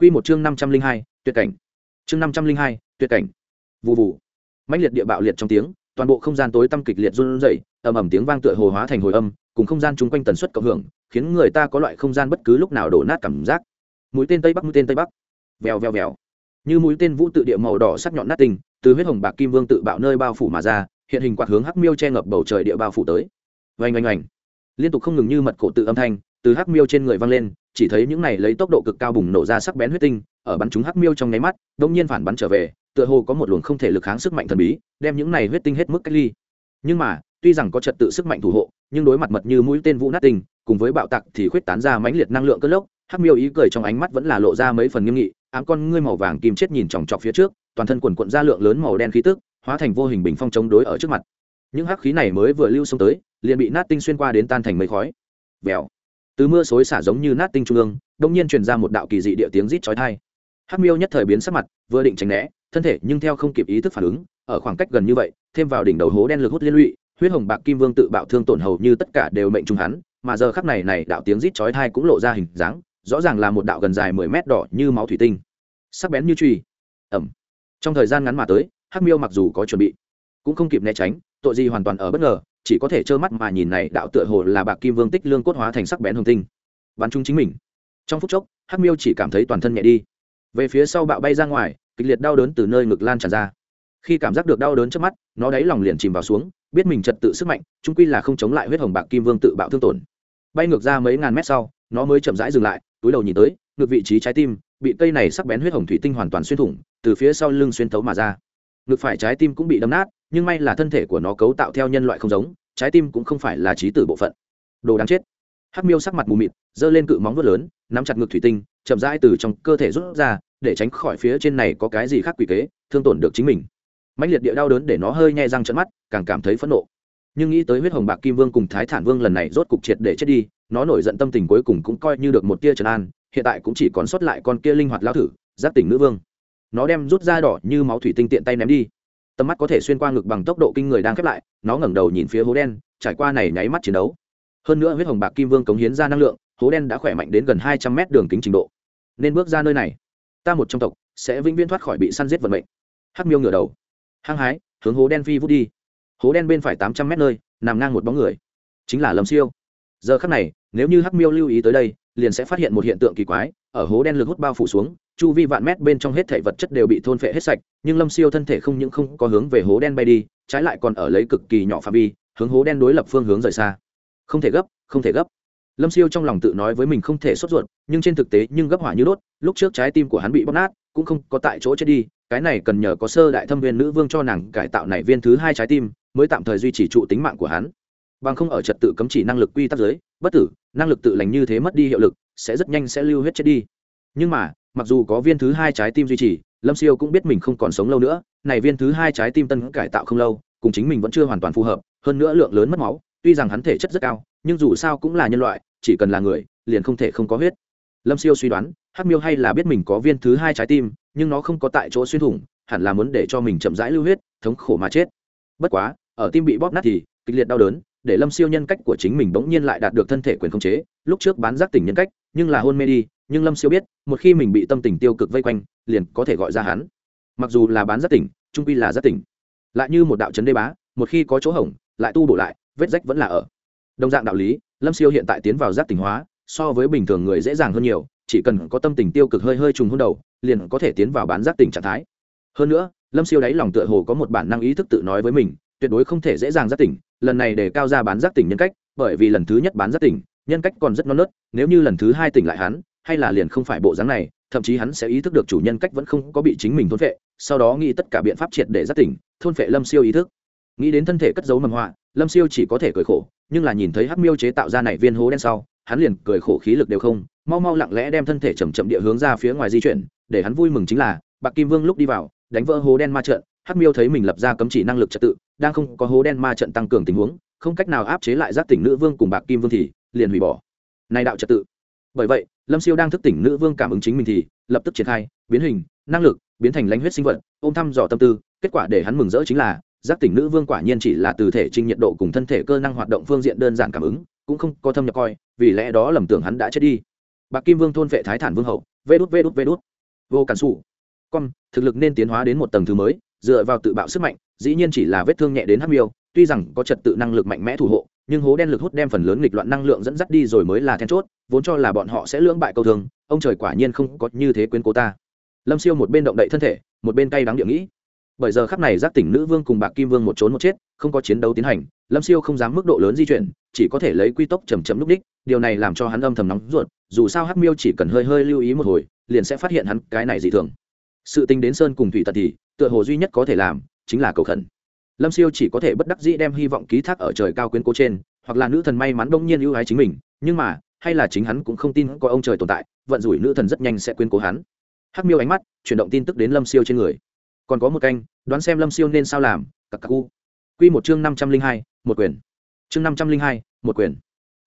Quy một chương năm trăm linh hai tuyệt cảnh. Chương năm trăm linh hai tuyệt cảnh. Vù vù, mãnh liệt địa bạo liệt trong tiếng toàn bộ không gian tối tăm kịch liệt run rẩy ầm ầm tiếng vang tựa hồ hóa thành hồi âm cùng không gian chúng quanh tần suất cộng hưởng khiến người ta có loại không gian bất cứ lúc nào đổ nát cảm giác. Mũi tên tây bắc mũi tên tây bắc. Vèo vèo vèo. Như mũi tên vũ tự địa màu đỏ sắc nhọn nát tình từ huyết hồng bạc kim vương tự bạo nơi bao phủ mà ra hiện hình quạt hướng hắc miêu che ngập bầu trời địa bao phủ tới. Oanh oanh oanh. Liên tục không ngừng như mật cổ tự âm thanh từ hắc miêu trên người văng lên, chỉ thấy những này lấy tốc độ cực cao bùng nổ ra sắc bén huyết tinh, ở bắn chúng hắc miêu trong nháy mắt, đông nhiên phản bắn trở về, tựa hồ có một luồng không thể lực kháng sức mạnh thần bí, đem những này huyết tinh hết mức cách ly. Nhưng mà, tuy rằng có trật tự sức mạnh thủ hộ, nhưng đối mặt mật như mũi tên vũ nát tinh, cùng với bạo tạc thì khuyết tán ra mãnh liệt năng lượng cất lốc, hắc miêu ý cười trong ánh mắt vẫn là lộ ra mấy phần nghiêm nghị, ám con ngươi màu vàng kim chết nhìn chòng chọc phía trước, toàn thân quần quận ra lượng lớn màu đen khí tức, hóa thành vô hình bình phong chống đối ở trước mặt. Những hắc khí này mới vừa lưu xông tới, liền bị nát tinh xuyên qua đến tan thành mây khói. Vèo từ mưa xối xả giống như nát tinh trung ương, đông nhiên truyền ra một đạo kỳ dị địa tiếng rít chói tai. Hắc miêu nhất thời biến sắc mặt, vừa định tránh né, thân thể nhưng theo không kịp ý thức phản ứng, ở khoảng cách gần như vậy, thêm vào đỉnh đầu hố đen lực hút liên lụy, huyết hồng bạc kim vương tự bạo thương tổn hầu như tất cả đều mệnh trung hắn, mà giờ khắc này này đạo tiếng rít chói tai cũng lộ ra hình dáng, rõ ràng là một đạo gần dài mười mét đỏ như máu thủy tinh. Sắc bén như chùy ẩm trong thời gian ngắn mà tới, hắc miêu mặc dù có chuẩn bị, cũng không kịp né tránh, tội gì hoàn toàn ở bất ngờ chỉ có thể trơ mắt mà nhìn này đạo tựa hồ là bạc kim vương tích lương cốt hóa thành sắc bén hồng tinh. Bắn chung chính mình. Trong phút chốc, hắc miêu chỉ cảm thấy toàn thân nhẹ đi. Về phía sau bạo bay ra ngoài, kịch liệt đau đớn từ nơi ngực lan tràn ra. Khi cảm giác được đau đớn trước mắt, nó đáy lòng liền chìm vào xuống, biết mình trật tự sức mạnh trung quy là không chống lại huyết hồng bạc kim vương tự bạo thương tổn. Bay ngược ra mấy ngàn mét sau, nó mới chậm rãi dừng lại, túi đầu nhìn tới, ngược vị trí trái tim, bị cây này sắc bén huyết hồng thủy tinh hoàn toàn xuyên thủng, từ phía sau lưng xuyên thấu mà ra. Ngực phải trái tim cũng bị đâm nát nhưng may là thân thể của nó cấu tạo theo nhân loại không giống, trái tim cũng không phải là trí tử bộ phận. Đồ đáng chết. Hắc miêu sắc mặt mù mịt, giơ lên cự móng vuốt lớn, nắm chặt ngực thủy tinh, chậm rãi từ trong cơ thể rút ra, để tránh khỏi phía trên này có cái gì khác quỷ kế, thương tổn được chính mình. Mạnh liệt địa đau đớn để nó hơi nhẹ răng trận mắt, càng cảm thấy phẫn nộ. Nhưng nghĩ tới huyết hồng bạc kim vương cùng thái thản vương lần này rốt cục triệt để chết đi, nó nổi giận tâm tình cuối cùng cũng coi như được một tia trấn an, hiện tại cũng chỉ còn sót lại con kia linh hoạt lao thử, giáp tỉnh nữ vương. Nó đem rút ra đỏ như máu thủy tinh tiện tay ném đi tầm mắt có thể xuyên qua ngực bằng tốc độ kinh người đang khép lại, nó ngẩng đầu nhìn phía hố đen, trải qua này nháy mắt chiến đấu. Hơn nữa huyết hồng bạc kim vương cống hiến ra năng lượng, hố đen đã khỏe mạnh đến gần hai trăm mét đường kính trình độ. Nên bước ra nơi này. Ta một trong tộc, sẽ vĩnh viễn thoát khỏi bị săn giết vận mệnh. Hắc miêu ngửa đầu. Hăng hái, hướng hố đen phi vút đi. Hố đen bên phải tám trăm mét nơi, nằm ngang một bóng người. Chính là lâm siêu. Giờ khắc này, nếu như hắc miêu lưu ý tới đây, liền sẽ phát hiện một hiện tượng kỳ quái, ở hố đen lực hút bao phủ xuống chu vi vạn mét bên trong hết thể vật chất đều bị thôn phệ hết sạch, nhưng lâm siêu thân thể không những không có hướng về hố đen bay đi, trái lại còn ở lấy cực kỳ nhỏ phạm vi, hướng hố đen đối lập phương hướng rời xa. Không thể gấp, không thể gấp. Lâm siêu trong lòng tự nói với mình không thể sốt ruột, nhưng trên thực tế nhưng gấp hỏa như đốt, lúc trước trái tim của hắn bị bóp nát, cũng không có tại chỗ chết đi, cái này cần nhờ có sơ đại thâm viên nữ vương cho nàng cải tạo này viên thứ hai trái tim, mới tạm thời duy trì trụ tính mạng của hắn. Bằng không ở trật tự cấm chỉ năng lực quy tắc giới, bất tử, năng lực tự lành như thế mất đi hiệu lực, sẽ rất nhanh sẽ lưu huyết chết đi. Nhưng mà mặc dù có viên thứ hai trái tim duy trì, lâm siêu cũng biết mình không còn sống lâu nữa, này viên thứ hai trái tim tân cải tạo không lâu, cùng chính mình vẫn chưa hoàn toàn phù hợp, hơn nữa lượng lớn mất máu, tuy rằng hắn thể chất rất cao, nhưng dù sao cũng là nhân loại, chỉ cần là người, liền không thể không có huyết. Lâm siêu suy đoán, hắc miêu hay là biết mình có viên thứ hai trái tim, nhưng nó không có tại chỗ xuyên thủng, hẳn là muốn để cho mình chậm rãi lưu huyết, thống khổ mà chết. Bất quá, ở tim bị bóp nát thì, kịch liệt đau đớn, để lâm siêu nhân cách của chính mình bỗng nhiên lại đạt được thân thể quyền khống chế, lúc trước bán giác tỉnh nhân cách, nhưng là hôn mê đi nhưng lâm siêu biết, một khi mình bị tâm tình tiêu cực vây quanh, liền có thể gọi ra hắn. Mặc dù là bán giác tỉnh, trung quy là giác tỉnh. Lại như một đạo chấn đê bá, một khi có chỗ hỏng lại tu bổ lại, vết rách vẫn là ở. Đồng dạng đạo lý, lâm siêu hiện tại tiến vào giác tỉnh hóa, so với bình thường người dễ dàng hơn nhiều, chỉ cần có tâm tình tiêu cực hơi hơi trùng hôn đầu, liền có thể tiến vào bán giác tỉnh trạng thái. Hơn nữa, lâm siêu đáy lòng tựa hồ có một bản năng ý thức tự nói với mình, tuyệt đối không thể dễ dàng giác tỉnh, lần này để cao ra bán giác tỉnh nhân cách, bởi vì lần thứ nhất bán giác tỉnh, nhân cách còn rất non nớt, nếu như lần thứ hai tỉnh lại hắn hay là liền không phải bộ dáng này thậm chí hắn sẽ ý thức được chủ nhân cách vẫn không có bị chính mình thôn vệ, sau đó nghĩ tất cả biện pháp triệt để giác tỉnh thôn vệ lâm siêu ý thức. Nghĩ đến thân thể cất giấu mầm họa lâm siêu chỉ có thể cười khổ nhưng là nhìn thấy hắc miêu chế tạo ra này viên hố đen sau hắn liền cười khổ khí lực đều không mau mau lặng lẽ đem thân thể chầm chậm địa hướng ra phía ngoài di chuyển để hắn vui mừng chính là bạc kim vương lúc đi vào đánh vỡ hố đen ma trận hắc miêu thấy mình lập ra cấm chỉ năng lực trật tự đang không có hố đen ma trận tăng cường tình huống không cách nào áp chế lại giác tỉnh nữ vương cùng bạc kim vương thì liền hủy bỏ. Này đạo trật tự. Bởi vậy lâm siêu đang thức tỉnh nữ vương cảm ứng chính mình thì, lập tức triển khai, biến hình, năng lực, biến thành lãnh huyết sinh vật, ôm thăm dò tâm tư, kết quả để hắn mừng rỡ chính là, giác tỉnh nữ vương quả nhiên chỉ là từ thể trinh nhiệt độ cùng thân thể cơ năng hoạt động phương diện đơn giản cảm ứng, cũng không có thâm nhập coi, vì lẽ đó lầm tưởng hắn đã chết đi. Bạc kim vương thôn vệ thái thản vương hậu, vê đút vê đút vê đút. Vô cản xù con thực lực nên tiến hóa đến một tầng thứ mới, dựa vào tự bạo sức mạnh, dĩ nhiên chỉ là vết thương nhẹ đến hắc miêu, tuy rằng có trật tự năng lực mạnh mẽ thủ hộ nhưng hố đen lực hút đem phần lớn nghịch loạn năng lượng dẫn dắt đi rồi mới là then chốt, vốn cho là bọn họ sẽ lưỡng bại câu thường, ông trời quả nhiên không có như thế quyến cố ta. Lâm siêu một bên động đậy thân thể, một bên cay đắng địa nghĩ. Bởi giờ khắp này giác tỉnh nữ vương cùng bạc kim vương một trốn một chết, không có chiến đấu tiến hành, lâm siêu không dám mức độ lớn di chuyển, chỉ có thể lấy quy tốc chầm chậm lúc đích, điều này làm cho hắn âm thầm nóng ruột, dù sao hắc miêu chỉ cần hơi hơi lưu ý một hồi, liền sẽ phát hiện hắn cái này dị thường. Sự tính đến sơn cùng thủy tật thì, tựa hồ duy nhất có thể làm, chính là cầu khẩn lâm siêu chỉ có thể bất đắc dĩ đem hy vọng ký thác ở trời cao quyến cố trên, hoặc là nữ thần may mắn đông nhiên ưu ái chính mình, nhưng mà, hay là chính hắn cũng không tin có ông trời tồn tại, vận rủi nữ thần rất nhanh sẽ quyến cố hắn. Hắc miêu ánh mắt chuyển động tin tức đến lâm siêu trên người. Còn có một canh, đoán xem lâm siêu nên sao làm cặp cặp u. Q một chương năm trăm linh hai, một quyền. Chương năm trăm linh hai, một quyền.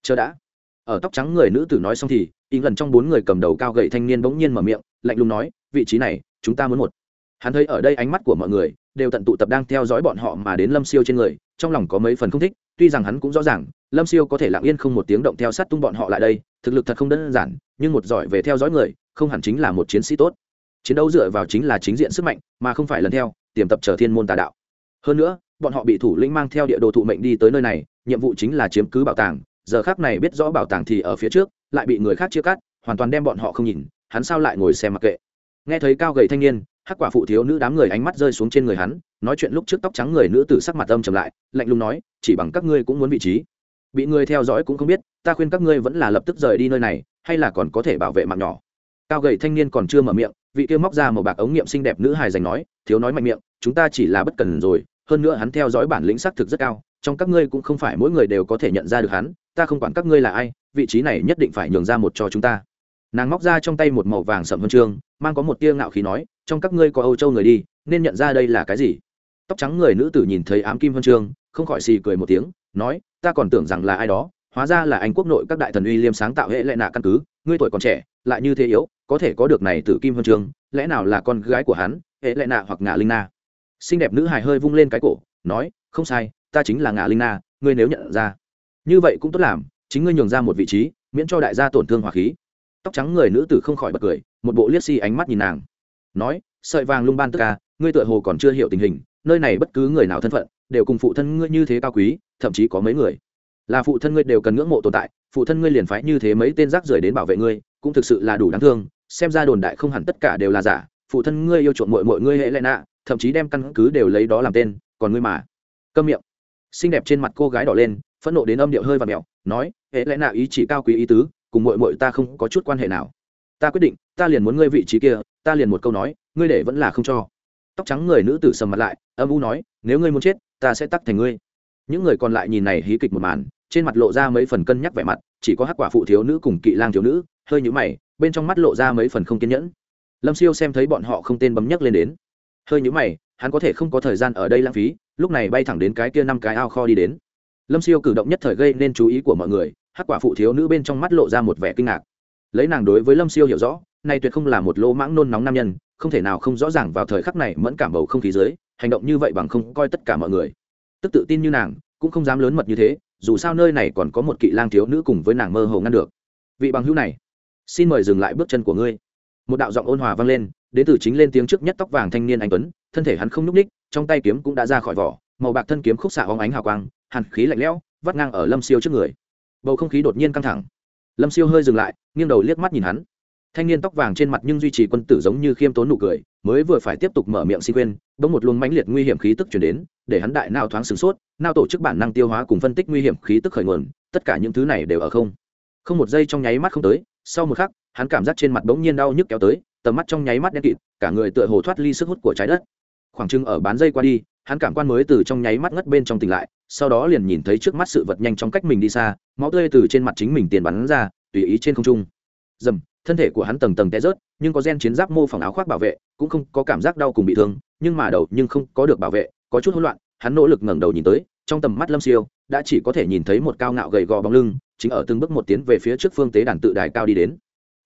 Chờ đã. Ở tóc trắng người nữ tử nói xong thì, ý lần trong bốn người cầm đầu cao gậy thanh niên bỗng nhiên mở miệng, lạnh lùng nói, vị trí này, chúng ta muốn một hắn thấy ở đây ánh mắt của mọi người đều tận tụ tập đang theo dõi bọn họ mà đến lâm siêu trên người, trong lòng có mấy phần không thích, tuy rằng hắn cũng rõ ràng, lâm siêu có thể lặng yên không một tiếng động theo sát tung bọn họ lại đây, thực lực thật không đơn giản, nhưng một giỏi về theo dõi người, không hẳn chính là một chiến sĩ tốt. Chiến đấu dựa vào chính là chính diện sức mạnh, mà không phải lần theo, tiềm tập chờ thiên môn tà đạo. Hơn nữa, bọn họ bị thủ lĩnh mang theo địa đồ thụ mệnh đi tới nơi này, nhiệm vụ chính là chiếm cứ bảo tàng, giờ khác này biết rõ bảo tàng thì ở phía trước, lại bị người khác chia cắt, hoàn toàn đem bọn họ không nhìn, hắn sao lại ngồi xem mặc kệ. Nghe thấy cao gầy thanh niên hắc quả phụ thiếu nữ đám người ánh mắt rơi xuống trên người hắn, nói chuyện lúc trước tóc trắng người nữ tử sắc mặt âm trầm lại, lạnh lùng nói, chỉ bằng các ngươi cũng muốn vị trí. Bị người theo dõi cũng không biết, ta khuyên các ngươi vẫn là lập tức rời đi nơi này, hay là còn có thể bảo vệ mạng nhỏ. Cao gầy thanh niên còn chưa mở miệng, vị kia móc ra một bạc ống nghiệm xinh đẹp nữ hài dành nói, thiếu nói mạnh miệng, chúng ta chỉ là bất cần rồi, hơn nữa hắn theo dõi bản lĩnh xác thực rất cao, trong các ngươi cũng không phải mỗi người đều có thể nhận ra được hắn, ta không quản các ngươi là ai, vị trí này nhất định phải nhường ra một cho chúng ta. Nàng móc ra trong tay một màu vàng sậm huân chương, mang có một tia ngạo khí nói trong các ngươi có âu châu người đi, nên nhận ra đây là cái gì? Tóc trắng người nữ tử nhìn thấy ám kim huân chương không khỏi xì cười một tiếng, nói, ta còn tưởng rằng là ai đó, hóa ra là anh quốc nội các đại thần uy liêm sáng tạo hệ lệ nạ căn cứ, ngươi tuổi còn trẻ, lại như thế yếu, có thể có được này Tử kim huân chương lẽ nào là con gái của hắn, hệ lệ nạ hoặc ngạ linh na? Xinh đẹp nữ hài hơi vung lên cái cổ, nói, không sai, ta chính là ngạ linh na, ngươi nếu nhận ra. Như vậy cũng tốt làm, chính ngươi nhường ra một vị trí, miễn cho đại gia tổn thương hỏa khí. Tóc trắng người nữ tử không khỏi bật cười, một bộ liếc xi ánh mắt nhìn nàng nói, sợi vàng lung ban tức ca, ngươi tựa hồ còn chưa hiểu tình hình, nơi này bất cứ người nào thân phận, đều cùng phụ thân ngươi như thế cao quý, thậm chí có mấy người. Là phụ thân ngươi đều cần ngưỡng mộ tồn tại, phụ thân ngươi liền phái như thế mấy tên rác rưởi đến bảo vệ ngươi, cũng thực sự là đủ đáng thương, xem ra đồn đại không hẳn tất cả đều là giả, phụ thân ngươi yêu chuộng mọi mọi ngươi hệ lẽ nạ, thậm chí đem căn cứ đều lấy đó làm tên, còn ngươi mà. Câm miệng. Xinh đẹp trên mặt cô gái đỏ lên, phẫn nộ đến âm điệu hơi và mẹo nói hệ lẽ nạ ý chỉ cao quý ý tứ, cùng mội mội ta không có chút quan hệ nào. Ta quyết định, ta liền muốn ngươi vị trí kia ta liền một câu nói, ngươi để vẫn là không cho. Tóc trắng người nữ tử sầm mặt lại, âm u nói, nếu ngươi muốn chết, ta sẽ tắt thành ngươi. Những người còn lại nhìn này hí kịch một màn, trên mặt lộ ra mấy phần cân nhắc vẻ mặt, chỉ có hắc quả phụ thiếu nữ cùng kỵ lang thiếu nữ, hơi nhũ mày, bên trong mắt lộ ra mấy phần không kiên nhẫn. Lâm siêu xem thấy bọn họ không tên bấm nhấc lên đến. Hơi nhũ mày, hắn có thể không có thời gian ở đây lãng phí, lúc này bay thẳng đến cái kia năm cái ao kho đi đến. Lâm siêu cử động nhất thời gây nên chú ý của mọi người, hắc quả phụ thiếu nữ bên trong mắt lộ ra một vẻ kinh ngạc. Lấy nàng đối với lâm siêu hiểu rõ nay tuyệt không là một lỗ mãng nôn nóng nam nhân, không thể nào không rõ ràng vào thời khắc này mẫn cảm bầu không khí dưới, hành động như vậy bằng không coi tất cả mọi người. Tức tự tin như nàng, cũng không dám lớn mật như thế, dù sao nơi này còn có một kỵ lang thiếu nữ cùng với nàng mơ hồ ngăn được. Vị bằng hữu này, xin mời dừng lại bước chân của ngươi. Một đạo giọng ôn hòa vang lên, đến từ chính lên tiếng trước nhất tóc vàng thanh niên anh tuấn, thân thể hắn không nhúc ních trong tay kiếm cũng đã ra khỏi vỏ, màu bạc thân kiếm khúc xạ óng ánh hào quang, hàn khí lạnh lẽo, vắt ngang ở lâm siêu trước người. Bầu không khí đột nhiên căng thẳng. Lâm siêu hơi dừng lại, nghiêng đầu liếc mắt nhìn hắn thanh niên tóc vàng trên mặt nhưng duy trì quân tử giống như khiêm tốn nụ cười, mới vừa phải tiếp tục mở miệng xin quên bỗng một luồng mãnh liệt nguy hiểm khí tức chuyển đến, để hắn đại nào thoáng sửng sốt, nao tổ chức bản năng tiêu hóa cùng phân tích nguy hiểm khí tức khởi nguồn, tất cả những thứ này đều ở không. Không một giây trong nháy mắt không tới, sau một khắc, hắn cảm giác trên mặt bỗng nhiên đau nhức kéo tới, tầm mắt trong nháy mắt đen kịt, cả người tựa hồ thoát ly sức hút của trái đất. Khoảng trưng ở bán dây qua đi, hắn cảm quan mới từ trong nháy mắt ngất bên trong tỉnh lại, sau đó liền nhìn thấy trước mắt sự vật nhanh trong cách mình đi xa, máu tươi từ trên mặt chính mình tiền bắn ra, tùy ý trên không trung dầm, thân thể của hắn tầng tầng té rớt, nhưng có gen chiến giáp mô phỏng áo khoác bảo vệ, cũng không có cảm giác đau cùng bị thương, nhưng mà đầu nhưng không có được bảo vệ, có chút hỗn loạn, hắn nỗ lực ngẩng đầu nhìn tới, trong tầm mắt lâm siêu, đã chỉ có thể nhìn thấy một cao ngạo gầy gò bóng lưng, chính ở từng bước một tiến về phía trước phương tế đàn tự đài cao đi đến.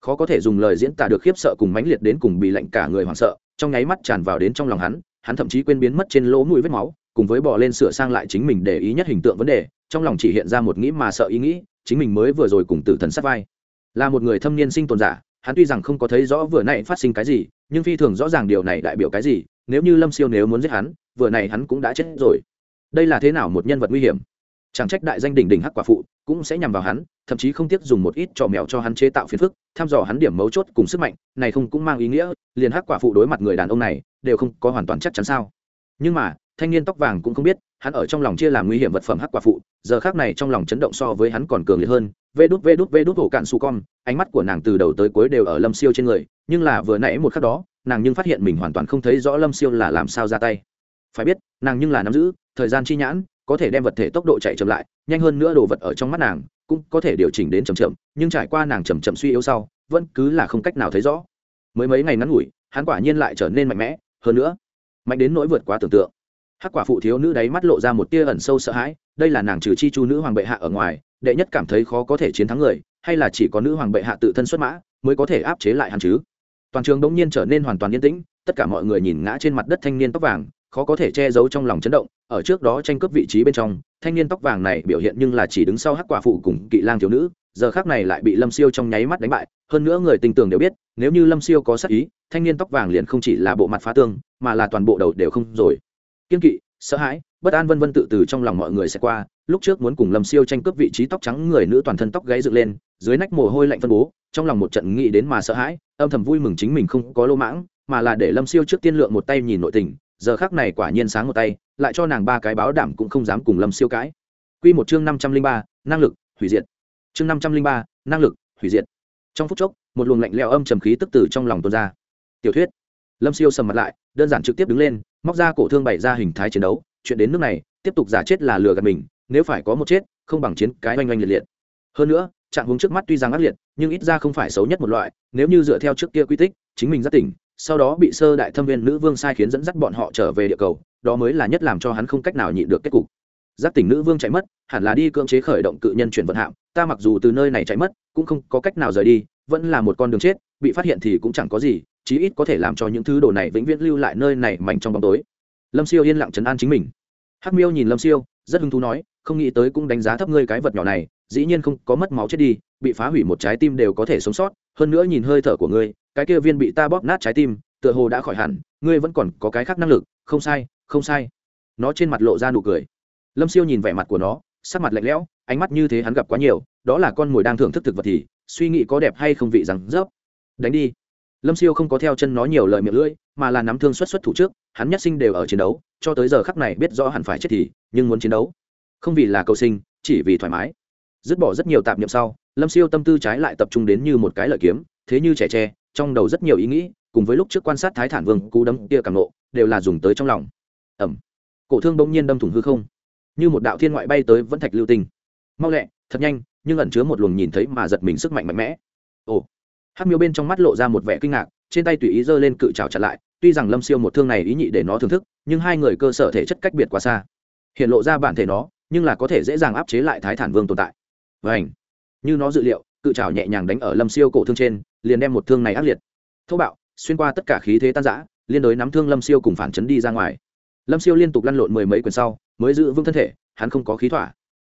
Khó có thể dùng lời diễn tả được khiếp sợ cùng mãnh liệt đến cùng bị lạnh cả người hoảng sợ, trong nháy mắt tràn vào đến trong lòng hắn hắn thậm chí quên biến mất trên lỗ mũi vết máu, cùng với bỏ lên sửa sang lại chính mình để ý nhất hình tượng vấn đề, trong lòng chỉ hiện ra một nghĩ mà sợ ý nghĩ, chính mình mới vừa rồi cùng tử thần sát vai là một người thâm niên sinh tồn giả, hắn tuy rằng không có thấy rõ vừa nãy phát sinh cái gì, nhưng phi thường rõ ràng điều này đại biểu cái gì, nếu như lâm siêu nếu muốn giết hắn, vừa này hắn cũng đã chết rồi. Đây là thế nào một nhân vật nguy hiểm? Chẳng trách đại danh đỉnh đỉnh hắc quả phụ cũng sẽ nhằm vào hắn, thậm chí không tiếc dùng một ít trò mèo cho hắn chế tạo phiền phức, thăm dò hắn điểm mấu chốt cùng sức mạnh, này không cũng mang ý nghĩa, liền hắc quả phụ đối mặt người đàn ông này, đều không có hoàn toàn chắc chắn sao. Nhưng mà thanh niên tóc vàng cũng không biết, hắn ở trong lòng chia làm nguy hiểm vật phẩm hắc quả phụ, giờ khác này trong lòng chấn động so với hắn còn cường liệt hơn. Vê đút vê đút vê đút hổ cạn su con ánh mắt của nàng từ đầu tới cuối đều ở lâm siêu trên người, nhưng là vừa nãy một khắc đó, nàng nhưng phát hiện mình hoàn toàn không thấy rõ lâm siêu là làm sao ra tay. Phải biết, nàng nhưng là nắm giữ, thời gian chi nhãn, có thể đem vật thể tốc độ chạy chậm lại, nhanh hơn nữa đồ vật ở trong mắt nàng, cũng có thể điều chỉnh đến chậm chậm, nhưng trải qua nàng chậm chậm suy yếu sau, vẫn cứ là không cách nào thấy rõ. Mới mấy ngày ngắn ngủi, hắn quả nhiên lại trở nên mạnh mẽ, hơn nữa, mạnh đến nỗi vượt quá tưởng tượng hắc quả phụ thiếu nữ đáy mắt lộ ra một tia ẩn sâu sợ hãi, đây là nàng trừ chi chu nữ hoàng bệ hạ ở ngoài, đệ nhất cảm thấy khó có thể chiến thắng người, hay là chỉ có nữ hoàng bệ hạ tự thân xuất mã, mới có thể áp chế lại hắn chứ? Toàn trường đống nhiên trở nên hoàn toàn yên tĩnh, tất cả mọi người nhìn ngã trên mặt đất thanh niên tóc vàng, khó có thể che giấu trong lòng chấn động, ở trước đó tranh cướp vị trí bên trong, thanh niên tóc vàng này biểu hiện nhưng là chỉ đứng sau hắc quả phụ cùng kỵ lang thiếu nữ, giờ khác này lại bị lâm siêu trong nháy mắt đánh bại, hơn nữa người tình tưởng đều biết, nếu như lâm siêu có sắc ý, thanh niên tóc vàng liền không chỉ là bộ mặt phá tương, mà là toàn bộ đầu đều không rồi kiên kỵ, sợ hãi, bất an vân vân tự từ trong lòng mọi người sẽ qua. Lúc trước muốn cùng lâm siêu tranh cướp vị trí tóc trắng người nữ toàn thân tóc gáy dựng lên, dưới nách mồ hôi lạnh phân bố, trong lòng một trận nghĩ đến mà sợ hãi, âm thầm vui mừng chính mình không có lô mãng, mà là để lâm siêu trước tiên lượng một tay nhìn nội tình, giờ khác này quả nhiên sáng một tay, lại cho nàng ba cái báo đảm cũng không dám cùng lâm siêu cãi. Q một chương năm trăm linh ba, năng lực, hủy diệt. Chương năm trăm linh ba, năng lực, hủy diệt. Trong phút chốc, một luồng lạnh leo âm trầm khí tức tử trong lòng tuôn ra. Tiểu thuyết. Lâm siêu sầm mặt lại, đơn giản trực tiếp đứng lên móc ra cổ thương bày ra hình thái chiến đấu, chuyện đến nước này, tiếp tục giả chết là lừa gạt mình, nếu phải có một chết, không bằng chiến cái oanh oanh liệt liệt. Hơn nữa, trạng hướng trước mắt tuy rằng ác liệt, nhưng ít ra không phải xấu nhất một loại, nếu như dựa theo trước kia quy tích, chính mình rất tỉnh, sau đó bị sơ đại thâm viên nữ vương sai khiến dẫn dắt bọn họ trở về địa cầu, đó mới là nhất làm cho hắn không cách nào nhịn được kết cục. Giác tỉnh nữ vương chạy mất, hẳn là đi cưỡng chế khởi động cự nhân chuyển vận hạm, ta mặc dù từ nơi này chạy mất, cũng không có cách nào rời đi, vẫn là một con đường chết, bị phát hiện thì cũng chẳng có gì chí ít có thể làm cho những thứ đồ này vĩnh viễn lưu lại nơi này mảnh trong bóng tối. Lâm siêu yên lặng chấn an chính mình. Hắc miêu nhìn lâm siêu, rất hứng thú nói, không nghĩ tới cũng đánh giá thấp ngươi cái vật nhỏ này, dĩ nhiên không có mất máu chết đi, bị phá hủy một trái tim đều có thể sống sót, hơn nữa nhìn hơi thở của ngươi, cái kia viên bị ta bóp nát trái tim, tựa hồ đã khỏi hẳn, ngươi vẫn còn có cái khác năng lực, không sai không sai. Nó trên mặt lộ ra nụ cười. Lâm siêu nhìn vẻ mặt của nó, sắc mặt lạnh lẽo, ánh mắt như thế hắn gặp quá nhiều, đó là con mồi đang thưởng thức thực vật thì, suy nghĩ có đẹp hay không vị rằng rớp. Đánh đi lâm siêu không có theo chân nó nhiều lời miệng lưỡi, mà là nắm thương xuất xuất thủ trước, hắn nhất sinh đều ở chiến đấu, cho tới giờ khắc này biết rõ hẳn phải chết thì, nhưng muốn chiến đấu. Không vì là cầu sinh, chỉ vì thoải mái. Dứt bỏ rất nhiều tạp niệm sau, lâm siêu tâm tư trái lại tập trung đến như một cái lợi kiếm, thế như trẻ tre, trong đầu rất nhiều ý nghĩ, cùng với lúc trước quan sát thái thản vương cú đấm kia càng nộ, đều là dùng tới trong lòng. Ẩm cổ thương bỗng nhiên đâm thủng hư không. Như một đạo thiên ngoại bay tới vẫn thạch lưu tinh. Mau lẹ, thật nhanh, nhưng ẩn chứa một luồng nhìn thấy mà giật mình sức mạnh mạnh mẽ. Ồ hát miêu bên trong mắt lộ ra một vẻ kinh ngạc, trên tay tùy ý giơ lên cự trào chặt lại, tuy rằng lâm siêu một thương này ý nhị để nó thưởng thức, nhưng hai người cơ sở thể chất cách biệt quá xa. Hiện lộ ra bản thể nó, nhưng là có thể dễ dàng áp chế lại thái thản vương tồn tại. Và ảnh như nó dự liệu, cự trào nhẹ nhàng đánh ở lâm siêu cổ thương trên, liền đem một thương này ác liệt. Thô bạo, xuyên qua tất cả khí thế tan giã liên đối nắm thương lâm siêu cùng phản chấn đi ra ngoài. Lâm siêu liên tục lăn lộn mười mấy quyền sau, mới giữ vững thân thể, hắn không có khí thỏa.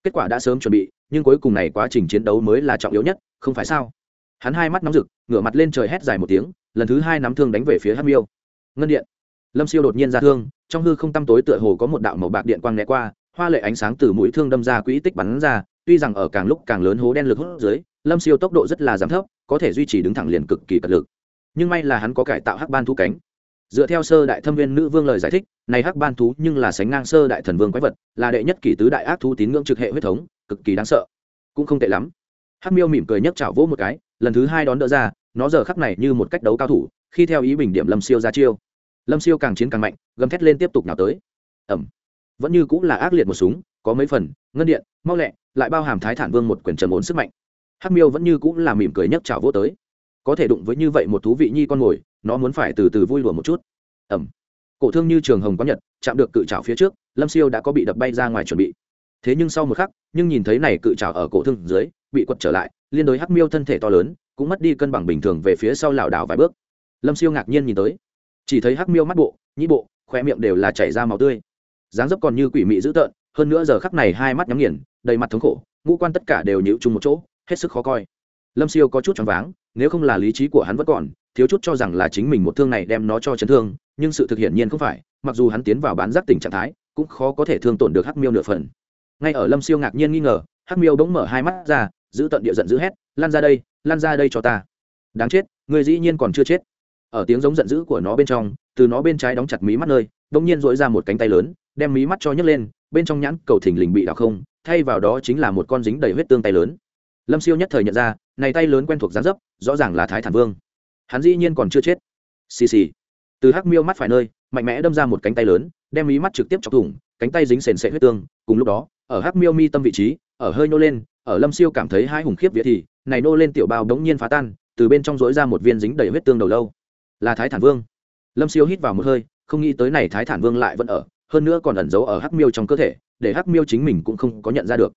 Kết quả đã sớm chuẩn bị, nhưng cuối cùng này quá trình chiến đấu mới là trọng yếu nhất, không phải sao? Hắn hai mắt nóng rực, ngửa mặt lên trời hét dài một tiếng, lần thứ hai nắm thương đánh về phía hát miêu. Ngân điện. Lâm siêu đột nhiên ra thương, trong hư không tăm tối tựa hồ có một đạo màu bạc điện quang né qua, hoa lệ ánh sáng từ mũi thương đâm ra quỹ tích bắn ra, tuy rằng ở càng lúc càng lớn hố đen lực hút dưới, lâm siêu tốc độ rất là giảm thấp, có thể duy trì đứng thẳng liền cực kỳ cật lực. Nhưng may là hắn có cải tạo hắc ban thú cánh. Dựa theo sơ đại thâm viên nữ vương lời giải thích, này hắc ban thú nhưng là sánh ngang sơ đại thần vương quái vật, là đệ nhất kỷ tứ đại ác thú tín ngưỡng trực hệ huyết thống, cực kỳ đáng sợ. Cũng không tệ lắm. Hắc miêu mỉm cười nhấc chảo vỗ một cái lần thứ hai đón đỡ ra, nó giờ khắc này như một cách đấu cao thủ, khi theo ý bình điểm lâm siêu ra chiêu. Lâm siêu càng chiến càng mạnh, gầm thét lên tiếp tục nào tới. Ẩm vẫn như cũng là ác liệt một súng, có mấy phần, ngân điện, mau lẹ, lại bao hàm thái thản vương một quyền trầm ổn sức mạnh. Hắc miêu vẫn như cũng là mỉm cười nhấc chảo vô tới. Có thể đụng với như vậy một thú vị nhi con mồi nó muốn phải từ từ vui lùa một chút. Ẩm cổ thương như trường hồng có nhật, chạm được cự trào phía trước, lâm siêu đã có bị đập bay ra ngoài chuẩn bị. Thế nhưng sau một khắc, nhưng nhìn thấy này cự trào ở cổ thương dưới bị quật trở lại, liên đối hắc miêu thân thể to lớn, cũng mất đi cân bằng bình thường về phía sau lảo đảo vài bước. Lâm siêu ngạc nhiên nhìn tới. Chỉ thấy hắc miêu mắt bộ, nhĩ bộ khoe miệng đều là chảy ra máu tươi. Dáng dấp còn như quỷ mị dữ tợn, hơn nữa giờ khắc này hai mắt nhắm nghiền, đầy mặt thống khổ, ngũ quan tất cả đều nhịu chung một chỗ, hết sức khó coi. Lâm siêu có chút choáng váng, nếu không là lý trí của hắn vẫn còn, thiếu chút cho rằng là chính mình một thương này đem nó cho chấn thương, nhưng sự thực hiện nhiên không phải, mặc dù hắn tiến vào bán giác tỉnh trạng thái, cũng khó có thể thương tổn được hắc miêu nửa phần. Ngay ở lâm siêu ngạc nhiên nghi ngờ, hắc miêu bỗng mở hai mắt ra giữ tận địa giận dữ hét, lan ra đây, lan ra đây cho ta. Đáng chết người dĩ nhiên còn chưa chết. Ở tiếng giống giận dữ của nó bên trong, từ nó bên trái đóng chặt mí mắt nơi đ ỗ n g nhiên dỗi ra một cánh tay lớn, đem mí mắt cho nhấc lên, bên trong nhãn cầu thình lình bị đào không, thay vào đó chính là một con dính đầy huyết tương tay lớn. Lâm siêu nhất thời nhận ra, này tay lớn quen thuộc gián dấp, rõ ràng là thái thản vương. Hắn dĩ nhiên còn chưa chết. Xì xì. Từ hắc miêu mắt phải nơi, mạnh mẽ đâm ra một cánh tay lớn, đem mí mắt trực tiếp chọc thủng, cánh tay dính sền sệ huyết tương, cùng lúc đó, ở hắc miêu mi tâm vị trí, ở hơi nô lên ở lâm siêu cảm thấy hai hùng khiếp vía thì, này nô lên tiểu bao đống nhiên phá tan, từ bên trong dối ra một viên dính đầy huyết tương đầu lâu. Là thái thản vương. Lâm siêu hít vào một hơi, không nghĩ tới này thái thản vương lại vẫn ở, hơn nữa còn ẩn giấu ở hắc miêu trong cơ thể, để hắc miêu chính mình cũng không có nhận ra được.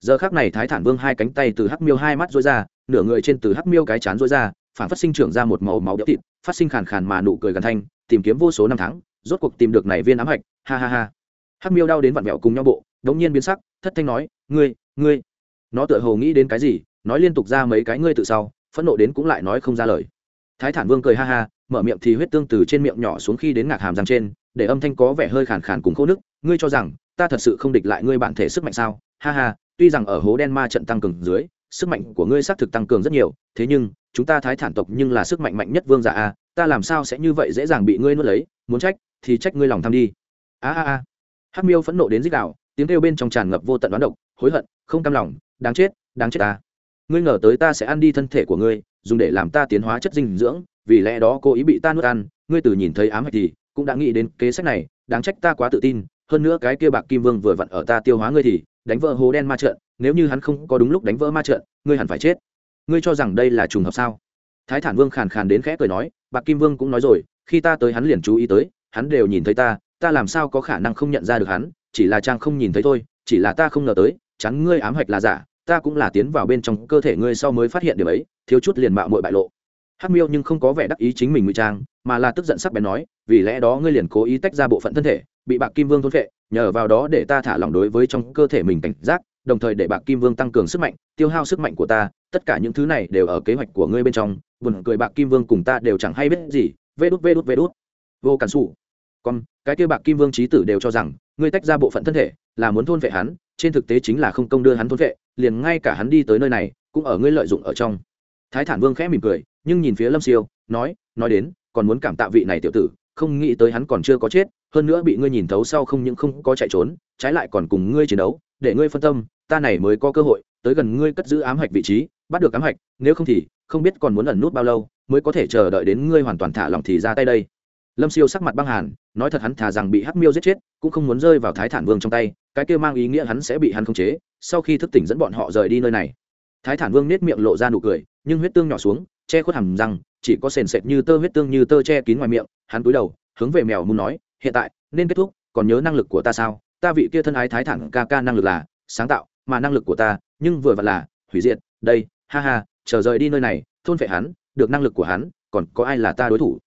Giờ khác này thái thản vương hai cánh tay từ hắc miêu hai mắt dối ra, nửa người trên từ hắc miêu cái chán dối ra, phản phát sinh trưởng ra một màu máu đĩa thịt, phát sinh khàn khàn mà nụ cười gần thanh, tìm kiếm vô số năm tháng, rốt cuộc tìm được này viên ám hạch, ha ha ha. Hắc miêu đau đến vặn vẹo cùng nhau bộ, đống nhiên biến sắc, thất thanh nói, ngươi ngươi nó tựa hồ nghĩ đến cái gì, nói liên tục ra mấy cái ngươi tự sau, phẫn nộ đến cũng lại nói không ra lời. Thái thản vương cười ha ha, mở miệng thì huyết tương từ trên miệng nhỏ xuống khi đến ngạc hàm răng trên, để âm thanh có vẻ hơi khàn khàn cùng khô nước ngươi cho rằng, ta thật sự không địch lại ngươi bản thể sức mạnh sao? Ha ha, tuy rằng ở hố đen ma trận tăng cường dưới, sức mạnh của ngươi xác thực tăng cường rất nhiều, thế nhưng, chúng ta thái thản tộc nhưng là sức mạnh mạnh nhất vương giả a, ta làm sao sẽ như vậy dễ dàng bị ngươi nuốt lấy? Muốn trách, thì trách ngươi lòng tham đi. A a a. Hắc miêu phẫn nộ đến dích đạo tiếng kêu bên trong tràn ngập vô tận đoán độc, hối hận, không cam lòng đáng chết đáng chết ta. Ngươi ngờ tới ta sẽ ăn đi thân thể của ngươi, dùng để làm ta tiến hóa chất dinh dưỡng, vì lẽ đó cố ý bị ta nuốt ăn. Ngươi từ nhìn thấy ám hạch thì cũng đã nghĩ đến kế sách này, đáng trách ta quá tự tin. Hơn nữa cái kia bạc kim vương vừa vặn ở ta tiêu hóa ngươi thì đánh vỡ hố đen ma trận, nếu như hắn không có đúng lúc đánh vỡ ma trận, ngươi hẳn phải chết. Ngươi cho rằng đây là trùng hợp sao? Thái thản vương khàn khàn đến khẽ cười nói, bạc kim vương cũng nói rồi, khi ta tới hắn liền chú ý tới, hắn đều nhìn thấy ta ta làm sao có khả năng không nhận ra được hắn, chỉ là trang không nhìn thấy thôi, chỉ là ta không ngờ tới chắn ngươi ám hạch là giả, ta cũng là tiến vào bên trong cơ thể ngươi sau mới phát hiện điều ấy, thiếu chút liền mạo mội bại lộ. Hắc miêu nhưng không có vẻ đắc ý chính mình ngụy trang, mà là tức giận sắc bén nói, vì lẽ đó ngươi liền cố ý tách ra bộ phận thân thể, bị bạc kim vương thôn vệ nhờ vào đó để ta thả lỏng đối với trong cơ thể mình cảnh giác, đồng thời để bạc kim vương tăng cường sức mạnh, tiêu hao sức mạnh của ta, tất cả những thứ này đều ở kế hoạch của ngươi bên trong, buồn cười bạc kim vương cùng ta đều chẳng hay biết gì, vê đút vê đút vê đút. Vô cản xù còn cái kia bạc kim vương trí tử đều cho rằng, ngươi tách ra bộ phận thân thể, là muốn thôn vệ hắn, trên thực tế chính là không công đưa hắn thôn vệ, liền ngay cả hắn đi tới nơi này, cũng ở ngươi lợi dụng ở trong. Thái thản vương khẽ mỉm cười, nhưng nhìn phía lâm siêu, nói nói đến, còn muốn cảm tạ vị này tiểu tử, không nghĩ tới hắn còn chưa có chết, hơn nữa bị ngươi nhìn thấu sau không những không có chạy trốn, trái lại còn cùng ngươi chiến đấu, để ngươi phân tâm, ta này mới có cơ hội, tới gần ngươi cất giữ ám hạch vị trí, bắt được ám hạch, nếu không thì, không biết còn muốn ẩn nút bao lâu, mới có thể chờ đợi đến ngươi hoàn toàn thả lòng thì ra tay đây lâm siêu sắc mặt băng hàn, nói thật hắn thà rằng bị hắc miêu giết chết, cũng không muốn rơi vào thái thản vương trong tay, cái kia mang ý nghĩa hắn sẽ bị hắn khống chế, sau khi thức tỉnh dẫn bọn họ rời đi nơi này. Thái thản vương nết miệng lộ ra nụ cười, nhưng huyết tương nhỏ xuống, che khuất hầm răng, chỉ có sền sệt như tơ huyết tương như tơ che kín ngoài miệng, hắn cúi đầu, hướng về mèo muốn nói, hiện tại, nên kết thúc, còn nhớ năng lực của ta sao? Ta vị kia thân ái thái thản ca ca năng lực là sáng tạo, mà năng lực của ta, nhưng vừa vặn là hủy diệt, đây, ha ha, chờ rời đi nơi này, thôn phệ hắn, được năng lực của hắn, còn có ai là ta đối thủ?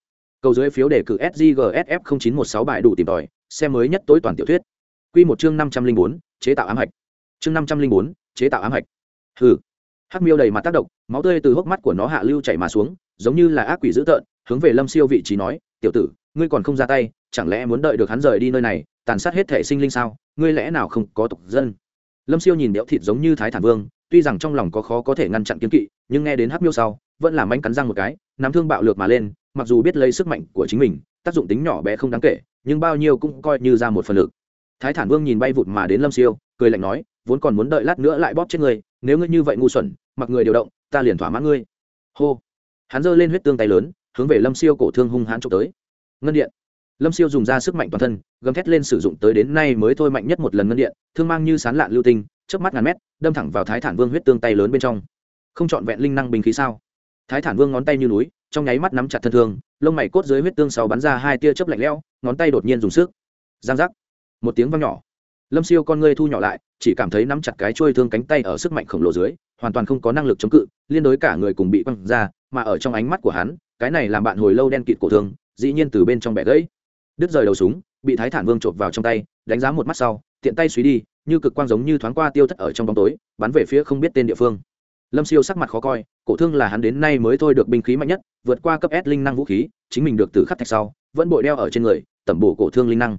Cầu dưới phiếu đề cử sggsf chín một sáu bài đủ tìm tòi, xem mới nhất tối toàn tiểu thuyết. Quy một chương năm trăm linh bốn, chế tạo ám hạch. Chương năm trăm linh bốn, chế tạo ám hạch. Hừ. Hắc miêu đầy mặt tác động, máu tươi từ hốc mắt của nó hạ lưu chảy mà xuống, giống như là ác quỷ dữ tợn, hướng về lâm siêu vị trí nói, tiểu tử, ngươi còn không ra tay, chẳng lẽ muốn đợi được hắn rời đi nơi này, tàn sát hết thể sinh linh sao? Ngươi lẽ nào không có tục dân? Lâm siêu nhìn đẽo thịt giống như thái thản vương, tuy rằng trong lòng có khó có thể ngăn chặn kiếm kỵ, nhưng nghe đến hắc miêu sau, vẫn làm anh cắn răng một cái, nắm thương bạo lược mà lên mặc dù biết lấy sức mạnh của chính mình, tác dụng tính nhỏ bé không đáng kể, nhưng bao nhiêu cũng coi như ra một phần lực. Thái thản vương nhìn bay vụt mà đến lâm siêu, cười lạnh nói, vốn còn muốn đợi lát nữa lại bóp chết ngươi, nếu ngươi như vậy ngu xuẩn, mặc người điều động, ta liền thỏa mãn ngươi. Hô. Hắn giơ lên huyết tương tay lớn, hướng về lâm siêu cổ thương hung hãn trộm tới. Ngân điện. Lâm siêu dùng ra sức mạnh toàn thân, gầm thét lên sử dụng tới đến nay mới thôi mạnh nhất một lần ngân điện, thương mang như sán lạn lưu tinh trước mắt ngàn mét, đâm thẳng vào thái thản vương huyết tương tay lớn bên trong. Không chọn vẹn linh năng bình khí sao? Thái thản vương ngón tay như núi trong nháy mắt nắm chặt thân thương, lông mày cốt dưới huyết tương sau bắn ra hai tia chớp lạnh lẽo, ngón tay đột nhiên dùng sức. Giang giác. Một tiếng vang nhỏ. Lâm siêu con ngươi thu nhỏ lại, chỉ cảm thấy nắm chặt cái trôi thương cánh tay ở sức mạnh khổng lồ dưới, hoàn toàn không có năng lực chống cự, liên đối cả người cùng bị quăng ra, mà ở trong ánh mắt của hắn, cái này làm bạn hồi lâu đen kịt cổ thương, dĩ nhiên từ bên trong bẻ gãy. Đứt rời đầu súng, bị thái thản vương chộp vào trong tay, đánh giá một mắt sau, tiện tay suy đi, như cực quang giống như thoáng qua tiêu thất ở trong bóng tối, bắn về phía không biết tên địa phương lâm siêu sắc mặt khó coi, cổ thương là hắn đến nay mới thôi được binh khí mạnh nhất, vượt qua cấp s linh năng vũ khí, chính mình được từ khắc thạch sau, vẫn bội đeo ở trên người, tẩm bổ cổ thương linh năng.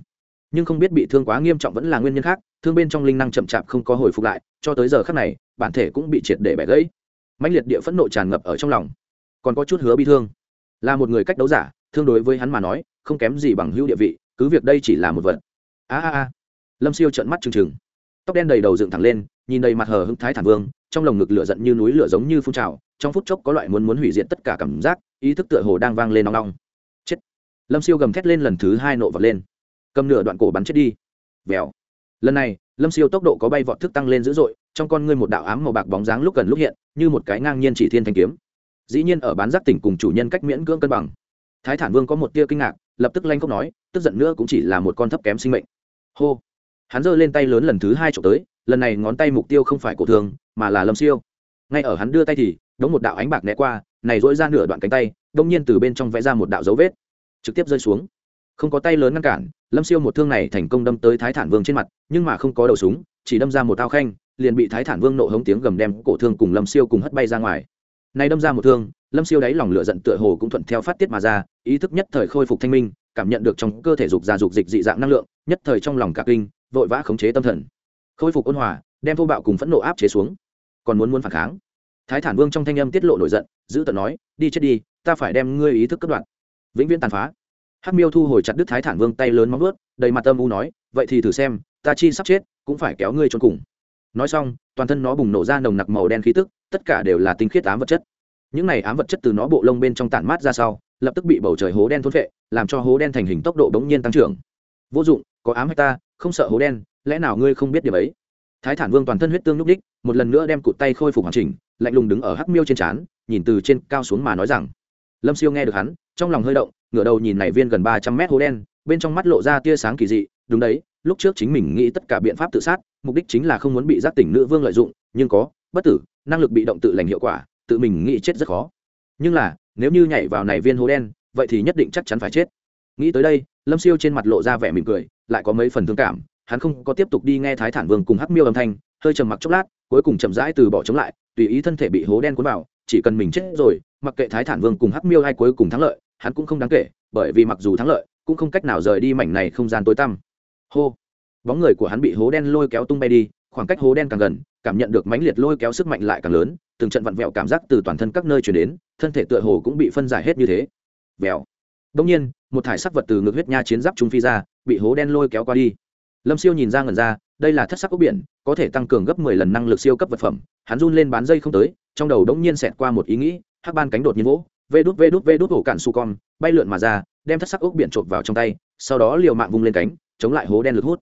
Nhưng không biết bị thương quá nghiêm trọng vẫn là nguyên nhân khác, thương bên trong linh năng chậm chạp không có hồi phục lại, cho tới giờ khác này, bản thể cũng bị triệt để bẻ gãy. Mạnh liệt địa phẫn nộ tràn ngập ở trong lòng. Còn có chút hứa bi thương. Là một người cách đấu giả, thương đối với hắn mà nói, không kém gì bằng hữu địa vị, cứ việc đây chỉ là một vật. A a a. Lâm siêu trợn mắt trừng trừng. Tóc đen đầy đầu dựng thẳng lên, nhìn đầy mặt hờ hững thái thản vương trong lồng ngực lửa giận như núi lửa giống như phun trào, trong phút chốc có loại muốn muốn hủy diệt tất cả cảm giác, ý thức tựa hồ đang vang lên nong nong chết. Lâm siêu gầm thét lên lần thứ hai nộ vật lên. Cầm nửa đoạn cổ bắn chết đi. Vèo. Lần này, lâm siêu tốc độ có bay vọt thức tăng lên dữ dội, trong con ngươi một đạo ám màu bạc bóng dáng lúc gần lúc hiện, như một cái ngang nhiên chỉ thiên thanh kiếm. Dĩ nhiên ở bán giác tỉnh cùng chủ nhân cách miễn cưỡng cân bằng. Thái thản vương có một tia kinh ngạc, lập tức lanh cốc nói, tức giận nữa cũng chỉ là một con thấp kém sinh mệnh. Hô. Hắn giơ lên tay lớn lần thứ hai trộm tới lần này ngón tay mục tiêu không phải cổ thường, mà là lâm siêu. Ngay ở hắn đưa tay thì, đống một đạo ánh bạc né qua, này dỗi ra nửa đoạn cánh tay, đông nhiên từ bên trong vẽ ra một đạo dấu vết, trực tiếp rơi xuống. Không có tay lớn ngăn cản, lâm siêu một thương này thành công đâm tới thái thản vương trên mặt, nhưng mà không có đầu súng, chỉ đâm ra một tao khanh, liền bị thái thản vương nộ hống tiếng gầm đem cổ thương cùng lâm siêu cùng hất bay ra ngoài. Này đâm ra một thương, lâm siêu đáy lòng lửa giận tựa hồ cũng thuận theo phát tiết mà ra, ý thức nhất thời khôi phục thanh minh, cảm nhận được trong cơ thể dục ra dục dịch dị dạng năng lượng, nhất thời trong lòng cả kinh, vội vã khống chế tâm thần khôi phục ôn hòa, đem thô bạo cùng phẫn nộ áp chế xuống. Còn muốn muốn phản kháng. Thái thản vương trong thanh âm tiết lộ nổi giận, giữ tận nói, đi chết đi, ta phải đem ngươi ý thức cất đoạn. Vĩnh viễn tàn phá. Hắc miêu thu hồi chặt đứt thái thản vương tay lớn móng ướt đầy mặt âm u nói, vậy thì thử xem, ta chi sắp chết, cũng phải kéo ngươi trốn cùng. Nói xong, toàn thân nó bùng nổ ra nồng nặc màu đen khí tức, tất cả đều là tinh khiết ám vật chất. Những này ám vật chất từ nó bộ lông bên trong tản mát ra sau, lập tức bị bầu trời hố đen thôn vệ làm cho hố đen thành hình tốc độ bỗng nhiên tăng trưởng. Vô dụng, có ám hay ta, không sợ hố đen lẽ nào ngươi không biết điều ấy? Thái thản vương toàn thân huyết tương núc đích, một lần nữa đem cụt tay khôi phục hoàn chỉnh, lạnh lùng đứng ở hắc miêu trên trán, nhìn từ trên cao xuống mà nói rằng, lâm siêu nghe được hắn, trong lòng hơi động, ngửa đầu nhìn này viên gần ba trăm mét hố đen, bên trong mắt lộ ra tia sáng kỳ dị, đúng đấy, lúc trước chính mình nghĩ tất cả biện pháp tự sát, mục đích chính là không muốn bị giác tỉnh nữ vương lợi dụng, nhưng có, bất tử, năng lực bị động tự lành hiệu quả, tự mình nghĩ chết rất khó. Nhưng là, nếu như nhảy vào này viên hố đen, vậy thì nhất định chắc chắn phải chết. Nghĩ tới đây, lâm siêu trên mặt lộ ra vẻ mỉm cười, lại có mấy phần thương cảm hắn không có tiếp tục đi nghe thái thản vương cùng hắc miêu âm thanh, hơi trầm mặc chốc lát, cuối cùng chậm rãi từ bỏ chống lại, tùy ý thân thể bị hố đen cuốn vào, chỉ cần mình chết rồi, mặc kệ thái thản vương cùng hắc miêu hay cuối cùng thắng lợi, hắn cũng không đáng kể, bởi vì mặc dù thắng lợi, cũng không cách nào rời đi mảnh này không gian tối tăm. Hô! Bóng người của hắn bị hố đen lôi kéo tung bay đi, khoảng cách hố đen càng gần, cảm nhận được mãnh liệt lôi kéo sức mạnh lại càng lớn, từng trận vặn vẹo cảm giác từ toàn thân các nơi chuyển đến, thân thể tựa hồ cũng bị phân giải hết như thế. Vẹo! Đông nhiên, một thải sắc vật từ ngực huyết nha chiến giáp trung phi ra, bị hố đen lôi kéo qua đi lâm siêu nhìn ra ngần ra đây là thất sắc ốc biển có thể tăng cường gấp mười lần năng lực siêu cấp vật phẩm. Hắn run lên bán dây không tới trong đầu đống nhiên xẹt qua một ý nghĩ hắc ban cánh đột nhiên vỗ vê đút vê đút vê đút hổ cạn su con bay lượn mà ra đem thất sắc ốc biển trộm vào trong tay sau đó liều mạng vung lên cánh chống lại hố đen lực hút.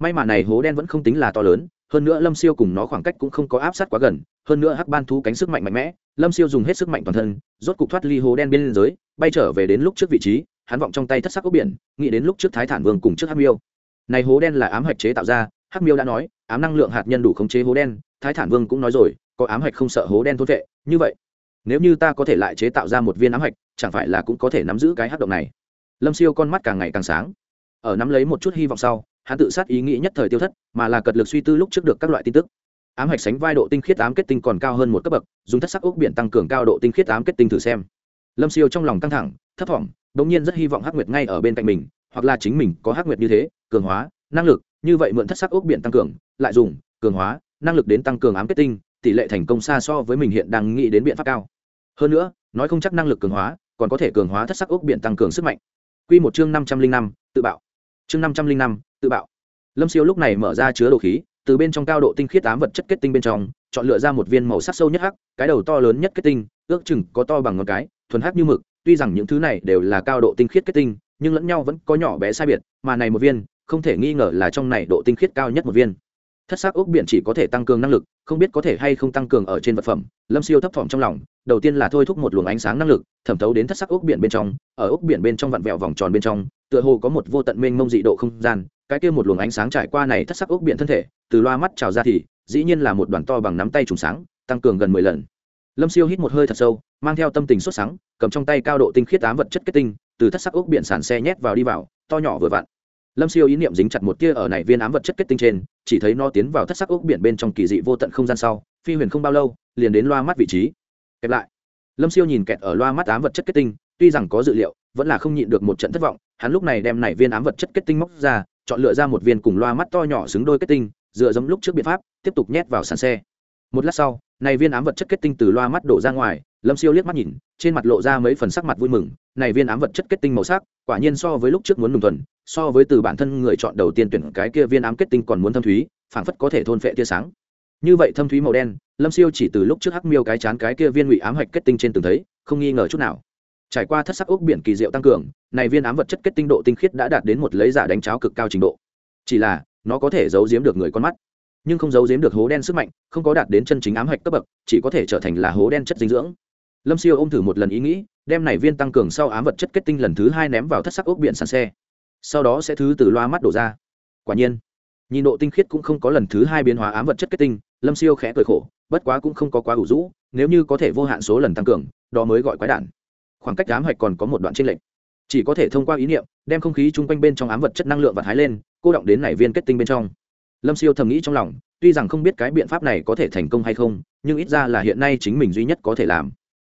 May mà này hố đen vẫn không tính là to lớn hơn nữa lâm siêu cùng nó khoảng cách cũng không có áp sát quá gần hơn nữa hắc ban thú cánh sức mạnh mạnh mẽ lâm siêu dùng hết sức mạnh toàn thân rốt cục thoát ly hố đen bên giới, bay trở về đến lúc trước vị trí hắn vọng trong tay thất sắc ốc biển nghĩ đến lúc trước thái thản vương cùng trước hắc miêu này hố đen là ám hạch chế tạo ra, hắc miêu đã nói, ám năng lượng hạt nhân đủ khống chế hố đen, thái thản vương cũng nói rồi, có ám hạch không sợ hố đen thôn vệ, như vậy, nếu như ta có thể lại chế tạo ra một viên ám hạch, chẳng phải là cũng có thể nắm giữ cái hắc động này? Lâm siêu con mắt càng ngày càng sáng. Ở nắm lấy một chút hy vọng sau, hắn tự sát ý nghĩ nhất thời tiêu thất, mà là cật lực suy tư lúc trước được các loại tin tức. Ám hạch sánh vai độ tinh khiết ám kết tinh còn cao hơn một cấp bậc, dùng thất sắc ốc biển tăng cường cao độ tinh khiết ám kết tinh thử xem. Lâm siêu trong lòng căng thẳng, thấp thỏm đ ỗ n g nhiên rất hy vọng hắc nguyệt ngay ở bên cạnh mình, hoặc là chính mình có hắc nguyệt như thế cường hóa, năng lực, như vậy mượn thất sắc ốc biển tăng cường, lại dùng, cường hóa, năng lực đến tăng cường ám kết tinh, tỷ lệ thành công xa so với mình hiện đang nghĩ đến biện pháp cao. Hơn nữa, nói không chắc năng lực cường hóa, còn có thể cường hóa thất sắc ốc biển tăng cường sức mạnh. Q một chương năm trăm linh năm, tự bạo. Chương năm trăm linh năm, tự bạo. Lâm siêu lúc này mở ra chứa đồ khí, từ bên trong cao độ tinh khiết tám vật chất kết tinh bên trong, chọn lựa ra một viên màu sắc sâu nhất hắc, cái đầu to lớn nhất kết tinh, ước chừng có to bằng ngón cái, thuần hắc như mực, tuy rằng những thứ này đều là cao độ tinh khiết kết tinh, nhưng lẫn nhau vẫn có nhỏ bé sai biệt, mà này một viên không thể nghi ngờ là trong này độ tinh khiết cao nhất một viên. Thất sắc ốc biển chỉ có thể tăng cường năng lực, không biết có thể hay không tăng cường ở trên vật phẩm, lâm siêu thấp thỏm trong lòng, đầu tiên là thôi thúc một luồng ánh sáng năng lực, thẩm thấu đến thất sắc ốc biển bên trong, ở ốc biển bên trong vặn vẹo vòng tròn bên trong, tựa hồ có một vô tận mênh mông dị độ không gian, cái kia một luồng ánh sáng trải qua này thất sắc ốc biển thân thể, từ loa mắt trào ra thì, dĩ nhiên là một đoàn to bằng nắm tay trùng sáng, tăng cường gần mười lần. Lâm siêu hít một hơi thật sâu, mang theo tâm tình sốt sáng cầm trong tay cao độ tinh khiết tám vật chất kết tinh, từ thất sắc ốc biển sàn xe nhét vào đi vào, to nhỏ vừa vặn lâm siêu ý niệm dính chặt một tia ở này viên ám vật chất kết tinh trên, chỉ thấy nó tiến vào thất sắc ốc biển bên trong kỳ dị vô tận không gian sau, phi huyền không bao lâu, liền đến loa mắt vị trí. Kẹp lại. Lâm siêu nhìn kẹt ở loa mắt ám vật chất kết tinh, tuy rằng có dự liệu, vẫn là không nhịn được một trận thất vọng, hắn lúc này đem này viên ám vật chất kết tinh móc ra, chọn lựa ra một viên cùng loa mắt to nhỏ xứng đôi kết tinh, dựa giống lúc trước biện pháp, tiếp tục nhét vào sàn xe. Một lát sau, này viên ám vật chất kết tinh từ loa mắt đổ ra ngoài, lâm siêu liếc mắt nhìn, trên mặt lộ ra mấy phần sắc mặt vui mừng này viên ám vật chất kết tinh màu sắc, quả nhiên so với lúc trước muốn nùng thuần, so với từ bản thân người chọn đầu tiên tuyển cái kia viên ám kết tinh còn muốn thâm thúy, phảng phất có thể thôn phệ tia sáng. Như vậy thâm thúy màu đen, lâm siêu chỉ từ lúc trước hắc miêu cái chán cái kia viên ngụy ám hạch kết tinh trên từng thấy, không nghi ngờ chút nào. Trải qua thất sắc ốc biển kỳ diệu tăng cường, này viên ám vật chất kết tinh độ tinh khiết đã đạt đến một lấy giả đánh cháo cực cao trình độ. Chỉ là, nó có thể giấu giếm được người con mắt, nhưng không giấu giếm được hố đen sức mạnh, không có đạt đến chân chính ám hạch cấp bậc, chỉ có thể trở thành là hố đen chất dinh dưỡng. Lâm siêu ôm thử một lần ý nghĩ đem này viên tăng cường sau ám vật chất kết tinh lần thứ hai ném vào thất sắc ốc biển sàn xe. Sau đó sẽ thứ từ loa mắt đổ ra. Quả nhiên, nhìn độ tinh khiết cũng không có lần thứ hai biến hóa ám vật chất kết tinh, lâm siêu khẽ cười khổ, bất quá cũng không có quá ủ rũ, nếu như có thể vô hạn số lần tăng cường, đó mới gọi quái đản. Khoảng cách ám hạch còn có một đoạn tranh lệch. Chỉ có thể thông qua ý niệm, đem không khí chung quanh bên trong ám vật chất năng lượng và hái lên, cô động đến nảy viên kết tinh bên trong. Lâm siêu thầm nghĩ trong lòng, tuy rằng không biết cái biện pháp này có thể thành công hay không, nhưng ít ra là hiện nay chính mình duy nhất có thể làm.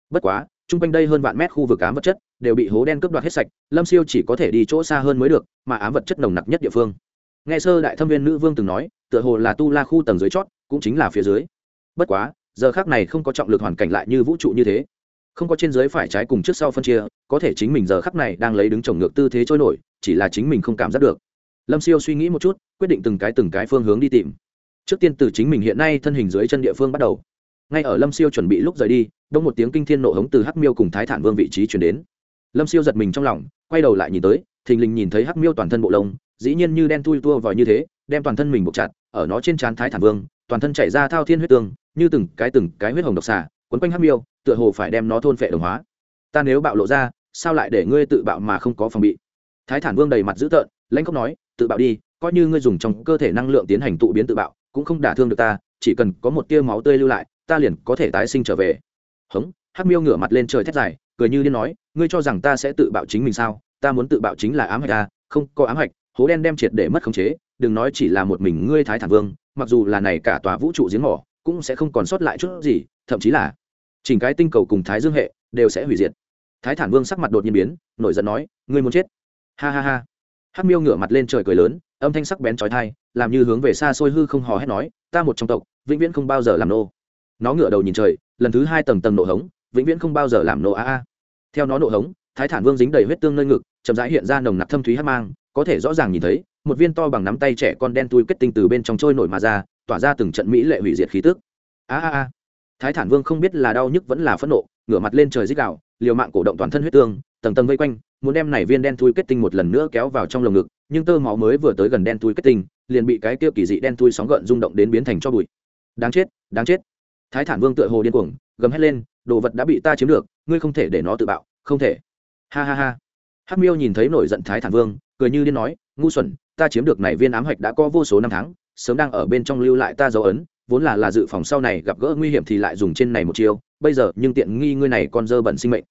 Bất quá chung quanh đây hơn vạn mét khu vực ám vật chất đều bị hố đen cướp đoạt hết sạch, lâm siêu chỉ có thể đi chỗ xa hơn mới được, mà ám vật chất nồng nặc nhất địa phương. Nghe sơ đại thâm viên nữ vương từng nói, tựa hồ là tu la khu tầng dưới chót, cũng chính là phía dưới. Bất quá, giờ khác này không có trọng lực hoàn cảnh lại như vũ trụ như thế. Không có trên dưới phải trái cùng trước sau phân chia, có thể chính mình giờ khắc này đang lấy đứng trồng ngược tư thế trôi nổi, chỉ là chính mình không cảm giác được. Lâm siêu suy nghĩ một chút, quyết định từng cái từng cái phương hướng đi tìm. Trước tiên từ chính mình hiện nay thân hình dưới chân địa phương bắt đầu ngay ở lâm siêu chuẩn bị lúc rời đi đông một tiếng kinh thiên nộ hống từ hắc miêu cùng thái thản vương vị trí chuyển đến. Lâm siêu giật mình trong lòng, quay đầu lại nhìn tới, thình lình nhìn thấy hắc miêu toàn thân bộ lông, dĩ nhiên như đen tui tua vòi như thế, đem toàn thân mình buộc chặt, ở nó trên trán thái thản vương, toàn thân chảy ra thao thiên huyết tương, như từng cái từng cái huyết hồng độc xà, quấn quanh hắc miêu, tựa hồ phải đem nó thôn phệ đồng hóa. Ta nếu bạo lộ ra, sao lại để ngươi tự bạo mà không có phòng bị? Thái thản vương đầy mặt dữ tợn, lãnh không nói, tự bạo đi, coi như ngươi dùng trong cơ thể năng lượng tiến hành tụ biến tự bạo, cũng không đả thương được ta, chỉ cần có một tia máu tươi lưu lại ta liền có thể tái sinh trở về. Hống, hắc miêu ngửa mặt lên trời thét dài, cười như điên nói, ngươi cho rằng ta sẽ tự bạo chính mình sao? Ta muốn tự bạo chính là ám hạch ta không có ám hạch, hố đen đem triệt để mất khống chế, đừng nói chỉ là một mình ngươi thái thản vương, mặc dù là này cả tòa vũ trụ giếng mỏ, cũng sẽ không còn sót lại chút gì, thậm chí là chỉnh cái tinh cầu cùng thái dương hệ đều sẽ hủy diệt. Thái thản vương sắc mặt đột nhiên biến, nổi giận nói, ngươi muốn chết. Ha ha ha. Hắc miêu ngửa mặt lên trời cười lớn, âm thanh sắc bén trói thai làm như hướng về xa xôi hư không hò hét nói, ta một trong tộc, vĩnh viễn không bao giờ làm nô nó ngửa đầu nhìn trời, lần thứ hai tầng tầng nổ hống, vĩnh viễn không bao giờ làm nổ a a. Theo nó nổ hống, thái thản vương dính đầy huyết tương nơi ngực, chậm rãi hiện ra nồng nặc thâm thúy hát mang, có thể rõ ràng nhìn thấy, một viên to bằng nắm tay trẻ con đen tui kết tinh từ bên trong trôi nổi mà ra, tỏa ra từng trận mỹ lệ hủy diệt khí tức. A a a. Thái thản vương không biết là đau nhức vẫn là phẫn nộ, ngửa mặt lên trời dích đạo liều mạng cổ động toàn thân huyết tương, tầng tầng vây quanh, muốn đem này viên đen thui kết tinh một lần nữa kéo vào trong lồng ngực, nhưng tơ máu mới vừa tới gần đen thui kết tinh, liền bị cái kia kỳ dị đen thui sóng gợn rung động đến biến thành cho bụi. Đáng chết đáng chết thái thản vương tựa hồ điên cuồng, gầm hét lên, đồ vật đã bị ta chiếm được, ngươi không thể để nó tự bạo, không thể. Ha ha ha. Hắc miêu nhìn thấy nổi giận thái thản vương, cười như điên nói, ngu xuẩn, ta chiếm được này viên ám hạch đã có vô số năm tháng, sớm đang ở bên trong lưu lại ta dấu ấn, vốn là là dự phòng sau này gặp gỡ nguy hiểm thì lại dùng trên này một chiêu, bây giờ nhưng tiện nghi ngươi này còn dơ bẩn sinh mệnh.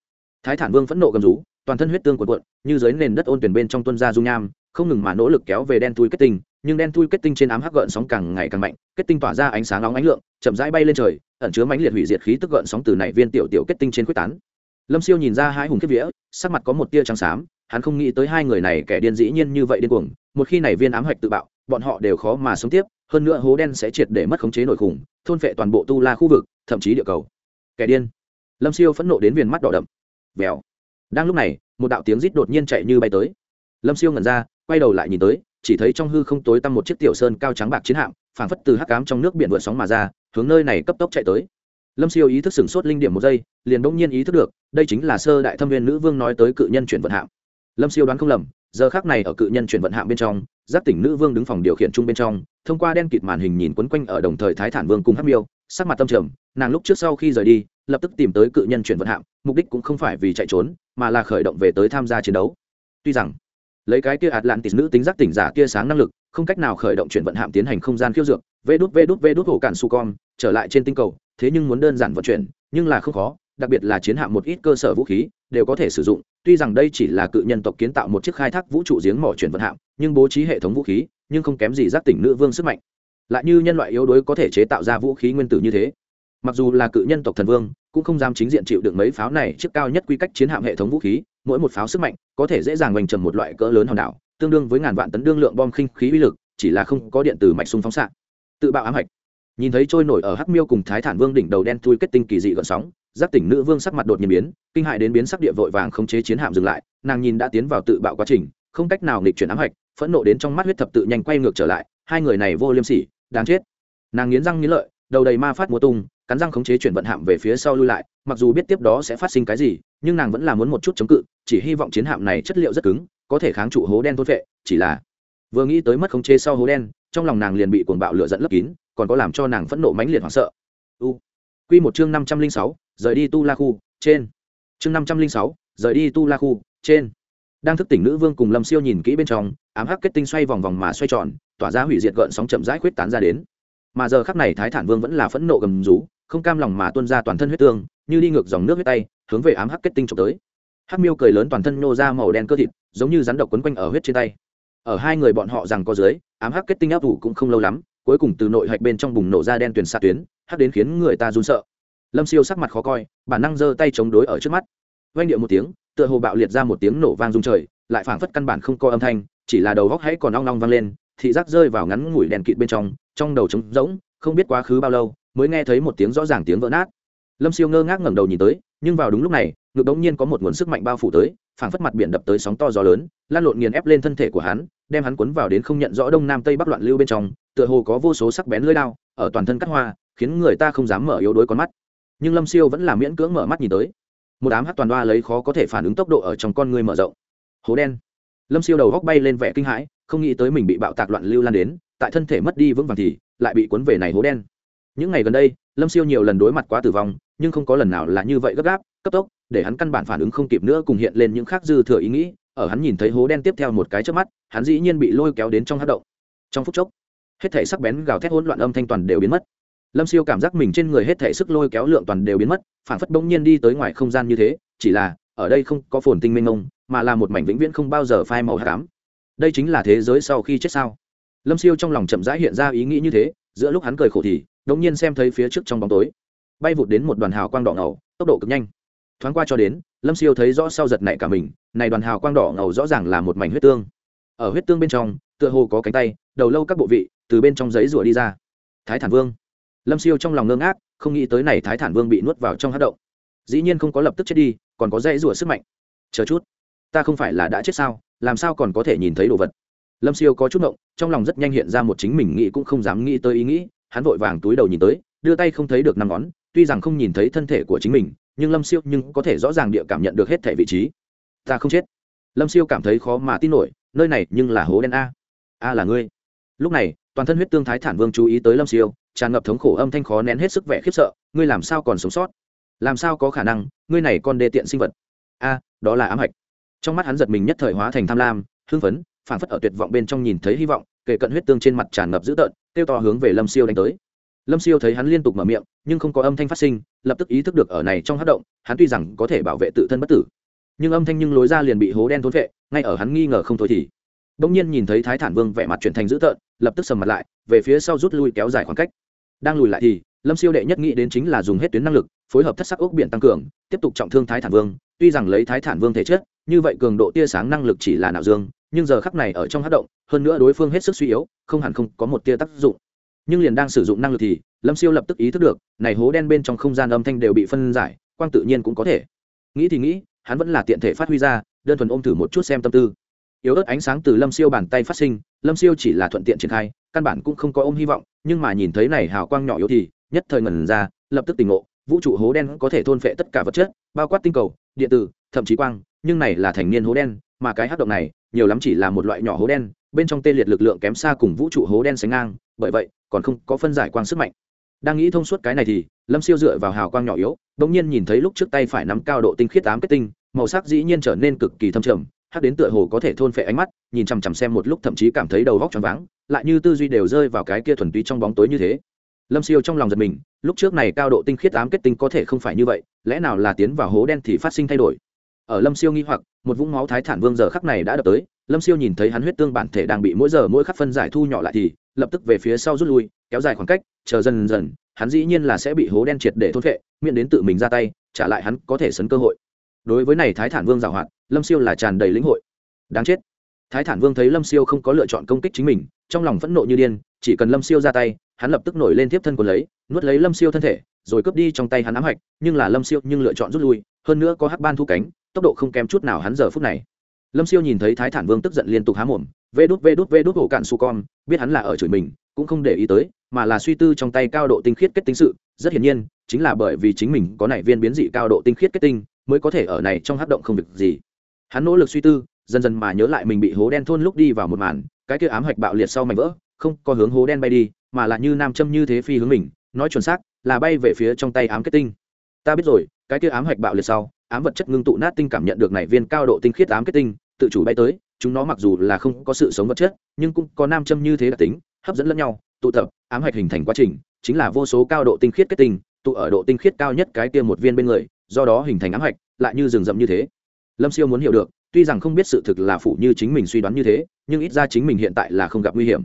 Thái thản vương phẫn nộ gầm rú, toàn thân huyết tương cuộn cuộn, như dưới nền đất ôn tuyển bên trong tuân gia dung nham, không ngừng mà nỗ lực kéo về đen thui kết tinh nhưng đen thui kết tinh trên ám hắc gợn sóng càng ngày càng mạnh, kết tinh tỏa ra ánh sáng nóng ánh lượng, chậm rãi bay lên trời, ẩn chứa mãnh liệt hủy diệt khí tức gợn sóng từ này viên tiểu tiểu kết tinh trên quyết tán. Lâm siêu nhìn ra hai hùng kiếp vía, sắc mặt có một tia trắng xám, hắn không nghĩ tới hai người này kẻ điên dĩ nhiên như vậy điên cuồng, một khi này viên ám hạch tự bạo, bọn họ đều khó mà sống tiếp, hơn nữa hố đen sẽ triệt để mất khống chế nổi khủng, thôn phệ toàn bộ tu la khu vực, thậm chí địa cầu. Kẻ điên. Lâm siêu phẫn nộ đến viền mắt đỏ đậm. Vèo. Đang lúc này, một đạo tiếng rít đột nhiên chạy như bay tới. Lâm siêu ngẩn ra, quay đầu lại nhìn tới chỉ thấy trong hư không tối tăm một chiếc tiểu sơn cao trắng bạc chiến hạm, phảng phất từ hắc cám trong nước biển vượt sóng mà ra, hướng nơi này cấp tốc chạy tới. Lâm siêu ý thức sửng sốt linh điểm một giây, liền bỗng nhiên ý thức được, đây chính là sơ đại thâm viên nữ vương nói tới cự nhân chuyển vận hạm. Lâm siêu đoán không lầm, giờ khác này ở cự nhân chuyển vận hạm bên trong, giáp tỉnh nữ vương đứng phòng điều khiển chung bên trong, thông qua đen kịt màn hình nhìn quấn quanh ở đồng thời thái thản vương cùng hắc miêu, sắc mặt tâm trầm, nàng lúc trước sau khi rời đi, lập tức tìm tới cự nhân chuyển vận hạm, mục đích cũng không phải vì chạy trốn, mà là khởi động về tới tham gia chiến đấu. Tuy rằng lấy cái kia atlantis nữ tính giác tỉnh giả tia sáng năng lực, không cách nào khởi động chuyển vận hạm tiến hành không gian khiêu dược. Vê đút vê đút vê đút hổ cản su con, trở lại trên tinh cầu, thế nhưng muốn đơn giản vận chuyển, nhưng là không khó, đặc biệt là chiến hạm một ít cơ sở vũ khí, đều có thể sử dụng. Tuy rằng đây chỉ là cự nhân tộc kiến tạo một chiếc khai thác vũ trụ giếng mỏ chuyển vận hạm, nhưng bố trí hệ thống vũ khí, nhưng không kém gì giác tỉnh nữ vương sức mạnh. Lại như nhân loại yếu đuối có thể chế tạo ra vũ khí nguyên tử như thế. Mặc dù là cự nhân tộc thần vương, cũng không dám chính diện chịu được mấy pháo này chiếc cao nhất quy cách chiến hạm hệ thống vũ khí mỗi một pháo sức mạnh có thể dễ dàng hoành trầm một loại cỡ lớn hòn đảo, tương đương với ngàn vạn tấn đương lượng bom khinh khí uy lực, chỉ là không có điện từ mạch súng phóng xạ. Tự bạo ám hạch. Nhìn thấy trôi nổi ở hắc miêu cùng thái thản vương đỉnh đầu đen thui kết tinh kỳ dị gợn sóng, giáp tỉnh nữ vương sắc mặt đột nhiên biến, kinh hại đến biến sắc địa vội vàng không chế chiến hạm dừng lại, nàng nhìn đã tiến vào tự bạo quá trình, không cách nào nghịch chuyển ám hạch, phẫn nộ đến trong mắt huyết thập tự nhanh quay ngược trở lại, hai người này vô liêm sỉ, đáng chết. Nàng nghiến răng nghiến lợi, đầu đầy ma phát mùa tung cắn răng khống chế chuyển vận hạm về phía sau lui lại, mặc dù biết tiếp đó sẽ phát sinh cái gì, nhưng nàng vẫn là muốn một chút chống cự, chỉ hy vọng chiến hạm này chất liệu rất cứng, có thể kháng trụ hố đen thốt vệ chỉ là vừa nghĩ tới mất khống chế sau hố đen, trong lòng nàng liền bị cuồng bạo lửa dẫn lấp kín, còn có làm cho nàng phẫn nộ mãnh liệt hoảng sợ. U. Quy một chương năm trăm linh sáu, rời đi tu la khu, trên. Chương năm trăm linh sáu, rời đi tu la khu, trên. Đang thức tỉnh nữ vương cùng lâm siêu nhìn kỹ bên trong, ám hắc kết tinh xoay vòng vòng mà xoay tròn, tỏa ra hủy diệt gợn sóng chậm rãi khuyết tán ra đến. Mà giờ khắc này thái thản vương vẫn là phẫn nộ gầm rú không cam lòng mà tuôn ra toàn thân huyết tương, như đi ngược dòng nước huyết tay, hướng về ám hắc kết tinh trộm tới. Hắc miêu cười lớn toàn thân nhô ra màu đen cơ thịt, giống như rắn độc quấn quanh ở huyết trên tay. Ở hai người bọn họ rằng có dưới, ám hắc kết tinh áp thủ cũng không lâu lắm, cuối cùng từ nội hạch bên trong bùng nổ ra đen tuyền xạ tuyến, hắc đến khiến người ta run sợ. Lâm siêu sắc mặt khó coi, bản năng giơ tay chống đối ở trước mắt. Vang điệu một tiếng, tựa hồ bạo liệt ra một tiếng nổ vang rung trời, lại phảng phất căn bản không có âm thanh, chỉ là đầu góc hãy còn long long vang lên, thị giác rơi vào ngắn ngủi đèn kịt bên trong trong đầu trống rỗng không biết quá khứ bao lâu, mới nghe thấy một tiếng rõ ràng tiếng vỡ nát. Lâm siêu ngơ ngác ngẩng đầu nhìn tới, nhưng vào đúng lúc này, ngực đống nhiên có một nguồn sức mạnh bao phủ tới, phảng phất mặt biển đập tới sóng to gió lớn, lan lộn nghiền ép lên thân thể của hắn, đem hắn cuốn vào đến không nhận rõ đông nam tây bắc loạn lưu bên trong, tựa hồ có vô số sắc bén lưỡi đao, ở toàn thân cắt hoa, khiến người ta không dám mở yếu đuối con mắt. Nhưng lâm siêu vẫn là miễn cưỡng mở mắt nhìn tới. Một đám hát toàn đoa lấy khó có thể phản ứng tốc độ ở trong con người mở rộng. Hố đen. Lâm siêu đầu góc bay lên vẻ kinh hãi, không nghĩ tới mình bị bạo tạc loạn lưu lan đến, tại thân thể mất đi vững vàng thì lại bị cuốn về này hố đen. Những ngày gần đây, lâm siêu nhiều lần đối mặt quá tử vong, nhưng không có lần nào là như vậy gấp gáp, cấp tốc, để hắn căn bản phản ứng không kịp nữa cùng hiện lên những khác dư thừa ý nghĩ. Ở hắn nhìn thấy hố đen tiếp theo một cái trước mắt, hắn dĩ nhiên bị lôi kéo đến trong hát động. Trong phút chốc, hết thể sắc bén gào thét hỗn loạn âm thanh toàn đều biến mất. Lâm siêu cảm giác mình trên người hết thể sức lôi kéo lượng toàn đều biến mất, phản phất bỗng nhiên đi tới ngoài không gian như thế, chỉ là, ở đây không có phồn tinh minh ông mà là một mảnh vĩnh viễn không bao giờ phai màu hạ cám đây chính là thế giới sau khi chết sao? Lâm siêu trong lòng chậm rãi hiện ra ý nghĩ như thế, giữa lúc hắn cười khổ thì, đống nhiên xem thấy phía trước trong bóng tối, bay vụt đến một đoàn hào quang đỏ ngầu, tốc độ cực nhanh. Thoáng qua cho đến, lâm siêu thấy rõ sau giật nảy cả mình, này đoàn hào quang đỏ ngầu rõ ràng là một mảnh huyết tương. Ở huyết tương bên trong, tựa hồ có cánh tay, đầu lâu các bộ vị, từ bên trong giấy rủa đi ra. Thái thản vương. Lâm siêu trong lòng ngơ ngác, không nghĩ tới này thái thản vương bị nuốt vào trong hát động. Dĩ nhiên không có lập tức chết đi, còn có dãy rủa sức mạnh. Chờ chút, ta không phải là đã chết sao? Làm sao còn có thể nhìn thấy đồ vật? Lâm siêu có chút ngộng, trong lòng rất nhanh hiện ra một chính mình nghĩ cũng không dám nghĩ tới ý nghĩ, hắn vội vàng túi đầu nhìn tới, đưa tay không thấy được năm ngón, tuy rằng không nhìn thấy thân thể của chính mình, nhưng lâm siêu nhưng có thể rõ ràng địa cảm nhận được hết thể vị trí. Ta không chết. Lâm siêu cảm thấy khó mà tin nổi, nơi này nhưng là hố đen a. A là ngươi. Lúc này, toàn thân huyết tương thái thản vương chú ý tới lâm siêu, tràn ngập thống khổ âm thanh khó nén hết sức vẻ khiếp sợ, ngươi làm sao còn sống sót? Làm sao có khả năng, ngươi này còn đê tiện sinh vật? A, đó là ám hạch. Trong mắt hắn giật mình nhất thời hóa thành tham lam, hưng phấn phản phất ở tuyệt vọng bên trong nhìn thấy hy vọng, kể cận huyết tương trên mặt tràn ngập dữ tợn, kêu to hướng về lâm siêu đánh tới. Lâm siêu thấy hắn liên tục mở miệng, nhưng không có âm thanh phát sinh, lập tức ý thức được ở này trong hát động, hắn tuy rằng có thể bảo vệ tự thân bất tử, nhưng âm thanh nhưng lối ra liền bị hố đen thốn vệ, ngay ở hắn nghi ngờ không thôi thì. Bỗng nhiên nhìn thấy thái thản vương vẻ mặt chuyển thành dữ tợn, lập tức sầm mặt lại, về phía sau rút lui kéo dài khoảng cách. Đang lùi lại thì, lâm siêu đệ nhất nghĩ đến chính là dùng hết tuyến năng lực, phối hợp thất sắc ốc biển tăng cường, tiếp tục trọng thương thái thản vương, tuy rằng lấy thái thản vương thể chất, như vậy cường độ tia sáng năng lực chỉ là nạo dương nhưng giờ khắc này ở trong hát động, hơn nữa đối phương hết sức suy yếu, không hẳn không có một tia tác dụng. Nhưng liền đang sử dụng năng lực thì, lâm siêu lập tức ý thức được, này hố đen bên trong không gian âm thanh đều bị phân giải, quang tự nhiên cũng có thể. Nghĩ thì nghĩ, hắn vẫn là tiện thể phát huy ra, đơn thuần ôm thử một chút xem tâm tư. Yếu ớt ánh sáng từ lâm siêu bàn tay phát sinh, lâm siêu chỉ là thuận tiện triển khai, căn bản cũng không có ôm hy vọng, nhưng mà nhìn thấy này hào quang nhỏ yếu thì, nhất thời ngẩn ra, lập tức tỉnh ngộ, vũ trụ hố đen có thể thôn phệ tất cả vật chất, bao quát tinh cầu, điện tử, thậm chí quang, nhưng này là thành niên hố đen, mà cái hát động này nhiều lắm chỉ là một loại nhỏ hố đen, bên trong tê liệt lực lượng kém xa cùng vũ trụ hố đen sánh ngang, bởi vậy, còn không có phân giải quang sức mạnh. Đang nghĩ thông suốt cái này thì, lâm siêu dựa vào hào quang nhỏ yếu đ ỗ n g nhiên nhìn thấy lúc trước tay phải nắm cao độ tinh khiết tám kết tinh, màu sắc dĩ nhiên trở nên cực kỳ thâm trầm, hắc đến tựa hồ có thể thôn phệ ánh mắt, nhìn chằm chằm xem một lúc thậm chí cảm thấy đầu vóc t r váng, lại như tư duy đều rơi vào cái kia thuần túy trong bóng tối như thế. Lâm siêu trong lòng giật mình, lúc trước này cao độ tinh khiết tám kết tinh có thể không phải như vậy, lẽ nào là tiến vào hố đen thì phát sinh thay đổi? Ở lâm siêu nghi hoặc, một vũng máu thái thản vương giờ khắc này đã đập tới, lâm siêu nhìn thấy hắn huyết tương bản thể đang bị mỗi giờ mỗi khắc phân giải thu nhỏ lại thì, lập tức về phía sau rút lui, kéo dài khoảng cách, chờ dần dần, hắn dĩ nhiên là sẽ bị hố đen triệt để thốt vệ miễn đến tự mình ra tay, trả lại hắn có thể sấn cơ hội. Đối với này thái thản vương giảo hoạt, lâm siêu là tràn đầy lĩnh hội. Đáng chết. Thái thản vương thấy lâm siêu không có lựa chọn công kích chính mình, trong lòng phẫn nộ như điên, chỉ cần lâm siêu ra tay, hắn lập tức nổi lên tiếp thân quân lấy, nuốt lấy lâm siêu thân thể, rồi cướp đi trong tay hắn ám hạch, nhưng là lâm siêu nhưng lựa chọn rút lui, hơn nữa có hắc ban thu cánh tốc độ không kém chút nào hắn giờ phút này. Lâm siêu nhìn thấy thái thản vương tức giận liên tục há mồm, vê đút vê đút vê đút hổ cạn su con, biết hắn là ở chửi mình, cũng không để ý tới, mà là suy tư trong tay cao độ tinh khiết kết tinh sự, rất hiển nhiên, chính là bởi vì chính mình có nảy viên biến dị cao độ tinh khiết kết tinh, mới có thể ở này trong hát động không việc gì. Hắn nỗ lực suy tư, dần dần mà nhớ lại mình bị hố đen thôn lúc đi vào một màn, cái kia ám hạch bạo liệt sau mảnh vỡ, không có hướng hố đen bay đi, mà là như nam châm như thế phi hướng mình, nói chuẩn xác, là bay về phía trong tay ám kết tinh. Ta biết rồi, cái kia ám hạch bạo liệt sau ám vật chất ngưng tụ nát tinh cảm nhận được này viên cao độ tinh khiết ám kết tinh, tự chủ bay tới, chúng nó mặc dù là không có sự sống vật chất, nhưng cũng có nam châm như thế đặc tính, hấp dẫn lẫn nhau, tụ tập, ám hạch hình thành quá trình, chính là vô số cao độ tinh khiết kết tinh, tụ ở độ tinh khiết cao nhất cái kia một viên bên người, do đó hình thành ám hạch, lại như rừng rậm như thế. Lâm siêu muốn hiểu được, tuy rằng không biết sự thực là phụ như chính mình suy đoán như thế, nhưng ít ra chính mình hiện tại là không gặp nguy hiểm.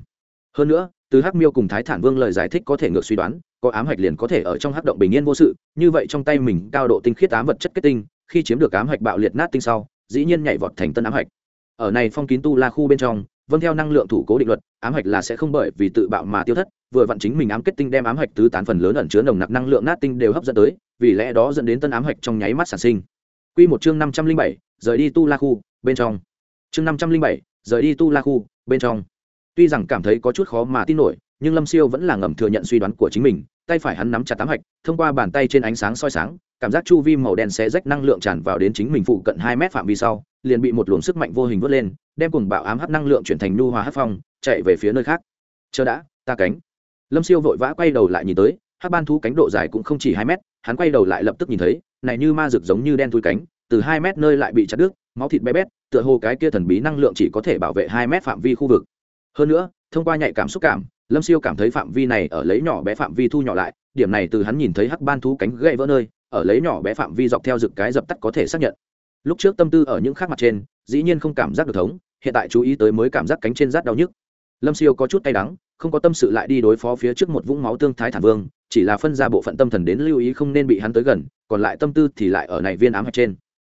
Hơn nữa, từ hắc miêu cùng thái thản vương lời giải thích có thể ngược suy đoán, có ám hạch liền có thể ở trong hắc động bình yên vô sự, như vậy trong tay mình cao độ tinh khiết ám vật chất kết tinh khi chiếm được ám hạch bạo liệt nát tinh sau, dĩ nhiên nhảy vọt thành tân ám hạch. Ở này phong kín tu la khu bên trong vâng theo năng lượng thủ cố định luật, ám hạch là sẽ không bởi vì tự bạo mà tiêu thất, vừa vặn chính mình ám kết tinh đem ám hạch tứ tán phần lớn ẩn chứa nồng nặc năng lượng nát tinh đều hấp dẫn tới, vì lẽ đó dẫn đến tân ám hạch trong nháy mắt sản sinh. Quy một chương năm trăm linh bảy, rời đi tu la khu, bên trong. Chương năm trăm linh bảy, rời đi tu la khu, bên trong. Tuy rằng cảm thấy có chút khó mà tin nổi, nhưng lâm siêu vẫn là ngầm thừa nhận suy đoán của chính mình, tay phải hắn nắm chặt tám hạch, thông qua bàn tay trên ánh sáng soi sáng cảm giác chu vi màu đen xé rách năng lượng tràn vào đến chính mình phụ cận hai mét phạm vi sau, liền bị một luồng sức mạnh vô hình vớt lên, đem cùng bạo ám hấp năng lượng chuyển thành nu hòa hấp phong, chạy về phía nơi khác. Chờ đã, ta cánh. Lâm siêu vội vã quay đầu lại nhìn tới, hắc ban thú cánh độ dài cũng không chỉ hai mét, hắn quay đầu lại lập tức nhìn thấy, này như ma rực giống như đen thui cánh, từ hai mét nơi lại bị chặt đứt, máu thịt bé bét, tựa hồ cái kia thần bí năng lượng chỉ có thể bảo vệ hai mét phạm vi khu vực. Hơn nữa, thông qua nhạy cảm xúc cảm, lâm siêu cảm thấy phạm vi này ở lấy nhỏ bé phạm vi thu nhỏ lại, điểm này từ hắn nhìn thấy hắc ban thú cánh gậy vỡ nơi ở lấy nhỏ bé phạm vi dọc theo rực cái dập tắt có thể xác nhận. Lúc trước tâm tư ở những khác mặt trên, dĩ nhiên không cảm giác được thống, hiện tại chú ý tới mới cảm giác cánh trên rát đau nhức. Lâm siêu có chút tay đắng, không có tâm sự lại đi đối phó phía trước một vũng máu tương thái thản vương, chỉ là phân ra bộ phận tâm thần đến lưu ý không nên bị hắn tới gần, còn lại tâm tư thì lại ở này viên ám hạch trên.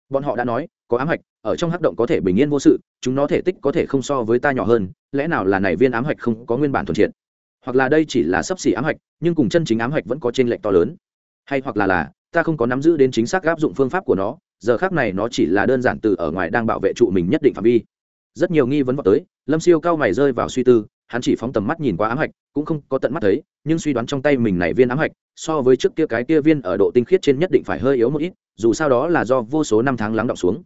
Bọn họ đã nói, có ám hạch, ở trong hắc động có thể bình yên vô sự, chúng nó thể tích có thể không so với ta nhỏ hơn, lẽ nào là này viên ám hạch không có nguyên bản thuần triệt? Hoặc là đây chỉ là sấp xỉ ám hạch, nhưng cùng chân chính ám hạch vẫn có trên lệnh to lớn. Hay hoặc là là ta không có nắm giữ đến chính xác áp dụng phương pháp của nó, giờ khác này nó chỉ là đơn giản từ ở ngoài đang bảo vệ trụ mình nhất định phạm vi. Rất nhiều nghi vấn vào tới, lâm siêu cao mày rơi vào suy tư, hắn chỉ phóng tầm mắt nhìn qua ám hạch, cũng không có tận mắt thấy, nhưng suy đoán trong tay mình này viên ám hạch, so với trước kia cái kia viên ở độ tinh khiết trên nhất định phải hơi yếu một ít, dù sao đó là do vô số năm tháng lắng động xuống.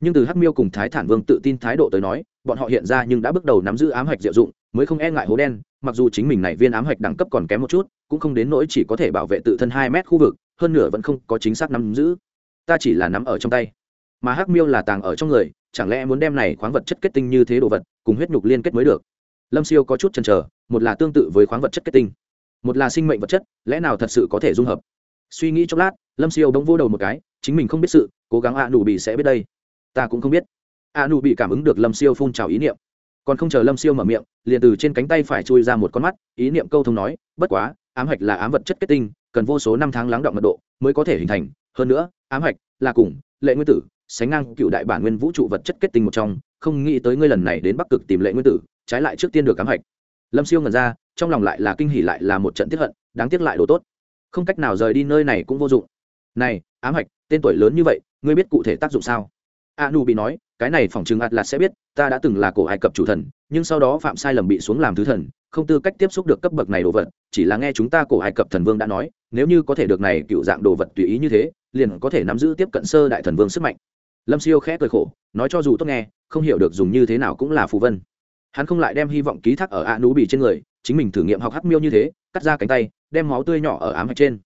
Nhưng từ hắc miêu cùng thái thản vương tự tin thái độ tới nói, bọn họ hiện ra nhưng đã bước đầu nắm giữ ám hạch diệu dụng, mới không e ngại hố đen, mặc dù chính mình này viên ám hạch đẳng cấp còn kém một chút, cũng không đến nỗi chỉ có thể bảo vệ tự thân hai mét khu vực hơn nửa vẫn không có chính xác nắm giữ. Ta chỉ là nắm ở trong tay. Mà hắc miêu là tàng ở trong người, chẳng lẽ muốn đem này khoáng vật chất kết tinh như thế đồ vật, cùng huyết nhục liên kết mới được? Lâm siêu có chút chần chờ, một là tương tự với khoáng vật chất kết tinh, một là sinh mệnh vật chất, lẽ nào thật sự có thể dung hợp? Suy nghĩ chốc lát, lâm siêu bỗng vô đầu một cái, chính mình không biết sự, cố gắng a nụ bị sẽ biết đây. Ta cũng không biết. A nụ bị cảm ứng được lâm siêu phun trào ý niệm. Còn không chờ lâm siêu mở miệng, liền từ trên cánh tay phải chui ra một con mắt, ý niệm câu thông nói, bất quá, ám hạch là ám vật chất kết tinh cần vô số năm tháng lắng động mật độ mới có thể hình thành. Hơn nữa, ám hạch, là cùng, lệ nguyên tử, sánh ngang cựu đại bản nguyên vũ trụ vật chất kết tinh một trong, không nghĩ tới ngươi lần này đến bắc cực tìm lệ nguyên tử, trái lại trước tiên được ám hạch. Lâm siêu ngẩn ra, trong lòng lại là kinh hỉ lại là một trận tiếp hận, đáng tiếc lại đồ tốt. Không cách nào rời đi nơi này cũng vô dụng. Này, ám hạch, tên tuổi lớn như vậy, ngươi biết cụ thể tác dụng sao? A nu bị nói, cái này phòng chừng ạt là sẽ biết, ta đã từng là cổ ai cập chủ thần, nhưng sau đó phạm sai lầm bị xuống làm thứ thần không tư cách tiếp xúc được cấp bậc này đồ vật, chỉ là nghe chúng ta cổ ai cập thần vương đã nói, nếu như có thể được này cựu dạng đồ vật tùy ý như thế, liền có thể nắm giữ tiếp cận sơ đại thần vương sức mạnh. Lâm siêu khẽ cười khổ, nói cho dù tốt nghe, không hiểu được dùng như thế nào cũng là phù vân. Hắn không lại đem hy vọng ký thác ở a nú bị trên người, chính mình thử nghiệm học hắc miêu như thế, cắt ra cánh tay, đem máu tươi nhỏ ở ám hạch trên.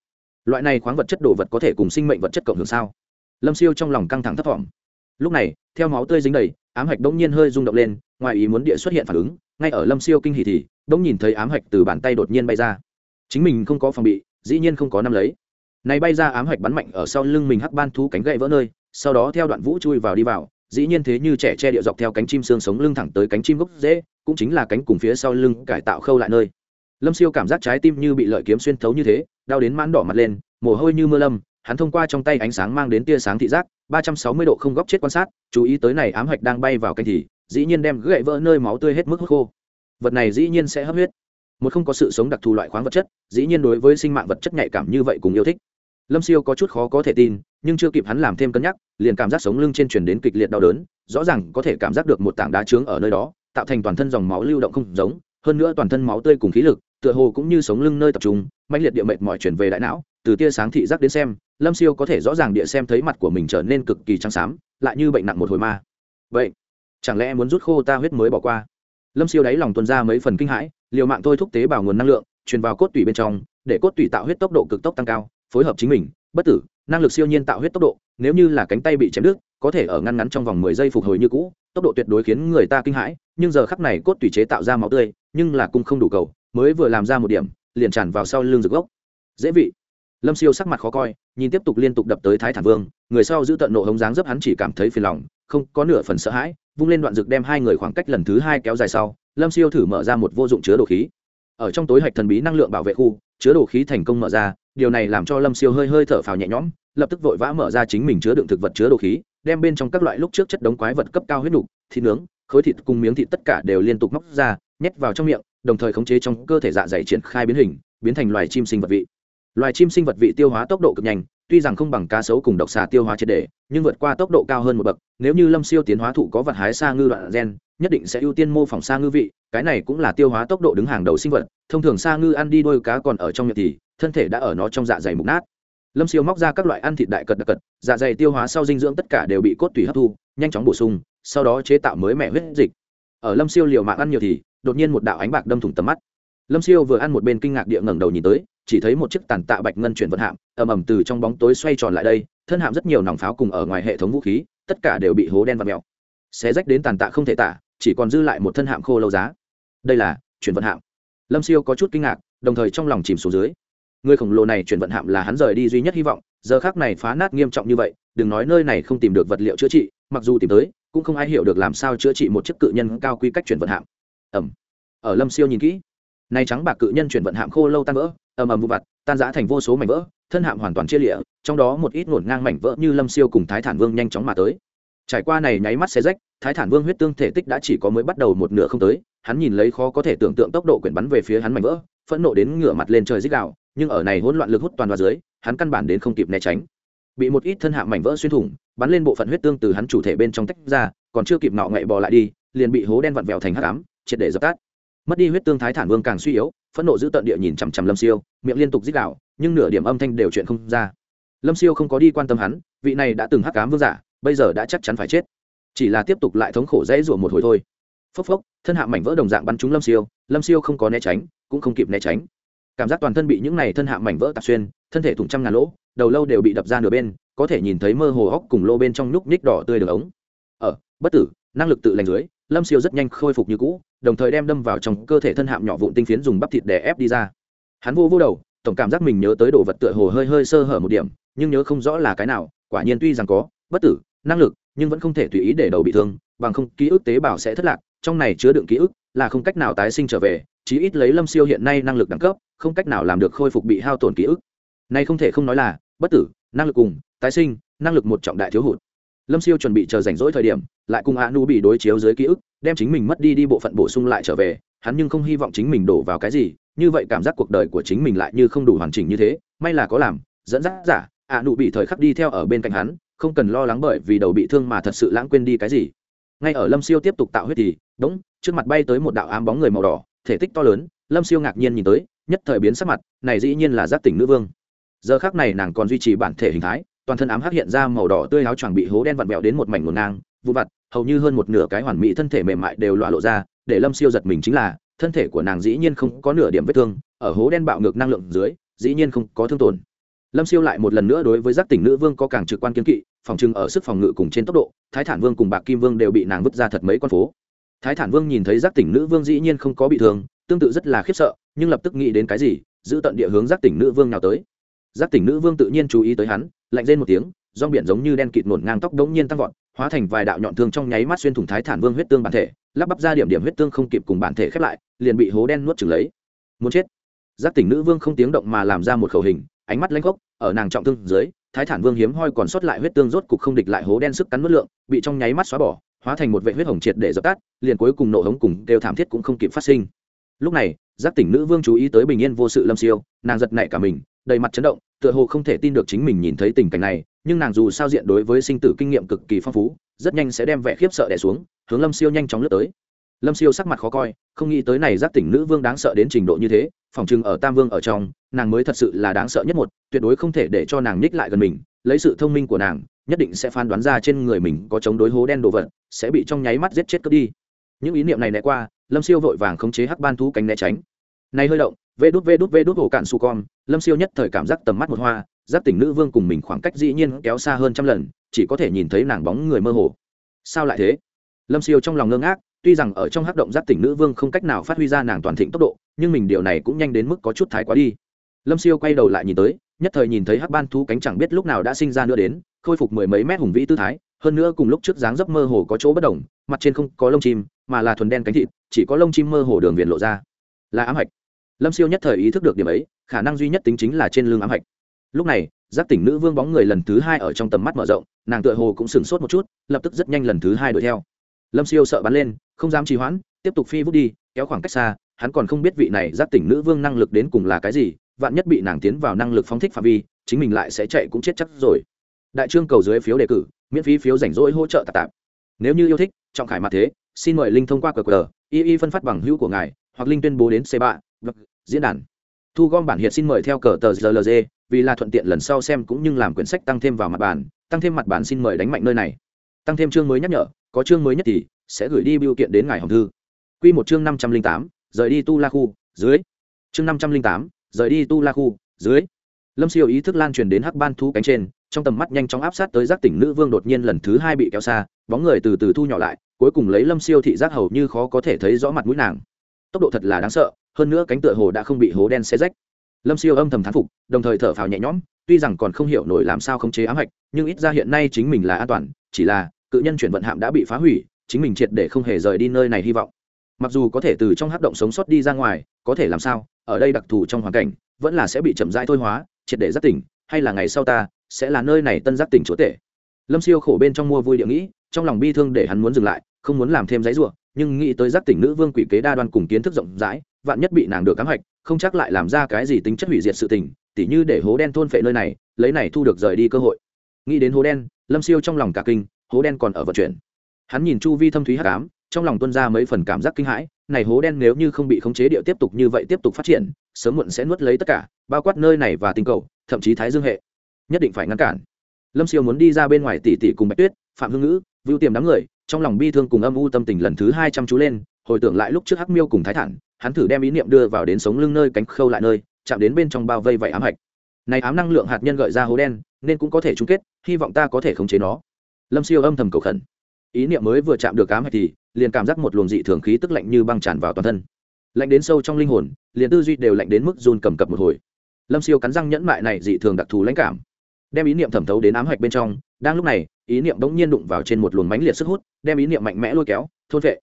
Loại này khoáng vật chất đồ vật có thể cùng sinh mệnh vật chất cộng hưởng sao? Lâm siêu trong lòng căng thẳng thấp t lúc này, theo máu tươi dính đầy, ám hạch bỗng nhiên hơi rung động lên ngoài ý muốn địa xuất hiện phản ứng, ngay ở lâm siêu kinh hỉ thì, bỗng nhìn thấy ám hạch từ bàn tay đột nhiên bay ra. Chính mình không có phòng bị, dĩ nhiên không có năm lấy. Này bay ra ám hạch bắn mạnh ở sau lưng mình hắc ban thú cánh gậy vỡ nơi, sau đó theo đoạn vũ chui vào đi vào, dĩ nhiên thế như trẻ che địa dọc theo cánh chim xương sống lưng thẳng tới cánh chim gốc dễ, cũng chính là cánh cùng phía sau lưng cải tạo khâu lại nơi. Lâm siêu cảm giác trái tim như bị lợi kiếm xuyên thấu như thế, đau đến mãn đỏ mặt lên, mồ hôi như mưa lâm, hắn thông qua trong tay ánh sáng mang đến tia sáng thị giác, ba trăm sáu mươi độ không góc chết quan sát, chú ý tới này ám hạch đang bay vào cánh thì dĩ nhiên đem gậy vỡ nơi máu tươi hết mức hút khô. Vật này dĩ nhiên sẽ hấp huyết. Một không có sự sống đặc thù loại khoáng vật chất, dĩ nhiên đối với sinh mạng vật chất nhạy cảm như vậy cùng yêu thích. Lâm siêu có chút khó có thể tin, nhưng chưa kịp hắn làm thêm cân nhắc, liền cảm giác sống lưng trên truyền đến kịch liệt đau đớn, rõ ràng có thể cảm giác được một tảng đá trướng ở nơi đó, tạo thành toàn thân dòng máu lưu động không giống, hơn nữa toàn thân máu tươi cùng khí lực, tựa hồ cũng như sống lưng nơi tập trung mạnh liệt địa mệt mỏi chuyển về đại não, từ tia sáng thị giác đến xem, lâm siêu có thể rõ ràng địa xem thấy mặt của mình trở nên cực kỳ trắng xám, lại như bệnh nặng một hồi ma. Vậy chẳng lẽ muốn rút khô ta huyết mới bỏ qua? Lâm siêu đáy lòng tuân ra mấy phần kinh hãi, liều mạng thôi thúc tế bào nguồn năng lượng, truyền vào cốt tủy bên trong, để cốt tủy tạo huyết tốc độ cực tốc tăng cao, phối hợp chính mình. Bất tử, năng lực siêu nhiên tạo huyết tốc độ, nếu như là cánh tay bị chém đứt, có thể ở ngăn ngắn trong vòng mười giây phục hồi như cũ. Tốc độ tuyệt đối khiến người ta kinh hãi, nhưng giờ khắc này cốt tủy chế tạo ra máu tươi, nhưng là cung không đủ cầu, mới vừa làm ra một điểm, liền tràn vào sau lưng rực gốc. Dễ vị. Lâm siêu sắc mặt khó coi, nhìn tiếp tục liên tục đập tới thái thản vương, người sau giữ tận nộ hống dáng dấp hắn chỉ cảm thấy phiền lòng không có nửa phần sợ hãi, vung lên đoạn rực đem hai người khoảng cách lần thứ hai kéo dài sau, lâm siêu thử mở ra một vô dụng chứa đồ khí. Ở trong tối hạch thần bí năng lượng bảo vệ khu, chứa đồ khí thành công mở ra, điều này làm cho lâm siêu hơi hơi thở phào nhẹ nhõm, lập tức vội vã mở ra chính mình chứa đựng thực vật chứa đồ khí, đem bên trong các loại lúc trước chất đống quái vật cấp cao huyết nục, thịt nướng, khối thịt cùng miếng thịt tất cả đều liên tục móc ra, nhét vào trong miệng, đồng thời khống chế trong cơ thể dạ dày triển khai biến hình, biến thành loài chim sinh vật vị. Loài chim sinh vật vị tiêu hóa tốc độ cực nhanh tuy rằng không bằng cá sấu cùng độc xà tiêu hóa triệt đề nhưng vượt qua tốc độ cao hơn một bậc, nếu như lâm siêu tiến hóa thụ có vật hái xa ngư đoạn gen, nhất định sẽ ưu tiên mô phỏng xa ngư vị, cái này cũng là tiêu hóa tốc độ đứng hàng đầu sinh vật, thông thường xa ngư ăn đi đôi cá còn ở trong miệng thì, thân thể đã ở nó trong dạ dày mục nát. Lâm siêu móc ra các loại ăn thịt đại cật đặc cật dạ dày tiêu hóa sau dinh dưỡng tất cả đều bị cốt tủy hấp thu, nhanh chóng bổ sung, sau đó chế tạo mới mẻ huyết dịch. Ở lâm siêu liều mạng ăn nhiều thì, đột nhiên một đạo ánh bạc đâm thủng tầm mắt lâm siêu vừa ăn một bên kinh ngạc địa ngẩng đầu nhìn tới, chỉ thấy một chiếc tàn tạ bạch ngân chuyển vận hạm, ầm ầm từ trong bóng tối xoay tròn lại đây, thân hạm rất nhiều nòng pháo cùng ở ngoài hệ thống vũ khí, tất cả đều bị hố đen và mèo. Xé rách đến tàn tạ không thể tả, chỉ còn dư lại một thân hạm khô lâu giá. Đây là chuyển vận hạm. Lâm siêu có chút kinh ngạc, đồng thời trong lòng chìm xuống dưới. Người khổng lồ này chuyển vận hạm là hắn rời đi duy nhất hy vọng, giờ khác này phá nát nghiêm trọng như vậy, đừng nói nơi này không tìm được vật liệu chữa trị, mặc dù tìm tới, cũng không ai hiểu được làm sao chữa trị một chiếc cự nhân cao quy cách chuyển vận hạm. Ẩm ở lâm siêu nhìn kỹ nay trắng bạc cự nhân chuyển vận hạm khô lâu tan vỡ, ầm ầm vụ vặt, tan giã thành vô số mảnh vỡ, thân hạm hoàn toàn chia lịa trong đó một ít ngổn ngang mảnh vỡ như lâm siêu cùng thái thản vương nhanh chóng mà tới. Trải qua này nháy mắt xe rách, thái thản vương huyết tương thể tích đã chỉ có mới bắt đầu một nửa không tới, hắn nhìn lấy khó có thể tưởng tượng tốc độ quyển bắn về phía hắn mảnh vỡ, phẫn nộ đến ngửa mặt lên trời dích đạo nhưng ở này hỗn loạn lực hút toàn vào dưới, hắn căn bản đến không kịp né tránh. Bị một ít thân hạm mảnh vỡ xuyên thủng, bắn lên bộ phận huyết tương từ hắn chủ thể bên trong tách ra, còn chưa kịp nọ ngậy bò lại đi, liền bị hố đen vặn vẹo thành hắc ám, triệt để dập tắt mất đi huyết tương thái thản vương càng suy yếu, phẫn nộ giữ tận địa nhìn chằm chằm lâm siêu, miệng liên tục dích đạo nhưng nửa điểm âm thanh đều chuyện không ra. Lâm siêu không có đi quan tâm hắn, vị này đã từng hắc cám vương giả, bây giờ đã chắc chắn phải chết. Chỉ là tiếp tục lại thống khổ dễ rủa một hồi thôi. Phốc phốc, thân hạ mảnh vỡ đồng dạng bắn trúng lâm siêu lâm siêu không có né tránh, cũng không kịp né tránh. Cảm giác toàn thân bị những này thân hạ mảnh vỡ tạp xuyên, thân thể thủng trăm ngàn lỗ, đầu lâu đều bị đập ra nửa bên, có thể nhìn thấy mơ hồ hóc cùng lô bên trong nhúc nhích đỏ tươi đường ống. Ở bất tử, năng lực tự lành dưới, lâm siêu rất nhanh khôi phục như cũ đồng thời đem đâm vào trong cơ thể thân hạm nhỏ vụn tinh phiến dùng bắp thịt để ép đi ra. Hắn vô vô đầu, tổng cảm giác mình nhớ tới đồ vật tựa hồ hơi hơi sơ hở một điểm, nhưng nhớ không rõ là cái nào, quả nhiên tuy rằng có, bất tử, năng lực, nhưng vẫn không thể tùy ý để đầu bị thương, bằng không, ký ức tế bào sẽ thất lạc, trong này chứa đựng ký ức là không cách nào tái sinh trở về, chí ít lấy lâm siêu hiện nay năng lực đẳng cấp, không cách nào làm được khôi phục bị hao tổn ký ức. Nay không thể không nói là, bất tử, năng lực cùng, tái sinh, năng lực một trọng đại thiếu hụt lâm siêu chuẩn bị chờ rảnh rỗi thời điểm, lại cùng a nu bị đối chiếu dưới ký ức, đem chính mình mất đi đi bộ phận bổ sung lại trở về, hắn nhưng không hy vọng chính mình đổ vào cái gì, như vậy cảm giác cuộc đời của chính mình lại như không đủ hoàn chỉnh như thế, may là có làm, dẫn dắt giả a nu bị thời khắc đi theo ở bên cạnh hắn, không cần lo lắng bởi vì đầu bị thương mà thật sự lãng quên đi cái gì. Ngay ở lâm siêu tiếp tục tạo huyết thì, đống, trước mặt bay tới một đạo ám bóng người màu đỏ, thể tích to lớn, lâm siêu ngạc nhiên nhìn tới, nhất thời biến sắc mặt, này dĩ nhiên là giác tỉnh nữ vương. Giờ khác này nàng còn duy trì bản thể hình thái toàn thân ám hắc hiện ra màu đỏ tươi áo choàng bị hố đen vặn vẹo đến một mảnh ngổn ngang, vụ vặt, hầu như hơn một nửa cái hoàn mỹ thân thể mềm mại đều lọa lộ ra, để lâm siêu giật mình chính là, thân thể của nàng dĩ nhiên không có nửa điểm vết thương, ở hố đen bạo ngược năng lượng dưới, dĩ nhiên không có thương tổn. Lâm siêu lại một lần nữa đối với giác tỉnh nữ vương có càng trực quan kiến kỵ, phòng trưng ở sức phòng ngự cùng trên tốc độ, thái thản vương cùng bạc kim vương đều bị nàng vứt ra thật mấy con phố. Thái thản vương nhìn thấy giác tỉnh nữ vương dĩ nhiên không có bị thương, tương tự rất là khiếp sợ, nhưng lập tức nghĩ đến cái gì, giữ tận địa hướng giác tỉnh nữ vương nào tới. Giác tỉnh nữ vương tự nhiên chú ý tới hắn lạnh rên một tiếng, rong biển giống như đen kịt nổn ngang tóc đống nhiên tăng vọt, hóa thành vài đạo nhọn thương trong nháy mắt xuyên thủng thái thản vương huyết tương bản thể, lắp bắp ra điểm điểm huyết tương không kịp cùng bản thể khép lại, liền bị hố đen nuốt chửng lấy. Muốn chết. Giác tỉnh nữ vương không tiếng động mà làm ra một khẩu hình, ánh mắt lanh khốc, ở nàng trọng thương dưới, thái thản vương hiếm hoi còn sót lại huyết tương rốt cục không địch lại hố đen sức cắn nuốt lượng, bị trong nháy mắt xóa bỏ, hóa thành một vệ huyết hồng triệt để dập tắt, liền cuối cùng nộ hống cùng đều thảm thiết cũng không kịp phát sinh. Lúc này, giác tỉnh nữ vương chú ý tới bình yên vô sự lâm siêu, nàng giật nảy cả mình, đầy mặt chấn động tựa hồ không thể tin được chính mình nhìn thấy tình cảnh này, nhưng nàng dù sao diện đối với sinh tử kinh nghiệm cực kỳ phong phú, rất nhanh sẽ đem vẻ khiếp sợ đẻ xuống, hướng lâm siêu nhanh chóng lướt tới. Lâm siêu sắc mặt khó coi, không nghĩ tới này giác tỉnh nữ vương đáng sợ đến trình độ như thế, phòng chừng ở tam vương ở trong, nàng mới thật sự là đáng sợ nhất một, tuyệt đối không thể để cho nàng ních lại gần mình, lấy sự thông minh của nàng, nhất định sẽ phán đoán ra trên người mình có chống đối hố đen đồ vật, sẽ bị trong nháy mắt giết chết cướp đi. Những ý niệm này né qua, lâm siêu vội vàng khống chế hắc ban thú cánh né tránh. Này hơi động, vê đút vê đút vê đút hồ cạn su con lâm siêu nhất thời cảm giác tầm mắt một hoa, giác tỉnh nữ vương cùng mình khoảng cách dĩ nhiên kéo xa hơn trăm lần, chỉ có thể nhìn thấy nàng bóng người mơ hồ. Sao lại thế? Lâm siêu trong lòng ngơ ngác, tuy rằng ở trong hắc động giác tỉnh nữ vương không cách nào phát huy ra nàng toàn thịnh tốc độ, nhưng mình điều này cũng nhanh đến mức có chút thái quá đi. Lâm siêu quay đầu lại nhìn tới, nhất thời nhìn thấy hắc ban thú cánh chẳng biết lúc nào đã sinh ra nữa đến, khôi phục mười mấy mét hùng vĩ tư thái, hơn nữa cùng lúc trước dáng dấp mơ hồ có chỗ bất đồng, mặt trên không có lông chim, mà là thuần đen cánh thịt, chỉ có lông chim mơ hồ đường viền lộ ra. Là ám hạch. Lâm siêu nhất thời ý thức được điểm ấy khả năng duy nhất tính chính là trên lưng ám hạch. Lúc này, giác tỉnh nữ vương bóng người lần thứ hai ở trong tầm mắt mở rộng, nàng tựa hồ cũng sửng sốt một chút, lập tức rất nhanh lần thứ hai đuổi theo. Lâm siêu sợ bắn lên, không dám trì hoãn, tiếp tục phi vút đi, kéo khoảng cách xa, hắn còn không biết vị này giác tỉnh nữ vương năng lực đến cùng là cái gì, vạn nhất bị nàng tiến vào năng lực phóng thích phạm vi, chính mình lại sẽ chạy cũng chết chắc rồi. Đại trương cầu dưới phiếu đề cử, miễn phí phiếu rảnh rỗi hỗ trợ tạp tạp. Nếu như yêu thích, trọng khải mặt thế, xin mời linh thông qua cờ cờ y y phân phát bằng hữu của ngài, hoặc linh tuyên bố đến c ba diễn đàn thu gom bản hiện xin mời theo cờ tờ rlg vì là thuận tiện lần sau xem cũng như làm quyển sách tăng thêm vào mặt bản, tăng thêm mặt bản xin mời đánh mạnh nơi này. Tăng thêm chương mới nhắc nhở, có chương mới nhất thì sẽ gửi đi biểu kiện đến ngài hồng thư. Q một chương năm trăm linh tám, rời đi tu la khu, dưới. Chương năm trăm linh tám, rời đi tu la khu, dưới. Lâm siêu ý thức lan truyền đến hắc ban thu cánh trên, trong tầm mắt nhanh chóng áp sát tới giác tỉnh nữ vương đột nhiên lần thứ hai bị kéo xa, bóng người từ từ thu nhỏ lại, cuối cùng lấy lâm siêu thị giác hầu như khó có thể thấy rõ mặt mũi nàng. Tốc độ thật là đáng sợ hơn nữa cánh tựa hồ đã không bị hố đen xe rách. Lâm siêu âm thầm thán phục, đồng thời thở phào nhẹ nhõm, tuy rằng còn không hiểu nổi làm sao khống chế ám hạch, nhưng ít ra hiện nay chính mình là an toàn, chỉ là cự nhân chuyển vận hạm đã bị phá hủy, chính mình triệt để không hề rời đi nơi này hy vọng. Mặc dù có thể từ trong hát động sống sót đi ra ngoài, có thể làm sao, ở đây đặc thù trong hoàn cảnh, vẫn là sẽ bị chậm rãi thôi hóa, triệt để giác tỉnh, hay là ngày sau ta sẽ là nơi này tân giác tỉnh chúa tể. Lâm siêu khổ bên trong mua vui địa nghĩ, trong lòng bi thương để hắn muốn dừng lại, không muốn làm thêm giấy ruộng nhưng nghĩ tới giác tỉnh nữ vương quỷ kế đa đoan cùng kiến thức rộng rãi vạn nhất bị nàng được cám hạch, không chắc lại làm ra cái gì tính chất hủy diệt sự tình, tỉ như để hố đen thôn phệ nơi này, lấy này thu được rời đi cơ hội. Nghĩ đến hố đen, lâm siêu trong lòng cả kinh, hố đen còn ở vận chuyển. Hắn nhìn chu vi thâm thúy hắc cám trong lòng tuân ra mấy phần cảm giác kinh hãi, này hố đen nếu như không bị khống chế địa tiếp tục như vậy tiếp tục phát triển, sớm muộn sẽ nuốt lấy tất cả, bao quát nơi này và tinh cầu, thậm chí thái dương hệ. Nhất định phải ngăn cản. Lâm siêu muốn đi ra bên ngoài tỷ tỷ cùng bạch tuyết, phạm hương ngữ, vưu tiềm đám người, trong lòng bi thương cùng âm u tâm tình lần thứ hai trăm chú lên, hồi tưởng lại lúc trước hắc miêu cùng thái thản hắn thử đem ý niệm đưa vào đến sống lưng nơi cánh khâu lại nơi, chạm đến bên trong bao vây vảy ám hạch. Này ám năng lượng hạt nhân gợi ra hố đen, nên cũng có thể chung kết, hy vọng ta có thể khống chế nó. Lâm siêu âm thầm cầu khẩn. Ý niệm mới vừa chạm được ám hạch thì, liền cảm giác một luồng dị thường khí tức lạnh như băng tràn vào toàn thân. Lạnh đến sâu trong linh hồn, liền tư duy đều lạnh đến mức run cầm cập một hồi. Lâm siêu cắn răng nhẫn mại này dị thường đặc thù lãnh cảm. Đem ý niệm thẩm thấu đến ám hạch bên trong, đang lúc này, ý niệm bỗng nhiên đụng vào trên một luồng mánh liệt sức hút, đem ý niệm mạnh mẽ lôi kéo, thôn vệ.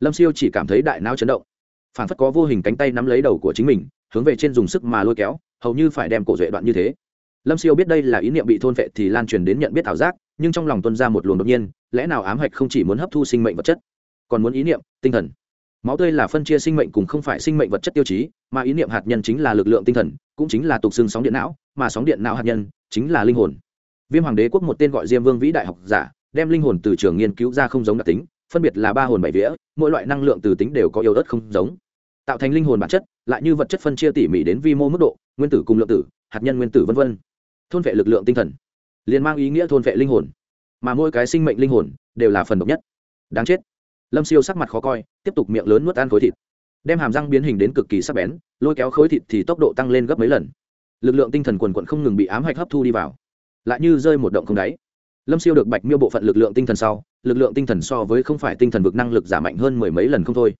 Lâm siêu chỉ cảm thấy đại não chấn động phản phất có vô hình cánh tay nắm lấy đầu của chính mình, hướng về trên dùng sức mà lôi kéo, hầu như phải đem cổ duệ đoạn như thế. Lâm siêu biết đây là ý niệm bị thôn vệ thì lan truyền đến nhận biết ảo giác, nhưng trong lòng tuân ra một luồng đột nhiên, lẽ nào ám hạch không chỉ muốn hấp thu sinh mệnh vật chất, còn muốn ý niệm, tinh thần. Máu tươi là phân chia sinh mệnh cùng không phải sinh mệnh vật chất tiêu chí, mà ý niệm hạt nhân chính là lực lượng tinh thần, cũng chính là tục xương sóng điện não, mà sóng điện não hạt nhân chính là linh hồn. Viêm hoàng đế quốc một tên gọi diêm vương vĩ đại học giả, đem linh hồn từ trường nghiên cứu ra không giống đặc tính, phân biệt là ba hồn bảy vía, mỗi loại năng lượng từ tính đều có yếu ớt không giống tạo thành linh hồn bản chất, lại như vật chất phân chia tỉ mỉ đến vi mô mức độ, nguyên tử cùng lượng tử, hạt nhân nguyên tử v v thôn vệ lực lượng tinh thần, liền mang ý nghĩa thôn vệ linh hồn. Mà mỗi cái sinh mệnh linh hồn đều là phần độc nhất. Đáng chết. Lâm siêu sắc mặt khó coi, tiếp tục miệng lớn nuốt ăn khối thịt. Đem hàm răng biến hình đến cực kỳ sắc bén, lôi kéo khối thịt thì tốc độ tăng lên gấp mấy lần. Lực lượng tinh thần quần quận không ngừng bị ám hạch hấp thu đi vào. Lại như rơi một động không đáy. Lâm siêu được bạch miêu bộ phận lực lượng tinh thần sau, lực lượng tinh thần so với không phải tinh thần vực năng lực giảm mạnh hơn mười mấy lần không thôi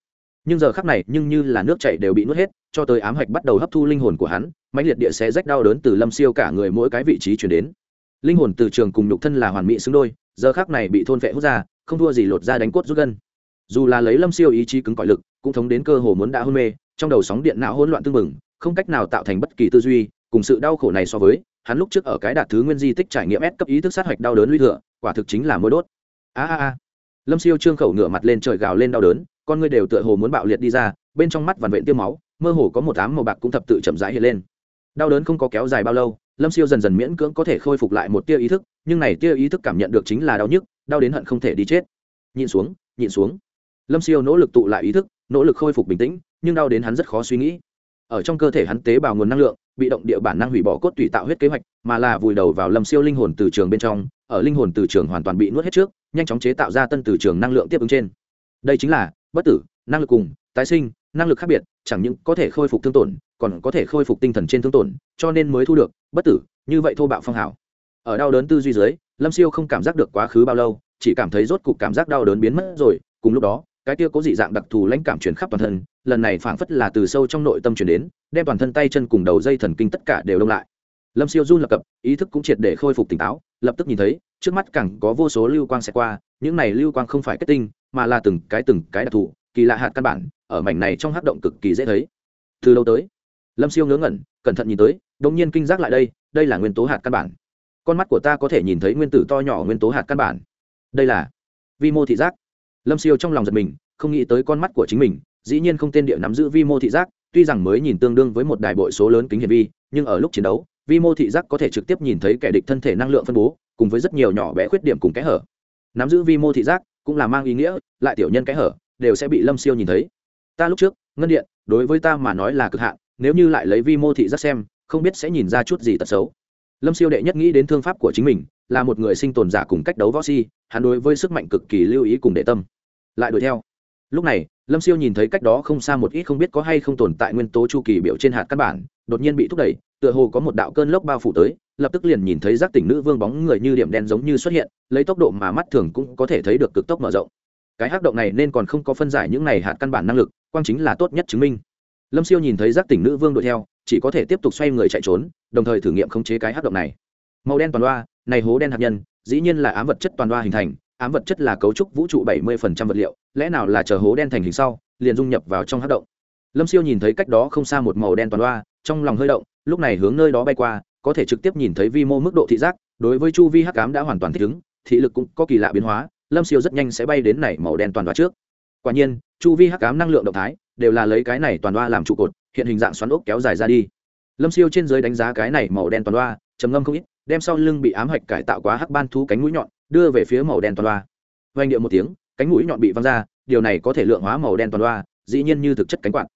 nhưng giờ khắc này nhưng như là nước chảy đều bị nuốt hết, cho tới ám hạch bắt đầu hấp thu linh hồn của hắn, mãnh liệt địa sẽ rách đau đớn từ lâm siêu cả người mỗi cái vị trí chuyển đến. Linh hồn từ trường cùng nhục thân là hoàn mỹ xứng đôi, giờ khác này bị thôn vệ hút ra, không thua gì lột ra đánh cốt rút gân. Dù là lấy lâm siêu ý chí cứng cỏi lực, cũng thống đến cơ hồ muốn đã hôn mê, trong đầu sóng điện não hỗn loạn tương mừng không cách nào tạo thành bất kỳ tư duy, cùng sự đau khổ này so với, hắn lúc trước ở cái đạt thứ nguyên di tích trải nghiệm ép cấp ý thức sát hạch đau đớn lũy thừa, quả thực chính là mối đốt. A a a lâm siêu trương khẩu ngửa mặt lên trời gào lên đau đớn, con ngươi đều tựa hồ muốn bạo liệt đi ra, bên trong mắt vằn vện tiêu máu, mơ hồ có một ám màu bạc cũng thập tự chậm rãi hiện lên. Đau đớn không có kéo dài bao lâu, lâm siêu dần dần miễn cưỡng có thể khôi phục lại một tia ý thức, nhưng này tia ý thức cảm nhận được chính là đau nhức, đau đến hận không thể đi chết. Nhịn xuống nhịn xuống. Lâm siêu nỗ lực tụ lại ý thức, nỗ lực khôi phục bình tĩnh, nhưng đau đến hắn rất khó suy nghĩ ở trong cơ thể hắn tế bào nguồn năng lượng, bị động địa bản năng hủy bỏ cốt tùy tạo huyết kế hoạch, mà là vùi đầu vào lâm siêu linh hồn từ trường bên trong, ở linh hồn từ trường hoàn toàn bị nuốt hết trước, nhanh chóng chế tạo ra tân từ trường năng lượng tiếp ứng trên. Đây chính là bất tử, năng lực cùng, tái sinh, năng lực khác biệt, chẳng những có thể khôi phục thương tổn, còn có thể khôi phục tinh thần trên thương tổn, cho nên mới thu được bất tử, như vậy thô bạo phong hảo ở đau đớn tư duy dưới, lâm siêu không cảm giác được quá khứ bao lâu, chỉ cảm thấy rốt cục cảm giác đau đớn biến mất rồi, cùng lúc đó cái kia có dị dạng đặc thù lãnh cảm truyền khắp toàn thân, lần này phảng phất là từ sâu trong nội tâm truyền đến, đem toàn thân tay chân cùng đầu dây thần kinh tất cả đều đông lại. Lâm siêu run lập cập, ý thức cũng triệt để khôi phục tỉnh táo, lập tức nhìn thấy, trước mắt càng có vô số lưu quang sẽ qua, những này lưu quang không phải kết tinh, mà là từng cái từng cái đặc thù, kỳ lạ hạt căn bản, ở mảnh này trong hát động cực kỳ dễ thấy. Từ lâu tới, lâm siêu ngớ ngẩn, cẩn thận nhìn tới đ nhiên kinh giác lại đây đây là nguyên tố hạt căn bản. Con mắt của ta có thể nhìn thấy nguyên tử to nhỏ nguyên tố hạt căn bản. Đây là vi mô thị giác lâm siêu trong lòng giật mình, không nghĩ tới con mắt của chính mình, dĩ nhiên không tên địa nắm giữ vi mô thị giác, tuy rằng mới nhìn tương đương với một đài bội số lớn kính hiển vi, nhưng ở lúc chiến đấu, vi mô thị giác có thể trực tiếp nhìn thấy kẻ địch thân thể năng lượng phân bố, cùng với rất nhiều nhỏ bé khuyết điểm cùng kẽ hở. Nắm giữ vi mô thị giác cũng là mang ý nghĩa, lại tiểu nhân kẽ hở, đều sẽ bị lâm siêu nhìn thấy. Ta lúc trước, ngân điện, đối với ta mà nói là cực hạn, nếu như lại lấy vi mô thị giác xem, không biết sẽ nhìn ra chút gì tật xấu. Lâm siêu đệ nhất nghĩ đến thương pháp của chính mình, là một người sinh tồn giả cùng cách đấu võ si, hắn đối với sức mạnh cực kỳ lưu ý cùng đệ tâm lại đuổi theo. Lúc này, lâm siêu nhìn thấy cách đó không xa một ít không biết có hay không tồn tại nguyên tố chu kỳ biểu trên hạt căn bản, đột nhiên bị thúc đẩy, tựa hồ có một đạo cơn lốc bao phủ tới, lập tức liền nhìn thấy giác tỉnh nữ vương bóng người như điểm đen giống như xuất hiện, lấy tốc độ mà mắt thường cũng có thể thấy được cực tốc mở rộng. Cái hắc động này nên còn không có phân giải những này hạt căn bản năng lực, quang chính là tốt nhất chứng minh. Lâm siêu nhìn thấy giác tỉnh nữ vương đuổi theo, chỉ có thể tiếp tục xoay người chạy trốn, đồng thời thử nghiệm khống chế cái hắc động này. Màu đen toàn đoa, này hố đen hạt nhân, dĩ nhiên là ám vật chất toàn đoa hình thành ám vật chất là cấu trúc vũ trụ bảy mươi vật liệu lẽ nào là chờ hố đen thành hình sau liền dung nhập vào trong hắc động? Lâm siêu nhìn thấy cách đó không xa một màu đen toàn loa, trong lòng hơi động lúc này hướng nơi đó bay qua có thể trực tiếp nhìn thấy vi mô mức độ thị giác đối với chu vi hắc cám đã hoàn toàn thích ứng thị lực cũng có kỳ lạ biến hóa lâm siêu rất nhanh sẽ bay đến này màu đen toàn loa trước. Quả nhiên chu vi hắc cám năng lượng động thái đều là lấy cái này toàn loa làm trụ cột hiện hình dạng xoắn ốc kéo dài ra đi. Lâm siêu trên giới đánh giá cái này màu đen toàn loa, trầm ngâm không ít đem sau lưng bị ám hạch cải tạo quá hắc ban thú cánh mũi nhọn đưa về phía màu đen toàn loa. Vang điệu một tiếng, cánh mũi nhọn bị văng ra, điều này có thể lượng hóa màu đen toàn loa, dĩ nhiên như thực chất cánh quạt.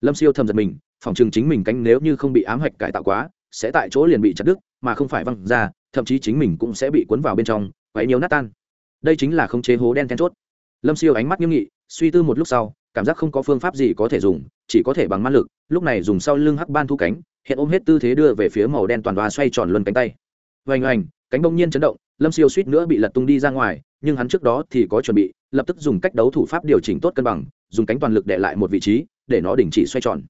Lâm siêu thầm giật mình, phòng chừng chính mình cánh nếu như không bị ám hạch cải tạo quá, sẽ tại chỗ liền bị chặt đứt, mà không phải văng ra, thậm chí chính mình cũng sẽ bị cuốn vào bên trong, quấy nhiều nát tan. Đây chính là khống chế hố đen then chốt. Lâm siêu ánh mắt nghiêm nghị, suy tư một lúc sau, cảm giác không có phương pháp gì có thể dùng, chỉ có thể bằng man lực, lúc này dùng sau lưng hắc ban thu cánh, hiện ôm hết tư thế đưa về phía màu đen toàn đoa xoay tròn luân cánh tay. Vành oành cánh bông nhiên chấn động, lâm siêu suýt nữa bị lật tung đi ra ngoài, nhưng hắn trước đó thì có chuẩn bị, lập tức dùng cách đấu thủ pháp điều chỉnh tốt cân bằng, dùng cánh toàn lực để lại một vị trí, để nó đình chỉ xoay tròn.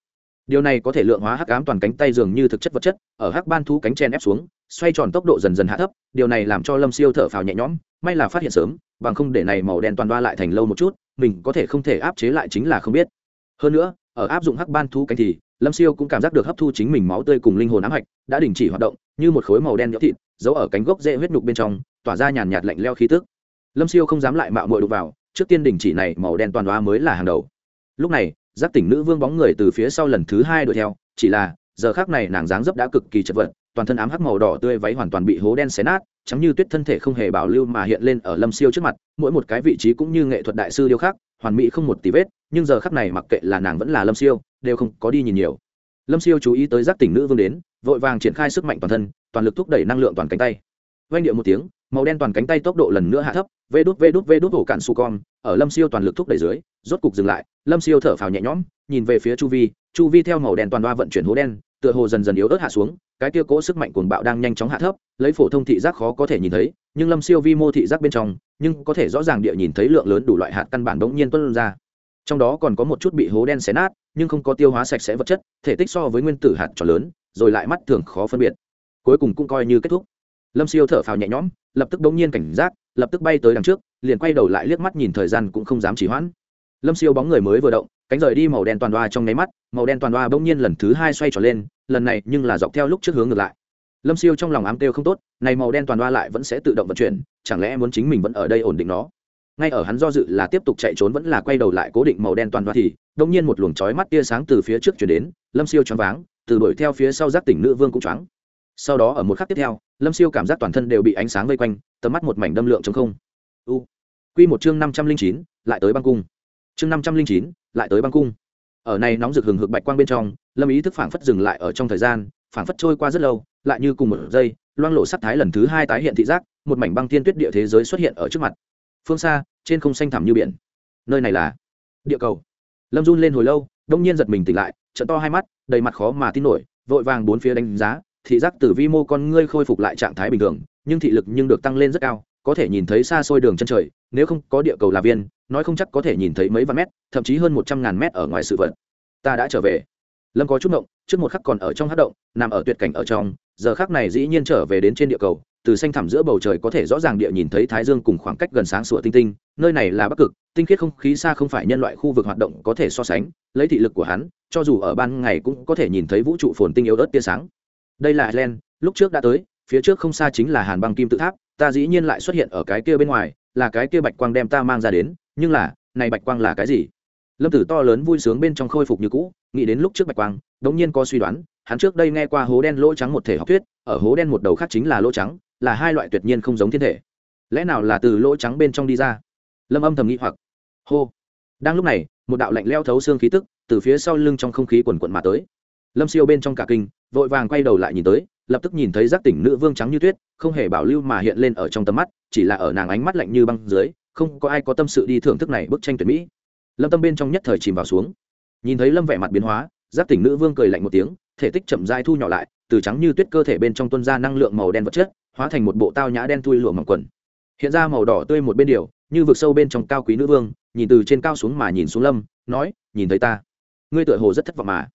Điều này có thể lượng hóa hắc ám toàn cánh tay dường như thực chất vật chất, ở hắc ban thú cánh chen ép xuống, xoay tròn tốc độ dần dần hạ thấp, điều này làm cho lâm siêu thở phào nhẹ nhõm, may là phát hiện sớm, bằng không để này màu đen toàn đoa lại thành lâu một chút, mình có thể không thể áp chế lại chính là không biết. Hơn nữa ở áp dụng hắc ban thú cánh thì, lâm siêu cũng cảm giác được hấp thu chính mình máu tươi cùng linh hồn ám hạch, đã đình chỉ hoạt động, như một khối màu đen nhỡ thịt, giấu ở cánh gốc dễ huyết nhục bên trong, tỏa ra nhàn nhạt lạnh leo khí tức. Lâm siêu không dám lại mạo mội đục vào, trước tiên đình chỉ này màu đen toàn đoá mới là hàng đầu. Lúc này, giác tỉnh nữ vương bóng người từ phía sau lần thứ hai đuổi theo, chỉ là, giờ khác này nàng dáng dấp đã cực kỳ chật vật, toàn thân ám hắc màu đỏ tươi váy hoàn toàn bị hố đen xé nát chắm như tuyết thân thể không hề bảo lưu mà hiện lên ở lâm siêu trước mặt, mỗi một cái vị trí cũng như nghệ thuật đại sư điêu khắc hoàn mỹ không một tí vết, nhưng giờ khắc này mặc kệ là nàng vẫn là lâm siêu, đều không có đi nhìn nhiều. Lâm siêu chú ý tới giác tỉnh nữ vương đến, vội vàng triển khai sức mạnh toàn thân, toàn lực thúc đẩy năng lượng toàn cánh tay. Vang điệu một tiếng, màu đen toàn cánh tay tốc độ lần nữa hạ thấp, vê đút vê đút vê đút hổ cạn su con, ở lâm siêu toàn lực thúc đẩy dưới, rốt cục dừng lại, lâm siêu thở phào nhẹ nhõm, nhìn về phía chu vi chu vi theo màu đen toàn đoa vận chuyển hố đen, tựa hồ dần dần yếu ớt hạ xuống cái kia cỗ sức mạnh cuồng bạo đang nhanh chóng hạ thấp, lấy phổ thông thị giác khó có thể nhìn thấy, nhưng lâm siêu vi mô thị giác bên trong, nhưng có thể rõ ràng địa nhìn thấy lượng lớn đủ loại hạt căn bản bỗng nhiên tuôn ra. Trong đó còn có một chút bị hố đen xé nát, nhưng không có tiêu hóa sạch sẽ vật chất, thể tích so với nguyên tử hạt tròn lớn, rồi lại mắt thường khó phân biệt. Cuối cùng cũng coi như kết thúc. Lâm siêu thở phào nhẹ nhõm, lập tức bỗng nhiên cảnh giác, lập tức bay tới đằng trước, liền quay đầu lại liếc mắt nhìn thời gian cũng không dám trì hoãn lâm siêu bóng người mới vừa động, cánh rời đi màu đen toàn đoa trong nháy mắt, màu đen toàn đoa bỗng nhiên lần thứ hai xoay trở lên, lần này nhưng là dọc theo lúc trước hướng ngược lại. Lâm siêu trong lòng ám kêu không tốt, này màu đen toàn đoa lại vẫn sẽ tự động vận chuyển, chẳng lẽ muốn chính mình vẫn ở đây ổn định nó? Ngay ở hắn do dự là tiếp tục chạy trốn vẫn là quay đầu lại cố định màu đen toàn đoa thì đông nhiên một luồng chói mắt tia sáng từ phía trước chuyển đến, lâm siêu choáng váng, từ đuổi theo phía sau giác tỉnh nữ vương cũng choáng. Sau đó ở một khắc tiếp theo, lâm siêu cảm giác toàn thân đều bị ánh sáng vây quanh, tầm mắt một mảnh đâm lượng chống không. U. Q một chương năm trăm linh chín, lại tới băng cung chương năm trăm linh chín, lại tới băng cung. Ở này nóng rực hừng hực bạch quang bên trong, lâm ý thức phảng phất dừng lại ở trong thời gian, phảng phất trôi qua rất lâu, lại như cùng một giây, loang lộ sắc thái lần thứ hai tái hiện thị giác, một mảnh băng thiên tuyết địa thế giới xuất hiện ở trước mặt. Phương xa, trên không xanh thẳm như biển. Nơi này là địa cầu. Lâm run lên hồi lâu, đông nhiên giật mình tỉnh lại trận to hai mắt, đầy mặt khó mà tin nổi, vội vàng bốn phía đánh giá, thị giác từ vi mô con ngươi khôi phục lại trạng thái bình thường, nhưng thị lực nhưng được tăng lên rất cao, có thể nhìn thấy xa xôi đường chân trời nếu không có địa cầu là viên, nói không chắc có thể nhìn thấy mấy vạn mét, thậm chí hơn một trăm ngàn mét ở ngoài sự vật. Ta đã trở về. Lâm có chút động trước một khắc còn ở trong hát động, nằm ở tuyệt cảnh ở trong, giờ khắc này dĩ nhiên trở về đến trên địa cầu, từ xanh thẳm giữa bầu trời có thể rõ ràng địa nhìn thấy thái dương cùng khoảng cách gần sáng sủa tinh tinh, nơi này là bắc cực, tinh khiết không khí xa không phải nhân loại khu vực hoạt động có thể so sánh, lấy thị lực của hắn, cho dù ở ban ngày cũng có thể nhìn thấy vũ trụ phồn tinh yếu ớt tia sáng. Đây là ireland lúc trước đã tới, phía trước không xa chính là hàn băng kim tự tháp, ta dĩ nhiên lại xuất hiện ở cái kia bên ngoài là cái kia bạch quang đem ta mang ra đến, nhưng là, này bạch quang là cái gì? Lâm tử to lớn vui sướng bên trong khôi phục như cũ, nghĩ đến lúc trước bạch quang, đống nhiên có suy đoán, hắn trước đây nghe qua hố đen lỗ trắng một thể học thuyết, ở hố đen một đầu khác chính là lỗ trắng, là hai loại tuyệt nhiên không giống thiên thể. Lẽ nào là từ lỗ trắng bên trong đi ra? Lâm âm thầm nghĩ hoặc. Hô. Đang lúc này, một đạo lạnh leo thấu xương khí tức từ phía sau lưng trong không khí quần quận mà tới. Lâm siêu bên trong cả kinh vội vàng quay đầu lại nhìn tới, lập tức nhìn thấy giác tỉnh nữ vương trắng như tuyết, không hề bảo lưu mà hiện lên ở trong tầm mắt, chỉ là ở nàng ánh mắt lạnh như băng dưới, không có ai có tâm sự đi thưởng thức này bức tranh tuyệt mỹ. Lâm tâm bên trong nhất thời chìm vào xuống. Nhìn thấy lâm vẻ mặt biến hóa, giác tỉnh nữ vương cười lạnh một tiếng, thể tích chậm dai thu nhỏ lại, từ trắng như tuyết cơ thể bên trong tuân ra năng lượng màu đen vật chất, hóa thành một bộ tao nhã đen thui lụa mỏng quần. Hiện ra màu đỏ tươi một bên điều, như vực sâu bên trong cao quý nữ vương, nhìn từ trên cao xuống mà nhìn xuống lâm, nói, nhìn thấy ta. Ngươi tựa hồ rất thất vọng mà.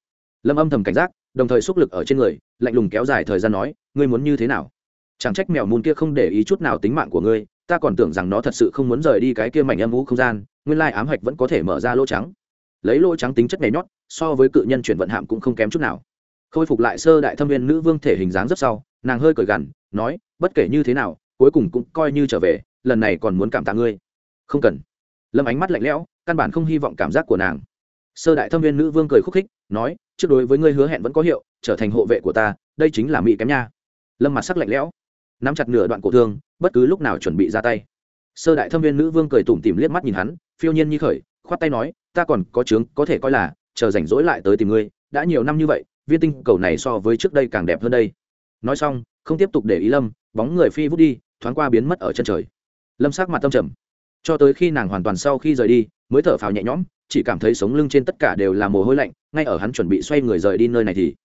Lâm âm thầm cảnh giác đồng thời xúc lực ở trên người, lạnh lùng kéo dài thời gian nói, ngươi muốn như thế nào? Chẳng trách mèo mùn kia không để ý chút nào tính mạng của ngươi, ta còn tưởng rằng nó thật sự không muốn rời đi cái kia mảnh âm vũ không gian, nguyên lai ám hạch vẫn có thể mở ra lỗ trắng. Lấy lỗ trắng tính chất nhảy nhót, so với cự nhân chuyển vận hạm cũng không kém chút nào. Khôi phục lại sơ đại thâm viên nữ vương thể hình dáng rất sau, nàng hơi cởi gằn, nói, bất kể như thế nào, cuối cùng cũng coi như trở về, lần này còn muốn cảm tạ ngươi. Không cần. Lâm ánh mắt lạnh lẽo, căn bản không hy vọng cảm giác của nàng. Sơ đại thâm viên nữ vương cười khúc khích, nói trước đối với ngươi hứa hẹn vẫn có hiệu, trở thành hộ vệ của ta, đây chính là mỹ kém nha. Lâm mặt sắc lạnh lẽo, nắm chặt nửa đoạn cổ thương, bất cứ lúc nào chuẩn bị ra tay. Sơ đại thâm viên nữ vương cười tủm tìm liếc mắt nhìn hắn, phiêu nhiên như khởi, khoát tay nói, ta còn có chướng, có thể coi là, chờ rảnh rỗi lại tới tìm ngươi, đã nhiều năm như vậy, viên tinh cầu này so với trước đây càng đẹp hơn đây. Nói xong, không tiếp tục để ý lâm, bóng người phi vút đi, thoáng qua biến mất ở chân trời. Lâm sắc mặt tâm trầm, cho tới khi nàng hoàn toàn sau khi rời đi, mới thở phào nhẹ nhõm chỉ cảm thấy sống lưng trên tất cả đều là mồ hôi lạnh, ngay ở hắn chuẩn bị xoay người rời đi nơi này thì,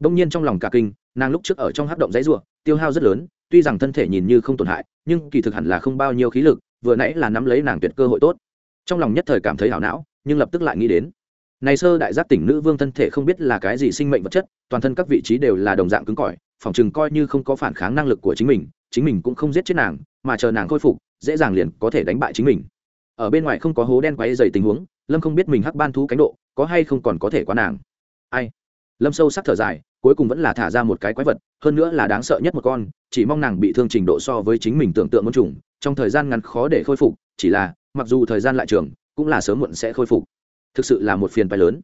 đông nhiên trong lòng cả kinh, nàng lúc trước ở trong hát động dãy ruộng, tiêu hao rất lớn, tuy rằng thân thể nhìn như không tổn hại, nhưng kỳ thực hẳn là không bao nhiêu khí lực, vừa nãy là nắm lấy nàng tuyệt cơ hội tốt. Trong lòng nhất thời cảm thấy hảo não, nhưng lập tức lại nghĩ đến, này sơ đại giác tỉnh nữ vương thân thể không biết là cái gì sinh mệnh vật chất, toàn thân các vị trí đều là đồng dạng cứng cỏi, phòng chừng coi như không có phản kháng năng lực của chính mình chính mình cũng không giết chết nàng, mà chờ nàng khôi phục, dễ dàng liền có thể đánh bại chính mình. Ở bên ngoài không có hố đen quáy dày tình huống lâm không biết mình hắc ban thú cánh độ, có hay không còn có thể quá nàng. Ai? Lâm sâu sắc thở dài, cuối cùng vẫn là thả ra một cái quái vật, hơn nữa là đáng sợ nhất một con, chỉ mong nàng bị thương trình độ so với chính mình tưởng tượng muốn trùng, trong thời gian ngắn khó để khôi phục, chỉ là, mặc dù thời gian lại trường, cũng là sớm muộn sẽ khôi phục. Thực sự là một phiền phái lớn.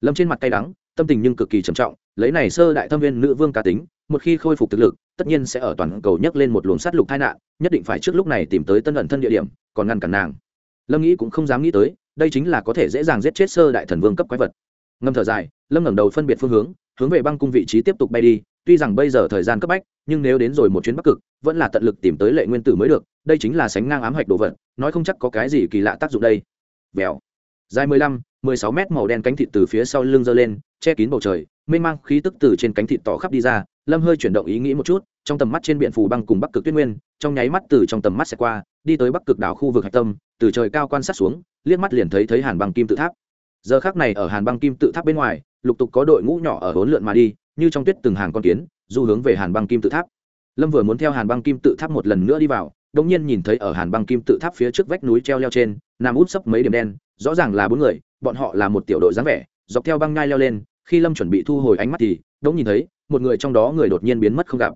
Lâm trên mặt cay đắng, tâm tình nhưng cực kỳ trầm trọng, lấy này sơ đại thâm viên nữ vương cá tính, một khi khôi phục thực lực, tất nhiên sẽ ở toàn cầu nhấc lên một luồng sát lục tai nạn, nhất định phải trước lúc này tìm tới tân ẩn thân địa điểm, còn ngăn cản nàng. Lâm nghĩ cũng không dám nghĩ tới đây chính là có thể dễ dàng giết chết sơ đại thần vương cấp quái vật. Ngâm thở dài, lâm ngẩng đầu phân biệt phương hướng hướng về băng cung vị trí tiếp tục bay đi, tuy rằng bây giờ thời gian cấp bách, nhưng nếu đến rồi một chuyến bắc cực, vẫn là tận lực tìm tới lệ nguyên tử mới được, đây chính là sánh ngang ám hạch đồ vật, nói không chắc có cái gì kỳ lạ tác dụng đây. Vèo. Dài mười lăm, mười sáu mét màu đen cánh thịt từ phía sau lưng giơ lên, che kín bầu trời mênh mang khí tức từ trên cánh thịt tỏ khắp đi ra, lâm hơi chuyển động ý nghĩ một chút, trong tầm mắt trên biển phù băng cùng bắc cực tuyết nguyên, trong nháy mắt từ trong tầm mắt sẽ qua, đi tới bắc cực đảo khu vực hạch tâm, từ trời cao quan sát xuống, liếc mắt liền thấy thấy hàn băng kim tự tháp. Giờ khác này ở hàn băng kim tự tháp bên ngoài, lục tục có đội ngũ nhỏ ở hỗn lượn mà đi, như trong tuyết từng hàng con kiến, du hướng về hàn băng kim tự tháp. Lâm vừa muốn theo hàn băng kim tự tháp một lần nữa đi vào đông nhiên nhìn thấy ở hàn băng kim tự tháp phía trước vách núi treo leo trên, nằm út sấp mấy điểm đen, rõ ràng là bốn người, bọn họ là một tiểu đội dáng vẻ, dọc theo băng ngai leo lên khi lâm chuẩn bị thu hồi ánh mắt thì đông nhìn thấy, một người trong đó người đột nhiên biến mất không gặp.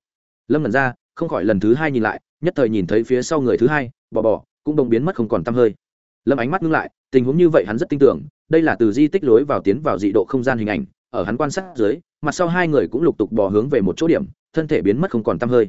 Lâm lần ra, không khỏi lần thứ hai nhìn lại, nhất thời nhìn thấy phía sau người thứ hai bỏ bỏ cũng bỗng biến mất không còn t hơi. Lâm ánh mắt ngưng lại, tình huống như vậy hắn rất tin tưởng, đây là từ di tích lối vào tiến vào dị độ không gian hình ảnh, ở hắn quan sát dưới, mặt sau hai người cũng lục tục bỏ hướng về một chỗ điểm, thân thể biến mất không còn t hơi.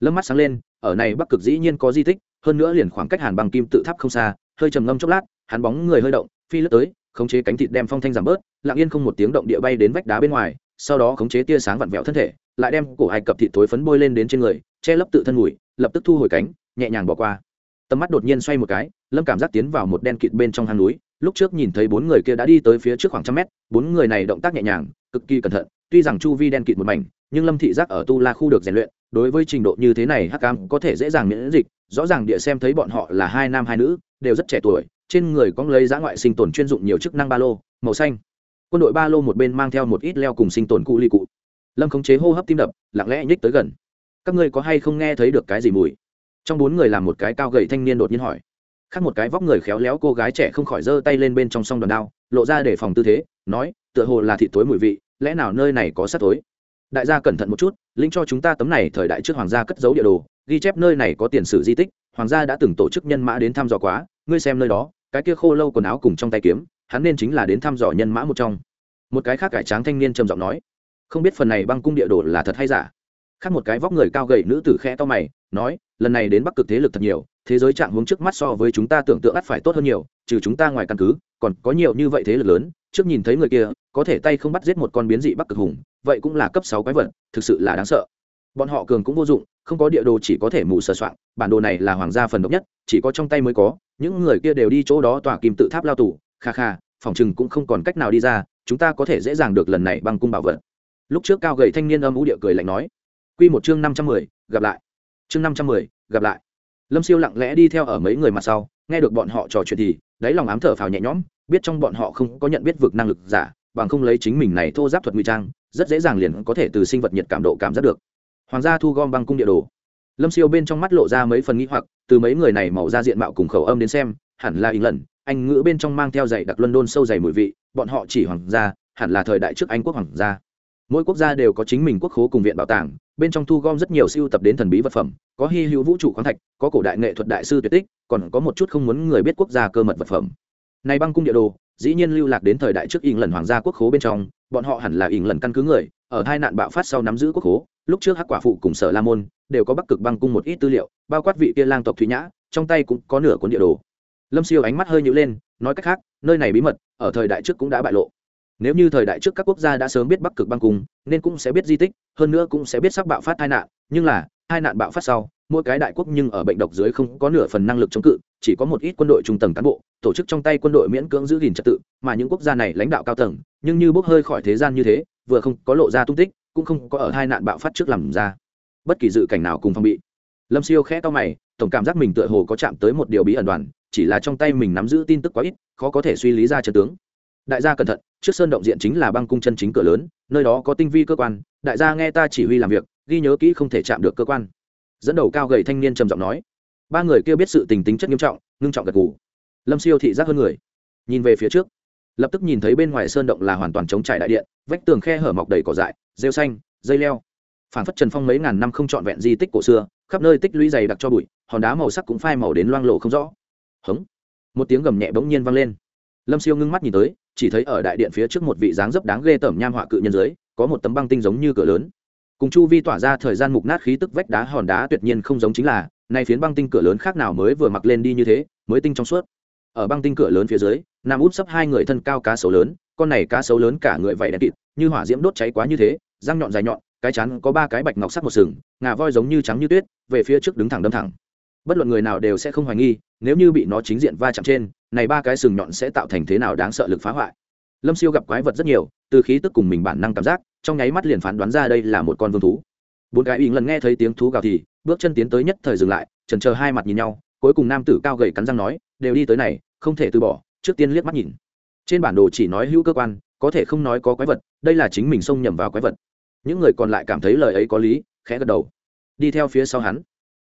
Lâm mắt sáng lên, ở này bắc cực dĩ nhiên có di tích, hơn nữa liền khoảng cách hàn bằng kim tự tháp không xa, hơi trầm ngâm chốc lát, hắn bóng người hơi động, phi lướt tới khống chế cánh thịt đem phong thanh giảm bớt, lặng yên không một tiếng động địa bay đến vách đá bên ngoài, sau đó khống chế tia sáng vặn vẹo thân thể, lại đem cổ ai cập thịt tối phấn bôi lên đến trên người, che lấp tự thân mùi, lập tức thu hồi cánh, nhẹ nhàng bỏ qua. Tầm mắt đột nhiên xoay một cái, lâm cảm giác tiến vào một đen kịt bên trong hang núi, lúc trước nhìn thấy bốn người kia đã đi tới phía trước khoảng trăm mét, bốn người này động tác nhẹ nhàng, cực kỳ cẩn thận, tuy rằng chu vi đen kịt một mảnh, nhưng lâm thị giác ở tu la khu được rèn luyện, đối với trình độ như thế này hắc cam có thể dễ dàng miễn dịch, rõ ràng địa xem thấy bọn họ là hai nam hai nữ, đều rất trẻ tuổi trên người có lấy giã ngoại sinh tồn chuyên dụng nhiều chức năng ba lô, màu xanh. Quân đội ba lô một bên mang theo một ít leo cùng sinh tồn cụ ly cụ. Lâm khống chế hô hấp tim đập, lặng lẽ nhích tới gần. Các ngươi có hay không nghe thấy được cái gì mùi? Trong bốn người làm một cái cao gầy thanh niên đột nhiên hỏi. Khác một cái vóc người khéo léo cô gái trẻ không khỏi giơ tay lên bên trong song đòn đao, lộ ra để phòng tư thế, nói, tựa hồ là thị tối mùi vị, lẽ nào nơi này có sát tối đại gia cẩn thận một chút, linh cho chúng ta tấm này thời đại trước hoàng gia cất giấu địa đồ, ghi chép nơi này có tiền sử di tích, hoàng gia đã từng tổ chức nhân mã đến thăm dò quá, ngươi xem nơi đó cái kia khô lâu quần áo cùng trong tay kiếm, hắn nên chính là đến thăm dò nhân mã một trong. Một cái khác cải tráng thanh niên trầm giọng nói, không biết phần này băng cung địa đồ là thật hay giả? Khác một cái vóc người cao gầy nữ tử khe to mày, nói, lần này đến bắc cực thế lực thật nhiều, thế giới trạng hướng trước mắt so với chúng ta tưởng tượng ắt phải tốt hơn nhiều, trừ chúng ta ngoài căn cứ, còn có nhiều như vậy thế lực lớn, trước nhìn thấy người kia, có thể tay không bắt giết một con biến dị bắc cực hùng, vậy cũng là cấp sáu quái vật, thực sự là đáng sợ bọn họ cường cũng vô dụng, không có địa đồ chỉ có thể mù sờ soạn bản đồ này là hoàng gia phần độc nhất, chỉ có trong tay mới có, những người kia đều đi chỗ đó tòa kim tự tháp lao tù, kha kha, phòng chừng cũng không còn cách nào đi ra, chúng ta có thể dễ dàng được lần này bằng cung bảo vật. Lúc trước cao gầy thanh niên âm ú địa cười lạnh nói. Quy một chương năm trăm mười, gặp lại. Chương năm trăm mười, gặp lại. Lâm siêu lặng lẽ đi theo ở mấy người mặt sau, nghe được bọn họ trò chuyện thì, đáy lòng ám thở phào nhẹ nhõm, biết trong bọn họ không có nhận biết vực năng lực giả, bằng không lấy chính mình này thô giáp thuật nguy trang, rất dễ dàng liền có thể từ sinh vật nhiệt cảm độ cảm giác được hoàng gia thu gom băng cung địa đồ. Lâm siêu bên trong mắt lộ ra mấy phần nghĩ hoặc, từ mấy người này màu ra diện mạo cùng khẩu âm đến xem, hẳn là in lần anh ngữ bên trong mang theo dạy đặc luân đôn sâu dày mùi vị, bọn họ chỉ hoàng gia, hẳn là thời đại trước anh quốc hoàng gia. Mỗi quốc gia đều có chính mình quốc khố cùng viện bảo tàng, bên trong thu gom rất nhiều siêu tập đến thần bí vật phẩm, có hy hữu vũ trụ khoáng thạch, có cổ đại nghệ thuật đại sư tuyệt tích, còn có một chút không muốn người biết quốc gia cơ mật vật phẩm. Này băng cung địa đồ, dĩ nhiên lưu lạc đến thời đại trước ỉng lần hoàng gia quốc khố bên trong, bọn họ hẳn là ỉng lần căn cứ người, ở hai nạn bạo phát sau nắm giữ quốc khố lúc trước hắc quả phụ cùng sở la môn đều có bắc cực băng cung một ít tư liệu, bao quát vị kia lang tộc thủy nhã, trong tay cũng có nửa cuốn địa đồ. Lâm siêu ánh mắt hơi nhữ lên, nói cách khác, nơi này bí mật, ở thời đại trước cũng đã bại lộ. Nếu như thời đại trước các quốc gia đã sớm biết bắc cực băng cung, nên cũng sẽ biết di tích, hơn nữa cũng sẽ biết sắp bạo phát tai nạn, nhưng là, hai nạn bạo phát sau, mỗi cái đại quốc nhưng ở bệnh độc dưới không có nửa phần năng lực chống cự, chỉ có một ít quân đội trung tầng cán bộ, tổ chức trong tay quân đội miễn cưỡng giữ gìn trật tự, mà những quốc gia này lãnh đạo cao tầng, nhưng như bốc hơi khỏi thế gian như thế, vừa không có lộ ra tung tích cũng không có ở hai nạn bạo phát trước làm ra. Bất kỳ dự cảnh nào cùng phong bị. Lâm siêu khẽ to mày, tổng cảm giác mình tựa hồ có chạm tới một điều bí ẩn đoàn, chỉ là trong tay mình nắm giữ tin tức quá ít, khó có thể suy lý ra chân tướng. Đại gia cẩn thận, trước sơn động diện chính là băng cung chân chính cửa lớn, nơi đó có tinh vi cơ quan, đại gia nghe ta chỉ huy làm việc, ghi nhớ kỹ không thể chạm được cơ quan. Dẫn đầu cao gầy thanh niên trầm giọng nói. Ba người kia biết sự tình tính chất nghiêm trọng, ngưng trọng gật gù. Lâm siêu thị giác hơn người. Nhìn về phía trước lập tức nhìn thấy bên ngoài sơn động là hoàn toàn chống trải đại điện, vách tường khe hở mọc đầy cỏ dại, rêu xanh, dây leo. Phản phất trần phong mấy ngàn năm không trọn vẹn di tích cổ xưa, khắp nơi tích lũy dày đặc cho bụi, hòn đá màu sắc cũng phai màu đến loang lộ không rõ. Hống! Một tiếng gầm nhẹ bỗng nhiên vang lên. Lâm siêu ngưng mắt nhìn tới, chỉ thấy ở đại điện phía trước một vị dáng dấp đáng ghê tởm nham họa cự nhân dưới, có một tấm băng tinh giống như cửa lớn. Cùng chu vi tỏa ra thời gian mục nát khí tức vách đá hòn đá tuyệt nhiên không giống chính là, nay phiến băng tinh cửa lớn khác nào mới vừa mặc lên đi như thế, mới tinh trong suốt ở băng tinh cửa lớn phía dưới nam út sấp hai người thân cao cá sấu lớn, con này cá sấu lớn cả người vậy đen kịt, như hỏa diễm đốt cháy quá như thế, răng nhọn dài nhọn, cái chắn có ba cái bạch ngọc sắc một sừng, ngà voi giống như trắng như tuyết, về phía trước đứng thẳng đâm thẳng. Bất luận người nào đều sẽ không hoài nghi, nếu như bị nó chính diện va chạm trên, này ba cái sừng nhọn sẽ tạo thành thế nào đáng sợ lực phá hoại. Lâm siêu gặp quái vật rất nhiều, từ khí tức cùng mình bản năng cảm giác, trong nháy mắt liền phán đoán ra đây là một con vương thú. Bốn cái ỉng lần nghe thấy tiếng thú gào thì, bước chân tiến tới nhất thời dừng lại trần chờ hai mặt nhìn nhau, cuối cùng nam tử cao gầy cắn răng nói đều đi tới này, không thể từ bỏ, trước tiên liếc mắt nhìn. Trên bản đồ chỉ nói hữu cơ quan, có thể không nói có quái vật, đây là chính mình xông nhầm vào quái vật. Những người còn lại cảm thấy lời ấy có lý, khẽ gật đầu. Đi theo phía sau hắn.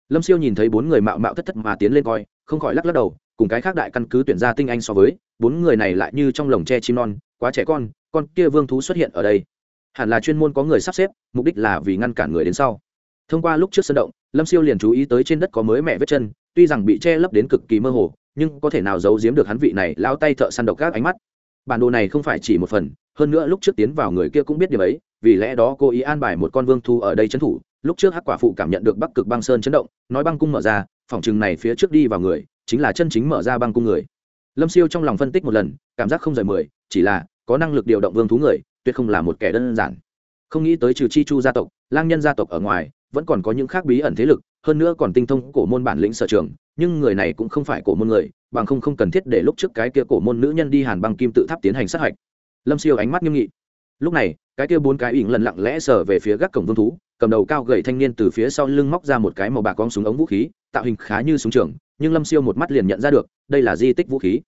Lâm siêu nhìn thấy bốn người mạo mạo thất thất mà tiến lên coi, không khỏi lắc lắc đầu, cùng cái khác đại căn cứ tuyển ra tinh anh so với, bốn người này lại như trong lồng tre chim non, quá trẻ con con kia vương thú xuất hiện ở đây. Hẳn là chuyên môn có người sắp xếp, mục đích là vì ngăn cản người đến sau. Thông qua lúc trước sân động, lâm siêu liền chú ý tới trên đất có mới mẹ vết chân, tuy rằng bị che lấp đến cực kỳ mơ hồ nhưng có thể nào giấu giếm được hắn vị này lao tay thợ săn độc các ánh mắt? Bản đồ này không phải chỉ một phần, hơn nữa lúc trước tiến vào người kia cũng biết điều ấy, vì lẽ đó cô ý an bài một con vương thu ở đây trấn thủ. Lúc trước hắc quả phụ cảm nhận được bắc cực băng sơn chấn động, nói băng cung mở ra, phòng chừng này phía trước đi vào người, chính là chân chính mở ra băng cung người. Lâm siêu trong lòng phân tích một lần, cảm giác không rời mười, chỉ là có năng lực điều động vương thú người, tuyệt không là một kẻ đơn giản. Không nghĩ tới trừ chi chu gia tộc, lang nhân gia tộc ở ngoài, vẫn còn có những khác bí ẩn thế lực hơn nữa còn tinh thông cổ môn bản lĩnh sở trường, nhưng người này cũng không phải cổ môn người, bằng không không cần thiết để lúc trước cái kia cổ môn nữ nhân đi hàn băng kim tự tháp tiến hành sát hạch. Lâm siêu ánh mắt nghiêm nghị. Lúc này, cái kia bốn cái ỉng lần lặng lẽ sờ về phía gác cổng vương thú, cầm đầu cao gậy thanh niên từ phía sau lưng móc ra một cái màu bạc con súng ống vũ khí, tạo hình khá như súng trường, nhưng lâm siêu một mắt liền nhận ra được, đây là di tích vũ khí.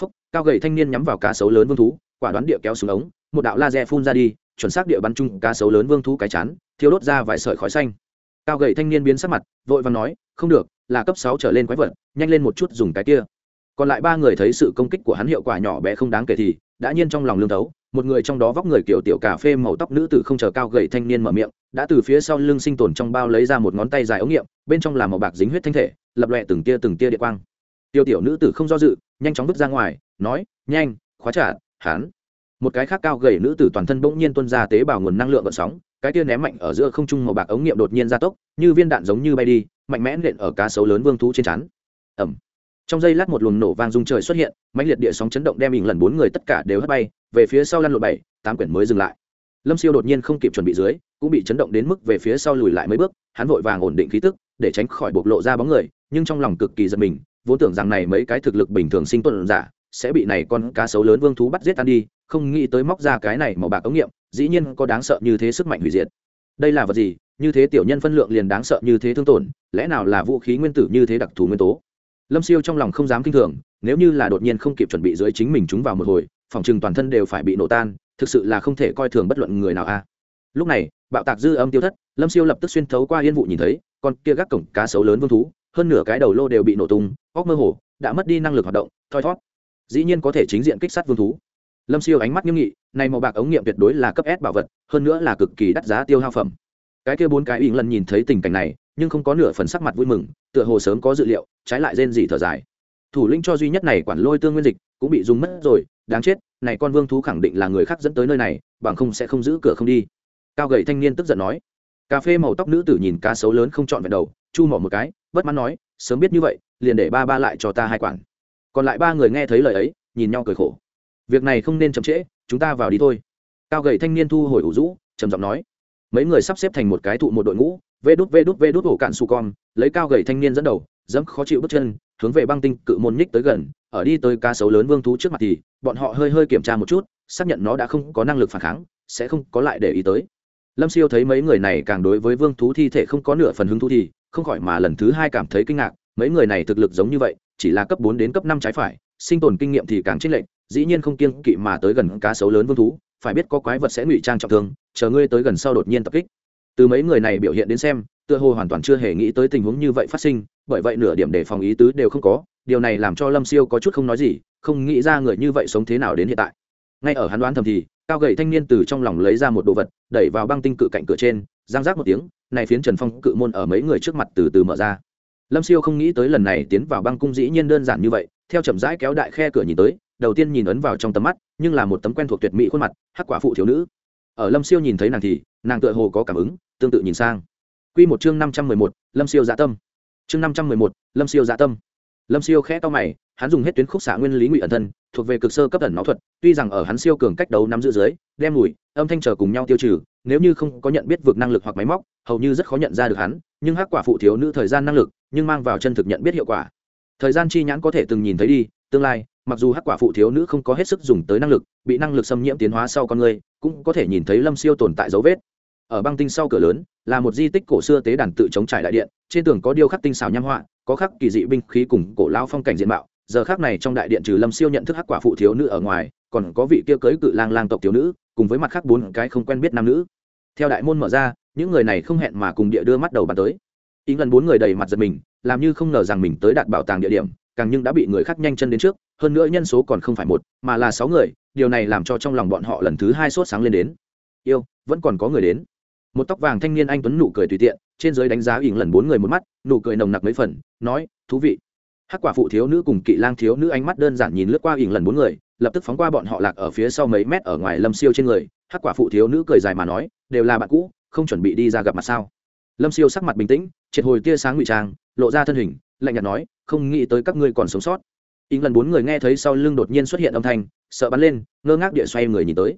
Phúc, cao gậy thanh niên nhắm vào cá sấu lớn vương thú, quả đoán địa kéo súng ống, một đạo laser phun ra đi, chuẩn xác địa bắn chung cá sấu lớn vương thú cái chán thiếu đốt ra vài sợi khói xanh cao gậy thanh niên biến sắc mặt, vội và nói, không được, là cấp sáu trở lên quái vật, nhanh lên một chút dùng cái kia. Còn lại ba người thấy sự công kích của hắn hiệu quả nhỏ bé không đáng kể thì, đã nhiên trong lòng lương tấu một người trong đó vóc người kiểu tiểu cà phê màu tóc nữ tử không chờ cao gầy thanh niên mở miệng, đã từ phía sau lưng sinh tồn trong bao lấy ra một ngón tay dài ống nghiệm, bên trong là màu bạc dính huyết thanh thể, lập lòe từng tia từng tia địa quang. Tiêu tiểu nữ tử không do dự, nhanh chóng vứt ra ngoài, nói, nhanh, khóa trả hán. Một cái khác cao gầy nữ tử toàn thân bỗng nhiên tuôn ra tế bào nguồn năng lượng gợn sóng cái tia ném mạnh ở giữa không trung màu bạc ống nghiệm đột nhiên gia tốc, như viên đạn giống như bay đi, mạnh mẽ nện ở cá sấu lớn vương thú trên chắn ẩm trong giây lát một luồng nổ vang rung trời xuất hiện, mãnh liệt địa sóng chấn động đem mình lần bốn người tất cả đều hất bay, về phía sau lăn lộn bảy, tám quyển mới dừng lại. Lâm siêu đột nhiên không kịp chuẩn bị dưới, cũng bị chấn động đến mức về phía sau lùi lại mấy bước, hắn vội vàng ổn định khí tức, để tránh khỏi bộc lộ ra bóng người, nhưng trong lòng cực kỳ giật mình, vốn tưởng rằng này mấy cái thực lực bình thường sinh tuần giả sẽ bị này con cá sấu lớn vương thú bắt giết tan đi, không nghĩ tới móc ra cái này màu bạc ống nghiệm dĩ nhiên có đáng sợ như thế sức mạnh hủy diệt. Đây là vật gì? Như thế tiểu nhân phân lượng liền đáng sợ như thế thương tổn, lẽ nào là vũ khí nguyên tử như thế đặc thù nguyên tố? Lâm siêu trong lòng không dám kinh thường, nếu như là đột nhiên không kịp chuẩn bị dưới chính mình chúng vào một hồi, phòng chừng toàn thân đều phải bị nổ tan, thực sự là không thể coi thường bất luận người nào a. Lúc này, bạo tạc dư âm tiêu thất, lâm siêu lập tức xuyên thấu qua yên vụ nhìn thấy, con kia gác cổng cá sấu lớn vương thú, hơn nửa cái đầu lô đều bị nổ tung, óc mơ hồ, đã mất đi năng lực hoạt động, thoi thót. Dĩ nhiên có thể chính diện kích sát vương thú lâm siêu ánh mắt nghiêm nghị, này màu bạc ống nghiệm tuyệt đối là cấp s bảo vật, hơn nữa là cực kỳ đắt giá tiêu hao phẩm. Cái kia bốn cái ỉng lần nhìn thấy tình cảnh này, nhưng không có nửa phần sắc mặt vui mừng, tựa hồ sớm có dự liệu, trái lại rên gì thở dài. Thủ lĩnh cho duy nhất này quản lôi tương nguyên dịch, cũng bị dùng mất rồi, đáng chết, này con vương thú khẳng định là người khác dẫn tới nơi này, bằng không sẽ không giữ cửa không đi. Cao gầy thanh niên tức giận nói. Cà phê màu tóc nữ tử nhìn cá sấu lớn không chọn vẹn đầu, chu mỏ một cái, bất mãn nói, sớm biết như vậy, liền để ba ba lại cho ta hai quản. Còn lại ba người nghe thấy lời ấy, nhìn nhau cười khổ việc này không nên chậm trễ, chúng ta vào đi thôi. Cao gậy thanh niên thu hồi ủ rũ, trầm giọng nói. Mấy người sắp xếp thành một cái tụ một đội ngũ, vê đút vê đút vê đút ổ cạn su con, lấy cao gậy thanh niên dẫn đầu, dẫm khó chịu bước chân, hướng về băng tinh cự môn nhích tới gần, ở đi tới cá sấu lớn vương thú trước mặt thì, bọn họ hơi hơi kiểm tra một chút, xác nhận nó đã không có năng lực phản kháng, sẽ không có lại để ý tới. Lâm siêu thấy mấy người này càng đối với vương thú thi thể không có nửa phần hứng thú thì, không khỏi mà lần thứ hai cảm thấy kinh ngạc, mấy người này thực lực giống như vậy, chỉ là cấp bốn đến cấp năm trái phải, sinh tồn kinh nghiệm thì càng chênh lệch dĩ nhiên không kiêng kỵ mà tới gần cá sấu lớn vương thú, phải biết có quái vật sẽ ngụy trang trọng thương, chờ ngươi tới gần sau đột nhiên tập kích. Từ mấy người này biểu hiện đến xem, tựa hồ hoàn toàn chưa hề nghĩ tới tình huống như vậy phát sinh, bởi vậy nửa điểm để phòng ý tứ đều không có, điều này làm cho lâm siêu có chút không nói gì, không nghĩ ra người như vậy sống thế nào đến hiện tại. Ngay ở hắn đoán thầm thì, cao gậy thanh niên từ trong lòng lấy ra một đồ vật, đẩy vào băng tinh cự cạnh cửa trên, giang rác một tiếng, này phiến trần phong cự môn ở mấy người trước mặt từ từ mở ra. Lâm siêu không nghĩ tới lần này tiến vào băng cung dĩ nhiên đơn giản như vậy theo chậm rãi kéo đại khe cửa nhìn tới, đầu tiên nhìn ấn vào trong tầm mắt, nhưng là một tấm quen thuộc tuyệt mỹ khuôn mặt, hắc quả phụ thiếu nữ. Ở lâm siêu nhìn thấy nàng thì, nàng tựa hồ có cảm ứng, tương tự nhìn sang. Q một chương năm trăm mười một, lâm siêu dạ tâm. Chương năm trăm mười một, lâm siêu dạ tâm. Lâm siêu khẽ to mày, hắn dùng hết tuyến khúc xạ nguyên lý ngụy ẩn thân, thuộc về cực sơ cấp ẩn nó thuật, tuy rằng ở hắn siêu cường cách đấu nắm giữ dưới, đem mùi, âm thanh trở cùng nhau tiêu trừ, nếu như không có nhận biết vượt năng lực hoặc máy móc, hầu như rất khó nhận ra được hắn, nhưng hắc quả phụ thiếu nữ thời gian năng lực, nhưng mang vào chân thực nhận biết hiệu quả thời gian chi nhãn có thể từng nhìn thấy đi, tương lai, mặc dù hắc quả phụ thiếu nữ không có hết sức dùng tới năng lực, bị năng lực xâm nhiễm tiến hóa sau con người, cũng có thể nhìn thấy lâm siêu tồn tại dấu vết. Ở băng tinh sau cửa lớn, là một di tích cổ xưa tế đàn tự chống trải đại điện, trên tường có điêu khắc tinh xảo nham họa, có khắc kỳ dị binh khí cùng cổ lao phong cảnh diện mạo. Giờ khác này trong đại điện trừ lâm siêu nhận thức hắc quả phụ thiếu nữ ở ngoài, còn có vị kia cưới cự lang lang tộc thiếu nữ, cùng với mặt khác bốn cái không quen biết nam nữ. Theo đại môn mở ra, những người này không hẹn mà cùng địa đưa mắt đầu bàn tới. Ý lần bốn người đầy mặt giật mình làm như không ngờ rằng mình tới đạt bảo tàng địa điểm, càng nhưng đã bị người khác nhanh chân đến trước, hơn nữa nhân số còn không phải một, mà là sáu người, điều này làm cho trong lòng bọn họ lần thứ hai sốt sáng lên đến. Yêu, vẫn còn có người đến. Một tóc vàng thanh niên anh tuấn nụ cười tùy tiện, trên giới đánh giá ỉng lần bốn người một mắt, nụ cười nồng nặc mấy phần, nói, thú vị. Hắc quả phụ thiếu nữ cùng kỵ lang thiếu nữ ánh mắt đơn giản nhìn lướt qua ỉng lần bốn người, lập tức phóng qua bọn họ lạc ở phía sau mấy mét ở ngoài lâm siêu trên người. Hắc quả phụ thiếu nữ cười dài mà nói, đều là bạn cũ, không chuẩn bị đi ra gặp mặt sao? Lâm siêu sắc mặt bình tĩnh, triệt hồi tia sáng ngụy trang lộ ra thân hình, lạnh nhạt nói, không nghĩ tới các ngươi còn sống sót. Ý lần bốn người nghe thấy sau lưng đột nhiên xuất hiện âm thanh, sợ bắn lên, ngơ ngác địa xoay người nhìn tới.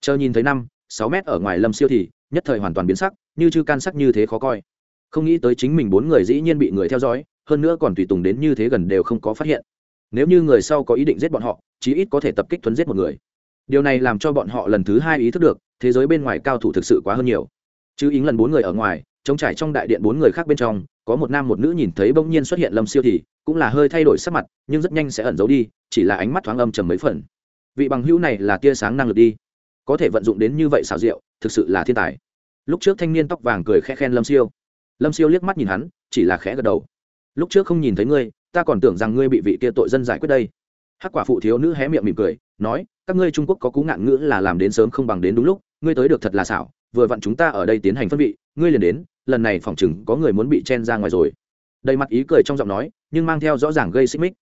Chờ nhìn thấy năm, sáu mét ở ngoài lâm siêu thì, nhất thời hoàn toàn biến sắc, như chư can sắc như thế khó coi. Không nghĩ tới chính mình bốn người dĩ nhiên bị người theo dõi, hơn nữa còn tùy tùng đến như thế gần đều không có phát hiện. Nếu như người sau có ý định giết bọn họ, chí ít có thể tập kích thuấn giết một người. Điều này làm cho bọn họ lần thứ hai ý thức được, thế giới bên ngoài cao thủ thực sự quá hơn nhiều. Chứ ý lần bốn người ở ngoài, trống trải trong đại điện bốn người khác bên trong có một nam một nữ nhìn thấy bỗng nhiên xuất hiện lâm siêu thì cũng là hơi thay đổi sắc mặt, nhưng rất nhanh sẽ ẩn giấu đi, chỉ là ánh mắt thoáng âm trầm mấy phần. Vị bằng hữu này là tia sáng năng lực đi. Có thể vận dụng đến như vậy xảo diệu, thực sự là thiên tài. Lúc trước thanh niên tóc vàng cười khẽ khen lâm siêu. Lâm siêu liếc mắt nhìn hắn, chỉ là khẽ gật đầu. Lúc trước không nhìn thấy ngươi, ta còn tưởng rằng ngươi bị vị kia tội dân giải quyết đây. Hắc quả phụ thiếu nữ hé miệng mỉm cười, nói, các ngươi trung quốc có cú ngạn ngữ là làm đến sớm không bằng đến đúng lúc, ngươi tới được thật là xảo, vừa vặn chúng ta ở đây tiến hành phân vị, ngươi liền đến lần này phòng chừng có người muốn bị chen ra ngoài rồi. Đầy mặt ý cười trong giọng nói, nhưng mang theo rõ ràng gây xích mích.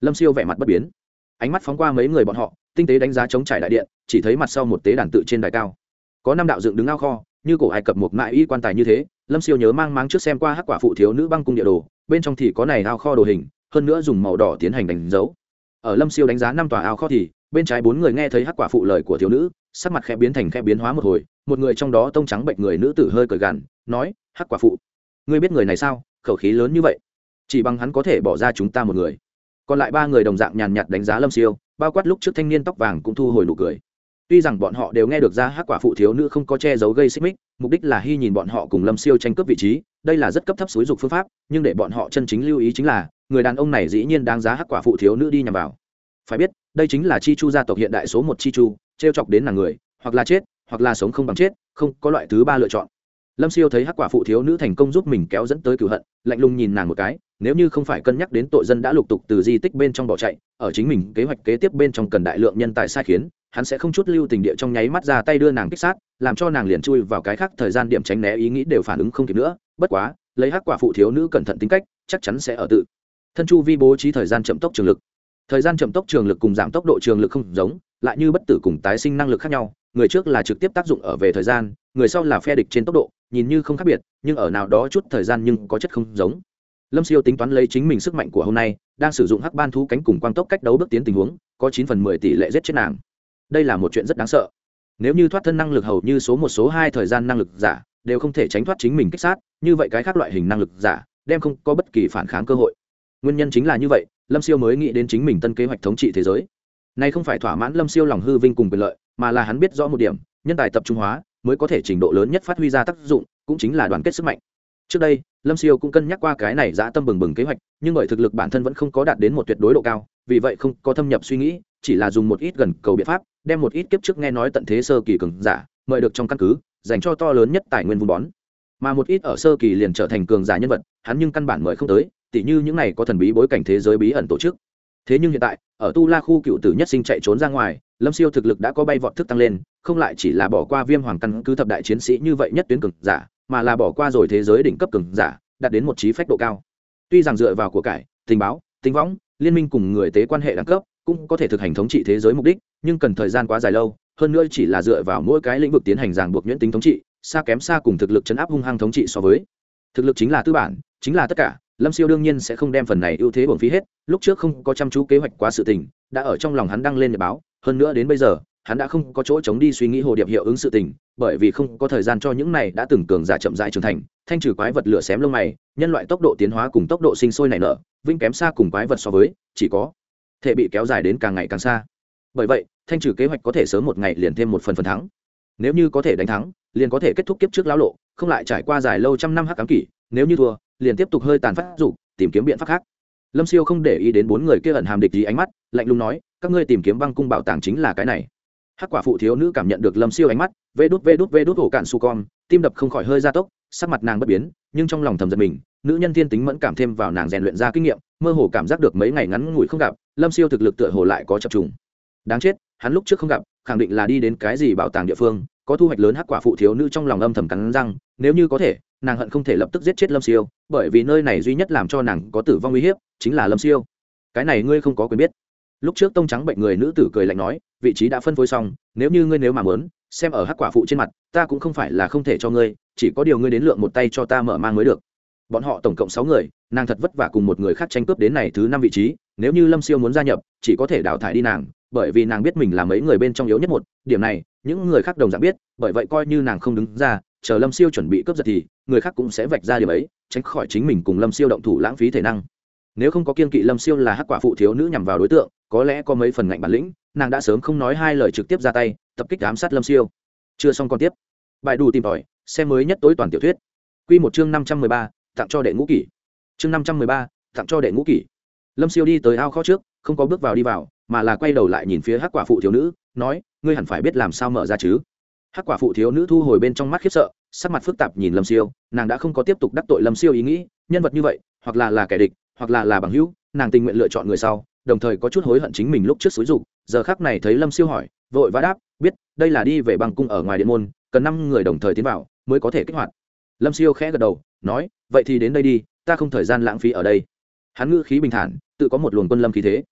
Lâm siêu vẻ mặt bất biến. Ánh mắt phóng qua mấy người bọn họ, tinh tế đánh giá chống trải đại điện, chỉ thấy mặt sau một tế đàn tự trên đài cao. Có năm đạo dựng đứng ao kho, như cổ ai cập một mại y quan tài như thế, lâm siêu nhớ mang máng trước xem qua hắc quả phụ thiếu nữ băng cung địa đồ, bên trong thì có này ao kho đồ hình, hơn nữa dùng màu đỏ tiến hành đánh dấu. Ở lâm siêu đánh giá năm tòa ao kho thì, bên trái bốn người nghe thấy hắc quả phụ lời của thiếu nữ, sắc mặt khẽ biến thành khẽ biến hóa một hồi, một người trong đó tông trắng bệnh người nữ tử hơi cởi gằn, nói hắc quả phụ. Ngươi biết người này sao? Khẩu khí lớn như vậy. Chỉ bằng hắn có thể bỏ ra chúng ta một người. Còn lại ba người đồng dạng nhàn nhạt đánh giá lâm siêu, bao quát lúc trước thanh niên tóc vàng cũng thu hồi nụ cười. Tuy rằng bọn họ đều nghe được ra hắc quả phụ thiếu nữ không có che giấu gây xích mích, mục đích là hy nhìn bọn họ cùng lâm siêu tranh cướp vị trí, đây là rất cấp thấp xúi dục phương pháp, nhưng để bọn họ chân chính lưu ý chính là, người đàn ông này dĩ nhiên đáng giá hắc quả phụ thiếu nữ đi nhằm vào. Phải biết, đây chính là chi chu gia tộc hiện đại số một chi chu t r e o chọc đến là người, hoặc là chết, hoặc là sống không bằng chết, không có loại thứ ba lựa chọn lâm siêu thấy hắc quả phụ thiếu nữ thành công giúp mình kéo dẫn tới cửu hận, lạnh lùng nhìn nàng một cái, nếu như không phải cân nhắc đến tội dân đã lục tục từ di tích bên trong bỏ chạy, ở chính mình kế hoạch kế tiếp bên trong cần đại lượng nhân tài sai khiến, hắn sẽ không chút lưu tình địa trong nháy mắt ra tay đưa nàng kích sát, làm cho nàng liền chui vào cái khác thời gian điểm tránh né ý nghĩ đều phản ứng không kịp nữa, bất quá, lấy hắc quả phụ thiếu nữ cẩn thận tính cách, chắc chắn sẽ ở tự. Thân chu vi bố trí thời gian chậm tốc trường lực. Thời gian chậm tốc trường lực cùng giảm tốc độ trường lực không giống, lại như bất tử cùng tái sinh năng lực khác nhau, người trước là trực tiếp tác dụng ở về thời gian, người sau là phe địch trên tốc độ nhìn như không khác biệt, nhưng ở nào đó chút thời gian nhưng có chất không giống. Lâm siêu tính toán lấy chính mình sức mạnh của hôm nay, đang sử dụng hắc ban thú cánh cùng quang tốc cách đấu bước tiến tình huống, có chín phần mười tỷ lệ giết chết nàng. Đây là một chuyện rất đáng sợ. Nếu như thoát thân năng lực hầu như số một, số hai thời gian năng lực giả, đều không thể tránh thoát chính mình kích sát, như vậy cái khác loại hình năng lực giả, đem không có bất kỳ phản kháng cơ hội. Nguyên nhân chính là như vậy, lâm siêu mới nghĩ đến chính mình tân kế hoạch thống trị thế giới. Này không phải thỏa mãn lâm siêu lòng hư vinh cùng quyền lợi, mà là hắn biết rõ một điểm, nhân tài tập trung hóa mới có thể trình độ lớn nhất phát huy ra tác dụng, cũng chính là đoàn kết sức mạnh. Trước đây, lâm siêu cũng cân nhắc qua cái này dã tâm bừng bừng kế hoạch, nhưng bởi thực lực bản thân vẫn không có đạt đến một tuyệt đối độ cao, vì vậy không có thâm nhập suy nghĩ, chỉ là dùng một ít gần cầu biện pháp, đem một ít kiếp trước nghe nói tận thế sơ kỳ cường giả, mời được trong căn cứ, dành cho to lớn nhất tài nguyên vun bón. Mà một ít ở sơ kỳ liền trở thành cường giả nhân vật, hắn nhưng căn bản mời không tới, tỉ như những này có thần bí bối cảnh thế giới bí ẩn tổ chức. Thế nhưng hiện tại, ở tu la khu cựu tử nhất sinh chạy trốn ra ngoài lâm siêu thực lực đã có bay vọt thức tăng lên, không lại chỉ là bỏ qua viêm hoàng căn cứ thập đại chiến sĩ như vậy nhất tuyến cường giả, mà là bỏ qua rồi thế giới đỉnh cấp cường giả, đạt đến một trí phách độ cao. Tuy rằng dựa vào của cải, tình báo tính võng, liên minh cùng người tế quan hệ đẳng cấp cũng có thể thực hành thống trị thế giới mục đích, nhưng cần thời gian quá dài lâu, hơn nữa chỉ là dựa vào mỗi cái lĩnh vực tiến hành ràng buộc nhuyễn tính thống trị, xa kém xa cùng thực lực chấn áp hung hăng thống trị so với. Thực lực chính là tư bản, chính là tất cả, lâm siêu đương nhiên sẽ không đem phần này ưu thế bổn phí hết, lúc trước không có chăm chú kế hoạch quá sự tình, đã ở trong lòng hắn đăng lên nhật báo hơn nữa đến bây giờ, hắn đã không có chỗ chống đi suy nghĩ hồ điệp hiệu ứng sự tình, bởi vì không có thời gian cho những này đã từng cường giả chậm dại trưởng thành, thanh trừ quái vật lửa xém lông mày, nhân loại tốc độ tiến hóa cùng tốc độ sinh sôi nảy nở vinh kém xa cùng quái vật so với, chỉ có thể bị kéo dài đến càng ngày càng xa. Bởi vậy, thanh trừ kế hoạch có thể sớm một ngày liền thêm một phần phần thắng. Nếu như có thể đánh thắng, liền có thể kết thúc kiếp trước lão lộ, không lại trải qua dài lâu trăm năm hắc ám kỷ, nếu như thua, liền tiếp tục hơi tàn phát dục, tìm kiếm biện pháp khác. Lâm siêu không để ý đến bốn người kia ẩn hàm địch gì ánh mắt, lạnh lùng nói các ngươi tìm kiếm băng cung bảo tàng chính là cái này. Hắc quả phụ thiếu nữ cảm nhận được lâm siêu ánh mắt, vê đút vê đút vê đút ổ cạn su con, tim đập không khỏi hơi gia tốc, sắc mặt nàng bất biến, nhưng trong lòng thầm giật mình, nữ nhân thiên tính mẫn cảm thêm vào nàng rèn luyện ra kinh nghiệm, mơ hồ cảm giác được mấy ngày ngắn ngủi không gặp, lâm siêu thực lực tựa hồ lại có chập trùng. Đáng chết, hắn lúc trước không gặp, khẳng định là đi đến cái gì bảo tàng địa phương, có thu hoạch lớn hắc quả phụ thiếu nữ trong lòng âm thầm cắn răng, nếu như có thể, nàng hận không thể lập tức giết chết lâm siêu, bởi vì nơi này duy nhất làm cho nàng có tử vong uy hiếp chính là lâm siêu. Cái này ngươi không có quyền biết lúc trước tông trắng bệnh người nữ tử cười lạnh nói, vị trí đã phân phối xong, nếu như ngươi nếu mà muốn, xem ở hắc quả phụ trên mặt, ta cũng không phải là không thể cho ngươi, chỉ có điều ngươi đến lượng một tay cho ta mở mang mới được. Bọn họ tổng cộng sáu người, nàng thật vất vả cùng một người khác tranh cướp đến này thứ năm vị trí, nếu như lâm siêu muốn gia nhập, chỉ có thể đào thải đi nàng, bởi vì nàng biết mình là mấy người bên trong yếu nhất một, điểm này, những người khác đồng dạng biết, bởi vậy coi như nàng không đứng ra, chờ lâm siêu chuẩn bị cướp giật thì, người khác cũng sẽ vạch ra điểm ấy, tránh khỏi chính mình cùng lâm siêu động thủ lãng phí thể năng nếu không có kiên kỵ lâm siêu là hắc quả phụ thiếu nữ nhằm vào đối tượng, có lẽ có mấy phần ngạnh bản lĩnh, nàng đã sớm không nói hai lời trực tiếp ra tay, tập kích ám sát lâm siêu. Chưa xong còn tiếp. Bài đủ tìm tòi, xem mới nhất tối toàn tiểu thuyết. Q một chương năm trăm mười ba, tặng cho đệ ngũ kỷ. Chương năm trăm mười ba, tặng cho đệ ngũ kỷ. Lâm siêu đi tới ao kho trước, không có bước vào đi vào, mà là quay đầu lại nhìn phía hắc quả phụ thiếu nữ, nói, ngươi hẳn phải biết làm sao mở ra chứ? Hắc quả phụ thiếu nữ thu hồi bên trong mắt khiếp sợ, sắc mặt phức tạp nhìn lâm siêu, nàng đã không có tiếp tục đắc tội lâm siêu ý nghĩ, nhân vật như vậy, hoặc là là kẻ địch hoặc là là bằng hữu, nàng tình nguyện lựa chọn người sau, đồng thời có chút hối hận chính mình lúc trước xúi dục, giờ khác này thấy lâm siêu hỏi, vội vã đáp, biết, đây là đi về bằng cung ở ngoài điện môn, cần năm người đồng thời tiến vào, mới có thể kích hoạt. Lâm siêu khẽ gật đầu, nói, vậy thì đến đây đi, ta không thời gian lãng phí ở đây. Hắn ngữ khí bình thản, tự có một luồng quân lâm khí thế.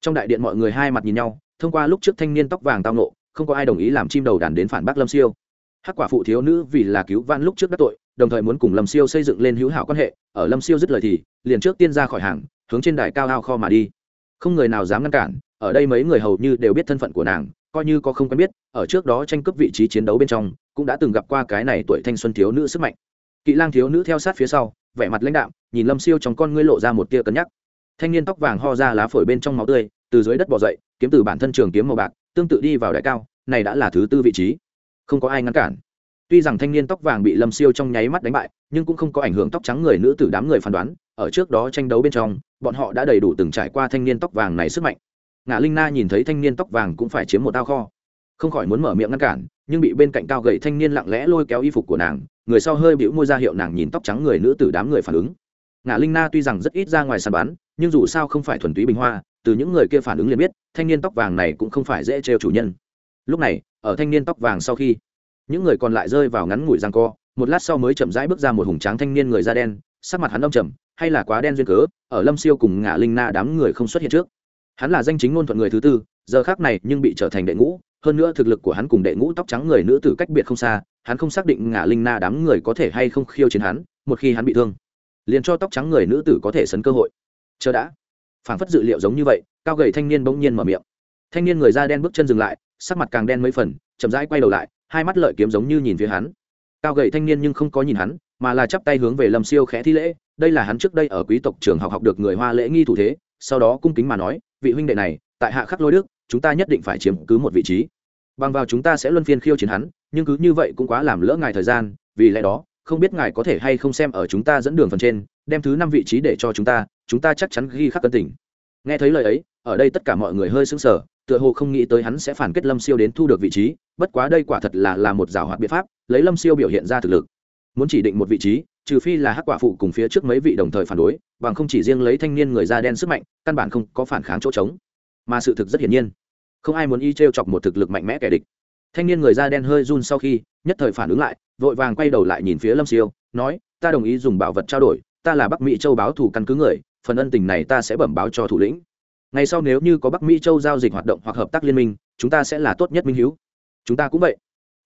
Trong đại điện mọi người hai mặt nhìn nhau, thông qua lúc trước thanh niên tóc vàng tao nộ không có ai đồng ý làm chim đầu đàn đến phản bác lâm siêu. Hắc quả phụ thiếu nữ vì là cứu van lúc trước đắc tội đồng thời muốn cùng lâm siêu xây dựng lên hữu hảo quan hệ, ở lâm siêu dứt lời thì, liền trước tiên ra khỏi hàng, hướng trên đài cao ao kho mà đi. Không người nào dám ngăn cản, ở đây mấy người hầu như đều biết thân phận của nàng, coi như có không quen biết, ở trước đó tranh cướp vị trí chiến đấu bên trong, cũng đã từng gặp qua cái này tuổi thanh xuân thiếu nữ sức mạnh. Kỵ lang thiếu nữ theo sát phía sau, vẻ mặt lãnh đạm, nhìn lâm siêu trong con ngươi lộ ra một tia cân nhắc. Thanh niên tóc vàng ho ra lá phổi bên trong máu tươi, từ dưới đất bỏ dậy, kiếm từ bản thân trường kiếm màu bạc, tương tự đi vào đại cao, này đã là thứ tư vị trí. Không có ai ngăn cản tuy rằng thanh niên tóc vàng bị lâm siêu trong nháy mắt đánh bại, nhưng cũng không có ảnh hưởng tóc trắng người nữ tử đám người phán đoán, ở trước đó tranh đấu bên trong, bọn họ đã đầy đủ từng trải qua thanh niên tóc vàng này sức mạnh. Ngã linh na nhìn thấy thanh niên tóc vàng cũng phải chiếm một ao kho. Không khỏi muốn mở miệng ngăn cản, nhưng bị bên cạnh cao gậy thanh niên lặng lẽ lôi kéo y phục của nàng, người sau hơi bĩu môi ra hiệu nàng nhìn tóc trắng người nữ tử đám người phản ứng. Ngã linh na tuy rằng rất ít ra ngoài sàn bán nhưng dù sao không phải thuần túy bình hoa, từ những người kia phản ứng liền biết, thanh niên tóc vàng này cũng không phải dễ trêu chủ nhân. Lúc này, ở thanh niên tóc vàng sau khi những người còn lại rơi vào ngắn ngủi răng co, một lát sau mới chậm rãi bước ra một hùng tráng thanh niên người da đen, sắc mặt hắn đông trầm, hay là quá đen duyên cớ, ở lâm siêu cùng ngã linh na đám người không xuất hiện trước. Hắn là danh chính ngôn thuận người thứ tư, giờ khác này nhưng bị trở thành đệ ngũ, hơn nữa thực lực của hắn cùng đệ ngũ tóc trắng người nữ tử cách biệt không xa, hắn không xác định ngã linh na đám người có thể hay không khiêu chiến hắn, một khi hắn bị thương, liền cho tóc trắng người nữ tử có thể sấn cơ hội. Chờ đã. Phảng phất dự liệu giống như vậy, cao gầy thanh niên bỗng nhiên mở miệng. Thanh niên người da đen bước chân dừng lại, sắc mặt càng đen mấy phần, chậm rãi quay đầu lại hai mắt lợi kiếm giống như nhìn phía hắn. Cao gầy thanh niên nhưng không có nhìn hắn, mà là chắp tay hướng về lâm siêu khẽ thi lễ, đây là hắn trước đây ở quý tộc trường học học được người hoa lễ nghi thủ thế, sau đó cung kính mà nói, vị huynh đệ này, tại hạ khắc lôi đức, chúng ta nhất định phải chiếm cứ một vị trí. Bằng vào chúng ta sẽ luân phiên khiêu chiến hắn, nhưng cứ như vậy cũng quá làm lỡ ngài thời gian, vì lẽ đó, không biết ngài có thể hay không xem ở chúng ta dẫn đường phần trên, đem thứ năm vị trí để cho chúng ta chúng ta chắc chắn ghi khắc cân tình. Nghe thấy lời ấy, ở đây tất cả mọi người hơi sững sờ, tựa hồ không nghĩ tới hắn sẽ phản kết lâm siêu đến thu được vị trí bất quá đây quả thật là là một giảo hoạt biện pháp, lấy lâm siêu biểu hiện ra thực lực. Muốn chỉ định một vị trí, trừ phi là hắc quả phụ cùng phía trước mấy vị đồng thời phản đối, bằng không chỉ riêng lấy thanh niên người da đen sức mạnh, căn bản không có phản kháng chỗ trống. Mà sự thực rất hiển nhiên. Không ai muốn y t r e o chọc một thực lực mạnh mẽ kẻ địch. Thanh niên người da đen hơi run sau khi, nhất thời phản ứng lại, vội vàng quay đầu lại nhìn phía lâm siêu, nói, ta đồng ý dùng bảo vật trao đổi, ta là bắc mỹ châu báo thủ căn cứ người, phần ân tình này ta sẽ bẩm báo cho thủ lĩnh. Ngày sau nếu như có bắc mỹ châu giao dịch hoạt động hoặc hợp tác liên minh, chúng ta sẽ là tốt nhất minh h chúng ta cũng vậy.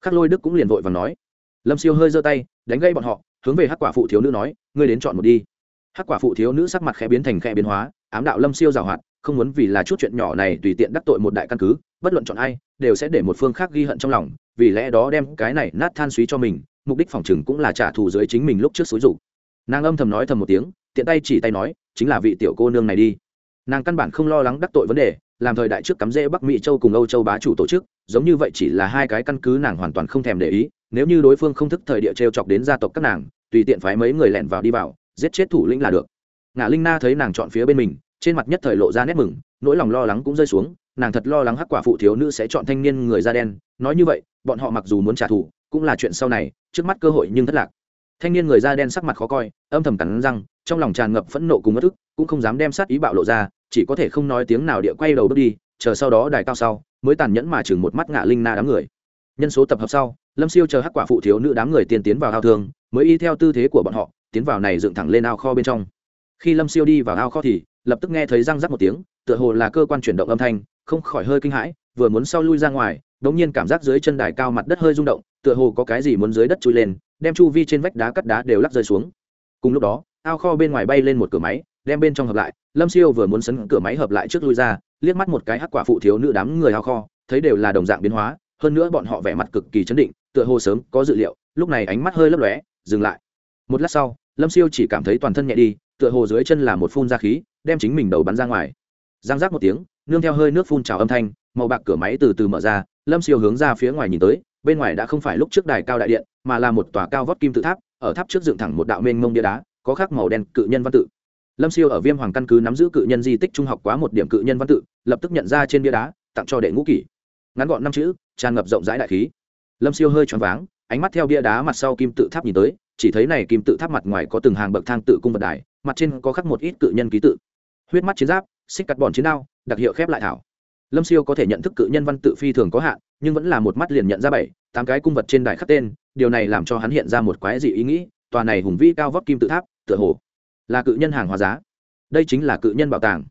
Khắc lôi đức cũng liền vội và nói. Lâm siêu hơi giơ tay, đánh gây bọn họ, hướng về hắc quả phụ thiếu nữ nói, ngươi đến chọn một đi. Hắc quả phụ thiếu nữ sắc mặt khẽ biến thành khẽ biến hóa, ám đạo lâm siêu giảo hoạt, không muốn vì là chút chuyện nhỏ này tùy tiện đắc tội một đại căn cứ, bất luận chọn ai, đều sẽ để một phương khác ghi hận trong lòng, vì lẽ đó đem cái này nát than suý cho mình, mục đích phòng chừng cũng là trả thù dưới chính mình lúc trước xúi rục nàng âm thầm nói thầm một tiếng, tiện tay chỉ tay nói, chính là vị tiểu cô nương này đi. Nàng căn bản không lo lắng đắc tội vấn đề làm thời đại trước cắm rễ bắc mỹ, châu cùng âu châu bá chủ tổ chức, giống như vậy chỉ là hai cái căn cứ nàng hoàn toàn không thèm để ý, nếu như đối phương không thức thời địa t r e o chọc đến gia tộc các nàng, tùy tiện phái mấy người lẻn vào đi vào, giết chết thủ lĩnh là được. Ngã linh na thấy nàng chọn phía bên mình, trên mặt nhất thời lộ ra nét mừng, nỗi lòng lo lắng cũng rơi xuống, nàng thật lo lắng hắc quả phụ thiếu nữ sẽ chọn thanh niên người da đen, nói như vậy, bọn họ mặc dù muốn trả thù, cũng là chuyện sau này, trước mắt cơ hội nhưng thất lạc. Thanh niên người da đen sắc mặt khó coi, âm thầm cắn răng trong lòng tràn ngập phẫn nộ cùng mất ức, cũng không dám đem sát ý bạo lộ ra, chỉ có thể không nói tiếng nào địa quay đầu bước đi, chờ sau đó đài cao sau, mới tàn nhẫn mà chừng một mắt ngã linh na đám người. Nhân số tập hợp sau, lâm siêu chờ hắc quả phụ thiếu nữ đám người tiên tiến vào ao thương, mới y theo tư thế của bọn họ, tiến vào này dựng thẳng lên ao kho bên trong. Khi lâm siêu đi vào ao kho thì, lập tức nghe thấy răng rắc một tiếng, tựa hồ là cơ quan chuyển động âm thanh, không khỏi hơi kinh hãi, vừa muốn sau lui ra ngoài đống nhiên cảm giác dưới chân đài cao mặt đất hơi rung động, tựa hồ có cái gì muốn dưới đất chui lên, đem chu vi trên vách đá cắt đá đều lắc rơi xuống. Cùng lúc đó ao kho bên ngoài bay lên một cửa máy, đem bên trong hợp lại. Lâm siêu vừa muốn sấn cửa máy hợp lại trước lui ra, liếc mắt một cái hắc quả phụ thiếu nữ đám người ao kho, thấy đều là đồng dạng biến hóa, hơn nữa bọn họ vẻ mặt cực kỳ chấn định, tựa hồ sớm có dự liệu, lúc này ánh mắt hơi lấp lóe, dừng lại. Một lát sau, lâm siêu chỉ cảm thấy toàn thân nhẹ đi, tựa hồ dưới chân là một phun ra khí, đem chính mình đầu bắn ra ngoài. Giang rác một tiếng, nương theo hơi nước phun trào âm thanh, màu bạc cửa máy từ từ mở ra, lâm siêu hướng ra phía ngoài nhìn tới, bên ngoài đã không phải lúc trước đài cao đại điện, mà là một tòa cao vót kim tự tháp, ở tháp trước dựng thẳng một đạo mênh mông bia đá có khắc màu đen cự nhân văn tự. Lâm siêu ở viêm hoàng căn cứ nắm giữ cự nhân di tích trung học quá một điểm cự nhân văn tự, lập tức nhận ra trên bia đá, tặng cho đệ ngũ kỷ. Ngắn gọn năm chữ, tràn ngập rộng rãi đại khí. Lâm siêu hơi choáng váng, ánh mắt theo bia đá mặt sau kim tự tháp nhìn tới, chỉ thấy này kim tự tháp mặt ngoài có từng hàng bậc thang tự cung vật đài, mặt trên có khắc một ít cự nhân ký tự. Huyết mắt chiến giáp, xích cắt bòn chiến đao, đặc hiệu khép lại thảo. Lâm siêu có thể nhận thức cự nhân văn tự phi thường có hạn, nhưng vẫn là một mắt liền nhận ra bảy, tám cái cung vật trên đài khắc tên, điều này làm cho hắn hiện ra một quái dị ý nghĩ, tòa này hùng vĩ cao vóc kim tự tháp tựa hồ là cự nhân hàng hóa giá. Đây chính là cự nhân bảo tàng.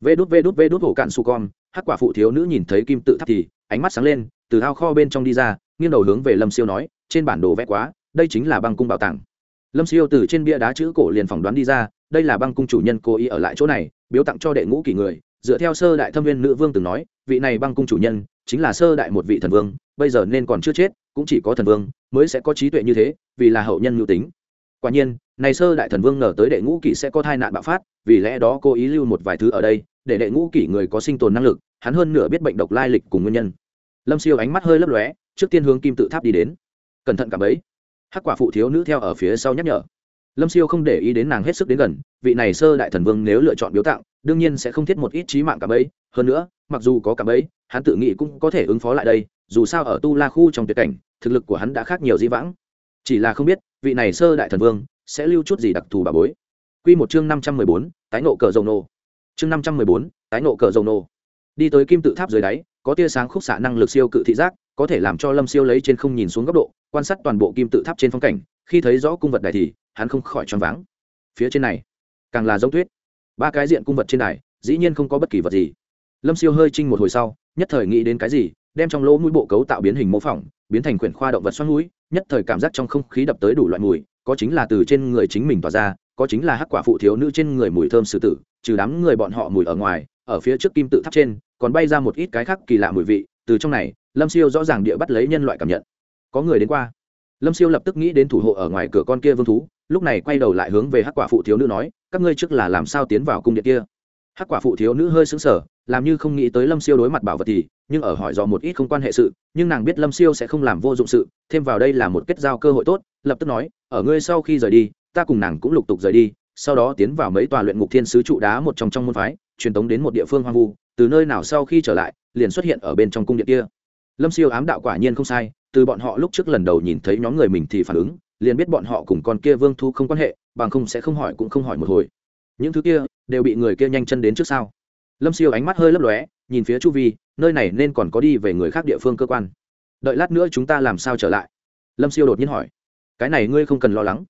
Vê đút vê đút vê đút hồ cạn su con, hắc quả phụ thiếu nữ nhìn thấy kim tự tháp thì ánh mắt sáng lên, từ ao kho bên trong đi ra, nghiêng đầu hướng về lâm siêu nói, trên bản đồ vẽ quá, đây chính là băng cung bảo tàng. Lâm siêu từ trên bia đá chữ cổ liền phỏng đoán đi ra, đây là băng cung chủ nhân cố ý ở lại chỗ này, biếu tặng cho đệ ngũ kỷ người. Dựa theo sơ đại thâm viên nữ vương từng nói, vị này băng cung chủ nhân chính là sơ đại một vị thần vương, bây giờ nên còn chưa chết, cũng chỉ có thần vương mới sẽ có trí tuệ như thế, vì là hậu nhân mưu tính quả nhiên, này sơ đại thần vương ngờ tới đệ ngũ kỷ sẽ có tai nạn bạo phát, vì lẽ đó cô ý lưu một vài thứ ở đây, để đệ ngũ kỷ người có sinh tồn năng lực, hắn hơn nửa biết bệnh độc lai lịch cùng nguyên nhân. Lâm siêu ánh mắt hơi lấp lóe, trước tiên hướng kim tự tháp đi đến. Cẩn thận cả bấy hắc quả phụ thiếu nữ theo ở phía sau nhắc nhở. Lâm siêu không để ý đến nàng hết sức đến gần, vị này sơ đại thần vương nếu lựa chọn biếu tặng, đương nhiên sẽ không thiết một ít trí mạng cả bấy hơn nữa, mặc dù có cả bấy hắn tự nghĩ cũng có thể ứng phó lại đây, dù sao ở tu la khu trong tuyệt cảnh, thực lực của hắn đã khác nhiều di vãng. Chỉ là không biết vị này sơ đại thần vương, sẽ lưu chút gì đặc thù bà bối? Quy một chương năm trăm mười bốn, tái nộ cờ dầu nô. Chương năm trăm mười bốn, tái nộ cờ dầu nô. Đi tới kim tự tháp dưới đáy, có tia sáng khúc xạ năng lực siêu cự thị giác, có thể làm cho lâm siêu lấy trên không nhìn xuống góc độ, quan sát toàn bộ kim tự tháp trên phong cảnh, khi thấy rõ cung vật đài thì, hắn không khỏi choáng váng. Phía trên này, càng là giống tuyết. Ba cái diện cung vật trên đài dĩ nhiên không có bất kỳ vật gì. Lâm siêu hơi trinh một hồi sau, nhất thời nghĩ đến cái gì, đem trong lỗ mũi bộ cấu tạo biến hình mô phỏng, biến thành quyển khoa động vật xoắn mũi nhất thời cảm giác trong không khí đập tới đủ loại mùi, có chính là từ trên người chính mình tỏa ra, có chính là hắc quả phụ thiếu nữ trên người mùi thơm sử tử, trừ đám người bọn họ mùi ở ngoài, ở phía trước kim tự tháp trên, còn bay ra một ít cái khác kỳ lạ mùi vị, từ trong này, lâm siêu rõ ràng địa bắt lấy nhân loại cảm nhận. Có người đến qua. Lâm siêu lập tức nghĩ đến thủ hộ ở ngoài cửa con kia vương thú, lúc này quay đầu lại hướng về hắc quả phụ thiếu nữ nói, các ngươi trước là làm sao tiến vào cung điện kia? Hắc quả phụ thiếu nữ hơi xứng sở làm như không nghĩ tới lâm siêu đối mặt bảo vật thì, nhưng ở hỏi dò một ít không quan hệ sự, nhưng nàng biết lâm siêu sẽ không làm vô dụng sự, thêm vào đây là một kết giao cơ hội tốt, lập tức nói, ở ngươi sau khi rời đi, ta cùng nàng cũng lục tục rời đi, sau đó tiến vào mấy tòa luyện ngục thiên sứ trụ đá một trong trong môn phái, truyền tống đến một địa phương hoang vu, từ nơi nào sau khi trở lại, liền xuất hiện ở bên trong cung điện kia. Lâm siêu ám đạo quả nhiên không sai, từ bọn họ lúc trước lần đầu nhìn thấy nhóm người mình thì phản ứng, liền biết bọn họ cùng con kia vương thu không quan hệ, bằng không sẽ không hỏi cũng không hỏi một hồi những thứ kia đều bị người kia nhanh chân đến trước sau. Lâm siêu ánh mắt hơi lấp lóe, nhìn phía chu vi, nơi này nên còn có đi về người khác địa phương cơ quan. Đợi lát nữa chúng ta làm sao trở lại? Lâm siêu đột nhiên hỏi. Cái này ngươi không cần lo lắng.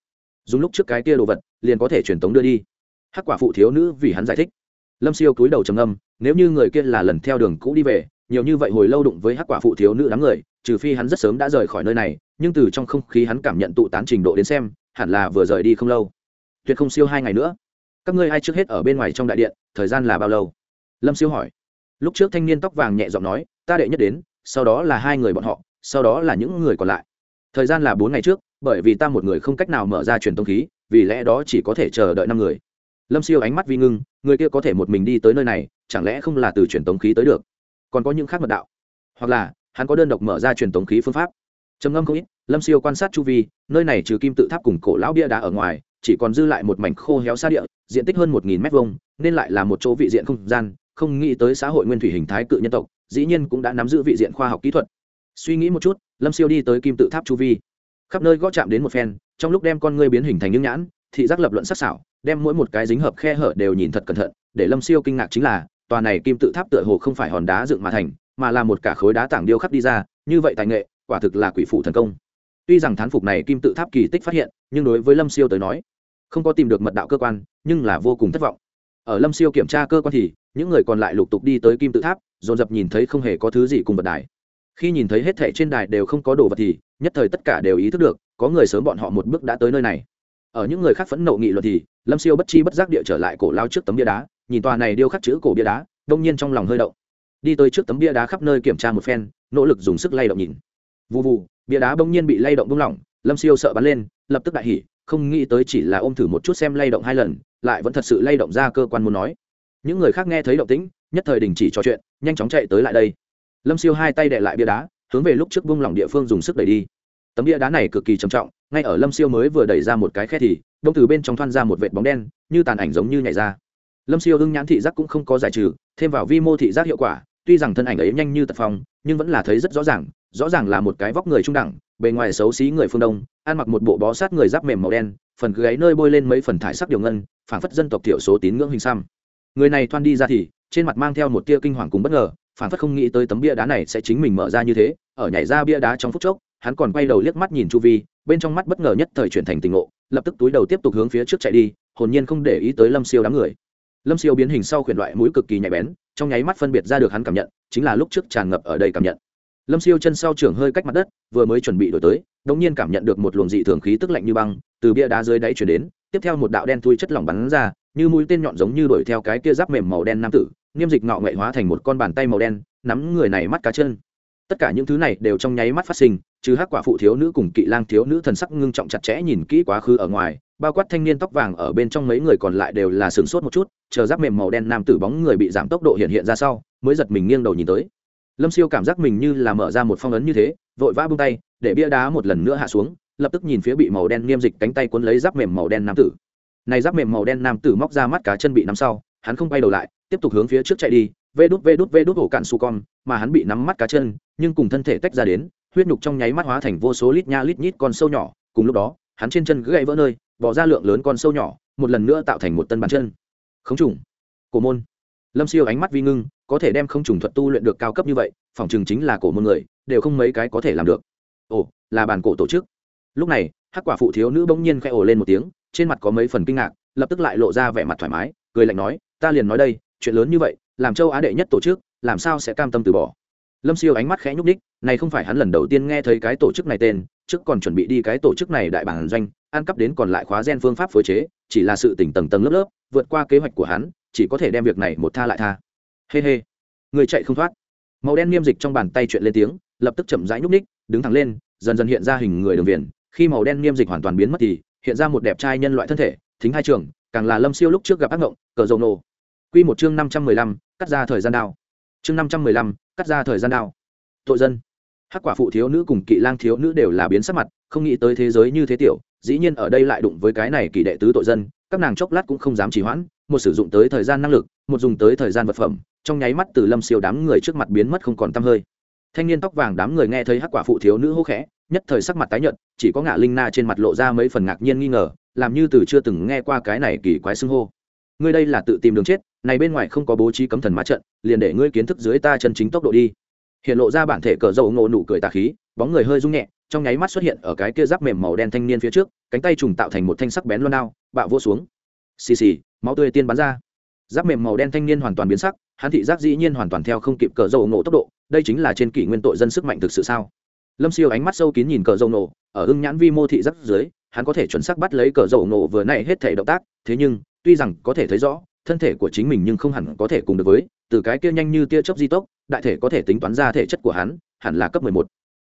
Dùng lúc trước cái kia đồ vật, liền có thể truyền tống đưa đi. Hắc quả phụ thiếu nữ vì hắn giải thích. Lâm siêu cúi đầu trầm âm nếu như người kia là lần theo đường cũ đi về, nhiều như vậy hồi lâu đụng với hắc quả phụ thiếu nữ đám người, trừ phi hắn rất sớm đã rời khỏi nơi này, nhưng từ trong không khí hắn cảm nhận tụ tán trình độ đến xem, hẳn là vừa rời đi không lâu. Tuyệt không siêu hai ngày nữa các ngươi ai trước hết ở bên ngoài trong đại điện, thời gian là bao lâu? Lâm siêu hỏi. Lúc trước thanh niên tóc vàng nhẹ giọng nói, ta đệ nhất đến, sau đó là hai người bọn họ, sau đó là những người còn lại. Thời gian là bốn ngày trước, bởi vì ta một người không cách nào mở ra truyền thông khí, vì lẽ đó chỉ có thể chờ đợi năm người. Lâm siêu ánh mắt vi ngưng, người kia có thể một mình đi tới nơi này, chẳng lẽ không là từ truyền tống khí tới được? Còn có những khác mật đạo? Hoặc là, hắn có đơn độc mở ra truyền tống khí phương pháp? Trầm ngâm không ít, lâm siêu quan sát chu vi, nơi này trừ kim tự tháp cùng cổ lão bia đá ở ngoài, chỉ còn dư lại một mảnh khô héo xa địa diện tích hơn một nghìn mét vuông, nên lại là một chỗ vị diện không gian không nghĩ tới xã hội nguyên thủy hình thái cự nhân tộc dĩ nhiên cũng đã nắm giữ vị diện khoa học kỹ thuật. Suy nghĩ một chút lâm siêu đi tới kim tự tháp chu vi. Khắp nơi gõ chạm đến một phen trong lúc đem con ngươi biến hình thành những nhãn thị giác lập luận sắc sảo đem mỗi một cái dính hợp khe hở đều nhìn thật cẩn thận để lâm siêu kinh ngạc chính là tòa này kim tự tháp tựa hồ không phải hòn đá dựng mà thành mà là một cả khối đá tảng điêu khắc đi ra như vậy tài nghệ quả thực là quỷ phủ thần công. Tuy rằng thán phục này kim tự tháp kỳ tích phát hiện nhưng đối với lâm siêu tới nói không có tìm được mật đạo cơ quan, nhưng là vô cùng thất vọng. Ở lâm siêu kiểm tra cơ quan thì, những người còn lại lục tục đi tới kim tự tháp, dồn dập nhìn thấy không hề có thứ gì cùng vật đài. Khi nhìn thấy hết thảy trên đài đều không có đồ vật thì, nhất thời tất cả đều ý thức được, có người sớm bọn họ một bước đã tới nơi này. Ở những người khác phẫn nộ nghị luận thì, lâm siêu bất chi bất giác địa trở lại cổ lao trước tấm bia đá, nhìn tòa này điêu khắc chữ cổ bia đá, đông nhiên trong lòng hơi động. Đi tới trước tấm bia đá khắp nơi kiểm tra một phen, nỗ lực dùng sức lay động nhìn. Vụ vụ bia đá bỗng nhiên bị lay động bung lỏng, lâm siêu sợ bắn lên, lập tức đại hỉ không nghĩ tới chỉ là ôm thử một chút xem lay động hai lần, lại vẫn thật sự lay động ra cơ quan muốn nói. Những người khác nghe thấy động tĩnh, nhất thời đình chỉ trò chuyện, nhanh chóng chạy tới lại đây. Lâm siêu hai tay đệ lại bia đá, hướng về lúc trước vung lỏng địa phương dùng sức đẩy đi. Tấm bia đá này cực kỳ trầm trọng, ngay ở lâm siêu mới vừa đẩy ra một cái khe thì, đông từ bên trong thoăn ra một vệt bóng đen, như tàn ảnh giống như nhảy ra. Lâm siêu hưng nhãn thị giác cũng không có giải trừ, thêm vào vi mô thị giác hiệu quả tuy rằng thân ảnh ấy nhanh như tật phong, nhưng vẫn là thấy rất rõ ràng rõ ràng là một cái vóc người trung đẳng, bề ngoài xấu xí người phương đông, ăn mặc một bộ bó sát người giáp mềm màu đen, phần gáy nơi bôi lên mấy phần thải sắc điều ngân, phảng phất dân tộc thiểu số tín ngưỡng hình xăm. Người này thoan đi ra thì, trên mặt mang theo một tia kinh hoàng cùng bất ngờ, phảng phất không nghĩ tới tấm bia đá này sẽ chính mình mở ra như thế, ở nhảy ra bia đá trong phút chốc, hắn còn quay đầu liếc mắt nhìn chu vi, bên trong mắt bất ngờ nhất thời chuyển thành tình ngộ, lập tức túi đầu tiếp tục hướng phía trước chạy đi, hồn nhiên không để ý tới lâm siêu đám người lâm siêu biến hình sau khuyển loại mũi cực kỳ nhạy bén, trong nháy mắt phân biệt ra được hắn cảm nhận, chính là lúc trước tràn ngập ở đây cảm nhận. Lâm siêu chân sau trưởng hơi cách mặt đất, vừa mới chuẩn bị đổi tới đ ỗ n g nhiên cảm nhận được một luồng dị thường khí tức lạnh như băng, từ bia đá dưới đáy chuyển đến, tiếp theo một đạo đen thui chất lỏng bắn ra, như mũi tên nhọn giống như đuổi theo cái kia giáp mềm màu đen nam tử niêm dịch ngọ ngậy hóa thành một con bàn tay màu đen, nắm người này mắt cá chân. Tất cả những thứ này đều trong nháy mắt phát sinh chứ hắc quả phụ thiếu nữ cùng kỵ lang thiếu nữ thần sắc ngưng trọng chặt chẽ nhìn kỹ quá khứ ở ngoài bao quát thanh niên tóc vàng ở bên trong mấy người còn lại đều là sửng sốt một chút, chờ giáp mềm màu đen nam tử bóng người bị giảm tốc độ hiện hiện ra sau, mới giật mình nghiêng đầu nhìn tới. Lâm siêu cảm giác mình như là mở ra một phong ấn như thế, vội vã bung tay, để bia đá một lần nữa hạ xuống, lập tức nhìn phía bị màu đen nghiêm dịch cánh tay cuốn lấy giáp mềm màu đen nam tử. Này giáp mềm màu đen nam tử móc ra mắt cá chân bị nắm sau, hắn không bay đầu lại, tiếp tục hướng phía trước chạy đi, vê đút vê đút vê đút hổ cạn su con, mà hắn bị nắm mắt cá chân, nhưng cùng thân thể tách ra đến, huyết nhục trong nháy mắt hóa thành vô số lít nha lít nhít con sâu nhỏ, cùng lúc đó, hắn trên chân gãy vỡ nơi bỏ ra lượng lớn con sâu nhỏ, một lần nữa tạo thành một tân bàn chân. Khống trùng. Cổ môn. Lâm siêu ánh mắt vi ngưng, có thể đem không trùng thuật tu luyện được cao cấp như vậy, phòng chừng chính là cổ môn người, đều không mấy cái có thể làm được. Ồ, là bàn cổ tổ chức. Lúc này, hắc quả phụ thiếu nữ bỗng nhiên khẽ ồ lên một tiếng, trên mặt có mấy phần kinh ngạc, lập tức lại lộ ra vẻ mặt thoải mái, cười lạnh nói, ta liền nói đây, chuyện lớn như vậy, làm châu á đệ nhất tổ chức, làm sao sẽ cam tâm từ bỏ? Lâm siêu ánh mắt khẽ nhúc ních này không phải hắn lần đầu tiên nghe thấy cái tổ chức này tên, trước còn chuẩn bị đi cái tổ chức này đại bản doanh, ăn cắp đến còn lại khóa gen phương pháp phối chế, chỉ là sự tỉnh tầng tầng lớp lớp, vượt qua kế hoạch của hắn, chỉ có thể đem việc này một tha lại tha. Hê、hey、hê、hey. người chạy không thoát. Màu đen niêm dịch trong bàn tay chuyện lên tiếng, lập tức chậm rãi nhúc ních đứng thẳng lên, dần dần hiện ra hình người đường viền. Khi màu đen niêm dịch hoàn toàn biến mất thì, hiện ra một đẹp trai nhân loại thân thể, thính hai trường, càng là lâm siêu lúc trước gặp ác ngộng, cờ dầu nổ. Q một chương năm trăm mười lăm, cắt ra thời gian đao chương năm trăm mười lăm, cắt ra thời gian đao. Tội dân. Hắc quả phụ thiếu nữ cùng kỵ lang thiếu nữ đều là biến sắc mặt, không nghĩ tới thế giới như thế tiểu, dĩ nhiên ở đây lại đụng với cái này kỳ đệ tứ tội dân, các nàng chốc lát cũng không dám trì hoãn, một sử dụng tới thời gian năng lực, một dùng tới thời gian vật phẩm, trong nháy mắt từ lâm siêu đám người trước mặt biến mất không còn t hơi. Thanh niên tóc vàng đám người nghe thấy hắc quả phụ thiếu nữ hô khẽ, nhất thời sắc mặt tái nhợt, chỉ có ngạ linh na trên mặt lộ ra mấy phần ngạc nhiên nghi ngờ, làm như từ chưa từng nghe qua cái này kỳ quái xưng hô. Ngươi đây là tự tìm đường chết này bên ngoài không có bố trí cấm thần mã trận, liền để ngươi kiến thức dưới ta chân chính tốc độ đi. Hiện lộ ra bản thể cờ dầu ngộ nụ cười tà khí, bóng người hơi rung nhẹ, trong nháy mắt xuất hiện ở cái kia giáp mềm màu đen thanh niên phía trước, cánh tay trùng tạo thành một thanh sắc bén loan đao bạo vô xuống. Xì xì, máu tươi tiên bắn ra. Giáp mềm màu đen thanh niên hoàn toàn biến sắc, hắn thị giác dĩ nhiên hoàn toàn theo không kịp cờ dầu nổ tốc độ, đây chính là trên kỷ nguyên tội dân sức mạnh thực sự sao? Lâm siêu ánh mắt sâu kín nhìn cờ dầu nổ ở ưng nhãn vi mô thị giác dưới, hắn có thể chuẩn xác bắt lấy cờ dầu nổ vừa nãy hết thể động tác, thế nhưng, tuy rằng có thể thấy rõ thân thể của chính mình nhưng không hẳn có thể cùng được với, từ cái kia nhanh như tia chớp di tốc, đại thể có thể tính toán ra thể chất của hắn, hẳn là cấp mười một.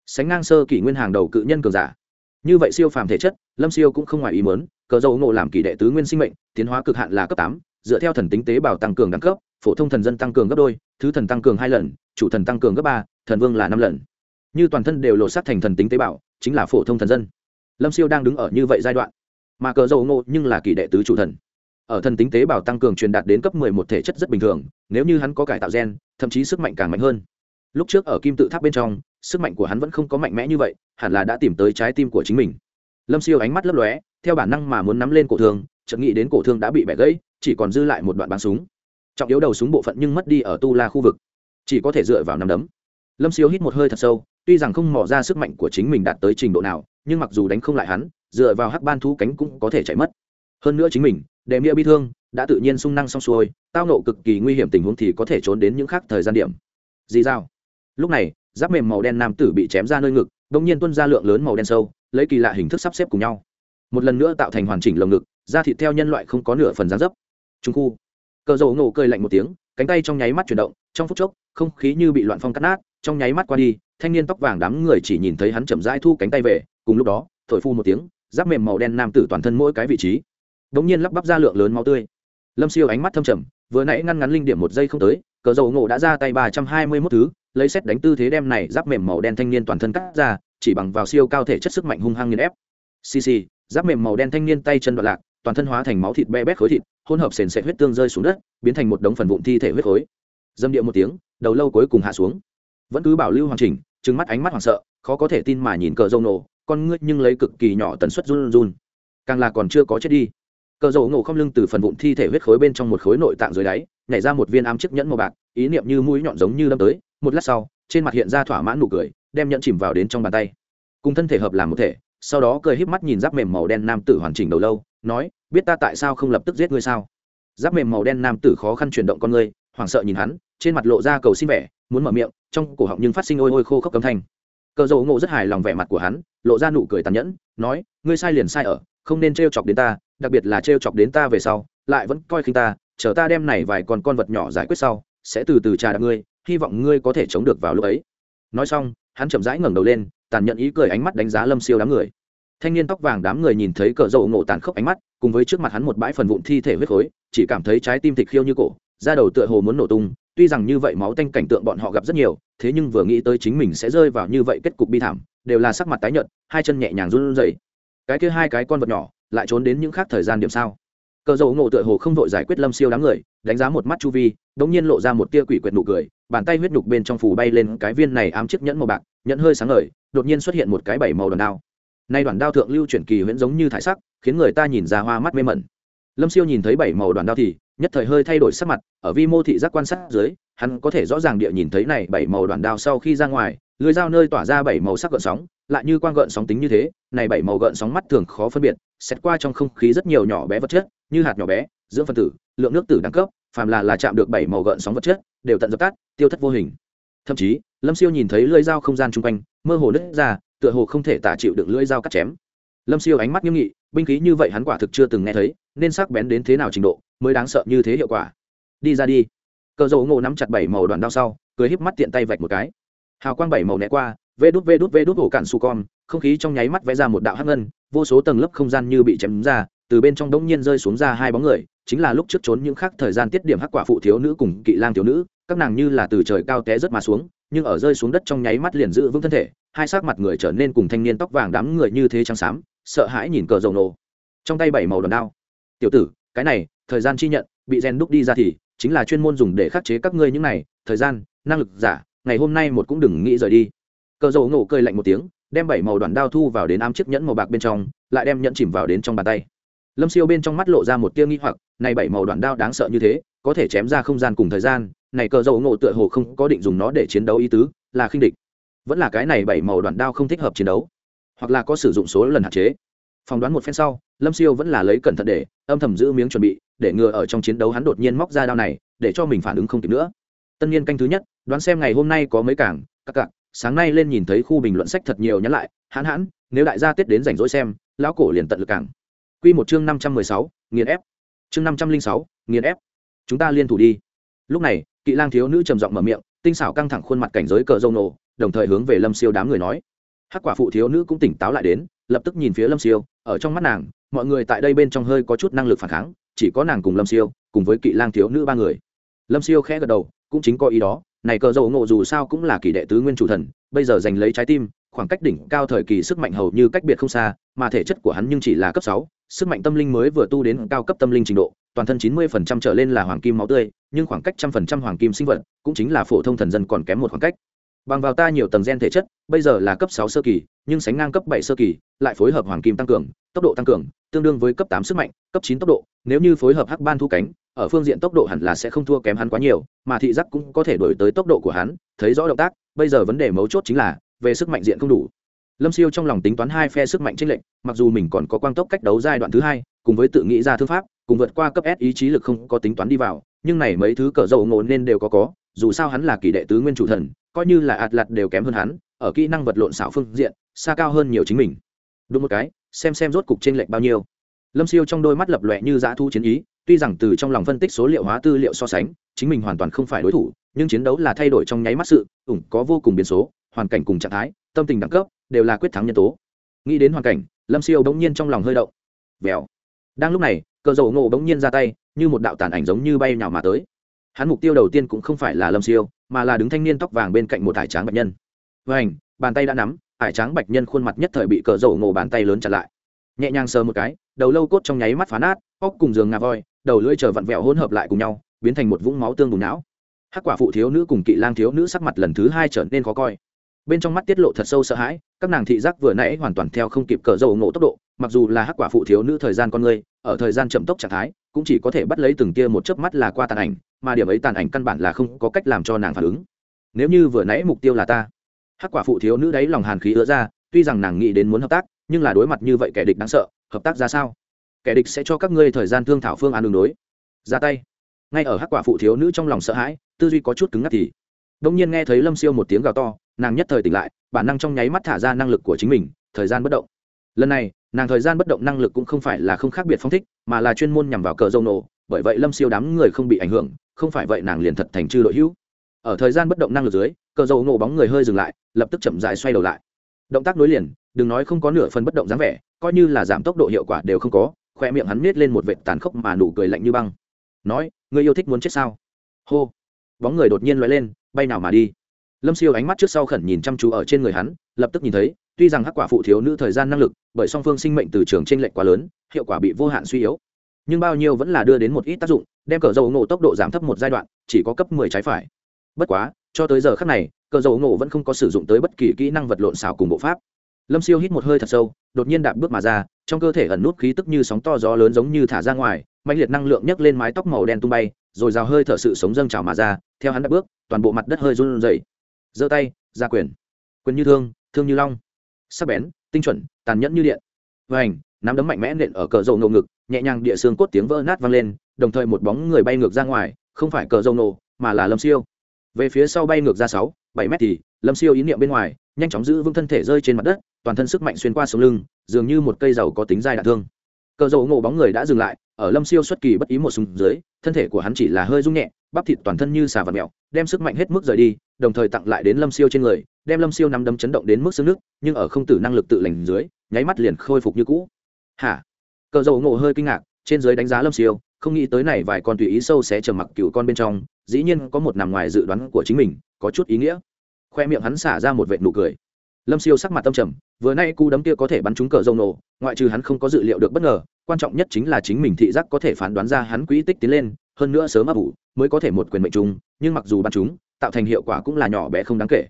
Sánh ngang sơ kỷ nguyên hàng đầu cự nhân cường giả. Như vậy siêu phàm thể chất, lâm siêu cũng không ngoài ý mớn cờ dầu ngộ làm kỳ đệ tứ nguyên sinh mệnh, tiến hóa cực hạn là cấp tám, dựa theo thần tính tế bào tăng cường đẳng cấp, phổ thông thần dân tăng cường gấp đôi, thứ thần tăng cường hai lần, chủ thần tăng cường gấp ba, thần vương là năm lần. Như toàn thân đều lộ sát thành thần tính tế bào, chính là phổ thông thần dân. Lâm siêu đang đứng ở như vậy giai đoạn, mà cờ dầu ngộ nhưng là kỳ đệ tứ chủ thần ở thần tính tế bào tăng cường truyền đạt đến cấp 11 thể chất rất bình thường, nếu như hắn có cải tạo gen, thậm chí sức mạnh càng mạnh hơn. Lúc trước ở kim tự tháp bên trong, sức mạnh của hắn vẫn không có mạnh mẽ như vậy, hẳn là đã tìm tới trái tim của chính mình. Lâm siêu ánh mắt lấp lóe, theo bản năng mà muốn nắm lên cổ thương, chợt nghĩ đến cổ thương đã bị bẻ gãy, chỉ còn dư lại một đoạn bắn súng. Trọng yếu đầu súng bộ phận nhưng mất đi ở tu la khu vực. Chỉ có thể dựa vào nắm đấm. Lâm siêu hít một hơi thật sâu, tuy rằng không mò ra sức mạnh của chính mình đạt tới trình độ nào, nhưng mặc dù đánh không lại hắn, dựa vào hắc ban thú cánh cũng có thể chạy mất hơn nữa chính mình, đệ nghĩa bi thương, đã tự nhiên sung năng xong xuôi, tao nộ cực kỳ nguy hiểm tình huống thì có thể trốn đến những khác thời gian điểm. Dì dao lúc này, giáp mềm màu đen nam tử bị chém ra nơi ngực đ ỗ n g nhiên tuân ra lượng lớn màu đen sâu, lấy kỳ lạ hình thức sắp xếp cùng nhau. Một lần nữa tạo thành hoàn chỉnh lồng ngực, da thịt theo nhân loại không có nửa phần gián dấp. Trung khu. Cờ dầu ngộ cơi lạnh một tiếng, cánh tay trong nháy mắt chuyển động, trong phút chốc, không khí như bị loạn phong cắt nát, trong nháy mắt qua đi, thanh niên tóc vàng đám người chỉ nhìn thấy hắn chậm rãi thu cánh tay về, cùng lúc đó, thổi phu một tiếng, giáp mềm màu đen nam tử toàn thân mỗi cái vị trí đ ỗ n g nhiên lắp bắp ra lượng lớn máu tươi. Lâm siêu ánh mắt thâm trầm, vừa nãy ngăn ngắn linh điểm một giây không tới, cờ dầu ngộ đã ra tay ba trăm hai mươi mốt thứ, lấy xét đánh tư thế đem này giáp mềm màu đen thanh niên toàn thân cắt ra, chỉ bằng vào siêu cao thể chất sức mạnh hung hăng nghiền ép. Cc giáp mềm màu đen thanh niên tay chân đoạn lạc, toàn thân hóa thành máu thịt be bét khối thịt, hỗn hợp sền sệt huyết tương rơi xuống đất, biến thành một đống phần vụn thi thể huyết khối. Dâm điệu một tiếng, đầu lâu cuối cùng hạ xuống. Vẫn cứ bảo lưu hoàn chỉnh, trừng mắt ánh mắt hoảng sợ, khó có thể tin mà nhìn cờ dâu nổ con ngươi nhưng lấy cực kỳ nhỏ tần suất run run. Càng là còn chưa có chết đi cờ dầu ngộ không lưng từ phần vụn thi thể huyết khối bên trong một khối nội tạng dưới đáy, nhảy ra một viên ám chiếc nhẫn màu bạc, ý niệm như mũi nhọn giống như đâm tới, một lát sau, trên mặt hiện ra thỏa mãn nụ cười, đem nhẫn chìm vào đến trong bàn tay. Cùng thân thể hợp làm một thể, sau đó cười híp mắt nhìn giáp mềm màu đen nam tử hoàn chỉnh đầu lâu, nói, biết ta tại sao không lập tức giết ngươi sao? Giáp mềm màu đen nam tử khó khăn chuyển động con ngươi, hoảng sợ nhìn hắn, trên mặt lộ ra cầu xin vẻ, muốn mở miệng, trong cổ họng nhưng phát sinh ôi ôi khô khốc cấm thanh. Cờ dầu ngộ rất hài lòng vẻ mặt của hắn, lộ ra nụ cười tàn nhẫn, nói, ngươi sai liền sai ở không nên t chọc đến ta, đặc biệt là t chọc đến ta về sau, lại vẫn coi khinh ta, chờ ta đem này vài con con vật nhỏ giải quyết sau, sẽ từ từ trà đạp ngươi, hy vọng ngươi có thể chống được vào lúc ấy. Nói xong, hắn chậm rãi ngẩng đầu lên, tàn nhận ý cười ánh mắt đánh giá lâm siêu đám người. Thanh niên tóc vàng đám người nhìn thấy cờ dầu ngộ tàn khốc ánh mắt, cùng với trước mặt hắn một bãi phần vụn thi thể huyết khối, chỉ cảm thấy trái tim thịt khiêu như cổ, da đầu tựa hồ muốn nổ tung, tuy rằng như vậy máu tanh cảnh tượng bọn họ gặp rất nhiều, thế nhưng vừa nghĩ tới chính mình sẽ rơi vào như vậy kết cục bi thảm, đều là sắc mặt tái nhợt, hai chân nhẹ nhàng run rẩy cái kia hai cái con vật nhỏ lại trốn đến những khác thời gian điểm sao? Cờ dầu ngộ tựa hồ không vội giải quyết lâm siêu đám người, đánh giá một mắt chu vi đ ỗ n g nhiên lộ ra một tia quỷ quyệt nụ cười, bàn tay huyết nhục bên trong phủ bay lên cái viên này ám chiếc nhẫn màu bạc, nhẫn hơi sáng ngời, đột nhiên xuất hiện một cái bảy màu đòn đao. Nay đoàn đao thượng lưu chuyển kỳ huyễn giống như thải sắc, khiến người ta nhìn ra hoa mắt mê mẩn. Lâm siêu nhìn thấy bảy màu đoàn đao thì nhất thời hơi thay đổi sắc mặt, ở vi mô thị giác quan sát dưới, hắn có thể rõ ràng địa nhìn thấy này bảy màu đoàn đao sau khi ra ngoài lưới dao nơi tỏa ra bảy màu sắc gợn sóng, lại như quang gợn sóng tính như thế, này bảy màu gợn sóng mắt thường khó phân biệt, xét qua trong không khí rất nhiều nhỏ bé vật chất, như hạt nhỏ bé, dưỡng phân tử, lượng nước tử đẳng cấp, phàm là là chạm được bảy màu gợn sóng vật chất, đều tận dập tắt, tiêu thất vô hình. Thậm chí, lâm siêu nhìn thấy lưỡi dao không gian chung quanh, mơ hồ nứt ra, tựa hồ không thể tả chịu được lưỡi dao cắt chém. Lâm siêu ánh mắt nghiêm nghị, binh khí như vậy hắn quả thực chưa từng nghe thấy, nên sắc bén đến thế nào trình độ, mới đáng sợ như thế hiệu quả. Đi ra đi. Cờ dầu ngộ nắm chặt bảy màu đoàn đao sau, cười híp mắt tiện tay vạch một cái hào quang bảy màu né qua, vê đút vê đút vê đút ổ cạn su con không khí trong nháy mắt vẽ ra một đạo hắc ngân, vô số tầng lớp không gian như bị chém ra, từ bên trong đống nhiên rơi xuống ra hai bóng người, chính là lúc trước trốn những khắc thời gian tiết điểm hắc quả phụ thiếu nữ cùng kỵ lang thiếu nữ, các nàng như là từ trời cao té rất mà xuống, nhưng ở rơi xuống đất trong nháy mắt liền giữ vững thân thể, hai sắc mặt người trở nên cùng thanh niên tóc vàng đám người như thế trắng xám, sợ hãi nhìn cờ dầu nổ. Trong tay bảy màu đòn đao. Tiểu tử, cái này, thời gian chi nhận, bị rèn đúc đi ra thì, chính là chuyên môn dùng để khắc chế các ngươi những này, thời gian, năng lực giả ngày hôm nay một cũng đừng nghĩ rời đi. Cờ dầu ngộ cười lạnh một tiếng, đem bảy màu đoàn đao thu vào đến am chiếc nhẫn màu bạc bên trong, lại đem nhẫn chìm vào đến trong bàn tay. Lâm siêu bên trong mắt lộ ra một tia nghi hoặc, này bảy màu đoạn đao đáng sợ như thế, có thể chém ra không gian cùng thời gian, này cờ dầu ngộ tựa hồ không có định dùng nó để chiến đấu ý tứ, là khinh địch. Vẫn là cái này bảy màu đoạn đao không thích hợp chiến đấu, hoặc là có sử dụng số lần hạn chế. Phỏng đoán một phen sau, lâm siêu vẫn là lấy cẩn thận để, âm thầm giữ miếng chuẩn bị, để ngừa ở trong chiến đấu hắn đột nhiên móc ra đao này, để cho mình phản ứng không kịp nữa tân niên canh thứ nhất đoán xem ngày hôm nay có mấy cảng các cạn sáng nay lên nhìn thấy khu bình luận sách thật nhiều nhắn lại hãn hãn nếu đại gia tết đến rảnh rỗi xem lão cổ liền tận lực cảng Quy một chương 516, nghiền ép. Chương 506, nghiền ép. Chúng ta liên thủ đi. Lúc này, Kỵ Lang thiếu nữ trầm giọng mở miệng, tinh xảo căng thẳng khuôn mặt cảnh giới cờ dâu nổ, đồng thời hướng về Lâm Siêu đám người nói. Hắc quả phụ thiếu nữ cũng tỉnh táo lại đến, lập tức nhìn phía Lâm Siêu, ở trong mắt nàng, mọi người tại đây bên trong hơi có chút năng lực phản kháng, chỉ có nàng cùng Lâm Siêu, cùng với Kỵ Lang thiếu nữ ba người. Lâm Siêu khẽ gật đầu, cũng chính có ý đó, này cờ dầu ngộ dù sao cũng là kỳ đệ tứ nguyên chủ thần, bây giờ giành lấy trái tim, khoảng cách đỉnh cao thời kỳ sức mạnh hầu như cách biệt không xa, mà thể chất của hắn nhưng chỉ là cấp sáu sức mạnh tâm linh mới vừa tu đến cao cấp tâm linh trình độ toàn thân chín mươi phần trăm trở lên là hoàng kim máu tươi nhưng khoảng cách trăm phần trăm hoàng kim sinh vật cũng chính là phổ thông thần dân còn kém một khoảng cách bằng vào ta nhiều tầng gen thể chất, bây giờ là cấp sáu sơ kỳ, nhưng sánh ngang cấp bảy sơ kỳ, lại phối hợp hoàng kim tăng cường, tốc độ tăng cường, tương đương với cấp tám sức mạnh, cấp chín tốc độ. Nếu như phối hợp hắc ban thu cánh, ở phương diện tốc độ hẳn là sẽ không thua kém hắn quá nhiều, mà thị giác cũng có thể đổi tới tốc độ của hắn, thấy rõ động tác, bây giờ vấn đề mấu chốt chính là, về sức mạnh diện không đủ. Lâm siêu trong lòng tính toán hai phe sức mạnh tranh lệch, mặc dù mình còn có quang tốc cách đấu giai đoạn thứ hai, cùng với tự nghĩ ra thư pháp, cùng vượt qua cấp s ý chí lực không có tính toán đi vào, nhưng này mấy thứ cờ dầu ngộ nên đều có có dù sao hắn là kỳ đệ tứ nguyên chủ thần, coi như là ạt lặt đều kém hơn hắn, ở kỹ năng vật lộn xảo phương diện, xa cao hơn nhiều chính mình. Đúng một cái, xem xem rốt cục trên lệch bao nhiêu. Lâm siêu trong đôi mắt lập lọe như dã thu chiến ý, tuy rằng từ trong lòng phân tích số liệu hóa tư liệu so sánh, chính mình hoàn toàn không phải đối thủ, nhưng chiến đấu là thay đổi trong nháy mắt sự, ủng có vô cùng biến số, hoàn cảnh cùng trạng thái, tâm tình đẳng cấp, đều là quyết thắng nhân tố. Nghĩ đến hoàn cảnh, lâm siêu bỗng nhiên trong lòng hơi động. Vèo. Đang lúc này, cờ dầu ngộ bỗng nhiên ra tay, như một đạo tàn ảnh giống như bay nhào mà tới hắn mục tiêu đầu tiên cũng không phải là lâm siêu, mà là đứng thanh niên tóc vàng bên cạnh một hải tráng bạch nhân. Vảnh bàn tay đã nắm hải tráng bạch nhân khuôn mặt nhất thời bị cờ dầu ngộ bàn tay lớn chặt lại. Nhẹ nhàng sờ một cái, đầu lâu cốt trong nháy mắt phá nát, óc cùng giường ngà voi, đầu lưỡi chờ vặn vẹo hỗn hợp lại cùng nhau, biến thành một vũng máu tương bùn não. Hắc quả phụ thiếu nữ cùng kỵ lang thiếu nữ sắc mặt lần thứ hai trở nên khó coi. Bên trong mắt tiết lộ thật sâu sợ hãi, các nàng thị giác vừa nãy hoàn toàn theo không kịp cờ dầu ngộ tốc độ mặc dù là hắc quả phụ thiếu nữ thời gian con người, ở thời gian chậm tốc trạng thái, cũng chỉ có thể bắt lấy từng tia một chớp mắt là qua tàn ảnh, mà điểm ấy tàn ảnh căn bản là không có cách làm cho nàng phản ứng. Nếu như vừa nãy mục tiêu là ta, hắc quả phụ thiếu nữ đấy lòng hàn khí ứa ra, tuy rằng nàng nghĩ đến muốn hợp tác, nhưng là đối mặt như vậy kẻ địch đáng sợ, hợp tác ra sao? Kẻ địch sẽ cho các ngươi thời gian thương thảo phương án đường đối. Ra tay. Ngay ở hắc quả phụ thiếu nữ trong lòng sợ hãi, tư duy có chút cứng ngắc thì đông nhiên nghe thấy lâm siêu một tiếng gào to, nàng nhất thời tỉnh lại, bản năng trong nháy mắt thả ra năng lực của chính mình, thời gian bất động. Lần này nàng thời gian bất động năng lực cũng không phải là không khác biệt phong thích, mà là chuyên môn nhằm vào cờ dâu nổ, bởi vậy lâm siêu đám người không bị ảnh hưởng, không phải vậy nàng liền thật thành chư đội hữu. Ở thời gian bất động năng lực dưới, cờ dâu nổ bóng người hơi dừng lại, lập tức chậm dài xoay đầu lại. Động tác nối liền, đừng nói không có nửa phần bất động dáng vẻ, coi như là giảm tốc độ hiệu quả đều không có, khoe miệng hắn miết lên một vệt tàn khốc mà nụ cười lạnh như băng. Nói người yêu thích muốn chết sao? Hô. Bóng người đột nhiên loay lên, bay nào mà đi. Lâm siêu ánh mắt trước sau khẩn nhìn chăm chú ở trên người hắn, lập tức nhìn thấy tuy rằng hắc quả phụ thiếu nữ thời gian năng lực, bởi song phương sinh mệnh từ trường trên lệch quá lớn, hiệu quả bị vô hạn suy yếu. Nhưng bao nhiêu vẫn là đưa đến một ít tác dụng, đem cờ dầu ngộ tốc độ giảm thấp một giai đoạn, chỉ có cấp mười trái phải. Bất quá, cho tới giờ khắc này, cờ dầu ngộ vẫn không có sử dụng tới bất kỳ kỹ năng vật lộn xào cùng bộ pháp. Lâm siêu hít một hơi thật sâu, đột nhiên đạp bước mà ra, trong cơ thể ẩn nút khí tức như sóng to gió lớn giống như thả ra ngoài mạnh liệt năng lượng nhấc lên mái tóc màu đen tung bay, rồi rào hơi thở sự sống dâng trào mà ra, theo hắn đạp bước, toàn bộ mặt đất hơi run rẩy. Giơ tay, ra quyền. Quyền như thương thương như long sắc bén, tinh chuẩn, tàn nhẫn như điện. Vành, nắm đấm mạnh mẽ nện ở cờ dầu nổ ngực, nhẹ nhàng địa xương cốt tiếng vỡ nát vang lên, đồng thời một bóng người bay ngược ra ngoài, không phải cờ dầu nổ mà là lâm siêu. Về phía sau bay ngược ra sáu, bảy mét thì, lâm siêu ý niệm bên ngoài, nhanh chóng giữ vững thân thể rơi trên mặt đất, toàn thân sức mạnh xuyên qua sống lưng, dường như một cây dầu có tính dai đạn thương. Cờ dầu ngộ bóng người đã dừng lại, ở lâm siêu xuất kỳ bất ý một súng dưới, thân thể của hắn chỉ là hơi rung nhẹ, bắp thịt toàn thân như xà vật mèo, đem sức mạnh hết mức rời đi đồng thời tặng lại đến lâm siêu trên người, đem lâm siêu nắm đấm chấn động đến mức xương nước, nhưng ở không tử năng lực tự lành dưới, nháy mắt liền khôi phục như cũ. Hả? Cờ dầu ngộ hơi kinh ngạc, trên dưới đánh giá lâm siêu, không nghĩ tới này vài con tùy ý sâu sẽ trầm mặc cựu con bên trong, dĩ nhiên có một nằm ngoài dự đoán của chính mình, có chút ý nghĩa. Khoe miệng hắn xả ra một vệt nụ cười. Lâm siêu sắc mặt tâm trầm, vừa nay cú đấm kia có thể bắn trúng cờ dầu nổ ngoại trừ hắn không có dự liệu được bất ngờ, quan trọng nhất chính là chính mình thị giác có thể phán đoán ra hắn quỹ tích tiến lên, hơn nữa sớm ấp ủ, mới có thể một quyền mệnh trùng nhưng mặc dù bắn chúng tạo thành hiệu quả cũng là nhỏ bé không đáng kể.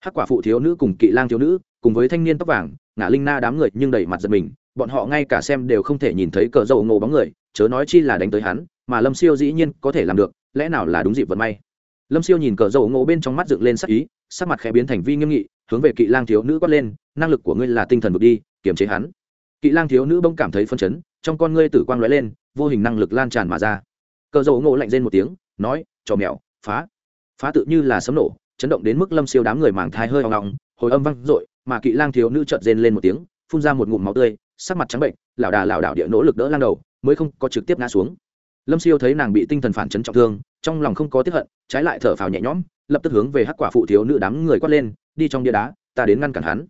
Hắc quả phụ thiếu nữ cùng kỵ lang thiếu nữ, cùng với thanh niên tóc vàng, ngã linh na đám người nhưng đầy mặt giật mình, bọn họ ngay cả xem đều không thể nhìn thấy cờ dầu ngộ bóng người, chớ nói chi là đánh tới hắn, mà lâm siêu dĩ nhiên có thể làm được, lẽ nào là đúng dịp vận may? Lâm siêu nhìn cờ dầu ngộ bên trong mắt dựng lên sắc ý, sắc mặt khẽ biến thành vi nghiêm nghị, hướng về kỵ lang thiếu nữ quát lên, năng lực của ngươi là tinh thần vượt đi, kiềm chế hắn. Kỵ lang thiếu nữ bông cảm thấy phân chấn, trong con ngươi tử quang lóe lên, vô hình năng lực lan tràn mà ra. Cờ dầu ngộ lạnh rên một tiếng, nói trò mèo, phá phá tự như là sấm nổ, chấn động đến mức lâm siêu đám người màng thai hơi hoang ngọng hồi âm vang i mà kỵ lang thiếu nữ trợn rên lên một tiếng, phun ra một ngụm máu tươi, sắc mặt trắng bệnh, lảo đà lảo đảo địa nỗ lực đỡ lang đầu, mới không có trực tiếp ngã xuống. Lâm siêu thấy nàng bị tinh thần phản chấn trọng thương, trong lòng không có tiếp hận, trái lại thở phào nhẹ nhõm, lập tức hướng về hắc quả phụ thiếu nữ đám người quát lên, đi trong bia đá, ta đến ngăn cản hắn.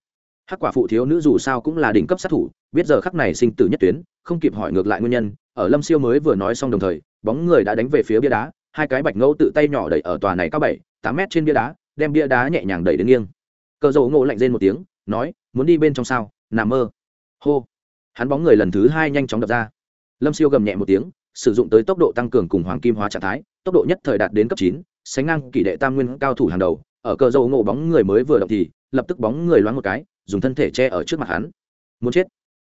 Hắc quả phụ thiếu nữ dù sao cũng là đỉnh cấp sát thủ, biết giờ khắc này sinh tử nhất tuyến, không kịp hỏi ngược lại nguyên nhân, ở lâm siêu mới vừa nói xong đồng thời, bóng người đã đánh về phía bia đá hai cái bạch ngẫu tự tay nhỏ đẩy ở tòa này cao bảy, tám mét trên bia đá, đem bia đá nhẹ nhàng đẩy đến nghiêng. Cờ dầu ngộ lạnh rên một tiếng, nói, muốn đi bên trong sao? Nằm mơ. Hô. Hắn bóng người lần thứ hai nhanh chóng đập ra. Lâm siêu gầm nhẹ một tiếng, sử dụng tới tốc độ tăng cường cùng hoàng kim hóa trạng thái, tốc độ nhất thời đạt đến cấp chín, sánh ngang kỷ đệ tam nguyên cao thủ hàng đầu. Ở cờ dầu ngộ bóng người mới vừa động thì, lập tức bóng người loáng một cái, dùng thân thể che ở trước mặt hắn. Muốn chết.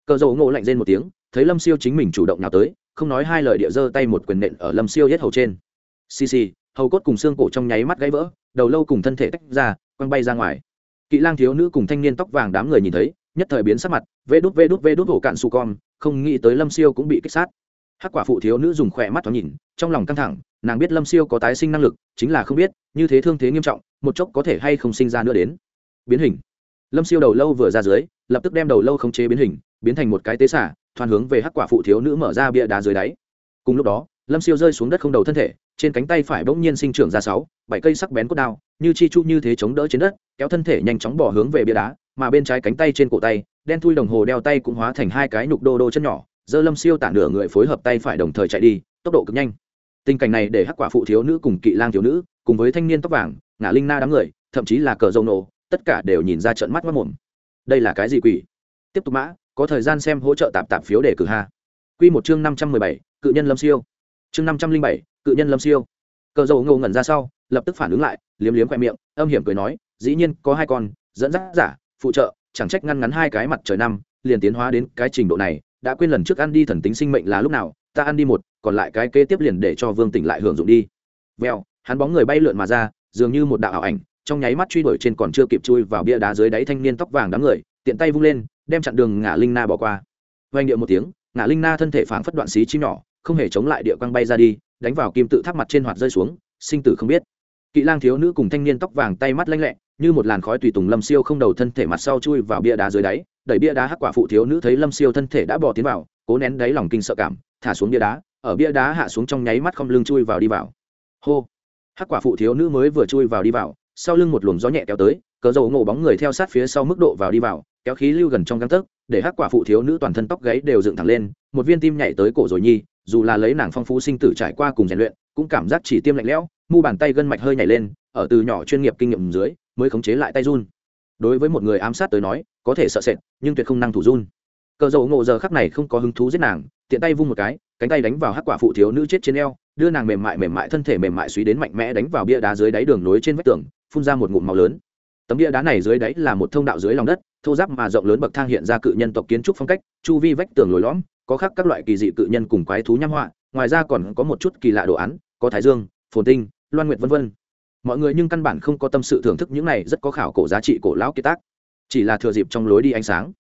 Cờ dầu ngộ lạnh rên một tiếng, thấy lâm siêu chính mình chủ động nào tới, không nói hai lời địa giơ tay một quyền nện ở lâm siêu hết hầu trên xì xì, hầu cốt cùng xương cổ trong nháy mắt gãy vỡ, đầu lâu cùng thân thể tách ra, quăng bay ra ngoài. Kỵ lang thiếu nữ cùng thanh niên tóc vàng đám người nhìn thấy, nhất thời biến sắc mặt, vê đút vê đút vê đút hổ cạn su con, không nghĩ tới lâm siêu cũng bị kích sát. Hắc quả phụ thiếu nữ dùng khỏe mắt thoáng nhìn, trong lòng căng thẳng, nàng biết lâm siêu có tái sinh năng lực, chính là không biết, như thế thương thế nghiêm trọng, một chốc có thể hay không sinh ra nữa đến. Biến hình. Lâm siêu đầu lâu vừa ra dưới, lập tức đem đầu lâu khống chế biến hình, biến thành một cái tế xả, thoàn hướng về hắc quả phụ thiếu nữ mở ra bia đá dưới đáy. Cùng lúc đó lâm siêu rơi xuống đất không đầu thân thể, trên cánh tay phải bỗng nhiên sinh trưởng ra sáu, bảy cây sắc bén cốt đao, như chi chu như thế chống đỡ trên đất, kéo thân thể nhanh chóng bỏ hướng về bia đá, mà bên trái cánh tay trên cổ tay, đen thui đồng hồ đeo tay cũng hóa thành hai cái nhục đô đô chân nhỏ, giơ lâm siêu tản nửa người phối hợp tay phải đồng thời chạy đi, tốc độ cực nhanh. Tình cảnh này để hắc quả phụ thiếu nữ cùng kỵ lang thiếu nữ, cùng với thanh niên tóc vàng ngã linh na đám người, thậm chí là cờ dâu nổ, tất cả đều nhìn ra trận mắt mất mồm. Đây là cái gì quỷ? Tiếp tục mã, có thời gian xem hỗ trợ tạp tạp phiếu để cử ha. Q một chương năm trăm mười bảy, cự nhân lâm siêu chương năm trăm linh bảy, cự nhân lâm siêu. Cờ dầu ngầu ngẩn ra sau, lập tức phản ứng lại, liếm liếm khoe miệng, âm hiểm cười nói, dĩ nhiên có hai con, dẫn dắt giả, phụ trợ, chẳng trách ngăn ngắn hai cái mặt trời năm, liền tiến hóa đến cái trình độ này, đã quên lần trước ăn đi thần tính sinh mệnh là lúc nào, ta ăn đi một, còn lại cái kế tiếp liền để cho vương tỉnh lại hưởng dụng đi. Vèo hắn bóng người bay lượn mà ra, dường như một đạo ảo ảnh, trong nháy mắt truy đuổi trên còn chưa kịp chui vào bia đá dưới đáy thanh niên tóc vàng đám người, tiện tay vung lên, đem chặn đường ngã linh na bỏ qua. Vang điệu một tiếng ngã linh na thân thể phảng phất đoạn xí chim nhỏ không hề chống lại địa quang bay ra đi, đánh vào kim tự tháp mặt trên hoạt rơi xuống, sinh tử không biết. Kỵ lang thiếu nữ cùng thanh niên tóc vàng tay mắt lanh lẹ, như một làn khói tùy tùng lâm siêu không đầu thân thể mặt sau chui vào bia đá dưới đáy, đẩy bia đá hắc quả phụ thiếu nữ thấy lâm siêu thân thể đã bỏ tiến vào, cố nén đáy lòng kinh sợ cảm, thả xuống bia đá, ở bia đá hạ xuống trong nháy mắt không lưng chui vào đi vào. Hô! Hắc quả phụ thiếu nữ mới vừa chui vào đi vào, sau lưng một luồng gió nhẹ kéo tới, cờ dầu ngộ bóng người theo sát phía sau mức độ vào đi vào, kéo khí lưu gần trong găng tấc, để hắc quả phụ thiếu nữ toàn thân tóc gáy đều dựng thẳng lên, một viên tim nhảy tới cổ rồi nhi dù là lấy nàng phong phú sinh tử trải qua cùng rèn luyện, cũng cảm giác chỉ tiêm lạnh lẽo, mu bàn tay gân mạch hơi nhảy lên, ở từ nhỏ chuyên nghiệp kinh nghiệm dưới, mới khống chế lại tay run. Đối với một người ám sát tới nói, có thể sợ sệt, nhưng tuyệt không năng thủ run. Cờ dầu ngộ giờ khắc này không có hứng thú giết nàng, tiện tay vung một cái, cánh tay đánh vào hắc quả phụ thiếu nữ chết trên eo, đưa nàng mềm mại mềm mại thân thể mềm mại suy đến mạnh mẽ đánh vào bia đá dưới đáy đường nối trên vách tường, phun ra một ngụm màu lớn. Tấm bia đá này dưới đáy là một thông đạo dưới lòng đất, thô giáp mà rộng lớn bậc thang hiện ra cự nhân tộc kiến trúc phong cách, chu vi vách tường lồi lõm có khác các loại kỳ dị cự nhân cùng quái thú nham họa, ngoài ra còn có một chút kỳ lạ đồ án, có thái dương, phồn tinh, loan nguyệt vân vân. Mọi người nhưng căn bản không có tâm sự thưởng thức những này rất có khảo cổ giá trị cổ lão kiệt tác, chỉ là thừa dịp trong lối đi ánh sáng.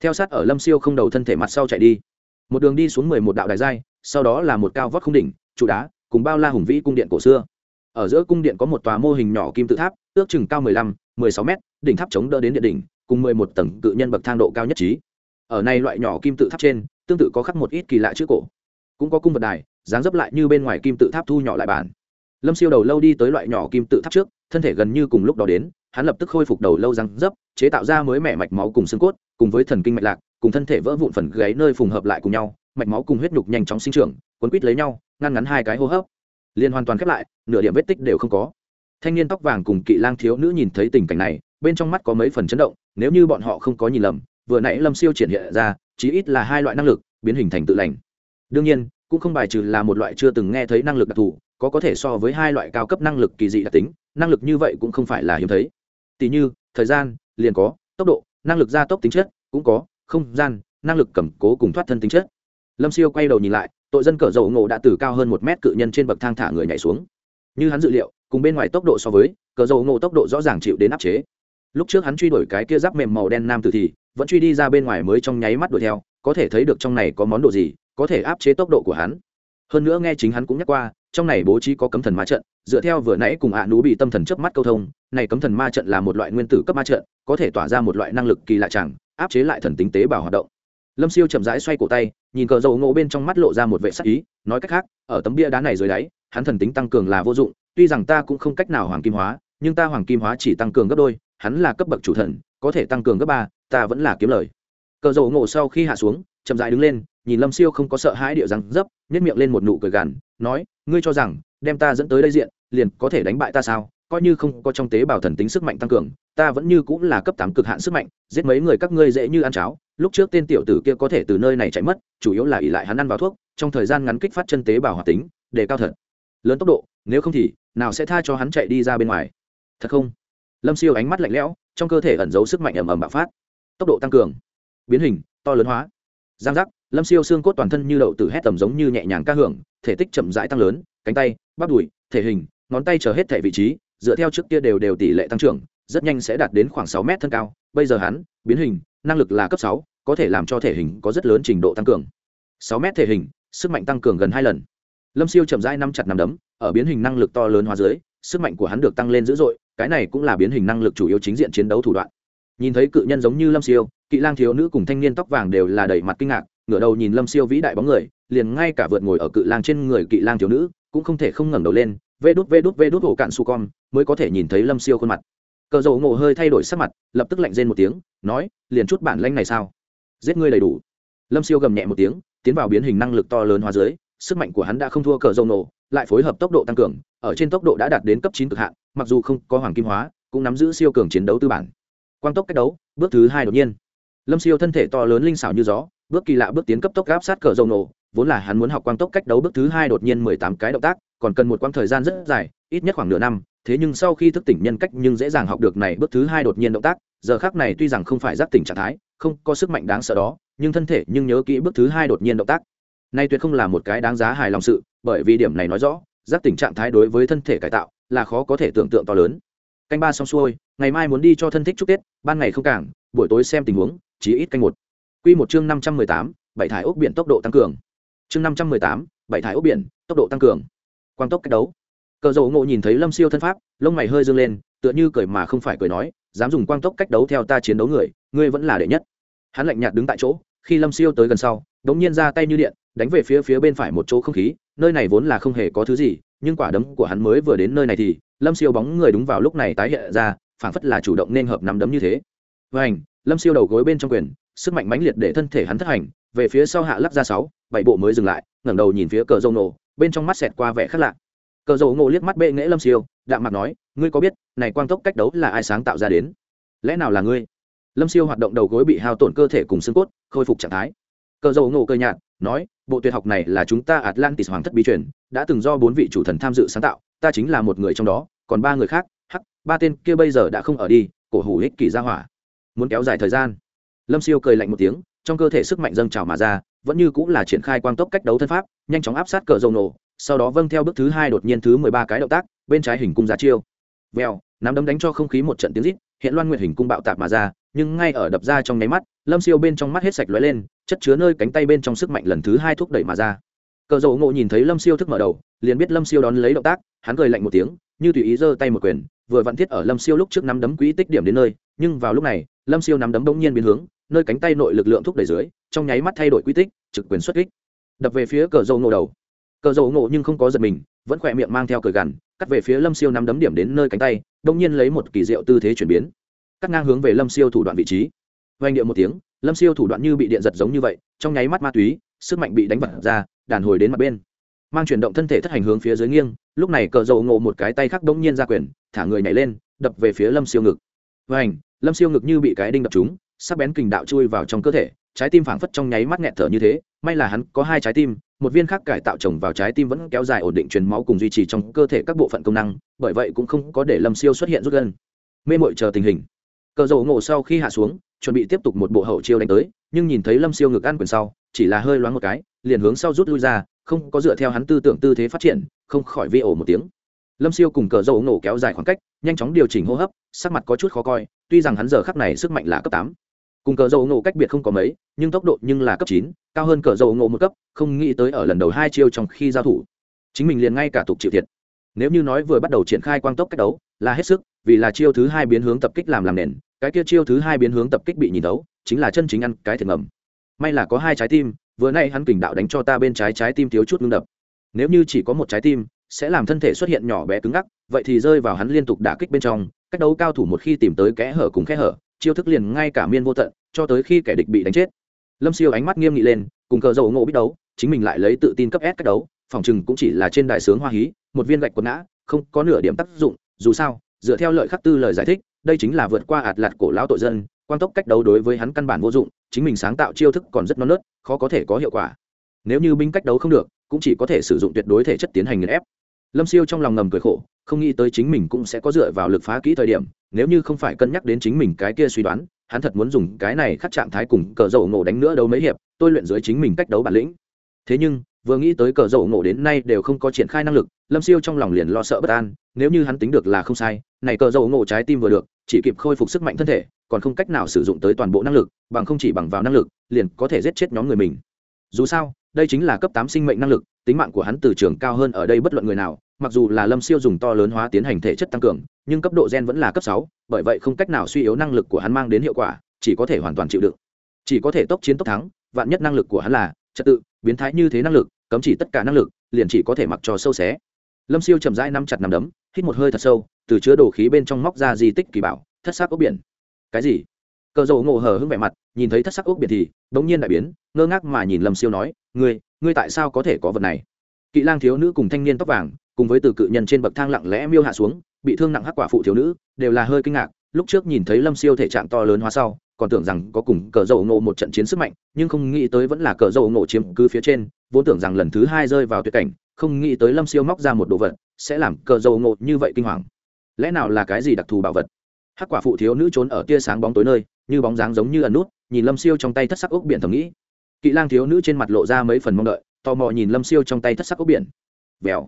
Theo sát ở lâm siêu không đầu thân thể mặt sau chạy đi. Một đường đi xuống mười một đạo đài giai, sau đó là một cao vót không đỉnh, trụ đá, cùng bao la hùng vĩ cung điện cổ xưa. Ở giữa cung điện có một tòa mô hình nhỏ kim tự tháp, ước chừng cao mười lăm, mười sáu mét, đỉnh tháp chống đỡ đến địa đỉnh, cùng mười một tầng cự nhân bậc thang độ cao nhất trí. Ở này loại nhỏ kim tự tháp trên tương tự có khắc một ít kỳ lạ chữ cổ. Cũng có cung vật đài, dáng dấp lại như bên ngoài kim tự tháp thu nhỏ lại bản. Lâm siêu đầu lâu đi tới loại nhỏ kim tự tháp trước, thân thể gần như cùng lúc đó đến, hắn lập tức khôi phục đầu lâu răng dấp, chế tạo ra mới mẻ mạch máu cùng xương cốt, cùng với thần kinh mạch lạc, cùng thân thể vỡ vụn phần gáy nơi phùng hợp lại cùng nhau, mạch máu cùng huyết nhục nhanh chóng sinh trưởng, quấn quít lấy nhau, ngăn ngắn hai cái hô hấp. Liền hoàn toàn khép lại, nửa điểm vết tích đều không có. Thanh niên tóc vàng cùng kỵ lang thiếu nữ nhìn thấy tình cảnh này, bên trong mắt có mấy phần chấn động, nếu như bọn họ không có nhìn lầm, vừa nãy lâm siêu triển hiện ra chí ít là hai loại năng lực, biến hình thành tự lành. Đương nhiên, cũng không bài trừ là một loại chưa từng nghe thấy năng lực đặc thù, có có thể so với hai loại cao cấp năng lực kỳ dị đặc tính, năng lực như vậy cũng không phải là hiếm thấy. Tỷ như, thời gian, liền có, tốc độ, năng lực gia tốc tính chất, cũng có, không gian, năng lực cầm cố cùng thoát thân tính chất. Lâm siêu quay đầu nhìn lại, tội dân cờ dầu ngộ đã từ cao hơn một mét cự nhân trên bậc thang thả người nhảy xuống. Như hắn dự liệu, cùng bên ngoài tốc độ so với, cờ dầu ngộ tốc độ rõ ràng chịu đến áp chế. Lúc trước hắn truy đuổi cái kia giáp mềm màu đen nam tử thì vẫn truy đi ra bên ngoài mới trong nháy mắt đuổi theo, có thể thấy được trong này có món đồ gì, có thể áp chế tốc độ của hắn. Hơn nữa nghe chính hắn cũng nhắc qua, trong này bố trí có cấm thần ma trận, dựa theo vừa nãy cùng ạ à nú bị tâm thần chớp mắt câu thông, này cấm thần ma trận là một loại nguyên tử cấp ma trận, có thể tỏa ra một loại năng lực kỳ lạ chẳng, áp chế lại thần tính tế bào hoạt động. Lâm siêu chậm rãi xoay cổ tay, nhìn cờ dầu ngộ bên trong mắt lộ ra một vệ sắc ý, nói cách khác, ở tấm bia đá này dưới đáy, hắn thần tính tăng cường là vô dụng, tuy rằng ta cũng không cách nào hoàng kim hóa, nhưng ta hoàng kim hóa chỉ tăng cường gấp đôi, hắn là cấp bậc chủ thần, có thể tăng cường gấp ba ta vẫn là kiếm lời. Cờ dầu ngộ sau khi hạ xuống, chậm rãi đứng lên, nhìn lâm siêu không có sợ hãi địa răng dấp nhét miệng lên một nụ cười gằn, nói, ngươi cho rằng, đem ta dẫn tới đây diện, liền có thể đánh bại ta sao? Coi như không có trong tế bào thần tính sức mạnh tăng cường, ta vẫn như cũng là cấp tám cực hạn sức mạnh, giết mấy người các ngươi dễ như ăn cháo. Lúc trước tên tiểu tử kia có thể từ nơi này chạy mất, chủ yếu là ỉ lại hắn ăn vào thuốc, trong thời gian ngắn kích phát chân tế bào hoạt tính, để cao thật. Lớn tốc độ, nếu không thì, nào sẽ tha cho hắn chạy đi ra bên ngoài? Thật không? Lâm siêu ánh mắt lạnh lẽo, trong cơ thể ẩn giấu sức mạnh ầm ầm bạo phát tốc độ tăng cường, biến hình, to lớn hóa. Giang giác, lâm siêu xương cốt toàn thân như đậu từ hét tầm giống như nhẹ nhàng ca hưởng, thể tích chậm rãi tăng lớn, cánh tay, bắp đùi, thể hình, ngón tay chờ hết thể vị trí, dựa theo trước kia đều đều tỷ lệ tăng trưởng, rất nhanh sẽ đạt đến khoảng sáu mét thân cao. Bây giờ hắn, biến hình, năng lực là cấp sáu, có thể làm cho thể hình có rất lớn trình độ tăng cường. Sáu mét thể hình, sức mạnh tăng cường gần hai lần. Lâm siêu chậm rãi năm chặt nằm đấm, ở biến hình năng lực to lớn hóa dưới, sức mạnh của hắn được tăng lên dữ dội, cái này cũng là biến hình năng lực chủ yếu chính diện chiến đấu thủ đoạn nhìn thấy cự nhân giống như lâm siêu, kỵ lang thiếu nữ cùng thanh niên tóc vàng đều là đầy mặt kinh ngạc, ngửa đầu nhìn lâm siêu vĩ đại bóng người, liền ngay cả vượt ngồi ở cự lang trên người kỵ lang thiếu nữ cũng không thể không ngẩng đầu lên, vê đút vê đút vê đút hồ cạn su con, mới có thể nhìn thấy lâm siêu khuôn mặt. Cờ dầu ngộ hơi thay đổi sắc mặt, lập tức lạnh rên một tiếng, nói, liền chút bản lanh này sao? Giết ngươi đầy đủ. Lâm siêu gầm nhẹ một tiếng, tiến vào biến hình năng lực to lớn hóa dưới sức mạnh của hắn đã không thua cờ dầu nổ lại phối hợp tốc độ tăng cường, ở trên tốc độ đã đạt đến cấp chín cực hạn, mặc dù không có hoàng kim hóa, cũng nắm giữ siêu cường chiến đấu tư bản quang tốc cách đấu, bước thứ hai đột nhiên. Lâm siêu thân thể to lớn linh xảo như gió, bước kỳ lạ bước tiến cấp tốc gáp sát cờ dầu nổ, vốn là hắn muốn học quang tốc cách đấu bước thứ hai đột nhiên mười tám cái động tác, còn cần một quãng thời gian rất dài, ít nhất khoảng nửa năm, thế nhưng sau khi thức tỉnh nhân cách nhưng dễ dàng học được này bước thứ hai đột nhiên động tác, giờ khác này tuy rằng không phải giác tỉnh trạng thái, không có sức mạnh đáng sợ đó, nhưng thân thể nhưng nhớ kỹ bước thứ hai đột nhiên động tác. Nay tuyệt không là một cái đáng giá hài lòng sự, bởi vì điểm này nói rõ, giác tỉnh trạng thái đối với thân thể cải tạo là khó có thể tưởng tượng to lớn canh ba xong xuôi, ngày mai muốn đi cho thân thích chúc tết, ban ngày không cảng, buổi tối xem tình huống chỉ ít canh một. Q một chương năm trăm mười tám, bảy thải ốc biển tốc độ tăng cường. Chương năm trăm mười tám, bảy thải ốc biển tốc độ tăng cường. Quang tốc cách đấu. Cờ dầu ngộ nhìn thấy lâm siêu thân pháp, lông mày hơi dâng lên, tựa như cười mà không phải cười nói, dám dùng quang tốc cách đấu theo ta chiến đấu người, ngươi vẫn là đệ nhất. Hắn lạnh nhạt đứng tại chỗ, khi lâm siêu tới gần sau đ ố n g nhiên ra tay như điện, đánh về phía phía bên phải một chỗ không khí, nơi này vốn là không hề có thứ gì, nhưng quả đấm của hắn mới vừa đến nơi này thì lâm siêu bóng người đúng vào lúc này tái hiện ra, phảng phất là chủ động nên hợp nắm đấm như thế. Và ảnh lâm siêu đầu gối bên trong quyền, sức mạnh mãnh liệt để thân thể hắn thất hành, về phía sau hạ lắp ra sáu, bảy bộ mới dừng lại, ngẩng đầu nhìn phía cờ dâu nổ bên trong mắt xẹt qua vẻ khác lạ. Cờ dầu ngộ liếc mắt bệ nghễ lâm siêu, đạm mặt nói, ngươi có biết, này quang tốc cách đấu là ai sáng tạo ra đến? Lẽ nào là ngươi? Lâm siêu hoạt động đầu gối bị hao tổn cơ thể cùng xương cốt, khôi phục trạng thái. Cờ dầu ngộ cơ nhạt, nói, bộ tuyệt học này là chúng ta atlantis hoàng thất bí truyền, đã từng do bốn vị chủ thần tham dự sáng tạo, ta chính là một người trong đó còn ba người khác, hắc, ba tên kia bây giờ đã không ở đi, cổ hủ ích kỷ ra hỏa. Muốn kéo dài thời gian. Lâm siêu cười lạnh một tiếng, trong cơ thể sức mạnh dâng trào mà ra, vẫn như cũng là triển khai quang tốc cách đấu thân pháp, nhanh chóng áp sát cờ dầu nổ, sau đó vâng theo bước thứ hai đột nhiên thứ mười ba cái động tác, bên trái hình cung ra chiêu. Vèo, nắm đấm đánh cho không khí một trận tiếng rít, hiện loan nguyện hình cung bạo tạp mà ra, nhưng ngay ở đập ra trong nháy mắt, lâm siêu bên trong mắt hết sạch lóe lên, chất chứa nơi cánh tay bên trong sức mạnh lần thứ hai thúc đẩy mà ra. Cờ dầu ngộ nhìn thấy lâm siêu thức mở đầu, liền biết lâm siêu đón lấy động tác, hắn cười lạnh một tiếng như tùy ý giơ tay một quyền, vừa vặn thiết ở lâm siêu lúc trước nắm đấm quỹ tích điểm đến nơi, nhưng vào lúc này, lâm siêu nắm đấm bỗng nhiên biến hướng, nơi cánh tay nội lực lượng thúc đẩy dưới, trong nháy mắt thay đổi quy tích, trực quyền xuất kích. Đập về phía cờ dầu ngộ đầu. Cờ dầu ngộ nhưng không có giật mình, vẫn khỏe miệng mang theo cờ gằn, cắt về phía lâm siêu nắm đấm điểm đến nơi cánh tay đông nhiên lấy một kỳ diệu tư thế chuyển biến. Cắt ngang hướng về lâm siêu thủ đoạn vị trí. Vang điệu một tiếng, lâm siêu thủ đoạn như bị điện giật giống như vậy, trong nháy mắt ma túy, sức mạnh bị đánh vật ra, đàn hồi đến mặt bên mang chuyển động thân thể thất hành hướng phía dưới nghiêng, lúc này cờ dầu ngộ một cái tay khác đống nhiên ra quyền, thả người nhảy lên, đập về phía lâm siêu ngực. Vảnh lâm siêu ngực như bị cái đinh đập trúng, sắc bén kình đạo chui vào trong cơ thể, trái tim phảng phất trong nháy mắt nghẹt thở như thế, may là hắn có hai trái tim, một viên khác cải tạo trồng vào trái tim vẫn kéo dài ổn định truyền máu cùng duy trì trong cơ thể các bộ phận công năng, bởi vậy cũng không có để lâm siêu xuất hiện rút gân. Mê mội chờ tình hình. Cờ dầu ngộ sau khi hạ xuống, chuẩn bị tiếp tục một bộ hậu chiêu đánh tới, nhưng nhìn thấy lâm siêu ngực ăn quyền sau, chỉ là hơi loáng một cái, liền hướng sau rút lui ra không có dựa theo hắn tư tưởng tư thế phát triển, không khỏi vi ổ một tiếng. Lâm siêu cùng cờ dầu nổ kéo dài khoảng cách, nhanh chóng điều chỉnh hô hấp, sắc mặt có chút khó coi, tuy rằng hắn giờ khắc này sức mạnh là cấp tám. Cùng cờ dầu nổ cách biệt không có mấy, nhưng tốc độ nhưng là cấp chín, cao hơn cờ dầu nổ một cấp, không nghĩ tới ở lần đầu hai chiêu trong khi giao thủ, chính mình liền ngay cả tục chịu thiệt. Nếu như nói vừa bắt đầu triển khai quang tốc cách đấu, là hết sức, vì là chiêu thứ hai biến hướng tập kích làm làm nền, cái kia chiêu thứ hai biến hướng tập kích bị nhìn đấu chính là chân chính ăn cái thiệt ngầm. May là có hai trái tim vừa nay hắn kình đạo đánh cho ta bên trái trái tim thiếu chút ngưng đập. Nếu như chỉ có một trái tim, sẽ làm thân thể xuất hiện nhỏ bé cứng ngắc, vậy thì rơi vào hắn liên tục đả kích bên trong, cách đấu cao thủ một khi tìm tới kẽ hở cùng kẽ hở, chiêu thức liền ngay cả miên vô tận, cho tới khi kẻ địch bị đánh chết. Lâm siêu ánh mắt nghiêm nghị lên, cùng cờ dầu ngộ biết đấu, chính mình lại lấy tự tin cấp s cách đấu, phòng chừng cũng chỉ là trên đại sướng hoa hí, một viên gạch quần ngã, không có nửa điểm tác dụng, dù sao, dựa theo lợi khắc tư lời giải thích, đây chính là vượt qua ạt lạt cổ lão tội dân quan tốc cách đấu đối với hắn căn bản vô dụng, chính mình sáng tạo chiêu thức còn rất non nớt, khó có thể có hiệu quả. Nếu như binh cách đấu không được, cũng chỉ có thể sử dụng tuyệt đối thể chất tiến hành nghiền ép. Lâm siêu trong lòng ngầm cười khổ, không nghĩ tới chính mình cũng sẽ có dựa vào lực phá kỹ thời điểm, nếu như không phải cân nhắc đến chính mình cái kia suy đoán, hắn thật muốn dùng cái này khắc trạng thái cùng cờ dầu ngộ đánh nữa đấu mấy hiệp, tôi luyện dưới chính mình cách đấu bản lĩnh. Thế nhưng, vừa nghĩ tới cờ dầu ngộ đến nay đều không có triển khai năng lực, lâm siêu trong lòng liền lo sợ bất an, nếu như hắn tính được là không sai, này cờ dầu ngộ trái tim vừa được, chỉ kịp khôi phục sức mạnh thân thể còn không cách nào sử dụng tới toàn bộ năng lực, bằng không chỉ bằng vào năng lực, liền có thể giết chết nhóm người mình. Dù sao, đây chính là cấp tám sinh mệnh năng lực, tính mạng của hắn từ trường cao hơn ở đây bất luận người nào, mặc dù là lâm siêu dùng to lớn hóa tiến hành thể chất tăng cường, nhưng cấp độ gen vẫn là cấp sáu, bởi vậy không cách nào suy yếu năng lực của hắn mang đến hiệu quả, chỉ có thể hoàn toàn chịu đựng. Chỉ có thể tốc chiến tốc thắng, vạn nhất năng lực của hắn là trật tự, biến thái như thế năng lực, cấm chỉ tất cả năng lực, liền chỉ có thể mặc cho sâu xé. Lâm siêu chậm rãi nắm chặt nằm đấm, hít một hơi thật sâu, từ chứa đồ khí bên trong móc ra di tích kỳ bảo, thất xác ốc biển cái gì? Cờ dầu ngộ hờ hững vẻ mặt, nhìn thấy thất sắc ốc biệt thì bỗng nhiên đại biến, ngơ ngác mà nhìn lâm siêu nói, ngươi ngươi tại sao có thể có vật này? Kỵ lang thiếu nữ cùng thanh niên tóc vàng, cùng với từ cự nhân trên bậc thang lặng lẽ miêu hạ xuống, bị thương nặng hắc quả phụ thiếu nữ, đều là hơi kinh ngạc, lúc trước nhìn thấy lâm siêu thể trạng to lớn hóa sau, còn tưởng rằng có cùng cờ dầu ngộ một trận chiến sức mạnh, nhưng không nghĩ tới vẫn là cờ dầu ngộ chiếm cứ phía trên, vốn tưởng rằng lần thứ hai rơi vào tuyệt cảnh, không nghĩ tới lâm siêu móc ra một đồ vật, sẽ làm cờ dầu ngộ như vậy kinh hoàng. Lẽ nào là cái gì đặc thù bảo vật? Hắc quả phụ thiếu nữ trốn ở tia sáng bóng tối nơi, như bóng dáng giống như ẩn nút, nhìn lâm siêu trong tay thất sắc ốc biển thầm nghĩ. Kỵ lang thiếu nữ trên mặt lộ ra mấy phần mong đợi, tò mò nhìn lâm siêu trong tay thất sắc ốc biển. Vèo.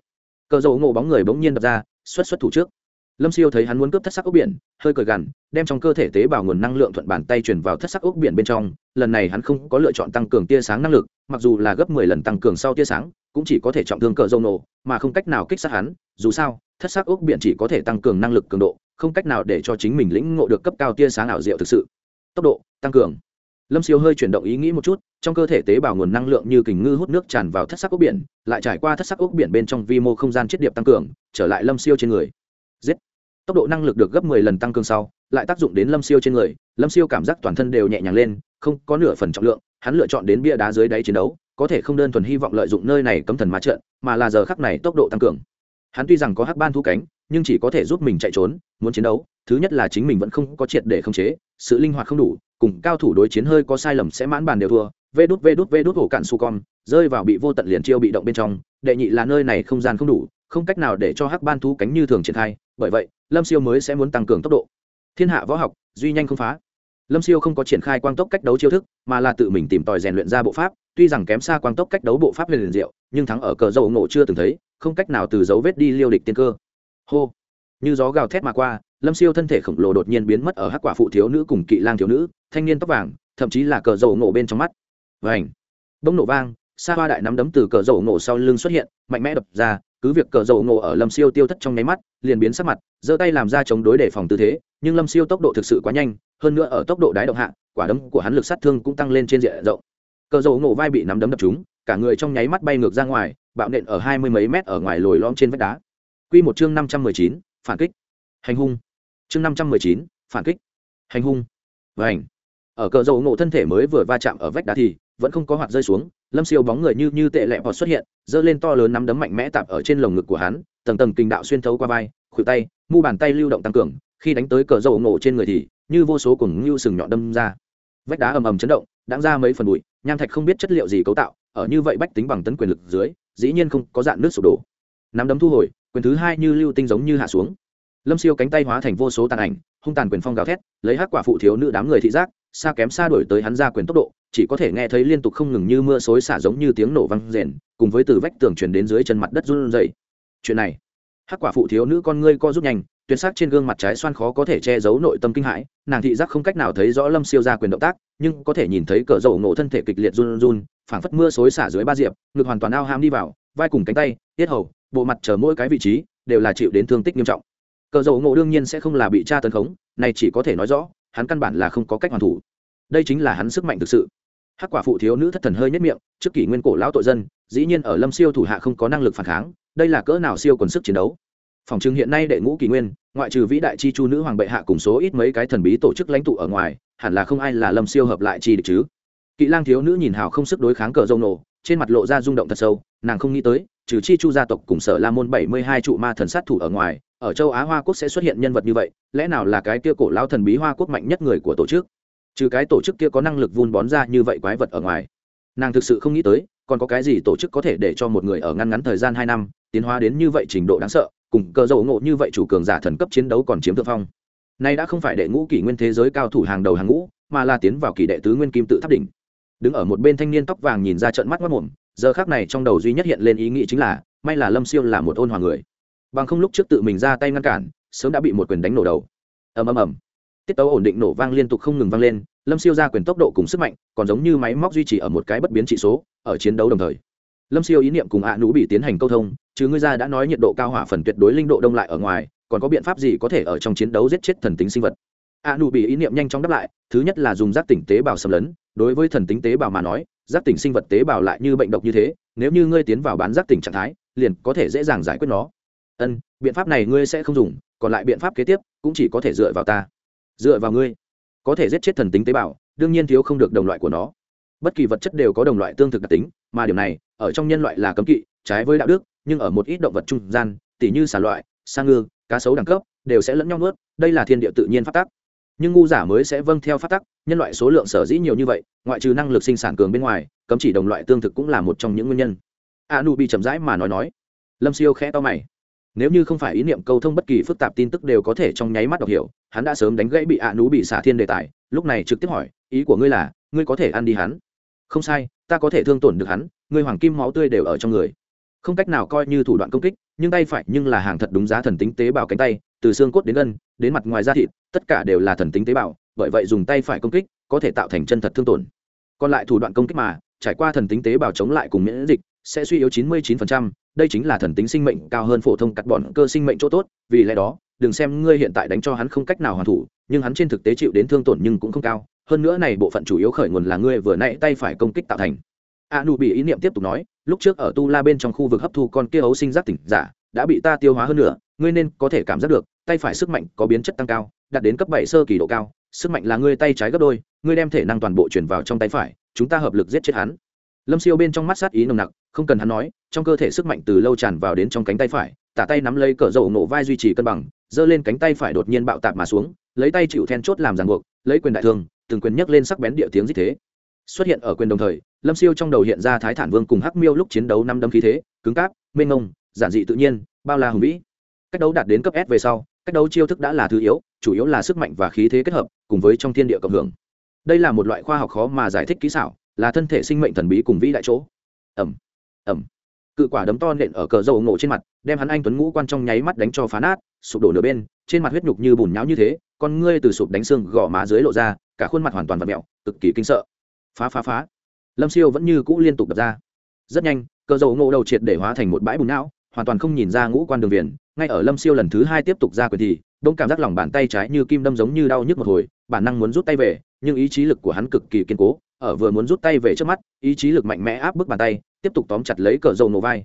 Cờ dầu ngộ bóng người bỗng nhiên đập ra, xuất xuất thủ trước. Lâm siêu thấy hắn muốn cướp thất sắc ốc biển, hơi cởi gằn, đem trong cơ thể tế bào nguồn năng lượng thuận bàn tay truyền vào thất sắc ốc biển bên trong. Lần này hắn không có lựa chọn tăng cường tia sáng năng lực, mặc dù là gấp mười lần tăng cường sau tia sáng, cũng chỉ có thể trọng thương cờ dầu nổ mà không cách nào kích sát hắn. Dù sao, thất sắc ốc biển chỉ có thể tăng cường năng lực cường độ không cách nào để cho chính mình lĩnh ngộ được cấp cao tia sáng ảo diệu thực sự. Tốc độ, tăng cường. Lâm siêu hơi chuyển động ý nghĩ một chút, trong cơ thể tế bào nguồn năng lượng như kình ngư hút nước tràn vào thất sắc ốc biển, lại trải qua thất sắc ốc biển bên trong vi mô không gian chiết điệp tăng cường, trở lại lâm siêu trên người. Giết. Tốc độ năng lực được gấp mười lần tăng cường sau, lại tác dụng đến lâm siêu trên người, lâm siêu cảm giác toàn thân đều nhẹ nhàng lên, không có nửa phần trọng lượng, hắn lựa chọn đến bia đá dưới đáy chiến đấu, có thể không đơn thuần hy vọng lợi dụng nơi này cấm thần ma trận, mà là giờ khắc này tốc độ tăng cường hắn tuy rằng có hắc ban thu cánh, nhưng chỉ có thể giúp mình chạy trốn, muốn chiến đấu. Thứ nhất là chính mình vẫn không có triệt để khống chế, sự linh hoạt không đủ, cùng cao thủ đối chiến hơi có sai lầm sẽ mãn bàn đều thua. Vê đút vê đút vê đút, hổ cạn su con, rơi vào bị vô tận liền chiêu bị động bên trong. Đệ nhị là nơi này không gian không đủ, không cách nào để cho hắc ban thú cánh như thường triển khai, bởi vậy, lâm siêu mới sẽ muốn tăng cường tốc độ. Thiên hạ võ học, duy nhanh không phá. Lâm siêu không có triển khai quang tốc cách đấu chiêu thức, mà là tự mình tìm tòi rèn luyện ra bộ pháp. Tuy rằng kém xa quang tốc cách đấu bộ pháp liền liền diệu, nhưng thắng ở cờ dầu ngộ chưa từng thấy không cách nào từ dấu vết đi liêu địch tiên cơ. Hô. Như gió gào thét mà qua, lâm siêu thân thể khổng lồ đột nhiên biến mất ở hắc quả phụ thiếu nữ cùng kỵ lang thiếu nữ, thanh niên tóc vàng, thậm chí là cờ dầu nổ bên trong mắt. Và ảnh bông nổ vang, xa hoa đại nắm đấm từ cờ dầu nổ sau lưng xuất hiện, mạnh mẽ đập ra, cứ việc cờ dầu nổ ở lâm siêu tiêu thất trong nháy mắt, liền biến sắc mặt, giơ tay làm ra chống đối đề phòng tư thế, nhưng lâm siêu tốc độ thực sự quá nhanh, hơn nữa ở tốc độ đái động hạ, quả đấm của hắn lực sát thương cũng tăng lên trên diện rộng. Cờ dầu nổ vai bị nắm đấm đập trúng, cả người trong nháy mắt bay ngược ra ngoài bạo nện ở hai mươi mấy mét ở ngoài lồi lõm trên vách đá. Q một chương năm trăm mười chín, phản kích. Hành hung. Chương năm trăm mười chín, phản kích. Hành hung. Vảnh ở cờ dầu ngộ thân thể mới vừa va chạm ở vách đá thì vẫn không có hoạt rơi xuống, lâm siêu bóng người như như tệ lẹ vọt xuất hiện, giơ lên to lớn nắm đấm mạnh mẽ tạp ở trên lồng ngực của hắn, tầng tầng kinh đạo xuyên thấu qua vai, khuỷu tay, mu bàn tay lưu động tăng cường, khi đánh tới cờ dầu ngộ trên người thì như vô số cùng ngưu sừng nhọn đâm ra. Vách đá ầm ầm chấn động, đáng ra mấy phần bụi, nham thạch không biết chất liệu gì cấu tạo, ở như vậy bách tính bằng tấn quyền lực dưới dĩ nhiên không có dạn nước sụp đổ. Nắm đấm thu hồi, quyền thứ hai như lưu tinh giống như hạ xuống. Lâm siêu cánh tay hóa thành vô số tàn ảnh, hung tàn quyền phong gào thét, lấy hát quả phụ thiếu nữ đám người thị giác, xa kém xa đổi tới hắn ra quyền tốc độ, chỉ có thể nghe thấy liên tục không ngừng như mưa xối xả giống như tiếng nổ văng rền, cùng với từ vách tường truyền đến dưới chân mặt đất run rẩy. Chuyện này hát quả phụ thiếu nữ con ngươi co rút nhanh, tuyệt sắc trên gương mặt trái xoan khó có thể che giấu nội tâm kinh hãi, nàng thị giác không cách nào thấy rõ lâm siêu ra quyền động tác, nhưng có thể nhìn thấy cờ dầu nổ thân thể kịch liệt run run phảng phất mưa xối xả dưới ba diệp, ngực hoàn toàn ao ham đi vào, vai cùng cánh tay, tiết hầu, bộ mặt chờ mỗi cái vị trí, đều là chịu đến thương tích nghiêm trọng. Cờ dầu ngộ đương nhiên sẽ không là bị tra tấn khống, này chỉ có thể nói rõ, hắn căn bản là không có cách hoàn thủ. Đây chính là hắn sức mạnh thực sự. Hắc quả phụ thiếu nữ thất thần hơi nhất miệng, trước kỷ nguyên cổ lão tội dân, dĩ nhiên ở lâm siêu thủ hạ không có năng lực phản kháng, đây là cỡ nào siêu quần sức chiến đấu. Phòng trưng hiện nay đệ ngũ kỷ nguyên, ngoại trừ vĩ đại chi chu nữ hoàng bệ hạ cùng số ít mấy cái thần bí tổ chức lãnh tụ ở ngoài, hẳn là không ai là lâm siêu hợp lại chi địch chứ kỵ lang thiếu nữ nhìn hào không sức đối kháng cờ dâu nổ, trên mặt lộ ra rung động thật sâu, nàng không nghĩ tới, trừ chi chu gia tộc cùng sở la môn bảy mươi hai trụ ma thần sát thủ ở ngoài, ở châu á hoa quốc sẽ xuất hiện nhân vật như vậy, lẽ nào là cái kia cổ lao thần bí hoa quốc mạnh nhất người của tổ chức? Trừ cái tổ chức kia có năng lực vun bón ra như vậy quái vật ở ngoài, nàng thực sự không nghĩ tới, còn có cái gì tổ chức có thể để cho một người ở ngăn ngắn thời gian hai năm, tiến hóa đến như vậy trình độ đáng sợ, cùng cờ dầu ngộ như vậy chủ cường giả thần cấp chiến đấu còn chiếm thượng phong. Nay đã không phải đệ ngũ kỷ nguyên thế giới cao thủ hàng đầu hàng ngũ, mà là tiến vào kỳ đệ tứ nguyên kim tự tháp đỉnh đứng ở một bên thanh niên tóc vàng nhìn ra trận mắt mất mồm, giờ khác này trong đầu duy nhất hiện lên ý nghĩ chính là, may là lâm siêu là một ôn hòa người. Bằng không lúc trước tự mình ra tay ngăn cản, sớm đã bị một quyền đánh nổ đầu. Ầm ầm ầm. Tiết tấu ổn định nổ vang liên tục không ngừng vang lên, lâm siêu ra quyền tốc độ cùng sức mạnh, còn giống như máy móc duy trì ở một cái bất biến trị số, ở chiến đấu đồng thời. Lâm siêu ý niệm cùng ạ à nú bị tiến hành câu thông, chứ ngươi ra đã nói nhiệt độ cao hỏa phần tuyệt đối linh độ đông lại ở ngoài, còn có biện pháp gì có thể ở trong chiến đấu giết chết thần tính sinh vật? A nụ bị ý niệm nhanh chóng đáp lại, thứ nhất là dùng giác tỉnh tế bào xâm lấn, đối với thần tính tế bào mà nói, giác tỉnh sinh vật tế bào lại như bệnh độc như thế, nếu như ngươi tiến vào bán giác tỉnh trạng thái, liền có thể dễ dàng giải quyết nó. Ân, biện pháp này ngươi sẽ không dùng, còn lại biện pháp kế tiếp cũng chỉ có thể dựa vào ta. Dựa vào ngươi. Có thể giết chết thần tính tế bào, đương nhiên thiếu không được đồng loại của nó. Bất kỳ vật chất đều có đồng loại tương thực đặc tính, mà điều này, ở trong nhân loại là cấm kỵ, trái với đạo đức, nhưng ở một ít động vật trung gian, tỉ như xà loại, sa ngư, cá sấu đẳng cấp, đều sẽ lẫn nhau nuốt, đây là thiên địa tự nhiên phát tác nhưng ngu giả mới sẽ vâng theo phát tắc, nhân loại số lượng sở dĩ nhiều như vậy, ngoại trừ năng lực sinh sản cường bên ngoài, cấm chỉ đồng loại tương thực cũng là một trong những nguyên nhân. A nu bị chậm rãi mà nói nói. Lâm siêu khẽ to mày. Nếu như không phải ý niệm câu thông bất kỳ phức tạp tin tức đều có thể trong nháy mắt đọc hiểu, hắn đã sớm đánh gãy bị a nú bị xả thiên đề tài, lúc này trực tiếp hỏi, ý của ngươi là, ngươi có thể ăn đi hắn? Không sai, ta có thể thương tổn được hắn, ngươi hoàng kim máu tươi đều ở trong người không cách nào coi như thủ đoạn công kích nhưng tay phải nhưng là hàng thật đúng giá thần tính tế bào cánh tay từ xương cốt đến gân đến mặt ngoài da thịt tất cả đều là thần tính tế bào bởi vậy dùng tay phải công kích có thể tạo thành chân thật thương tổn còn lại thủ đoạn công kích mà trải qua thần tính tế bào chống lại cùng miễn dịch sẽ suy yếu 99%, đây chính là thần tính sinh mệnh cao hơn phổ thông cắt bọn cơ sinh mệnh chỗ tốt, vì lẽ đó, đừng xem ngươi hiện tại đánh cho hắn không cách nào hoàn thủ, nhưng hắn trên thực tế chịu đến thương tổn nhưng cũng không cao, hơn nữa này bộ phận chủ yếu khởi nguồn là ngươi vừa nãy tay phải công kích tạo thành. A Nu bị ý niệm tiếp tục nói, lúc trước ở Tu La bên trong khu vực hấp thu con kia ấu sinh giác tỉnh giả, đã bị ta tiêu hóa hơn nữa, ngươi nên có thể cảm giác được, tay phải sức mạnh có biến chất tăng cao, đạt đến cấp bảy sơ kỳ độ cao, sức mạnh là ngươi tay trái gấp đôi, ngươi đem thể năng toàn bộ chuyển vào trong tay phải, chúng ta hợp lực giết chết hắn. Lâm siêu bên trong mắt sát ý nồng nặc không cần hắn nói trong cơ thể sức mạnh từ lâu tràn vào đến trong cánh tay phải tả tay nắm lấy cỡ dầu nổ vai duy trì cân bằng giơ lên cánh tay phải đột nhiên bạo tạp mà xuống lấy tay chịu then chốt làm ràng buộc lấy quyền đại thương từng quyền nhấc lên sắc bén địa tiếng gì thế xuất hiện ở quyền đồng thời, lâm siêu trong đầu hiện ra thái thản vương cùng hắc miêu lúc chiến đấu năm đâm khí thế, cứng cáp, mênh ngông giản dị tự nhiên, bao la hùng vĩ. Cách đấu đạt đến cấp s về sau, cách đấu chiêu thức đã là thứ yếu, chủ yếu là sức mạnh và khí thế kết hợp, cùng với trong thiên địa cộng hưởng. Đây là một loại khoa học khó mà giải thích kỹ xảo, là thân thể sinh mệnh thần bí cùng vĩ đại chỗ. Ẩm ẩm. Cự quả đấm to nện ở cờ dầu ngộ trên mặt, đem hắn anh tuấn ngũ quan trong nháy mắt đánh cho phá nát, sụp đổ nửa bên, trên mặt huyết nhục như bùn nháo như thế, con ngươi từ sụp đánh xương gò má dưới lộ ra, cả khuôn mặt hoàn toàn vật mẹo, cực kỳ kinh sợ phá phá phá. Lâm siêu vẫn như cũ liên tục đập ra. Rất nhanh, cờ dầu ngộ đầu triệt để hóa thành một bãi bùn não, hoàn toàn không nhìn ra ngũ quan đường viền. Ngay ở lâm siêu lần thứ hai tiếp tục ra quyền thì, đông cảm giác lòng bàn tay trái như kim đâm giống như đau nhức một hồi, bản năng muốn rút tay về, nhưng ý chí lực của hắn cực kỳ kiên cố, ở vừa muốn rút tay về trước mắt, ý chí lực mạnh mẽ áp bức bàn tay, tiếp tục tóm chặt lấy cờ dầu nổ vai.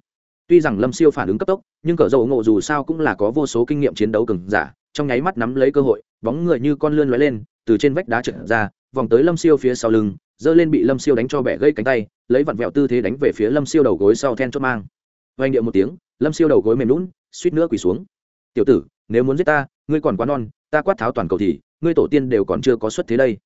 Tuy rằng lâm siêu phản ứng cấp tốc, nhưng cờ dầu ngộ dù sao cũng là có vô số kinh nghiệm chiến đấu cứng giả, trong nháy mắt nắm lấy cơ hội, bóng người như con lươn lóe lên, từ trên vách đá trượt ra, vòng tới lâm siêu phía sau lưng giơ lên bị lâm siêu đánh cho bẻ gây cánh tay, lấy vặn vẹo tư thế đánh về phía lâm siêu đầu gối sau then chốt mang. Vanh điệu một tiếng, lâm siêu đầu gối mềm lún suýt nữa quỳ xuống. Tiểu tử, nếu muốn giết ta, ngươi còn quá non, ta quát tháo toàn cầu thì, ngươi tổ tiên đều còn chưa có xuất thế đây.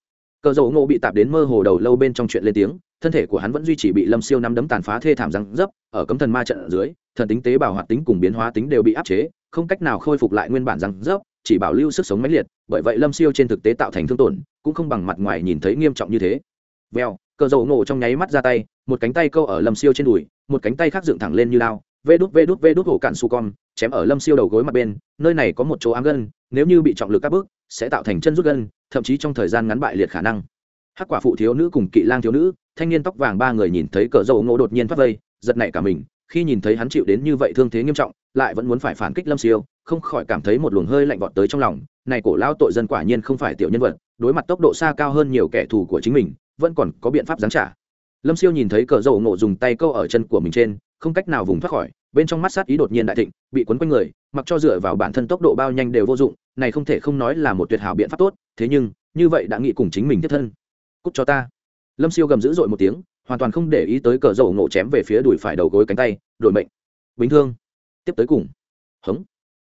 Cờ dầu ngộ bị tạp đến mơ hồ đầu lâu bên trong chuyện lên tiếng, thân thể của hắn vẫn duy trì bị lâm siêu năm đấm tàn phá thê thảm răng dấp, ở cấm thần ma trận ở dưới, thần tính tế bào hoạt tính cùng biến hóa tính đều bị áp chế, không cách nào khôi phục lại nguyên bản răng dấp, chỉ bảo lưu sức sống mãnh liệt, bởi vậy lâm siêu trên thực tế tạo thành thương tổn, cũng không bằng mặt ngoài nhìn thấy nghiêm trọng như thế vèo, cờ dầu ngộ trong nháy mắt ra tay, một cánh tay câu ở lâm siêu trên đùi, một cánh tay khác dựng thẳng lên như lao, vê đút vê đút vê đút hổ cạn su con, chém ở lâm siêu đầu gối mặt bên, nơi này có một chỗ ám gân, nếu như bị trọng lực các bước sẽ tạo thành chân rút gân, thậm chí trong thời gian ngắn bại liệt khả năng. Hắc quả phụ thiếu nữ cùng kỵ lang thiếu nữ, thanh niên tóc vàng ba người nhìn thấy cờ dầu ngộ đột nhiên thoát vây, giật nảy cả mình, khi nhìn thấy hắn chịu đến như vậy thương thế nghiêm trọng, lại vẫn muốn phải phản kích lâm siêu, không khỏi cảm thấy một luồng hơi lạnh vọt tới trong lòng, này cổ lao tội dân quả nhiên không phải tiểu nhân vật, đối mặt tốc độ xa cao hơn nhiều kẻ thù của chính mình vẫn còn có biện pháp giáng trả. Lâm siêu nhìn thấy cờ dầu ngộ dùng tay câu ở chân của mình trên, không cách nào vùng thoát khỏi, bên trong mắt sát ý đột nhiên đại thịnh, bị quấn quanh người, mặc cho dựa vào bản thân tốc độ bao nhanh đều vô dụng, này không thể không nói là một tuyệt hảo biện pháp tốt, thế nhưng, như vậy đã nghĩ cùng chính mình tiếp thân. Cút cho ta. Lâm siêu gầm dữ dội một tiếng, hoàn toàn không để ý tới cờ dầu ngộ chém về phía đùi phải đầu gối cánh tay, đổi mệnh. Bình thương. Tiếp tới cùng. Hống.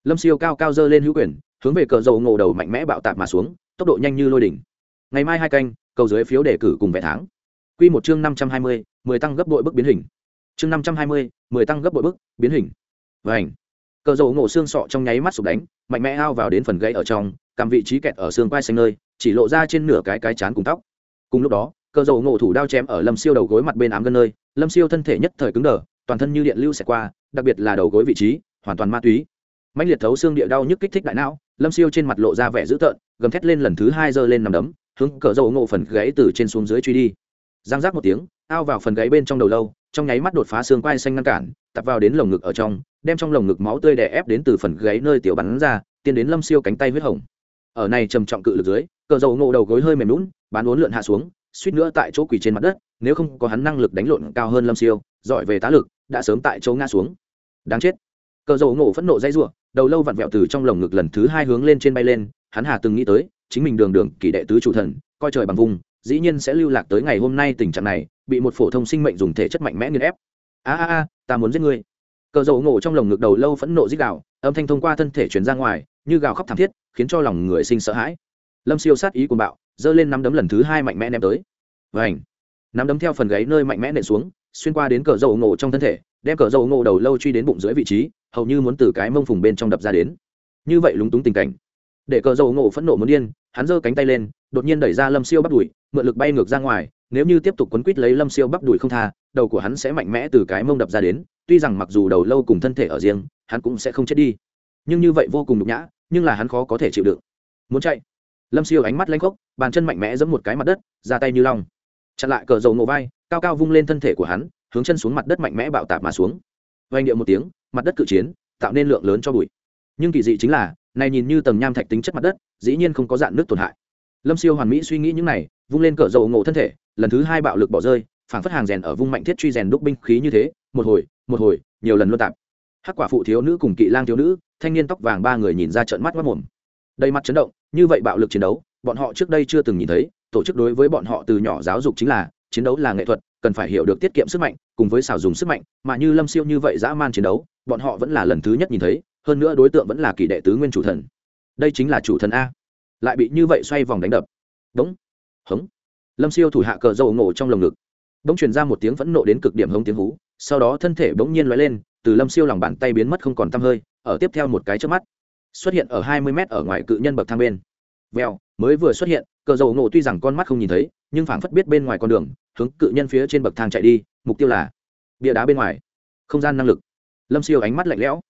Lâm siêu cao cao dơ lên hữu quyền, hướng về cờ dầu ngộ đầu mạnh mẽ bạo tạc mà xuống, tốc độ nhanh như lôi đỉnh. Ngày mai hai canh cầu dưới phiếu đề cử cùng vẻ tháng. Q một chương năm trăm hai mươi, mười tăng gấp bội bức biến hình. Chương năm trăm hai mươi, mười tăng gấp bội bức biến hình. Và ảnh cờ dầu ngộ xương sọ trong nháy mắt sụp đánh, mạnh mẽ ao vào đến phần gãy ở trong, cầm vị trí kẹt ở xương quai xanh nơi, chỉ lộ ra trên nửa cái cái chán cùng tóc. Cùng lúc đó, cờ dầu ngộ thủ đao chém ở lâm siêu đầu gối mặt bên ám gân nơi, lâm siêu thân thể nhất thời cứng đờ, toàn thân như điện lưu xẹt qua, đặc biệt là đầu gối vị trí, hoàn toàn ma túy. Mạnh liệt thấu xương địa đau nhức kích thích đại não, lâm siêu trên mặt lộ ra vẻ dữ tợn, gầm thét lên lần thứ hai giơ lên nằm đấm hướng cờ dầu ngộ phần gãy từ trên xuống dưới truy đi. Giang giác một tiếng, ao vào phần gãy bên trong đầu lâu, trong nháy mắt đột phá xương quai xanh ngăn cản, tập vào đến lồng ngực ở trong, đem trong lồng ngực máu tươi đè ép đến từ phần gáy nơi tiểu bắn ra, tiến đến lâm siêu cánh tay huyết hồng. Ở này trầm trọng cự lực dưới, cờ dầu ngộ đầu gối hơi mềm lún bán uốn lượn hạ xuống, suýt nữa tại chỗ quỳ trên mặt đất, nếu không có hắn năng lực đánh lộn cao hơn lâm siêu, giỏi về tá lực, đã sớm tại chỗ ngã xuống. Đáng chết. Cờ dầu ngộ phẫn nộ dây ruộng đầu lâu vặn vẹo từ trong lồng ngực lần thứ hai hướng lên trên bay lên, hắn hà từng nghĩ tới chính mình đường đường kỳ đệ tứ chủ thần, coi trời bằng vùng, dĩ nhiên sẽ lưu lạc tới ngày hôm nay tình trạng này, bị một phổ thông sinh mệnh dùng thể chất mạnh mẽ nghiền ép. A a a, ta muốn giết ngươi. Cờ dầu ngộ trong lồng ngực đầu lâu phẫn nộ dích gào, âm thanh thông qua thân thể chuyển ra ngoài, như gào khóc thảm thiết, khiến cho lòng người sinh sợ hãi. Lâm siêu sát ý cuồng bạo, giơ lên nắm đấm lần thứ hai mạnh mẽ ném tới. Và ảnh nắm đấm theo phần gáy nơi mạnh mẽ nện xuống, xuyên qua đến cờ dầu ngộ trong thân thể, đem cờ dầu ngộ đầu lâu truy đến bụng dưới vị trí, hầu như muốn từ cái mông phùng bên trong đập ra đến. Như vậy lúng túng tình cảnh để cờ dầu ngộ phẫn nộ muốn điên, hắn giơ cánh tay lên, đột nhiên đẩy ra lâm siêu bắt đùi, mượn lực bay ngược ra ngoài, nếu như tiếp tục quấn quít lấy lâm siêu bắp đùi không tha, đầu của hắn sẽ mạnh mẽ từ cái mông đập ra đến, tuy rằng mặc dù đầu lâu cùng thân thể ở riêng, hắn cũng sẽ không chết đi. Nhưng như vậy vô cùng nhục nhã, nhưng là hắn khó có thể chịu đựng. Muốn chạy. Lâm siêu ánh mắt lanh khốc, bàn chân mạnh mẽ giẫm một cái mặt đất, ra tay như long. Chặn lại cờ dầu nổ vai, cao cao vung lên thân thể của hắn, hướng chân xuống mặt đất mạnh mẽ bạo tạp mà xuống. Vanh điệu một tiếng, mặt đất cự chiến, tạo nên lượng lớn cho bụi. Nhưng kỳ dị chính là này nhìn như tầng nham thạch tính chất mặt đất, dĩ nhiên không có dạn nước tổn hại. Lâm siêu hoàn mỹ suy nghĩ những này, vung lên cỡ dầu ngộ thân thể, lần thứ hai bạo lực bỏ rơi, phản phất hàng rèn ở vung mạnh thiết truy rèn đúc binh khí như thế, một hồi một hồi, nhiều lần luôn tạp. Hắc quả phụ thiếu nữ cùng kỵ lang thiếu nữ, thanh niên tóc vàng ba người nhìn ra trận mắt mất mồm. Đầy mặt chấn động, như vậy bạo lực chiến đấu, bọn họ trước đây chưa từng nhìn thấy, tổ chức đối với bọn họ từ nhỏ giáo dục chính là, chiến đấu là nghệ thuật, cần phải hiểu được tiết kiệm sức mạnh, cùng với xảo dùng sức mạnh, mà như lâm siêu như vậy dã man chiến đấu bọn họ vẫn là lần thứ nhất nhìn thấy, hơn nữa đối tượng vẫn là kỳ đệ tứ nguyên chủ thần. Đây chính là chủ thần a. Lại bị như vậy xoay vòng đánh đập. Đúng. Hống. Lâm siêu thủ hạ cờ dầu ngộ trong lồng ngực. Bỗng truyền ra một tiếng phẫn nộ đến cực điểm hống tiếng hú, sau đó thân thể bỗng nhiên lóe lên, từ lâm siêu lòng bàn tay biến mất không còn tăm hơi, ở tiếp theo một cái trước mắt, xuất hiện ở hai mươi mét ở ngoài cự nhân bậc thang bên. Vèo, mới vừa xuất hiện, cờ dầu ngộ tuy rằng con mắt không nhìn thấy, nhưng phảng phất biết bên ngoài con đường, hướng cự nhân phía trên bậc thang chạy đi, mục tiêu là bia đá bên ngoài. Không gian năng lực lâm siêu ánh mắt lạnh lẽo.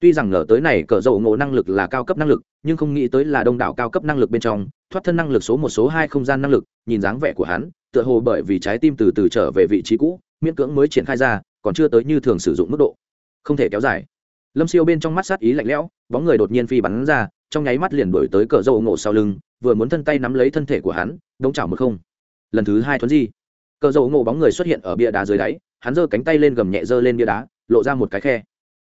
Tuy rằng ngờ tới này cờ dầu ngộ năng lực là cao cấp năng lực, nhưng không nghĩ tới là đông đảo cao cấp năng lực bên trong, thoát thân năng lực số một, số hai không gian năng lực, nhìn dáng vẻ của hắn, tựa hồ bởi vì trái tim từ từ trở về vị trí cũ, miễn cưỡng mới triển khai ra, còn chưa tới như thường sử dụng mức độ. Không thể kéo dài. Lâm siêu bên trong mắt sát ý lạnh lẽo, bóng người đột nhiên phi bắn ra, trong nháy mắt liền đổi tới cờ dầu ngộ sau lưng, vừa muốn thân tay nắm lấy thân thể của hắn, đống chảo một không. Lần thứ hai thuấn di, cờ dầu ngộ bóng người xuất hiện ở bia đá dưới đáy, hắn giơ cánh tay lên gầm nhẹ giơ lên bia đá lộ ra một cái khe.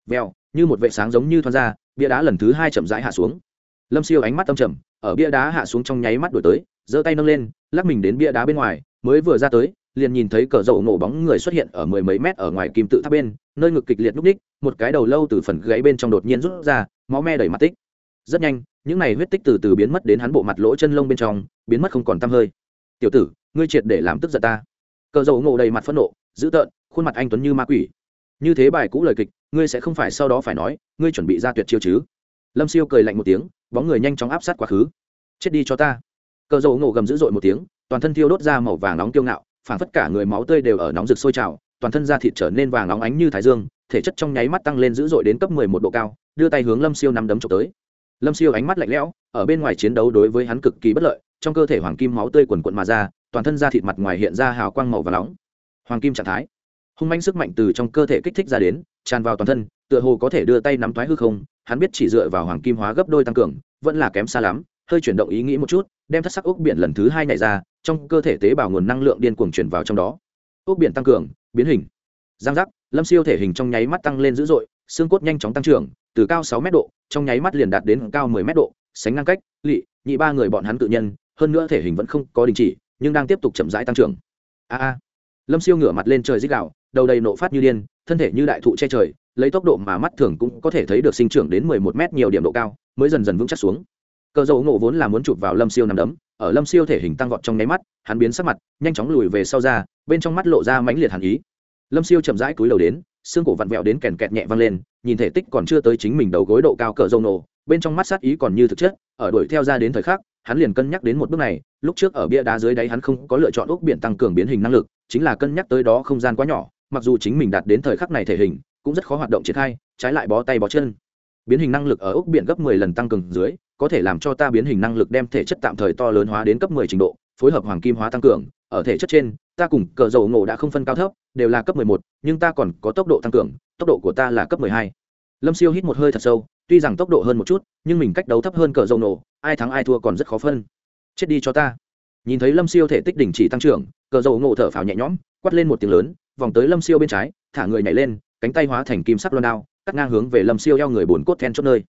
Veo như một vệ sáng giống như thoáng ra, bia đá lần thứ hai chậm rãi hạ xuống. Lâm siêu ánh mắt tâm trầm, ở bia đá hạ xuống trong nháy mắt đổi tới, giơ tay nâng lên, lắc mình đến bia đá bên ngoài, mới vừa ra tới, liền nhìn thấy cờ dầu nổ bóng người xuất hiện ở mười mấy mét ở ngoài kim tự tháp bên, nơi ngực kịch liệt núp ních một cái đầu lâu từ phần gãy bên trong đột nhiên rút ra, máu me đầy mặt tích. Rất nhanh, những này huyết tích từ từ biến mất đến hắn bộ mặt lỗ chân lông bên trong, biến mất không còn tăm hơi. Tiểu tử, ngươi triệt để làm tức giận ta. Cờ dầu nổ đầy mặt phẫn nộ, dữ tợn, khuôn mặt anh tuấn như ma quỷ như thế bài cũ lời kịch, ngươi sẽ không phải sau đó phải nói, ngươi chuẩn bị ra tuyệt chiêu chứ? Lâm siêu cười lạnh một tiếng, bóng người nhanh chóng áp sát quá khứ. Chết đi cho ta. Cờ dầu ngộ gầm dữ dội một tiếng, toàn thân thiêu đốt ra màu vàng nóng kiêu ngạo phản phất cả người máu tươi đều ở nóng rực sôi trào, toàn thân da thịt trở nên vàng nóng ánh như thái dương, thể chất trong nháy mắt tăng lên dữ dội đến cấp mười một độ cao, đưa tay hướng lâm siêu nắm đấm trộm tới. Lâm siêu ánh mắt lạnh lẽo, ở bên ngoài chiến đấu đối với hắn cực kỳ bất lợi, trong cơ thể hoàng kim máu tươi quần quận mà ra, toàn thân da thịt mặt ngoài hiện ra hào quang màu và nóng. Hoàng kim trạng thái hung manh sức mạnh từ trong cơ thể kích thích ra đến, tràn vào toàn thân, tựa hồ có thể đưa tay nắm thoái hư không, hắn biết chỉ dựa vào hoàng kim hóa gấp đôi tăng cường, vẫn là kém xa lắm, hơi chuyển động ý nghĩ một chút, đem thất sắc ốc biển lần thứ hai nhảy ra, trong cơ thể tế bào nguồn năng lượng điên cuồng chuyển vào trong đó. Ốc biển tăng cường, biến hình. Giang giác, lâm siêu thể hình trong nháy mắt tăng lên dữ dội, xương cốt nhanh chóng tăng trưởng, từ cao sáu mét độ, trong nháy mắt liền đạt đến cao mười mét độ, sánh ngang cách lỵ nhị ba người bọn hắn tự nhân, hơn nữa thể hình vẫn không có đình chỉ, nhưng đang tiếp tục chậm rãi tăng trưởng. A a. Lâm siêu ngửa mặt lên trời dích đạo đầu đầy nộ phát như điên, thân thể như đại thụ che trời, lấy tốc độ mà mắt thường cũng có thể thấy được sinh trưởng đến mười một mét nhiều điểm độ cao, mới dần dần vững chắc xuống. Cờ dầu ngộ vốn là muốn chụp vào lâm siêu nằm đấm, ở lâm siêu thể hình tăng vọt trong nháy mắt, hắn biến sắc mặt, nhanh chóng lùi về sau ra, bên trong mắt lộ ra mãnh liệt hàn ý. Lâm siêu chậm rãi cúi đầu đến, xương cổ vặn vẹo đến kèn kẹt nhẹ văng lên, nhìn thể tích còn chưa tới chính mình đầu gối độ cao cờ dầu nổ bên trong mắt sát ý còn như thực chất, ở đuổi theo ra đến thời khắc, hắn liền cân nhắc đến một bước này, lúc trước ở bia đá dưới đáy hắn không có lựa chọn ốc biển tăng cường biến hình năng lực, chính là cân nhắc tới đó không gian quá nhỏ mặc dù chính mình đạt đến thời khắc này thể hình cũng rất khó hoạt động triển khai trái lại bó tay bó chân. Biến hình năng lực ở ốc biển gấp 10 lần tăng cường dưới có thể làm cho ta biến hình năng lực đem thể chất tạm thời to lớn hóa đến cấp 10 trình độ phối hợp hoàng kim hóa tăng cường. Ở thể chất trên ta cùng cờ dầu ngộ đã không phân cao thấp đều là cấp 11, nhưng ta còn có tốc độ tăng cường tốc độ của ta là cấp 12. lâm siêu hít một hơi thật sâu tuy rằng tốc độ hơn một chút nhưng mình cách đấu thấp hơn cờ dầu nổ ai thắng ai thua còn rất khó phân. Chết đi cho ta. Nhìn thấy lâm siêu thể tích đỉnh chỉ tăng trưởng cờ dầu ngộ thở phào nhẹ nhõm quát lên một tiếng lớn vòng tới lâm siêu bên trái, thả người nhảy lên, cánh tay hóa thành kim sắc loan đao, cắt ngang hướng về lâm siêu eo người bồn cốt then chốt nơi.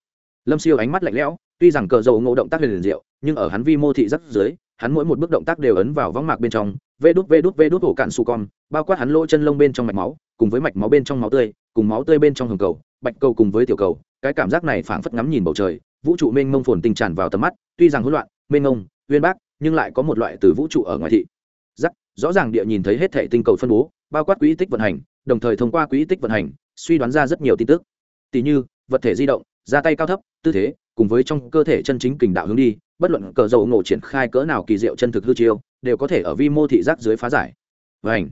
Lâm siêu ánh mắt lạnh lẽo, tuy rằng cờ dầu ngộ động tác liền diệu, nhưng ở hắn vi mô thị rất dưới, hắn mỗi một bước động tác đều ấn vào võng mạc bên trong, vê đút vê đút vê đút ổ cạn su con, bao quát hắn lỗ chân lông bên trong mạch máu, cùng với mạch máu bên trong máu tươi, cùng máu tươi bên trong hồng cầu, bạch cầu cùng với tiểu cầu, cái cảm giác này phảng phất ngắm nhìn bầu trời, vũ trụ mênh mông phồn tinh tràn vào tầm mắt, tuy rằng hỗn loạn, mênh mông, uyên bác, nhưng lại có một loại từ vũ trụ ở ngoài thị. Giắc rõ ràng địa nhìn thấy hết thể tinh cầu phân bố bao quát quỹ tích vận hành, đồng thời thông qua quỹ tích vận hành, suy đoán ra rất nhiều tin tức. Tỉ như, vật thể di động ra tay cao thấp, tư thế, cùng với trong cơ thể chân chính kình đạo hướng đi, bất luận cờ dầu ngộ triển khai cỡ nào kỳ diệu chân thực hư chiêu, đều có thể ở vi mô thị giác dưới phá giải. Vảnh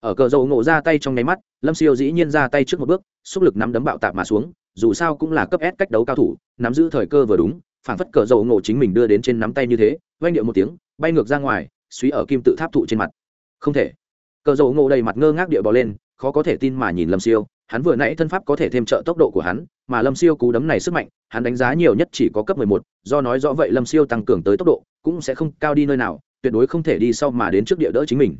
ở cờ dầu ngộ ra tay trong nháy mắt, lâm siêu dĩ nhiên ra tay trước một bước, xúc lực nắm đấm bạo tạp mà xuống, dù sao cũng là cấp S cách đấu cao thủ, nắm giữ thời cơ vừa đúng, phản phất cờ dầu ngộ chính mình đưa đến trên nắm tay như thế oanh điệu một tiếng, bay ngược ra ngoài, suy ở kim tự tháp thụ trên mặt. Không thể cờ dầu ngộ đầy mặt ngơ ngác địa bò lên khó có thể tin mà nhìn lâm siêu hắn vừa nãy thân pháp có thể thêm trợ tốc độ của hắn mà lâm siêu cú đấm này sức mạnh hắn đánh giá nhiều nhất chỉ có cấp mười một do nói rõ vậy lâm siêu tăng cường tới tốc độ cũng sẽ không cao đi nơi nào tuyệt đối không thể đi sau mà đến trước địa đỡ chính mình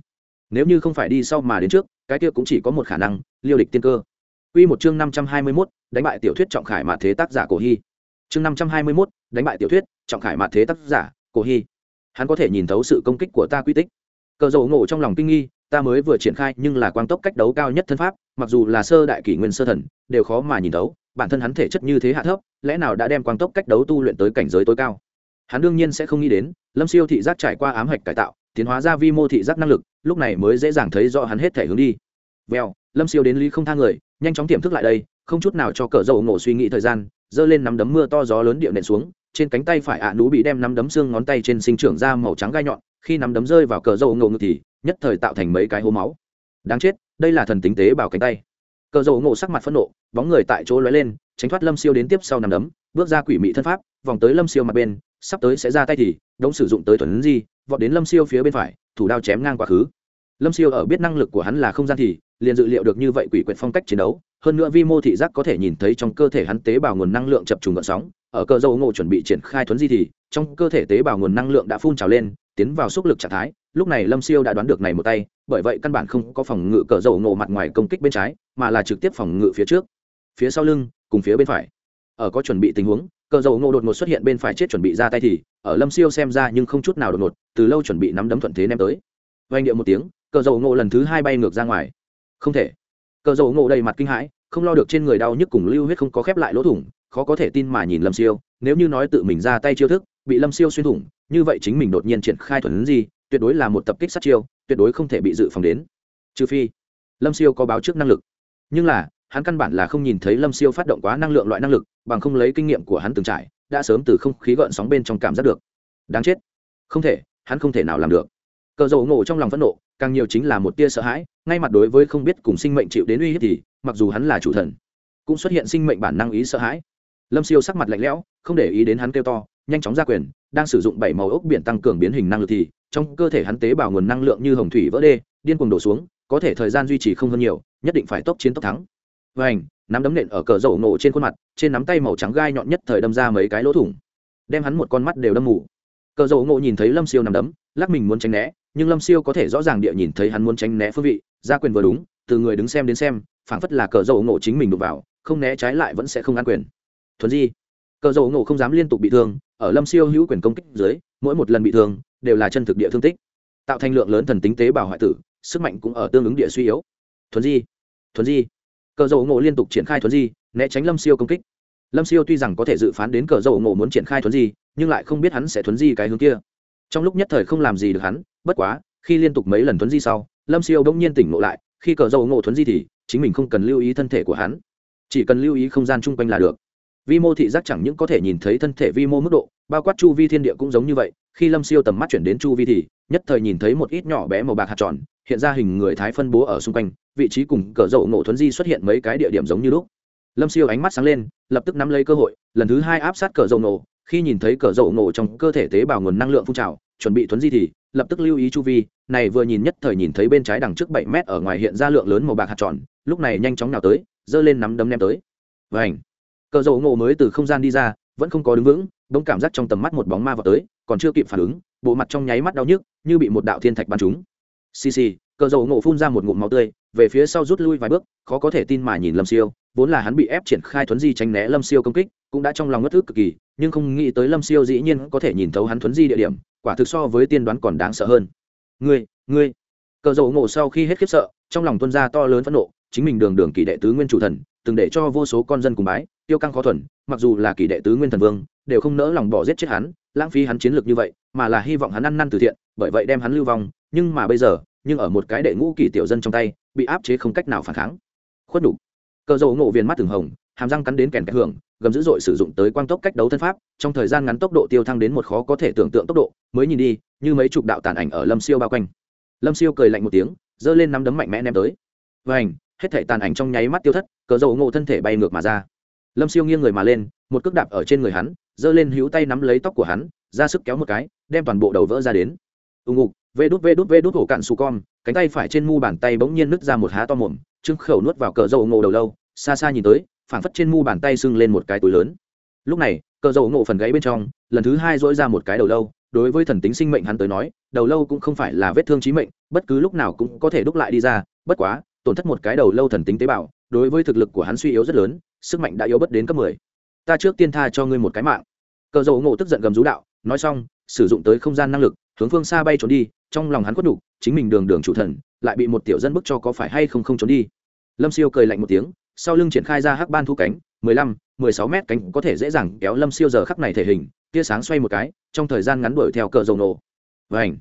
nếu như không phải đi sau mà đến trước cái kia cũng chỉ có một khả năng liêu địch tiên cơ Quy một chương 521, đánh bại tiểu thuyết trọng khải mà thế tác giả Cổ Hi. Chương 521, đánh bại tiểu thuyết trọng khải mà thế tác giả Cổ Hi. Hắn có thể nhìn thấu sự công kích của ta quy tích. Cờ dầu ngộ trong lòng kinh nghi, ta mới vừa triển khai nhưng là quang tốc cách đấu cao nhất thân pháp, mặc dù là sơ đại kỷ nguyên sơ thần, đều khó mà nhìn đấu. bản thân hắn thể chất như thế hạ thấp, lẽ nào đã đem quang tốc cách đấu tu luyện tới cảnh giới tối cao. Hắn đương nhiên sẽ không nghĩ đến, Lâm Siêu thị giác trải qua ám hạch cải tạo, tiến hóa ra vi mô thị giác năng lực, lúc này mới dễ dàng thấy rõ hắn hết thể hướng đi. Vèo, Lâm Siêu đến lý không tha người, nhanh chóng tiềm thức lại đây không chút nào cho cờ dầu ngộ suy nghĩ thời gian giơ lên nắm đấm mưa to gió lớn điệu nện xuống trên cánh tay phải ạ à nú bị đem nắm đấm xương ngón tay trên sinh trưởng ra màu trắng gai nhọn khi nắm đấm rơi vào cờ dầu ngộ ngực thì nhất thời tạo thành mấy cái hố máu. Đáng chết, đây là thần tính tế bảo cánh tay. Cờ dầu ngộ sắc mặt phẫn nộ, bóng người tại chỗ lóe lên, tránh thoát lâm siêu đến tiếp sau nằm đấm, bước ra quỷ mị thân pháp, vòng tới lâm siêu mặt bên, sắp tới sẽ ra tay thì, đống sử dụng tới thuần di, vọt đến lâm siêu phía bên phải, thủ đao chém ngang quá khứ. Lâm siêu ở biết năng lực của hắn là không gian thì, liền dự liệu được như vậy quỷ quyệt phong cách chiến đấu, hơn nữa vi mô thị giác có thể nhìn thấy trong cơ thể hắn tế bào nguồn năng lượng chập trùng gợn sóng, ở cơ dâu ngộ chuẩn bị triển khai thuấn di thì, trong cơ thể tế bào nguồn năng lượng đã phun trào lên tiến vào xúc lực trạng thái, lúc này lâm siêu đã đoán được này một tay, bởi vậy căn bản không có phòng ngự cờ dầu ngộ mặt ngoài công kích bên trái, mà là trực tiếp phòng ngự phía trước. Phía sau lưng, cùng phía bên phải. Ở có chuẩn bị tình huống, cờ dầu ngộ đột ngột xuất hiện bên phải chết chuẩn bị ra tay thì, ở lâm siêu xem ra nhưng không chút nào đột ngột, từ lâu chuẩn bị nắm đấm thuận thế ném tới. Vang điệu một tiếng, cờ dầu ngộ lần thứ hai bay ngược ra ngoài. Không thể. Cờ dầu ngộ đầy mặt kinh hãi, không lo được trên người đau nhức cùng lưu huyết không có khép lại lỗ thủng, khó có thể tin mà nhìn lâm siêu, nếu như nói tự mình ra tay chiêu thức, bị lâm siêu xuyên thủng như vậy chính mình đột nhiên triển khai thuần gì tuyệt đối là một tập kích sát chiêu, tuyệt đối không thể bị dự phòng đến. Trừ phi, lâm siêu có báo trước năng lực. Nhưng là, hắn căn bản là không nhìn thấy lâm siêu phát động quá năng lượng loại năng lực, bằng không lấy kinh nghiệm của hắn từng trải, đã sớm từ không khí gợn sóng bên trong cảm giác được. Đáng chết. Không thể, hắn không thể nào làm được. Cờ dầu ngộ trong lòng phẫn nộ, càng nhiều chính là một tia sợ hãi, ngay mặt đối với không biết cùng sinh mệnh chịu đến uy hiếp thì, mặc dù hắn là chủ thần, cũng xuất hiện sinh mệnh bản năng ý sợ hãi lâm siêu sắc mặt lạnh lẽo, không để ý đến hắn kêu to, nhanh chóng ra quyền, đang sử dụng bảy màu ốc biển tăng cường biến hình năng lực thì, trong cơ thể hắn tế bào nguồn năng lượng như hồng thủy vỡ đê, điên cuồng đổ xuống, có thể thời gian duy trì không hơn nhiều, nhất định phải tốc chiến tốc thắng. Và ảnh nắm đấm nện ở cờ dầu nổ trên khuôn mặt, trên nắm tay màu trắng gai nhọn nhất thời đâm ra mấy cái lỗ thủng, đem hắn một con mắt đều đâm mù. Cờ dầu ngộ nhìn thấy lâm siêu nằm đấm, lắc mình muốn tránh né, nhưng lâm siêu có thể rõ ràng địa nhìn thấy hắn muốn tránh né phương vị, ra quyền vừa đúng, từ người đứng xem đến xem, phảng phất là cờ dầu ngộ chính mình đụng vào, không né trái lại vẫn sẽ không ăn quyền thuần di. Cờ dầu ngộ không dám liên tục bị thương, ở lâm siêu hữu quyền công kích dưới, mỗi một lần bị thương đều là chân thực địa thương tích. Tạo thành lượng lớn thần tính tế bào hoại tử, sức mạnh cũng ở tương ứng địa suy yếu. Thuần di thuần di. Cờ dầu ngộ liên tục triển khai thuần di, né tránh lâm siêu công kích. Lâm siêu tuy rằng có thể dự phán đến cờ dầu ngộ muốn triển khai thuần di, nhưng lại không biết hắn sẽ thuần di cái hướng kia. Trong lúc nhất thời không làm gì được hắn, bất quá, khi liên tục mấy lần thuấn di sau, lâm siêu bỗng nhiên tỉnh ngộ lại, khi cờ dầu ngộ thuấn di thì, chính mình không cần lưu ý thân thể của hắn. Chỉ cần lưu ý không gian chung quanh là được vi mô thị giác chẳng những có thể nhìn thấy thân thể vi mô mức độ, bao quát chu vi thiên địa cũng giống như vậy, khi lâm siêu tầm mắt chuyển đến chu vi thì, nhất thời nhìn thấy một ít nhỏ bé màu bạc hạt tròn, hiện ra hình người thái phân bố ở xung quanh, vị trí cùng cờ dậu nổ thuấn di xuất hiện mấy cái địa điểm giống như lúc lâm siêu ánh mắt sáng lên, lập tức nắm lấy cơ hội, lần thứ hai áp sát cờ dậu nổ. khi nhìn thấy cờ dậu nổ trong cơ thể tế bào nguồn năng lượng phun trào, chuẩn bị thuấn di thì, lập tức lưu ý chu vi, này vừa nhìn nhất thời nhìn thấy bên trái đằng trước bảy mét ở ngoài hiện ra lượng lớn màu bạc hạt tròn, lúc này nhanh chóng nào tới, giơ lên nắm đấm ném tới vảnh cờ dậu ngộ mới từ không gian đi ra, vẫn không có đứng vững, bỗng cảm giác trong tầm mắt một bóng ma vào tới, còn chưa kịp phản ứng, bộ mặt trong nháy mắt đau nhức, như bị một đạo thiên thạch bắn trúng. Xì xì, cờ dầu ngộ phun ra một ngụm máu tươi, về phía sau rút lui vài bước, khó có thể tin mà nhìn lâm siêu, vốn là hắn bị ép triển khai thuấn di tránh né lâm siêu công kích, cũng đã trong lòng ngất thức cực kỳ, nhưng không nghĩ tới lâm siêu dĩ nhiên có thể nhìn thấu hắn thuấn di địa điểm, quả thực so với tiên đoán còn đáng sợ hơn. Ngươi ngươi. Cờ dầu ngộ sau khi hết khiếp sợ, trong lòng tuân ra to lớn phẫn nộ, chính mình đường đường kỳ đệ tứ nguyên chủ thần từng để cho vô số con dân cùng bái, tiêu căng khó thuần, mặc dù là kỳ đệ tứ nguyên thần vương, đều không nỡ lòng bỏ giết chết hắn, lãng phí hắn chiến lược như vậy, mà là hy vọng hắn ăn năn từ thiện, bởi vậy đem hắn lưu vong, nhưng mà bây giờ, nhưng ở một cái đệ ngũ kỳ tiểu dân trong tay, bị áp chế không cách nào phản kháng. Khuất đủ cờ dầu ngộ viền mắt từng hồng, hàm răng cắn đến kèn kẹt hưởng, gầm dữ dội sử dụng tới quang tốc cách đấu thân pháp, trong thời gian ngắn tốc độ tiêu thăng đến một khó có thể tưởng tượng tốc độ, mới nhìn đi, như mấy chục đạo tàn ảnh ở lâm siêu bao quanh. Lâm siêu cười lạnh một tiếng, giơ lên nắm đấm mạnh mẽ ném tới. Và hết thể tàn ảnh trong nháy mắt tiêu thất, cờ dầu ngộ thân thể bay ngược mà ra. Lâm siêu nghiêng người mà lên, một cước đạp ở trên người hắn, giơ lên hữu tay nắm lấy tóc của hắn, ra sức kéo một cái, đem toàn bộ đầu vỡ ra đến. Ù ngục, vê đút vê đút vê đút hổ cạn su con, cánh tay phải trên mu bàn tay bỗng nhiên nứt ra một há to mồm trứng khẩu nuốt vào cờ dầu ngộ đầu lâu, xa xa nhìn tới, phảng phất trên mu bàn tay sưng lên một cái túi lớn. Lúc này, cờ dầu ngộ phần gãy bên trong, lần thứ hai dỗi ra một cái đầu lâu, đối với thần tính sinh mệnh hắn tới nói, đầu lâu cũng không phải là vết thương trí mệnh, bất cứ lúc nào cũng có thể đúc lại đi ra, bất quá tổn thất một cái đầu lâu thần tính tế bào, đối với thực lực của hắn suy yếu rất lớn, sức mạnh đã yếu bất đến cấp mười. Ta trước tiên tha cho ngươi một cái mạng. Cờ dầu ngộ tức giận gầm rú đạo, nói xong, sử dụng tới không gian năng lực, hướng phương xa bay trốn đi, trong lòng hắn quất đủ chính mình đường đường chủ thần, lại bị một tiểu dân bức cho có phải hay không không trốn đi. Lâm siêu cười lạnh một tiếng, sau lưng triển khai ra hắc ban thu cánh, mười lăm, mười sáu mét cánh có thể dễ dàng kéo lâm siêu giờ khắc này thể hình, tia sáng xoay một cái, trong thời gian ngắn đuổi theo cờ dầu nổ và ảnh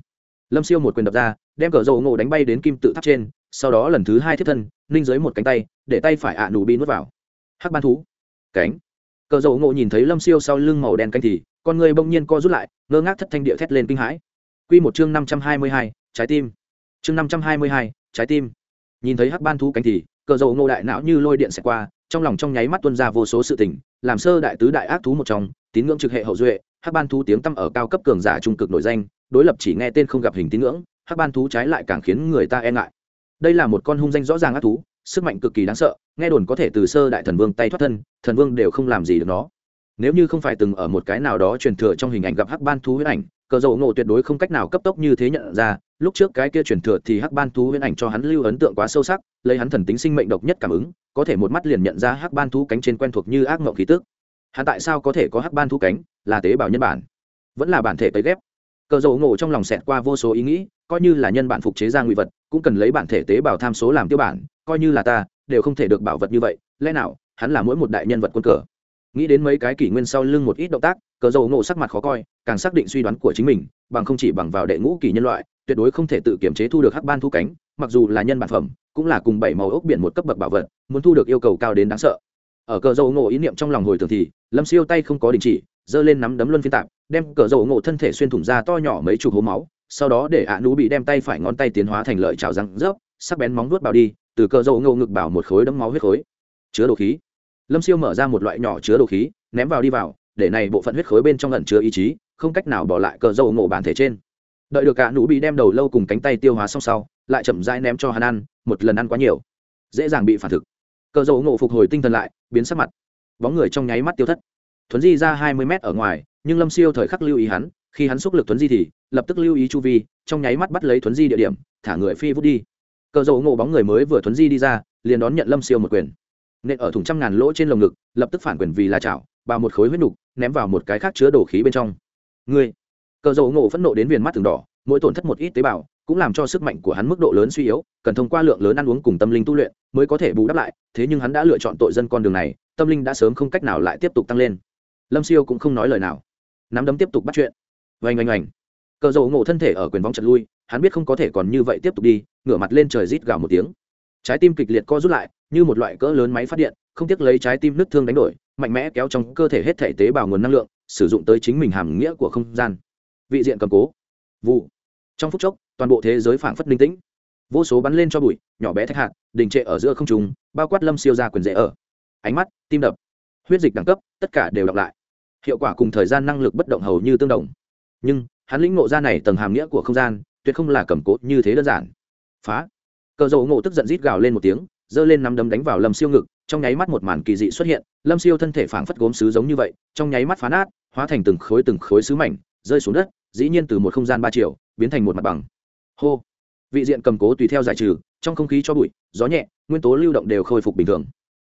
lâm siêu một quyền đập ra, đem cờ dầu nổ đánh bay đến kim tự tháp trên sau đó lần thứ hai thiết thân, ninh dưới một cánh tay, để tay phải ạ à nụ bi nuốt vào. Hắc ban thú. Cánh. Cờ dầu ngộ nhìn thấy lâm siêu sau lưng màu đen canh thì, con người bỗng nhiên co rút lại, ngơ ngác thất thanh địa thét lên kinh hãi. Q một chương năm trăm hai mươi hai, trái tim. Chương năm trăm hai mươi hai, trái tim. Nhìn thấy hắc ban thú cánh thì, cờ dầu ngộ đại não như lôi điện xẹt qua, trong lòng trong nháy mắt tuân ra vô số sự tình, làm sơ đại tứ đại ác thú một trong, tín ngưỡng trực hệ hậu duệ, hắc ban thú tiếng tăm ở cao cấp cường giả trung cực nổi danh, đối lập chỉ nghe tên không gặp hình tín ngưỡng, hắc ban thú trái lại càng khiến người ta e ngại đây là một con hung danh rõ ràng ác thú, sức mạnh cực kỳ đáng sợ, nghe đồn có thể từ sơ đại thần vương tay thoát thân, thần vương đều không làm gì được nó. Nếu như không phải từng ở một cái nào đó truyền thừa trong hình ảnh gặp hắc ban thú huyễn ảnh, cờ dầu ngộ tuyệt đối không cách nào cấp tốc như thế nhận ra, lúc trước cái kia truyền thừa thì hắc ban thú huyễn ảnh cho hắn lưu ấn tượng quá sâu sắc, lấy hắn thần tính sinh mệnh độc nhất cảm ứng, có thể một mắt liền nhận ra hắc ban thú cánh trên quen thuộc như ác mộng khí tức. Hắn tại sao có thể có hắc ban thú cánh? Là tế bào nhân bản. Vẫn là bản thể tấy ghép cờ dầu ngộ trong lòng xẹt qua vô số ý nghĩ, coi như là nhân bản phục chế ra ngụy vật, cũng cần lấy bản thể tế bào tham số làm tiêu bản, coi như là ta, đều không thể được bảo vật như vậy, lẽ nào, hắn là mỗi một đại nhân vật quân cờ? Nghĩ đến mấy cái kỷ nguyên sau lưng một ít động tác, cờ dầu ngộ sắc mặt khó coi, càng xác định suy đoán của chính mình, bằng không chỉ bằng vào đệ ngũ kỷ nhân loại, tuyệt đối không thể tự kiểm chế thu được hắc ban thu cánh, mặc dù là nhân bản phẩm, cũng là cùng bảy màu ốc biển một cấp bậc bảo vật, muốn thu được yêu cầu cao đến đáng sợ. Ở cờ dầu ngộ ý niệm trong lòng hồi tưởng thì, lâm siêu tay không có đình chỉ giơ lên nắm đấm luân phiên tạp, đem cờ dầu ngộ thân thể xuyên thủng ra to nhỏ mấy chục hố máu, sau đó để ạ nú bị đem tay phải ngón tay tiến hóa thành lợi trào răng rớp, sắc bén móng vuốt vào đi, từ cờ dầu ngộ ngực bảo một khối đấm máu huyết khối. Chứa đồ khí. Lâm siêu mở ra một loại nhỏ chứa đồ khí, ném vào đi vào, để này bộ phận huyết khối bên trong ẩn chứa ý chí, không cách nào bỏ lại cờ dầu ngộ bản thể trên. Đợi được cả nụ bị đem đầu lâu cùng cánh tay tiêu hóa xong sau, lại chậm rãi ném cho hắn ăn, một lần ăn quá nhiều. Dễ dàng bị phản thực. Cờ dầu ngộ phục hồi tinh thần lại, biến sắc mặt. Bóng người trong nháy mắt tiêu thất thuấn di ra hai mươi mét ở ngoài, nhưng lâm siêu thời khắc lưu ý hắn, khi hắn xúc lực thuấn di thì lập tức lưu ý chu vi, trong nháy mắt bắt lấy thuấn di địa điểm, thả người phi vút đi. Cờ dầu ngộ bóng người mới vừa thuấn di đi ra, liền đón nhận lâm siêu một quyền. Nên ở thùng trăm ngàn lỗ trên lồng ngực, lập tức phản quyền vì là chảo và một khối huyết nục, ném vào một cái khác chứa đồ khí bên trong. Ngươi cờ dầu ngộ phẫn nộ đến viền mắt từng đỏ, mỗi tổn thất một ít tế bào, cũng làm cho sức mạnh của hắn mức độ lớn suy yếu, cần thông qua lượng lớn ăn uống cùng tâm linh tu luyện mới có thể bù đắp lại, thế nhưng hắn đã lựa chọn tội dân con đường này, tâm linh đã sớm không cách nào lại tiếp tục tăng lên lâm siêu cũng không nói lời nào. Nắm đấm tiếp tục bắt chuyện. Vành oanh oanh. Cờ dầu ngộ thân thể ở quyền vóng chật lui, hắn biết không có thể còn như vậy tiếp tục đi, ngửa mặt lên trời rít gào một tiếng. Trái tim kịch liệt co rút lại, như một loại cỡ lớn máy phát điện, không tiếc lấy trái tim nứt thương đánh đổi, mạnh mẽ kéo trong cơ thể hết thể tế bào nguồn năng lượng, sử dụng tới chính mình hàm nghĩa của không gian. Vị diện cầm cố. Vụ. Trong phút chốc, toàn bộ thế giới phảng phất linh tĩnh. Vô số bắn lên cho bụi, nhỏ bé thách hạt, đình trệ ở giữa không trùng bao quát lâm siêu ra quyền dễ ở. Ánh mắt, tim đập. Huyết dịch đẳng cấp, tất cả đều đọc lại hiệu quả cùng thời gian năng lực bất động hầu như tương đồng. Nhưng, hắn lĩnh ngộ ra này tầng hàm nghĩa của không gian, tuyệt không là cầm cố như thế đơn giản. Phá. Cờ dầu ngộ tức giận rít gào lên một tiếng, giơ lên nắm đấm đánh vào lâm siêu ngực, trong nháy mắt một màn kỳ dị xuất hiện, lâm siêu thân thể phảng phất gốm sứ giống như vậy, trong nháy mắt phá nát, hóa thành từng khối từng khối sứ mảnh, rơi xuống đất, dĩ nhiên từ một không gian ba triệu biến thành một mặt bằng. Hô. Vị diện cầm cố tùy theo giải trừ, trong không khí cho bụi, gió nhẹ, nguyên tố lưu động đều khôi phục bình thường.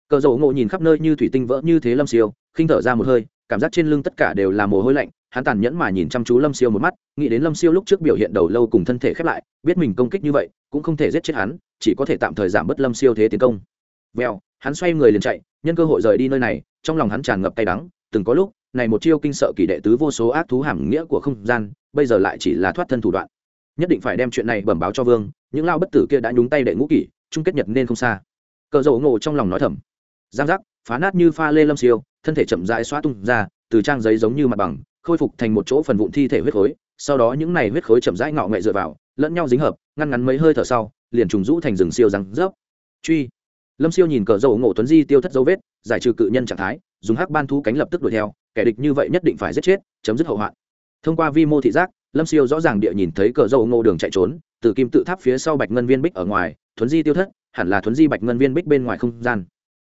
Cờ dầu ngộ nhìn khắp nơi như thủy tinh vỡ như thế lâm siêu, khinh thở ra một hơi cảm giác trên lưng tất cả đều là mồ hôi lạnh, hắn tàn nhẫn mà nhìn chăm chú lâm siêu một mắt, nghĩ đến lâm siêu lúc trước biểu hiện đầu lâu cùng thân thể khép lại, biết mình công kích như vậy, cũng không thể giết chết hắn, chỉ có thể tạm thời giảm bớt lâm siêu thế tiến công. Vèo, hắn xoay người liền chạy, nhân cơ hội rời đi nơi này, trong lòng hắn tràn ngập cay đắng, từng có lúc, này một chiêu kinh sợ kỳ đệ tứ vô số ác thú hàm nghĩa của không gian, bây giờ lại chỉ là thoát thân thủ đoạn. Nhất định phải đem chuyện này bẩm báo cho vương, những lao bất tử kia đã nhúng tay đệ ngũ kỷ, chung kết nhật nên không xa. Cờ dầu ngộ trong lòng nói thầm. Giang giác phá nát như pha lê lâm siêu, thân thể chậm rãi xóa tung ra, từ trang giấy giống như mặt bằng, khôi phục thành một chỗ phần vụn thi thể huyết khối. Sau đó những này huyết khối chậm rãi ngọ nghệ dựa vào, lẫn nhau dính hợp, ngăn ngắn mấy hơi thở sau, liền trùng rũ thành rừng siêu răng rớp. Truy. Lâm siêu nhìn cờ dầu ngộ tuấn di tiêu thất dấu vết, giải trừ cự nhân trạng thái, dùng hắc ban thú cánh lập tức đuổi theo, kẻ địch như vậy nhất định phải giết chết, chấm dứt hậu hoạn. Thông qua vi mô thị giác, lâm siêu rõ ràng địa nhìn thấy cờ dầu ngộ đường chạy trốn, từ kim tự tháp phía sau bạch ngân viên bích ở ngoài thuấn di tiêu thất, hẳn là thuấn di bạch ngân viên bích bên ngoài không gian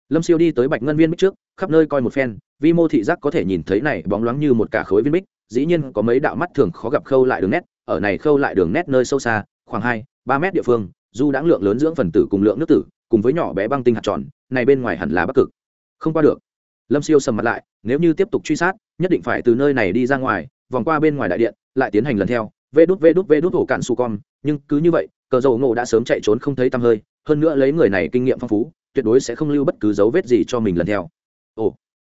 lâm siêu đi tới bạch ngân viên bích trước, khắp nơi coi một phen, vi mô thị giác có thể nhìn thấy này bóng loáng như một cả khối viên bích, dĩ nhiên có mấy đạo mắt thường khó gặp khâu lại đường nét, ở này khâu lại đường nét nơi sâu xa, khoảng hai, ba mét địa phương du đãng lượng lớn dưỡng phần tử cùng lượng nước tử, cùng với nhỏ bé băng tinh hạt tròn, này bên ngoài hẳn là bắc cực. Không qua được. Lâm siêu sầm mặt lại, nếu như tiếp tục truy sát, nhất định phải từ nơi này đi ra ngoài, vòng qua bên ngoài đại điện, lại tiến hành lần theo. Vê đút vê đút vê đút hổ cạn su con, nhưng cứ như vậy, cờ dầu ngộ đã sớm chạy trốn không thấy tăm hơi, hơn nữa lấy người này kinh nghiệm phong phú tuyệt đối sẽ không lưu bất cứ dấu vết gì cho mình lần theo. Ồ.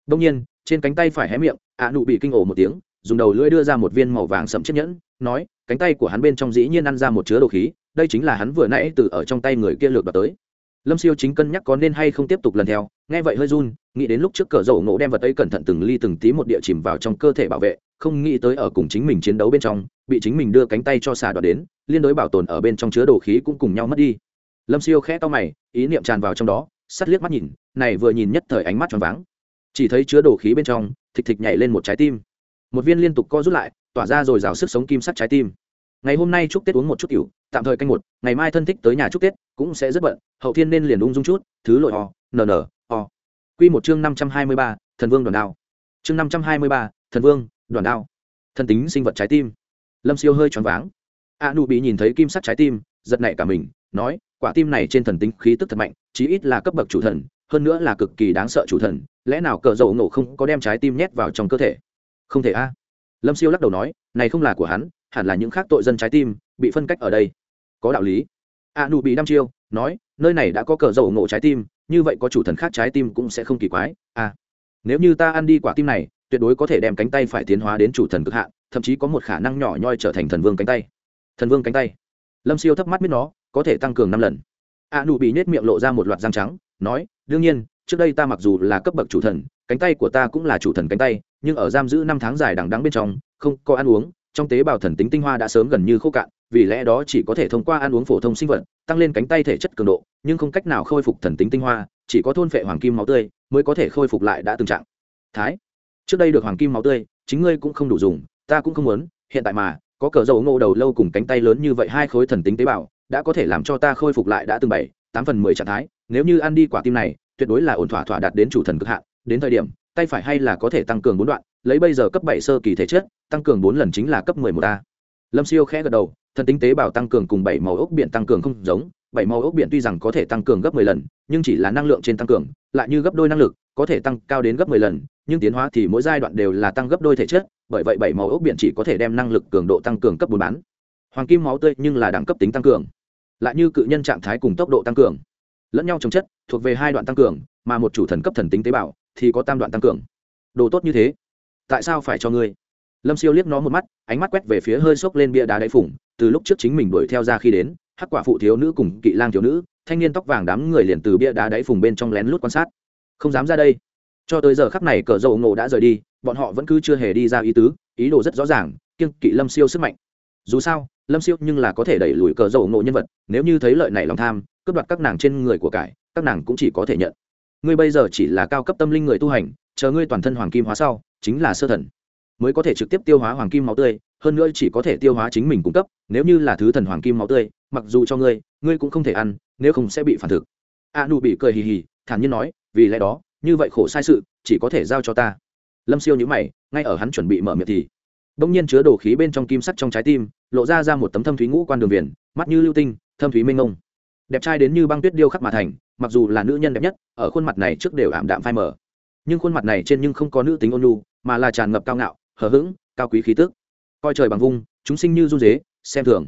Đông nhiên, trên cánh tay phải hé miệng, ạ nụ bị kinh ổ một tiếng, dùng đầu lưỡi đưa ra một viên màu vàng sậm chiếc nhẫn, nói, cánh tay của hắn bên trong dĩ nhiên ăn ra một chứa đồ khí, đây chính là hắn vừa nãy từ ở trong tay người kia lược đoạt tới. Lâm siêu chính cân nhắc có nên hay không tiếp tục lần theo, nghe vậy hơi run, nghĩ đến lúc trước cờ dầu ngộ đem vật ấy cẩn thận từng ly từng tí một địa chìm vào trong cơ thể bảo vệ, không nghĩ tới ở cùng chính mình chiến đấu bên trong, bị chính mình đưa cánh tay cho xà đoạt đến, liên đối bảo tồn ở bên trong chứa đồ khí cũng cùng nhau mất đi lâm siêu khẽ to mày, ý niệm tràn vào trong đó, sắt liếc mắt nhìn, này vừa nhìn nhất thời ánh mắt tròn váng. Chỉ thấy chứa đồ khí bên trong thịch thịch nhảy lên một trái tim. Một viên liên tục co rút lại, tỏa ra rồi rào sức sống kim sắt trái tim. Ngày hôm nay chúc tết uống một chút cựu tạm thời canh một, ngày mai thân thích tới nhà chúc tết, cũng sẽ rất bận, hậu thiên nên liền ung dung chút, thứ lội ho nn o. Q một chương năm trăm hai mươi ba, thần vương đoàn đao. Chương năm trăm hai mươi ba, thần vương đoàn đao. Thần tính sinh vật trái tim. Lâm siêu hơi choáng váng. A nụ bị nhìn thấy kim sắt trái tim, giật nảy cả mình, nói quả tim này trên thần tính khí tức thật mạnh, chí ít là cấp bậc chủ thần, hơn nữa là cực kỳ đáng sợ chủ thần, lẽ nào cờ dầu nổ không có đem trái tim nhét vào trong cơ thể? Không thể a. Lâm siêu lắc đầu nói, này không là của hắn, hẳn là những khác tội dân trái tim, bị phân cách ở đây. Có đạo lý. A nụ bị đăm chiêu, nói, nơi này đã có cờ dầu nổ trái tim, như vậy có chủ thần khác trái tim cũng sẽ không kỳ quái, a. Nếu như ta ăn đi quả tim này, tuyệt đối có thể đem cánh tay phải tiến hóa đến chủ thần cực hạn, thậm chí có một khả năng nhỏ nhoi trở thành thần vương cánh tay. Thần vương cánh tay. Lâm siêu thấp mắt biết nó có thể tăng cường năm lần. A nụ bị nết miệng lộ ra một loạt răng trắng, nói, đương nhiên, trước đây ta mặc dù là cấp bậc chủ thần, cánh tay của ta cũng là chủ thần cánh tay, nhưng ở giam giữ năm tháng dài đằng đắng bên trong, không có ăn uống, trong tế bào thần tính tinh hoa đã sớm gần như khô cạn, vì lẽ đó chỉ có thể thông qua ăn uống phổ thông sinh vật, tăng lên cánh tay thể chất cường độ, nhưng không cách nào khôi phục thần tính tinh hoa, chỉ có thôn phệ hoàng kim máu tươi mới có thể khôi phục lại đã từng trạng. Thái, trước đây được hoàng kim máu tươi, chính ngươi cũng không đủ dùng, ta cũng không muốn, hiện tại mà, có cờ dầu ngô đầu lâu cùng cánh tay lớn như vậy hai khối thần tính tế bào đã có thể làm cho ta khôi phục lại đã từng bảy, tám phần mười trạng thái, nếu như ăn đi quả tim này, tuyệt đối là ổn thỏa thỏa đạt đến chủ thần cực hạn, đến thời điểm, tay phải hay là có thể tăng cường bốn đoạn, lấy bây giờ cấp bảy sơ kỳ thể chất, tăng cường bốn lần chính là cấp mười một a. Lâm siêu khẽ gật đầu, thần tính tế bào tăng cường cùng bảy màu ốc biển tăng cường không giống, bảy màu ốc biển tuy rằng có thể tăng cường gấp mười lần, nhưng chỉ là năng lượng trên tăng cường, lại như gấp đôi năng lực, có thể tăng cao đến gấp mười lần, nhưng tiến hóa thì mỗi giai đoạn đều là tăng gấp đôi thể chất, bởi vậy bảy màu ốc biển chỉ có thể đem năng lực cường độ tăng cường cấp bốn bán. Hoàng kim máu tươi nhưng là đẳng cấp tính tăng cường lại như cự nhân trạng thái cùng tốc độ tăng cường. Lẫn nhau chống chất, thuộc về hai đoạn tăng cường, mà một chủ thần cấp thần tính tế bào thì có tam đoạn tăng cường. Đồ tốt như thế, tại sao phải cho ngươi? Lâm siêu liếc nó một mắt, ánh mắt quét về phía hơi xốc lên bia đá đáy phủng, từ lúc trước chính mình đuổi theo ra khi đến, hắc quả phụ thiếu nữ cùng kỵ lang thiếu nữ, thanh niên tóc vàng đám người liền từ bia đá đáy phùng bên trong lén lút quan sát. Không dám ra đây. Cho tới giờ khắc này cờ dầu ngộ đã rời đi, bọn họ vẫn cứ chưa hề đi ra ý tứ, ý đồ rất rõ ràng, kiêng kỵ lâm siêu sức mạnh. Dù sao lâm siêu nhưng là có thể đẩy lùi cờ dầu ngộ nhân vật, nếu như thấy lợi này lòng tham, cướp đoạt các nàng trên người của cải, các nàng cũng chỉ có thể nhận. Ngươi bây giờ chỉ là cao cấp tâm linh người tu hành, chờ ngươi toàn thân hoàng kim hóa sau, chính là sơ thần, mới có thể trực tiếp tiêu hóa hoàng kim máu tươi, hơn nữa chỉ có thể tiêu hóa chính mình cung cấp, nếu như là thứ thần hoàng kim máu tươi, mặc dù cho ngươi ngươi cũng không thể ăn, nếu không sẽ bị phản thực. A nụ bị cười hì hì, thản nhiên nói, vì lẽ đó, như vậy khổ sai sự, chỉ có thể giao cho ta. Lâm siêu nhữ mày, ngay ở hắn chuẩn bị mở miệng thì đ ỗ n g nhiên chứa đồ khí bên trong kim sắt trong trái tim lộ ra ra một tấm thâm thúy ngũ quan đường viền mắt như lưu tinh thâm thúy minh ngông, đẹp trai đến như băng tuyết điêu khắc mà thành mặc dù là nữ nhân đẹp nhất ở khuôn mặt này trước đều ảm đạm phai mờ. Nhưng khuôn mặt này trên nhưng không có nữ tính ôn nhu mà là tràn ngập cao ngạo hờ hững cao quý khí tức. Coi trời bằng vung chúng sinh như du dế xem thường.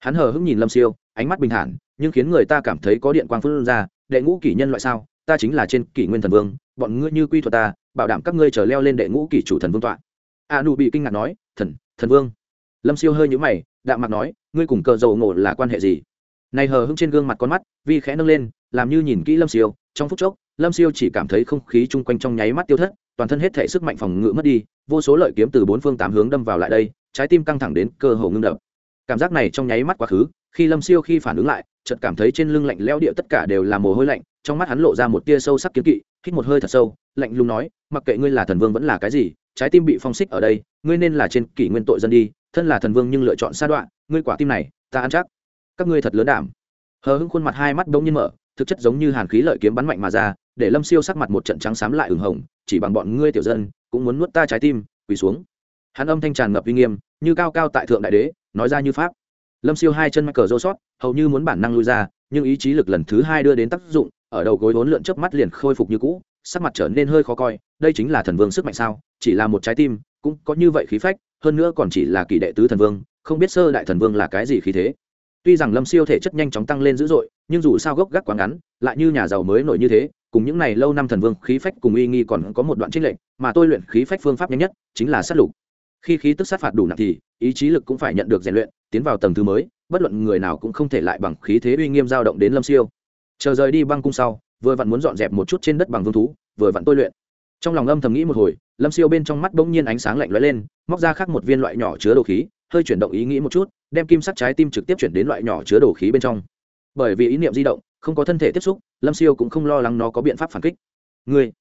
Hắn hờ hững nhìn lâm siêu ánh mắt bình thản nhưng khiến người ta cảm thấy có điện quang phương ra đệ ngũ kỷ nhân loại sao? Ta chính là trên kỷ nguyên thần vương bọn ngươi như quy thuật ta bảo đảm các ngươi chờ leo lên đệ ngũ kỷ chủ thần vương tọa. A nụ bị kinh ngạc nói thần thần vương lâm siêu hơi nhũ mày, đạm mặt nói, ngươi cùng cờ dầu ngộ là quan hệ gì? Này hờ hững trên gương mặt con mắt, vi khẽ nâng lên, làm như nhìn kỹ lâm siêu, trong phút chốc, lâm siêu chỉ cảm thấy không khí chung quanh trong nháy mắt tiêu thất, toàn thân hết thể sức mạnh phòng ngự mất đi, vô số lợi kiếm từ bốn phương tám hướng đâm vào lại đây, trái tim căng thẳng đến cơ hồ ngưng đập. Cảm giác này trong nháy mắt quá khứ, khi lâm siêu khi phản ứng lại, chợt cảm thấy trên lưng lạnh leo địa tất cả đều là mồ hôi lạnh, trong mắt hắn lộ ra một tia sâu sắc kiếm kỵ, hít một hơi thật sâu, lạnh lùng nói, mặc kệ ngươi là thần vương vẫn là cái gì, trái tim bị phong xích ở đây, ngươi nên là trên kỷ nguyên tội dân đi thân là thần vương nhưng lựa chọn sa đoạn, ngươi quả tim này, ta ăn chắc. Các ngươi thật lớn đảm. Hờ hững khuôn mặt hai mắt đông nhiên mở, thực chất giống như hàn khí lợi kiếm bắn mạnh mà ra, để lâm siêu sắc mặt một trận trắng xám lại ửng hồng, chỉ bằng bọn ngươi tiểu dân, cũng muốn nuốt ta trái tim, quỳ xuống. Hắn âm thanh tràn ngập uy nghiêm, như cao cao tại thượng đại đế, nói ra như pháp. Lâm siêu hai chân mắc cờ rô sót, hầu như muốn bản năng lui ra, nhưng ý chí lực lần thứ hai đưa đến tác dụng, ở đầu gối vốn lượn chớp mắt liền khôi phục như cũ, sắc mặt trở nên hơi khó coi, đây chính là thần vương sức mạnh sao, chỉ là một trái tim, cũng có như vậy khí phách hơn nữa còn chỉ là kỳ đệ tứ thần vương, không biết sơ đại thần vương là cái gì khí thế. Tuy rằng lâm siêu thể chất nhanh chóng tăng lên dữ dội, nhưng dù sao gốc gác quá ngắn, lại như nhà giàu mới nổi như thế, cùng những này lâu năm thần vương khí phách cùng uy nghi còn có một đoạn trích lệnh mà tôi luyện khí phách phương pháp nhanh nhất chính là sát lục. Khi khí tức sát phạt đủ nặng thì, ý chí lực cũng phải nhận được rèn luyện, tiến vào tầng thứ mới, bất luận người nào cũng không thể lại bằng khí thế uy nghiêm dao động đến lâm siêu. Chờ rời đi băng cung sau, vừa vặn muốn dọn dẹp một chút trên đất bằng vương thú, vừa vặn tôi luyện. Trong lòng âm thầm nghĩ một hồi lâm siêu bên trong mắt bỗng nhiên ánh sáng lạnh lóe lên, móc ra khác một viên loại nhỏ chứa đồ khí, hơi chuyển động ý nghĩ một chút, đem kim sắt trái tim trực tiếp chuyển đến loại nhỏ chứa đồ khí bên trong. Bởi vì ý niệm di động, không có thân thể tiếp xúc, lâm siêu cũng không lo lắng nó có biện pháp phản kích. Người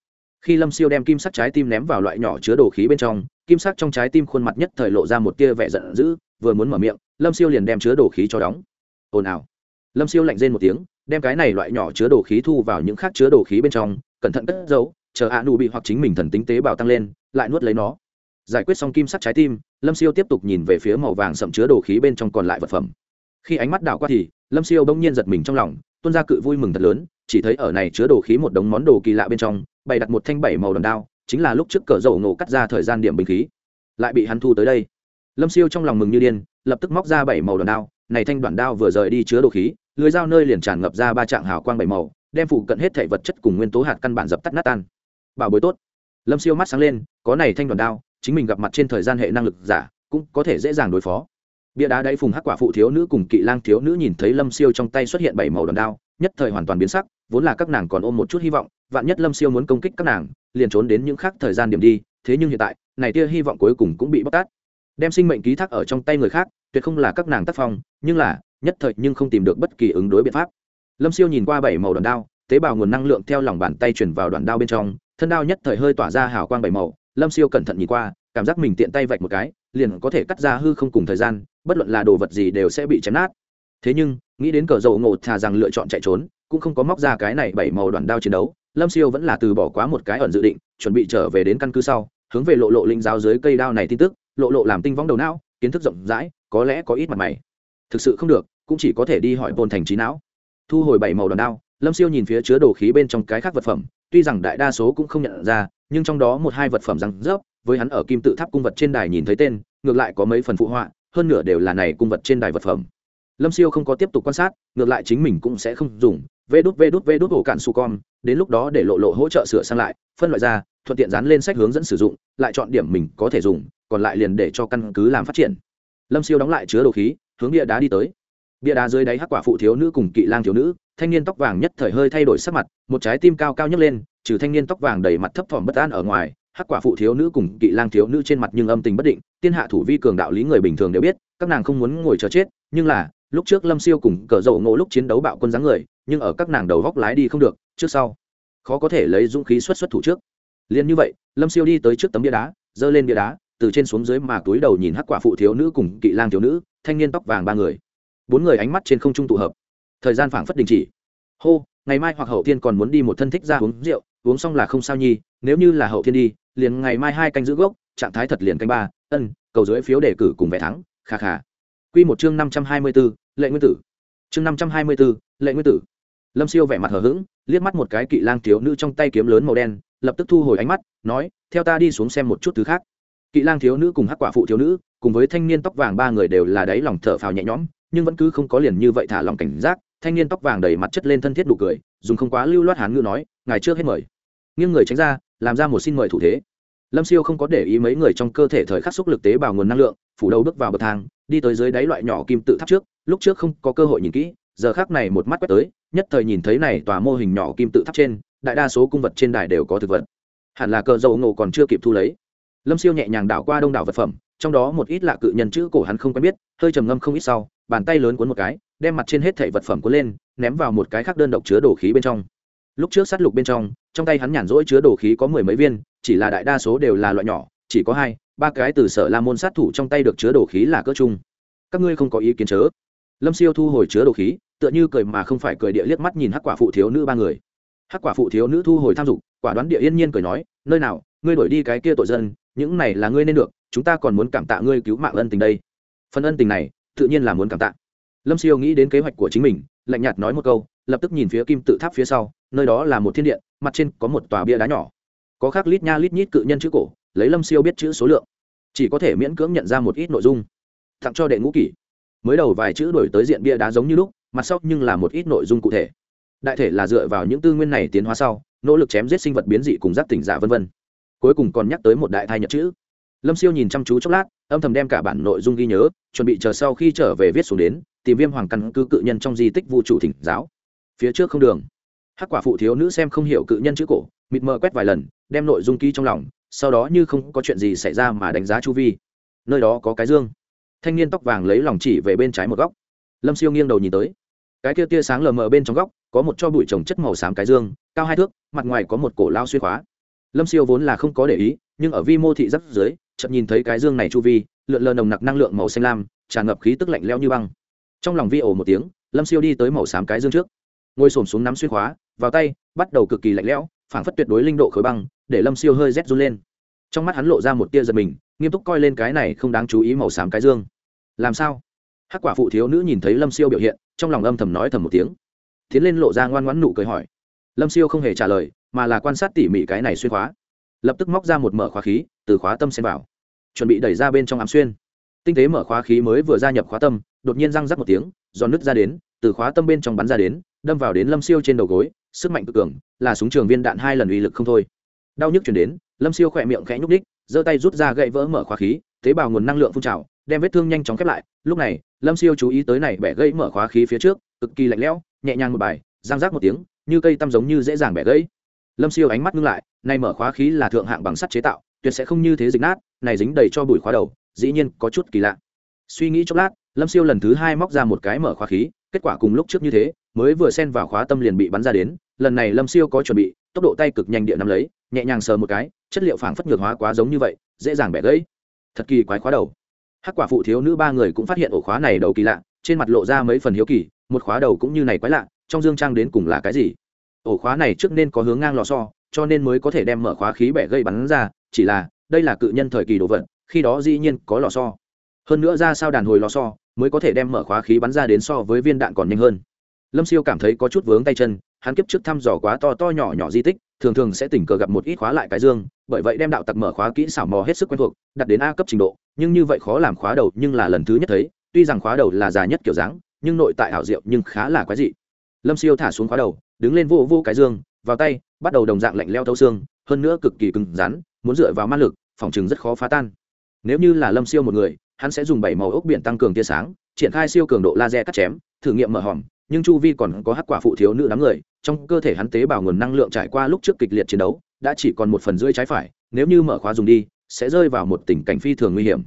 khi lâm siêu đem kim sắt trái tim ném vào loại nhỏ chứa đồ khí bên trong, kim sắt trong trái tim khuôn mặt nhất thời lộ ra một tia vẻ giận dữ, vừa muốn mở miệng, lâm siêu liền đem chứa đồ khí cho đóng. Ồn ào. Lâm siêu lạnh rên một tiếng, đem cái này loại nhỏ chứa đồ khí thu vào những khác chứa đồ khí bên trong, cẩn thận cất giấu chờ a nụ bị hoặc chính mình thần tính tế bào tăng lên, lại nuốt lấy nó. Giải quyết xong kim sắc trái tim, lâm siêu tiếp tục nhìn về phía màu vàng sậm chứa đồ khí bên trong còn lại vật phẩm. Khi ánh mắt đảo qua thì, lâm siêu bỗng nhiên giật mình trong lòng, tuôn ra cự vui mừng thật lớn, chỉ thấy ở này chứa đồ khí một đống món đồ kỳ lạ bên trong, bày đặt một thanh bảy màu đòn đao, chính là lúc trước cờ dầu nổ cắt ra thời gian điểm bình khí. Lại bị hắn thu tới đây. Lâm siêu trong lòng mừng như điên, lập tức móc ra bảy màu đòn đao, này thanh đoạn đao vừa rời đi chứa đồ khí, lưới dao nơi liền tràn ngập ra ba trạng hào quang bảy màu, đem phụ cận hết thể vật chất cùng nguyên tố hạt căn bản dập tắt nát tan bảo bối tốt. Lâm siêu mắt sáng lên, có này thanh đoàn đao, chính mình gặp mặt trên thời gian hệ năng lực giả, cũng có thể dễ dàng đối phó. Bia đá đáy phùng hắc quả phụ thiếu nữ cùng kỵ lang thiếu nữ nhìn thấy lâm siêu trong tay xuất hiện bảy màu đòn đao, nhất thời hoàn toàn biến sắc, vốn là các nàng còn ôm một chút hy vọng, vạn nhất lâm siêu muốn công kích các nàng, liền trốn đến những khác thời gian điểm đi, thế nhưng hiện tại, này tia hy vọng cuối cùng cũng bị bóc tát. Đem sinh mệnh ký thác ở trong tay người khác, tuyệt không là các nàng tác phong, nhưng là, nhất thời nhưng không tìm được bất kỳ ứng đối biện pháp. Lâm siêu nhìn qua bảy màu đòn đao, tế bào nguồn năng lượng theo lòng bàn tay chuyển vào đoàn đao bên trong thân đao nhất thời hơi tỏa ra hào quang bảy màu, lâm siêu cẩn thận nhìn qua, cảm giác mình tiện tay vạch một cái, liền có thể cắt ra hư không cùng thời gian, bất luận là đồ vật gì đều sẽ bị chém nát. Thế nhưng, nghĩ đến cờ dầu ngộ thà rằng lựa chọn chạy trốn, cũng không có móc ra cái này bảy màu đoạn đao chiến đấu, lâm siêu vẫn là từ bỏ quá một cái ẩn dự định, chuẩn bị trở về đến căn cứ sau, hướng về lộ lộ linh giáo dưới cây đao này tin tức, lộ lộ làm tinh vong đầu não, kiến thức rộng rãi, có lẽ có ít mặt mày. Thực sự không được, cũng chỉ có thể đi hỏi bồn thành trí não. Thu hồi bảy màu đoàn đao, lâm siêu nhìn phía chứa đồ khí bên trong cái khác vật phẩm tuy rằng đại đa số cũng không nhận ra, nhưng trong đó một hai vật phẩm răng rớp, với hắn ở kim tự tháp cung vật trên đài nhìn thấy tên, ngược lại có mấy phần phụ họa, hơn nửa đều là này cung vật trên đài vật phẩm. Lâm siêu không có tiếp tục quan sát, ngược lại chính mình cũng sẽ không dùng. Vê đút vê đút vê đút ổ cạn su com đến lúc đó để lộ lộ hỗ trợ sửa sang lại, phân loại ra, thuận tiện dán lên sách hướng dẫn sử dụng, lại chọn điểm mình có thể dùng, còn lại liền để cho căn cứ làm phát triển. Lâm siêu đóng lại chứa đồ khí, hướng bia đá đi tới. Bia đá dưới đáy hắc quả phụ thiếu nữ cùng kỵ lang thiếu nữ thanh niên tóc vàng nhất thời hơi thay đổi sắc mặt, một trái tim cao cao nhấc lên, trừ thanh niên tóc vàng đầy mặt thấp thỏm bất an ở ngoài, hắc quả phụ thiếu nữ cùng kỵ lang thiếu nữ trên mặt nhưng âm tình bất định, tiên hạ thủ vi cường đạo lý người bình thường đều biết, các nàng không muốn ngồi chờ chết, nhưng là, lúc trước lâm siêu cùng cờ dầu ngộ lúc chiến đấu bạo quân dáng người, nhưng ở các nàng đầu góc lái đi không được, trước sau, khó có thể lấy dũng khí xuất xuất thủ trước. Liền như vậy, lâm siêu đi tới trước tấm bia đá, giơ lên bia đá, từ trên xuống dưới mà túi đầu nhìn hắc quả phụ thiếu nữ cùng kỵ lang thiếu nữ, thanh niên tóc vàng ba người. Bốn người ánh mắt trên không trung tụ hợp thời gian phảng phất đình chỉ. Hô, ngày mai hoặc hậu thiên còn muốn đi một thân thích ra uống rượu, uống xong là không sao nhi, nếu như là hậu thiên đi, liền ngày mai hai canh giữ gốc, trạng thái thật liền canh ba, ân, cầu dưới phiếu đề cử cùng vẻ thắng, kha kha. Q một chương năm trăm hai mươi b ố lệ nguyên tử. Chương năm trăm hai mươi b ố lệ nguyên tử. Lâm siêu vẻ mặt hờ hững, liếc mắt một cái kỵ lang thiếu nữ trong tay kiếm lớn màu đen, lập tức thu hồi ánh mắt, nói, theo ta đi xuống xem một chút thứ khác. Kỵ lang thiếu nữ cùng hắc quả phụ thiếu nữ, cùng với thanh niên tóc vàng ba người đều là đáy lòng thở phào nhẹ nhõm, nhưng vẫn cứ không có liền như vậy thả lòng cảnh giác thanh niên tóc vàng đầy mặt chất lên thân thiết đủ cười, dùng không quá lưu loát hán ngữ nói, ngài trước hết mời. Nghiêng người tránh ra, làm ra một xin mời thủ thế. Lâm siêu không có để ý mấy người trong cơ thể thời khắc xúc lực tế bào nguồn năng lượng, phủ đầu bước vào bậc thang, đi tới dưới đáy loại nhỏ kim tự tháp trước, lúc trước không có cơ hội nhìn kỹ, giờ khác này một mắt quét tới, nhất thời nhìn thấy này tòa mô hình nhỏ kim tự tháp trên, đại đa số cung vật trên đài đều có thực vật. Hẳn là cờ dầu ngộ còn chưa kịp thu lấy. Lâm siêu nhẹ nhàng đảo qua đông đảo vật phẩm trong đó một ít lạ cự nhân chữ cổ hắn không quen biết, hơi trầm ngâm không ít sau, bàn tay lớn cuốn một cái, đem mặt trên hết thảy vật phẩm cuốn lên, ném vào một cái khác đơn độc chứa đồ khí bên trong. Lúc trước sát lục bên trong trong tay hắn nhàn rỗi chứa đồ khí có mười mấy viên, chỉ là đại đa số đều là loại nhỏ, chỉ có hai, ba cái từ sở la môn sát thủ trong tay được chứa đồ khí là cỡ chung các ngươi không có ý kiến chớ. Lâm siêu thu hồi chứa đồ khí, tựa như cười mà không phải cười địa liếc mắt nhìn hắc quả phụ thiếu nữ ba người. Hắc quả phụ thiếu nữ thu hồi tham dục, quả đoán địa yên nhiên cười nói, nơi nào, ngươi đổi đi cái kia tội dân, những này là ngươi nên được chúng ta còn muốn cảm tạ ngươi cứu mạng ân tình đây. Phần ân tình này, tự nhiên là muốn cảm tạ. Lâm siêu nghĩ đến kế hoạch của chính mình, lạnh nhạt nói một câu, lập tức nhìn phía kim tự tháp phía sau, nơi đó là một thiên điện, mặt trên có một tòa bia đá nhỏ. Có khác lít nha lít nhít cự nhân chữ cổ, lấy lâm siêu biết chữ số lượng. Chỉ có thể miễn cưỡng nhận ra một ít nội dung. Tặng cho đệ ngũ kỷ. Mới đầu vài chữ đổi tới diện bia đá giống như lúc, mặt sau nhưng là một ít nội dung cụ thể. Đại thể là dựa vào những tư nguyên này tiến hóa sau, nỗ lực chém giết sinh vật biến dị cùng giác tỉnh giả vân vân. Cuối cùng còn nhắc tới một đại thai nhật chữ lâm siêu nhìn chăm chú chốc lát, âm thầm đem cả bản nội dung ghi nhớ, chuẩn bị chờ sau khi trở về viết xuống đến, tìm viêm hoàng căn cứ cự nhân trong di tích vũ trụ thỉnh giáo. Phía trước không đường. Hắc quả phụ thiếu nữ xem không hiểu cự nhân chữ cổ, mịt mờ quét vài lần, đem nội dung ký trong lòng, sau đó như không có chuyện gì xảy ra mà đánh giá chu vi. Nơi đó có cái dương. Thanh niên tóc vàng lấy lòng chỉ về bên trái một góc. Lâm siêu nghiêng đầu nhìn tới. Cái kia tia sáng lờ mờ bên trong góc, có một cho bụi trồng chất màu xám cái dương, cao hai thước, mặt ngoài có một cổ lao xuyên khóa. Lâm siêu vốn là không có để ý, nhưng ở vi mô thị giáp dưới chậm nhìn thấy cái dương này chu vi, lượn lờ nồng nặc năng lượng màu xanh lam, tràn ngập khí tức lạnh leo như băng. Trong lòng vi ổ một tiếng, lâm siêu đi tới màu xám cái dương trước. Ngồi xổm xuống nắm xuyên khóa, vào tay, bắt đầu cực kỳ lạnh lẽo, phảng phất tuyệt đối linh độ khối băng, để lâm siêu hơi rét run lên. Trong mắt hắn lộ ra một tia giật mình, nghiêm túc coi lên cái này không đáng chú ý màu xám cái dương. Làm sao? Hắc quả phụ thiếu nữ nhìn thấy lâm siêu biểu hiện, trong lòng âm thầm nói thầm một tiếng. Tiến lên lộ ra ngoan ngoãn nụ cười hỏi. Lâm siêu không hề trả lời, mà là quan sát tỉ mỉ cái này xuyên khóa. Lập tức móc ra một mở khóa khí, từ khóa tâm xem vào chuẩn bị đẩy ra bên trong ám xuyên. Tinh tế mở khóa khí mới vừa gia nhập khóa tâm, đột nhiên răng rắc một tiếng, giòn nứt ra đến, từ khóa tâm bên trong bắn ra đến, đâm vào đến lâm siêu trên đầu gối, sức mạnh cực cường, là súng trường viên đạn hai lần uy lực không thôi. Đau nhức chuyển đến, lâm siêu khỏe miệng khẽ nhúc đích giơ tay rút ra gậy vỡ mở khóa khí, tế bào nguồn năng lượng phun trào, đem vết thương nhanh chóng khép lại. Lúc này, lâm siêu chú ý tới này bẻ gãy mở khóa khí phía trước, cực kỳ lạnh lẽo, nhẹ nhàng một bài giang rác một tiếng, như cây tăm giống như dễ dàng bẻ gãy. Lâm siêu ánh mắt ngưng lại nay mở khóa khí là thượng hạng bằng sắt chế tạo, tuyệt sẽ không như thế dịch nát này dính đầy cho bụi khóa đầu, dĩ nhiên có chút kỳ lạ. Suy nghĩ chốc lát, lâm siêu lần thứ hai móc ra một cái mở khóa khí, kết quả cùng lúc trước như thế, mới vừa xen vào khóa tâm liền bị bắn ra đến, lần này lâm siêu có chuẩn bị, tốc độ tay cực nhanh địa nắm lấy, nhẹ nhàng sờ một cái, chất liệu phảng phất ngược hóa quá giống như vậy, dễ dàng bẻ gãy. Thật kỳ quái khóa đầu. Hắc quả phụ thiếu nữ ba người cũng phát hiện ổ khóa này đầu kỳ lạ, trên mặt lộ ra mấy phần hiếu kỳ, một khóa đầu cũng như này quái lạ, trong dương trang đến cùng là cái gì? Ổ khóa này trước nên có hướng ngang lò so cho nên mới có thể đem mở khóa khí bẻ gây bắn ra, chỉ là đây là cự nhân thời kỳ đồ vật, khi đó dĩ nhiên có lò so hơn nữa ra sao đàn hồi lò so mới có thể đem mở khóa khí bắn ra đến so với viên đạn còn nhanh hơn. Lâm siêu cảm thấy có chút vướng tay chân, hắn kiếp trước thăm dò quá to to nhỏ nhỏ di tích, thường thường sẽ tình cờ gặp một ít khóa lại cái dương, bởi vậy đem đạo tặc mở khóa kỹ xảo mò hết sức quen thuộc, đặt đến a cấp trình độ, nhưng như vậy khó làm khóa đầu nhưng là lần thứ nhất thấy, tuy rằng khóa đầu là già nhất kiểu dáng, nhưng nội tại ảo diệu nhưng khá là quái dị. Lâm siêu thả xuống khóa đầu, đứng lên vô vô cái dương, vào tay, bắt đầu đồng dạng lạnh leo thấu xương hơn nữa cực kỳ cứng rắn, muốn dựa vào ma lực, phòng chừng rất khó phá tan. Nếu như là lâm siêu một người, hắn sẽ dùng bảy màu ốc biển tăng cường tia sáng, triển khai siêu cường độ laser cắt chém, thử nghiệm mở hòm, nhưng chu vi còn có hắc quả phụ thiếu nữ đám người, trong cơ thể hắn tế bào nguồn năng lượng trải qua lúc trước kịch liệt chiến đấu, đã chỉ còn một phần rưỡi trái phải, nếu như mở khóa dùng đi, sẽ rơi vào một tình cảnh phi thường nguy hiểm.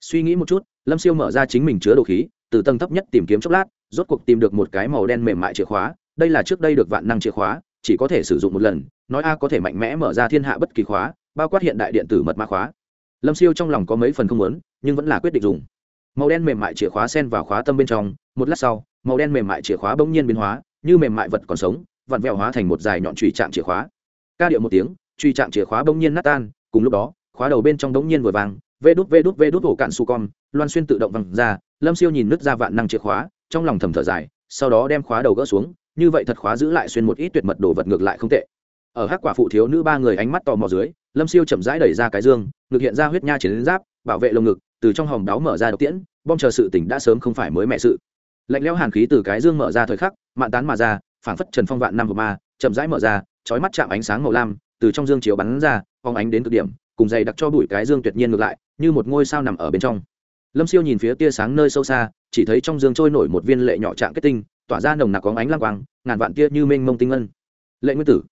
Suy nghĩ một chút, lâm siêu mở ra chính mình chứa đồ khí, từ tầng thấp nhất tìm kiếm chốc lát, rốt cuộc tìm được một cái màu đen mềm mại chìa khóa, đây là trước đây được vạn năng chìa khóa chỉ có thể sử dụng một lần, nói a có thể mạnh mẽ mở ra thiên hạ bất kỳ khóa, bao quát hiện đại điện tử mật mã khóa. Lâm siêu trong lòng có mấy phần không muốn, nhưng vẫn là quyết định dùng. Màu đen mềm mại chìa khóa sen vào khóa tâm bên trong, một lát sau, màu đen mềm mại chìa khóa bỗng nhiên biến hóa, như mềm mại vật còn sống, vặn vẹo hóa thành một dài nhọn trùy trạng chìa khóa. Ca điệu một tiếng truy trạng chìa khóa bỗng nhiên nát tan, cùng lúc đó, khóa đầu bên trong bỗng nhiên vừa vàng vê đút vê đút vê đút hổ cạn su con, loan xuyên tự động văng ra, lâm siêu nhìn nứt ra vạn năng chìa khóa, trong lòng thầm thở dài, sau đó đem khóa đầu gỡ xuống như vậy thật khóa giữ lại xuyên một ít tuyệt mật đồ vật ngược lại không tệ. Ở hắc quả phụ thiếu nữ ba người ánh mắt tò mò dưới, lâm siêu chậm rãi đẩy ra cái dương, ngực hiện ra huyết nha chiến giáp, bảo vệ lồng ngực, từ trong hòm đáo mở ra độc tiễn, bom chờ sự tỉnh đã sớm không phải mới mẹ sự. Lạnh lẽo hàn khí từ cái dương mở ra thời khắc, mạn tán mà ra, phảng phất trần phong vạn năm của ma, chậm rãi mở ra, chói mắt chạm ánh sáng màu lam, từ trong dương chiếu bắn ra, phóng ánh đến cực điểm, cùng dày đặc cho bụi cái dương tuyệt nhiên ngược lại, như một ngôi sao nằm ở bên trong. Lâm siêu nhìn phía tia sáng nơi sâu xa, chỉ thấy trong dương trôi nổi một viên lệ nhỏ trạng kết tinh tỏa ra nồng nặc có ánh lang quang, ngàn vạn tia như mênh mông tinh ngân. Lệ nguyên tử,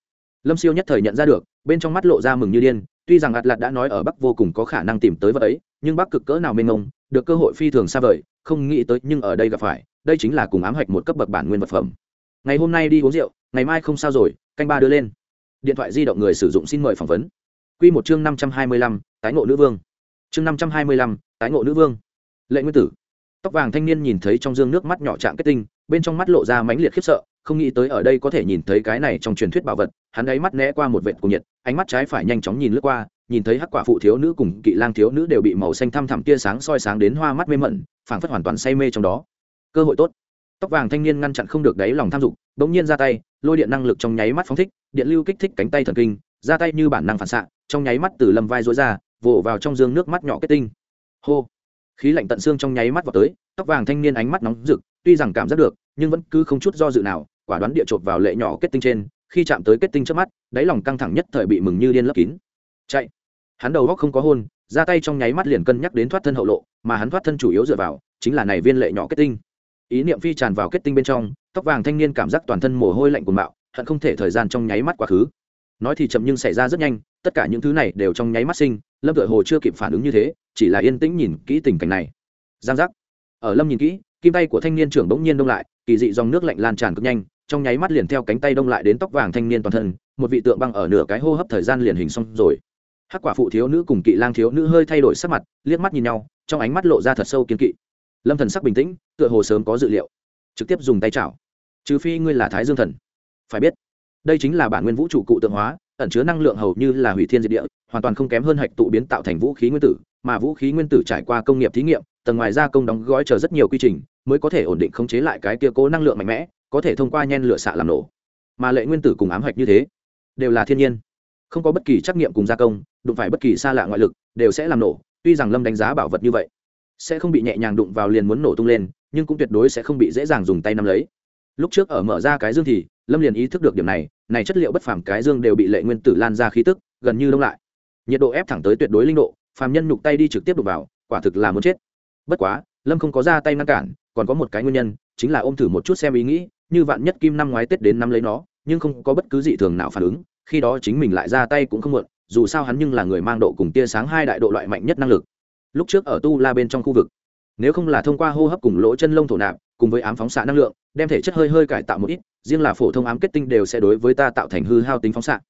lâm siêu nhất thời nhận ra được, bên trong mắt lộ ra mừng như điên, tuy rằng ạt lạt đã nói ở bắc vô cùng có khả năng tìm tới vật ấy, nhưng bắc cực cỡ nào mênh mông, được cơ hội phi thường xa vời, không nghĩ tới nhưng ở đây gặp phải, đây chính là cùng ám hạch một cấp bậc bản nguyên vật phẩm. Ngày hôm nay đi uống rượu, ngày mai không sao rồi, canh ba đưa lên. Điện thoại di động người sử dụng xin mời phỏng vấn. Q một chương năm trăm hai mươi lăm, tái ngộ nữ vương. Chương năm trăm hai mươi lăm, tái ngộ nữ vương. Lệ nguyên tử tóc vàng thanh niên nhìn thấy trong dương nước mắt nhỏ trạng kết tinh, bên trong mắt lộ ra mãnh liệt khiếp sợ, không nghĩ tới ở đây có thể nhìn thấy cái này trong truyền thuyết bảo vật. Hắn ấy mắt né qua một vệt cùng nhiệt, ánh mắt trái phải nhanh chóng nhìn lướt qua, nhìn thấy hắc quả phụ thiếu nữ cùng kỵ lang thiếu nữ đều bị màu xanh thăm thẳm tia sáng soi sáng đến hoa mắt mê mẩn, phảng phất hoàn toàn say mê trong đó. Cơ hội tốt. Tóc vàng thanh niên ngăn chặn không được đáy lòng tham dục, bỗng nhiên ra tay, lôi điện năng lực trong nháy mắt phóng thích, điện lưu kích thích cánh tay thần kinh, ra tay như bản năng phản xạ, trong nháy mắt từ lâm vai rối ra vỗ vào trong dương nước mắt nhỏ kết tinh. Hô khí lạnh tận xương trong nháy mắt vào tới, tóc vàng thanh niên ánh mắt nóng rực, tuy rằng cảm giác được, nhưng vẫn cứ không chút do dự nào, quả đoán địa chộp vào lệ nhỏ kết tinh trên, khi chạm tới kết tinh trước mắt, đáy lòng căng thẳng nhất thời bị mừng như điên lấp kín. Chạy! Hắn đầu góc không có hôn, ra tay trong nháy mắt liền cân nhắc đến thoát thân hậu lộ, mà hắn thoát thân chủ yếu dựa vào, chính là này viên lệ nhỏ kết tinh. Ý niệm phi tràn vào kết tinh bên trong, tóc vàng thanh niên cảm giác toàn thân mồ hôi lạnh cuồng bạo, hận không thể thời gian trong nháy mắt quá khứ. Nói thì chậm nhưng xảy ra rất nhanh, tất cả những thứ này đều trong nháy mắt sinh, lâm tựa hồ chưa kịp phản ứng như thế chỉ là yên tĩnh nhìn kỹ tình cảnh này. Giang giác. Ở lâm nhìn kỹ, kim tay của thanh niên trưởng bỗng nhiên đông lại, kỳ dị dòng nước lạnh lan tràn cực nhanh, trong nháy mắt liền theo cánh tay đông lại đến tóc vàng thanh niên toàn thân, một vị tượng băng ở nửa cái hô hấp thời gian liền hình xong rồi. Hắc quả phụ thiếu nữ cùng kỵ lang thiếu nữ hơi thay đổi sắc mặt, liếc mắt nhìn nhau, trong ánh mắt lộ ra thật sâu kiên kỵ. Lâm thần sắc bình tĩnh, tựa hồ sớm có dự liệu. Trực tiếp dùng tay chảo. Trừ phi ngươi là thái dương thần. Phải biết, đây chính là bản nguyên vũ trụ cụ tượng hóa, ẩn chứa năng lượng hầu như là hủy thiên diệt địa, hoàn toàn không kém hơn hạch tụ biến tạo thành vũ khí nguyên tử mà vũ khí nguyên tử trải qua công nghiệp thí nghiệm, tầng ngoài ra công đóng gói chờ rất nhiều quy trình, mới có thể ổn định khống chế lại cái kia cố năng lượng mạnh mẽ, có thể thông qua nhen lửa xạ làm nổ. Mà lệ nguyên tử cùng ám hạch như thế, đều là thiên nhiên. Không có bất kỳ trắc nghiệm cùng gia công, đụng phải bất kỳ xa lạ ngoại lực, đều sẽ làm nổ, tuy rằng lâm đánh giá bảo vật như vậy, sẽ không bị nhẹ nhàng đụng vào liền muốn nổ tung lên, nhưng cũng tuyệt đối sẽ không bị dễ dàng dùng tay nắm lấy. Lúc trước ở mở ra cái dương thì, lâm liền ý thức được điểm này này chất liệu bất phàm cái dương đều bị lệ nguyên tử lan ra khí tức, gần như đông lại. Nhiệt độ ép thẳng tới tuyệt đối linh độ phàm nhân nhục tay đi trực tiếp đục vào, quả thực là muốn chết. Bất quá, lâm không có ra tay ngăn cản, còn có một cái nguyên nhân, chính là ôm thử một chút xem ý nghĩ, như vạn nhất kim năm ngoái tết đến năm lấy nó, nhưng không có bất cứ dị thường nào phản ứng, khi đó chính mình lại ra tay cũng không muộn, dù sao hắn nhưng là người mang độ cùng tia sáng hai đại độ loại mạnh nhất năng lực. Lúc trước ở tu la bên trong khu vực, nếu không là thông qua hô hấp cùng lỗ chân lông thổ nạp, cùng với ám phóng xạ năng lượng, đem thể chất hơi hơi cải tạo một ít, riêng là phổ thông ám kết tinh đều sẽ đối với ta tạo thành hư hao tính phóng xạ.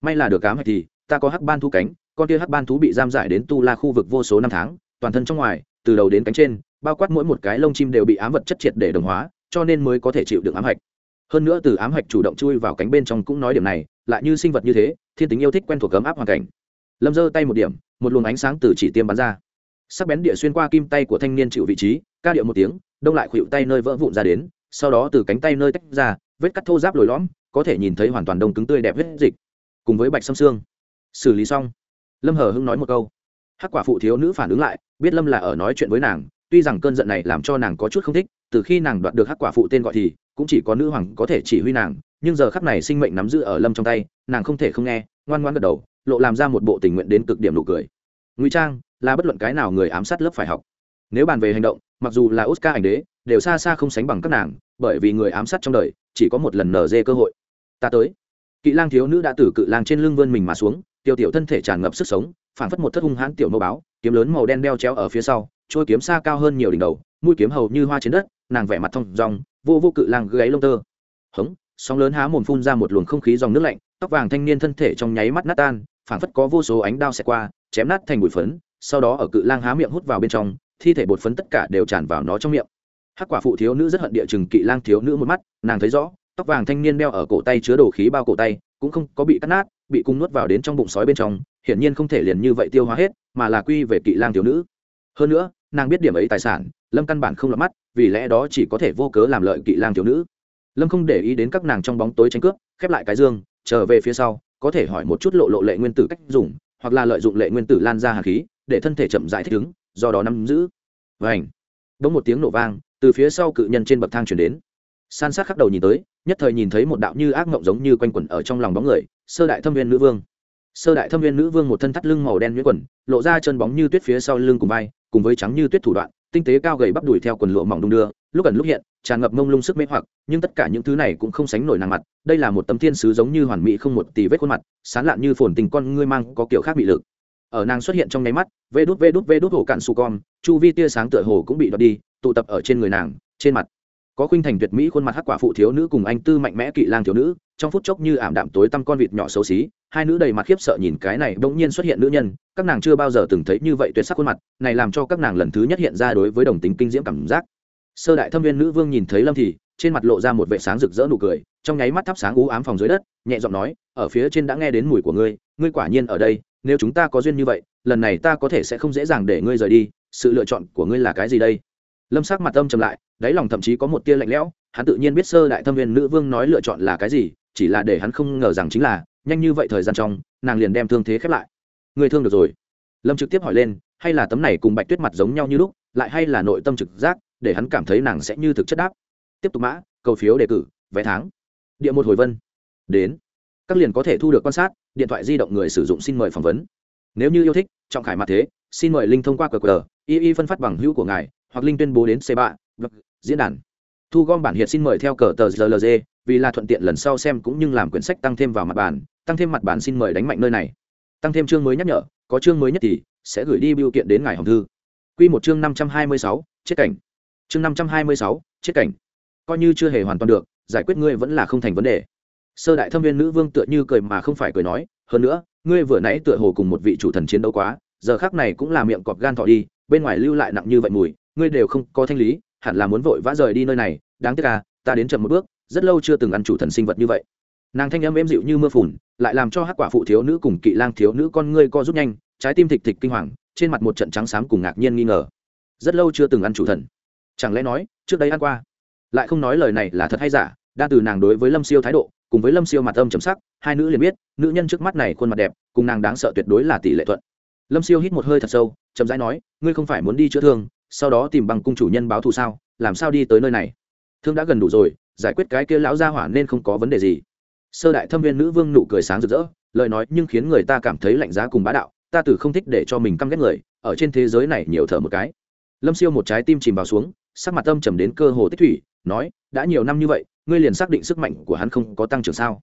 May là được ám hạch thì, ta có hắc ban thu cánh con tia hắc ban thú bị giam giải đến tu la khu vực vô số năm tháng, toàn thân trong ngoài, từ đầu đến cánh trên, bao quát mỗi một cái lông chim đều bị ám vật chất triệt để đồng hóa, cho nên mới có thể chịu được ám hạch. Hơn nữa từ ám hạch chủ động chui vào cánh bên trong cũng nói điểm này, lại như sinh vật như thế, thiên tính yêu thích quen thuộc cấm áp hoàn cảnh. Lâm giơ tay một điểm, một luồng ánh sáng từ chỉ tiêm bắn ra. Sắc bén địa xuyên qua kim tay của thanh niên chịu vị trí, ca điệu một tiếng, đông lại khuỵu tay nơi vỡ vụn ra đến, sau đó từ cánh tay nơi tách ra, vết cắt thô giáp lồi lõm, có thể nhìn thấy hoàn toàn đông cứng tươi đẹp vết dịch. Cùng với bạch sâm xương. Xử lý xong lâm hờ hưng nói một câu. Hắc quả phụ thiếu nữ phản ứng lại, biết lâm là ở nói chuyện với nàng, tuy rằng cơn giận này làm cho nàng có chút không thích, từ khi nàng đoạt được hắc quả phụ tên gọi thì, cũng chỉ có nữ hoàng có thể chỉ huy nàng, nhưng giờ khắc này sinh mệnh nắm giữ ở lâm trong tay, nàng không thể không nghe, ngoan ngoan gật đầu, lộ làm ra một bộ tình nguyện đến cực điểm nụ cười. Ngụy trang, là bất luận cái nào người ám sát lớp phải học. Nếu bàn về hành động, mặc dù là oscar ảnh đế, đều xa xa không sánh bằng các nàng, bởi vì người ám sát trong đời, chỉ có một lần nở dê cơ hội. Ta tới. Kỵ lang thiếu nữ đã từ cự lang trên lưng vươn mình mà xuống tiểu tiểu thân thể tràn ngập sức sống phản phất một thất hung hãn tiểu mẫu báo, kiếm lớn màu đen đeo treo ở phía sau trôi kiếm xa cao hơn nhiều đỉnh đầu, mũi kiếm hầu như hoa trên đất, nàng vẻ mặt thông rong vô vô cự lang gáy lông tơ. Hống, sóng lớn há mồm phun ra một luồng không khí dòng nước lạnh, tóc vàng thanh niên thân thể trong nháy mắt nát tan phản phất có vô số ánh đao xẹt qua, chém nát thành bụi phấn, sau đó ở cự lang há miệng hút vào bên trong, thi thể bột phấn tất cả đều tràn vào nó trong miệng. Hắc quả phụ thiếu nữ rất hận địa chừng kỵ lang thiếu nữ một mắt, nàng thấy rõ, tóc vàng thanh niên đeo ở cổ tay chứa đồ khí bao cổ tay, cũng không có bị cắt nát bị cung nuốt vào đến trong bụng sói bên trong, hiển nhiên không thể liền như vậy tiêu hóa hết, mà là quy về kỵ lang thiếu nữ. Hơn nữa, nàng biết điểm ấy tài sản, lâm căn bản không lọt mắt, vì lẽ đó chỉ có thể vô cớ làm lợi kỵ lang thiếu nữ. Lâm không để ý đến các nàng trong bóng tối tranh cướp, khép lại cái dương, trở về phía sau, có thể hỏi một chút lộ lộ lệ nguyên tử cách dùng, hoặc là lợi dụng lệ nguyên tử lan ra hạt khí, để thân thể chậm rãi thích ứng, do đó nắm giữ. Vảnh bỗng một tiếng nổ vang, từ phía sau cự nhân trên bậc thang chuyển đến san sát khắc đầu nhìn tới, nhất thời nhìn thấy một đạo như ác mộng giống như quanh quẩn ở trong lòng bóng người, sơ đại thâm viên nữ vương. Sơ đại thâm viên nữ vương một thân thắt lưng màu đen nhuyễn quần, lộ ra chân bóng như tuyết phía sau lưng cùng vai, cùng với trắng như tuyết thủ đoạn, tinh tế cao gầy bắp đùi theo quần lụa mỏng đung đưa, lúc ẩn lúc hiện, tràn ngập mông lung sức mê hoặc, nhưng tất cả những thứ này cũng không sánh nổi nàng mặt, đây là một tấm thiên sứ giống như hoàn mỹ không một tì vết khuôn mặt, sán lạn như phồn tình con ngươi mang có kiểu khác bị lực. Ở nàng xuất hiện trong nháy mắt, vê đút vê đút vê đút hồ cạn su con, chu vi tia sáng tựa hồ cũng bị đoạt đi, tụ tập ở trên người nàng, trên mặt có khuynh thành tuyệt mỹ khuôn mặt hắc quả phụ thiếu nữ cùng anh tư mạnh mẽ kỵ lang thiếu nữ, trong phút chốc như ảm đạm tối tăm con vịt nhỏ xấu xí, hai nữ đầy mặt khiếp sợ nhìn cái này bỗng nhiên xuất hiện nữ nhân, các nàng chưa bao giờ từng thấy như vậy tuyệt sắc khuôn mặt, này làm cho các nàng lần thứ nhất hiện ra đối với đồng tính kinh diễm cảm giác. Sơ đại thâm viên nữ vương nhìn thấy lâm thì, trên mặt lộ ra một vệ sáng rực rỡ nụ cười, trong nháy mắt thắp sáng ú ám phòng dưới đất, nhẹ giọng nói, ở phía trên đã nghe đến mùi của ngươi ngươi quả nhiên ở đây, nếu chúng ta có duyên như vậy, lần này ta có thể sẽ không dễ dàng để ngươi rời đi, sự lựa chọn của ngươi là cái gì đây? Lâm sắc mặt âm trầm lại, đáy lòng thậm chí có một tia lạnh lẽo, hắn tự nhiên biết sơ đại thâm viên nữ vương nói lựa chọn là cái gì, chỉ là để hắn không ngờ rằng chính là, nhanh như vậy thời gian trong, nàng liền đem thương thế khép lại. Người thương được rồi. Lâm trực tiếp hỏi lên, hay là tấm này cùng bạch tuyết mặt giống nhau như lúc, lại hay là nội tâm trực giác, để hắn cảm thấy nàng sẽ như thực chất đáp. Tiếp tục mã, cầu phiếu đề cử, vé tháng. Địa một hồi vân. Đến. Các liền có thể thu được quan sát, điện thoại di động người sử dụng xin mời phỏng vấn. Nếu như yêu thích, trọng khải mặt thế, xin mời linh thông qua qr y y phân phát bằng hữu của ngài hoặc linh tuyên bố đến xe bạ diễn đàn. Thu gom bản hiện xin mời theo cờ tờ rlg vì là thuận tiện lần sau xem cũng như làm quyển sách tăng thêm vào mặt bản, tăng thêm mặt bản xin mời đánh mạnh nơi này. Tăng thêm chương mới nhắc nhở, có chương mới nhất thì sẽ gửi đi biểu kiện đến ngài hồng thư. Quy một chương năm trăm hai mươi sáu, chết cảnh. Chương năm trăm hai mươi sáu, chết cảnh. Coi như chưa hề hoàn toàn được, giải quyết ngươi vẫn là không thành vấn đề. Sơ đại thâm viên nữ vương tựa như cười mà không phải cười nói, hơn nữa, ngươi vừa nãy tựa hồ cùng một vị chủ thần chiến đấu quá, giờ khác này cũng là miệng cọp gan thọ đi, bên ngoài lưu lại nặng như vậy mùi ngươi đều không có thanh lý, hẳn là muốn vội vã rời đi nơi này, đáng tiếc à ta đến chậm một bước, rất lâu chưa từng ăn chủ thần sinh vật như vậy. Nàng thanh âm êm dịu như mưa phùn, lại làm cho hắc quả phụ thiếu nữ cùng kỵ lang thiếu nữ con ngươi co rút nhanh, trái tim thịch thịch kinh hoàng, trên mặt một trận trắng xám cùng ngạc nhiên nghi ngờ. Rất lâu chưa từng ăn chủ thần. Chẳng lẽ nói, trước đây ăn qua? Lại không nói lời này là thật hay giả, đa từ nàng đối với lâm siêu thái độ, cùng với lâm siêu mặt âm chấm sắc, hai nữ liền biết, nữ nhân trước mắt này khuôn mặt đẹp, cùng nàng đáng sợ tuyệt đối là tỷ lệ thuận. Lâm siêu hít một hơi thật sâu, chậm rãi nói, ngươi không phải muốn đi chữa thương sau đó tìm bằng cung chủ nhân báo thù sao, làm sao đi tới nơi này? Thương đã gần đủ rồi, giải quyết cái kia lão gia hỏa nên không có vấn đề gì. Sơ đại thâm viên nữ vương nụ cười sáng rực rỡ, lời nói nhưng khiến người ta cảm thấy lạnh giá cùng bá đạo, ta từ không thích để cho mình căm ghét người, ở trên thế giới này nhiều thở một cái. Lâm siêu một trái tim chìm vào xuống, sắc mặt tâm trầm đến cơ hồ tích thủy, nói, đã nhiều năm như vậy, ngươi liền xác định sức mạnh của hắn không có tăng trưởng sao?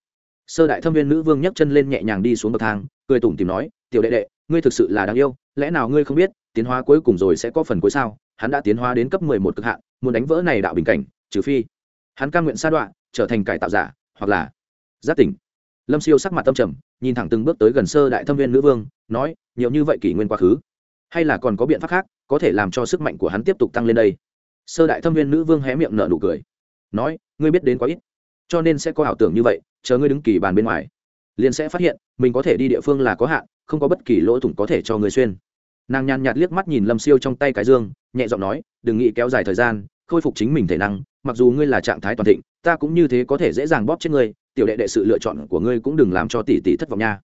Sơ đại thâm viên nữ vương nhấc chân lên nhẹ nhàng đi xuống bậc thang, cười tủm tìm nói, tiểu đệ đệ, ngươi thực sự là đáng yêu, lẽ nào ngươi không biết tiến hóa cuối cùng rồi sẽ có phần cuối sao? Hắn đã tiến hóa đến cấp mười một cực hạn, muốn đánh vỡ này đạo bình cảnh, trừ phi hắn cam nguyện sa đoạn, trở thành cải tạo giả, hoặc là giác tỉnh. Lâm siêu sắc mặt tâm trầm, nhìn thẳng từng bước tới gần sơ đại thâm viên nữ vương, nói, nhiều như vậy kỷ nguyên quá khứ, hay là còn có biện pháp khác, có thể làm cho sức mạnh của hắn tiếp tục tăng lên đây? Sơ đại thâm viên nữ vương hé miệng nở nụ cười, nói, ngươi biết đến quá ít, cho nên sẽ có ảo tưởng như vậy, chờ ngươi đứng kỳ bàn bên ngoài, liền sẽ phát hiện, mình có thể đi địa phương là có hạn, không có bất kỳ lỗ thủng có thể cho ngươi xuyên nàng nhàn nhạt liếc mắt nhìn lâm siêu trong tay cái dương, nhẹ giọng nói, đừng nghĩ kéo dài thời gian, khôi phục chính mình thể năng, mặc dù ngươi là trạng thái toàn thịnh, ta cũng như thế có thể dễ dàng bóp chết ngươi, tiểu đệ đệ sự lựa chọn của ngươi cũng đừng làm cho tỷ tỷ thất vọng nha.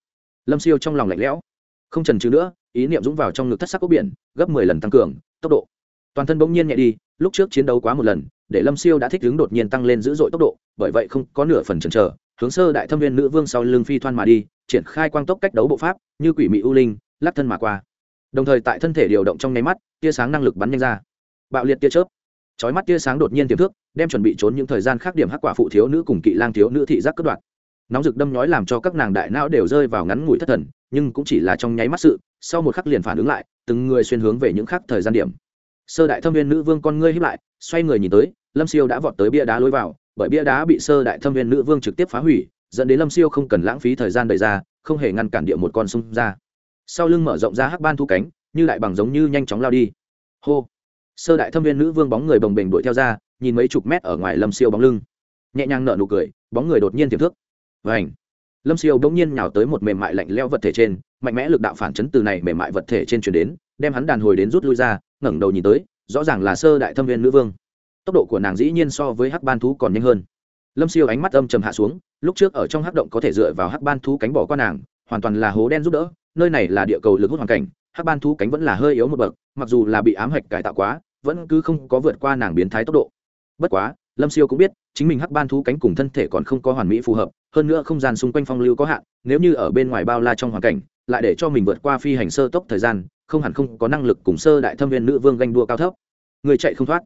Lâm siêu trong lòng lạnh lẽo. Không trần trừ nữa, ý niệm dũng vào trong ngực thất sắc cốc biển, gấp mười lần tăng cường, tốc độ. Toàn thân bỗng nhiên nhẹ đi, lúc trước chiến đấu quá một lần, để lâm siêu đã thích ứng đột nhiên tăng lên dữ dội tốc độ, bởi vậy không có nửa phần chần chờ, hướng sơ đại thâm viên nữ vương sau lưng phi thoan mà đi, triển khai quang tốc cách đấu bộ pháp, như quỷ mị u linh, lắc thân mà qua đồng thời tại thân thể điều động trong nháy mắt, tia sáng năng lực bắn nhanh ra. Bạo liệt tia chớp. Chói mắt tia sáng đột nhiên tiềm thức, đem chuẩn bị trốn những thời gian khác điểm hắc quả phụ thiếu nữ cùng kỵ lang thiếu nữ thị giác cất đoạn. Nóng rực đâm nhói làm cho các nàng đại não đều rơi vào ngắn ngủi thất thần, nhưng cũng chỉ là trong nháy mắt sự, sau một khắc liền phản ứng lại, từng người xuyên hướng về những khác thời gian điểm. Sơ đại thâm viên nữ vương con ngươi hiếp lại, xoay người nhìn tới, lâm siêu đã vọt tới bia đá lối vào, bởi bia đá bị sơ đại thâm viên nữ vương trực tiếp phá hủy, dẫn đến lâm siêu không cần lãng phí thời gian đẩy ra, không hề ngăn cản địa một con sông ra sau lưng mở rộng ra hắc ban thu cánh, như đại bằng giống như nhanh chóng lao đi. Hô! Sơ đại thâm viên nữ vương bóng người bồng bềnh đuổi theo ra, nhìn mấy chục mét ở ngoài lâm siêu bóng lưng. Nhẹ nhàng nở nụ cười, bóng người đột nhiên tiềm thức. Vảnh lâm siêu bỗng nhiên nhào tới một mềm mại lạnh leo vật thể trên, mạnh mẽ lực đạo phản chấn từ này mềm mại vật thể trên chuyển đến, đem hắn đàn hồi đến rút lui ra, ngẩng đầu nhìn tới, rõ ràng là sơ đại thâm viên nữ vương. Tốc độ của nàng dĩ nhiên so với hắc ban thú còn nhanh hơn. Lâm siêu ánh mắt âm trầm hạ xuống, lúc trước ở trong hắc động có thể dựa vào hắc ban thú cánh bỏ qua nàng, hoàn toàn là hố đen giúp đỡ nơi này là địa cầu lực hút hoàn cảnh, hắc ban thú cánh vẫn là hơi yếu một bậc, mặc dù là bị ám hạch cải tạo quá, vẫn cứ không có vượt qua nàng biến thái tốc độ. Bất quá, lâm siêu cũng biết, chính mình hắc ban thú cánh cùng thân thể còn không có hoàn mỹ phù hợp, hơn nữa không gian xung quanh phong lưu có hạn, nếu như ở bên ngoài bao la trong hoàn cảnh, lại để cho mình vượt qua phi hành sơ tốc thời gian, không hẳn không có năng lực cùng sơ đại thâm viên nữ vương ganh đua cao thấp. Người chạy không thoát.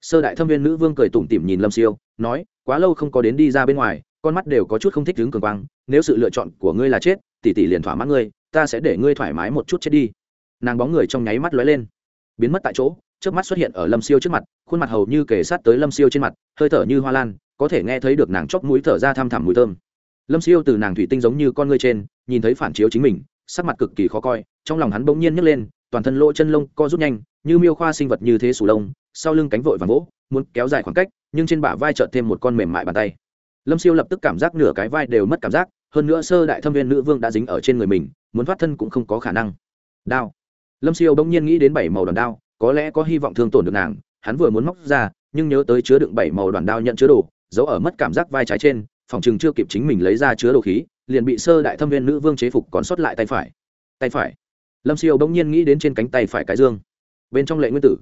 Sơ đại thâm viên nữ vương cười tủm tỉm nhìn lâm siêu, nói, quá lâu không có đến đi ra bên ngoài, con mắt đều có chút không thích đứng cường quang, nếu sự lựa chọn của ngươi là chết tỷ tỷ liền thỏa mãn ngươi, ta sẽ để ngươi thoải mái một chút chết đi. Nàng bóng người trong nháy mắt lóe lên, biến mất tại chỗ trước mắt xuất hiện ở lâm siêu trước mặt, khuôn mặt hầu như kề sát tới lâm siêu trên mặt, hơi thở như hoa lan, có thể nghe thấy được nàng chốc mũi thở ra thăm thẳm mùi thơm. Lâm siêu từ nàng thủy tinh giống như con ngươi trên, nhìn thấy phản chiếu chính mình, sắc mặt cực kỳ khó coi, trong lòng hắn bỗng nhiên nhấc lên, toàn thân lỗ chân lông co rút nhanh, như miêu khoa sinh vật như thế sù lông, sau lưng cánh vội và vỗ, muốn kéo dài khoảng cách, nhưng trên bả vai chợt thêm một con mềm mại bàn tay. Lâm siêu lập tức cảm giác nửa cái vai đều mất cảm giác hơn nữa sơ đại thâm viên nữ vương đã dính ở trên người mình, muốn thoát thân cũng không có khả năng. Đao. Lâm siêu bỗng nhiên nghĩ đến bảy màu đòn đao, có lẽ có hy vọng thương tổn được nàng, hắn vừa muốn móc ra, nhưng nhớ tới chứa đựng bảy màu đoàn đao nhận chứa đồ, giấu ở mất cảm giác vai trái trên, phòng chừng chưa kịp chính mình lấy ra chứa đồ khí, liền bị sơ đại thâm viên nữ vương chế phục còn sót lại tay phải. Tay phải. Lâm siêu bỗng nhiên nghĩ đến trên cánh tay phải cái dương. Bên trong lệ nguyên tử.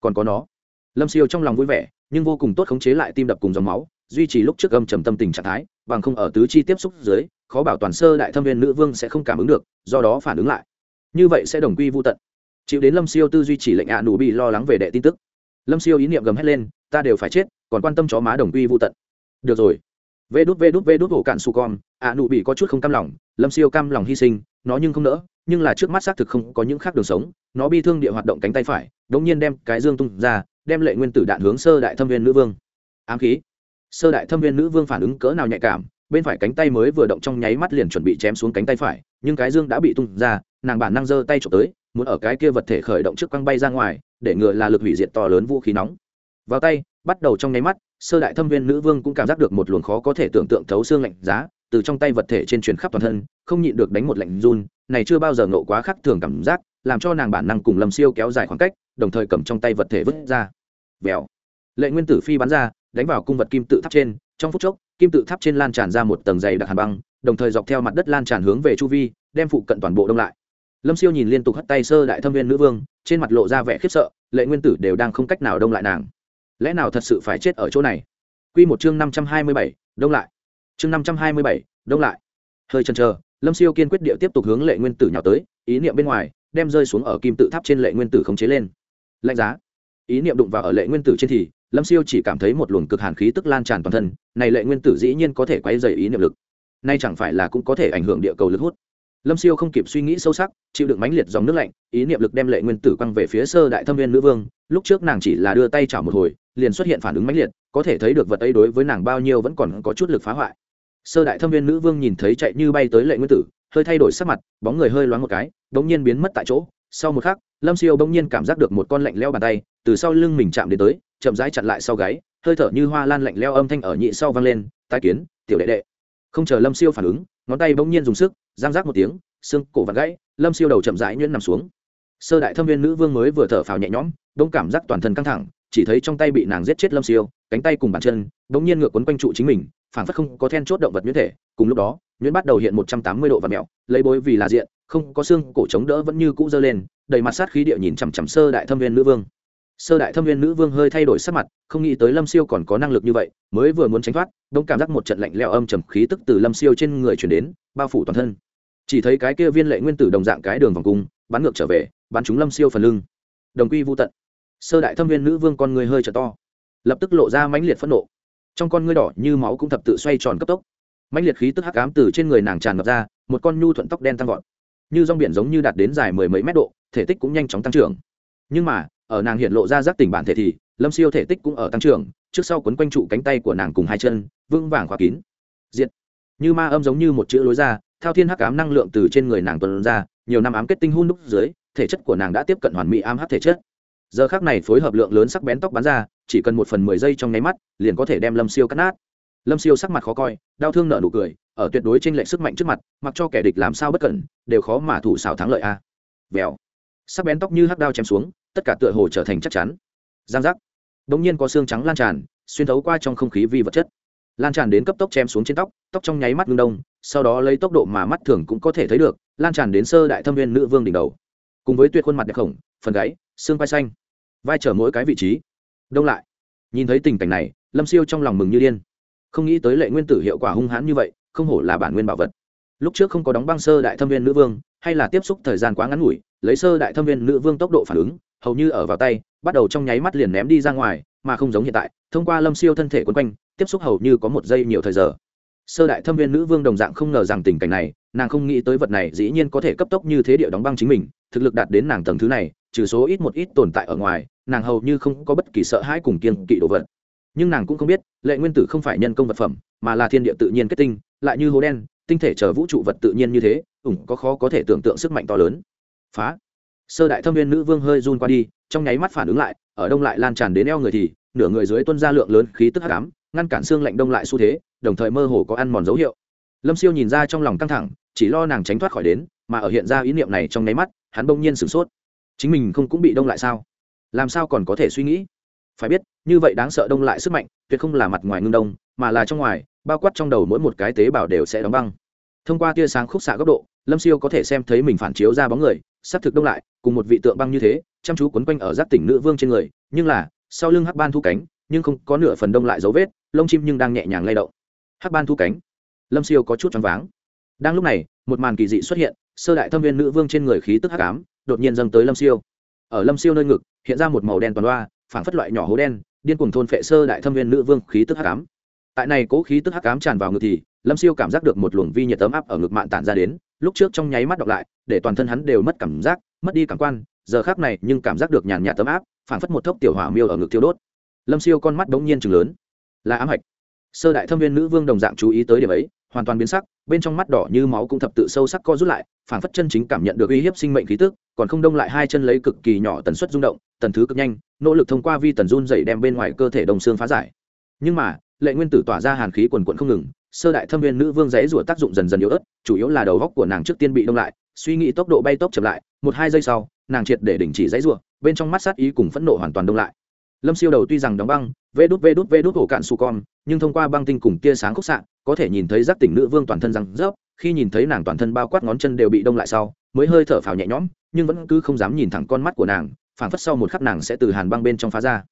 Còn có nó. Lâm siêu trong lòng vui vẻ, nhưng vô cùng tốt khống chế lại tim đập cùng dòng máu, duy trì lúc trước âm trầm tâm tình trạng thái bằng không ở tứ chi tiếp xúc dưới, khó bảo toàn sơ đại thâm viên nữ vương sẽ không cảm ứng được, do đó phản ứng lại. Như vậy sẽ đồng quy vô tận. Chịu đến lâm siêu tư duy chỉ lệnh ạ à nụ bị lo lắng về đệ tin tức. Lâm siêu ý niệm gầm hét lên, ta đều phải chết, còn quan tâm chó má đồng quy vô tận. Được rồi. Vê đút vê đút vê đút hổ cạn su con. ạ nụ bị có chút không cam lòng, lâm siêu cam lòng hy sinh, nó nhưng không nỡ, nhưng là trước mắt xác thực không có những khác đường sống, nó bi thương địa hoạt động cánh tay phải, đống nhiên đem cái dương tung ra, đem lệ nguyên tử đạn hướng sơ đại thâm viên nữ vương. Ám khí sơ đại thâm viên nữ vương phản ứng cỡ nào nhạy cảm, bên phải cánh tay mới vừa động trong nháy mắt liền chuẩn bị chém xuống cánh tay phải, nhưng cái dương đã bị tung ra, nàng bản năng giơ tay trộm tới, muốn ở cái kia vật thể khởi động trước quăng bay ra ngoài, để ngừa là lực hủy diệt to lớn vũ khí nóng. Vào tay, bắt đầu trong nháy mắt, sơ đại thâm viên nữ vương cũng cảm giác được một luồng khó có thể tưởng tượng thấu xương lạnh giá, từ trong tay vật thể trên truyền khắp toàn thân, không nhịn được đánh một lạnh run, này chưa bao giờ ngộ quá khắc thường cảm giác, làm cho nàng bản năng cùng lâm siêu kéo dài khoảng cách, đồng thời cầm trong tay vật thể vứt ra. Vèo. Lệ nguyên tử phi bắn ra đánh vào cung vật kim tự tháp trên, trong phút chốc, kim tự tháp trên lan tràn ra một tầng dày đặc hàn băng, đồng thời dọc theo mặt đất lan tràn hướng về chu vi, đem phụ cận toàn bộ đông lại. Lâm siêu nhìn liên tục hất tay sơ đại thâm viên nữ vương, trên mặt lộ ra vẻ khiếp sợ, lệ nguyên tử đều đang không cách nào đông lại nàng. Lẽ nào thật sự phải chết ở chỗ này? Q một chương năm trăm hai mươi bảy, đông lại. Chương năm trăm hai mươi bảy, đông lại. Hơi chần chờ, lâm siêu kiên quyết địa tiếp tục hướng lệ nguyên tử nhào tới, ý niệm bên ngoài, đem rơi xuống ở kim tự tháp trên lệ nguyên tử khống chế lên. Lạnh giá. Ý niệm đụng vào ở lệ nguyên tử trên thì lâm siêu chỉ cảm thấy một luồng cực hàn khí tức lan tràn toàn thân, này lệ nguyên tử dĩ nhiên có thể quay dày ý niệm lực. Nay chẳng phải là cũng có thể ảnh hưởng địa cầu lực hút. Lâm siêu không kịp suy nghĩ sâu sắc, chịu đựng mãnh liệt dòng nước lạnh, ý niệm lực đem lệ nguyên tử quăng về phía sơ đại thâm viên nữ vương, lúc trước nàng chỉ là đưa tay chảo một hồi, liền xuất hiện phản ứng mãnh liệt, có thể thấy được vật ấy đối với nàng bao nhiêu vẫn còn có chút lực phá hoại. Sơ đại thâm viên nữ vương nhìn thấy chạy như bay tới lệ nguyên tử, hơi thay đổi sắc mặt, bóng người hơi loáng một cái bỗng nhiên biến mất tại chỗ. Sau một khắc, lâm siêu bỗng nhiên cảm giác được một con lạnh leo bàn tay, từ sau lưng mình chạm đến tới chậm rãi chặn lại sau gáy, hơi thở như hoa lan lạnh leo âm thanh ở nhị sau vang lên tai kiến, tiểu đệ đệ. Không chờ lâm siêu phản ứng, ngón tay bỗng nhiên dùng sức, giang rác một tiếng, xương cổ vặt gãy, lâm siêu đầu chậm rãi nhuyễn nằm xuống. Sơ đại thâm viên nữ vương mới vừa thở phào nhẹ nhõm, đông cảm giác toàn thân căng thẳng, chỉ thấy trong tay bị nàng giết chết lâm siêu, cánh tay cùng bàn chân, bỗng nhiên ngược quấn quanh trụ chính mình phản phất không có then chốt động vật nhuyễn thể. Cùng lúc đó, nhuyễn bắt đầu hiện một trăm tám mươi độ và mẹo lấy bối vì là diện, không có xương cổ chống đỡ vẫn như cũ dơ lên, đầy mặt sát khí địa nhìn chằm chằm sơ đại thâm viên nữ vương sơ đại thâm viên nữ vương hơi thay đổi sắc mặt, không nghĩ tới lâm siêu còn có năng lực như vậy, mới vừa muốn tránh thoát, đông cảm giác một trận lạnh leo âm trầm khí tức từ lâm siêu trên người chuyển đến, bao phủ toàn thân. Chỉ thấy cái kia viên lệ nguyên tử đồng dạng cái đường vòng cung, bắn ngược trở về, bắn trúng lâm siêu phần lưng. Đồng quy vô tận. Sơ đại thâm viên nữ vương con người hơi trở to. Lập tức lộ ra mãnh liệt phẫn nộ. Trong con ngươi đỏ như máu cũng thập tự xoay tròn cấp tốc. Mãnh liệt khí tức hắc ám từ trên người nàng tràn ngập ra, một con nhu thuận tóc đen tăng vọt. Như rong biển giống như đạt đến dài mười mấy mét độ, thể tích cũng nhanh chóng tăng trưởng. Nhưng mà ở nàng hiện lộ ra giác tỉnh bản thể thì, lâm siêu thể tích cũng ở tăng trưởng, trước sau quấn quanh trụ cánh tay của nàng cùng hai chân, vững vàng khóa kín. Diện như ma âm giống như một chữ lối ra, thao thiên hắc ám năng lượng từ trên người nàng tuần ra, nhiều năm ám kết tinh hun đúc dưới, thể chất của nàng đã tiếp cận hoàn mỹ ám hắc thể chất. Giờ khác này phối hợp lượng lớn sắc bén tóc bắn ra, chỉ cần một phần mười giây trong nháy mắt, liền có thể đem lâm siêu cắt nát. Lâm siêu sắc mặt khó coi, đau thương nợ nụ cười, ở tuyệt đối trên lệnh sức mạnh trước mặt, mặc cho kẻ địch làm sao bất cẩn, đều khó mà thủ xảo thắng lợi a. À. vèo. Sắc bén tóc như hắc đao chém xuống tất cả tựa hồ trở thành chắc chắn. Giang giác. Đ ỗ n g nhiên có xương trắng lan tràn, xuyên thấu qua trong không khí vi vật chất. Lan tràn đến cấp tốc chém xuống trên tóc tóc trong nháy mắt ngưng đông, sau đó lấy tốc độ mà mắt thường cũng có thể thấy được, lan tràn đến sơ đại thâm viên nữ vương đỉnh đầu. Cùng với tuyệt khuôn mặt đẹp khổng, phần gáy, xương vai xanh. Vai trở mỗi cái vị trí. Đông lại. Nhìn thấy tình cảnh này, lâm siêu trong lòng mừng như điên. Không nghĩ tới lệ nguyên tử hiệu quả hung hãn như vậy, không hổ là bản nguyên bảo vật. Lúc trước không có đóng băng sơ đại thâm viên nữ vương, hay là tiếp xúc thời gian quá ngắn ngủi, lấy sơ đại thâm viên nữ vương tốc độ phản ứng hầu như ở vào tay, bắt đầu trong nháy mắt liền ném đi ra ngoài, mà không giống hiện tại, thông qua lâm siêu thân thể quấn quanh, tiếp xúc hầu như có một giây nhiều thời giờ. Sơ đại thâm viên nữ vương đồng dạng không ngờ rằng tình cảnh này, nàng không nghĩ tới vật này dĩ nhiên có thể cấp tốc như thế địa đóng băng chính mình, thực lực đạt đến nàng tầng thứ này, trừ số ít một ít tồn tại ở ngoài, nàng hầu như không có bất kỳ sợ hãi cùng kiên kỵ đồ vật. Nhưng nàng cũng không biết, lệ nguyên tử không phải nhân công vật phẩm, mà là thiên địa tự nhiên kết tinh, lại như hố đen, tinh thể chờ vũ trụ vật tự nhiên như thế ủng có khó có thể tưởng tượng sức mạnh to lớn. Phá! Sơ đại thâm viên nữ vương hơi run qua đi, trong nháy mắt phản ứng lại, ở đông lại lan tràn đến eo người thì, nửa người dưới tuân ra lượng lớn khí tức hắc ám, ngăn cản xương lạnh đông lại xu thế, đồng thời mơ hồ có ăn mòn dấu hiệu. Lâm siêu nhìn ra trong lòng căng thẳng, chỉ lo nàng tránh thoát khỏi đến, mà ở hiện ra ý niệm này trong nháy mắt, hắn bỗng nhiên sửng sốt. Chính mình không cũng bị đông lại sao? Làm sao còn có thể suy nghĩ? Phải biết, như vậy đáng sợ đông lại sức mạnh, tuyệt không là mặt ngoài ngưng đông, mà là trong ngoài, bao quát trong đầu mỗi một cái tế bào đều sẽ đóng băng. Thông qua tia sáng khúc xạ góc độ, lâm siêu có thể xem thấy mình phản chiếu ra bóng người sắp thực đông lại cùng một vị tượng băng như thế chăm chú quấn quanh ở giáp tỉnh nữ vương trên người nhưng là sau lưng hắc ban thu cánh nhưng không có nửa phần đông lại dấu vết lông chim nhưng đang nhẹ nhàng lay động. Hắc ban thu cánh. Lâm siêu có chút choáng váng. Đang lúc này một màn kỳ dị xuất hiện sơ đại thâm viên nữ vương trên người khí tức hắc ám đột nhiên dâng tới lâm siêu. Ở lâm siêu nơi ngực hiện ra một màu đen toàn loa, phảng phất loại nhỏ hố đen điên cuồng thôn phệ sơ đại thâm viên nữ vương khí tức hắc ám tại này cố khí tức hắc ám tràn vào ngực thì, lâm siêu cảm giác được một luồng vi nhiệt ấm áp ở ngực mạng tản ra đến, lúc trước trong nháy mắt đọc lại, để toàn thân hắn đều mất cảm giác, mất đi cảm quan, giờ khác này nhưng cảm giác được nhàn nhạt tấm áp, phảng phất một thốc tiểu hỏa miêu ở ngực thiêu đốt. Lâm siêu con mắt bỗng nhiên chừng lớn. Là ám hạch. Sơ đại thâm viên nữ vương đồng dạng chú ý tới điểm ấy, hoàn toàn biến sắc, bên trong mắt đỏ như máu cũng thập tự sâu sắc co rút lại, phảng phất chân chính cảm nhận được uy hiếp sinh mệnh khí tức, còn không đông lại hai chân lấy cực kỳ nhỏ tần suất rung động, tần thứ cực nhanh, nỗ lực thông qua vi tần run dày đem bên ngoài cơ thể đồng xương phá giải. Nhưng mà lệ nguyên tử tỏa ra hàn khí quần quận không ngừng, sơ đại thâm viên nữ vương dãy rủa tác dụng dần dần yếu ớt, chủ yếu là đầu góc của nàng trước tiên bị đông lại, suy nghĩ tốc độ bay tốc chậm lại, một hai giây sau, nàng triệt để đình chỉ dãy rủa, bên trong mắt sát ý cùng phẫn nộ hoàn toàn đông lại. Lâm siêu đầu tuy rằng đóng băng, vê đút vê đút vê đút ổ cạn su con, nhưng thông qua băng tinh cùng tia sáng khúc xạ, có thể nhìn thấy giác tỉnh nữ vương toàn thân răng rớp, khi nhìn thấy nàng toàn thân bao quát ngón chân đều bị đông lại sau, mới hơi thở phào nhẹ nhõm, nhưng vẫn cứ không dám nhìn thẳng con mắt của nàng, phảng phất sau một khắc nàng sẽ từ hàn băng bên trong phá ra.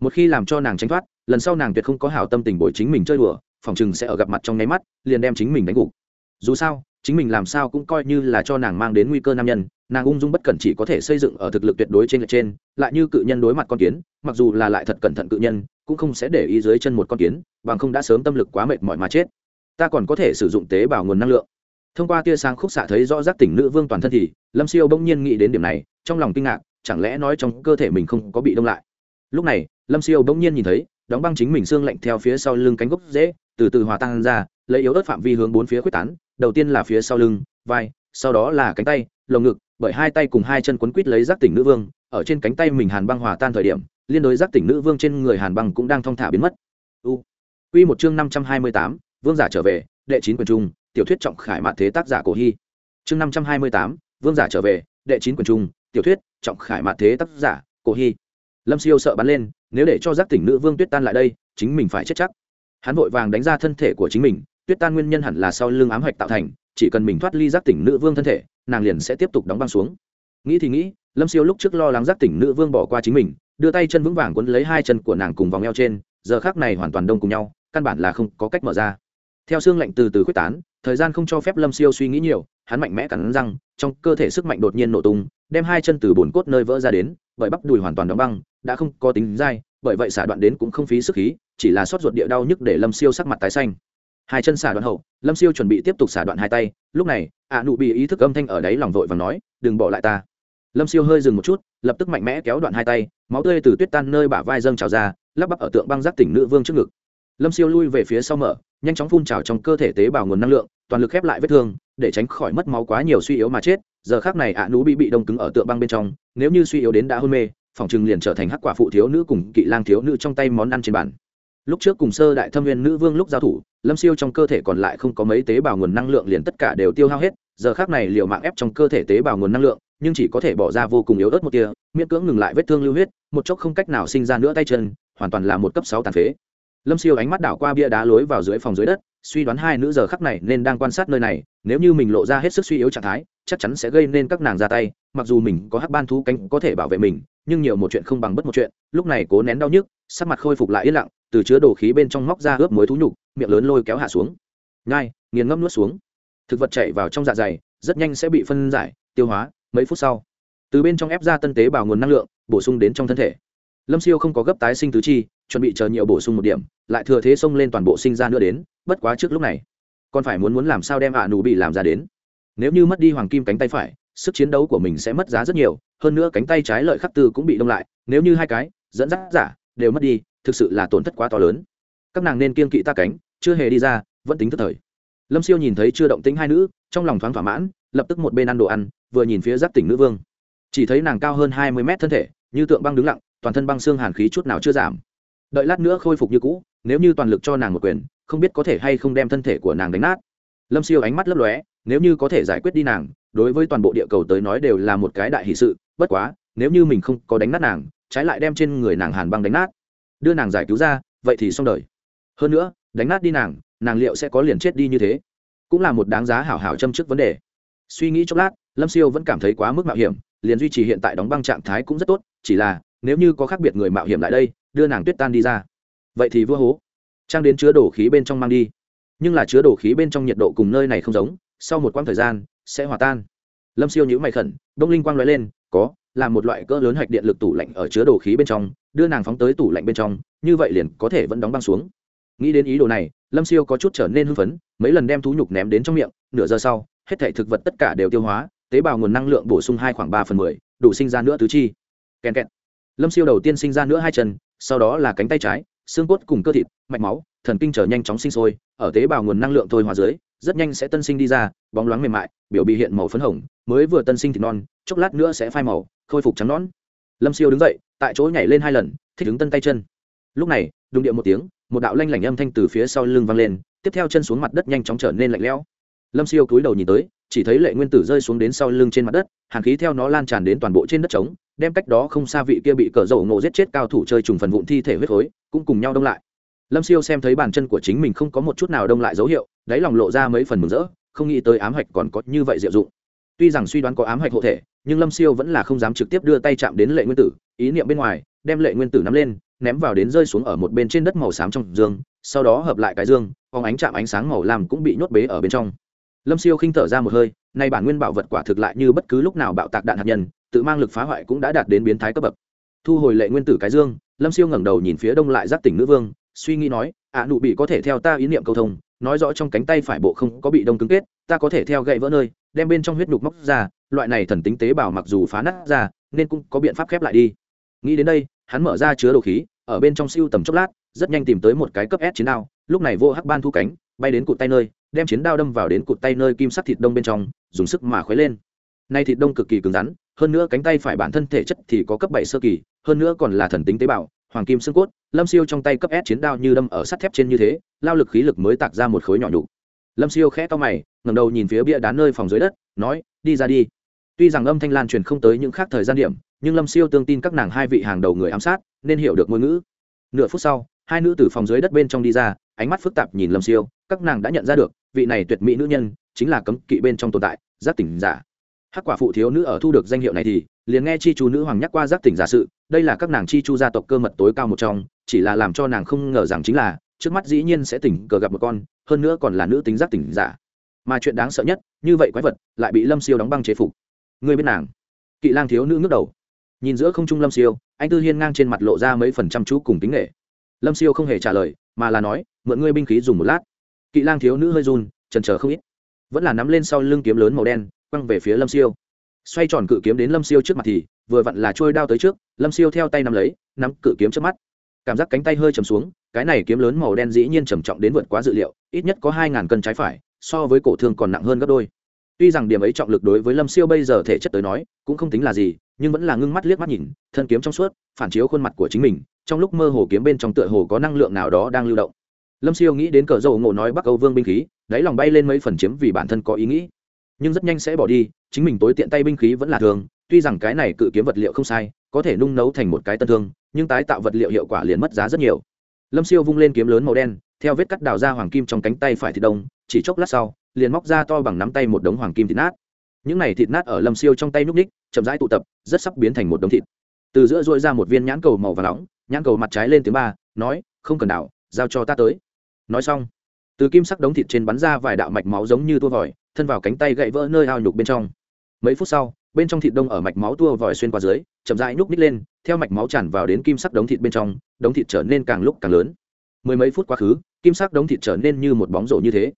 Một khi làm cho nàng tránh thoát lần sau nàng tuyệt không có hảo tâm tình bồi chính mình chơi đùa, phòng chừng sẽ ở gặp mặt trong nháy mắt, liền đem chính mình đánh gục. Dù sao, chính mình làm sao cũng coi như là cho nàng mang đến nguy cơ nam nhân, nàng ung dung bất cẩn chỉ có thể xây dựng ở thực lực tuyệt đối trên lệch trên, lại như cự nhân đối mặt con kiến, mặc dù là lại thật cẩn thận cự nhân, cũng không sẽ để ý dưới chân một con kiến, bằng không đã sớm tâm lực quá mệt mỏi mà chết. Ta còn có thể sử dụng tế bào nguồn năng lượng. Thông qua tia sáng khúc xạ thấy rõ rác tỉnh nữ vương toàn thân thì, lâm siêu bỗng nhiên nghĩ đến điểm này, trong lòng kinh ngạc, chẳng lẽ nói trong cơ thể mình không có bị đông lại. Lúc này, lâm siêu bỗng nhiên nhìn thấy đóng băng chính mình xương lạnh theo phía sau lưng cánh gốc dễ, từ từ hòa tan ra, lấy yếu ớt phạm vi hướng bốn phía quyết tán, đầu tiên là phía sau lưng, vai, sau đó là cánh tay, lồng ngực, bởi hai tay cùng hai chân quấn quít lấy giác tỉnh nữ vương, ở trên cánh tay mình hàn băng hòa tan thời điểm, liên đối giác tỉnh nữ vương trên người hàn băng cũng đang thong thả biến mất. U. Quy một chương năm trăm hai mươi tám, vương giả trở về, đệ chín quyền trung, tiểu thuyết trọng khải mạn thế tác giả cổ hy. Chương năm trăm hai mươi tám, vương giả trở về, đệ chín quyền trung, tiểu thuyết trọng khải mạn thế tác giả cổ hy. Lâm siêu sợ bắn lên nếu để cho giác tỉnh nữ vương tuyết tan lại đây, chính mình phải chết chắc. Hắn vội vàng đánh ra thân thể của chính mình, tuyết tan nguyên nhân hẳn là sau lưng ám hạch tạo thành, chỉ cần mình thoát ly giác tỉnh nữ vương thân thể, nàng liền sẽ tiếp tục đóng băng xuống. Nghĩ thì nghĩ, lâm siêu lúc trước lo lắng giác tỉnh nữ vương bỏ qua chính mình, đưa tay chân vững vàng quấn lấy hai chân của nàng cùng vòng eo trên, giờ khác này hoàn toàn đông cùng nhau, căn bản là không có cách mở ra. Theo xương lạnh từ từ quyết tán, thời gian không cho phép lâm siêu suy nghĩ nhiều, hắn mạnh mẽ cắn răng, trong cơ thể sức mạnh đột nhiên nổ tung, đem hai chân từ bồn cốt nơi vỡ ra đến, bởi bắp đùi hoàn toàn đóng băng đã không có tính dai, bởi vậy xả đoạn đến cũng không phí sức khí, chỉ là sót ruột địa đau nhức để lâm siêu sắc mặt tái xanh. Hai chân xả đoạn hậu, lâm siêu chuẩn bị tiếp tục xả đoạn hai tay, lúc này, ạ nụ bị ý thức âm thanh ở đấy lòng vội và nói, đừng bỏ lại ta. Lâm siêu hơi dừng một chút, lập tức mạnh mẽ kéo đoạn hai tay, máu tươi từ tuyết tan nơi bả vai dâng trào ra, lắp bắp ở tượng băng giác tỉnh nữ vương trước ngực. Lâm siêu lui về phía sau mở, nhanh chóng phun trào trong cơ thể tế bào nguồn năng lượng, toàn lực khép lại vết thương, để tránh khỏi mất máu quá nhiều suy yếu mà chết. Giờ khác này ạ nú bị bị đông cứng ở tượng băng bên trong, nếu như suy yếu đến đã hôn mê phòng trừng liền trở thành hắc quả phụ thiếu nữ cùng kỵ lang thiếu nữ trong tay món ăn trên bàn. Lúc trước cùng sơ đại thâm viên nữ vương lúc giao thủ, lâm siêu trong cơ thể còn lại không có mấy tế bào nguồn năng lượng liền tất cả đều tiêu hao hết, giờ khác này liều mạng ép trong cơ thể tế bào nguồn năng lượng, nhưng chỉ có thể bỏ ra vô cùng yếu ớt một tia, miễn cưỡng ngừng lại vết thương lưu huyết, một chốc không cách nào sinh ra nữa tay chân, hoàn toàn là một cấp sáu tàn phế. Lâm siêu ánh mắt đảo qua bia đá lối vào dưới phòng dưới đất, suy đoán hai nữ giờ khắc này nên đang quan sát nơi này, nếu như mình lộ ra hết sức suy yếu trạng thái chắc chắn sẽ gây nên các nàng ra tay, mặc dù mình có hắc ban thú cánh có thể bảo vệ mình, nhưng nhiều một chuyện không bằng bất một chuyện. Lúc này cố nén đau nhức, sắc mặt khôi phục lại yên lặng, từ chứa đồ khí bên trong móc ra ướp muối thú nhục, miệng lớn lôi kéo hạ xuống. Nhai, nghiền ngâm nuốt xuống. Thực vật chạy vào trong dạ dày, rất nhanh sẽ bị phân giải, tiêu hóa, mấy phút sau. Từ bên trong ép ra tân tế bào nguồn năng lượng, bổ sung đến trong thân thể. Lâm siêu không có gấp tái sinh tứ chi, chuẩn bị chờ nhiều bổ sung một điểm, lại thừa thế xông lên toàn bộ sinh ra nữa đến, bất quá trước lúc này, còn phải muốn muốn làm sao đem ạ à nụ bị làm ra đến nếu như mất đi hoàng kim cánh tay phải, sức chiến đấu của mình sẽ mất giá rất nhiều, hơn nữa cánh tay trái lợi khắc tư cũng bị đông lại, nếu như hai cái, dẫn dắt giả, đều mất đi, thực sự là tổn thất quá to lớn. Các nàng nên kiên kỵ ta cánh, chưa hề đi ra, vẫn tính thức thời. Lâm siêu nhìn thấy chưa động tính hai nữ, trong lòng thoáng thỏa mãn, lập tức một bên ăn đồ ăn, vừa nhìn phía giáp tỉnh nữ vương. Chỉ thấy nàng cao hơn hai mươi mét thân thể, như tượng băng đứng lặng, toàn thân băng xương hàn khí chút nào chưa giảm. Đợi lát nữa khôi phục như cũ, nếu như toàn lực cho nàng một quyền, không biết có thể hay không đem thân thể của nàng đánh nát. Lâm siêu ánh mắt lấp lóe nếu như có thể giải quyết đi nàng, đối với toàn bộ địa cầu tới nói đều là một cái đại hì sự, bất quá, nếu như mình không có đánh nát nàng, trái lại đem trên người nàng hàn băng đánh nát. Đưa nàng giải cứu ra, vậy thì xong đời. Hơn nữa, đánh nát đi nàng nàng liệu sẽ có liền chết đi như thế? Cũng là một đáng giá hảo hảo châm trước vấn đề. Suy nghĩ chốc lát, lâm siêu vẫn cảm thấy quá mức mạo hiểm, liền duy trì hiện tại đóng băng trạng thái cũng rất tốt, chỉ là, nếu như có khác biệt người mạo hiểm lại đây, đưa nàng tuyết tan đi ra. Vậy thì vua hố. Trang đến chứa đổ khí bên trong mang đi. Nhưng là chứa đổ khí bên trong nhiệt độ cùng nơi này không giống sau một quãng thời gian, sẽ hòa tan. Lâm siêu nhữ mày khẩn đông linh quang l lên, có, là một loại cỡ lớn hạch điện lực tủ lạnh ở chứa đồ khí bên trong, đưa nàng phóng tới tủ lạnh bên trong, như vậy liền có thể vẫn đóng băng xuống. Nghĩ đến ý đồ này, lâm siêu có chút trở nên hưng phấn, mấy lần đem thú nhục ném đến trong miệng, nửa giờ sau, hết thể thực vật tất cả đều tiêu hóa, tế bào nguồn năng lượng bổ sung hai khoảng ba phần mười, đủ sinh ra nữa tứ chi. Kèn kẹt. Lâm siêu đầu tiên sinh ra nữa hai chân, sau đó là cánh tay trái, xương cốt cùng cơ thịt, mạch máu, thần kinh trở nhanh chóng sinh sôi, ở tế bào nguồn năng lượng thôi hóa dưới rất nhanh sẽ tân sinh đi ra, bóng loáng mềm mại, biểu bị hiện màu phấn hồng, mới vừa tân sinh thịt non, chốc lát nữa sẽ phai màu, khôi phục trắng nón lâm siêu đứng dậy, tại chỗ nhảy lên hai lần, thích đứng tân tay chân. Lúc này, đùng điệu một tiếng, một đạo lanh lảnh âm thanh từ phía sau lưng vang lên, tiếp theo chân xuống mặt đất nhanh chóng trở nên lạnh lẽo. Lâm siêu cúi đầu nhìn tới, chỉ thấy lệ nguyên tử rơi xuống đến sau lưng trên mặt đất, hàn khí theo nó lan tràn đến toàn bộ trên đất trống, đem cách đó không xa vị kia bị cờ dầu ngộ giết chết cao thủ chơi trùng phần vụn thi thể huyết khối, cũng cùng nhau đông lại. Lâm siêu xem thấy bàn chân của chính mình không có một chút nào đông lại dấu hiệu đáy lòng lộ ra mấy phần mừng rỡ, không nghĩ tới ám hạch còn có như vậy diệu dụng. Tuy rằng suy đoán có ám hạch hộ thể, nhưng lâm siêu vẫn là không dám trực tiếp đưa tay chạm đến lệ nguyên tử, ý niệm bên ngoài, đem lệ nguyên tử nắm lên, ném vào đến rơi xuống ở một bên trên đất màu xám trong dương, sau đó hợp lại cái dương, phóng ánh chạm ánh sáng màu làm cũng bị nhốt bế ở bên trong. Lâm siêu khinh thở ra một hơi, nay bản nguyên bảo vật quả thực lại như bất cứ lúc nào bạo tạc đạn hạt nhân, tự mang lực phá hoại cũng đã đạt đến biến thái cấp bậc. Thu hồi lệ nguyên tử cái dương, lâm siêu ngẩng đầu nhìn phía đông lại giáp tỉnh nữ vương, suy nghĩ nói, ạ nụ bị có thể theo ta ý niệm cầu thông nói rõ trong cánh tay phải bộ không có bị đông cứng kết, ta có thể theo gậy vỡ nơi, đem bên trong huyết nhục móc ra, loại này thần tính tế bào mặc dù phá nát ra, nên cũng có biện pháp khép lại đi. Nghĩ đến đây, hắn mở ra chứa đồ khí, ở bên trong siêu tầm chốc lát, rất nhanh tìm tới một cái cấp s chiến đao, lúc này vô hắc ban thu cánh, bay đến cụt tay nơi, đem chiến đao đâm vào đến cụt tay nơi kim sắc thịt đông bên trong, dùng sức mà khuấy lên. Nay thịt đông cực kỳ cứng rắn, hơn nữa cánh tay phải bản thân thể chất thì có cấp bảy sơ kỳ, hơn nữa còn là thần tính tế bào hoàng kim xương cốt, lâm siêu trong tay cấp s chiến đao như đâm ở sắt thép trên như thế, lao lực khí lực mới tạc ra một khối nhỏ nhục. Lâm siêu khẽ to mày, ngẩng đầu nhìn phía bia đá nơi phòng dưới đất, nói, đi ra đi. Tuy rằng âm thanh lan truyền không tới những khác thời gian điểm, nhưng lâm siêu tương tin các nàng hai vị hàng đầu người ám sát, nên hiểu được ngôn ngữ. Nửa phút sau, hai nữ từ phòng dưới đất bên trong đi ra, ánh mắt phức tạp nhìn lâm siêu, các nàng đã nhận ra được, vị này tuyệt mỹ nữ nhân, chính là cấm kỵ bên trong tồn tại, giác tỉnh giả hắc quả phụ thiếu nữ ở thu được danh hiệu này thì, liền nghe chi chu nữ hoàng nhắc qua giác tỉnh giả sự, đây là các nàng chi chu gia tộc cơ mật tối cao một trong, chỉ là làm cho nàng không ngờ rằng chính là, trước mắt dĩ nhiên sẽ tỉnh cờ gặp một con, hơn nữa còn là nữ tính giác tỉnh giả. Mà chuyện đáng sợ nhất, như vậy quái vật, lại bị lâm siêu đóng băng chế phục. Người bên nàng? Kỵ lang thiếu nữ ngước đầu. Nhìn giữa không trung lâm siêu, anh tư hiên ngang trên mặt lộ ra mấy phần trăm chú cùng tính nghệ lâm siêu không hề trả lời, mà là nói, mượn ngươi binh khí dùng một lát. Kỵ lang thiếu nữ hơi run trần trờ không ít. Vẫn là nắm lên sau lưng kiếm lớn màu đen quăng về phía lâm siêu. Xoay tròn cự kiếm đến lâm siêu trước mặt thì, vừa vặn là trôi đao tới trước, lâm siêu theo tay nắm lấy, nắm cự kiếm trước mắt. Cảm giác cánh tay hơi chầm xuống, cái này kiếm lớn màu đen dĩ nhiên trầm trọng đến vượt quá dự liệu, ít nhất có hai ngàn cân trái phải, so với cổ thương còn nặng hơn gấp đôi. Tuy rằng điểm ấy trọng lực đối với lâm siêu bây giờ thể chất tới nói, cũng không tính là gì, nhưng vẫn là ngưng mắt liếc mắt nhìn, thân kiếm trong suốt, phản chiếu khuôn mặt của chính mình, trong lúc mơ hồ kiếm bên trong tựa hồ có năng lượng nào đó đang lưu động. Lâm siêu nghĩ đến cờ dầu ngộ nói bắc âu vương binh khí, đáy lòng bay lên mấy phần chiếm vì bản thân có ý nghĩ nhưng rất nhanh sẽ bỏ đi, chính mình tối tiện tay binh khí vẫn là thường, tuy rằng cái này cự kiếm vật liệu không sai, có thể nung nấu thành một cái tân thương, nhưng tái tạo vật liệu hiệu quả liền mất giá rất nhiều. Lâm siêu vung lên kiếm lớn màu đen, theo vết cắt đào ra hoàng kim trong cánh tay phải thịt đông, chỉ chốc lát sau, liền móc ra to bằng nắm tay một đống hoàng kim thịt nát. Những này thịt nát ở lâm siêu trong tay núp ních, chậm rãi tụ tập, rất sắp biến thành một đống thịt. Từ giữa dội ra một viên nhãn cầu màu và nóng, nhãn cầu mặt trái lên tiếng ba, nói, không cần đảo giao cho ta tới. Nói xong, từ kim sắc đống thịt trên bắn ra vài đạo mạch máu giống như tua vòi thân vào cánh tay gậy vỡ nơi ao nhục bên trong. Mấy phút sau, bên trong thịt đông ở mạch máu tua vòi xuyên qua dưới, chậm rãi nhúc ních lên, theo mạch máu tràn vào đến kim sắc đống thịt bên trong, đống thịt trở nên càng lúc càng lớn. Mười mấy phút quá khứ, kim sắc đống thịt trở nên như một bóng rổ như thế.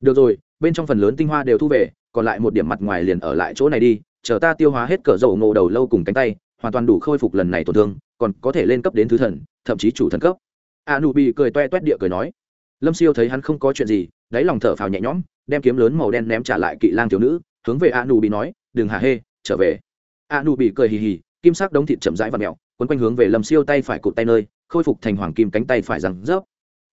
Được rồi, bên trong phần lớn tinh hoa đều thu về, còn lại một điểm mặt ngoài liền ở lại chỗ này đi, chờ ta tiêu hóa hết cỡ dầu ngộ đầu lâu cùng cánh tay, hoàn toàn đủ khôi phục lần này tổn thương, còn có thể lên cấp đến thứ thần, thậm chí chủ thần cấp. A nu bị cười toe toét địa cười nói. Lâm siêu thấy hắn không có chuyện gì đáy lòng thở phào nhẹ nhõm đem kiếm lớn màu đen ném trả lại kỵ lang thiếu nữ hướng về a nu bị nói đừng hà hê trở về. A nu bị cười hì hì kim sắc đống thịt chậm rãi và mèo, quấn quanh hướng về lâm siêu tay phải cụt tay nơi khôi phục thành hoàng kim cánh tay phải rằng rớp.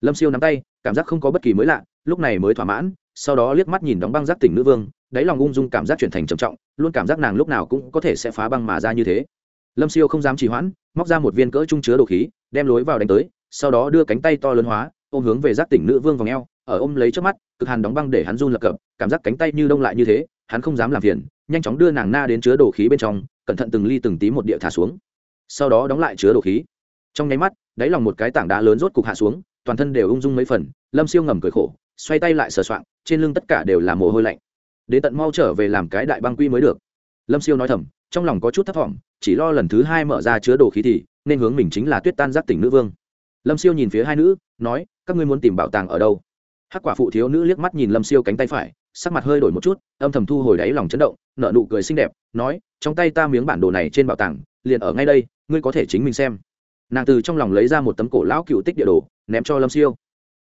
Lâm siêu nắm tay cảm giác không có bất kỳ mới lạ lúc này mới thỏa mãn sau đó liếc mắt nhìn đóng băng giác tỉnh nữ vương đáy lòng ung dung cảm giác chuyển thành trầm trọng luôn cảm giác nàng lúc nào cũng có thể sẽ phá băng mà ra như thế. Lâm siêu không dám trì hoãn móc ra một viên cỡ trung chứa đồ khí đem lối vào đánh tới sau đó đưa cánh tay to lớn hóa ôm hướng về giác tỉnh nữ vương vòng eo ở ôm lấy trước mắt, cực hàn đóng băng để hắn run lập cập, cảm giác cánh tay như đông lại như thế, hắn không dám làm phiền, nhanh chóng đưa nàng na đến chứa đồ khí bên trong, cẩn thận từng ly từng tí một địa thả xuống. Sau đó đóng lại chứa đồ khí. Trong nháy mắt, đáy lòng một cái tảng đá lớn rốt cục hạ xuống, toàn thân đều ung dung mấy phần, lâm siêu ngầm cười khổ, xoay tay lại sờ soạng, trên lưng tất cả đều là mồ hôi lạnh. Đến tận mau trở về làm cái đại băng quy mới được. Lâm siêu nói thầm, trong lòng có chút thấp t chỉ lo lần thứ hai mở ra chứa đồ khí thì, nên hướng mình chính là tuyết tan giác tỉnh nữ vương. Lâm siêu nhìn phía hai nữ, nói, các ngươi muốn tìm bảo tàng ở đâu? Hắc quả phụ thiếu nữ liếc mắt nhìn lâm siêu cánh tay phải, sắc mặt hơi đổi một chút, âm thầm thu hồi đáy lòng chấn động, nở nụ cười xinh đẹp, nói, trong tay ta miếng bản đồ này trên bảo tàng, liền ở ngay đây, ngươi có thể chính mình xem. Nàng từ trong lòng lấy ra một tấm cổ lão cựu tích địa đồ, ném cho lâm siêu.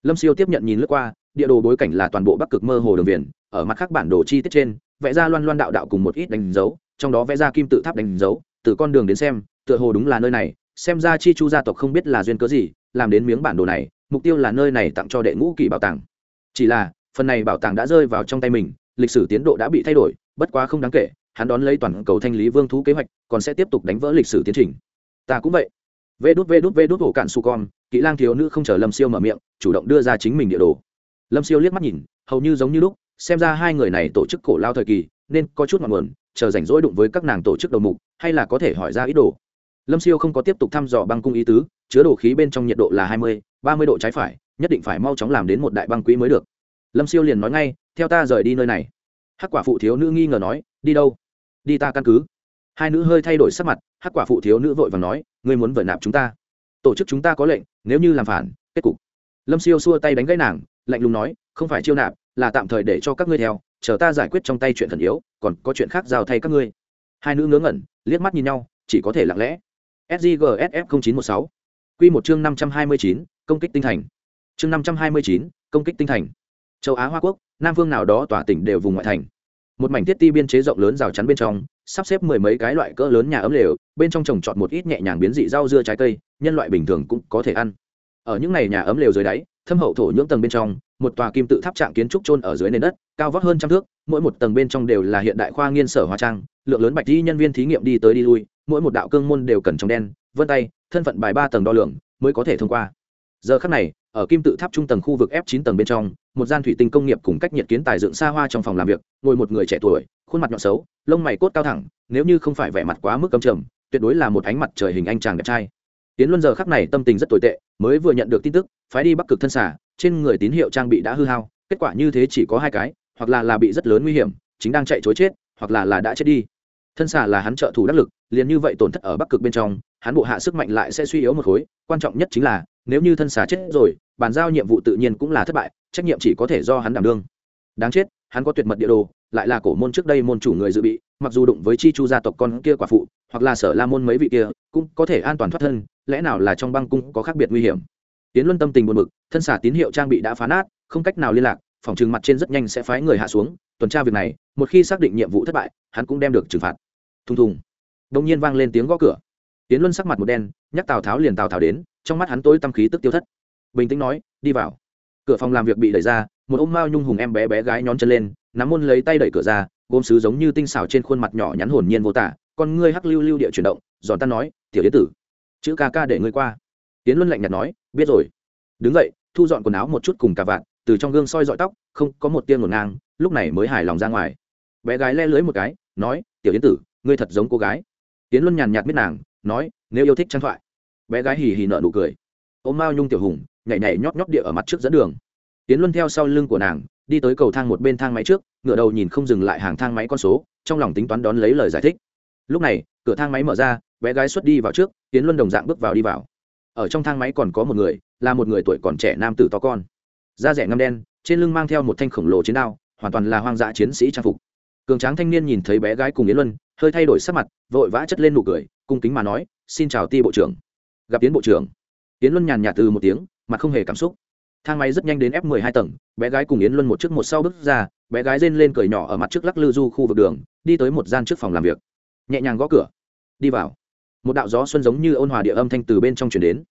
Lâm siêu tiếp nhận nhìn lướt qua, địa đồ bối cảnh là toàn bộ bắc cực mơ hồ đường viền, ở mặt khác bản đồ chi tiết trên, vẽ ra loan loan đạo đạo cùng một ít đánh dấu, trong đó vẽ ra kim tự tháp đánh dấu, từ con đường đến xem, tựa hồ đúng là nơi này, xem ra chi chu gia tộc không biết là duyên cớ gì, làm đến miếng bản đồ này, mục tiêu là nơi này tặng cho đệ ngũ kỷ bảo tàng chỉ là, phần này bảo tàng đã rơi vào trong tay mình, lịch sử tiến độ đã bị thay đổi, bất quá không đáng kể, hắn đón lấy toàn cầu thanh lý vương thú kế hoạch, còn sẽ tiếp tục đánh vỡ lịch sử tiến trình. Ta cũng vậy. Vê đút vê đút vê đút hổ cạn su con, kỹ lang thiếu nữ không chờ lâm siêu mở miệng, chủ động đưa ra chính mình địa đồ. Lâm siêu liếc mắt nhìn, hầu như giống như lúc, xem ra hai người này tổ chức cổ lao thời kỳ, nên có chút ngọn nguồn, chờ rảnh rỗi đụng với các nàng tổ chức đầu mục, hay là có thể hỏi ra ít đồ. Lâm siêu không có tiếp tục thăm dò băng cung ý tứ, chứa đồ khí bên trong nhiệt độ là hai mươi, ba mươi độ trái phải nhất định phải mau chóng làm đến một đại băng quỹ mới được. Lâm siêu liền nói ngay, theo ta rời đi nơi này. Hắc quả phụ thiếu nữ nghi ngờ nói, đi đâu? Đi ta căn cứ. Hai nữ hơi thay đổi sắc mặt, hắc quả phụ thiếu nữ vội và nói, ngươi muốn vợ nạp chúng ta. Tổ chức chúng ta có lệnh, nếu như làm phản, kết cục. Lâm siêu xua tay đánh gãy nàng, lạnh lùng nói, không phải chiêu nạp, là tạm thời để cho các ngươi theo, chờ ta giải quyết trong tay chuyện thần yếu, còn có chuyện khác giao thay các ngươi. Hai nữ ngớ ngẩn, liếc mắt nhìn nhau, chỉ có thể lặng lẽ. Sggsf chín một sáu. Q một chương năm trăm hai mươi chín, công kích tinh thành chương năm trăm hai mươi chín, công kích tinh thành. Châu á, hoa quốc, nam vương nào đó tỏa tỉnh đều vùng ngoại thành. Một mảnh thiết ti biên chế rộng lớn rào chắn bên trong, sắp xếp mười mấy cái loại cỡ lớn nhà ấm lều, bên trong trồng trọt một ít nhẹ nhàng biến dị rau dưa trái cây, nhân loại bình thường cũng có thể ăn. Ở những này nhà ấm lều dưới đáy, thâm hậu thổ nhưỡng tầng bên trong, một tòa kim tự tháp trạng kiến trúc trôn ở dưới nền đất, cao vóc hơn trăm thước, mỗi một tầng bên trong đều là hiện đại khoa nghiên sở hóa trang, lượng lớn bạch di nhân viên thí nghiệm đi tới đi lui, mỗi một đạo cương môn đều cần trong đen, vân tay, thân phận bài ba tầng đo lường mới có thể thông qua. Giờ khắc này ở kim tự tháp trung tầng khu vực f 9 tầng bên trong, một gian thủy tinh công nghiệp cùng cách nhiệt kiến tài dựng xa hoa trong phòng làm việc, ngồi một người trẻ tuổi, khuôn mặt nhọn xấu, lông mày cốt cao thẳng, nếu như không phải vẻ mặt quá mức cầm trầm, tuyệt đối là một ánh mặt trời hình anh chàng đẹp trai. Tiến luân giờ khắc này tâm tình rất tồi tệ, mới vừa nhận được tin tức, phái đi bắc cực thân xả, trên người tín hiệu trang bị đã hư hao, kết quả như thế chỉ có hai cái, hoặc là là bị rất lớn nguy hiểm, chính đang chạy chối chết, hoặc là là đã chết đi. Thân xả là hắn trợ thủ đắc lực, liền như vậy tổn thất ở bắc cực bên trong, hắn bộ hạ sức mạnh lại sẽ suy yếu một khối, quan trọng nhất chính là nếu như thân xà chết rồi, bàn giao nhiệm vụ tự nhiên cũng là thất bại, trách nhiệm chỉ có thể do hắn đảm đương. Đáng chết, hắn có tuyệt mật địa đồ, lại là cổ môn trước đây môn chủ người dự bị, mặc dù đụng với chi chu gia tộc con kia quả phụ, hoặc là sở la môn mấy vị kia, cũng có thể an toàn thoát thân, lẽ nào là trong băng cung có khác biệt nguy hiểm? Tiến luân tâm tình buồn bực, thân xả tín hiệu trang bị đã phá nát không cách nào liên lạc, phòng trừng mặt trên rất nhanh sẽ phái người hạ xuống, tuần tra việc này, một khi xác định nhiệm vụ thất bại, hắn cũng đem được trừng phạt. Thùng thùng. Đông nhiên vang lên tiếng gõ cửa tiến luân sắc mặt một đen, nhắc tào tháo liền tào tháo đến, trong mắt hắn tối tâm khí tức tiêu thất. Bình tĩnh nói, đi vào. Cửa phòng làm việc bị đẩy ra, một ôm mao nhung hùng em bé bé gái nhón chân lên, nắm môn lấy tay đẩy cửa ra gôm sứ giống như tinh xảo trên khuôn mặt nhỏ nhắn hồn nhiên vô tả, con ngươi hắc lưu lưu địa chuyển động, giòn tan nói, tiểu yến tử, chữ ca ca để ngươi qua. Tiến luân lạnh nhạt nói, biết rồi. Đứng dậy, thu dọn quần áo một chút cùng cả vạn từ trong gương soi dọi tóc, không có một tiên ngổn ngang, lúc này mới hài lòng ra ngoài. Bé gái le lưới một cái, nói, tiểu yến tử, ngươi thật giống cô gái. Tiến luân nhàn nhạt biết nàng nói, nếu yêu thích trang thoại. Bé gái hì hì nợ nụ cười. Ôm mao nhung tiểu hùng, nhảy nhảy nhót nhót địa ở mặt trước dẫn đường. Tiến luân theo sau lưng của nàng, đi tới cầu thang một bên thang máy trước ngựa đầu nhìn không dừng lại hàng thang máy con số, trong lòng tính toán đón lấy lời giải thích. Lúc này, cửa thang máy mở ra, bé gái xuất đi vào trước, tiến luân đồng dạng bước vào đi vào. Ở trong thang máy còn có một người, là một người tuổi còn trẻ nam tử to con. Da rẻ ngâm đen, trên lưng mang theo một thanh khổng lồ chiến đao, hoàn toàn là hoang dã chiến sĩ trang phục. Cường tráng thanh niên nhìn thấy bé gái cùng yến luân hơi thay đổi sắc mặt, vội vã chất lên nụ cười, cung kính mà nói, xin chào ti bộ trưởng. Gặp tiến bộ trưởng yến luân nhàn nhạt từ một tiếng, mặt không hề cảm xúc. Thang máy rất nhanh đến f 12 tầng, bé gái cùng yến luân một trước một sau bước ra, bé gái rên lên cười nhỏ ở mặt trước lắc lư du khu vực đường, đi tới một gian trước phòng làm việc. Nhẹ nhàng gõ cửa. Đi vào. Một đạo gió xuân giống như ôn hòa địa âm thanh từ bên trong chuyển đến.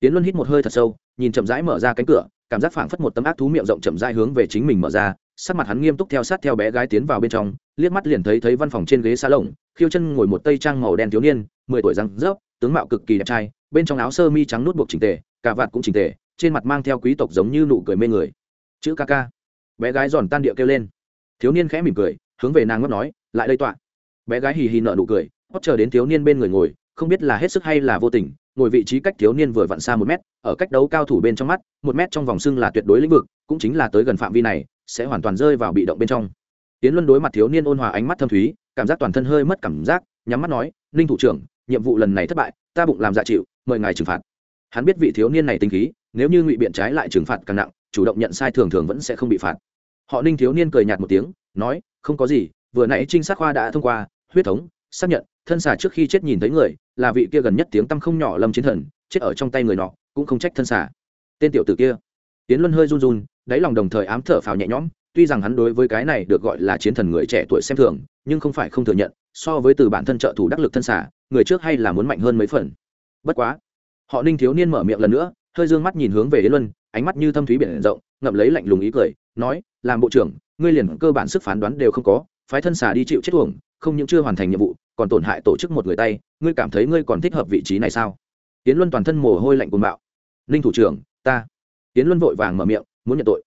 Yến luân hít một hơi thật sâu, nhìn chậm rãi mở ra cánh cửa, cảm giác phảng phất một tấm ác thú miệng rộng chậm rãi hướng về chính mình mở ra sắc mặt hắn nghiêm túc theo sát theo bé gái tiến vào bên trong, liếc mắt liền thấy thấy văn phòng trên ghế xa lồng, khiêu chân ngồi một tây trang màu đen thiếu niên, mười tuổi răng rớp, tướng mạo cực kỳ đẹp trai, bên trong áo sơ mi trắng nút buộc chỉnh tề cả vạt cũng chỉnh tề, trên mặt mang theo quý tộc giống như nụ cười mê người. Chữ ca ca. Bé gái giòn tan địa kêu lên. Thiếu niên khẽ mỉm cười, hướng về nàng ngấp nói, lại đây tọa. Bé gái hì hì nợ nụ cười, hót chờ đến thiếu niên bên người ngồi, không biết là hết sức hay là vô tình, ngồi vị trí cách thiếu niên vừa vặn xa một mét, ở cách đấu cao thủ bên trong mắt, một mét trong vòng xưng là tuyệt đối lĩnh vực, cũng chính là tới gần phạm vi này sẽ hoàn toàn rơi vào bị động bên trong. Tiến luân đối mặt thiếu niên ôn hòa ánh mắt thâm thúy, cảm giác toàn thân hơi mất cảm giác, nhắm mắt nói, ninh thủ trưởng, nhiệm vụ lần này thất bại, ta bụng làm dạ chịu, mời ngài trừng phạt. Hắn biết vị thiếu niên này tinh khí, nếu như ngụy biện trái lại trừng phạt càng nặng, chủ động nhận sai thường thường vẫn sẽ không bị phạt. Họ ninh thiếu niên cười nhạt một tiếng, nói, không có gì, vừa nãy trinh sát khoa đã thông qua, huyết thống, xác nhận, thân xà trước khi chết nhìn thấy người, là vị kia gần nhất tiếng tăm không nhỏ lâm chiến thần, chết ở trong tay người nọ, cũng không trách thân xà. Tên tiểu tử kia. Tiến luân hơi run run đáy lòng đồng thời ám thở phào nhẹ nhõm, tuy rằng hắn đối với cái này được gọi là chiến thần người trẻ tuổi xem thường, nhưng không phải không thừa nhận, so với từ bản thân trợ thủ đắc lực thân xả, người trước hay là muốn mạnh hơn mấy phần. Bất quá, họ ninh thiếu niên mở miệng lần nữa, hơi d ư ơ n g mắt nhìn hướng về yến luân, ánh mắt như thâm thúy biển rộng, ngậm lấy lạnh lùng ý cười, nói, làm bộ trưởng, ngươi liền cơ bản sức phán đoán đều không có, phái thân xả đi chịu chết tuồng không những chưa hoàn thành nhiệm vụ, còn tổn hại tổ chức một người tay, ngươi cảm thấy ngươi còn thích hợp vị trí này sao? Yến luân toàn thân mồ hôi lạnh cùng bạo. Ninh thủ trưởng, ta. Yến luân vội vàng mở miệng muốn nhận tội.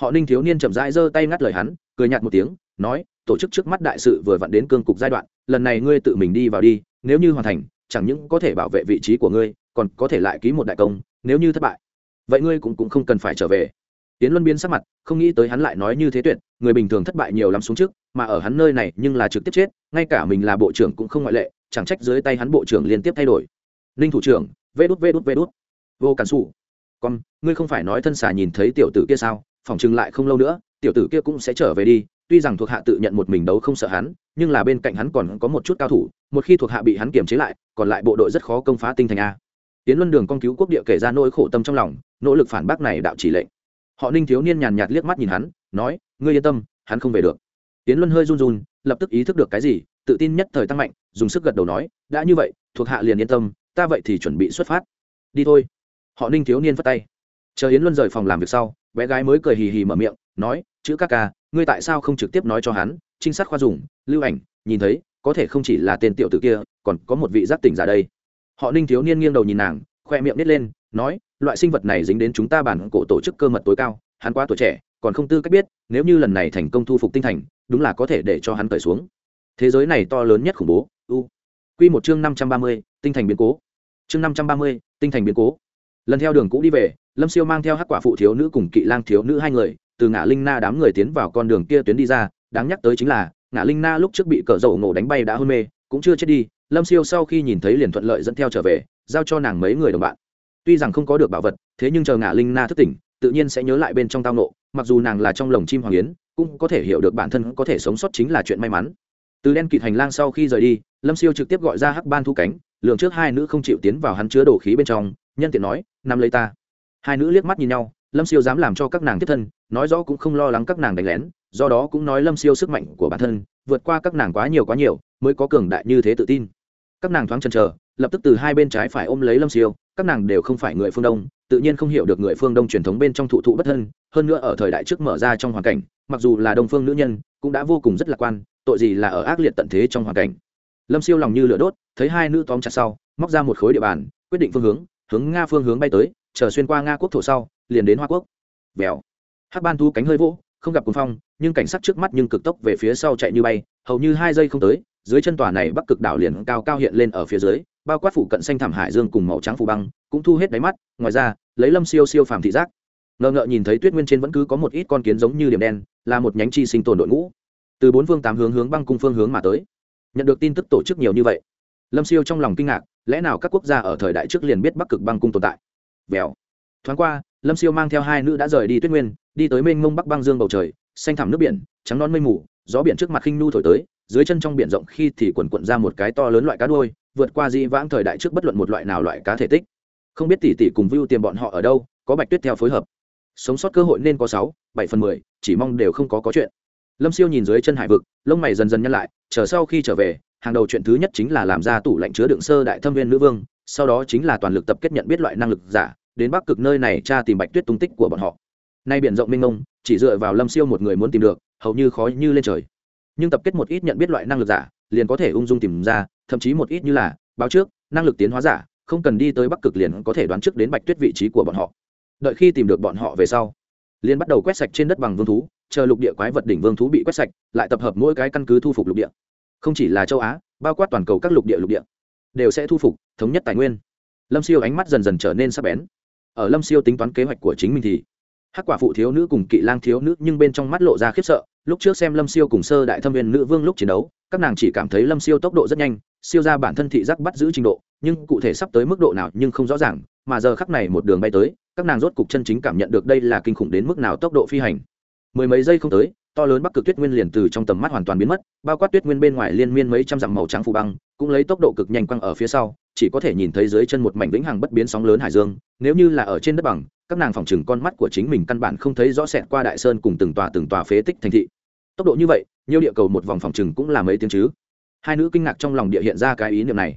Họ ninh thiếu niên chậm rãi giơ tay ngắt lời hắn cười nhạt một tiếng nói tổ chức trước mắt đại sự vừa vặn đến cương cục giai đoạn lần này ngươi tự mình đi vào đi nếu như hoàn thành chẳng những có thể bảo vệ vị trí của ngươi còn có thể lại ký một đại công nếu như thất bại vậy ngươi cũng, cũng không cần phải trở về. Tiến luân biên sắc mặt không nghĩ tới hắn lại nói như thế tuyệt người bình thường thất bại nhiều lắm xuống trước mà ở hắn nơi này nhưng là trực tiếp chết ngay cả mình là bộ trưởng cũng không ngoại lệ chẳng trách dưới tay hắn bộ trưởng liên tiếp thay đổi. Ninh thủ trưởng vê đút vê đút vê đút. Vô cản xù con, ngươi không phải nói thân xà nhìn thấy tiểu tử kia sao? Phỏng chừng lại không lâu nữa, tiểu tử kia cũng sẽ trở về đi. Tuy rằng thuộc hạ tự nhận một mình đấu không sợ hắn, nhưng là bên cạnh hắn còn có một chút cao thủ. Một khi thuộc hạ bị hắn kiềm chế lại, còn lại bộ đội rất khó công phá tinh thành a. Tiến luân đường con cứu quốc địa kể ra nỗi khổ tâm trong lòng, nỗ lực phản bác này đạo chỉ lệnh. Họ ninh thiếu niên nhàn nhạt liếc mắt nhìn hắn, nói, ngươi yên tâm, hắn không về được. Tiến luân hơi run run, lập tức ý thức được cái gì, tự tin nhất thời tăng mạnh, dùng sức gật đầu nói, đã như vậy, thuộc hạ liền yên tâm, ta vậy thì chuẩn bị xuất phát. Đi thôi họ ninh thiếu niên phất tay. Chờ yến luân rời phòng làm việc sau, bé gái mới cười hì hì mở miệng, nói, chữ ca ca, ngươi tại sao không trực tiếp nói cho hắn? Trinh sát khoa dùng, lưu ảnh, nhìn thấy, có thể không chỉ là tên tiểu tử kia, còn có một vị giác tỉnh giả đây. Họ ninh thiếu niên nghiêng đầu nhìn nàng, khoe miệng nít lên, nói, loại sinh vật này dính đến chúng ta bản cổ tổ chức cơ mật tối cao, hắn quá tuổi trẻ, còn không tư cách biết, nếu như lần này thành công thu phục tinh thành, đúng là có thể để cho hắn cởi xuống. Thế giới này to lớn nhất khủng bố, u. Q một chương năm trăm ba mươi, tinh thành biến cố. Chương năm trăm ba mươi, tinh thành biến cố lần theo đường cũ đi về, lâm siêu mang theo hắc quả phụ thiếu nữ cùng kỵ lang thiếu nữ hai người, từ ngã linh na đám người tiến vào con đường kia tuyến đi ra, đáng nhắc tới chính là, ngã linh na lúc trước bị cờ dầu nổ đánh bay đã hôn mê, cũng chưa chết đi, lâm siêu sau khi nhìn thấy liền thuận lợi dẫn theo trở về, giao cho nàng mấy người đồng bạn. Tuy rằng không có được bảo vật, thế nhưng chờ ngã linh na thức tỉnh, tự nhiên sẽ nhớ lại bên trong tao nộ, mặc dù nàng là trong lồng chim hoàng yến, cũng có thể hiểu được bản thân có thể sống sót chính là chuyện may mắn. Từ đen kịt hành lang sau khi rời đi, lâm siêu trực tiếp gọi ra hắc ban thu cánh lượng trước hai nữ không chịu tiến vào hắn chứa đồ khí bên trong nhân tiện nói nằm lấy ta. Hai nữ liếc mắt nhìn nhau, lâm siêu dám làm cho các nàng tiếp thân, nói rõ cũng không lo lắng các nàng đánh lén, do đó cũng nói lâm siêu sức mạnh của bản thân, vượt qua các nàng quá nhiều quá nhiều, mới có cường đại như thế tự tin. Các nàng thoáng chần chờ, lập tức từ hai bên trái phải ôm lấy lâm siêu, các nàng đều không phải người phương đông, tự nhiên không hiểu được người phương đông truyền thống bên trong thụ thụ bất thân, hơn nữa ở thời đại trước mở ra trong hoàn cảnh, mặc dù là đông phương nữ nhân, cũng đã vô cùng rất lạc quan, tội gì là ở ác liệt tận thế trong hoàn cảnh. Lâm siêu lòng như lửa đốt, thấy hai nữ tóm chặt sau, móc ra một khối địa bàn, quyết định phương hướng hướng nga phương hướng bay tới, chờ xuyên qua nga quốc thổ sau, liền đến hoa quốc. Vèo. Hắc ban thu cánh hơi vỗ, không gặp cuồng phong, nhưng cảnh sắc trước mắt nhưng cực tốc về phía sau chạy như bay, hầu như hai giây không tới, dưới chân tòa này bắc cực đảo liền cao cao hiện lên ở phía dưới, bao quát phủ cận xanh thảm hải dương cùng màu trắng phủ băng, cũng thu hết đáy mắt, ngoài ra, lấy lâm siêu siêu phàm thị giác. Ngờ ngợ nhìn thấy tuyết nguyên trên vẫn cứ có một ít con kiến giống như điểm đen, là một nhánh chi sinh tồn đội ngũ. Từ bốn phương tám hướng hướng băng cung phương hướng mà tới. Nhận được tin tức tổ chức nhiều như vậy, lâm siêu trong lòng kinh ngạc lẽ nào các quốc gia ở thời đại trước liền biết bắc cực băng cung tồn tại? Vèo. Thoáng qua, lâm siêu mang theo hai nữ đã rời đi tuyết nguyên, đi tới mênh mông bắc băng dương bầu trời, xanh thẳm nước biển, trắng non mây mù, gió biển trước mặt khinh nu thổi tới, dưới chân trong biển rộng khi thì quần quận ra một cái to lớn loại cá đuôi, vượt qua di vãng thời đại trước bất luận một loại nào loại cá thể tích. Không biết tỷ tỷ cùng view tiền bọn họ ở đâu, có bạch tuyết theo phối hợp. Sống sót cơ hội nên có sáu, bảy phần mười, chỉ mong đều không có có chuyện. Lâm siêu nhìn dưới chân hải vực, lông mày dần dần nhăn lại, chờ sau khi trở về hàng đầu chuyện thứ nhất chính là làm ra tủ lạnh chứa đựng sơ đại thâm viên nữ vương, sau đó chính là toàn lực tập kết nhận biết loại năng lực giả, đến bắc cực nơi này tra tìm bạch tuyết tung tích của bọn họ. Nay biển rộng mênh mông, chỉ dựa vào lâm siêu một người muốn tìm được, hầu như khó như lên trời. Nhưng tập kết một ít nhận biết loại năng lực giả, liền có thể ung dung tìm ra, thậm chí một ít như là báo trước, năng lực tiến hóa giả, không cần đi tới bắc cực liền có thể đoán trước đến bạch tuyết vị trí của bọn họ. Đợi khi tìm được bọn họ về sau, liền bắt đầu quét sạch trên đất bằng vương thú, chờ lục địa quái vật đỉnh vương thú bị quét sạch, lại tập hợp mỗi cái căn cứ thu phục lục địa không chỉ là châu á, bao quát toàn cầu các lục địa lục địa, đều sẽ thu phục, thống nhất tài nguyên. Lâm siêu ánh mắt dần dần trở nên sắc bén. Ở lâm siêu tính toán kế hoạch của chính mình thì, hắc quả phụ thiếu nữ cùng kỵ lang thiếu nữ nhưng bên trong mắt lộ ra khiếp sợ, lúc trước xem lâm siêu cùng sơ đại thâm viên nữ vương lúc chiến đấu, các nàng chỉ cảm thấy lâm siêu tốc độ rất nhanh, siêu ra bản thân thị giác bắt giữ trình độ, nhưng cụ thể sắp tới mức độ nào nhưng không rõ ràng, mà giờ khắc này một đường bay tới, các nàng rốt cục chân chính cảm nhận được đây là kinh khủng đến mức nào tốc độ phi hành. Mười mấy giây không tới to lớn bắc cực tuyết nguyên liền từ trong tầm mắt hoàn toàn biến mất, bao quát tuyết nguyên bên ngoài liên miên mấy trăm dặm màu trắng phù băng, cũng lấy tốc độ cực nhanh quăng ở phía sau, chỉ có thể nhìn thấy dưới chân một mảnh vĩnh hằng bất biến sóng lớn hải dương, nếu như là ở trên đất bằng, các nàng phòng chừng con mắt của chính mình căn bản không thấy rõ xẹt qua đại sơn cùng từng tòa từng tòa phế tích thành thị. Tốc độ như vậy, nhiều địa cầu một vòng phòng chừng cũng là mấy tiếng chứ. Hai nữ kinh ngạc trong lòng địa hiện ra cái ý niệm này.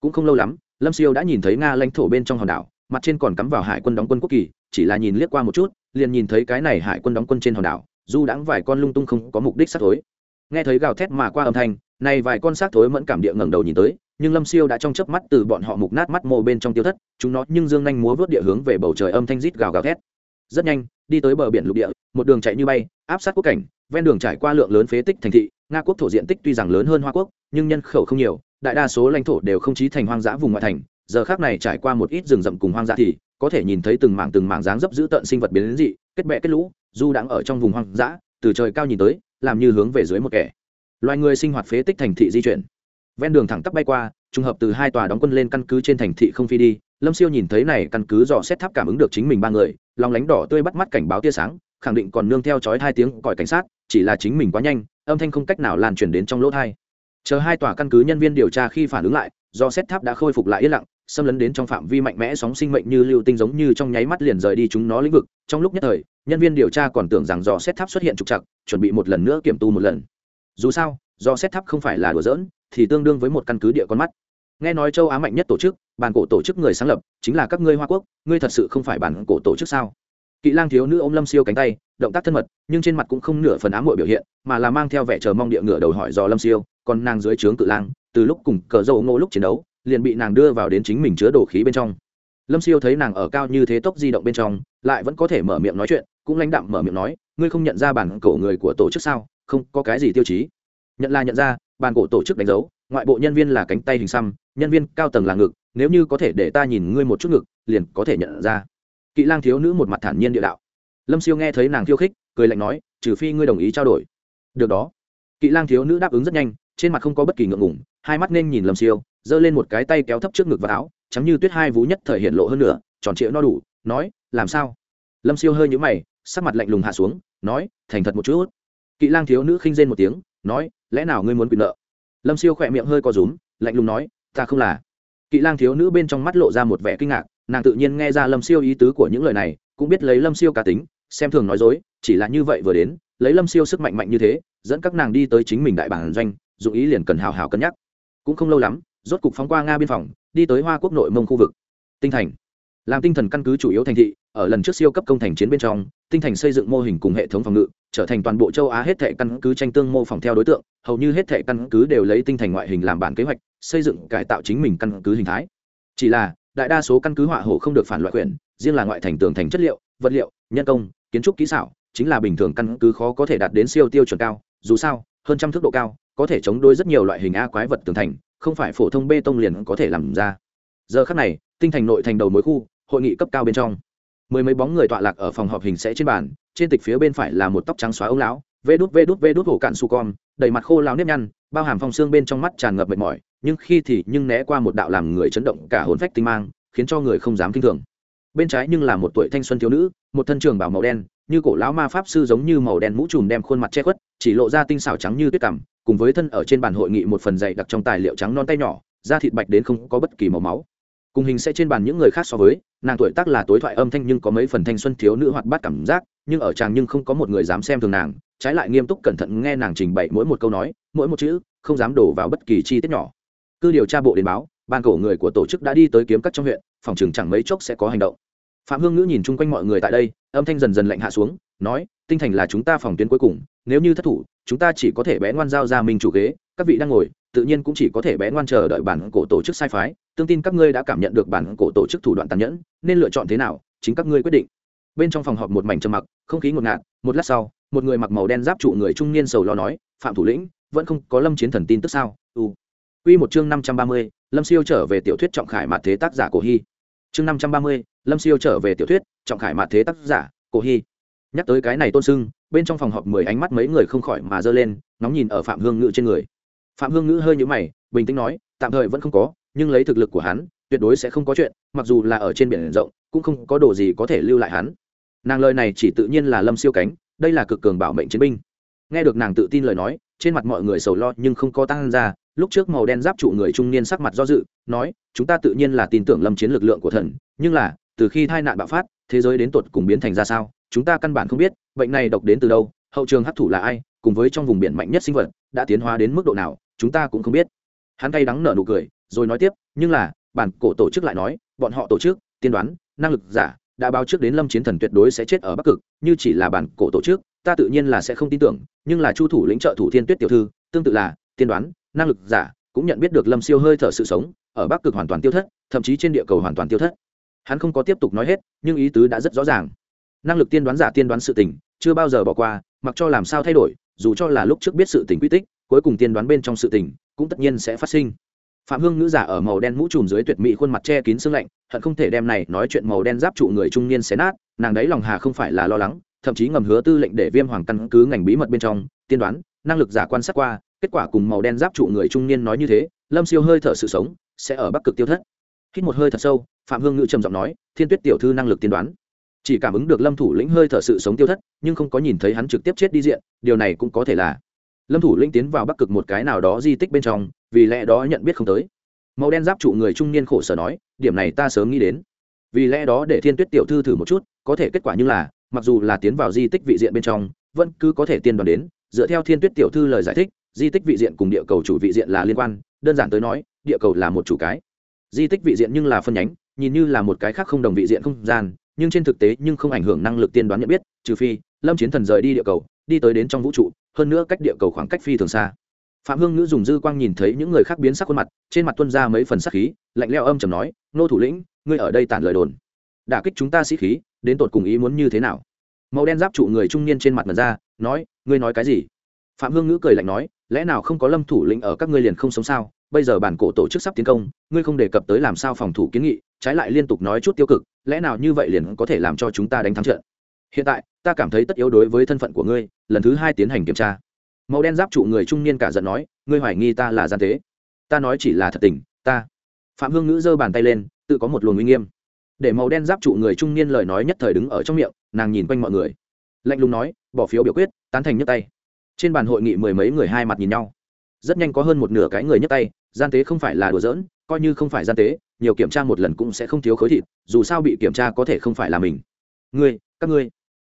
Cũng không lâu lắm, lâm siêu đã nhìn thấy nga lãnh thổ bên trong hòn đảo, mặt trên còn cắm vào hải quân đóng quân quốc kỳ, chỉ là nhìn liếc qua một chút, liền nhìn thấy cái này hải quân đóng quân trên hòn đảo dù đãng vài con lung tung không có mục đích sát thối. Nghe thấy gào thét mà qua âm thanh, này vài con sát thối mẫn cảm địa ngẩng đầu nhìn tới, nhưng lâm siêu đã trong chớp mắt từ bọn họ mục nát mắt mồ bên trong tiêu thất, chúng nó nhưng dương nhanh múa vớt địa hướng về bầu trời âm thanh rít gào gào thét. Rất nhanh, đi tới bờ biển lục địa, một đường chạy như bay, áp sát quốc cảnh, ven đường trải qua lượng lớn phế tích thành thị, nga quốc thổ diện tích tuy rằng lớn hơn hoa quốc, nhưng nhân khẩu không nhiều, đại đa số lãnh thổ đều không chí thành hoang dã vùng ngoại thành, giờ khác này trải qua một ít rừng rậm cùng hoang dã thì có thể nhìn thấy từng mảng từng mảng dáng dấp giữ tận sinh vật biến đến dị, kết bẹ kết lũ du đang ở trong vùng hoang dã, từ trời cao nhìn tới, làm như hướng về dưới một kẻ. Loài người sinh hoạt phế tích thành thị di chuyển. Ven đường thẳng tắp bay qua, trùng hợp từ hai tòa đóng quân lên căn cứ trên thành thị không phi đi, lâm siêu nhìn thấy này căn cứ dò xét tháp cảm ứng được chính mình ba người, lòng lánh đỏ tươi bắt mắt cảnh báo tia sáng, khẳng định còn nương theo chói hai tiếng còi cảnh sát, chỉ là chính mình quá nhanh, âm thanh không cách nào lan truyền đến trong lỗ thai chờ hai tòa căn cứ nhân viên điều tra khi phản ứng lại do xét tháp đã khôi phục lại yên lặng xâm lấn đến trong phạm vi mạnh mẽ sóng sinh mệnh như lưu tinh giống như trong nháy mắt liền rời đi chúng nó lĩnh vực. Trong lúc nhất thời, nhân viên điều tra còn tưởng rằng do xét tháp xuất hiện trục trặc, chuẩn bị một lần nữa kiểm tu một lần. Dù sao do xét tháp không phải là đùa dỡn thì tương đương với một căn cứ địa con mắt. Nghe nói châu á mạnh nhất tổ chức, bản cổ tổ chức người sáng lập, chính là các ngươi hoa quốc, ngươi thật sự không phải bản cổ tổ chức sao? Kỵ lang thiếu nữ ô m lâm siêu cánh tay, động tác thân mật, nhưng trên mặt cũng không nửa phần ám hội biểu hiện, mà là mang theo vẻ chờ mong địa ngựa đầu hỏi do lâm siêu, còn nàng dưới trướng cự lang, từ lúc cùng cờ dầu ngô lúc chiến đấu liền bị nàng đưa vào đến chính mình chứa đồ khí bên trong. Lâm siêu thấy nàng ở cao như thế tốc di động bên trong, lại vẫn có thể mở miệng nói chuyện, cũng lãnh đạm mở miệng nói, ngươi không nhận ra bản cổ người của tổ chức sao? Không, có cái gì tiêu chí? Nhận là nhận ra, bản cổ tổ chức đánh dấu, ngoại bộ nhân viên là cánh tay hình xăm, nhân viên cao tầng là ngực, nếu như có thể để ta nhìn ngươi một chút ngực, liền có thể nhận ra. Kỵ lang thiếu nữ một mặt thản nhiên địa đạo. Lâm siêu nghe thấy nàng khiêu khích, cười lạnh nói, trừ phi ngươi đồng ý trao đổi. Được đó. Kỵ lang thiếu nữ đáp ứng rất nhanh, trên mặt không có bất kỳ ngượng ngủng hai mắt nên nhìn lâm siêu giơ lên một cái tay kéo thấp trước ngực và áo chắm như tuyết hai vú nhất thời hiện lộ hơn nữa tròn trịa no đủ, nói, làm sao? Lâm siêu hơi nhũ mày, sắc mặt lạnh lùng hạ xuống, nói, thành thật một chút. Kỵ lang thiếu nữ khinh rên một tiếng, nói, lẽ nào ngươi muốn quyền nợ? Lâm siêu khỏe miệng hơi co rúm, lạnh lùng nói, ta không là. Kỵ lang thiếu nữ bên trong mắt lộ ra một vẻ kinh ngạc, nàng tự nhiên nghe ra lâm siêu ý tứ của những lời này, cũng biết lấy lâm siêu cá tính, xem thường nói dối, chỉ là như vậy vừa đến, lấy lâm siêu sức mạnh mạnh như thế, dẫn các nàng đi tới chính mình đại bản doanh, dụng ý liền cần hào hào cân nhắc. Cũng không lâu lắm rốt cục phóng qua nga biên phòng, đi tới hoa quốc nội mông khu vực. Tinh thành. Làm tinh thần căn cứ chủ yếu thành thị, ở lần trước siêu cấp công thành chiến bên trong, tinh thành xây dựng mô hình cùng hệ thống phòng ngự, trở thành toàn bộ châu á hết thệ căn cứ tranh tương mô phỏng theo đối tượng, hầu như hết thệ căn cứ đều lấy tinh thành ngoại hình làm bản kế hoạch, xây dựng, cải tạo chính mình căn cứ hình thái. Chỉ là, đại đa số căn cứ họa hổ không được phản loại quyền riêng là ngoại thành tường thành chất liệu, vật liệu, nhân công, kiến trúc kỹ xảo, chính là bình thường căn cứ khó có thể đạt đến siêu tiêu chuẩn cao, dù sao, hơn trăm thước độ cao, có thể chống đối rất nhiều loại hình a quái vật tường thành không phải phổ thông bê tông liền có thể làm ra. Giờ khắc này, tinh thành nội thành đầu mối khu, hội nghị cấp cao bên trong. Mười mấy bóng người tọa lạc ở phòng họp hình sẽ trên bàn, trên tịch phía bên phải là một tóc trắng xóa ông lão, vê đút vê đút vê đút hổ cạn su con, đầy mặt khô lao nếp nhăn, bao hàm phong xương bên trong mắt tràn ngập mệt mỏi, nhưng khi thì nhưng né qua một đạo làm người chấn động cả hồn phách tinh mang, khiến cho người không dám kinh thường. Bên trái nhưng là một tuổi thanh xuân thiếu nữ, một thân trường bảo màu đen, như cổ lão ma pháp sư giống như màu đen mũ trùm đem khuôn mặt che khuất, chỉ lộ ra tinh xảo trắng như tuyết cằm cùng với thân ở trên bàn hội nghị một phần dày đặc trong tài liệu trắng non tay nhỏ, da thịt bạch đến không có bất kỳ màu máu. Cùng hình sẽ trên bàn những người khác so với, nàng tuổi tác là tối thoại âm thanh nhưng có mấy phần thanh xuân thiếu nữ hoạt bát cảm giác, nhưng ở chàng nhưng không có một người dám xem thường nàng, trái lại nghiêm túc cẩn thận nghe nàng trình bày mỗi một câu nói, mỗi một chữ, không dám đổ vào bất kỳ chi tiết nhỏ. Cứ điều tra bộ đến báo ban cổ người của tổ chức đã đi tới kiếm các trong huyện, phòng chừng chẳng mấy chốc sẽ có hành động. Phạm hương ngữ nhìn chung quanh mọi người tại đây, âm thanh dần dần lạnh hạ xuống, nói, tinh thành là chúng ta phòng tuyến cuối cùng, nếu như thất thủ chúng ta chỉ có thể bé ngoan giao ra mình chủ ghế các vị đang ngồi tự nhiên cũng chỉ có thể bé ngoan chờ đợi bản cổ tổ chức sai phái tương tin các ngươi đã cảm nhận được bản cổ tổ chức thủ đoạn tàn nhẫn nên lựa chọn thế nào chính các ngươi quyết định bên trong phòng họp một mảnh trầm mặc không khí ngột ngạt một lát sau một người mặc màu đen giáp trụ người trung niên sầu lo nói phạm thủ lĩnh vẫn không có lâm chiến thần tin tức sao u Quy một chương năm trăm ba mươi, Lâm Siêu trở về tiểu thuyết trọng khải mạt thế tác giả cổ hy. Chương năm trăm ba mươi, Lâm Siêu trở về tiểu thuyết, trọng khải mạt thế tác giả, cổ hy. Nhắc tới cái này tôn sưng, bên trong phòng họp mười ánh mắt mấy người không khỏi mà giơ lên, nóng nhìn ở Phạm Hương ngữ trên người. Phạm hương ngữ hơi nhũ mày bình tĩnh nói tạm thời vẫn không có nhưng lấy thực lực của hắn tuyệt đối sẽ không có chuyện mặc dù là ở trên biển rộng cũng không có đồ gì có thể lưu lại hắn. Nàng lời này chỉ tự nhiên là lâm siêu cánh đây là cực cường bảo mệnh chiến binh. Nghe được nàng tự tin lời nói trên mặt mọi người sầu lo nhưng không có tăng ra lúc trước màu đen giáp trụ người trung niên sắc mặt do dự nói chúng ta tự nhiên là tin tưởng lâm chiến lực lượng của thần nhưng là từ khi tai nạn bạo phát thế giới đến tột cùng biến thành ra sao? Chúng ta căn bản không biết, bệnh này độc đến từ đâu, hậu trường hấp thụ là ai, cùng với trong vùng biển mạnh nhất sinh vật, đã tiến hóa đến mức độ nào, chúng ta cũng không biết. Hắn cay đắng nở nụ cười, rồi nói tiếp, nhưng là, bản cổ tổ chức lại nói, bọn họ tổ chức, tiên đoán, năng lực giả, đã báo trước đến lâm chiến thần tuyệt đối sẽ chết ở bắc cực, như chỉ là bản cổ tổ chức, ta tự nhiên là sẽ không tin tưởng, nhưng là chu thủ lĩnh trợ thủ thiên tuyết tiểu thư, tương tự là, tiên đoán, năng lực giả, cũng nhận biết được lâm siêu hơi thở sự sống, ở bắc cực hoàn toàn tiêu thất, thậm chí trên địa cầu hoàn toàn tiêu thất. Hắn không có tiếp tục nói hết, nhưng ý tứ đã rất rõ ràng năng lực tiên đoán giả tiên đoán sự tình, chưa bao giờ bỏ qua, mặc cho làm sao thay đổi, dù cho là lúc trước biết sự tình quy tích, cuối cùng tiên đoán bên trong sự tình, cũng tất nhiên sẽ phát sinh. Phạm hương nữ giả ở màu đen mũ trùm dưới tuyệt mỹ khuôn mặt che kín sương lạnh, hận không thể đem này nói chuyện màu đen giáp trụ người trung niên xé nát, nàng đấy lòng hà không phải là lo lắng, thậm chí ngầm hứa tư lệnh để viêm hoàng căn cứ ngành bí mật bên trong, tiên đoán, năng lực giả quan sát qua, kết quả cùng màu đen giáp trụ người trung niên nói như thế, lâm siêu hơi thở sự sống, sẽ ở bắc cực tiêu thất. Hít một hơi thật sâu, phạm hương ngữ trầm giọng nói, thiên tuyết tiểu thư năng lực tiên đoán chỉ cảm ứng được lâm thủ lĩnh hơi thở sự sống tiêu thất, nhưng không có nhìn thấy hắn trực tiếp chết đi diện, điều này cũng có thể là. Lâm thủ lĩnh tiến vào bắc cực một cái nào đó di tích bên trong, vì lẽ đó nhận biết không tới. Màu đen giáp trụ người trung niên khổ sở nói, điểm này ta sớm nghĩ đến. Vì lẽ đó để thiên tuyết tiểu thư thử một chút, có thể kết quả như là, mặc dù là tiến vào di tích vị diện bên trong, vẫn cứ có thể tiên đoán đến, dựa theo thiên tuyết tiểu thư lời giải thích, di tích vị diện cùng địa cầu chủ vị diện là liên quan, đơn giản tới nói, địa cầu là một chủ cái. Di tích vị diện nhưng là phân nhánh, nhìn như là một cái khác không đồng vị diện không gian nhưng trên thực tế nhưng không ảnh hưởng năng lực tiên đoán nhận biết, trừ phi, lâm chiến thần rời đi địa cầu, đi tới đến trong vũ trụ, hơn nữa cách địa cầu khoảng cách phi thường xa. Phạm hương ngữ dùng dư quang nhìn thấy những người khác biến sắc khuôn mặt, trên mặt tuân ra mấy phần sắc khí, lạnh leo âm chầm nói, nô thủ lĩnh, ngươi ở đây tản lời đồn. Đả kích chúng ta sĩ khí, đến tột cùng ý muốn như thế nào? Màu đen giáp trụ người trung niên trên mặt mật ra, nói, ngươi nói cái gì? Phạm hương ngữ cười lạnh nói, lẽ nào không có lâm thủ lĩnh ở các ngươi liền không sống sao? Bây giờ bản cổ tổ chức sắp tiến công, ngươi không đề cập tới làm sao phòng thủ kiến nghị trái lại liên tục nói chút tiêu cực, lẽ nào như vậy liền có thể làm cho chúng ta đánh thắng trận? Hiện tại, ta cảm thấy tất yếu đối với thân phận của ngươi, lần thứ hai tiến hành kiểm tra. Màu đen giáp trụ người trung niên cả giận nói, ngươi hoài nghi ta là gian tế? Ta nói chỉ là thật tình, ta phạm hương ngữ giơ bàn tay lên, tự có một luồng uy nghiêm. Để màu đen giáp trụ người trung niên lời nói nhất thời đứng ở trong miệng, nàng nhìn quanh mọi người. Lạnh lùng nói, bỏ phiếu biểu quyết, tán thành nhấc tay. Trên bàn hội nghị mười mấy người hai mặt nhìn nhau. Rất nhanh có hơn một nửa cái người nhấc tay, gian tế không phải là đùa giỡn, coi như không phải gian tế nhiều kiểm tra một lần cũng sẽ không thiếu khối thịt, dù sao bị kiểm tra có thể không phải là mình. Ngươi, các ngươi.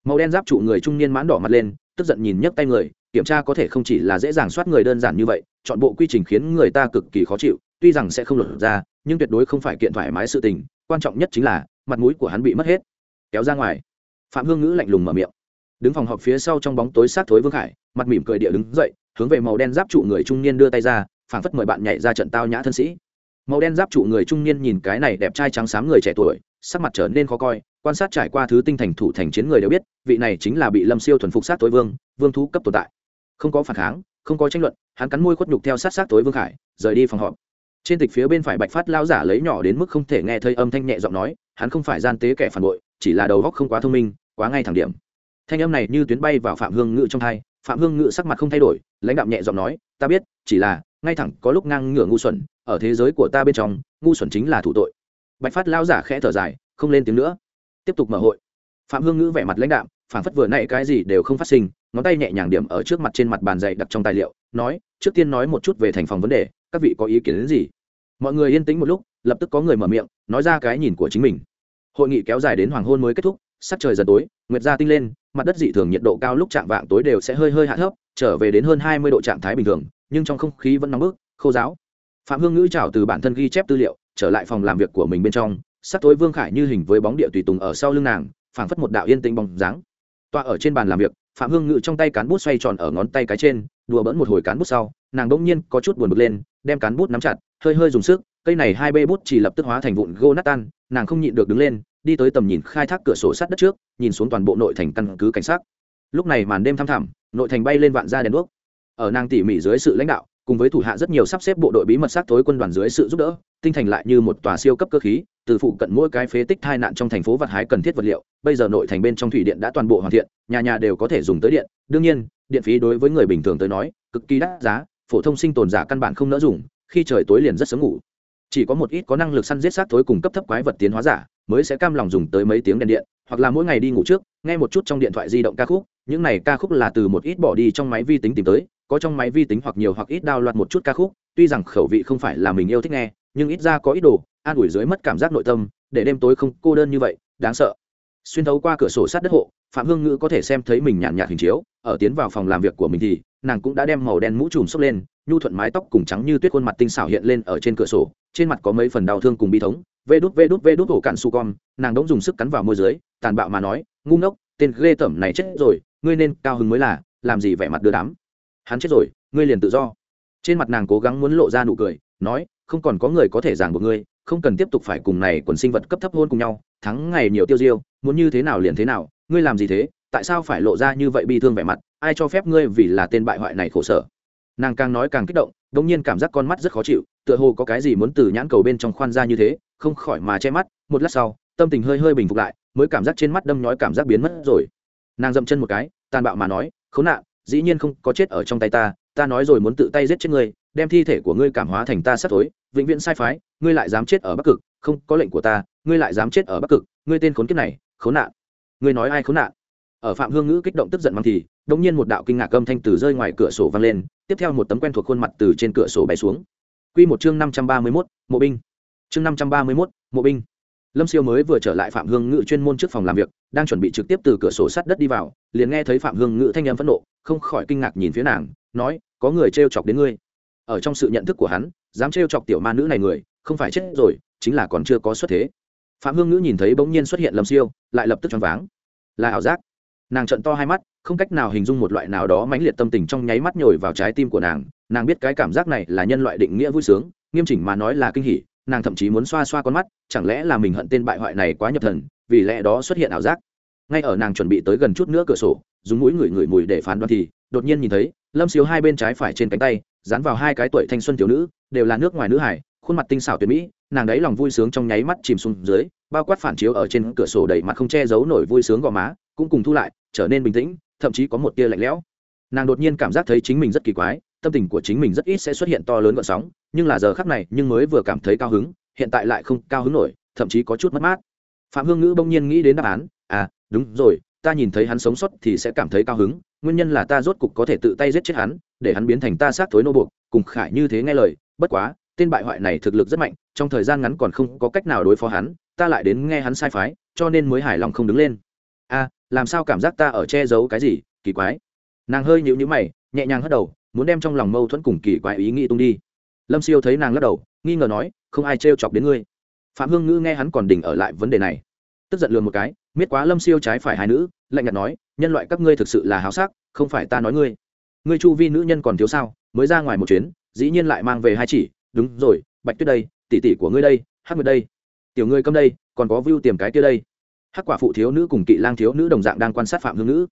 Màu đen giáp trụ người trung niên mãn đỏ mặt lên, tức giận nhìn nhấc tay người, kiểm tra có thể không chỉ là dễ dàng soát người đơn giản như vậy, chọn bộ quy trình khiến người ta cực kỳ khó chịu, tuy rằng sẽ không lột ra, nhưng tuyệt đối không phải kiện thoải mái sự tình, quan trọng nhất chính là, mặt mũi của hắn bị mất hết. Kéo ra ngoài. Phạm hương ngữ lạnh lùng mở miệng. Đứng phòng họp phía sau trong bóng tối sát thối vương khải, mặt mỉm cười địa đứng dậy, hướng về màu đen giáp trụ người trung niên đưa tay ra, phảng phất mời bạn nhảy ra trận tao nhã thân sĩ màu đen giáp trụ người trung niên nhìn cái này đẹp trai trắng xám người trẻ tuổi, sắc mặt trở nên khó coi, quan sát trải qua thứ tinh thành thủ thành chiến người đều biết, vị này chính là bị lâm siêu thuần phục sát tối vương vương thú cấp tồn tại. Không có phản kháng, không có tranh luận, hắn cắn môi khuất nhục theo sát sát tối vương khải, rời đi phòng họp. Trên tịch phía bên phải bạch phát lao giả lấy nhỏ đến mức không thể nghe thấy âm thanh nhẹ giọng nói, hắn không phải gian tế kẻ phản bội, chỉ là đầu góc không quá thông minh, quá ngay thẳng điểm. Thanh âm này như tuyến bay vào phạm hương ngự trong thai phạm hương ngự sắc mặt không thay đổi, lãnh đạo nhẹ giọng nói, ta biết, chỉ là, ngay thẳng có lúc ngang ngửa ngu xuẩn ở thế giới của ta bên trong ngu xuẩn chính là thủ tội. Bạch phát lao giả khẽ thở dài không lên tiếng nữa. Tiếp tục mở hội. Phạm hương ngữ vẻ mặt lãnh đạm, phản phất vừa nãy cái gì đều không phát sinh ngón tay nhẹ nhàng điểm ở trước mặt trên mặt bàn dạy đặt trong tài liệu nói trước tiên nói một chút về thành phòng vấn đề các vị có ý kiến đến gì? Mọi người yên tĩnh một lúc lập tức có người mở miệng nói ra cái nhìn của chính mình. Hội nghị kéo dài đến hoàng hôn mới kết thúc sắc trời dần tối nguyệt ra tinh lên mặt đất dị thường nhiệt độ cao lúc chạm vạng tối đều sẽ hơi hơi hạ thấp trở về đến hơn hai mươi độ trạng thái bình thường nhưng trong không khí vẫn nóng bức khô giáo phạm hương ngữ trào từ bản thân ghi chép tư liệu, trở lại phòng làm việc của mình bên trong, sắc tối vương khải như hình với bóng địa tùy tùng ở sau lưng nàng, phảng phất một đạo yên tĩnh bóng dáng. Tọa ở trên bàn làm việc, phạm hương ngự trong tay cán bút xoay tròn ở ngón tay cái trên, đùa bỡn một hồi cán bút sau, nàng đ ỗ n g nhiên có chút buồn bực lên, đem cán bút nắm chặt, hơi hơi dùng sức, cây này hai bê bút chỉ lập tức hóa thành vụn gô nát tan, nàng không nhịn được đứng lên, đi tới tầm nhìn khai thác cửa sổ sát đất trước, nhìn xuống toàn bộ nội thành căn cứ cảnh sát lúc này màn đêm thăm thẳm, nội thành bay lên vạn ra đèn đuốc. Ở nàng tỉ mỉ dưới sự lãnh đạo cùng với thủ hạ rất nhiều sắp xếp bộ đội bí mật sát tối quân đoàn dưới sự giúp đỡ, tinh thành lại như một tòa siêu cấp cơ khí, từ phụ cận mỗi cái phế tích tai nạn trong thành phố vật hái cần thiết vật liệu, bây giờ nội thành bên trong thủy điện đã toàn bộ hoàn thiện, nhà nhà đều có thể dùng tới điện. Đương nhiên, điện phí đối với người bình thường tới nói, cực kỳ đắt giá, phổ thông sinh tồn giả căn bản không nỡ dùng, khi trời tối liền rất sớm ngủ. Chỉ có một ít có năng lực săn giết sát tối cùng cấp thấp quái vật tiến hóa giả, mới sẽ cam lòng dùng tới mấy tiếng đèn điện, hoặc là mỗi ngày đi ngủ trước, nghe một chút trong điện thoại di động ca khúc. Những này ca khúc là từ một ít bỏ đi trong máy vi tính tìm tới có trong máy vi tính hoặc nhiều hoặc ít đao loạt một chút ca khúc, tuy rằng khẩu vị không phải là mình yêu thích nghe, nhưng ít ra có ít đồ, an ủi dưới mất cảm giác nội tâm, để đêm tối không cô đơn như vậy, đáng sợ. Xuyên thấu qua cửa sổ sát đất hộ, phạm hương ngữ có thể xem thấy mình nhàn nhạt hình chiếu, ở tiến vào phòng làm việc của mình thì, nàng cũng đã đem màu đen mũ trùm xốc lên, nhu thuận mái tóc cùng trắng như tuyết khuôn mặt tinh xảo hiện lên ở trên cửa sổ, trên mặt có mấy phần đau thương cùng bi thống. Vê đút vê đút vê đút hổ cạn su con, nàng đống dùng sức cắn vào môi dưới, tàn bạo mà nói, ngu ngốc, tên ghê tởm này chết rồi, ngươi nên cao hứng mới là, làm gì vẻ mặt đưa đám hắn chết rồi, ngươi liền tự do. Trên mặt nàng cố gắng muốn lộ ra nụ cười, nói, không còn có người có thể giảng buộc ngươi, không cần tiếp tục phải cùng này quần sinh vật cấp thấp hôn cùng nhau, thắng ngày nhiều tiêu diêu, muốn như thế nào liền thế nào, ngươi làm gì thế, tại sao phải lộ ra như vậy bi thương vẻ mặt, ai cho phép ngươi vì là tên bại hoại này khổ sở? Nàng càng nói càng kích động đ ỗ n g nhiên cảm giác con mắt rất khó chịu, tựa hồ có cái gì muốn từ nhãn cầu bên trong khoan ra như thế, không khỏi mà che mắt, một lát sau, tâm tình hơi hơi bình phục lại, mới cảm giác trên mắt đâm nhói cảm giác biến mất rồi. Nàng dậm chân một cái, tàn bạo mà nói, khốn nạn dĩ nhiên không có chết ở trong tay ta ta nói rồi muốn tự tay giết chết ngươi, đem thi thể của ngươi cảm hóa thành ta sắp tối vĩnh viễn sai phái, ngươi lại dám chết ở bắc cực, không, có lệnh của ta, ngươi lại dám chết ở bắc cực, ngươi tên khốn kiếp này, khốn nạn. Ngươi nói ai khốn nạn? Ở phạm hương ngữ kích động tức giận mang thì, đột nhiên một đạo kinh ngạc âm thanh từ rơi ngoài cửa sổ vang lên, tiếp theo một tấm quen thuộc khuôn mặt từ trên cửa sổ bay xuống. Quy một chương năm trăm ba mươi mốt, mộ binh. Chương năm trăm ba mươi mốt, mộ binh lâm siêu mới vừa trở lại phạm hương Ngự chuyên môn trước phòng làm việc, đang chuẩn bị trực tiếp từ cửa sổ sắt đất đi vào, liền nghe thấy phạm hương Ngự thanh âm phẫn nộ, không khỏi kinh ngạc nhìn phía nàng, nói, có người t chọc đến ngươi. Ở trong sự nhận thức của hắn, dám t chọc tiểu ma nữ này người, không phải chết rồi, chính là còn chưa có xuất thế. Phạm hương ngữ nhìn thấy bỗng nhiên xuất hiện lâm siêu, lại lập tức choáng váng. Là ảo giác. Nàng trận to hai mắt, không cách nào hình dung một loại nào đó mãnh liệt tâm tình trong nháy mắt nhồi vào trái tim của nàng. Nàng biết cái cảm giác này là nhân loại định nghĩa vui sướng, nghiêm chỉnh mà nói là kinh hỉ nàng thậm chí muốn xoa xoa con mắt, chẳng lẽ là mình hận tên bại hoại này quá nhập thần, vì lẽ đó xuất hiện ảo giác. Ngay ở nàng chuẩn bị tới gần chút nữa cửa sổ, dùng mũi ngửi ngửi mùi để phán đoán thì, đột nhiên nhìn thấy, lâm xíu hai bên trái phải trên cánh tay, dán vào hai cái tuổi thanh xuân thiếu nữ, đều là nước ngoài nữ hải, khuôn mặt tinh xảo tuyệt mỹ, nàng đấy lòng vui sướng trong nháy mắt chìm xuống dưới, bao quát phản chiếu ở trên cửa sổ đầy mặt không che giấu nổi vui sướng gò má, cũng cùng thu lại, trở nên bình tĩnh, thậm chí có một tia lạnh lẽo. Nàng đột nhiên cảm giác thấy chính mình rất kỳ quái, tâm tình của chính mình rất ít sẽ xuất hiện to lớn gợn sóng nhưng là giờ khắc này nhưng mới vừa cảm thấy cao hứng, hiện tại lại không cao hứng nổi, thậm chí có chút mất mát. Phạm hương ngữ bỗng nhiên nghĩ đến đáp án à đúng rồi, ta nhìn thấy hắn sống sót thì sẽ cảm thấy cao hứng, nguyên nhân là ta rốt cục có thể tự tay giết chết hắn, để hắn biến thành ta sát thối nô buộc, cùng khải như thế nghe lời, bất quá, tên bại hoại này thực lực rất mạnh, trong thời gian ngắn còn không có cách nào đối phó hắn, ta lại đến nghe hắn sai phái, cho nên mới hài lòng không đứng lên. A làm sao cảm giác ta ở che giấu cái gì, kỳ quái? Nàng hơi nhịu nhữ mày, nhẹ nhàng hất đầu, muốn đem trong lòng mâu thuẫn cùng kỳ quái ý nghĩ tung đi lâm siêu thấy nàng lắc đầu, nghi ngờ nói, không ai trêu chọc đến ngươi. Phạm hương ngữ nghe hắn còn đỉnh ở lại vấn đề này, tức giận lường một cái, miết quá lâm siêu trái phải hai nữ, lạnh nhạt nói, nhân loại các ngươi thực sự là háo sắc, không phải ta nói ngươi. Ngươi chu vi nữ nhân còn thiếu sao, mới ra ngoài một chuyến, dĩ nhiên lại mang về hai chỉ. Đúng rồi, bạch tuyết đây, tỷ tỷ của ngươi đây, hắc nguyệt đây. Tiểu ngươi câm đây, còn có view tiềm cái kia đây. Hắc quả phụ thiếu nữ cùng kỵ lang thiếu nữ đồng dạng đang quan sát phạm hương nữ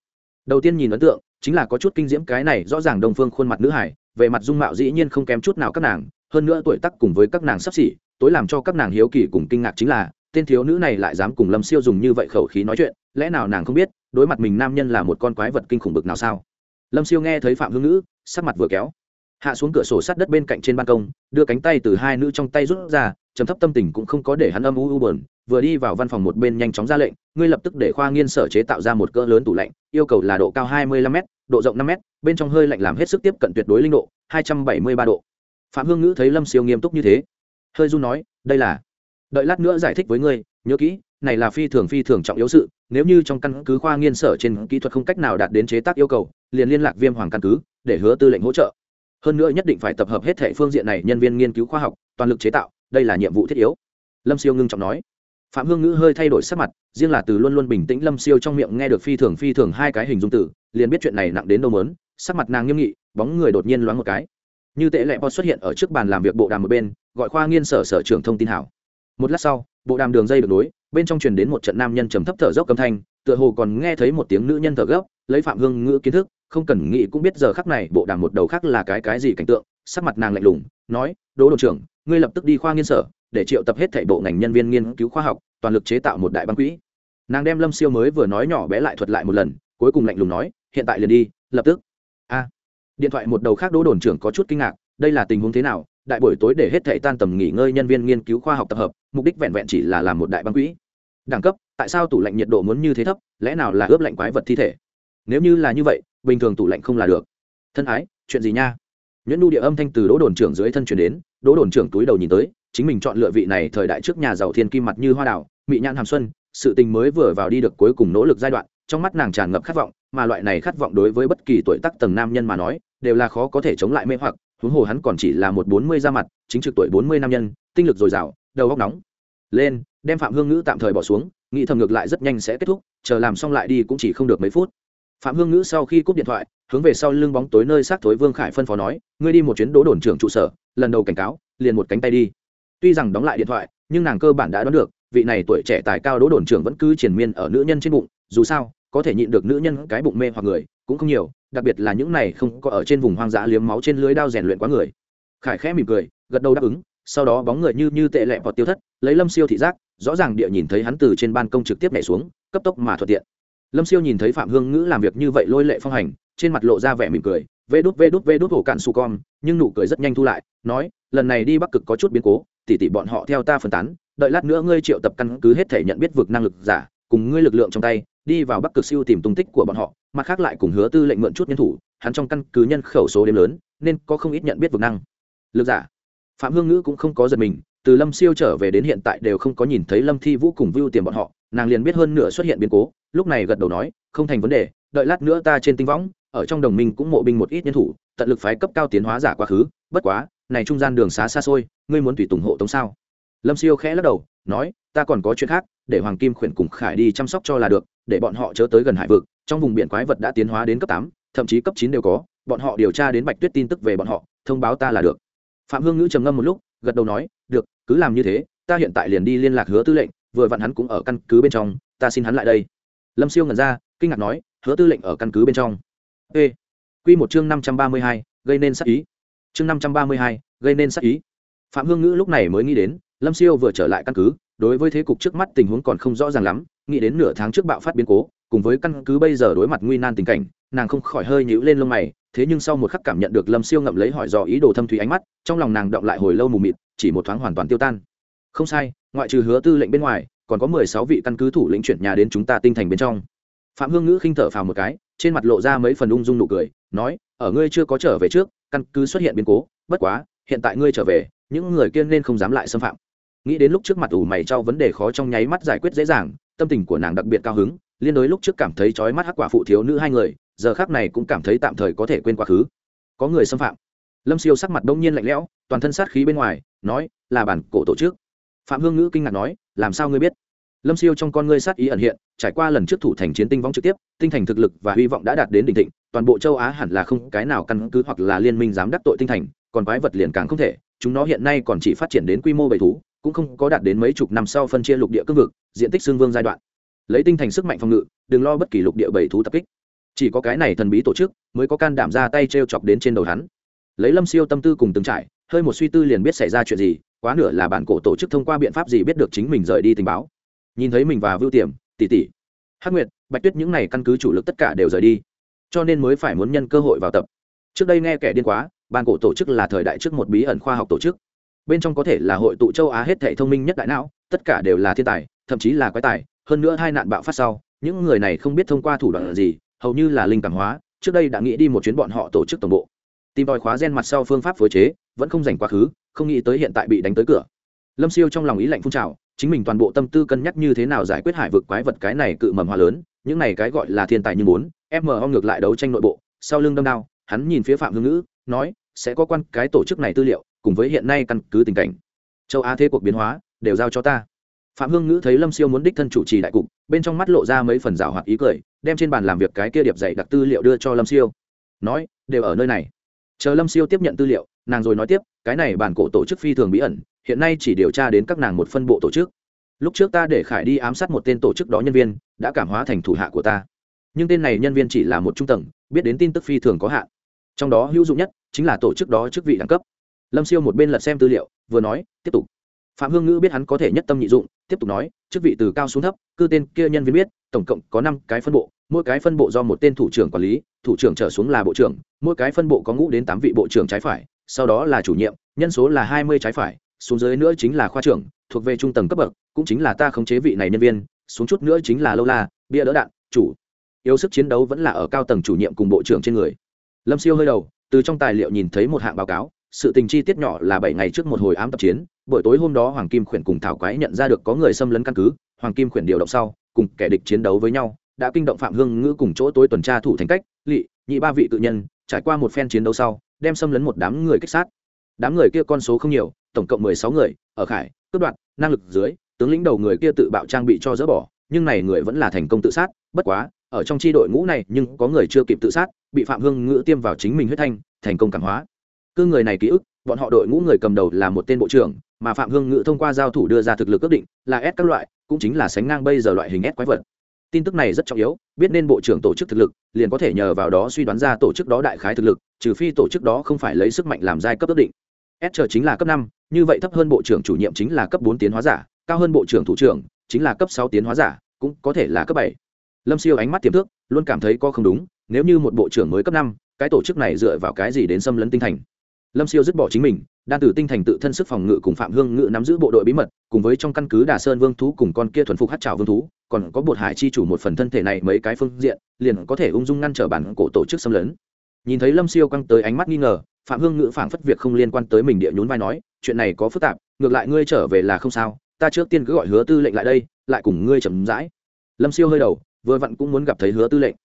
đầu tiên nhìn ấn tượng, chính là có chút kinh diễm cái này rõ ràng đông phương khuôn mặt nữ hải về mặt dung mạo dĩ nhiên không kém chút nào các nàng, hơn nữa tuổi tác cùng với các nàng sắp xỉ, tối làm cho các nàng hiếu kỳ cùng kinh ngạc chính là, tên thiếu nữ này lại dám cùng lâm siêu dùng như vậy khẩu khí nói chuyện, lẽ nào nàng không biết, đối mặt mình nam nhân là một con quái vật kinh khủng bực nào sao? Lâm siêu nghe thấy phạm hương nữ sắc mặt vừa kéo, hạ xuống cửa sổ sát đất bên cạnh trên ban công, đưa cánh tay từ hai nữ trong tay rút ra chấm thấp tâm tình cũng không có để hắn âm u u bờn vừa đi vào văn phòng một bên nhanh chóng ra lệnh, ngươi lập tức để khoa nghiên sở chế tạo ra một cỡ lớn tủ lạnh, yêu cầu là độ cao 25 m độ rộng 5 m bên trong hơi lạnh làm hết sức tiếp cận tuyệt đối linh độ 273 độ. Phạm hương ngữ thấy lâm siêu nghiêm túc như thế, hơi run nói, đây là, đợi lát nữa giải thích với ngươi, nhớ kỹ, này là phi thường phi thường trọng yếu sự, nếu như trong căn cứ khoa nghiên sở trên kỹ thuật không cách nào đạt đến chế tác yêu cầu, liền liên lạc viêm hoàng căn cứ để hứa tư lệnh hỗ trợ. Hơn nữa nhất định phải tập hợp hết thể phương diện này nhân viên nghiên cứu khoa học, toàn lực chế tạo, đây là nhiệm vụ thiết yếu. Lâm siêu ngưng trọng nói phạm hương ngữ hơi thay đổi sắc mặt, riêng là từ luôn luôn bình tĩnh lâm siêu trong miệng nghe được phi thường phi thường hai cái hình dung tử, liền biết chuyện này nặng đến đâu mớn sắc mặt nàng nghiêm nghị, bóng người đột nhiên loáng một cái. Như tệ lệ pot xuất hiện ở trước bàn làm việc bộ đàm một bên, gọi khoa nghiên sở sở trưởng thông tin hảo. Một lát sau, bộ đàm đường dây được nối, bên trong truyền đến một trận nam nhân trầm thấp thở dốc âm thanh, tựa hồ còn nghe thấy một tiếng nữ nhân thở gấp, lấy phạm hương ngữ kiến thức, không cần nghĩ cũng biết giờ khắc này bộ đàm một đầu khác là cái cái gì cảnh tượng, sắc mặt nàng lạnh lùng, nói, đỗ đội trưởng, ngươi lập tức đi khoa nghiên sở để triệu tập hết thảy bộ ngành nhân viên nghiên cứu khoa học, toàn lực chế tạo một đại băng quỹ. Nàng đem lâm siêu mới vừa nói nhỏ bé lại thuật lại một lần, cuối cùng lạnh lùng nói, hiện tại liền đi, lập tức. A. Điện thoại một đầu khác đỗ đồn trưởng có chút kinh ngạc, đây là tình huống thế nào? Đại buổi tối để hết thảy tan tầm nghỉ ngơi nhân viên nghiên cứu khoa học tập hợp, mục đích vẹn vẹn chỉ là làm một đại băng quỹ. Đẳng cấp, tại sao tủ lạnh nhiệt độ muốn như thế thấp? Lẽ nào là ướp lạnh quái vật thi thể? Nếu như là như vậy, bình thường tủ lạnh không là được. Thân ái, chuyện gì nha? Nhuyễn nu địa âm thanh từ đỗ đồn trưởng dưới thân chuyển đến, đỗ đồn trưởng túi đầu nhìn tới chính mình chọn lựa vị này thời đại trước nhà giàu thiên kim mặt như hoa đào, mị nhãn hàm xuân, sự tình mới vừa vào đi được cuối cùng nỗ lực giai đoạn, trong mắt nàng tràn ngập khát vọng, mà loại này khát vọng đối với bất kỳ tuổi tác tầng nam nhân mà nói, đều là khó có thể chống lại mê hoặc, huống hồ hắn còn chỉ là một bốn mươi da mặt, chính trực tuổi bốn mươi nam nhân, tinh lực dồi dào, đầu óc nóng. Lên, đem phạm hương ngữ tạm thời bỏ xuống, nghĩ thầm ngược lại rất nhanh sẽ kết thúc, chờ làm xong lại đi cũng chỉ không được mấy phút. Phạm hương ngữ sau khi cúp điện thoại, hướng về sau lưng bóng tối nơi xác thối vương khải phân phó nói, ngươi đi một chuyến đỗ đồn trưởng trụ sở, lần đầu cảnh cáo, liền một cánh tay đi tuy rằng đóng lại điện thoại, nhưng nàng cơ bản đã đoán được, vị này tuổi trẻ tài cao đỗ đồn trưởng vẫn cứ triền miên ở nữ nhân trên bụng, dù sao, có thể nhịn được nữ nhân cái bụng mê hoặc người, cũng không nhiều, đặc biệt là những này không có ở trên vùng hoang dã liếm máu trên lưới đao rèn luyện quá người. Khải khẽ mỉm cười, gật đầu đáp ứng, sau đó bóng người như như tệ lẹ vào tiêu thất, lấy lâm siêu thị giác, rõ ràng địa nhìn thấy hắn từ trên ban công trực tiếp nhảy xuống, cấp tốc mà thuận tiện. Lâm siêu nhìn thấy phạm hương ngữ làm việc như vậy lôi lệ phong hành, trên mặt lộ ra vẻ mỉm cười, vê đút vê đút vê đút hổ cạn su con nhưng nụ cười rất nhanh thu lại, nói, lần này đi bắc cực có chút biến cố tỉ tỉ bọn họ theo ta phân tán, đợi lát nữa ngươi triệu tập căn cứ hết thể nhận biết vực năng lực giả, cùng ngươi lực lượng trong tay, đi vào bắc cực siêu tìm tung tích của bọn họ, mặt khác lại cùng hứa tư lệnh mượn chút nhân thủ, hắn trong căn cứ nhân khẩu số đêm lớn, nên có không ít nhận biết vực năng lực giả. Phạm hương ngữ cũng không có giật mình, từ lâm siêu trở về đến hiện tại đều không có nhìn thấy lâm thi vũ cùng vưu tiền bọn họ, nàng liền biết hơn nửa xuất hiện biến cố, lúc này gật đầu nói, không thành vấn đề, đợi lát nữa ta trên tinh võng, ở trong đồng minh cũng mộ binh một ít nhân thủ, tận lực phái cấp cao tiến hóa giả quá khứ, bất quá này trung gian đường xá xa xôi, ngươi muốn tùy tùng hộ tống sao? Lâm siêu khẽ lắc đầu, nói, ta còn có chuyện khác, để hoàng kim khuyển cùng khải đi chăm sóc cho là được, để bọn họ chớ tới gần hải vực, trong vùng biển quái vật đã tiến hóa đến cấp tám, thậm chí cấp chín đều có, bọn họ điều tra đến bạch tuyết tin tức về bọn họ, thông báo ta là được. Phạm hương ngữ trầm ngâm một lúc, gật đầu nói, được, cứ làm như thế, ta hiện tại liền đi liên lạc hứa tư lệnh, vừa vặn hắn cũng ở căn cứ bên trong, ta xin hắn lại đây. Lâm siêu ngẩn ra, kinh ngạc nói, hứa tư lệnh ở căn cứ bên trong. Ê! Quy một chương năm trăm ba mươi hai, gây nên sắc ý chương năm trăm ba mươi hai, gây nên sát ý. Phạm hương ngữ lúc này mới nghĩ đến, lâm siêu vừa trở lại căn cứ, đối với thế cục trước mắt tình huống còn không rõ ràng lắm, nghĩ đến nửa tháng trước bạo phát biến cố, cùng với căn cứ bây giờ đối mặt nguy nan tình cảnh, nàng không khỏi hơi nhíu lên lông mày, thế nhưng sau một khắc cảm nhận được lâm siêu ngậm lấy hỏi dò ý đồ thâm thủy ánh mắt, trong lòng nàng động lại hồi lâu mù mịt, chỉ một thoáng hoàn toàn tiêu tan. Không sai, ngoại trừ hứa tư lệnh bên ngoài, còn có mười sáu vị căn cứ thủ lĩnh chuyển nhà đến chúng ta tinh thành bên trong. Phạm hương ngữ khinh thở phào một cái, trên mặt lộ ra mấy phần ung dung nụ cười, nói, ở ngươi chưa có trở về trước căn cứ xuất hiện biến cố, bất quá, hiện tại ngươi trở về, những người kia nên không dám lại xâm phạm. Nghĩ đến lúc trước mặt ủ mày cho vấn đề khó trong nháy mắt giải quyết dễ dàng, tâm tình của nàng đặc biệt cao hứng, liên đối lúc trước cảm thấy trói mắt hắc quả phụ thiếu nữ hai người, giờ khác này cũng cảm thấy tạm thời có thể quên quá khứ. Có người xâm phạm. Lâm siêu sắc mặt đông nhiên lạnh lẽo, toàn thân sát khí bên ngoài, nói, là bản cổ tổ chức. Phạm hương ngữ kinh ngạc nói, làm sao ngươi biết? Lâm siêu trong con ngươi sát ý ẩn hiện, trải qua lần trước thủ thành chiến tinh vong trực tiếp, tinh thành thực lực và hy vọng đã đạt đến đỉnh thịnh, toàn bộ châu á hẳn là không cái nào căn cứ hoặc là liên minh dám đắc tội tinh thành, còn quái vật liền càng không thể, chúng nó hiện nay còn chỉ phát triển đến quy mô bầy thú, cũng không có đạt đến mấy chục năm sau phân chia lục địa cương vực, diện tích xương vương giai đoạn. Lấy tinh thành sức mạnh phòng ngự, đừng lo bất kỳ lục địa bầy thú tập kích. Chỉ có cái này thần bí tổ chức mới có can đảm ra tay t r e o chọc đến trên đầu hắn. Lấy lâm siêu tâm tư cùng từng trải, hơi một suy tư liền biết xảy ra chuyện gì, quá nửa là bản cổ tổ chức thông qua biện pháp gì biết được chính mình rời đi tình báo nhìn thấy mình và vưu tiềm, tỷ tỷ, hắc nguyệt, bạch tuyết những này căn cứ chủ lực tất cả đều rời đi, cho nên mới phải muốn nhân cơ hội vào tập. Trước đây nghe kẻ điên quá ban cổ tổ chức là thời đại trước một bí ẩn khoa học tổ chức. Bên trong có thể là hội tụ châu á hết thể thông minh nhất đại não, tất cả đều là thiên tài, thậm chí là quái tài, hơn nữa hai nạn bạo phát sau, những người này không biết thông qua thủ đoạn gì, hầu như là linh cảm hóa, trước đây đã nghĩ đi một chuyến bọn họ tổ chức tổng bộ. Tìm tòi khóa gen mặt sau phương pháp phối chế, vẫn không dành quá khứ, không nghĩ tới hiện tại bị đánh tới cửa. Lâm siêu trong lòng ý lạnh phun trào chính mình toàn bộ tâm tư cân nhắc như thế nào giải quyết hải vực quái vật cái này cự mầm hoa lớn, những này cái gọi là thiên tài như muốn mo ngược lại đấu tranh nội bộ, sau lưng đâm đao, hắn nhìn phía phạm hương ngữ, nói, sẽ có quan cái tổ chức này tư liệu, cùng với hiện nay căn cứ tình cảnh. Châu á thế cuộc biến hóa, đều giao cho ta. Phạm hương ngữ thấy lâm siêu muốn đích thân chủ trì đại cục, bên trong mắt lộ ra mấy phần rào hoạt ý cười, đem trên bàn làm việc cái kia điệp dạy đặc tư liệu đưa cho lâm siêu. Nói, đều ở nơi này. Chờ lâm siêu tiếp nhận tư liệu, nàng rồi nói tiếp, cái này bản cổ tổ chức phi thường bí ẩn hiện nay chỉ điều tra đến các nàng một phân bộ tổ chức. Lúc trước ta để khải đi ám sát một tên tổ chức đó nhân viên, đã cảm hóa thành thủ hạ của ta. Nhưng tên này nhân viên chỉ là một trung tầng, biết đến tin tức phi thường có hạn. Trong đó hữu dụng nhất chính là tổ chức đó chức vị đẳng cấp. Lâm siêu một bên lật xem tư liệu, vừa nói, tiếp tục. Phạm hương ngữ biết hắn có thể nhất tâm nhị dụng, tiếp tục nói, chức vị từ cao xuống thấp, cư tên kia nhân viên biết, tổng cộng có năm cái phân bộ, mỗi cái phân bộ do một tên thủ trưởng quản lý, thủ trưởng trở xuống là bộ trưởng, mỗi cái phân bộ có ngũ đến tám vị bộ trưởng trái phải, sau đó là chủ nhiệm, nhân số là hai mươi trái phải xuống dưới nữa chính là khoa trưởng, thuộc về trung tầng cấp bậc, cũng chính là ta khống chế vị này nhân viên, xuống chút nữa chính là lâu la, bia đỡ đạn, chủ. Yếu sức chiến đấu vẫn là ở cao tầng chủ nhiệm cùng bộ trưởng trên người. Lâm siêu hơi đầu, từ trong tài liệu nhìn thấy một hạng báo cáo, sự tình chi tiết nhỏ là bảy ngày trước một hồi ám tập chiến, buổi tối hôm đó hoàng kim khuyển cùng thảo quái nhận ra được có người xâm lấn căn cứ, hoàng kim khuyển điều động sau, cùng kẻ địch chiến đấu với nhau, đã kinh động phạm hương ngữ cùng chỗ tối tuần tra thủ thành cách lỵ nhị ba vị tự nhân, trải qua một phen chiến đấu sau, đem xâm lấn một đám người kích sát. Đám người kia con số không nhiều tổng cộng mười sáu người, ở khải, cướp đoạt, năng lực dưới, tướng lĩnh đầu người kia tự bạo trang bị cho dỡ bỏ, nhưng này người vẫn là thành công tự sát, bất quá, ở trong tri đội ngũ này nhưng có người chưa kịp tự sát, bị phạm hương ngữ tiêm vào chính mình huyết thanh, thành công cảm hóa. Cứ người này ký ức, bọn họ đội ngũ người cầm đầu là một tên bộ trưởng, mà phạm hương ngữ thông qua giao thủ đưa ra thực lực ước định là s các loại, cũng chính là sánh ngang bây giờ loại hình s quái vật. Tin tức này rất trọng yếu, biết nên bộ trưởng tổ chức thực lực, liền có thể nhờ vào đó suy đoán ra tổ chức đó đại khái thực lực, trừ phi tổ chức đó không phải lấy sức mạnh làm giai cấp ước định s chờ chính là cấp năm, như vậy thấp hơn bộ trưởng chủ nhiệm chính là cấp bốn tiến hóa giả, cao hơn bộ trưởng thủ trưởng chính là cấp sáu tiến hóa giả, cũng có thể là cấp bảy. Lâm siêu ánh mắt tiềm thức, luôn cảm thấy có không đúng, nếu như một bộ trưởng mới cấp năm, cái tổ chức này dựa vào cái gì đến xâm lấn tinh thành? Lâm siêu dứt bỏ chính mình, đan tử tinh thành tự thân sức phòng ngự cùng phạm hương ngự nắm giữ bộ đội bí mật, cùng với trong căn cứ đà sơn vương thú cùng con kia thuần phục hát trào vương thú, còn có bột hải chi chủ một phần thân thể này mấy cái phương diện, liền có thể ung dung ngăn trở bản cổ tổ chức xâm lấn. Nhìn thấy lâm siêu căng tới ánh mắt nghi ngờ phạm hương ngữ phảng phất việc không liên quan tới mình địa nhún vai nói, chuyện này có phức tạp, ngược lại ngươi trở về là không sao, ta trước tiên cứ gọi hứa tư lệnh lại đây, lại cùng ngươi chấm dãi lâm siêu hơi đầu, vừa vặn cũng muốn gặp thấy hứa tư lệnh.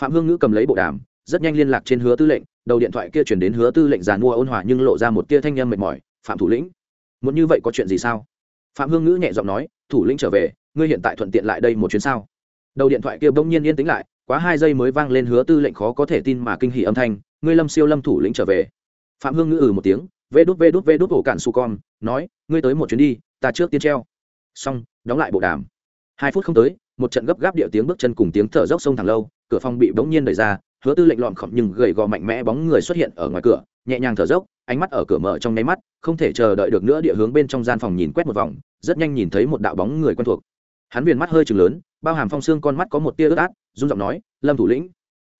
Phạm hương ngữ cầm lấy bộ đàm, rất nhanh liên lạc trên hứa tư lệnh, đầu điện thoại kia chuyển đến hứa tư lệnh giàn mua ôn hòa nhưng lộ ra một tia thanh nhâm mệt mỏi, phạm thủ lĩnh, muốn như vậy có chuyện gì sao? Phạm hương ngữ nhẹ giọng nói, thủ lĩnh trở về, ngươi hiện tại thuận tiện lại đây một chuyến sao? Đầu điện thoại kia bỗng nhiên yên tĩnh lại, quá hai giây mới vang lên hứa tư lệnh khó có thể tin mà kinh hỉ âm thanh, ngươi lâm siêu lâm thủ lĩnh trở về phạm hương ngữ ừ một tiếng, vê đút vê đút vê đút ổ cạn su con nói, ngươi tới một chuyến đi, ta trước tiên treo. Xong, đóng lại bộ đàm. Hai phút không tới, một trận gấp gáp điệu tiếng bước chân cùng tiếng thở dốc sông thẳng lâu, cửa phòng bị bỗng nhiên đẩy ra, hứa tư lệnh lọn khỏng nhưng gầy gò mạnh mẽ bóng người xuất hiện ở ngoài cửa, nhẹ nhàng thở dốc, ánh mắt ở cửa mở trong nháy mắt, không thể chờ đợi được nữa địa hướng bên trong gian phòng nhìn quét một vòng, rất nhanh nhìn thấy một đạo bóng người quen thuộc. Hắn viền mắt hơi chừng lớn, bao hàm phong xương con mắt có một tia ướt át, run giọng nói, lâm thủ lĩnh.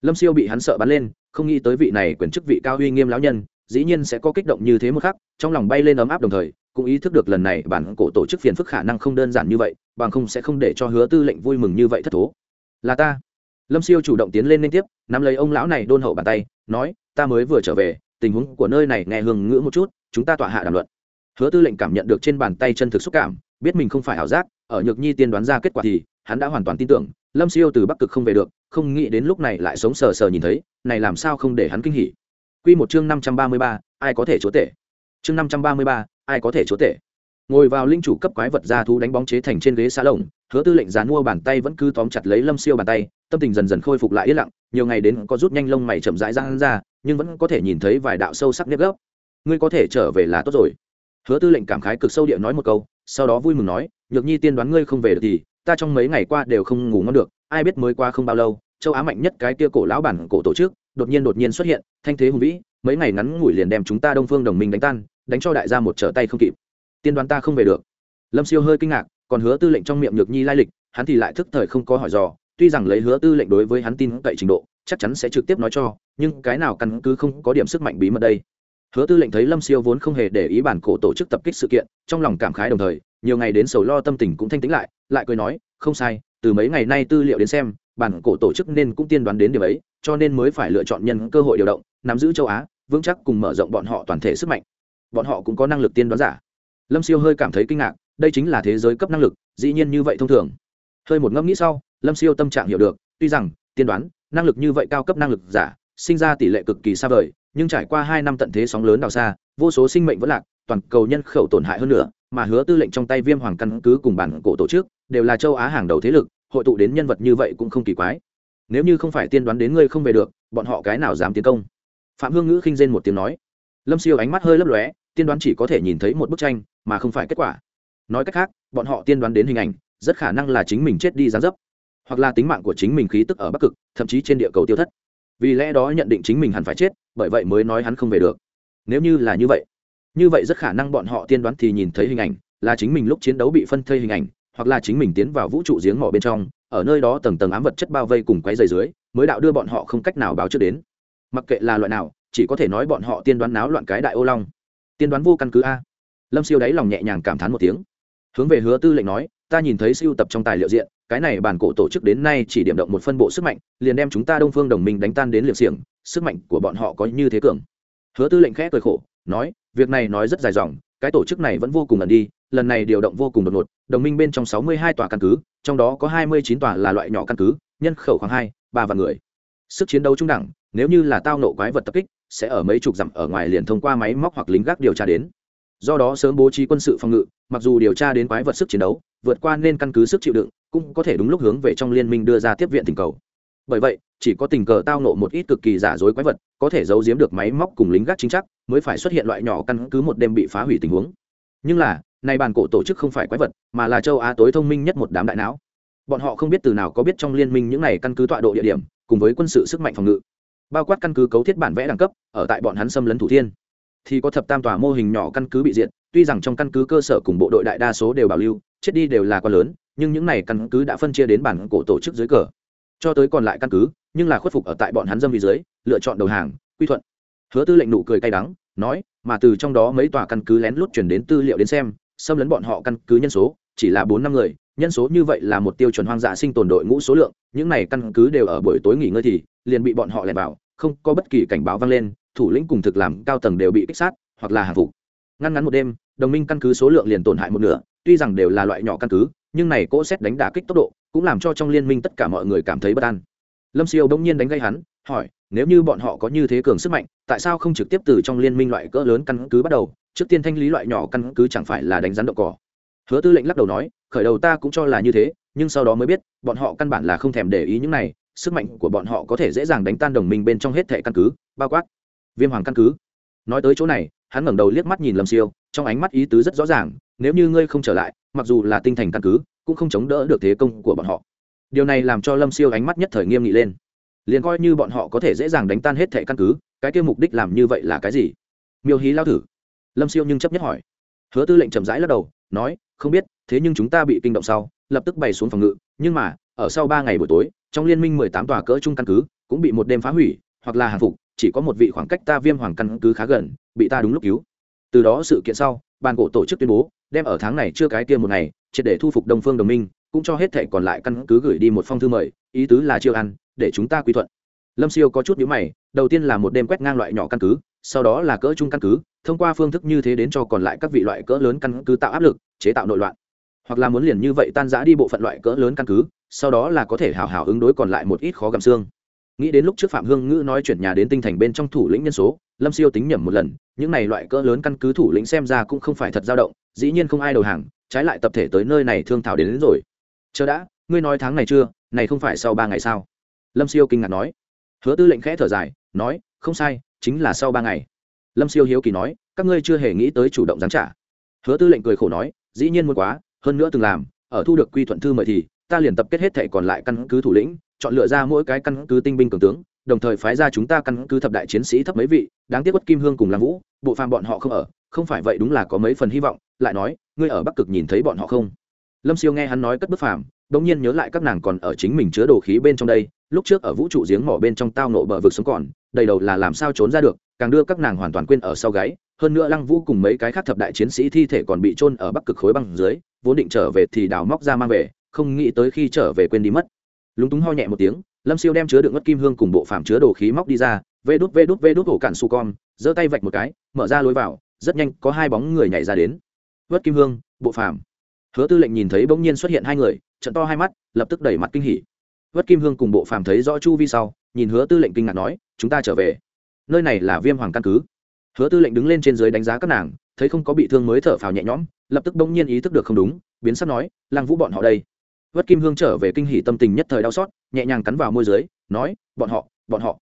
Lâm siêu bị hắn sợ bắn lên, không nghĩ tới vị này quyền chức vị cao uy nghiêm lão nhân dĩ nhiên sẽ có kích động như thế một khắc, trong lòng bay lên ấm áp đồng thời, cũng ý thức được lần này bản cổ tổ chức phiền phức khả năng không đơn giản như vậy, bằng không sẽ không để cho hứa tư lệnh vui mừng như vậy thất thố. Là ta. Lâm siêu chủ động tiến lên liên tiếp, nắm lấy ông lão này đôn hậu bàn tay, nói, ta mới vừa trở về, tình huống của nơi này nghe hương ngữ một chút, chúng ta tọa hạ đàm luận. Hứa tư lệnh cảm nhận được trên bàn tay chân thực xúc cảm, biết mình không phải ảo giác, ở nhược nhi tiên đoán ra kết quả thì, hắn đã hoàn toàn tin tưởng, lâm siêu từ bắc cực không về được, không nghĩ đến lúc này lại sống sờ sờ nhìn thấy, này làm sao không để hắn kinh hỉ. Quy một chương năm trăm ba mươi ba, ai có thể chúa tể? Chương năm trăm ba mươi ba, ai có thể chúa tể? Ngồi vào linh chủ cấp quái vật gia thú đánh bóng chế thành trên ghế xa lồng, hứa tư lệnh gián mua bàn tay vẫn cứ tóm chặt lấy lâm siêu bàn tay, tâm tình dần dần khôi phục lại yên lặng, nhiều ngày đến có rút nhanh lông mày chậm rãi giãn ra, nhưng vẫn có thể nhìn thấy vài đạo sâu sắc nếp gấp. ngươi có thể trở về là tốt rồi. Hứa tư lệnh cảm khái cực sâu địa nói một câu, sau đó vui mừng nói, nhược nhi tiên đoán ngươi không về được thì, ta trong mấy ngày qua đều không ngủ ngon được, ai biết mới qua không bao lâu, châu á mạnh nhất cái kia cổ lão bản cổ tổ chức đột nhiên đột nhiên xuất hiện, thanh thế hùng vĩ, mấy ngày ngắn ngủi liền đem chúng ta đông phương đồng minh đánh tan, đánh cho đại gia một trở tay không kịp. Tiên đoán ta không về được. Lâm siêu hơi kinh ngạc, còn hứa tư lệnh trong miệng nhược nhi lai lịch, hắn thì lại thức thời không có hỏi dò, tuy rằng lấy hứa tư lệnh đối với hắn tin cậy trình độ, chắc chắn sẽ trực tiếp nói cho, nhưng cái nào căn cứ không có điểm sức mạnh bí mật đây? Hứa tư lệnh thấy lâm siêu vốn không hề để ý bản cổ tổ chức tập kích sự kiện, trong lòng cảm khái đồng thời, nhiều ngày đến sầu lo tâm tình cũng thanh tĩnh lại lại cười nói, không sai, từ mấy ngày nay tư liệu đến xem, bản cổ tổ chức nên cũng tiên đoán đến điều ấy cho nên mới phải lựa chọn nhân cơ hội điều động, nắm giữ châu á, vững chắc cùng mở rộng bọn họ toàn thể sức mạnh. Bọn họ cũng có năng lực tiên đoán giả. Lâm siêu hơi cảm thấy kinh ngạc, đây chính là thế giới cấp năng lực, dĩ nhiên như vậy thông thường. Hơi một ngẫm nghĩ sau, lâm siêu tâm trạng hiểu được, tuy rằng, tiên đoán, năng lực như vậy cao cấp năng lực giả, sinh ra tỷ lệ cực kỳ xa vời, nhưng trải qua hai năm tận thế sóng lớn đào xa, vô số sinh mệnh vẫn lạc, toàn cầu nhân khẩu tổn hại hơn nữa, mà hứa tư lệnh trong tay viêm hoàng căn cứ cùng bản cổ tổ chức, đều là châu á hàng đầu thế lực, hội tụ đến nhân vật như vậy cũng không kỳ quái nếu như không phải tiên đoán đến ngươi không về được, bọn họ cái nào dám tiến công? Phạm hương ngữ khinh rên một tiếng nói. Lâm siêu ánh mắt hơi lấp lóe, tiên đoán chỉ có thể nhìn thấy một bức tranh, mà không phải kết quả. Nói cách khác, bọn họ tiên đoán đến hình ảnh, rất khả năng là chính mình chết đi gián dấp, hoặc là tính mạng của chính mình khí tức ở bắc cực, thậm chí trên địa cầu tiêu thất. Vì lẽ đó nhận định chính mình hẳn phải chết, bởi vậy mới nói hắn không về được. Nếu như là như vậy như vậy rất khả năng bọn họ tiên đoán thì nhìn thấy hình ảnh, là chính mình lúc chiến đấu bị phân thây hình ảnh, hoặc là chính mình tiến vào vũ trụ giếng mỏ bên trong ở nơi đó tầng tầng ám vật chất bao vây cùng quấy dày dưới, mới đạo đưa bọn họ không cách nào báo trước đến. Mặc kệ là loại nào, chỉ có thể nói bọn họ tiên đoán náo loạn cái đại ô long. Tiên đoán vô căn cứ a. Lâm siêu đáy lòng nhẹ nhàng cảm thán một tiếng. Hướng về hứa tư lệnh nói, ta nhìn thấy siêu tập trong tài liệu diện, cái này bản cổ tổ chức đến nay chỉ điểm động một phân bộ sức mạnh, liền đem chúng ta đông phương đồng minh đánh tan đến liệt xiềng, sức mạnh của bọn họ có như thế cường. Hứa tư lệnh khẽ cười khổ, nói, việc này nói rất dài dòng, cái tổ chức này vẫn vô cùng ẩn đi lần này điều động vô cùng đột ngột, đồng minh bên trong sáu mươi hai tòa căn cứ, trong đó có hai mươi chín tòa là loại nhỏ căn cứ, nhân khẩu khoảng hai, ba vạn người. Sức chiến đấu trung đẳng, nếu như là tao nộ quái vật tập kích, sẽ ở mấy chục dặm ở ngoài liền thông qua máy móc hoặc lính gác điều tra đến. Do đó sớm bố trí quân sự phòng ngự, mặc dù điều tra đến quái vật sức chiến đấu, vượt qua nên căn cứ sức chịu đựng, cũng có thể đúng lúc hướng về trong liên minh đưa ra tiếp viện tình cầu. Bởi vậy, chỉ có tình cờ tao nộ một ít cực kỳ giả dối quái vật, có thể giấu giếm được máy móc cùng lính gác chính chắc, mới phải xuất hiện loại nhỏ căn cứ một đêm bị phá hủy tình huống. Nhưng là nay bàn cổ tổ chức không phải quái vật, mà là châu á tối thông minh nhất một đám đại não. Bọn họ không biết từ nào có biết trong liên minh những này căn cứ tọa độ địa điểm, cùng với quân sự sức mạnh phòng ngự. Bao quát căn cứ cấu thiết bản vẽ đẳng cấp, ở tại bọn hắn xâm lấn thủ thiên. Thì có thập tam tòa mô hình nhỏ căn cứ bị diệt, tuy rằng trong căn cứ cơ sở cùng bộ đội đại đa số đều bảo lưu, chết đi đều là quá lớn, nhưng những này căn cứ đã phân chia đến bản cổ tổ chức dưới cờ. Cho tới còn lại căn cứ, nhưng là khuất phục ở tại bọn hắn dâm vị dưới, lựa chọn đầu hàng, quy thuận. Hứa tư lệnh nụ cười cay đắng, nói, mà từ trong đó mấy tòa căn cứ lén lút chuyển đến tư liệu đến xem xâm lấn bọn họ căn cứ nhân số, chỉ là bốn năm người, nhân số như vậy là một tiêu chuẩn hoang dã sinh tồn đội ngũ số lượng, những này căn cứ đều ở buổi tối nghỉ ngơi thì, liền bị bọn họ lẻn vào, không có bất kỳ cảnh báo vang lên, thủ lĩnh cùng thực làm cao tầng đều bị kích sát, hoặc là hàng phục. Ngăn ngắn một đêm, đồng minh căn cứ số lượng liền tổn hại một nửa, tuy rằng đều là loại nhỏ căn cứ, nhưng này cỗ xét đánh đả kích tốc độ, cũng làm cho trong liên minh tất cả mọi người cảm thấy bất an. Lâm siêu bỗng nhiên đánh gây hắn hỏi, nếu như bọn họ có như thế cường sức mạnh, tại sao không trực tiếp từ trong liên minh loại cỡ lớn căn cứ bắt đầu? Trước tiên thanh lý loại nhỏ căn cứ chẳng phải là đánh rắn đậu cỏ. Hứa tư lệnh lắc đầu nói, khởi đầu ta cũng cho là như thế, nhưng sau đó mới biết, bọn họ căn bản là không thèm để ý những này, sức mạnh của bọn họ có thể dễ dàng đánh tan đồng minh bên trong hết thẻ căn cứ, bao quát viêm hoàng căn cứ. Nói tới chỗ này, hắn ngẩng đầu liếc mắt nhìn lâm siêu, trong ánh mắt ý tứ rất rõ ràng, nếu như ngươi không trở lại, mặc dù là tinh thành căn cứ, cũng không chống đỡ được thế công của bọn họ. Điều này làm cho lâm siêu ánh mắt nhất thời nghiêm nghị lên liền coi như bọn họ có thể dễ dàng đánh tan hết thẻ căn cứ, cái kia mục đích làm như vậy là cái gì? Miêu hí lao thử lâm siêu nhưng chấp nhất hỏi. Hứa tư lệnh chậm rãi lắc đầu, nói, không biết, thế nhưng chúng ta bị kinh động sau, lập tức bày xuống phòng ngự, nhưng mà, ở sau ba ngày buổi tối, trong liên minh mười tám tòa cỡ chung căn cứ, cũng bị một đêm phá hủy, hoặc là hàng phục, chỉ có một vị khoảng cách ta viêm hoàng căn cứ khá gần, bị ta đúng lúc cứu. Từ đó sự kiện sau ban cổ tổ chức tuyên bố, đem ở tháng này chưa cái kia một ngày, triệt để thu phục đông phương đồng minh cũng cho hết thẻ còn lại căn cứ gửi đi một phong thư mời ý tứ là chiêu ăn để chúng ta quy thuận. Lâm siêu có chút nhữ mày đầu tiên là một đêm quét ngang loại nhỏ căn cứ sau đó là cỡ chung căn cứ thông qua phương thức như thế đến cho còn lại các vị loại cỡ lớn căn cứ tạo áp lực chế tạo nội loạn. Hoặc là muốn liền như vậy tan giã đi bộ phận loại cỡ lớn căn cứ sau đó là có thể hào hào ứng đối còn lại một ít khó gặm xương. Nghĩ đến lúc trước phạm hương ngữ nói chuyển nhà đến tinh thành bên trong thủ lĩnh nhân số lâm siêu tính nhẩm một lần những này loại cỡ lớn căn cứ thủ lĩnh xem ra cũng không phải thật dao động dĩ nhiên không ai đầu hàng trái lại tập thể tới nơi này thương thảo đến, đến rồi chờ đã, ngươi nói tháng này chưa, này không phải sau ba ngày sao? Lâm siêu kinh ngạc nói. Hứa tư lệnh khẽ thở dài, nói, không sai, chính là sau ba ngày. Lâm siêu hiếu kỳ nói, các ngươi chưa hề nghĩ tới chủ động giáng trả. Hứa tư lệnh cười khổ nói, dĩ nhiên muốn quá, hơn nữa từng làm, ở thu được quy thuận thư mời thì, ta liền tập kết hết thệ còn lại căn cứ thủ lĩnh, chọn lựa ra mỗi cái căn cứ tinh binh cường tướng, đồng thời phái ra chúng ta căn cứ thập đại chiến sĩ thấp mấy vị, đáng tiếc quất kim hương cùng làm vũ, bộ phàm bọn họ không ở, không phải vậy đúng là có mấy phần hy vọng, lại nói, ngươi ở bắc cực nhìn thấy bọn họ không? Lâm siêu nghe hắn nói cất bức phàm, bỗng nhiên nhớ lại các nàng còn ở chính mình chứa đồ khí bên trong đây, lúc trước ở vũ trụ giếng mỏ bên trong tao nộ bờ vực sống còn, đầy đầu là làm sao trốn ra được, càng đưa các nàng hoàn toàn quên ở sau gáy, hơn nữa lăng vũ cùng mấy cái khác thập đại chiến sĩ thi thể còn bị trôn ở bắc cực khối băng dưới, vốn định trở về thì đào móc ra mang về, không nghĩ tới khi trở về quên đi mất lúng túng ho nhẹ một tiếng, lâm siêu đem chứa đựng ngất kim hương cùng bộ phàm chứa đồ khí móc đi ra, vê đút vê đút vê đút ổ cạn su con, giơ tay vạch một cái, mở ra lối vào, rất nhanh có hai bóng người nhảy ra đến vớt kim hương, bộ phàm hứa tư lệnh nhìn thấy bỗng nhiên xuất hiện hai người, trận to hai mắt, lập tức đẩy mặt kinh hỉ. Vất kim hương cùng bộ phàm thấy rõ chu vi sau, nhìn hứa tư lệnh kinh ngạc nói, chúng ta trở về. Nơi này là viêm hoàng căn cứ. Hứa tư lệnh đứng lên trên dưới đánh giá các nàng, thấy không có bị thương mới thở phào nhẹ nhõm, lập tức bỗng nhiên ý thức được không đúng, biến sắc nói, lăng vũ bọn họ đây. Vất kim hương trở về kinh hỉ tâm tình nhất thời đau xót, nhẹ nhàng cắn vào môi dưới, nói, bọn họ bọn họ.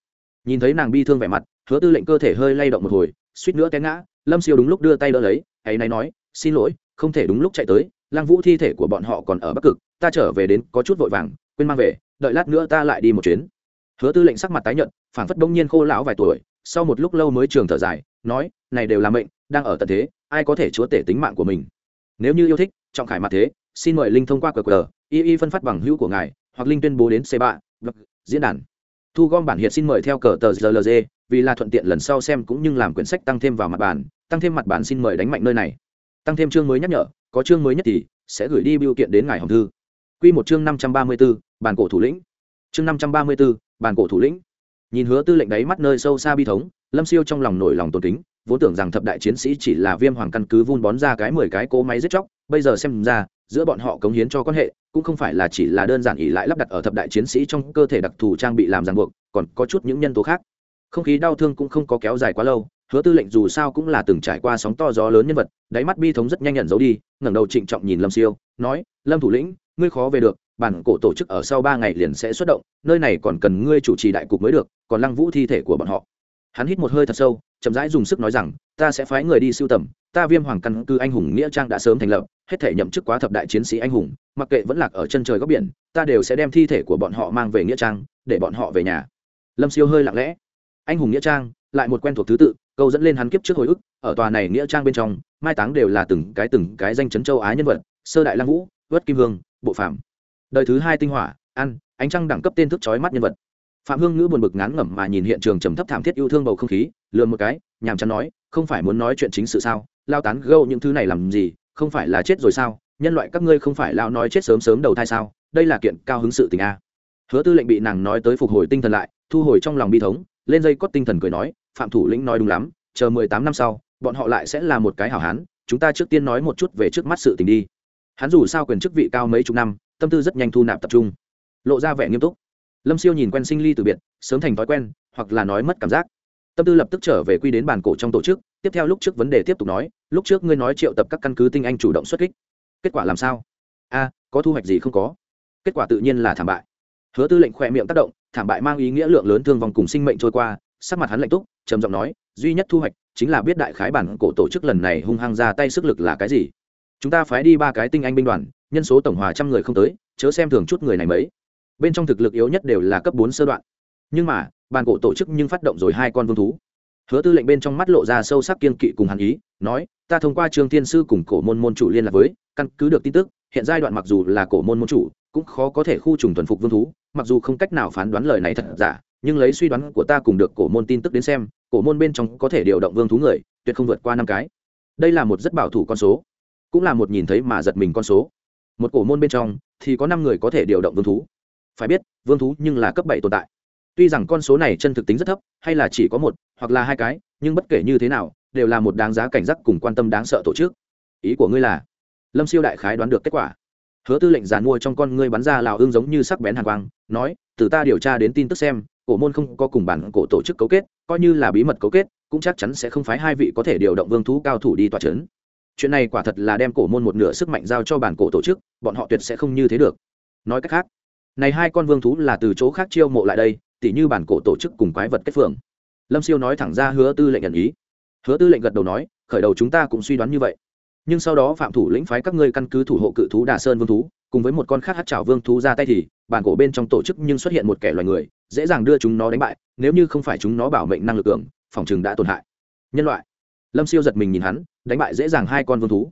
Nhìn thấy nàng bi thương vẻ mặt, hứa tư lệnh cơ thể hơi lay động một hồi, suýt nữa té ngã, lâm siêu đúng lúc đưa tay đỡ lấy, ấy này nói, xin lỗi không thể đúng lúc chạy tới, lăng vũ thi thể của bọn họ còn ở bắc cực, ta trở về đến có chút vội vàng, quên mang về, đợi lát nữa ta lại đi một chuyến. Hứa tư lệnh sắc mặt tái nhợt, phảng phất đông nhiên khô lão vài tuổi, sau một lúc lâu mới trường thở dài, nói, này đều là mệnh, đang ở tận thế, ai có thể chúa tể tính mạng của mình? Nếu như yêu thích, trọng khải mặt thế, xin mời linh thông qua cờ cờ y y phân phát bằng hữu của ngài, hoặc linh tuyên bố đến c ba diễn đàn. Thu gom bản hiện xin mời theo cờ tờ rlg vì là thuận tiện lần sau xem cũng như làm quyển sách tăng thêm vào mặt bản tăng thêm mặt bản xin mời đánh mạnh nơi này tăng thêm chương mới nhắc nhở có chương mới nhất thì sẽ gửi đi biểu kiện đến ngài hồng thư Quy một chương năm trăm ba mươi 534, bản cổ thủ lĩnh. Chương năm trăm ba mươi 534, bản cổ thủ lĩnh. Nhìn Hứa Tư lệnh đáy mắt nơi sâu xa bi thống, Lâm Siêu trong lòng nổi lòng tôn kính, vốn tưởng rằng thập đại chiến sĩ chỉ là Viêm Hoàng căn cứ vun bón ra cái mười cái cỗ máy giết chóc, bây giờ xem ra, giữa bọn họ cống hiến cho quan hệ, cũng không phải là chỉ là đơn giản ỷ lại lắp đặt ở thập đại chiến sĩ trong cơ thể đặc thù trang bị làm ràng buộc, còn có chút những nhân tố khác. Không khí đau thương cũng không có kéo dài quá lâu, Hứa Tư lệnh dù sao cũng là từng trải qua sóng to gió lớn nhân vật, đáy mắt bi thống rất nhanh nhận dấu đi, ngẩng đầu trịnh trọng nhìn Lâm Siêu, nói: "Lâm thủ lĩnh, ngươi khó về được, bản cổ tổ chức ở sau ba ngày liền sẽ xuất động nơi này còn cần ngươi chủ trì đại cục mới được còn lăng vũ thi thể của bọn họ. Hắn hít một hơi thật sâu chậm rãi dùng sức nói rằng ta sẽ phái người đi siêu tầm ta viêm hoàng căn cư anh hùng nghĩa trang đã sớm thành lập hết thể nhậm chức quá thập đại chiến sĩ anh hùng mặc kệ vẫn lạc ở chân trời góc biển ta đều sẽ đem thi thể của bọn họ mang về nghĩa trang để bọn họ về nhà. Lâm siêu hơi lặng lẽ anh hùng nghĩa trang lại một quen thuộc thứ tự câu dẫn lên hắn kiếp trước hồi ức, ở tòa này nghĩa trang bên trong, mai táng đều là từng cái từng cái danh chấn châu á nhân vật, sơ đại lang vũ, vớt kim hương, bộ phạm đời thứ hai tinh hỏa, ăn, ánh trăng đẳng cấp tên thức chói mắt nhân vật. Phạm hương ngữ buồn bực ngán ngẩm mà nhìn hiện trường trầm thấp thảm thiết yêu thương bầu không khí, lườm một cái, nhàm chán nói, không phải muốn nói chuyện chính sự sao? Lao tán gâu những thứ này làm gì? Không phải là chết rồi sao? Nhân loại các ngươi không phải lao nói chết sớm sớm đầu thai sao? Đây là kiện cao hứng sự tình a. Hứa tư lệnh bị nàng nói tới phục hồi tinh thần lại, thu hồi trong lòng bi thống, lên dây cót tinh thần cười nói phạm thủ lĩnh nói đúng lắm, chờ mười tám năm sau, bọn họ lại sẽ là một cái hảo hán, chúng ta trước tiên nói một chút về trước mắt sự tình đi. Hắn dù sao quyền chức vị cao mấy chục năm, tâm tư rất nhanh thu nạp tập trung. Lộ ra vẻ nghiêm túc. Lâm siêu nhìn quen sinh ly từ biệt, sớm thành thói quen, hoặc là nói mất cảm giác. Tâm tư lập tức trở về quy đến bàn cổ trong tổ chức, tiếp theo lúc trước vấn đề tiếp tục nói, lúc trước ngươi nói triệu tập các căn cứ tinh anh chủ động xuất kích. Kết quả làm sao? A, có thu hoạch gì không có? Kết quả tự nhiên là thảm bại. Hứa tư lệnh khỏe miệng tác động, thảm bại mang ý nghĩa lượng lớn thương vong cùng sinh mệnh trôi qua sắc mặt hắn lạnh túc, trầm giọng nói, duy nhất thu hoạch chính là biết đại khái bản cổ tổ chức lần này hung hăng ra tay sức lực là cái gì. Chúng ta phái đi ba cái tinh anh binh đoàn, nhân số tổng hòa trăm người không tới, chớ xem thường chút người này mấy. Bên trong thực lực yếu nhất đều là cấp bốn sơ đoạn. Nhưng mà bàn cổ tổ chức nhưng phát động rồi hai con vương thú. Hứa tư lệnh bên trong mắt lộ ra sâu sắc kiên kỵ cùng hàn ý, nói, ta thông qua trường thiên sư cùng cổ môn môn chủ liên lạc với, căn cứ được tin tức, hiện giai đoạn mặc dù là cổ môn môn chủ, cũng khó có thể khu trùng thuần phục vương thú, mặc dù không cách nào phán đoán lời này thật giả nhưng lấy suy đoán của ta cùng được cổ môn tin tức đến xem, cổ môn bên trong có thể điều động vương thú người, tuyệt không vượt qua năm cái. Đây là một rất bảo thủ con số, cũng là một nhìn thấy mà giật mình con số. Một cổ môn bên trong thì có năm người có thể điều động vương thú. Phải biết, vương thú nhưng là cấp bảy tồn tại. Tuy rằng con số này chân thực tính rất thấp, hay là chỉ có một, hoặc là hai cái, nhưng bất kể như thế nào, đều là một đáng giá cảnh giác cùng quan tâm đáng sợ tổ chức. Ý của ngươi là, lâm siêu đại khái đoán được kết quả. Hứa tư lệnh giàn mua trong con ngươi bắn ra lào ương giống như sắc bén hàn quang, nói, từ ta điều tra đến tin tức xem cổ môn không có cùng bản cổ tổ chức cấu kết, coi như là bí mật cấu kết, cũng chắc chắn sẽ không phái hai vị có thể điều động vương thú cao thủ đi tòa c h ấ n chuyện này quả thật là đem cổ môn một nửa sức mạnh giao cho bản cổ tổ chức, bọn họ tuyệt sẽ không như thế được. Nói cách khác, này hai con vương thú là từ chỗ khác chiêu mộ lại đây, tỉ như bản cổ tổ chức cùng quái vật kết phường. Lâm siêu nói thẳng ra hứa tư lệnh nhận ý. Hứa tư lệnh gật đầu nói, khởi đầu chúng ta cũng suy đoán như vậy. Nhưng sau đó phạm thủ lĩnh phái các ngươi căn cứ thủ hộ cự thú đà sơn vương thú, cùng với một con khác hát trào vương thú ra tay thì bản cổ bên trong tổ chức nhưng xuất hiện một kẻ loài người, dễ dàng đưa chúng nó đánh bại, nếu như không phải chúng nó bảo mệnh năng lực cường, phòng chừng đã tổn hại. Nhân loại. Lâm siêu giật mình nhìn hắn, đánh bại dễ dàng hai con vương thú.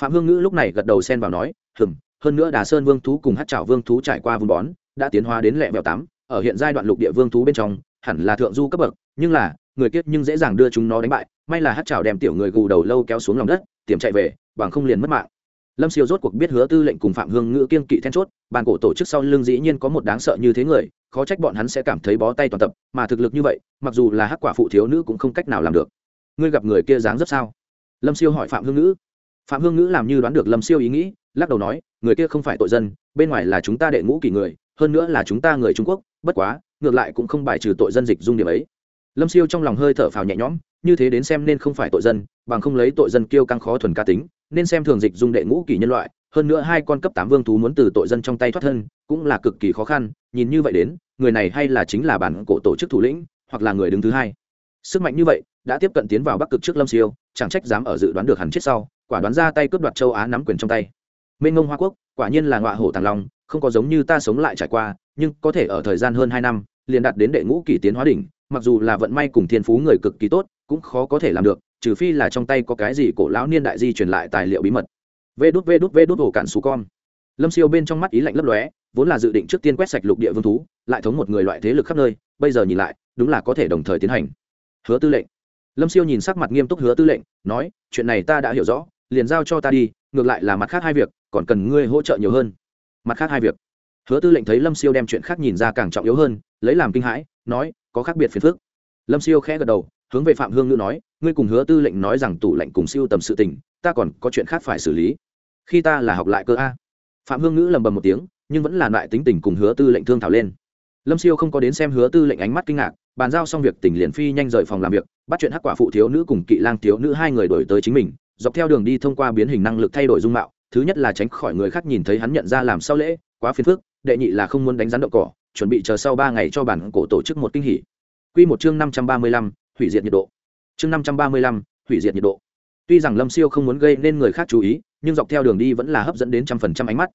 Phạm hương ngữ lúc này gật đầu xen vào nói hừng hơn nữa đà sơn vương thú cùng hát trào vương thú trải qua vun bón, đã tiến hóa đến lẹ vẹo tám, ở hiện giai đoạn lục địa vương thú bên trong, hẳn là thượng du cấp bậc, nhưng là, người kiết nhưng dễ dàng đưa chúng nó đánh bại, may là hát trào đem tiểu người gù đầu lâu kéo xuống lòng đất tiềm chạy về, bằng không liền mất mạng lâm siêu rốt cuộc biết hứa tư lệnh cùng phạm hương ngữ kiên kỵ then chốt, bàn cổ tổ chức sau lưng dĩ nhiên có một đáng sợ như thế người, khó trách bọn hắn sẽ cảm thấy bó tay toàn tập, mà thực lực như vậy, mặc dù là hắc quả phụ thiếu nữ cũng không cách nào làm được. Ngươi gặp người kia dáng rất sao? Lâm siêu hỏi phạm hương ngữ. Phạm hương ngữ làm như đoán được lâm siêu ý nghĩ, lắc đầu nói, người kia không phải tội dân, bên ngoài là chúng ta đệ ngũ kỷ người, hơn nữa là chúng ta người trung quốc, bất quá, ngược lại cũng không bài trừ tội dân dịch dung điểm ấy lâm siêu trong lòng hơi thở phào nhẹ nhõm, như thế đến xem nên không phải tội dân, bằng không lấy tội dân kêu căng khó thuần ca tính, nên xem thường dịch dung đệ ngũ kỷ nhân loại, hơn nữa hai con cấp tám vương thú muốn từ tội dân trong tay thoát thân, cũng là cực kỳ khó khăn, nhìn như vậy đến, người này hay là chính là bản cổ tổ chức thủ lĩnh, hoặc là người đứng thứ hai. Sức mạnh như vậy, đã tiếp cận tiến vào bắc cực trước lâm siêu, chẳng trách dám ở dự đoán được hẳn chết sau, quả đoán ra tay cướp đoạt châu á nắm quyền trong tay. Mênh ngông hoa quốc, quả nhiên là ngọa hổ tàng long, không có giống như ta sống lại trải qua, nhưng có thể ở thời gian hơn hai năm, liền đạt đến đệ ngũ kỷ tiến hóa đỉnh mặc dù là vận may cùng thiên phú người cực kỳ tốt, cũng khó có thể làm được, trừ phi là trong tay có cái gì cổ lão niên đại di truyền lại tài liệu bí mật. Vê đút vê đút vê đút ổ cạn xù con. Lâm siêu bên trong mắt ý lạnh lấp lóe, vốn là dự định trước tiên quét sạch lục địa vương thú, lại thống một người loại thế lực khắp nơi, bây giờ nhìn lại, đúng là có thể đồng thời tiến hành. Hứa tư lệnh. Lâm siêu nhìn sắc mặt nghiêm túc hứa tư lệnh, nói, chuyện này ta đã hiểu rõ, liền giao cho ta đi, ngược lại là mặt khác hai việc, còn cần ngươi hỗ trợ nhiều hơn. Mặt khác hai việc? Hứa tư lệnh thấy lâm siêu đem chuyện khác nhìn ra càng trọng yếu hơn, lấy làm kinh hãi, nói có khác biệt phiền phức. Lâm siêu khẽ gật đầu, hướng về phạm hương ngữ nói, ngươi cùng hứa tư lệnh nói rằng tủ lệnh cùng siêu tầm sự tình, ta còn có chuyện khác phải xử lý. Khi ta là học lại cơ a. Phạm hương ngữ lầm bầm một tiếng, nhưng vẫn là lại tính tình cùng hứa tư lệnh thương thảo lên. Lâm siêu không có đến xem hứa tư lệnh ánh mắt kinh ngạc, bàn giao xong việc tỉnh liền phi nhanh rời phòng làm việc, bắt chuyện hắc quả phụ thiếu nữ cùng kỵ lang thiếu nữ hai người đổi tới chính mình, dọc theo đường đi thông qua biến hình năng lực thay đổi dung mạo, thứ nhất là tránh khỏi người khác nhìn thấy hắn nhận ra làm sao lễ, quá phiền phức, đệ nhị là không muốn đánh rắn đậu cỏ chuẩn bị chờ sau ba ngày cho bản cổ tổ chức một kinh hỉ Quy một chương năm trăm ba mươi lăm, hủy diệt nhiệt độ. Chương năm trăm ba mươi lăm, hủy diệt nhiệt độ. Tuy rằng Lâm Siêu không muốn gây nên người khác chú ý, nhưng dọc theo đường đi vẫn là hấp dẫn đến trăm phần trăm ánh mắt.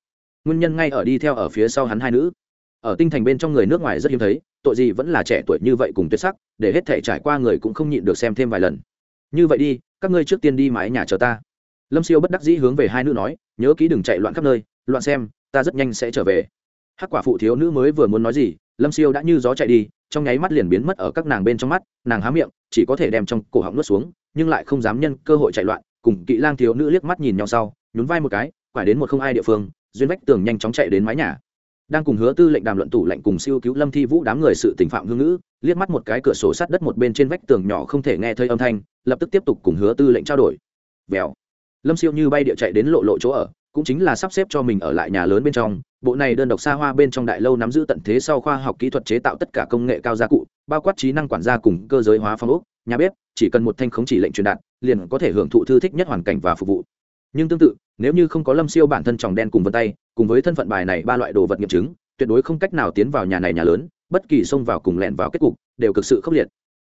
Nguyên nhân ngay ở đi theo ở phía sau hắn hai nữ. Ở tinh thành bên trong người nước ngoài rất hiếm thấy, tội gì vẫn là trẻ tuổi như vậy cùng tuyệt sắc, để hết thể trải qua người cũng không nhịn được xem thêm vài lần. Như vậy đi, các ngươi trước tiên đi mái nhà chờ ta. Lâm Siêu bất đắc dĩ hướng về hai nữ nói, nhớ kỹ đừng chạy loạn khắp nơi, loạn xem, ta rất nhanh sẽ trở về. Hắc quả phụ thiếu nữ mới vừa muốn nói gì, Lâm Siêu đã như gió chạy đi, trong nháy mắt liền biến mất ở các nàng bên trong mắt nàng há miệng chỉ có thể đem trong cổ họng nuốt xuống nhưng lại không dám nhân cơ hội chạy loạn cùng kỵ lang thiếu nữ liếc mắt nhìn nhau sau nhún vai một cái quải đến một không ai địa phương duyên vách tường nhanh chóng chạy đến mái nhà. Đang cùng hứa tư lệnh đàm luận tủ lệnh cùng siêu cứu lâm thi vũ đám người sự tình phạm hương ngữ liếc mắt một cái cửa sổ sát đất một bên trên vách tường nhỏ không thể nghe thấy âm thanh lập tức tiếp tục cùng hứa tư lệnh trao đổi. Vèo. Lâm siêu như bay địa chạy đến lộ lộ chỗ ở cũng chính là sắp xếp cho mình ở lại nhà lớn bên trong, bộ này đơn độc xa hoa bên trong đại lâu nắm giữ tận thế sau khoa học kỹ thuật chế tạo tất cả công nghệ cao gia cụ, bao quát trí năng quản gia cùng cơ giới hóa phong ốc, nhà bếp, chỉ cần một thanh khống chỉ lệnh truyền đạt, liền có thể hưởng thụ thư thích nhất hoàn cảnh và phục vụ. Nhưng tương tự, nếu như không có lâm siêu bản thân tròng đen cùng vân tay, cùng với thân phận bài này ba loại đồ vật nghiệm chứng, tuyệt đối không cách nào tiến vào nhà này nhà lớn, bất kỳ xông vào cùng lẹn vào kết cục, đều cực sự khốc liệt.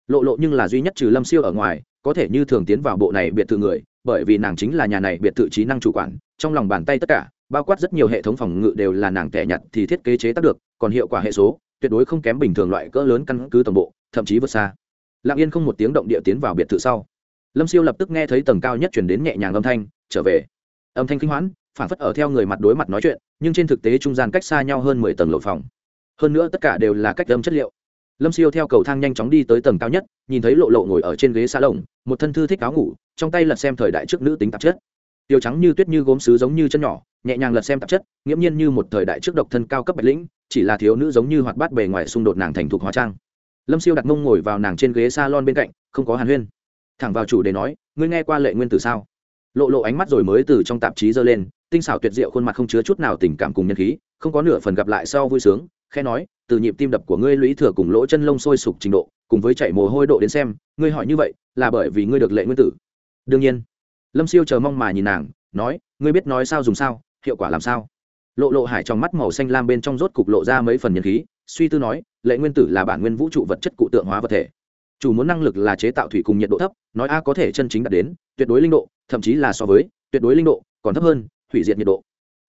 Lộ lộ nhưng là duy nhất trừ lâm siêu ở ngoài, có thể như thường tiến vào bộ này biệt thự người, bởi vì nàng chính là nhà này biệt thự trí năng chủ quản trong lòng bàn tay tất cả, bao quát rất nhiều hệ thống phòng ngự đều là nàng tẻ nhặt thì thiết kế chế tác được, còn hiệu quả hệ số, tuyệt đối không kém bình thường loại cỡ lớn căn cứ tổng bộ, thậm chí vượt xa. Lặng yên không một tiếng động địa tiến vào biệt thự sau. Lâm siêu lập tức nghe thấy tầng cao nhất chuyển đến nhẹ nhàng âm thanh, trở về. Âm thanh kinh hoãn phản phất ở theo người mặt đối mặt nói chuyện, nhưng trên thực tế trung gian cách xa nhau hơn mười tầng lộ phòng. Hơn nữa tất cả đều là cách âm chất liệu. Lâm siêu theo cầu thang nhanh chóng đi tới tầng cao nhất, nhìn thấy lộ lộ ngồi ở trên ghế xa lồng một thân thư thích áo ngủ, trong tay lật xem thời đại trước nữ tính tạp chất tiêu trắng như tuyết như gốm sứ giống như chân nhỏ, nhẹ nhàng lật xem tạp chất, nghiễm nhiên như một thời đại trước độc thân cao cấp bạch lĩnh, chỉ là thiếu nữ giống như hoạt bát bề ngoài xung đột nàng thành thục hóa trang. Lâm siêu đặt mông ngồi vào nàng trên ghế s a lon bên cạnh, không có hàn huyên. Thẳng vào chủ đề nói, ngươi nghe qua lệ nguyên Tử sao? Lộ lộ ánh mắt rồi mới từ trong tạp chí giơ lên, tinh xảo tuyệt diệu khuôn mặt không chứa chút nào tình cảm cùng nhân khí, không có nửa phần gặp lại sau vui sướng khe nói, từ nhịp tim đập của ngươi lũy thừa cùng lỗ chân lông sôi sục trình độ, cùng với chạy mồ hôi độ đến xem, ngươi hỏi như vậy, là bởi vì ngươi được lệ nguyên tử? Đương nhiên lâm siêu chờ mong mà nhìn nàng, nói, ngươi biết nói sao dùng sao, hiệu quả làm sao? Lộ lộ hải trong mắt màu xanh lam bên trong rốt cục lộ ra mấy phần nhân khí, suy tư nói, lệ nguyên tử là bản nguyên vũ trụ vật chất cụ tượng hóa vật thể. Chủ muốn năng lực là chế tạo thủy cùng nhiệt độ thấp, nói a có thể chân chính đạt đến, tuyệt đối linh độ, thậm chí là so với, tuyệt đối linh độ, còn thấp hơn, hủy diệt nhiệt độ.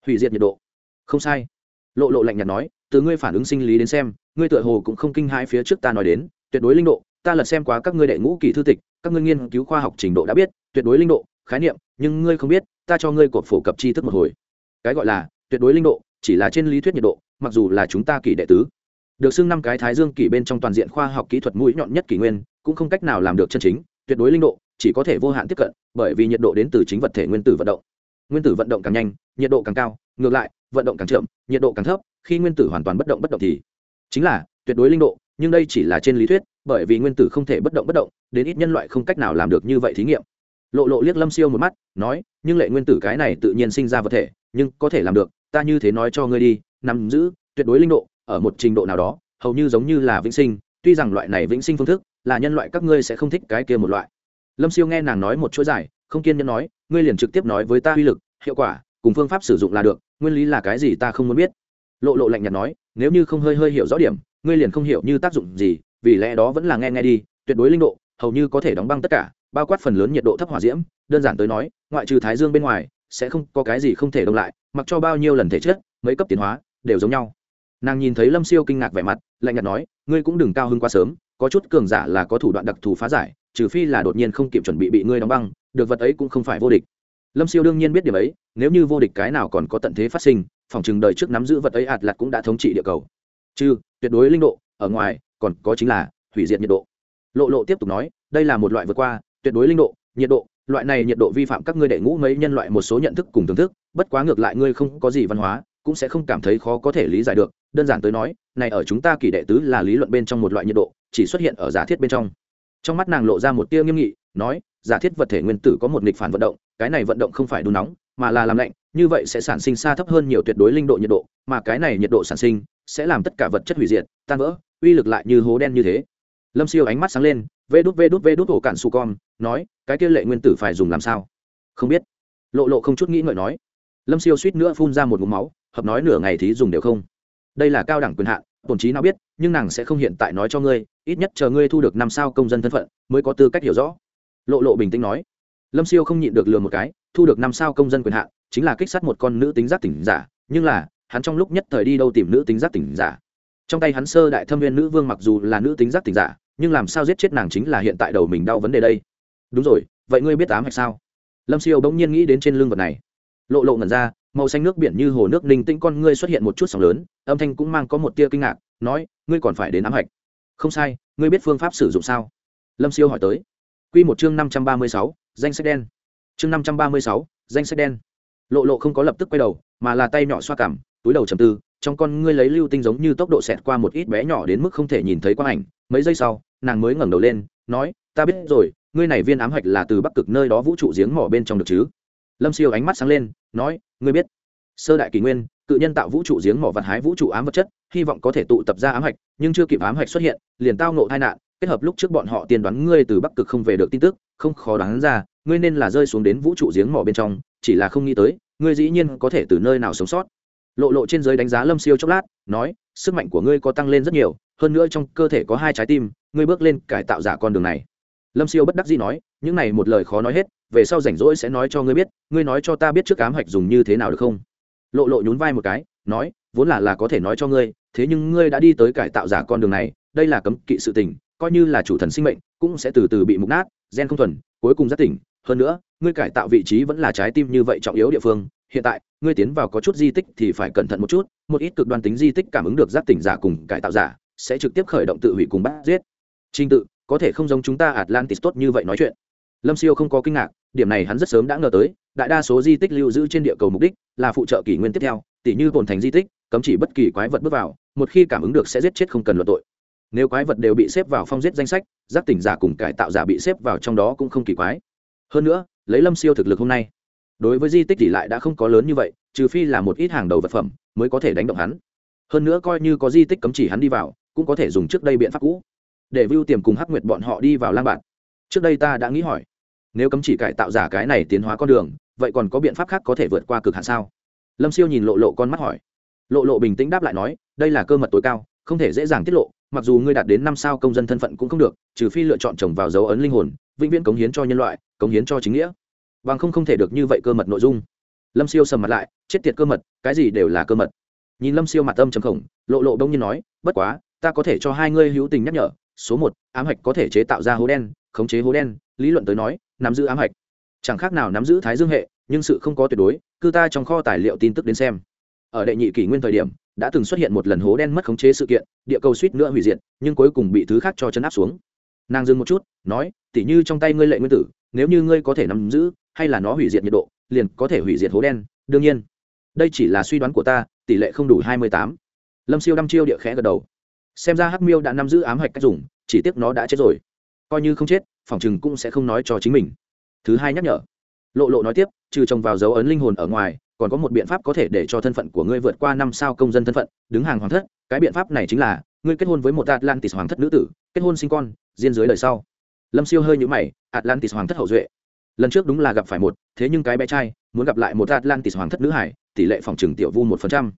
Hủy diệt nhiệt độ? Không sai. Lộ lộ lạnh nhạt nói, từ ngươi phản ứng sinh lý đến xem, ngươi tựa hồ cũng không kinh hãi phía trước ta nói đến, tuyệt đối linh độ, ta lật xem quá các ngươi đệ ngũ kỳ thư tịch, các ngươi nghiên cứu khoa học trình độ đã biết, tuyệt đối linh độ khái niệm, nhưng ngươi không biết, ta cho ngươi cột phổ cập tri thức một hồi. Cái gọi là, tuyệt đối linh độ, chỉ là trên lý thuyết nhiệt độ, mặc dù là chúng ta kỷ đệ tứ. Được xưng năm cái thái dương kỷ bên trong toàn diện khoa học kỹ thuật mũi nhọn nhất kỷ nguyên, cũng không cách nào làm được chân chính, tuyệt đối linh độ, chỉ có thể vô hạn tiếp cận, bởi vì nhiệt độ đến từ chính vật thể nguyên tử vận động. Nguyên tử vận động càng nhanh, nhiệt độ càng cao, ngược lại, vận động càng chậm, nhiệt độ càng thấp, khi nguyên tử hoàn toàn bất động bất động thì chính là tuyệt đối linh độ, nhưng đây chỉ là trên lý thuyết, bởi vì nguyên tử không thể bất động bất động, đến ít nhân loại không cách nào làm được như vậy thí nghiệm lộ lộ liếc lâm siêu một mắt, nói, nhưng lệ nguyên tử cái này tự nhiên sinh ra vật thể, nhưng có thể làm được, ta như thế nói cho ngươi đi, nắm giữ tuyệt đối linh độ, ở một trình độ nào đó, hầu như giống như là vĩnh sinh, tuy rằng loại này vĩnh sinh phương thức, là nhân loại các ngươi sẽ không thích cái kia một loại. Lâm siêu nghe nàng nói một chuỗi dài, không kiên nhẫn nói, ngươi liền trực tiếp nói với ta uy lực, hiệu quả, cùng phương pháp sử dụng là được, nguyên lý là cái gì ta không muốn biết. Lộ lộ lạnh nhạt nói, nếu như không hơi hơi hiểu rõ điểm, ngươi liền không hiểu như tác dụng gì, vì lẽ đó vẫn là nghe nghe đi, tuyệt đối linh độ, hầu như có thể đóng băng tất cả bao quát phần lớn nhiệt độ thấp hỏa diễm, đơn giản tới nói, ngoại trừ thái dương bên ngoài, sẽ không có cái gì không thể đông lại, mặc cho bao nhiêu lần thể chất, mấy cấp tiến hóa, đều giống nhau. Nàng nhìn thấy lâm siêu kinh ngạc vẻ mặt, lạnh nhạt nói, ngươi cũng đừng cao hơn quá sớm, có chút cường giả là có thủ đoạn đặc thù phá giải, trừ phi là đột nhiên không kịp chuẩn bị bị ngươi đóng băng, được vật ấy cũng không phải vô địch. Lâm siêu đương nhiên biết điểm ấy, nếu như vô địch cái nào còn có tận thế phát sinh, phòng chừng đời trước nắm giữ vật ấy ạt lặt cũng đã thống trị địa cầu. Chứ tuyệt đối linh độ, ở ngoài, còn có chính là hủy diệt nhiệt độ. Lộ lộ tiếp tục nói, đây là một loại vượt qua tuyệt đối linh độ, nhiệt độ, loại này nhiệt độ vi phạm các ngươi đệ ngũ mấy nhân loại một số nhận thức cùng thưởng thức, bất quá ngược lại ngươi không có gì văn hóa, cũng sẽ không cảm thấy khó có thể lý giải được. Đơn giản tới nói, này ở chúng ta kỳ đệ tứ là lý luận bên trong một loại nhiệt độ, chỉ xuất hiện ở giả thiết bên trong. Trong mắt nàng lộ ra một tia nghiêm nghị, nói, giả thiết vật thể nguyên tử có một nghịch phản vận động, cái này vận động không phải đun nóng, mà là làm lạnh, như vậy sẽ sản sinh xa thấp hơn nhiều tuyệt đối linh độ nhiệt độ, mà cái này nhiệt độ sản sinh sẽ làm tất cả vật chất hủy diệt, tan vỡ, uy lực lại như hố đen như thế. Lâm siêu ánh mắt sáng lên vê đút vê đút vê đút ổ cạn su con, nói, cái kia lệ nguyên tử phải dùng làm sao? Không biết. Lộ lộ không chút nghĩ ngợi nói. Lâm siêu suýt nữa phun ra một mũ máu, hợp nói nửa ngày thì dùng đều không. Đây là cao đẳng quyền hạn, tổn trí nào biết, nhưng nàng sẽ không hiện tại nói cho ngươi, ít nhất chờ ngươi thu được năm sao công dân thân phận, mới có tư cách hiểu rõ. Lộ lộ bình tĩnh nói. Lâm siêu không nhịn được lừa một cái, thu được năm sao công dân quyền hạn, chính là kích sát một con nữ tính giác tỉnh giả, nhưng là, hắn trong lúc nhất thời đi đâu tìm nữ tính giác tỉnh giả. Trong tay hắn sơ đại thâm viên nữ vương mặc dù là nữ tính giác tỉnh giả nhưng làm sao giết chết nàng chính là hiện tại đầu mình đau vấn đề đây. Đúng rồi, vậy ngươi biết ám hay sao? Lâm siêu bỗng nhiên nghĩ đến trên lưng vật này. Lộ lộ ngẩn ra, màu xanh nước biển như hồ nước ninh tĩnh con ngươi xuất hiện một chút sóng lớn, âm thanh cũng mang có một tia kinh ngạc, nói, ngươi còn phải đến ám hạch. Không sai, ngươi biết phương pháp sử dụng sao? Lâm siêu hỏi tới. Q một chương năm trăm ba mươi sáu, danh sách đen. Chương năm trăm ba mươi sáu, danh sách đen. Lộ lộ không có lập tức quay đầu, mà là tay nhỏ xoa cảm, túi đầu chầm tư, trong con ngươi lấy lưu tinh giống như tốc độ xẹt qua một ít bé nhỏ đến mức không thể nhìn thấy quang ảnh mấy giây sau, nàng mới ngẩng đầu lên, nói, ta biết rồi, ngươi này viên ám hạch là từ bắc cực nơi đó vũ trụ giếng mỏ bên trong được chứ? Lâm siêu ánh mắt sáng lên, nói, ngươi biết, sơ đại kỷ nguyên, cự nhân tạo vũ trụ giếng mỏ vặt hái vũ trụ ám vật chất, hy vọng có thể tụ tập ra ám hạch, nhưng chưa kịp ám hạch xuất hiện, liền tao nộ tai nạn, kết hợp lúc trước bọn họ tiên đoán ngươi từ bắc cực không về được tin tức, không khó đoán ra, ngươi nên là rơi xuống đến vũ trụ giếng mỏ bên trong, chỉ là không nghĩ tới, ngươi dĩ nhiên có thể từ nơi nào sống sót. Lộ lộ trên giới đánh giá lâm siêu chốc lát, nói, sức mạnh của ngươi có tăng lên rất nhiều hơn nữa trong cơ thể có hai trái tim, ngươi bước lên cải tạo giả con đường này. Lâm siêu bất đắc dĩ nói, những này một lời khó nói hết, về sau rảnh rỗi sẽ nói cho ngươi biết, ngươi nói cho ta biết trước cám hạch dùng như thế nào được không? Lộ lộ nhún vai một cái, nói, vốn là là có thể nói cho ngươi, thế nhưng ngươi đã đi tới cải tạo giả con đường này, đây là cấm kỵ sự tình, coi như là chủ thần sinh mệnh, cũng sẽ từ từ bị mục nát, gen không thuần, cuối cùng rất tỉnh. Hơn nữa, ngươi cải tạo vị trí vẫn là trái tim như vậy trọng yếu địa phương, hiện tại, ngươi tiến vào có chút di tích thì phải cẩn thận một chút, một ít cực đoan tính di tích cảm ứng được giác tỉnh giả cùng cải tạo giả sẽ trực tiếp khởi động tự hủy cùng bắt giết. Trình tự, có thể không giống chúng ta atlantis tốt như vậy nói chuyện. Lâm siêu không có kinh ngạc, điểm này hắn rất sớm đã ngờ tới, đại đa số di tích lưu giữ trên địa cầu mục đích là phụ trợ kỷ nguyên tiếp theo, tỉ như tồn thành di tích, cấm chỉ bất kỳ quái vật bước vào, một khi cảm ứng được sẽ giết chết không cần luận tội. Nếu quái vật đều bị xếp vào phong giết danh sách, giác tỉnh giả cùng cải tạo giả bị xếp vào trong đó cũng không kỳ quái. Hơn nữa, lấy lâm siêu thực lực hôm nay, đối với di tích tỷ lại đã không có lớn như vậy, trừ phi là một ít hàng đầu vật phẩm mới có thể đánh động hắn. Hơn nữa coi như có di tích cấm chỉ hắn đi vào cũng có thể dùng trước đây biện pháp cũ. Để vưu tiềm cùng hắc nguyệt bọn họ đi vào lang bạn. Trước đây ta đã nghĩ hỏi, nếu cấm chỉ cải tạo giả cái này tiến hóa con đường, vậy còn có biện pháp khác có thể vượt qua cực hạn sao? Lâm siêu nhìn lộ lộ con mắt hỏi. Lộ lộ bình tĩnh đáp lại nói, đây là cơ mật tối cao, không thể dễ dàng tiết lộ, mặc dù ngươi đạt đến năm sao công dân thân phận cũng không được, trừ phi lựa chọn trồng vào dấu ấn linh hồn, vĩnh viễn cống hiến cho nhân loại, cống hiến cho chính nghĩa. Bằng không không thể được như vậy cơ mật nội dung. Lâm siêu sầm mặt lại, chết tiệt cơ mật, cái gì đều là cơ mật. Nhìn lâm siêu mặt tâm trầm khổng, lộ lộ đông nhiên nói, bất quá ta có thể cho hai ngươi hữu tình nhắc nhở, số một, ám hạch có thể chế tạo ra hố đen, khống chế hố đen, lý luận tới nói, nắm giữ ám hạch. Chẳng khác nào nắm giữ thái dương hệ, nhưng sự không có tuyệt đối, cư ta trong kho tài liệu tin tức đến xem. Ở đệ nhị kỷ nguyên thời điểm, đã từng xuất hiện một lần hố đen mất khống chế sự kiện, địa cầu suýt nữa hủy diệt, nhưng cuối cùng bị thứ khác cho chấn áp xuống. Nàng dừng một chút, nói, tỉ như trong tay ngươi lệ nguyên tử, nếu như ngươi có thể nắm giữ, hay là nó hủy diệt nhiệt độ, liền có thể hủy diệt hố đen, đương nhiên. Đây chỉ là suy đoán của ta, tỷ lệ không đủ hai mươi tám. Lâm siêu đăm chiêu địa khẽ gật đầu xem ra hắc miêu đã nắm giữ ám hạch cách dùng, chỉ tiếc nó đã chết rồi. Coi như không chết, phòng chừng cũng sẽ không nói cho chính mình. Thứ hai nhắc nhở. Lộ lộ nói tiếp, trừ trồng vào dấu ấn linh hồn ở ngoài, còn có một biện pháp có thể để cho thân phận của ngươi vượt qua năm sao công dân thân phận, đứng hàng hoàng thất. Cái biện pháp này chính là, ngươi kết hôn với một atlantis hoàng thất nữ tử, kết hôn sinh con diên dưới đời sau. Lâm siêu hơi nhũ mày, atlantis hoàng thất hậu duệ. Lần trước đúng là gặp phải một, thế nhưng cái bé trai, muốn gặp lại một atlantis hoàng thất nữ hải, tỷ lệ phòng trừng tiểu vu một phần trăm.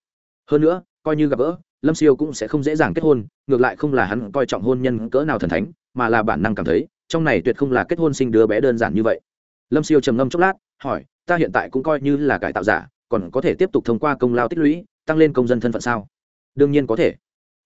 Hơn nữa, coi như gặp gỡ lâm siêu cũng sẽ không dễ dàng kết hôn, ngược lại không là hắn coi trọng hôn nhân cỡ nào thần thánh, mà là bản năng cảm thấy, trong này tuyệt không là kết hôn sinh đứa bé đơn giản như vậy. Lâm siêu trầm ngâm chốc lát, hỏi, ta hiện tại cũng coi như là cải tạo giả, còn có thể tiếp tục thông qua công lao tích lũy, tăng lên công dân thân phận sao? Đương nhiên có thể.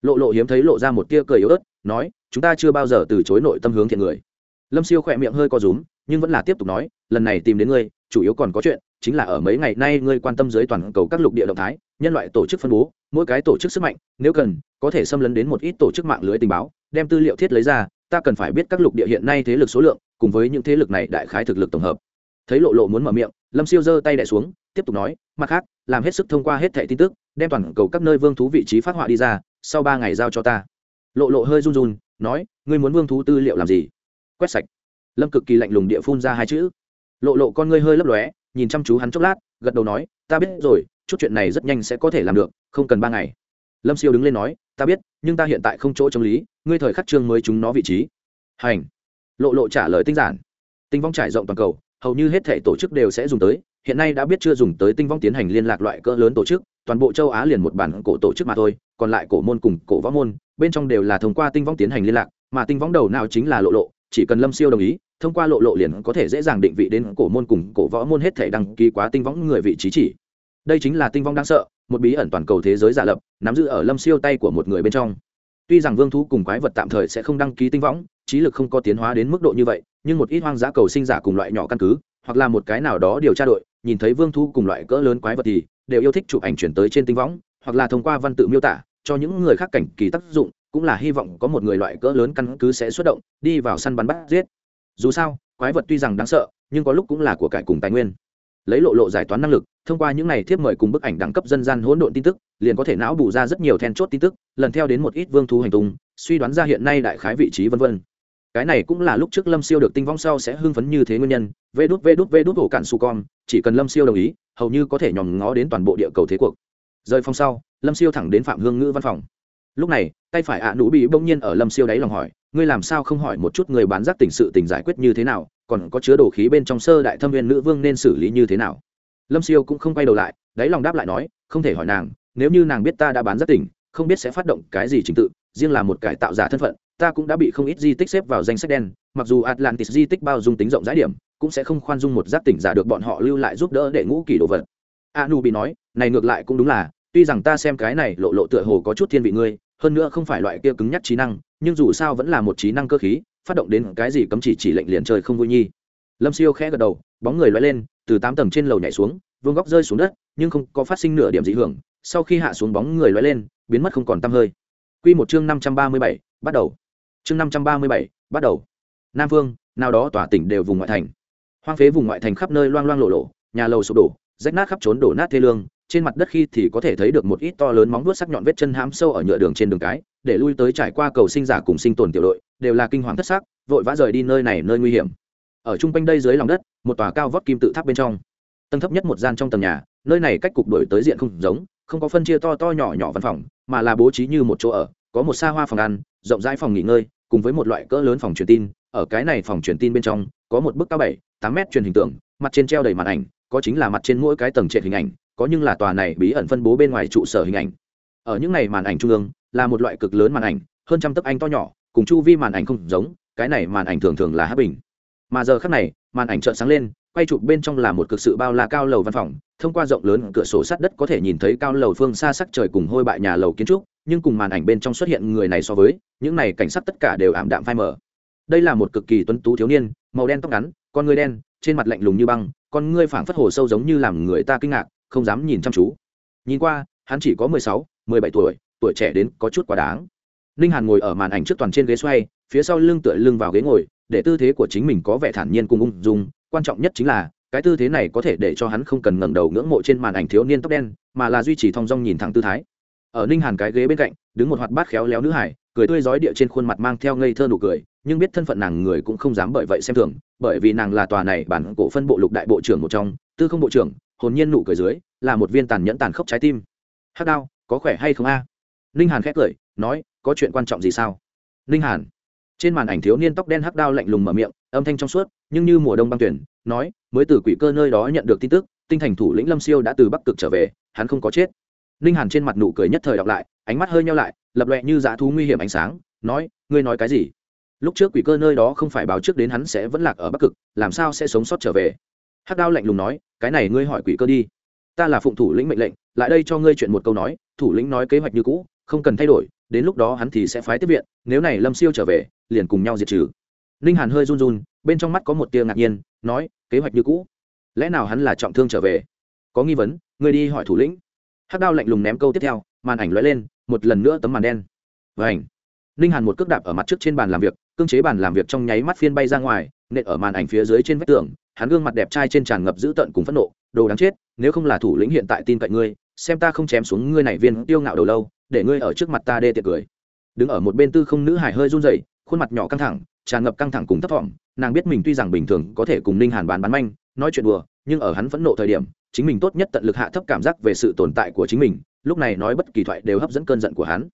Lộ lộ hiếm thấy lộ ra một tia cười yếu ớt, nói, chúng ta chưa bao giờ từ chối nội tâm hướng thiện người. Lâm siêu khỏe miệng hơi co rúm, nhưng vẫn là tiếp tục nói, lần này tìm đến ngươi, chủ yếu còn có chuyện, chính là ở mấy ngày nay ngươi quan tâm dưới toàn cầu các lục địa động thái, nhân loại tổ chức phân bố mỗi cái tổ chức sức mạnh, nếu cần, có thể xâm lấn đến một ít tổ chức mạng lưới tình báo, đem tư liệu thiết lấy ra, ta cần phải biết các lục địa hiện nay thế lực số lượng, cùng với những thế lực này đại khái thực lực tổng hợp. Thấy lộ lộ muốn mở miệng, lâm siêu giơ tay đẻ xuống, tiếp tục nói, mặt khác, làm hết sức thông qua hết thẻ tin tức, đem toàn cầu các nơi vương thú vị trí phát họa đi ra, sau ba ngày giao cho ta. Lộ lộ hơi run run, nói, ngươi muốn vương thú tư liệu làm gì? Quét sạch. Lâm cực kỳ lạnh lùng địa phun ra hai chữ. Lộ lộ con ngươi hơi lấp lóe, nhìn chăm chú hắn chốc lát, gật đầu nói ta biết rồi, chút chuyện này rất nhanh sẽ có thể làm được, không cần ba ngày. Lâm siêu đứng lên nói, ta biết, nhưng ta hiện tại không chỗ chống lý, ngươi thời khắc trương mới chúng nó vị trí. Hành. Lộ lộ trả lời tinh giản. Tinh vong trải rộng toàn cầu, hầu như hết thể tổ chức đều sẽ dùng tới, hiện nay đã biết chưa dùng tới tinh vong tiến hành liên lạc loại cỡ lớn tổ chức, toàn bộ châu á liền một bản cổ tổ chức mà thôi, còn lại cổ môn cùng cổ võ môn, bên trong đều là thông qua tinh vong tiến hành liên lạc, mà tinh vong đầu nào chính là lộ lộ chỉ cần lâm siêu đồng ý, thông qua lộ lộ liền có thể dễ dàng định vị đến cổ môn cùng cổ võ môn hết thể đăng ký quá tinh võng người vị trí chỉ. Đây chính là tinh vong đáng sợ, một bí ẩn toàn cầu thế giới giả lập, nắm giữ ở lâm siêu tay của một người bên trong. Tuy rằng vương thú cùng quái vật tạm thời sẽ không đăng ký tinh võng, trí lực không có tiến hóa đến mức độ như vậy, nhưng một ít hoang dã cầu sinh giả cùng loại nhỏ căn cứ, hoặc là một cái nào đó điều tra đội, nhìn thấy vương thú cùng loại cỡ lớn quái vật thì đều yêu thích chụp ảnh chuyển tới trên tinh võng, hoặc là thông qua văn tự miêu tả, cho những người khác cảnh kỳ tác dụng cũng là hy vọng có một người loại cỡ lớn căn cứ sẽ xuất động, đi vào săn bắn bắt giết. Dù sao, quái vật tuy rằng đáng sợ, nhưng có lúc cũng là của cải cùng tài nguyên. Lấy lộ lộ giải toán năng lực, thông qua những này thiếp mời cùng bức ảnh đẳng cấp dân gian hỗn độn tin tức, liền có thể não bù ra rất nhiều then chốt tin tức, lần theo đến một ít vương thú hành tung, suy đoán ra hiện nay đại khái vị trí vân vân. Cái này cũng là lúc trước lâm siêu được tinh vong sau sẽ hưng phấn như thế nguyên nhân, vê đút vê đút vê đút hổ cạn su con, chỉ cần lâm siêu đồng ý, hầu như có thể nhòm ngó đến toàn bộ địa cầu thế cuộc. Rời phong sau, lâm siêu thẳng đến phạm hương ngữ văn phòng. Lúc này tay phải ạ à nụ bị bỗng nhiên ở lâm siêu đáy lòng hỏi ngươi làm sao không hỏi một chút người bán giác tình sự tình giải quyết như thế nào còn có chứa đồ khí bên trong sơ đại thâm viên nữ vương nên xử lý như thế nào? Lâm siêu cũng không quay đầu lại đáy lòng đáp lại nói không thể hỏi nàng nếu như nàng biết ta đã bán giác tình, không biết sẽ phát động cái gì trình tự riêng là một cải tạo giả thân phận ta cũng đã bị không ít di tích xếp vào danh sách đen mặc dù atlantis di tích bao dung tính rộng rãi điểm cũng sẽ không khoan dung một giác tỉnh giả được bọn họ lưu lại giúp đỡ để ngũ kỷ đồ vật. A nu bị nói này ngược lại cũng đúng là tuy rằng ta xem cái này lộ lộ tựa hồ có chút thiên vị ngươi hơn nữa không phải loại kia cứng nhắc trí năng, nhưng dù sao vẫn là một trí năng cơ khí, phát động đến cái gì cấm chỉ chỉ lệnh liền trời không vui nhi. Lâm siêu khẽ gật đầu, bóng người loay lên, từ tám tầng trên lầu nhảy xuống, vương góc rơi xuống đất, nhưng không có phát sinh nửa điểm dị hưởng. Sau khi hạ xuống bóng người loay lên, biến mất không còn tăm hơi. Q một chương năm trăm ba mươi bảy, bắt đầu. Chương năm trăm ba mươi bảy, bắt đầu. Nam vương, nào đó tỏa tỉnh đều vùng ngoại thành. Hoang phế vùng ngoại thành khắp nơi loang loang lộ lộ nhà lầu sụp đổ, rách nát khắp trốn đổ nát thê lương trên mặt đất khi thì có thể thấy được một ít to lớn móng vuốt sắc nhọn vết chân hãm sâu ở nhựa đường trên đường cái, để lui tới trải qua cầu sinh giả cùng sinh tồn tiểu đội, đều là kinh hoàng thất sắc, vội vã rời đi nơi này nơi nguy hiểm. Ở chung quanh đây dưới lòng đất, một tòa cao vót kim tự tháp bên trong. Tầng thấp nhất một gian trong tầng nhà, nơi này cách cục đổi tới diện không giống, không có phân chia to to nhỏ nhỏ văn phòng, mà là bố trí như một chỗ ở, có một xa hoa phòng ăn, rộng rãi phòng nghỉ ngơi, cùng với một loại cỡ lớn phòng truyền tin. Ở cái này phòng truyền tin bên trong, có một bức cao bảy, tám mét truyền hình tượng, mặt trên treo đầy màn ảnh, có chính là mặt trên mỗi cái tầng trệt hình ảnh có nhưng là tòa này bí ẩn phân bố bên ngoài trụ sở hình ảnh. Ở những này màn ảnh trung ương, là một loại cực lớn màn ảnh, hơn trăm tấc anh to nhỏ, cùng chu vi màn ảnh không giống, cái này màn ảnh thường thường là hát bình. Mà giờ khác này, màn ảnh trợn sáng lên, quay chụp bên trong là một cực sự bao la cao lầu văn phòng, thông qua rộng lớn cửa sổ sát đất có thể nhìn thấy cao lầu phương xa sắc trời cùng hôi bại nhà lầu kiến trúc, nhưng cùng màn ảnh bên trong xuất hiện người này so với, những này cảnh sát tất cả đều ảm đạm phai mờ. Đây là một cực kỳ tuấn tú thiếu niên, màu đen tóc ngắn, con người đen, trên mặt lạnh lùng như băng, con ngươi phảng phất hồ sâu giống như làm người ta kinh ngạc không dám nhìn chăm chú. Nhìn qua, hắn chỉ có mười sáu, mười bảy tuổi tuổi trẻ đến có chút quá đáng. Ninh hàn ngồi ở màn ảnh trước toàn trên ghế xoay, phía sau lưng tựa lưng vào ghế ngồi, để tư thế của chính mình có vẻ thản nhiên cùng ung dung, quan trọng nhất chính là, cái tư thế này có thể để cho hắn không cần ngẩng đầu ngưỡng mộ trên màn ảnh thiếu niên tóc đen, mà là duy trì thong dong nhìn thẳng tư thái. Ở ninh hàn cái ghế bên cạnh, đứng một hoạt bát khéo léo nữ hải, cười tươi rói địa trên khuôn mặt mang theo ngây thơ nụ cười, nhưng biết thân phận nàng người cũng không dám bởi vậy xem thường, bởi vì nàng là tòa này bản cổ phân bộ lục đại bộ trưởng một trong, tư không bộ trưởng hồn nhiên nụ cười dưới, là một viên tàn nhẫn tàn khốc trái tim. Hắc đao, có khỏe hay không a? Ninh hàn khét cười, nói, có chuyện quan trọng gì sao? Ninh hàn. Trên màn ảnh thiếu niên tóc đen hắc đao lạnh lùng mở miệng, âm thanh trong suốt, nhưng như mùa đông băng tuyển, nói, mới từ quỷ cơ nơi đó nhận được tin tức, tinh thành thủ lĩnh lâm siêu đã từ bắc cực trở về, hắn không có chết. Ninh hàn trên mặt nụ cười nhất thời đọc lại, ánh mắt hơi nhau lại, lập lệ như dã thú nguy hiểm ánh sáng, nói, ngươi nói cái gì? Lúc trước quỷ cơ nơi đó không phải báo trước đến hắn sẽ vẫn lạc ở bắc cực, làm sao sẽ sống sót trở về? Hắc đao lạnh lùng nói, cái này ngươi hỏi quỷ cơ đi. Ta là phụng thủ lĩnh mệnh lệnh, lại đây cho ngươi chuyện một câu nói, thủ lĩnh nói kế hoạch như cũ, không cần thay đổi, đến lúc đó hắn thì sẽ phái tiếp viện, nếu này lâm siêu trở về, liền cùng nhau diệt trừ. Ninh hàn hơi run run, bên trong mắt có một tia ngạc nhiên, nói, kế hoạch như cũ? Lẽ nào hắn là trọng thương trở về? Có nghi vấn, ngươi đi hỏi thủ lĩnh. Hắc đao lạnh lùng ném câu tiếp theo, màn ảnh lóe lên, một lần nữa tấm màn đen. Và ảnh ninh hàn một cước đạp ở mặt trước trên bàn làm việc cương chế bàn làm việc trong nháy mắt phiên bay ra ngoài, nện ở màn ảnh phía dưới trên vách tường hắn gương mặt đẹp trai trên tràn ngập dữ tợn cùng phẫn nộ, đồ đáng chết, nếu không là thủ lĩnh hiện tại tin cậy ngươi, xem ta không chém xuống ngươi này viên tiêu ngạo đầu lâu, để ngươi ở trước mặt ta đê tiệc cười. Đứng ở một bên tư không nữ hải hơi run rẩy, khuôn mặt nhỏ căng thẳng, tràn ngập căng thẳng cùng thấp thỏm nàng biết mình tuy rằng bình thường có thể cùng ninh hàn bán bán manh, nói chuyện đùa, nhưng ở hắn phẫn nộ thời điểm, chính mình tốt nhất tận lực hạ thấp cảm giác về sự tồn tại của chính mình, lúc này nói bất kỳ thoại đều hấp dẫn cơn giận của hắn.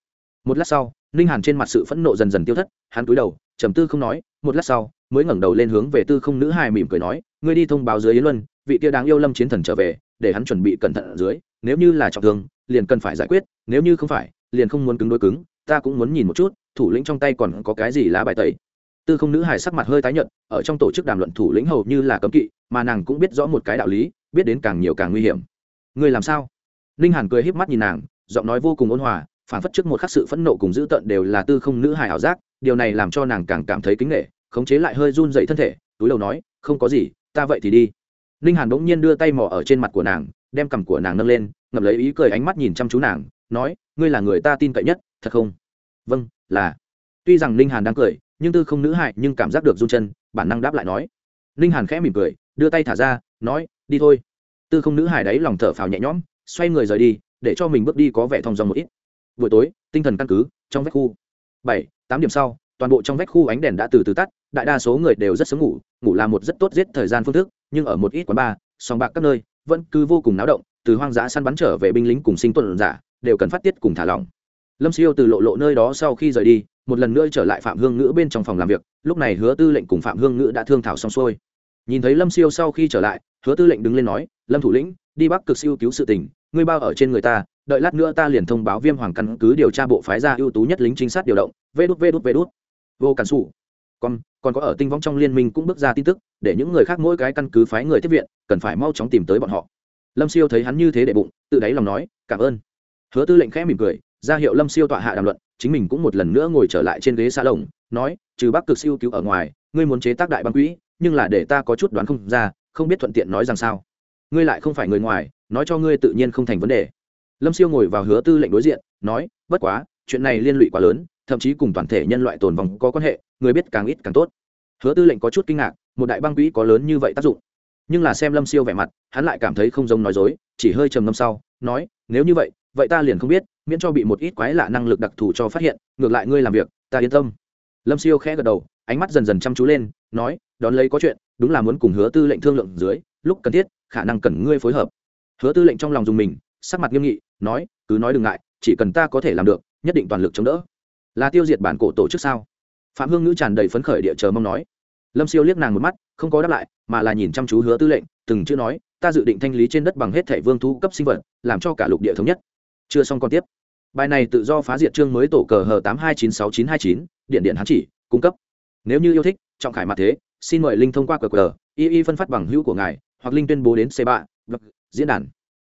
Một lát sau, ninh hàn trên mặt sự phẫn nộ dần dần tiêu thất, hắn cúi đầu, trầm tư không nói, một lát sau mới ngẩng đầu lên hướng về tư không nữ hài mỉm cười nói, ngươi đi thông báo dưới yến luân, vị kia đáng yêu lâm chiến thần trở về, để hắn chuẩn bị cẩn thận ở dưới, nếu như là trọng thương, liền cần phải giải quyết, nếu như không phải, liền không muốn cứng đối cứng, ta cũng muốn nhìn một chút, thủ lĩnh trong tay còn có cái gì lá bài tẩy. Tư không nữ hài sắc mặt hơi tái nhợt, ở trong tổ chức đàm luận thủ lĩnh hầu như là cấm kỵ, mà nàng cũng biết rõ một cái đạo lý, biết đến càng nhiều càng nguy hiểm. Ngươi làm sao? Ninh hàn cười híp mắt nhìn nàng, giọng nói vô cùng ôn hòa phản phất trước một khắc sự phẫn nộ cùng dữ tợn đều là tư không nữ hài ảo giác, điều này làm cho nàng càng cảm thấy kính nghệ khống chế lại hơi run dậy thân thể, túi đầu nói, không có gì, ta vậy thì đi. Ninh hàn bỗng nhiên đưa tay mò ở trên mặt của nàng, đem cằm của nàng nâng lên ngập lấy ý cười ánh mắt nhìn chăm chú nàng, nói, ngươi là người ta tin cậy nhất, thật không? Vâng là. Tuy rằng ninh hàn đang cười, nhưng tư không nữ hại nhưng cảm giác được run chân, bản năng đáp lại nói. Ninh hàn khẽ mỉm cười, đưa tay thả ra, nói, đi thôi. Tư không nữ hài đấy lòng thở phào nhẹ nhõm, xoay người rời đi, để cho mình bước đi có vẻ thong dong một ít. Buổi tối, tinh thần căn cứ, trong vách khu. Bảy, tám điểm sau toàn bộ trong vách khu ánh đèn đã từ từ tắt, đại đa số người đều rất sớm ngủ ngủ là một rất tốt giết thời gian phương thức, nhưng ở một ít quán bar, sòng bạc các nơi, vẫn cứ vô cùng náo động, từ hoang dã săn bắn trở về binh lính cùng sinh tuần giả, đều cần phát tiết cùng thả lỏng. Lâm siêu từ lộ lộ nơi đó sau khi rời đi, một lần nữa trở lại phạm hương ngữ bên trong phòng làm việc, lúc này hứa tư lệnh cùng phạm hương ngữ đã thương thảo xong xuôi. Nhìn thấy lâm siêu sau khi trở lại, hứa tư lệnh đứng lên nói, lâm thủ lĩnh, đi bắc cực siêu cứu sự tình, ngươi bao ở trên người ta, đợi lát nữa ta liền thông báo viêm hoàng căn cứ điều tra bộ phái ra ưu tú nhất lính trinh sát điều động, vê đút vê đút vê đút vô cản xù còn còn có ở tinh vong trong liên minh cũng bước ra tin tức, để những người khác mỗi cái căn cứ phái người tiếp viện, cần phải mau chóng tìm tới bọn họ. Lâm siêu thấy hắn như thế để bụng, tự đáy lòng nói, cảm ơn. Hứa tư lệnh khẽ mỉm cười, ra hiệu lâm siêu tọa hạ đàm luận, chính mình cũng một lần nữa ngồi trở lại trên ghế xa lồng, nói, trừ bắc cực siêu cứu ở ngoài, ngươi muốn chế tác đại băng quỹ, nhưng là để ta có chút đoán không ra, không biết thuận tiện nói rằng sao. Ngươi lại không phải người ngoài, nói cho ngươi tự nhiên không thành vấn đề. Lâm siêu ngồi vào hứa tư lệnh đối diện, nói, bất quá, chuyện này liên lụy quá lớn thậm chí cùng toàn thể nhân loại tồn vong có quan hệ, người biết càng ít càng tốt. Hứa tư lệnh có chút kinh ngạc, một đại băng quỹ có lớn như vậy tác dụng. Nhưng là xem lâm siêu vẻ mặt, hắn lại cảm thấy không giống nói dối, chỉ hơi trầm ngâm sau, nói, nếu như vậy vậy ta liền không biết, miễn cho bị một ít quái lạ năng lực đặc thù cho phát hiện, ngược lại ngươi làm việc, ta yên tâm. Lâm siêu khẽ gật đầu, ánh mắt dần dần chăm chú lên, nói, đón lấy có chuyện, đúng là muốn cùng hứa tư lệnh thương lượng dưới, lúc cần thiết, khả năng cần ngươi phối hợp. Hứa tư lệnh trong lòng dùng mình, sắc mặt nghiêm nghị, nói, cứ nói đừng ngại, chỉ cần ta có thể làm được, nhất định toàn lực chống đỡ là tiêu diệt bản cổ tổ chức sao? Phạm hương ngữ tràn đầy phấn khởi địa chờ mong nói. Lâm siêu liếc nàng một mắt, không có đáp lại, mà là nhìn chăm chú hứa tư lệnh, từng chữ nói, ta dự định thanh lý trên đất bằng hết thẻ vương thu cấp sinh vật, làm cho cả lục địa thống nhất. Chưa xong còn tiếp. Bài này tự do phá diệt chương mới tổ cờ hờ tám hai chín sáu chín hai chín, điện điện hán chỉ, cung cấp. Nếu như yêu thích, trọng khải mặt thế, xin mời linh thông qua cờ cờ y y phân phát bằng hữu của ngài, hoặc linh tuyên bố đến c ba diễn đàn.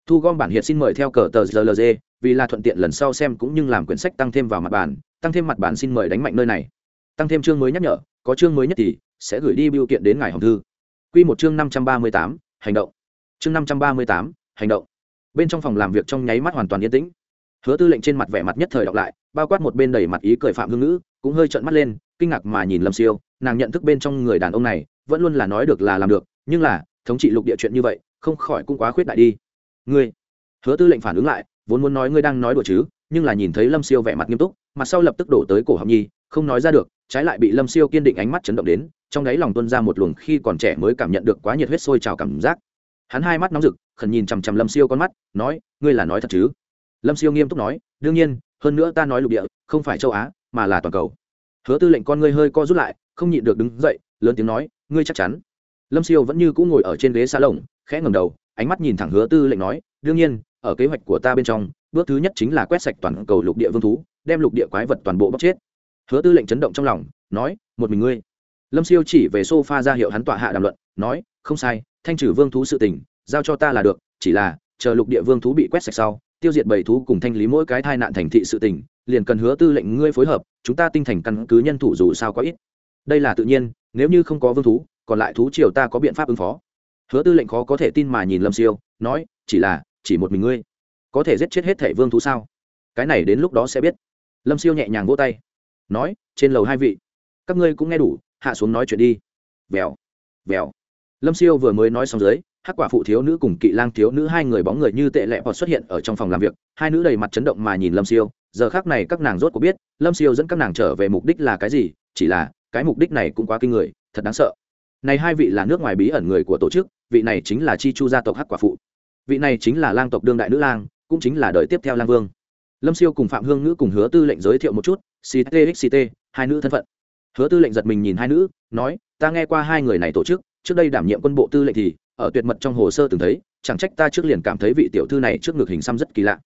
Thu gom bản hiện xin mời theo cờ tờ rlg vì là thuận tiện lần sau xem cũng như làm quyển sách tăng thêm vào mặt bản tăng thêm mặt bản xin mời đánh mạnh nơi này. Tăng thêm chương mới nhắc nhở, có chương mới nhất thì sẽ gửi đi biểu kiện đến ngài hồng thư. Q một chương năm trăm ba mươi tám, hành động. Chương năm trăm ba mươi tám, hành động. Bên trong phòng làm việc trong nháy mắt hoàn toàn yên tĩnh. Hứa tư lệnh trên mặt vẻ mặt nhất thời đọc lại, bao quát một bên đầy mặt ý cười phạm hương ngữ, cũng hơi trợn mắt lên, kinh ngạc mà nhìn lâm siêu, nàng nhận thức bên trong người đàn ông này, vẫn luôn là nói được là làm được, nhưng là, thống trị lục địa chuyện như vậy, không khỏi cũng quá khuyết đại đi. Ngươi, hứa tư lệnh phản ứng lại vốn muốn nói ngươi đang nói đùa chứ, nhưng là nhìn thấy lâm siêu vẻ mặt nghiêm túc, mặt sau lập tức đổ tới cổ học nhi, không nói ra được, trái lại bị lâm siêu kiên định ánh mắt chấn động đến, trong đáy lòng tuân ra một luồng khi còn trẻ mới cảm nhận được quá nhiệt huyết sôi trào cảm giác. Hắn hai mắt nóng rực, khẩn nhìn chằm chằm lâm siêu con mắt, nói, ngươi là nói thật chứ? Lâm siêu nghiêm túc nói, đương nhiên, hơn nữa ta nói lục địa, không phải châu á, mà là toàn cầu. Hứa tư lệnh con ngươi hơi co rút lại, không nhịn được đứng dậy, lớn tiếng nói, ngươi chắc chắn. Lâm siêu vẫn như cũng ngồi ở trên ghế xa lồng, khẽ ngầm đầu, ánh mắt nhìn thẳng hứa tư lệnh nói, đương nhiên ở kế hoạch của ta bên trong, bước thứ nhất chính là quét sạch toàn cầu lục địa vương thú, đem lục địa quái vật toàn bộ bóc chết. Hứa tư lệnh chấn động trong lòng, nói, một mình ngươi? Lâm siêu chỉ về s o f a ra hiệu hắn tọa hạ đàm luận, nói, không sai, thanh trừ vương thú sự tình, giao cho ta là được, chỉ là, chờ lục địa vương thú bị quét sạch sau, tiêu diệt bầy thú cùng thanh lý mỗi cái tai nạn thành thị sự tình, liền cần hứa tư lệnh ngươi phối hợp, chúng ta tinh thành căn cứ nhân thủ dù sao có ít. Đây là tự nhiên, nếu như không có vương thú, còn lại thú triều ta có biện pháp ứng phó. Hứa tư lệnh khó có thể tin mà nhìn lâm siêu, nói, chỉ là chỉ một mình ngươi. Có thể giết chết hết thẻ vương thú sao? Cái này đến lúc đó sẽ biết. Lâm siêu nhẹ nhàng vỗ tay. Nói, trên lầu hai vị. Các ngươi cũng nghe đủ, hạ xuống nói chuyện đi. Vèo vèo. Lâm siêu vừa mới nói xong dưới, hắc quả phụ thiếu nữ cùng kỵ lang thiếu nữ hai người bóng người như tệ lẹ họ xuất hiện ở trong phòng làm việc. Hai nữ đầy mặt chấn động mà nhìn lâm siêu. Giờ khác này các nàng rốt có biết, lâm siêu dẫn các nàng trở về mục đích là cái gì, chỉ là cái mục đích này cũng quá kinh người, thật đáng sợ. Này hai vị là nước ngoài bí ẩn người của tổ chức, vị này chính là chi chu gia tộc hắc quả phụ vị này chính là lang tộc đương đại nữ lang, cũng chính là đời tiếp theo lang vương. Lâm siêu cùng phạm hương nữ cùng hứa tư lệnh giới thiệu một chút ctxct hai nữ thân phận. Hứa tư lệnh giật mình nhìn hai nữ, nói, ta nghe qua hai người này tổ chức, trước đây đảm nhiệm quân bộ tư lệnh thì, ở tuyệt mật trong hồ sơ từng thấy, chẳng trách ta trước liền cảm thấy vị tiểu thư này trước ngực hình xăm rất kỳ lạ.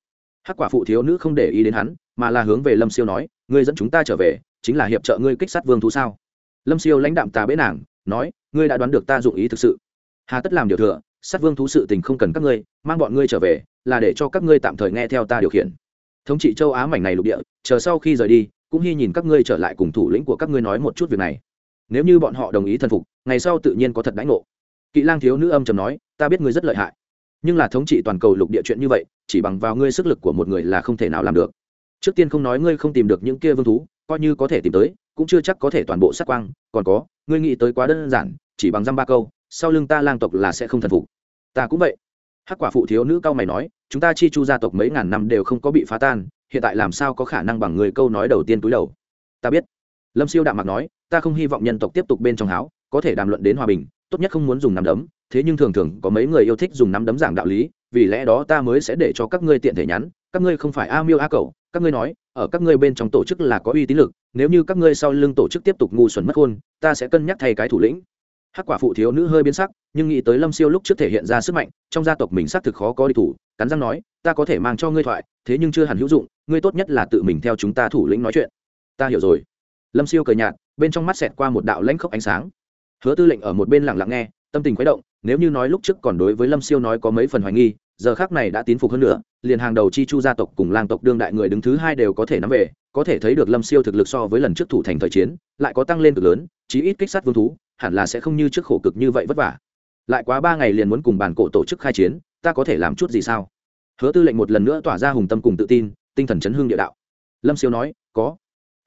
Hắc quả phụ thiếu nữ không để ý đến hắn, mà là hướng về lâm siêu nói, ngươi dẫn chúng ta trở về, chính là hiệp trợ ngươi kích sát vương thú sao? Lâm siêu lãnh đạm tà bế nàng, nói, ngươi đã đoán được ta dụng ý thực sự. Hà tất làm điều thừa sát vương thú sự tình không cần các ngươi, mang bọn ngươi trở về, là để cho các ngươi tạm thời nghe theo ta điều khiển. Thống trị châu á mảnh này lục địa, chờ sau khi rời đi, cũng hy nhìn các ngươi trở lại cùng thủ lĩnh của các ngươi nói một chút việc này. Nếu như bọn họ đồng ý thần phục, ngày sau tự nhiên có thật đánh ngộ. Kỵ lang thiếu nữ âm trầm nói, ta biết ngươi rất lợi hại. Nhưng là thống trị toàn cầu lục địa chuyện như vậy, chỉ bằng vào ngươi sức lực của một người là không thể nào làm được. Trước tiên không nói ngươi không tìm được những kia vương thú, coi như có thể tìm tới, cũng chưa chắc có thể toàn bộ sát quang, còn có, ngươi nghĩ tới quá đơn giản, chỉ bằng dăm ba câu, sau lưng ta lang tộc là sẽ không thần phục ta cũng vậy. Hắc quả phụ thiếu nữ cao mày nói chúng ta chi chu gia tộc mấy ngàn năm đều không có bị phá tan hiện tại làm sao có khả năng bằng người câu nói đầu tiên túi đầu? Ta biết. Lâm siêu đạm mặt nói ta không hy vọng nhân tộc tiếp tục bên trong háo có thể đàm luận đến hòa bình tốt nhất không muốn dùng nắm đấm thế nhưng thường thường có mấy người yêu thích dùng nắm đấm giảng đạo lý vì lẽ đó ta mới sẽ để cho các ngươi tiện thể nhắn các ngươi không phải a miêu a cầu các ngươi nói ở các ngươi bên trong tổ chức là có uy tín lực nếu như các ngươi sau lưng tổ chức tiếp tục ngu xuẩn mất hôn, ta sẽ cân nhắc thay cái thủ lĩnh hắc quả phụ thiếu nữ hơi biến sắc, nhưng nghĩ tới lâm siêu lúc trước thể hiện ra sức mạnh, trong gia tộc mình xác thực khó có đi thủ, cắn răng nói, ta có thể mang cho ngươi thoại, thế nhưng chưa hẳn hữu dụng, ngươi tốt nhất là tự mình theo chúng ta thủ lĩnh nói chuyện. Ta hiểu rồi. Lâm siêu cười nhạt, bên trong mắt xẹt qua một đạo lãnh khốc ánh sáng. Hứa tư lệnh ở một bên lặng lặng nghe, tâm tình khuấy động, nếu như nói lúc trước còn đối với lâm siêu nói có mấy phần hoài nghi, giờ khác này đã tín phục hơn nữa, liền hàng đầu chi chu gia tộc cùng lang tộc đương đại người đứng thứ hai đều có thể nắm về có thể thấy được lâm siêu thực lực so với lần trước thủ thành thời chiến, lại có tăng lên cực lớn, chí ít kích sát vương thú, hẳn là sẽ không như trước khổ cực như vậy vất vả. Lại quá ba ngày liền muốn cùng bản cổ tổ chức khai chiến, ta có thể làm chút gì sao? Hứa tư lệnh một lần nữa tỏa ra hùng tâm cùng tự tin, tinh thần chấn hương địa đạo. Lâm siêu nói, có.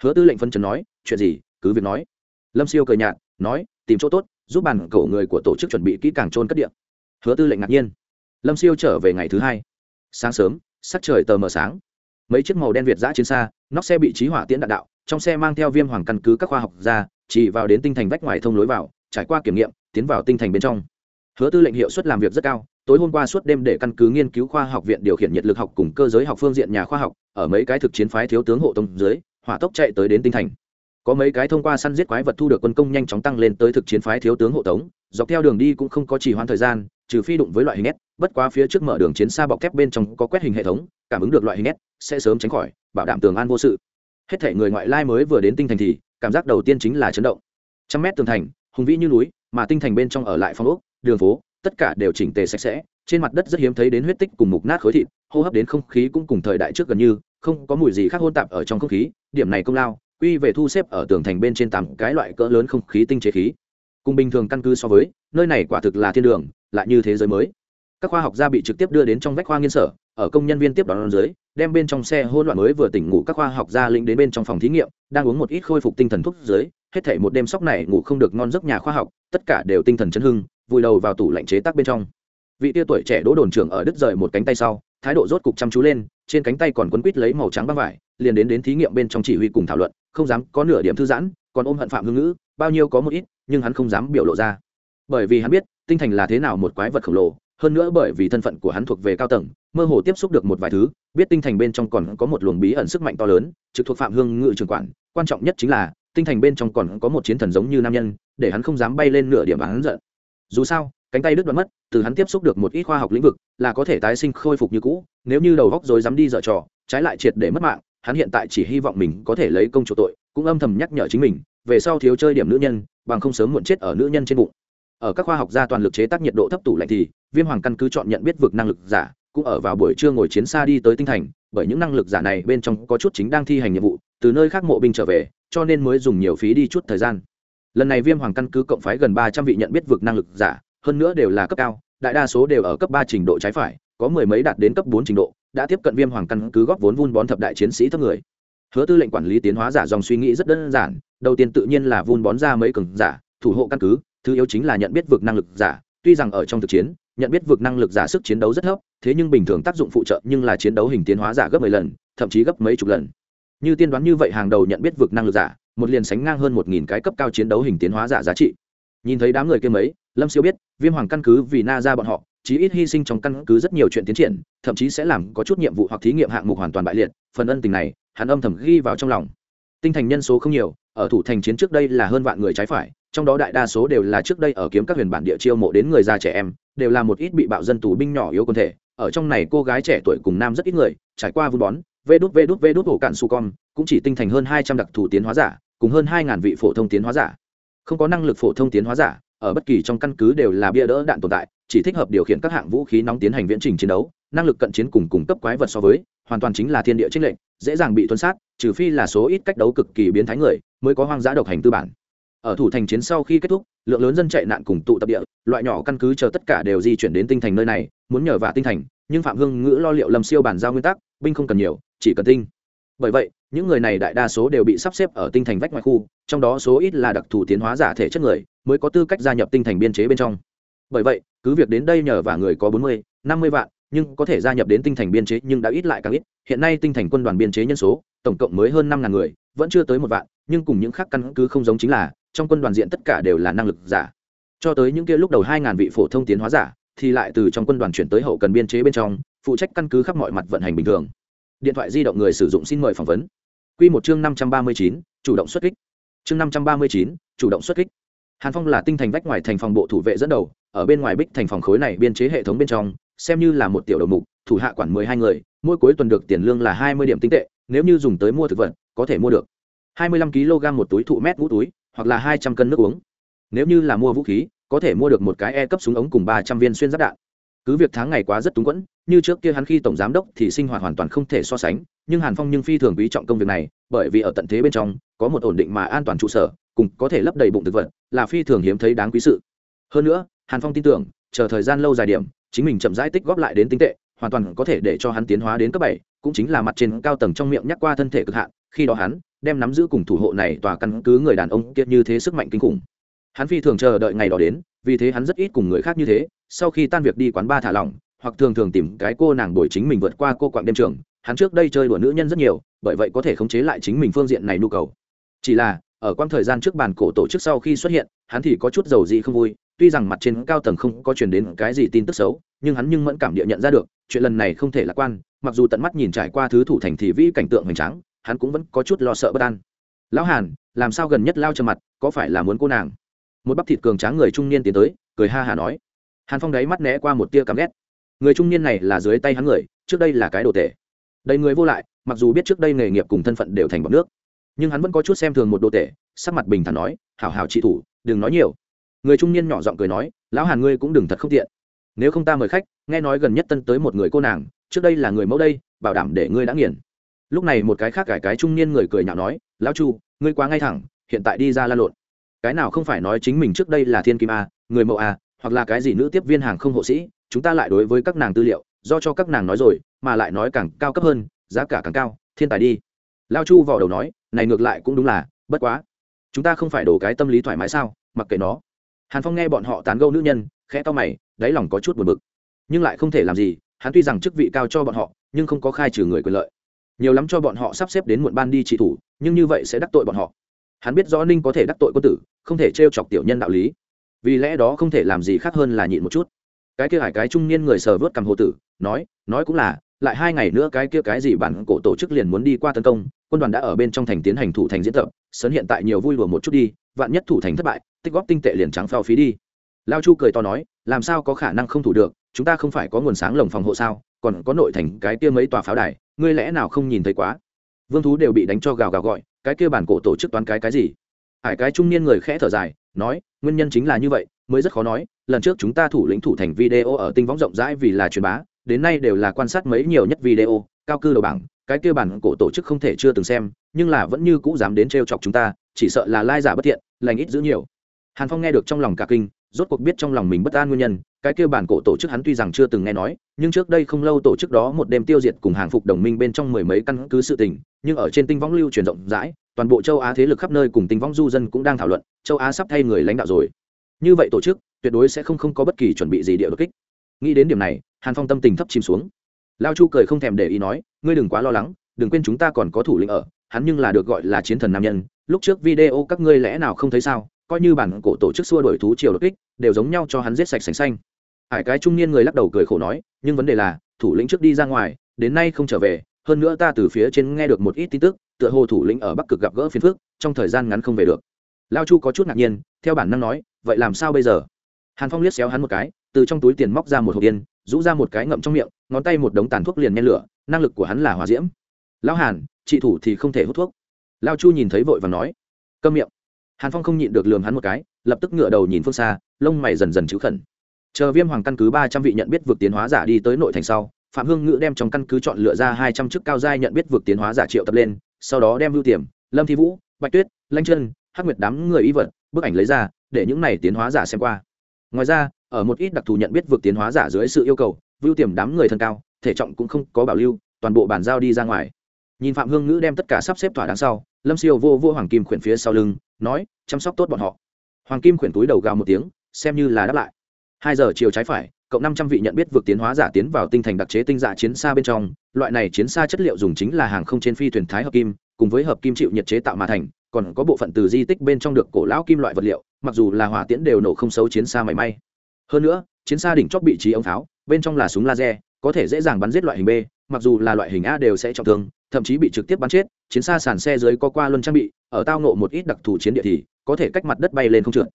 Hứa tư lệnh phân trần nói, chuyện gì? Cứ việc nói. Lâm siêu cười nhạt, nói, tìm chỗ tốt, giúp bản cổ người của tổ chức chuẩn bị kỹ càng trôn cất điện hứa tư lệnh ngạc nhiên. Lâm siêu trở về ngày thứ hai. Sáng sớm, sắc trời tờ mờ sáng mấy chiếc màu đen việt giã trên xa, nóc xe bị trí hỏa tiễn đạn đạo, trong xe mang theo viêm hoàng căn cứ các khoa học ra chỉ vào đến tinh thành vách ngoài thông lối vào, trải qua kiểm nghiệm, tiến vào tinh thành bên trong. Hứa tư lệnh hiệu suất làm việc rất cao, tối hôm qua suốt đêm để căn cứ nghiên cứu khoa học viện điều khiển nhiệt lực học cùng cơ giới học phương diện nhà khoa học, ở mấy cái thực chiến phái thiếu tướng hộ tông dưới, hỏa tốc chạy tới đến tinh thành. Có mấy cái thông qua săn giết quái vật thu được quân công nhanh chóng tăng lên tới thực chiến phái thiếu tướng hộ tống, dọc theo đường đi cũng không có trì hoãn thời gian, trừ phi đụng với loại hình nét bất quá phía trước mở đường chiến xa bọc thép bên trong có quét hình hệ thống, cảm ứng được loại hình s sẽ sớm tránh khỏi, bảo đảm tường an vô sự. Hết thể người ngoại lai mới vừa đến tinh thành thì, cảm giác đầu tiên chính là chấn động. Trăm mét tường thành, hùng vĩ như núi, mà tinh thành bên trong ở lại phong ốc, đường phố, tất cả đều chỉnh tề sạch sẽ, trên mặt đất rất hiếm thấy đến huyết tích cùng mục nát khối thịt, hô hấp đến không khí cũng cùng thời đại trước gần như, không có mùi gì khác hôn tạp ở trong không khí, điểm này công lao, quy về thu xếp ở tường thành bên trên tám cái loại cỡ lớn không khí tinh chế khí. Cùng bình thường căn cứ so với, nơi này quả thực là thiên đường, lại như thế giới mới các khoa học gia bị trực tiếp đưa đến trong vách khoa nghiên sở, ở công nhân viên tiếp đón dưới, đem bên trong xe hỗn loạn mới vừa tỉnh ngủ các khoa học gia lĩnh đến bên trong phòng thí nghiệm, đang uống một ít khôi phục tinh thần thuốc dưới, hết thảy một đêm sóc này ngủ không được ngon giấc nhà khoa học, tất cả đều tinh thần chấn hưng, vùi đầu vào tủ lạnh chế tác bên trong. Vị tia tuổi trẻ đỗ đồn trưởng ở đứt rời một cánh tay sau, thái độ rốt cục chăm chú lên, trên cánh tay còn quấn quít lấy màu trắng băng vải, liền đến đến thí nghiệm bên trong chỉ huy cùng thảo luận, không dám có nửa điểm thư giãn, còn ôm hận phạm hương ngữ, bao nhiêu có một ít, nhưng hắn không dám biểu lộ ra. Bởi vì hắn biết, tinh thành là thế nào một quái vật khổng lồ hơn nữa bởi vì thân phận của hắn thuộc về cao tầng, mơ hồ tiếp xúc được một vài thứ, biết tinh thành bên trong còn có một luồng bí ẩn sức mạnh to lớn, trực thuộc phạm hương ngự trường quản, quan trọng nhất chính là, tinh thành bên trong còn có một chiến thần giống như nam nhân, để hắn không dám bay lên nửa điểm hắn giận. Dù sao, cánh tay đứt đoạn mất, từ hắn tiếp xúc được một ít khoa học lĩnh vực, là có thể tái sinh khôi phục như cũ, nếu như đầu góc rồi dám đi dở trò, trái lại triệt để mất mạng, hắn hiện tại chỉ hy vọng mình có thể lấy công chủ tội, cũng âm thầm nhắc nhở chính mình, về sau thiếu chơi điểm nữ nhân, bằng không sớm muộn chết ở nữ nhân trên bụng ở các khoa học gia toàn lực chế tác nhiệt độ thấp tủ lạnh thì, viêm hoàng căn cứ chọn nhận biết vực năng lực giả, cũng ở vào buổi trưa ngồi chiến xa đi tới tinh thành, bởi những năng lực giả này bên trong có chút chính đang thi hành nhiệm vụ, từ nơi khác mộ binh trở về, cho nên mới dùng nhiều phí đi chút thời gian. Lần này viêm hoàng căn cứ cộng phái gần ba trăm vị nhận biết vực năng lực giả, hơn nữa đều là cấp cao, đại đa số đều ở cấp ba trình độ trái phải, có mười mấy đạt đến cấp bốn trình độ, đã tiếp cận viêm hoàng căn cứ góp vốn vun bón thập đại chiến sĩ thấp người. Hứa tư lệnh quản lý tiến hóa giả dòng suy nghĩ rất đơn giản, đầu tiên tự nhiên là vun bón ra mấy cường giả, thủ hộ căn cứ thứ yếu chính là nhận biết vực năng lực giả, tuy rằng ở trong thực chiến, nhận biết vực năng lực giả sức chiến đấu rất thấp, thế nhưng bình thường tác dụng phụ trợ nhưng là chiến đấu hình tiến hóa giả gấp mười lần, thậm chí gấp mấy chục lần. Như tiên đoán như vậy hàng đầu nhận biết vực năng lực giả, một liền sánh ngang hơn một nghìn cái cấp cao chiến đấu hình tiến hóa giả giá trị. Nhìn thấy đám người kia mấy, lâm siêu biết, viêm hoàng căn cứ vì na ra bọn họ, chí ít hy sinh trong căn cứ rất nhiều chuyện tiến triển, thậm chí sẽ làm có chút nhiệm vụ hoặc thí nghiệm hạng mục hoàn toàn bại liệt, phần ân tình này, hắn âm thầm ghi vào trong lòng tinh thành nhân số không nhiều, ở thủ thành chiến trước đây là hơn vạn người trái phải, trong đó đại đa số đều là trước đây ở kiếm các huyền bản địa chiêu mộ đến người già trẻ em, đều là một ít bị bạo dân tù binh nhỏ yếu quân thể. Ở trong này cô gái trẻ tuổi cùng nam rất ít người, trải qua vun bón, vê đút vê đút vê đút hổ cạn su con, cũng chỉ tinh thành hơn hai trăm đặc thù tiến hóa giả, cùng hơn hai ngàn vị phổ thông tiến hóa giả. Không có năng lực phổ thông tiến hóa giả, ở bất kỳ trong căn cứ đều là bia đỡ đạn tồn tại, chỉ thích hợp điều khiển các hạng vũ khí nóng tiến hành viễn trình chiến đấu, năng lực cận chiến cùng cung cấp quái vật so với, hoàn toàn chính là thiên địa trinh lệnh dễ dàng bị tuân sát trừ phi là số ít cách đấu cực kỳ biến thái người, mới có hoang dã độc hành tư bản. Ở thủ thành chiến sau khi kết thúc, lượng lớn dân chạy nạn cùng tụ tập địa, loại nhỏ căn cứ chờ tất cả đều di chuyển đến tinh thành nơi này, muốn nhờ vả tinh thành, nhưng phạm hương ngữ lo liệu lâm siêu bản giao nguyên tắc, binh không cần nhiều, chỉ cần tinh. Bởi vậy, những người này đại đa số đều bị sắp xếp ở tinh thành vách ngoài khu, trong đó số ít là đặc thù tiến hóa giả thể chất người, mới có tư cách gia nhập tinh thành biên chế bên trong. Bởi vậy, cứ việc đến đây nhờ vả người có bốn mươi, năm mươi vạn nhưng có thể gia nhập đến tinh thành biên chế nhưng đã ít lại càng ít. Hiện nay tinh thành quân đoàn biên chế nhân số, tổng cộng mới hơn năm ngàn người, vẫn chưa tới một vạn, nhưng cùng những khác căn cứ không giống chính là, trong quân đoàn diện tất cả đều là năng lực giả. Cho tới những kia lúc đầu hai ngàn vị phổ thông tiến hóa giả, thì lại từ trong quân đoàn chuyển tới hậu cần biên chế bên trong, phụ trách căn cứ khắp mọi mặt vận hành bình thường. Điện thoại di động người sử dụng xin mời phỏng vấn. Q một chương năm trăm ba mươi chín, chủ động xuất kích. Chương năm trăm ba mươi chín, chủ động xuất kích. Hàn phong là tinh thành vách ngoài thành phòng bộ thủ vệ dẫn đầu, ở bên ngoài bích thành phòng khối này biên chế hệ thống bên trong xem như là một tiểu đầu mục, thủ hạ quản mười hai người, mỗi cuối tuần được tiền lương là hai mươi điểm tinh tệ, nếu như dùng tới mua thực vật, có thể mua được hai mươi lăm kg một túi thụ mét ngũ túi, hoặc là hai trăm cân nước uống. Nếu như là mua vũ khí, có thể mua được một cái e cấp súng ống cùng ba trăm viên xuyên giáp đạn. Cứ việc tháng ngày quá rất túng quẫn, như trước kia hắn khi tổng giám đốc thì sinh hoạt hoàn toàn không thể so sánh, nhưng hàn phong nhưng phi thường quý trọng công việc này, bởi vì ở tận thế bên trong, có một ổn định mà an toàn trụ sở, cùng có thể lấp đầy bụng thực vật, là phi thường hiếm thấy đáng quý sự. Hơn nữa, hàn phong tin tưởng, chờ thời gian lâu dài điểm chính mình chậm rãi tích góp lại đến tinh tệ, hoàn toàn có thể để cho hắn tiến hóa đến cấp bảy, cũng chính là mặt trên cao tầng trong miệng nhắc qua thân thể cực hạn, khi đó hắn đem nắm giữ cùng thủ hộ này tòa căn cứ người đàn ông kia như thế sức mạnh kinh khủng. Hắn phi thường chờ đợi ngày đó đến, vì thế hắn rất ít cùng người khác như thế, sau khi tan việc đi quán ba thả lỏng, hoặc thường thường tìm cái cô nàng đổi chính mình vượt qua cô quạng đêm trường, hắn trước đây chơi đùa nữ nhân rất nhiều, bởi vậy có thể khống chế lại chính mình phương diện này nhu cầu. Chỉ là, ở quãng thời gian trước bàn cổ tổ chức sau khi xuất hiện, hắn thì có chút dầu dị không vui tuy rằng mặt trên cao tầng không có truyền đến cái gì tin tức xấu, nhưng hắn nhưng mẫn cảm địa nhận ra được, chuyện lần này không thể lạc quan, mặc dù tận mắt nhìn trải qua thứ thủ thành thị vĩ cảnh tượng hoành tráng, hắn cũng vẫn có chút lo sợ bất an. Lão hàn, làm sao gần nhất lao trầm mặt, có phải là muốn cô nàng? Một bắp thịt cường tráng người trung niên tiến tới, cười ha hà nói. Hàn phong đáy mắt né qua một tia căm ghét. Người trung niên này là dưới tay hắn người, trước đây là cái đồ tể. Đầy người vô lại, mặc dù biết trước đây nghề nghiệp cùng thân phận đều thành bọc nước, nhưng hắn vẫn có chút xem thường một đồ tể, sắc mặt bình thản nói, hảo hảo trị thủ, đừng nói nhiều người trung niên nhỏ giọng cười nói, lão hàn ngươi cũng đừng thật không tiện. Nếu không ta mời khách, nghe nói gần nhất tân tới một người cô nàng, trước đây là người mẫu đây, bảo đảm để ngươi đã nghiền. Lúc này một cái khác cải cái trung niên người cười nhạo nói, lão chu, ngươi quá ngay thẳng, hiện tại đi ra la lộn. Cái nào không phải nói chính mình trước đây là thiên kim a, người mẫu a, hoặc là cái gì nữ tiếp viên hàng không hộ sĩ, chúng ta lại đối với các nàng tư liệu, do cho các nàng nói rồi, mà lại nói càng cao cấp hơn, giá cả càng cao, thiên tài đi. Lao chu vào đầu nói, này ngược lại cũng đúng là, bất quá, chúng ta không phải đổ cái tâm lý thoải mái sao, mặc kệ nó hàn phong nghe bọn họ tán gẫu nữ nhân, khẽ to mày, đáy lòng có chút buồn bực. Nhưng lại không thể làm gì, hắn tuy rằng chức vị cao cho bọn họ, nhưng không có khai trừ người quyền lợi. Nhiều lắm cho bọn họ sắp xếp đến muộn ban đi trị thủ, nhưng như vậy sẽ đắc tội bọn họ. Hắn biết rõ ninh có thể đắc tội quân tử, không thể t chọc tiểu nhân đạo lý. Vì lẽ đó không thể làm gì khác hơn là nhịn một chút. Cái kia hải cái trung niên người sờ vớt cầm hồ tử, nói nói cũng là, lại hai ngày nữa cái kia cái gì bản cổ tổ chức liền muốn đi qua tấn công, quân đoàn đã ở bên trong thành tiến hành thủ thành diễn tập sớn hiện tại nhiều vui đùa một chút đi, vạn nhất thủ thành thất bại tích góp tinh tệ liền trắng phao phí đi. Lao chu cười to nói, làm sao có khả năng không thủ được? Chúng ta không phải có nguồn sáng lồng phòng hộ sao? Còn có nội thành cái kia mấy tòa pháo đài, ngươi lẽ nào không nhìn thấy quá? Vương thú đều bị đánh cho gào gào gọi, cái kia bản cổ tổ chức toán cái cái gì? Hải cái trung niên người khẽ thở dài, nói, nguyên nhân chính là như vậy, mới rất khó nói. Lần trước chúng ta thủ lĩnh thủ thành video ở tinh võng rộng rãi vì là truyền bá, đến nay đều là quan sát mấy nhiều nhất video, cao cư đầu bảng, cái kia bản cổ tổ chức không thể chưa từng xem, nhưng là vẫn như cũ dám đến trêu chọc chúng ta, chỉ sợ là lai giả bất thiện, lành ít giữ nhiều hàn phong nghe được trong lòng cả kinh, rốt cuộc biết trong lòng mình bất an nguyên nhân, cái kia bản cổ tổ chức hắn tuy rằng chưa từng nghe nói, nhưng trước đây không lâu tổ chức đó một đêm tiêu diệt cùng hàng phục đồng minh bên trong mười mấy căn cứ sự tình, nhưng ở trên tinh võng lưu truyền rộng rãi, toàn bộ châu á thế lực khắp nơi cùng tinh võng du dân cũng đang thảo luận, châu á sắp thay người lãnh đạo rồi. Như vậy tổ chức, tuyệt đối sẽ không không có bất kỳ chuẩn bị gì địa đột kích. Nghĩ đến điểm này, hàn phong tâm tình thấp chìm xuống. Lao chu cười không thèm để ý nói, ngươi đừng quá lo lắng, đừng quên chúng ta còn có thủ lĩnh ở, hắn nhưng là được gọi là chiến thần nam nhân, lúc trước video các ngươi lẽ nào không thấy sao? Coi như bản cổ tổ chức xua đổi thú triều đột kích, đều giống nhau cho hắn giết sạch sành xanh. Hải cái trung niên người lắc đầu cười khổ nói, nhưng vấn đề là, thủ lĩnh trước đi ra ngoài, đến nay không trở về, hơn nữa ta từ phía trên nghe được một ít tin tức, tựa hồ thủ lĩnh ở bắc cực gặp gỡ phiền phức, trong thời gian ngắn không về được. Lao chu có chút ngạc nhiên, theo bản năng nói, vậy làm sao bây giờ? Hàn phong liếc xéo hắn một cái, từ trong túi tiền móc ra một hộp yên, rũ ra một cái ngậm trong miệng, ngón tay một đống tàn thuốc liền nhen lửa, năng lực của hắn là hòa diễm. Lão hàn, trị thủ thì không thể hút thuốc. Lao chu nhìn thấy vội và nói, câm miệng hàn phong không nhịn được lường hắn một cái, lập tức ngựa đầu nhìn phương xa, lông mày dần dần chữ khẩn. Chờ viêm hoàng căn cứ ba trăm vị nhận biết vượt tiến hóa giả đi tới nội thành sau, phạm hương ngữ đem trong căn cứ chọn lựa ra hai trăm chức cao giai nhận biết vượt tiến hóa giả triệu tập lên, sau đó đem ưu tiềm, lâm thi vũ, bạch tuyết, lanh chân, hắc nguyệt đám người y vật, bức ảnh lấy ra, để những này tiến hóa giả xem qua. Ngoài ra, ở một ít đặc thù nhận biết vượt tiến hóa giả dưới sự yêu cầu vưu tiềm đám người thân cao, thể trọng cũng không có bảo lưu, toàn bộ bàn giao đi ra ngoài. Nhìn phạm hương ngữ đem tất cả sắp xếp thỏa đáng sau, lâm siêu vô vô hoàng kim khuyển phía sau lưng nói, chăm sóc tốt bọn họ. Hoàng kim khuyển túi đầu gào một tiếng, xem như là đáp lại. Hai giờ chiều trái phải, cộng năm trăm vị nhận biết vượt tiến hóa giả tiến vào tinh thành đặc chế tinh dạ chiến xa bên trong, loại này chiến xa chất liệu dùng chính là hàng không trên phi thuyền thái hợp kim, cùng với hợp kim chịu nhiệt chế tạo mà thành, còn có bộ phận từ di tích bên trong được cổ lão kim loại vật liệu, mặc dù là hỏa tiễn đều nổ không xấu chiến xa mảy may. Hơn nữa, chiến xa đỉnh chóp bị trí ống pháo bên trong là súng laser, có thể dễ dàng bắn giết loại hình b, mặc dù là loại hình a đều sẽ trọng thương, thậm chí bị trực tiếp bắn chết chiến xa sàn xe dưới có qua luân trang bị, ở tao nộ một ít đặc thù chiến địa thì có thể cách mặt đất bay lên không trượt.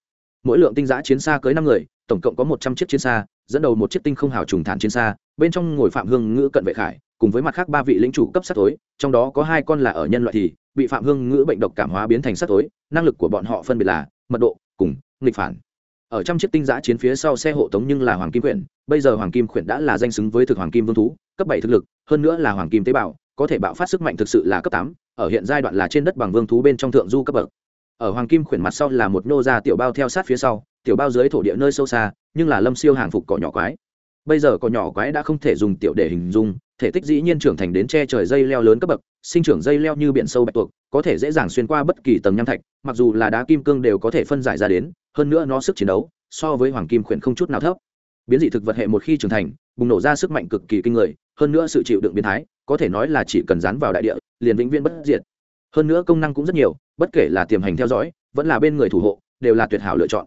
Mỗi lượng tinh giã chiến xa cưới năm người, tổng cộng có một trăm chiếc chiến xa, dẫn đầu một chiếc tinh không hào trùng thản chiến xa, bên trong ngồi phạm hương ngữ cận vệ khải, cùng với mặt khác ba vị lĩnh chủ cấp sát tối, trong đó có hai con là ở nhân loại thì bị phạm hương ngữ bệnh độc cảm hóa biến thành sát tối, năng lực của bọn họ phân biệt là mật độ, cùng nghịch phản. Ở trăm chiếc tinh giã chiến phía sau xe hộ tống nhưng là hoàng kim quyển, bây giờ hoàng kim quyển đã là danh xứng với thực hoàng kim vương thú, cấp bảy thực lực, hơn nữa là hoàng kim tế bào có thể bạo phát sức mạnh thực sự là cấp tám, ở hiện giai đoạn là trên đất bằng vương thú bên trong thượng du cấp bậc. Ở hoàng kim khuyển mặt sau là một nô gia tiểu bao theo sát phía sau, tiểu bao dưới thổ địa nơi sâu xa, nhưng là lâm siêu hàng phục cỏ nhỏ quái. Bây giờ cỏ nhỏ quái đã không thể dùng tiểu để hình dung, thể tích dĩ nhiên trưởng thành đến che trời dây leo lớn cấp bậc, sinh trưởng dây leo như biển sâu bạch tuộc, có thể dễ dàng xuyên qua bất kỳ tầng nham thạch, mặc dù là đá kim cương đều có thể phân giải ra đến, hơn nữa nó sức chiến đấu so với hoàng kim khuyển không chút nào thấp biến dị thực vật hệ một khi trưởng thành, bùng nổ ra sức mạnh cực kỳ kinh người, hơn nữa sự chịu đựng biến thái, có thể nói là chỉ cần dán vào đại địa, liền vĩnh viễn bất diệt. Hơn nữa công năng cũng rất nhiều, bất kể là tiềm hành theo dõi, vẫn là bên người thủ hộ, đều là tuyệt hảo lựa chọn.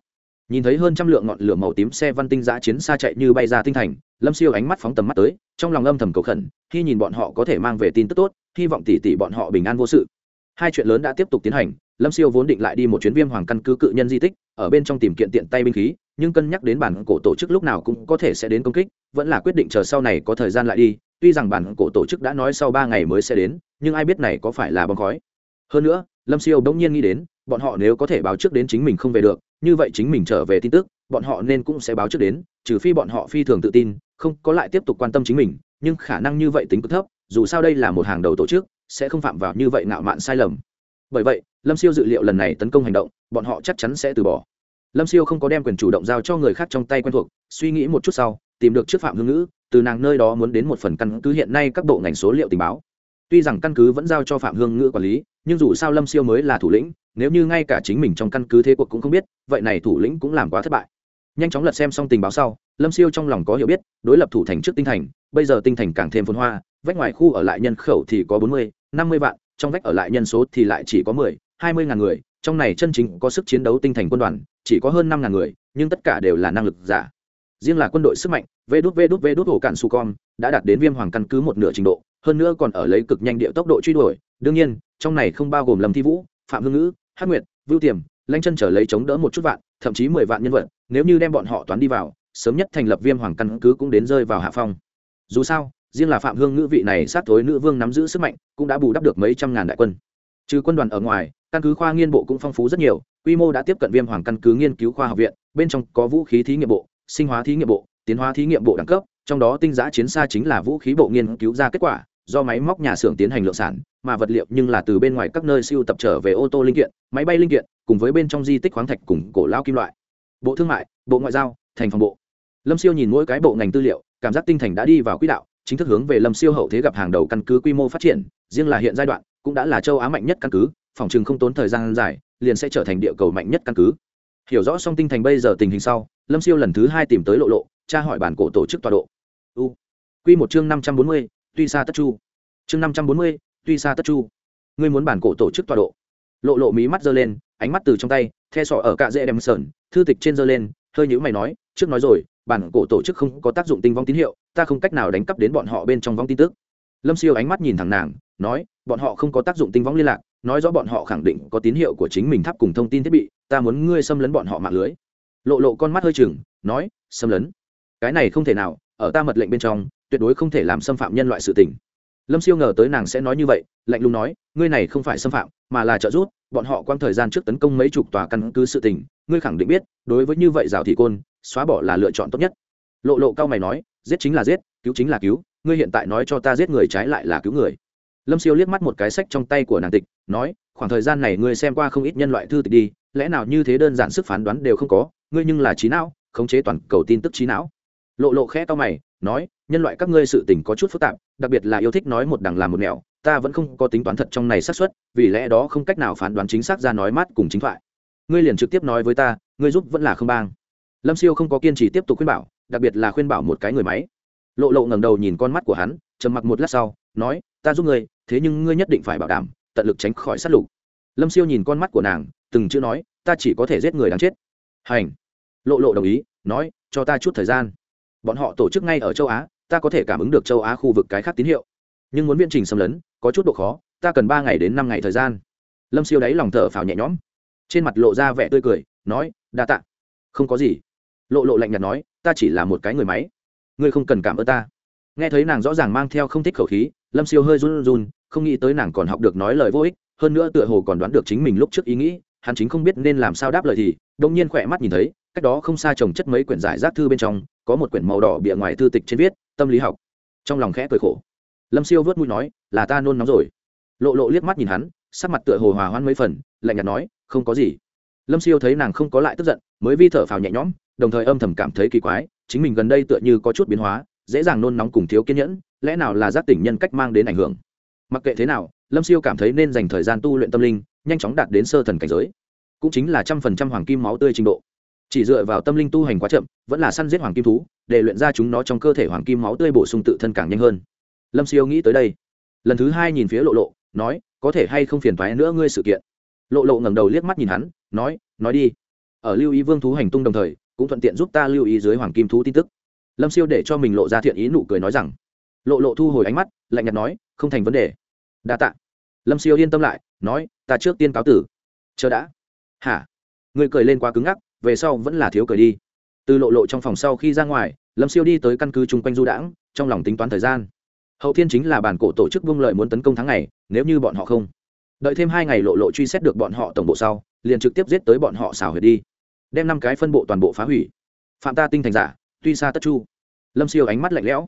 Nhìn thấy hơn trăm lượng ngọn lửa màu tím xe văn tinh giã chiến xa chạy như bay ra tinh thành, lâm siêu ánh mắt phóng tầm mắt tới, trong lòng âm thầm cầu khẩn, khi nhìn bọn họ có thể mang về tin tức tốt, hy vọng tỷ tỷ bọn họ bình an vô sự. Hai chuyện lớn đã tiếp tục tiến hành lâm siêu vốn định lại đi một chuyến viêm hoàng căn cứ cự nhân di tích, ở bên trong tìm kiện tiện tay binh khí, nhưng cân nhắc đến bản cổ tổ chức lúc nào cũng có thể sẽ đến công kích, vẫn là quyết định chờ sau này có thời gian lại đi, tuy rằng bản cổ tổ chức đã nói sau ba ngày mới sẽ đến, nhưng ai biết này có phải là bóng khói. Hơn nữa, lâm siêu bỗng nhiên nghĩ đến, bọn họ nếu có thể báo trước đến chính mình không về được, như vậy chính mình trở về tin tức, bọn họ nên cũng sẽ báo trước đến, trừ phi bọn họ phi thường tự tin, không có lại tiếp tục quan tâm chính mình, nhưng khả năng như vậy tính cực thấp, dù sao đây là một hàng đầu tổ chức, sẽ không phạm vào như vậy ngạo mạn sai lầm bởi vậy, lâm siêu dự liệu lần này tấn công hành động, bọn họ chắc chắn sẽ từ bỏ. Lâm siêu không có đem quyền chủ động giao cho người khác trong tay quen thuộc, suy nghĩ một chút sau, tìm được trước phạm hương ngữ, từ nàng nơi đó muốn đến một phần căn cứ hiện nay các bộ ngành số liệu tình báo. Tuy rằng căn cứ vẫn giao cho phạm hương ngữ quản lý, nhưng dù sao lâm siêu mới là thủ lĩnh, nếu như ngay cả chính mình trong căn cứ thế cuộc cũng không biết, vậy này thủ lĩnh cũng làm quá thất bại. Nhanh chóng lật xem xong tình báo sau, lâm siêu trong lòng có hiểu biết, đối lập thủ thành trước tinh thành, bây giờ tinh thành càng thêm phồn hoa, vách ngoài khu ở lại nhân khẩu thì có bốn mươi, năm mươi vạn trong vách ở lại nhân số thì lại chỉ có mười, hai mươi ngàn người, trong này chân chính có sức chiến đấu tinh thành quân đoàn, chỉ có hơn năm ngàn người, nhưng tất cả đều là năng lực giả. Riêng là quân đội sức mạnh vê đút vê đút vê đút hồ cạn su con đã đạt đến viêm hoàng căn cứ một nửa trình độ, hơn nữa còn ở lấy cực nhanh địa tốc độ truy đuổi. Đương nhiên, trong này không bao gồm lâm thi vũ, phạm hương ngữ hát nguyệt, vưu tiềm lanh chân trở lấy chống đỡ một chút vạn, thậm chí mười vạn nhân vật, nếu như đem bọn họ toán đi vào, sớm nhất thành lập viêm hoàng căn cứ cũng đến rơi vào hạ phong. Dù sao riêng là phạm hương ngữ vị này sát thối nữ vương nắm giữ sức mạnh, cũng đã bù đắp được mấy trăm ngàn đại quân. Trừ quân đoàn ở ngoài, căn cứ khoa nghiên bộ cũng phong phú rất nhiều, quy mô đã tiếp cận viêm hoàng căn cứ nghiên cứu khoa học viện, bên trong có vũ khí thí nghiệm bộ, sinh hóa thí nghiệm bộ, tiến hóa thí nghiệm bộ đẳng cấp, trong đó tinh giã chiến xa chính là vũ khí bộ nghiên cứu ra kết quả, do máy móc nhà xưởng tiến hành lượng sản, mà vật liệu nhưng là từ bên ngoài các nơi siêu tập trở về ô tô linh kiện, máy bay linh kiện, cùng với bên trong di tích khoáng thạch cùng cổ lao kim loại. Bộ thương mại, bộ ngoại giao, thành phòng bộ. Lâm siêu nhìn mỗi cái bộ ngành tư liệu, cảm giác tinh thành đã đi vào quỹ đạo chính thức hướng về lâm siêu hậu thế gặp hàng đầu căn cứ quy mô phát triển, riêng là hiện giai đoạn, cũng đã là châu á mạnh nhất căn cứ, phòng chừng không tốn thời gian dài, liền sẽ trở thành địa cầu mạnh nhất căn cứ. Hiểu rõ song tinh thành bây giờ tình hình sau, lâm siêu lần thứ hai tìm tới lộ lộ, tra hỏi bản cổ tổ chức tọa độ. U. Q một chương năm trăm bốn mươi, tuy xa tất chu. Chương năm trăm bốn mươi, tuy xa tất chu. Ngươi muốn bản cổ tổ chức tọa độ. Lộ lộ mí mắt giơ lên, ánh mắt từ trong tay, the sọ ở cạ dễ đem sờn, thư tịch trên giơ lên, hơi nhữ mày nói, trước nói rồi bản cổ tổ chức không có tác dụng tinh vong tín hiệu, ta không cách nào đánh cắp đến bọn họ bên trong vong tin tức. Lâm siêu ánh mắt nhìn thẳng nàng, nói, bọn họ không có tác dụng tinh vong liên lạc, nói rõ bọn họ khẳng định có tín hiệu của chính mình thắp cùng thông tin thiết bị, ta muốn ngươi xâm lấn bọn họ mạng lưới. Lộ lộ con mắt hơi chừng, nói, xâm lấn? Cái này không thể nào, ở ta mật lệnh bên trong, tuyệt đối không thể làm xâm phạm nhân loại sự tình lâm siêu ngờ tới nàng sẽ nói như vậy, lạnh lùng nói, ngươi này không phải xâm phạm, mà là trợ giúp, bọn họ quang thời gian trước tấn công mấy chục tòa căn cứ sự tình, ngươi khẳng định biết, đối với như vậy rào thị côn, xóa bỏ là lựa chọn tốt nhất. Lộ lộ cao mày nói, giết chính là giết, cứu chính là cứu, ngươi hiện tại nói cho ta giết người trái lại là cứu người. Lâm siêu liếc mắt một cái sách trong tay của nàng tịch, nói, khoảng thời gian này ngươi xem qua không ít nhân loại thư tịch đi, lẽ nào như thế đơn giản sức phán đoán đều không có, ngươi nhưng là trí não, khống chế toàn cầu tin tức trí não lộ lộ khẽ to mày, nói, nhân loại các ngươi sự tình có chút phức tạp, đặc biệt là yêu thích nói một đằng làm một nẻo, ta vẫn không có tính toán thật trong này xác suất, vì lẽ đó không cách nào phán đoán chính xác ra nói mát cùng chính thoại. Ngươi liền trực tiếp nói với ta, ngươi giúp vẫn là không bang. Lâm siêu không có kiên trì tiếp tục khuyên bảo, đặc biệt là khuyên bảo một cái người máy. Lộ lộ ngẩng đầu nhìn con mắt của hắn, trầm mặc một lát sau, nói, ta giúp ngươi, thế nhưng ngươi nhất định phải bảo đảm, tận lực tránh khỏi sát lục. Lâm siêu nhìn con mắt của nàng, từng chữ nói, ta chỉ có thể giết người đáng chết. Hành. Lộ lộ đồng ý, nói, cho ta chút thời gian bọn họ tổ chức ngay ở châu á, ta có thể cảm ứng được châu á khu vực cái khác tín hiệu. Nhưng muốn viễn trình xâm lấn, có chút độ khó, ta cần ba ngày đến năm ngày thời gian. Lâm siêu đáy lòng thở phào nhẹ nhõm. Trên mặt lộ ra vẻ tươi cười, nói, đa t ạ không có gì. Lộ lộ lạnh nhạt nói, ta chỉ là một cái người máy. Ngươi không cần cảm ơn ta. Nghe thấy nàng rõ ràng mang theo không thích khẩu khí, lâm siêu hơi run run, không nghĩ tới nàng còn học được nói lời vô ích, hơn nữa tựa hồ còn đoán được chính mình lúc trước ý nghĩ, hắn chính không biết nên làm sao đáp lời thì đông nhiên khỏe mắt nhìn thấy, cách đó không xa trồng chất mấy quyển giải rác thư bên trong có một quyển màu đỏ bìa ngoài thư tịch trên viết, tâm lý học. Trong lòng khẽ cười khổ. Lâm siêu vớt mũi nói, là ta nôn nóng rồi. Lộ lộ liếc mắt nhìn hắn, sắc mặt tựa hồ hòa hoãn mấy phần, lạnh nhạt nói, không có gì. Lâm siêu thấy nàng không có lại tức giận, mới vi thở phào nhẹ nhõm, đồng thời âm thầm cảm thấy kỳ quái, chính mình gần đây tựa như có chút biến hóa, dễ dàng nôn nóng cùng thiếu kiên nhẫn, lẽ nào là giác tỉnh nhân cách mang đến ảnh hưởng? Mặc kệ thế nào, lâm siêu cảm thấy nên dành thời gian tu luyện tâm linh, nhanh chóng đạt đến sơ thần cảnh giới. Cũng chính là trăm phần trăm hoàng kim máu tươi trình độ chỉ dựa vào tâm linh tu hành quá chậm, vẫn là săn giết hoàng kim thú, để luyện ra chúng nó trong cơ thể hoàng kim máu tươi bổ sung tự thân càng nhanh hơn. Lâm siêu nghĩ tới đây. Lần thứ hai nhìn phía lộ lộ, nói, có thể hay không phiền thoái nữa ngươi sự kiện? Lộ lộ ngẩng đầu liếc mắt nhìn hắn, nói nói đi. Ở lưu ý vương thú hành tung đồng thời, cũng thuận tiện giúp ta lưu ý dưới hoàng kim thú tin tức. Lâm siêu để cho mình lộ ra thiện ý nụ cười nói rằng. Lộ lộ thu hồi ánh mắt, lạnh nhạt nói, không thành vấn đề. Đa t ạ lâm siêu yên tâm lại, nói, ta trước tiên cáo tử. Chờ đã. Hả? Người cười lên quá cứng ngắc về sau vẫn là thiếu cười đi. Từ lộ lộ trong phòng sau khi ra ngoài, lâm siêu đi tới căn cứ chung quanh du đãng, trong lòng tính toán thời gian. Hậu thiên chính là bản cổ tổ chức vương lợi muốn tấn công tháng này nếu như bọn họ không đợi thêm hai ngày lộ lộ truy xét được bọn họ tổng bộ sau, liền trực tiếp giết tới bọn họ xào huyệt đi. Đem năm cái phân bộ toàn bộ phá hủy. Phạm ta tinh thành giả, tuy xa tất chu. Lâm siêu ánh mắt lạnh lẽo.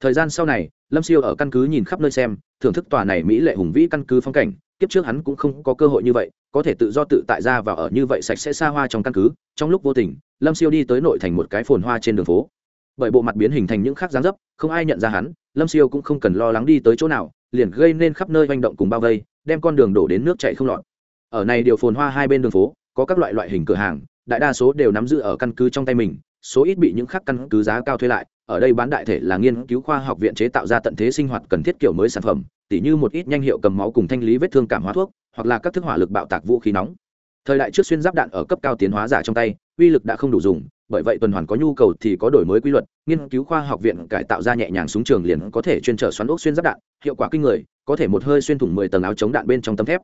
Thời gian sau này, lâm siêu ở căn cứ nhìn khắp nơi xem, thưởng thức tòa này mỹ lệ hùng vĩ căn cứ phong cảnh kiếp trước hắn cũng không có cơ hội như vậy, có thể tự do tự tại ra và ở như vậy sạch sẽ xa hoa trong căn cứ, trong lúc vô tình, lâm siêu đi tới nội thành một cái phồn hoa trên đường phố. Bởi bộ mặt biến hình thành những khác dáng dấp, không ai nhận ra hắn, lâm siêu cũng không cần lo lắng đi tới chỗ nào, liền gây nên khắp nơi manh động cùng bao vây, đem con đường đổ đến nước chạy không lọt. Ở này điều phồn hoa hai bên đường phố, có các loại loại hình cửa hàng, đại đa số đều nắm giữ ở căn cứ trong tay mình, số ít bị những khác căn cứ giá cao thuê lại, ở đây bán đại thể là nghiên cứu khoa học viện chế tạo ra tận thế sinh hoạt cần thiết kiểu mới sản phẩm tỉ như một ít nhanh hiệu cầm máu cùng thanh lý vết thương cảm hóa thuốc, hoặc là các thức hỏa lực bạo tạc vũ khí nóng. Thời đại trước xuyên giáp đạn ở cấp cao tiến hóa giả trong tay, uy lực đã không đủ dùng, bởi vậy tuần hoàn có nhu cầu thì có đổi mới quy luật, nghiên cứu khoa học viện cải tạo ra nhẹ nhàng súng trường liền có thể chuyên trở xoắn ốc xuyên giáp đạn, hiệu quả kinh người, có thể một hơi xuyên thủng mười tầng áo chống đạn bên trong tấm thép.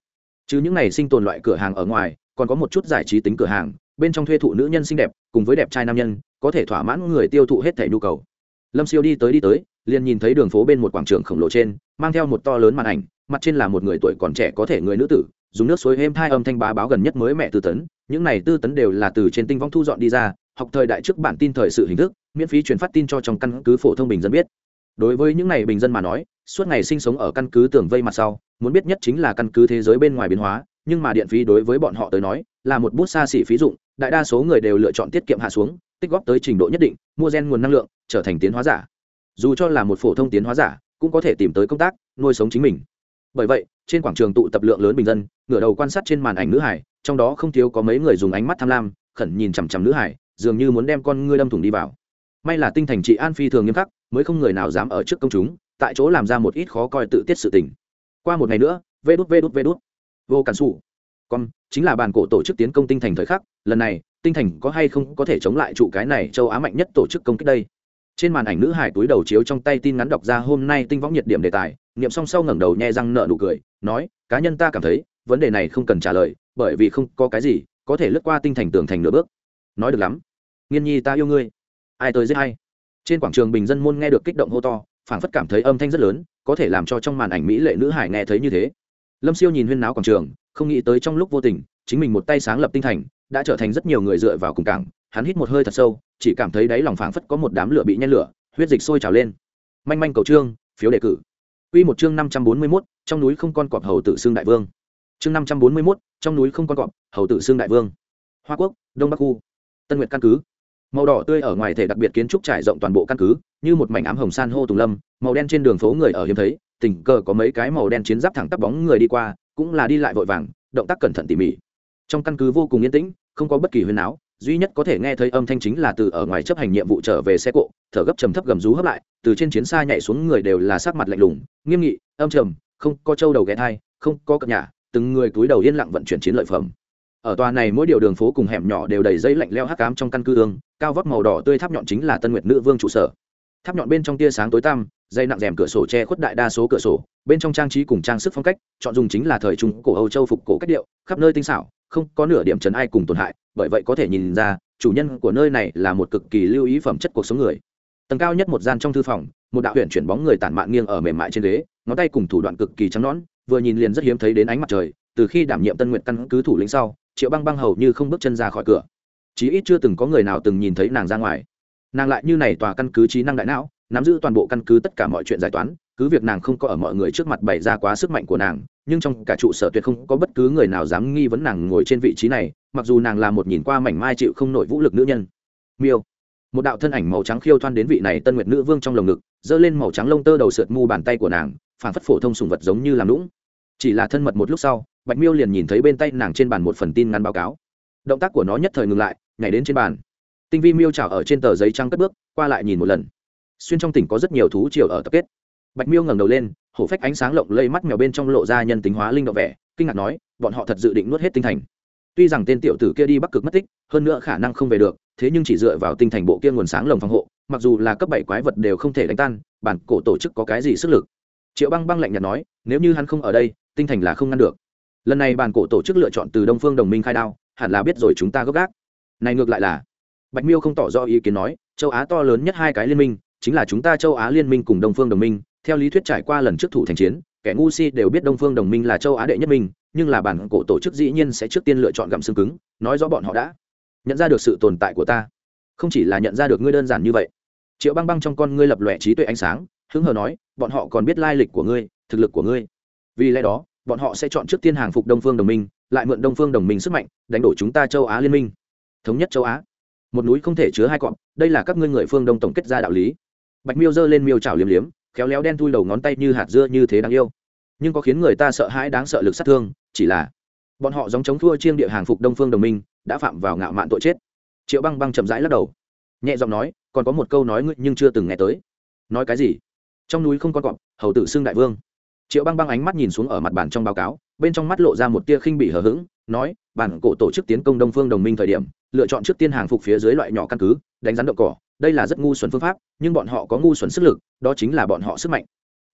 Chứ những này sinh tồn loại cửa hàng ở ngoài, còn có một chút giải trí tính cửa hàng, bên trong thuê thụ nữ nhân xinh đẹp, cùng với đẹp trai nam nhân, có thể thỏa mãn người tiêu thụ hết thể nhu cầu lâm siêu đi tới đi tới, liền nhìn thấy đường phố bên một quảng trường khổng lồ trên, mang theo một to lớn màn ảnh, mặt trên là một người tuổi còn trẻ có thể người nữ tử, dùng nước suối êm thai âm thanh bá báo gần nhất mới mẹ tư tấn. Những này tư tấn đều là từ trên tinh vong thu dọn đi ra, học thời đại trước bản tin thời sự hình thức, miễn phí truyền phát tin cho trong căn cứ phổ thông bình dân biết. Đối với những này bình dân mà nói, suốt ngày sinh sống ở căn cứ tường vây mặt sau, muốn biết nhất chính là căn cứ thế giới bên ngoài biến hóa, nhưng mà điện phí đối với bọn họ tới nói, là một bút xa xỉ phí dụng, đại đa số người đều lựa chọn tiết kiệm hạ xuống tích góp tới trình độ nhất định, mua gen nguồn năng lượng, trở thành tiến hóa giả. Dù cho là một phổ thông tiến hóa giả, cũng có thể tìm tới công tác, nuôi sống chính mình. Bởi vậy, trên quảng trường tụ tập lượng lớn bình dân, ngửa đầu quan sát trên màn ảnh nữ hải, trong đó không thiếu có mấy người dùng ánh mắt tham lam, khẩn nhìn chằm chằm nữ hải, dường như muốn đem con ngươi đâm thủng đi vào. May là tinh thành trị an phi thường nghiêm khắc, mới không người nào dám ở trước công chúng, tại chỗ làm ra một ít khó coi tự tiết sự tình. Qua một ngày nữa, vê đút vê đút vê đút. Vô cản xù con, chính là bàn cổ tổ chức tiến công tinh thành thời khắc, lần này tinh thành có hay không có thể chống lại trụ cái này châu á mạnh nhất tổ chức công kích đây? Trên màn ảnh nữ hải túi đầu chiếu trong tay tin ngắn đọc ra hôm nay tinh võng nhiệt điểm đề tài nghiệm song sau ngẩng đầu nhẹ răng nợ nụ cười, nói, cá nhân ta cảm thấy, vấn đề này không cần trả lời, bởi vì không có cái gì có thể lướt qua tinh thành tường thành nửa bước. Nói được lắm. Nghiên nhi ta yêu ngươi. Ai tới giết hay trên quảng trường bình dân môn nghe được kích động hô to, phảng phất cảm thấy âm thanh rất lớn, có thể làm cho trong màn ảnh mỹ lệ nữ hải nghe thấy như thế. Lâm siêu nhìn huyên náo quảng trường, không nghĩ tới trong lúc vô tình, chính mình một tay sáng lập tinh thành đã trở thành rất nhiều người dựa vào cùng cảng hắn hít một hơi thật sâu chỉ cảm thấy đáy lòng phảng phất có một đám lửa bị nhen lửa huyết dịch sôi trào lên manh manh cầu trương phiếu đề cử Quy một chương năm trăm bốn mươi 541, trong núi không con cọp hầu tử xương đại vương. Chương năm trăm bốn mươi 541, trong núi không con cọp, hầu tử xương đại vương. Hoa Quốc, Đông Bắc khu. Tân Nguyệt căn cứ. Màu đỏ tươi ở ngoài thể đặc biệt kiến trúc trải rộng toàn bộ căn cứ, như một mảnh ám hồng san hô tùng lâm, màu đen trên đường phố người ở hiếm thấy, tình cờ có mấy cái màu đen chiến giáp thẳng tắp bóng người đi qua, cũng là đi lại vội vàng, động tác cẩn thận tỉ mỉ. Trong căn cứ vô cùng yên tĩnh, không có bất kỳ huyên náo, duy nhất có thể nghe thấy âm thanh chính là từ ở ngoài chấp hành nhiệm vụ trở về xe cộ thở gấp trầm thấp gầm rú hấp lại từ trên chiến xa nhảy xuống người đều là sắc mặt lạnh lùng nghiêm nghị âm trầm không có trâu đầu ghé thai không có cập nhà từng người túi đầu yên lặng vận chuyển chiến lợi phẩm. Ở tòa này mỗi điều đường phố cùng hẻm nhỏ đều đầy dây lạnh leo hắc cám trong căn cư ương cao vóc màu đỏ tươi tháp nhọn chính là tân nguyệt nữ vương trụ sở tháp nhọn bên trong tia sáng tối tăm, dây nặng rèm cửa sổ che khuất đại đa số cửa sổ, bên trong trang trí cùng trang sức phong cách, chọn dùng chính là thời trung cổ âu châu phục cổ cách điệu, khắp nơi tinh xảo, không có nửa điểm trần ai cùng tổn hại, bởi vậy có thể nhìn ra, chủ nhân của nơi này là một cực kỳ lưu ý phẩm chất cuộc sống người. Tầng cao nhất một gian trong thư phòng, một đạo huyện chuyển bóng người tản mạn nghiêng ở mềm mại trên ghế, ngón tay cùng thủ đoạn cực kỳ trắng nõn, vừa nhìn liền rất hiếm thấy đến ánh mặt trời, từ khi đảm nhiệm tân nguyện căn cứ thủ lĩnh sau, triệu băng băng hầu như không bước chân ra khỏi cửa. Chí ít chưa từng có người nào từng nhìn thấy nàng ra ngoài nàng lại như này tòa căn cứ trí năng đại não, nắm giữ toàn bộ căn cứ tất cả mọi chuyện giải toán, cứ việc nàng không có ở mọi người trước mặt bày ra quá sức mạnh của nàng, nhưng trong cả trụ sở tuyệt không có bất cứ người nào dám nghi vấn nàng ngồi trên vị trí này, mặc dù nàng là một nhìn qua mảnh mai chịu không nổi vũ lực nữ nhân. Miêu. Một đạo thân ảnh màu trắng khiêu thoan đến vị này tân nguyệt nữ vương trong lồng ngực, giơ lên màu trắng lông tơ đầu sượt mu bàn tay của nàng phản phất phổ thông sùng vật giống như làm lũng chỉ là thân mật một lúc sau, bạch miêu liền nhìn thấy bên tay nàng trên bàn một phần tin ngắn báo cáo. Động tác của nó nhất thời ngừng lại, nhảy đến trên bàn tinh vi miêu trào ở trên tờ giấy trắng cất bước, qua lại nhìn một lần. Xuyên trong tỉnh có rất nhiều thú triều ở tập kết. Bạch miêu ngẩng đầu lên, hổ phách ánh sáng lộng lây mắt mèo bên trong lộ ra nhân tính hóa linh động vẻ, kinh ngạc nói, bọn họ thật dự định nuốt hết tinh thành. Tuy rằng tên tiểu tử kia đi bắc cực mất tích, hơn nữa khả năng không về được, thế nhưng chỉ dựa vào tinh thành bộ kia nguồn sáng lồng phòng hộ, mặc dù là cấp bảy quái vật đều không thể đánh tan, bản cổ tổ chức có cái gì sức lực? Triệu băng băng lạnh nhạt nói, nếu như hắn không ở đây, tinh thành là không ngăn được. Lần này bản cổ tổ chức lựa chọn từ đông phương đồng minh khai đao, hẳn là biết rồi chúng ta gấp gác này ngược lại là bạch miêu không tỏ rõ ý kiến nói, châu á to lớn nhất hai cái liên minh, chính là chúng ta châu á liên minh cùng đông phương đồng minh. Theo lý thuyết trải qua lần trước thủ thành chiến, kẻ ngu si đều biết đông phương đồng minh là châu á đệ nhất minh, nhưng là bản cổ tổ chức dĩ nhiên sẽ trước tiên lựa chọn gặm xương cứng, nói rõ bọn họ đã nhận ra được sự tồn tại của ta. Không chỉ là nhận ra được ngươi đơn giản như vậy. Triệu băng băng trong con ngươi lập lòe trí tuệ ánh sáng, hứng hờ nói, bọn họ còn biết lai lịch của ngươi, thực lực của ngươi. Vì lẽ đó, bọn họ sẽ chọn trước tiên hàng phục đông phương đồng minh, lại mượn đông phương đồng minh sức mạnh, đánh đổ chúng ta châu á liên minh. Thống nhất châu á một núi không thể chứa hai cọp, đây là các ngươi người phương đông tổng kết ra đạo lý. Bạch miêu giơ lên miêu chảo liếm liếm, khéo léo đen thui đầu ngón tay như hạt dưa như thế đáng yêu. Nhưng có khiến người ta sợ hãi đáng sợ lực sát thương, chỉ là bọn họ giống chống thua chiêng địa hàng phục đông phương đồng minh, đã phạm vào ngạo mạn tội chết. Triệu băng băng chậm rãi lắc đầu, nhẹ giọng nói, còn có một câu nói ngươi nhưng chưa từng nghe tới. Nói cái gì? Trong núi không con cọp, hầu tử xưng đại vương. Triệu băng băng ánh mắt nhìn xuống ở mặt bàn trong báo cáo, bên trong mắt lộ ra một tia khinh bị hờ hững, nói, bản cổ tổ chức tiến công đông phương đồng minh thời điểm lựa chọn trước tiên hàng phục phía dưới loại nhỏ căn cứ, đánh rắn đậu cỏ. Đây là rất ngu xuẩn phương pháp, nhưng bọn họ có ngu xuẩn sức lực, đó chính là bọn họ sức mạnh.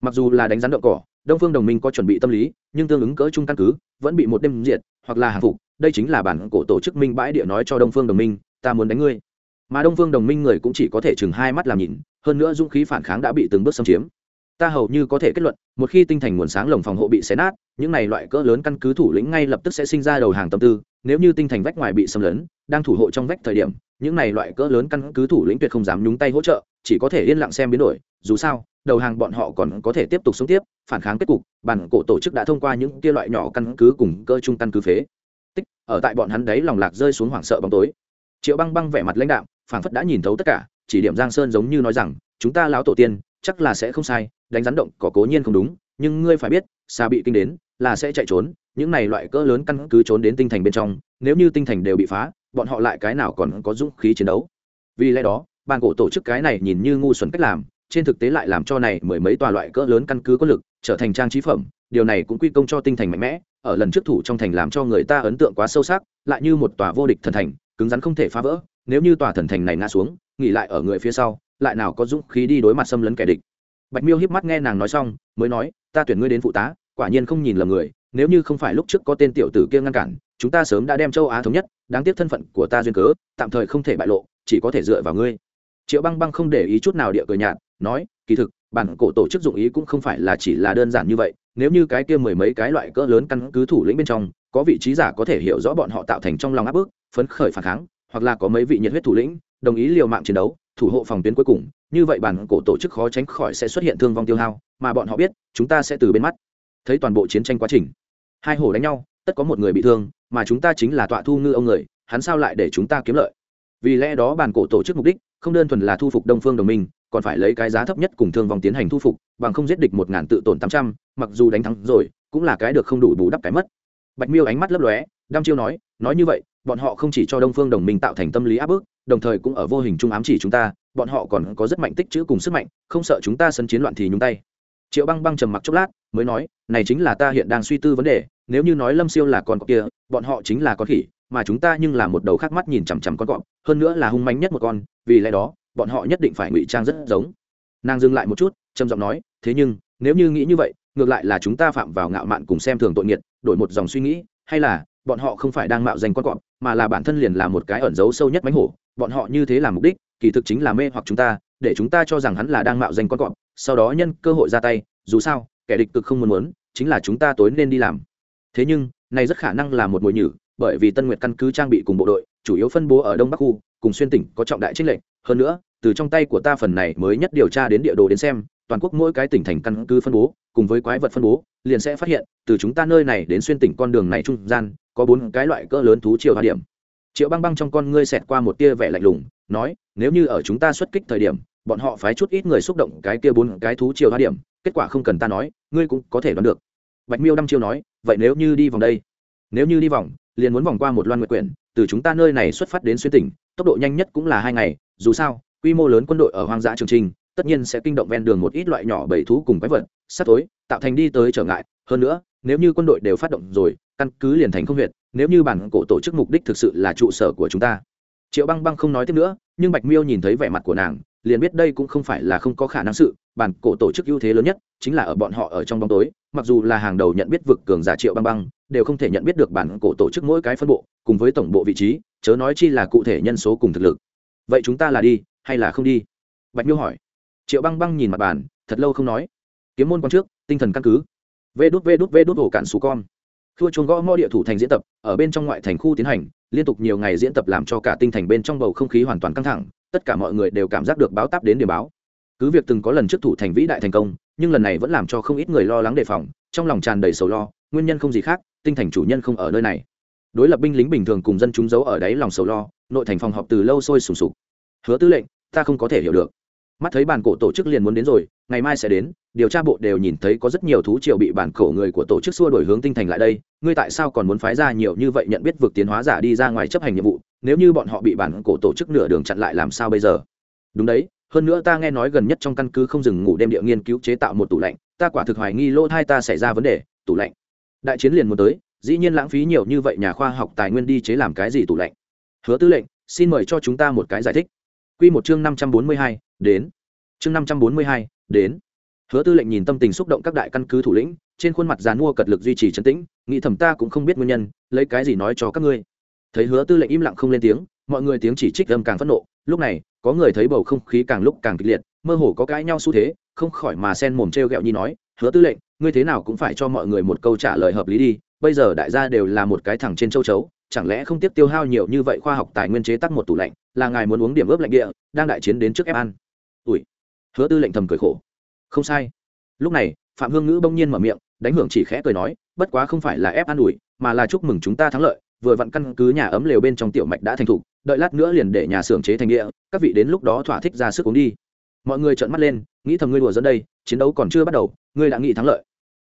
Mặc dù là đánh rắn đậu cỏ, đông phương đồng minh có chuẩn bị tâm lý, nhưng tương ứng cỡ chung căn cứ vẫn bị một đêm diệt hoặc là hàng phục. Đây chính là bản cổ tổ chức minh bãi địa nói cho đông phương đồng minh, ta muốn đánh ngươi. Mà đông phương đồng minh người cũng chỉ có thể chừng hai mắt làm nhìn, hơn nữa dũng khí phản kháng đã bị từng bước xâm chiếm. Ta hầu như có thể kết luận, một khi tinh thành nguồn sáng lồng phòng hộ bị xé nát, những này loại cỡ lớn căn cứ thủ lĩnh ngay lập tức sẽ sinh ra đầu hàng tâm tư, nếu như tinh thành vách ngoài bị xâm lấn đang thủ hộ trong vách thời điểm, những này loại cỡ lớn căn cứ thủ lĩnh tuyệt không dám nhúng tay hỗ trợ, chỉ có thể yên lặng xem biến đổi, dù sao, đầu hàng bọn họ còn có thể tiếp tục sống tiếp, phản kháng kết cục, bản cổ tổ chức đã thông qua những kia loại nhỏ căn cứ cùng cơ trung căn cứ phế. Tích, ở tại bọn hắn đấy lòng lạc rơi xuống hoảng sợ bóng tối. Triệu băng băng vẻ mặt lãnh đạo phảng phất đã nhìn thấu tất cả, chỉ điểm giang sơn giống như nói rằng, chúng ta lão tổ tiên, chắc là sẽ không sai, đánh rắn động có cố nhiên không đúng, nhưng ngươi phải biết, xa bị kinh đến, là sẽ chạy trốn, những này loại cỡ lớn căn cứ trốn đến tinh thành bên trong, nếu như tinh thành đều bị phá bọn họ lại cái nào còn có dũng khí chiến đấu. Vì lẽ đó ban cổ tổ chức cái này nhìn như ngu xuẩn cách làm, trên thực tế lại làm cho này mười mấy tòa loại cỡ lớn căn cứ có lực, trở thành trang trí phẩm, điều này cũng quy công cho tinh thành mạnh mẽ, ở lần trước thủ trong thành làm cho người ta ấn tượng quá sâu sắc, lại như một tòa vô địch thần thành, cứng rắn không thể phá vỡ, nếu như tòa thần thành này ngã xuống, nghỉ lại ở người phía sau, lại nào có dũng khí đi đối mặt xâm lấn kẻ địch. Bạch miêu hiếp mắt nghe nàng nói xong, mới nói, ta tuyển ngươi đến phụ tá, quả nhiên không nhìn lầm người, nếu như không phải lúc trước có tên tiểu tử kia ngăn cản chúng ta sớm đã đem châu á thống nhất, đáng tiếc thân phận của ta duyên cớ, tạm thời không thể bại lộ, chỉ có thể dựa vào ngươi. Triệu băng băng không để ý chút nào địa cười nhạt, nói, kỳ thực, bản cổ tổ chức dụng ý cũng không phải là chỉ là đơn giản như vậy, nếu như cái kia mười mấy cái loại cỡ lớn căn cứ thủ lĩnh bên trong, có vị trí giả có thể hiểu rõ bọn họ tạo thành trong lòng áp bức, phấn khởi phản kháng, hoặc là có mấy vị nhiệt huyết thủ lĩnh, đồng ý liều mạng chiến đấu, thủ hộ phòng tuyến cuối cùng, như vậy bản cổ tổ chức khó tránh khỏi sẽ xuất hiện thương vong tiêu hao, mà bọn họ biết, chúng ta sẽ từ bên mắt. Thấy toàn bộ chiến tranh quá trình, hai hổ đánh nhau tất có một người bị thương, mà chúng ta chính là tọa thu ngư ông người, hắn sao lại để chúng ta kiếm lợi? Vì lẽ đó bản cổ tổ chức mục đích, không đơn thuần là thu phục đông phương đồng minh, còn phải lấy cái giá thấp nhất cùng thương vong tiến hành thu phục, bằng không giết địch một ngàn tự tổn tám trăm, mặc dù đánh thắng rồi, cũng là cái được không đủ bù đắp cái mất. Bạch miêu ánh mắt lấp lóe đăm chiêu nói nói như vậy, bọn họ không chỉ cho đông phương đồng minh tạo thành tâm lý áp bức, đồng thời cũng ở vô hình trung ám chỉ chúng ta, bọn họ còn có rất mạnh tích chữ cùng sức mạnh, không sợ chúng ta sân chiến loạn thì nhúng tay triệu băng băng trầm mặc chốc lát, mới nói, này chính là ta hiện đang suy tư vấn đề, nếu như nói lâm siêu là con cọp kia, bọn họ chính là con khỉ, mà chúng ta nhưng là một đầu khác mắt nhìn chằm chằm con cọp, hơn nữa là hung manh nhất một con, vì lẽ đó, bọn họ nhất định phải ngụy trang rất giống. Nàng dừng lại một chút, trầm giọng nói, thế nhưng, nếu như nghĩ như vậy, ngược lại là chúng ta phạm vào ngạo mạn cùng xem thường tội nghiệt, đổi một dòng suy nghĩ, hay là bọn họ không phải đang mạo danh con cọp, mà là bản thân liền là một cái ẩn giấu sâu nhất mánh hổ, bọn họ như thế là mục đích, kỳ thực chính là mê hoặc chúng ta, để chúng ta cho rằng hắn là đang mạo danh con cọp sau đó nhân cơ hội ra tay, dù sao, kẻ địch cực không muốn muốn, chính là chúng ta tối nên đi làm. Thế nhưng, này rất khả năng là một mồi nhử, bởi vì tân nguyệt căn cứ trang bị cùng bộ đội, chủ yếu phân bố ở đông bắc khu, cùng xuyên tỉnh có trọng đại trích lệnh hơn nữa, từ trong tay của ta phần này mới nhất điều tra đến địa đồ đến xem, toàn quốc mỗi cái tỉnh thành căn cứ phân bố, cùng với quái vật phân bố, liền sẽ phát hiện, từ chúng ta nơi này đến xuyên tỉnh con đường này trung gian, có bốn cái loại cỡ lớn thú triều hoa điểm. Triệu băng băng trong con ngươi xẹt qua một tia vẻ lạnh lùng, nói, nếu như ở chúng ta xuất kích thời điểm bọn họ phái chút ít người xúc động cái kia bốn cái thú chiều hoa điểm, kết quả không cần ta nói, ngươi cũng có thể đoán được. Bạch miêu đăm chiêu nói, vậy nếu như đi vòng đây? Nếu như đi vòng, liền muốn vòng qua một loan nguyệt quyển, từ chúng ta nơi này xuất phát đến xuyên tỉnh, tốc độ nhanh nhất cũng là hai ngày, dù sao, quy mô lớn quân đội ở hoang dã trường trinh tất nhiên sẽ kinh động ven đường một ít loại nhỏ bầy thú cùng quái vật, sắp tối, tạo thành đi tới trở ngại. Hơn nữa, nếu như quân đội đều phát động rồi, căn cứ liền thành không huyệt, nếu như bản cổ tổ chức mục đích thực sự là trụ sở của chúng ta. Triệu băng băng không nói tiếp nữa, nhưng bạch miêu nhìn thấy vẻ mặt của nàng liền biết đây cũng không phải là không có khả năng sự, bản cổ tổ chức ưu thế lớn nhất chính là ở bọn họ ở trong bóng tối, mặc dù là hàng đầu nhận biết vực cường giả triệu băng băng, đều không thể nhận biết được bản cổ tổ chức mỗi cái phân bộ, cùng với tổng bộ vị trí, chớ nói chi là cụ thể nhân số cùng thực lực. Vậy chúng ta là đi, hay là không đi? Bạch miêu hỏi. Triệu băng băng nhìn mặt bàn, thật lâu không nói. Kiếm môn quan trước, tinh thần căn cứ. Vê đút vê đút vê đút ổ cạn xù con. Thua chuồng gõ mõ địa thủ thành diễn tập, ở bên trong ngoại thành khu tiến hành, liên tục nhiều ngày diễn tập làm cho cả tinh thành bên trong bầu không khí hoàn toàn căng thẳng tất cả mọi người đều cảm giác được báo táp đến điểm báo. Cứ việc từng có lần trước thủ thành vĩ đại thành công, nhưng lần này vẫn làm cho không ít người lo lắng đề phòng, trong lòng tràn đầy sầu lo, nguyên nhân không gì khác, tinh thành chủ nhân không ở nơi này. Đối lập binh lính bình thường cùng dân chúng giấu ở đáy lòng sầu lo, nội thành phòng họp từ lâu sôi sùng sục. Hứa tư lệnh, ta không có thể hiểu được. Mắt thấy bản cổ tổ chức liền muốn đến rồi, ngày mai sẽ đến, điều tra bộ đều nhìn thấy có rất nhiều thú triều bị bản cổ người của tổ chức xua đổi hướng tinh thành lại đây, ngươi tại sao còn muốn phái ra nhiều như vậy nhận biết vượt tiến hóa giả đi ra ngoài chấp hành nhiệm vụ nếu như bọn họ bị bản cổ tổ chức nửa đường chặn lại làm sao bây giờ? Đúng đấy, hơn nữa ta nghe nói gần nhất trong căn cứ không dừng ngủ đêm địa nghiên cứu chế tạo một tủ lạnh, ta quả thực hoài nghi lỗ thai ta xảy ra vấn đề, tủ lạnh. Đại chiến liền muốn tới, dĩ nhiên lãng phí nhiều như vậy nhà khoa học tài nguyên đi chế làm cái gì tủ lạnh? Hứa tư lệnh, xin mời cho chúng ta một cái giải thích. Quy một chương năm trăm bốn mươi hai, đến. Chương năm trăm bốn mươi hai, đến. Hứa tư lệnh nhìn tâm tình xúc động các đại căn cứ thủ lĩnh, trên khuôn mặt dàn mua cật lực duy trì trấn tĩnh, nghĩ thầm ta cũng không biết nguyên nhân, lấy cái gì nói cho các ngươi? Thấy hứa tư lệnh im lặng không lên tiếng, mọi người tiếng chỉ trích âm càng phẫn nộ. Lúc này, có người thấy bầu không khí càng lúc càng kịch liệt, mơ hồ có cãi nhau xu thế, không khỏi mà sen mồm t r ghẹo nhi nói, hứa tư lệnh, ngươi thế nào cũng phải cho mọi người một câu trả lời hợp lý đi, bây giờ đại gia đều là một cái thẳng trên châu chấu, chẳng lẽ không tiếp tiêu hao nhiều như vậy khoa học tài nguyên chế tác một tủ lạnh, là ngài muốn uống điểm ướp lạnh địa, đang đại chiến đến trước ép ăn. Ủi. Hứa tư lệnh thầm cười khổ. Không sai. Lúc này, phạm hương ngữ bỗng nhiên mở miệng, đánh hưởng chỉ khẽ cười nói, bất quá không phải là ép ăn ủi, mà là chúc mừng chúng ta thắng lợi vừa vặn căn cứ nhà ấm lều bên trong tiểu mạch đã thành thục, đợi lát nữa liền để nhà xưởng chế thành địa, các vị đến lúc đó thỏa thích ra sức uống đi. Mọi người trợn mắt lên, nghĩ thầm ngươi đùa dẫn đây, chiến đấu còn chưa bắt đầu, ngươi đã nghĩ thắng lợi.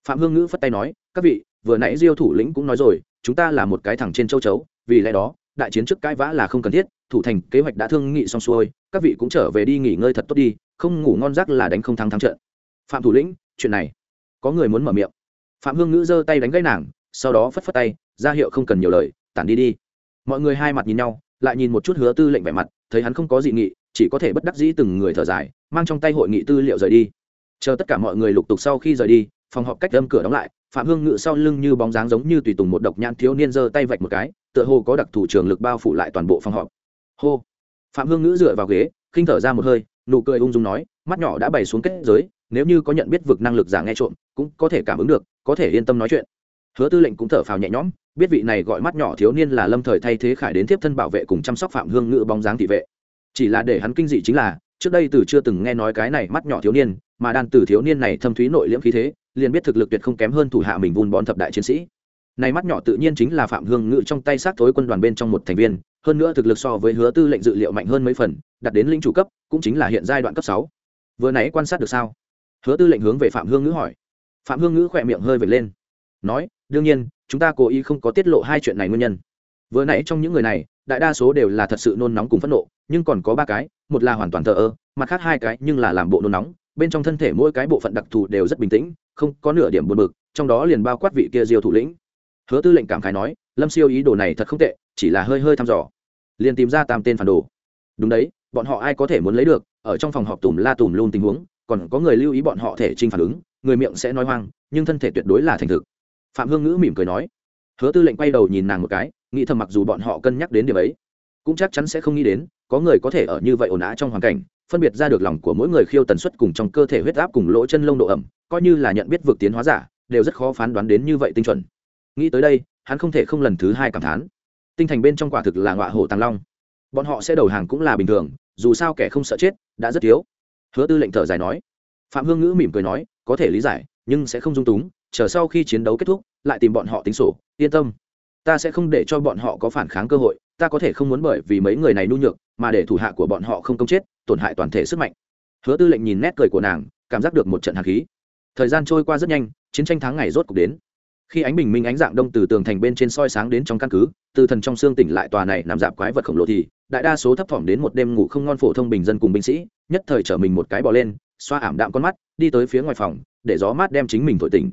Phạm hương ngữ phất tay nói, các vị, vừa nãy diêu thủ lĩnh cũng nói rồi, chúng ta là một cái thẳng trên châu chấu, vì lẽ đó, đại chiến trước cãi vã là không cần thiết, thủ thành kế hoạch đã thương nghị xong xuôi, các vị cũng trở về đi nghỉ ngơi thật tốt đi, không ngủ ngon giấc là đánh không thắng thắng trận. Phạm thủ lĩnh, chuyện này, có người muốn mở miệng. Phạm hương ngữ giơ tay đánh gãy nàng, sau đó phất phất tay, ra hiệu không cần nhiều lời tản đi đi. Mọi người hai mặt nhìn nhau, lại nhìn một chút hứa tư lệnh vẻ mặt, thấy hắn không có dị nghị, chỉ có thể bất đắc dĩ từng người thở dài, mang trong tay hội nghị tư liệu rời đi. Chờ tất cả mọi người lục tục sau khi rời đi, phòng họp cách âm cửa đóng lại, phạm hương ngự sau lưng như bóng dáng giống như tùy tùng một độc nhãn thiếu niên giơ tay vạch một cái, tựa hồ có đặc thủ trường lực bao phủ lại toàn bộ phòng họp. Hô! Phạm hương ngữ dựa vào ghế, khinh thở ra một hơi, nụ cười ung dung nói, mắt nhỏ đã bày xuống kết giới, nếu như có nhận biết vực năng lực giả nghe trộm, cũng có thể cảm ứng được, có thể yên tâm nói chuyện hứa tư lệnh cũng thở phào nhẹ nhõm, biết vị này gọi mắt nhỏ thiếu niên là lâm thời thay thế khải đến tiếp thân bảo vệ cùng chăm sóc phạm hương ngự bóng dáng thị vệ. Chỉ là để hắn kinh dị chính là, trước đây từ chưa từng nghe nói cái này mắt nhỏ thiếu niên, mà đan từ thiếu niên này thâm thúy nội liễm khí thế, liền biết thực lực tuyệt không kém hơn thủ hạ mình vun bón thập đại chiến sĩ. Này mắt nhỏ tự nhiên chính là phạm hương ngự trong tay sát thối quân đoàn bên trong một thành viên, hơn nữa thực lực so với hứa tư lệnh dự liệu mạnh hơn mấy phần đặt đến linh chủ cấp, cũng chính là hiện giai đoạn cấp sáu. Vừa nãy quan sát được sao? Hứa tư lệnh hướng về phạm hương ngữ hỏi. Phạm hương ngữ khỏe miệng hơi vệt lên, nói đương nhiên, chúng ta cố ý không có tiết lộ hai chuyện này nguyên nhân. Vừa nãy trong những người này, đại đa số đều là thật sự nôn nóng cùng phẫn nộ, nhưng còn có ba cái, một là hoàn toàn thờ ơ, mặt khác hai cái nhưng là làm bộ nôn nóng, bên trong thân thể mỗi cái bộ phận đặc thù đều rất bình tĩnh, không có nửa điểm buồn bực, trong đó liền bao quát vị kia diêu thủ lĩnh. Hứa tư lệnh cảm khái nói, lâm siêu ý đồ này thật không tệ, chỉ là hơi hơi thăm dò. Liền tìm ra tam tên phản đồ. Đúng đấy, bọn họ ai có thể muốn lấy được, ở trong phòng họp tùm la tùm luôn tình huống, còn có người lưu ý bọn họ thể trinh phản ứng, người miệng sẽ nói hoang, nhưng thân thể tuyệt đối là thành thực phạm hương ngữ mỉm cười nói, hứa tư lệnh quay đầu nhìn nàng một cái, nghĩ thầm mặc dù bọn họ cân nhắc đến điểm ấy, cũng chắc chắn sẽ không nghĩ đến, có người có thể ở như vậy ồn ào trong hoàn cảnh, phân biệt ra được lòng của mỗi người khiêu tần suất cùng trong cơ thể huyết áp cùng lỗ chân lông độ ẩm, coi như là nhận biết vượt tiến hóa giả, đều rất khó phán đoán đến như vậy tinh chuẩn. Nghĩ tới đây, hắn không thể không lần thứ hai cảm thán, tinh thành bên trong quả thực là ngọa hổ tàng long. Bọn họ sẽ đầu hàng cũng là bình thường, dù sao kẻ không sợ chết, đã rất thiếu. Hứa tư lệnh thở dài nói. Phạm hương ngữ mỉm cười nói, có thể lý giải, nhưng sẽ không dung túng chờ sau khi chiến đấu kết thúc, lại tìm bọn họ tính sổ, yên tâm. Ta sẽ không để cho bọn họ có phản kháng cơ hội, ta có thể không muốn bởi vì mấy người này nhu nhược, mà để thủ hạ của bọn họ không công chết, tổn hại toàn thể sức mạnh. Hứa tư lệnh nhìn nét cười của nàng, cảm giác được một trận hạt khí. Thời gian trôi qua rất nhanh, chiến tranh tháng ngày rốt cuộc đến. Khi ánh bình minh ánh dạng đông từ tường thành bên trên soi sáng đến trong căn cứ, từ thần trong xương tỉnh lại tòa này nằm dạp quái vật khổng lồ thì, đại đa số thấp thỏm đến một đêm ngủ không ngon phổ thông bình dân cùng binh sĩ, nhất thời trở mình một cái bò lên, xoa ảm đạm con mắt, đi tới phía ngoài phòng, để gió mát đem chính mình thổi tỉnh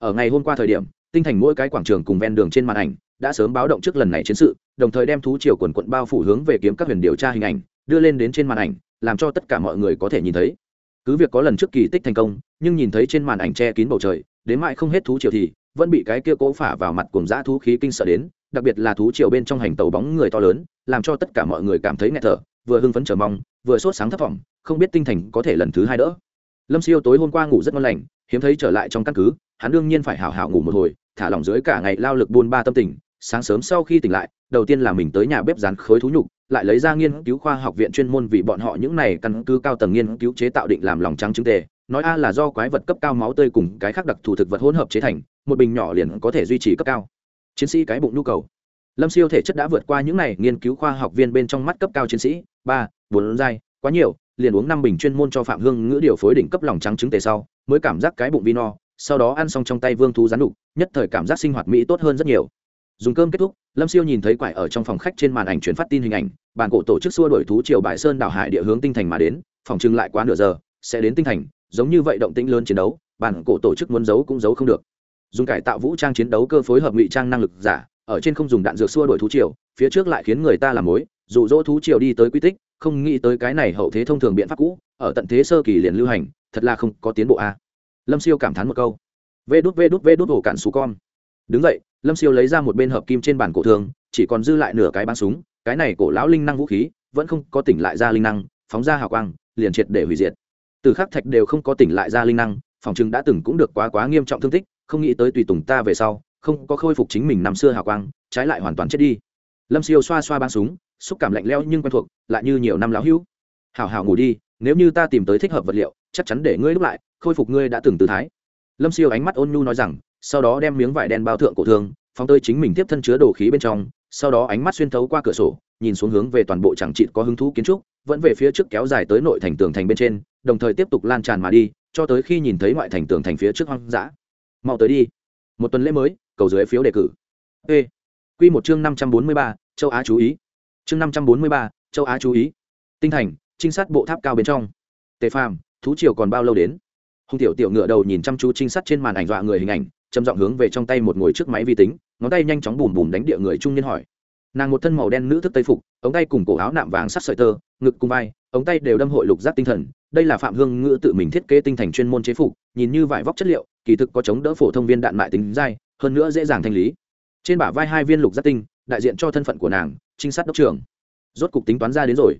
ở ngày hôm qua thời điểm, tinh thành mỗi cái quảng trường cùng ven đường trên màn ảnh đã sớm báo động trước lần này chiến sự, đồng thời đem thú triều quần quận bao phủ hướng về kiếm các huyền điều tra hình ảnh, đưa lên đến trên màn ảnh, làm cho tất cả mọi người có thể nhìn thấy. Cứ việc có lần trước kỳ tích thành công, nhưng nhìn thấy trên màn ảnh che kín bầu trời, đến mãi không hết thú triều thì, vẫn bị cái kia cố phả vào mặt cùng dã thú khí kinh sợ đến, đặc biệt là thú triều bên trong hành tàu bóng người to lớn, làm cho tất cả mọi người cảm thấy nghẹt thở, vừa hưng phấn chờ mong, vừa sốt sáng thất vọng, không biết tinh thành có thể lần thứ hai đỡ. Lâm siêu tối hôm qua ngủ rất ngon lành, hiếm thấy trở lại trong căn cứ hắn đương nhiên phải hào hào ngủ một hồi, thả lỏng dưới cả ngày lao lực buôn ba tâm tình, sáng sớm sau khi tỉnh lại, đầu tiên là mình tới nhà bếp rán khối thú nhục, lại lấy ra nghiên cứu khoa học viện chuyên môn vì bọn họ những này căn cứ cao tầng nghiên cứu chế tạo định làm lòng trắng trứng tề, nói a là do quái vật cấp cao máu tươi cùng cái khác đặc thù thực vật hỗn hợp chế thành, một bình nhỏ liền có thể duy trì cấp cao. Chiến sĩ cái bụng nhu cầu. Lâm siêu thể chất đã vượt qua những này, nghiên cứu khoa học viên bên trong mắt cấp cao chiến sĩ, ba, bốn giai, quá nhiều, liền uống năm bình chuyên môn cho phạm hương ngữ điều phối đỉnh cấp lòng trắng trứng tề sau, mới cảm giác cái bụng vi no sau đó ăn xong trong tay vương thú rán đục, nhất thời cảm giác sinh hoạt mỹ tốt hơn rất nhiều. Dùng cơm kết thúc, lâm siêu nhìn thấy quải ở trong phòng khách trên màn ảnh chuyển phát tin hình ảnh, bàn cổ tổ chức xua đổi thú triều bãi sơn đảo hải địa hướng tinh thành mà đến, phòng trưng lại quá nửa giờ, sẽ đến tinh thành, giống như vậy động tĩnh lớn chiến đấu, bàn cổ tổ chức muốn giấu cũng giấu không được. Dùng cải tạo vũ trang chiến đấu cơ phối hợp ngụy trang năng lực giả, ở trên không dùng đạn dược xua đổi thú triều, phía trước lại khiến người ta làm mối, dụ dỗ thú triều đi tới quy tích, không nghĩ tới cái này hậu thế thông thường biện pháp cũ, ở tận thế sơ kỳ liền lưu hành, thật là không có tiến bộ a lâm siêu cảm thán một câu. Vê đút vê đút vê đút ổ cạn xù con. Đứng vậy lâm siêu lấy ra một bên hợp kim trên bàn cổ thường, chỉ còn dư lại nửa cái bắn súng cái này cổ lão linh năng vũ khí vẫn không có tỉnh lại ra linh năng phóng ra hào quang liền triệt để hủy diệt. Từ khắc thạch đều không có tỉnh lại ra linh năng phòng chừng đã từng cũng được quá quá nghiêm trọng thương tích không nghĩ tới tùy tùng ta về sau không có khôi phục chính mình năm xưa hào quang trái lại hoàn toàn chết đi. Lâm siêu xoa xoa bắn súng xúc cảm lạnh leo nhưng quen thuộc lại như nhiều năm lão hữu. Hào hào ngủ đi nếu như ta tìm tới thích hợp vật liệu, chắc chắn để ngươi lúc lại, khôi phục ngươi đã từng tự thái. Lâm siêu ánh mắt ôn nhu nói rằng, sau đó đem miếng vải đen bao thượng cổ thương, phóng tơi chính mình tiếp thân chứa đồ khí bên trong, sau đó ánh mắt xuyên thấu qua cửa sổ, nhìn xuống hướng về toàn bộ chẳng trị có hứng thú kiến trúc, vẫn về phía trước kéo dài tới nội thành tường thành bên trên, đồng thời tiếp tục lan tràn mà đi, cho tới khi nhìn thấy ngoại thành tường thành phía trước hoang dã. Mau tới đi. Một tuần lễ mới, cầu dưới phiếu đề cử. Ê q một chương năm trăm bốn mươi ba, châu á chú ý. Chương năm trăm bốn mươi ba, châu á chú ý. Tinh thành trinh sát bộ tháp cao bên trong. Tề phàm, thú triều còn bao lâu đến? Hùng tiểu tiểu ngựa đầu nhìn chăm chú trinh sát trên màn ảnh dọa người hình ảnh, trầm giọng hướng về trong tay một ngồi trước máy vi tính, ngón tay nhanh chóng bùm bùm đánh địa người trung niên hỏi. Nàng một thân màu đen nữ thức tây phục, ống tay cùng cổ áo nạm vàng sắt sợi tơ, ngực cùng vai, ống tay đều đâm hội lục giác tinh thần. Đây là phạm hương ngữ tự mình thiết kế tinh thành chuyên môn chế phục, nhìn như vải vóc chất liệu, kỳ thực có chống đỡ phổ thông viên đạn mại tính dai, hơn nữa dễ dàng thanh lý. Trên bả vai hai viên lục giác tinh, đại diện cho thân phận của nàng, trinh sát đốc trưởng. Rốt cục tính toán ra đến rồi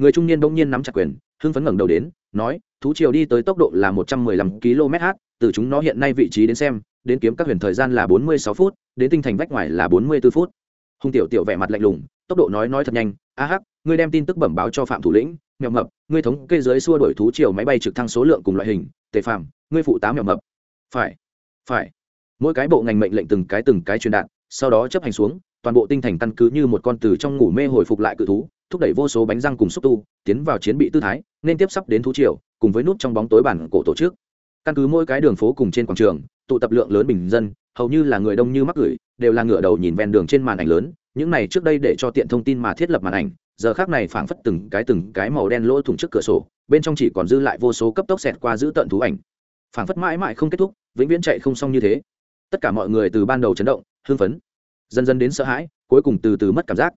người trung niên bỗng nhiên nắm chặt quyền, hưng phấn ngẩng đầu đến, nói, thú triều đi tới tốc độ là một trăm mười lăm km/h từ chúng nó hiện nay vị trí đến xem, đến kiếm các huyền thời gian là bốn mươi sáu phút, đến tinh thành vách ngoài là bốn mươi b ố phút. Hùng tiểu tiểu vẻ mặt lạnh lùng, tốc độ nói nói thật nhanh, a hắc, ngươi đem tin tức bẩm báo cho phạm thủ lĩnh mèo mập, ngươi thống kê giới xua đổi thú triều máy bay trực thăng số lượng cùng loại hình, tề phạm ngươi phụ tá mèo mập. Phải phải. Mỗi cái bộ ngành mệnh lệnh từng cái từng cái truyền đạt, sau đó chấp hành xuống, toàn bộ tinh thành căn cứ như một con từ trong ngủ mê hồi phục lại cự thú thúc đẩy vô số bánh răng cùng xúc tu, tiến vào chiến bị tư thái, nên tiếp sắp đến thú triều, cùng với nút trong bóng tối bản cổ tổ chức. Căn cứ mỗi cái đường phố cùng trên quảng trường, tụ tập lượng lớn bình dân, hầu như là người đông như mắc gửi, đều là ngựa đầu nhìn ven đường trên màn ảnh lớn, những này trước đây để cho tiện thông tin mà thiết lập màn ảnh, giờ khác này phảng phất từng cái từng cái màu đen lỗ thủng trước cửa sổ, bên trong chỉ còn dư lại vô số cấp tốc xẹt qua giữ tận thú ảnh. Phảng phất mãi mãi không kết thúc, vĩnh viễn chạy không xong như thế. Tất cả mọi người từ ban đầu chấn động, hưng phấn, dần dần đến sợ hãi, cuối cùng từ từ mất cảm giác.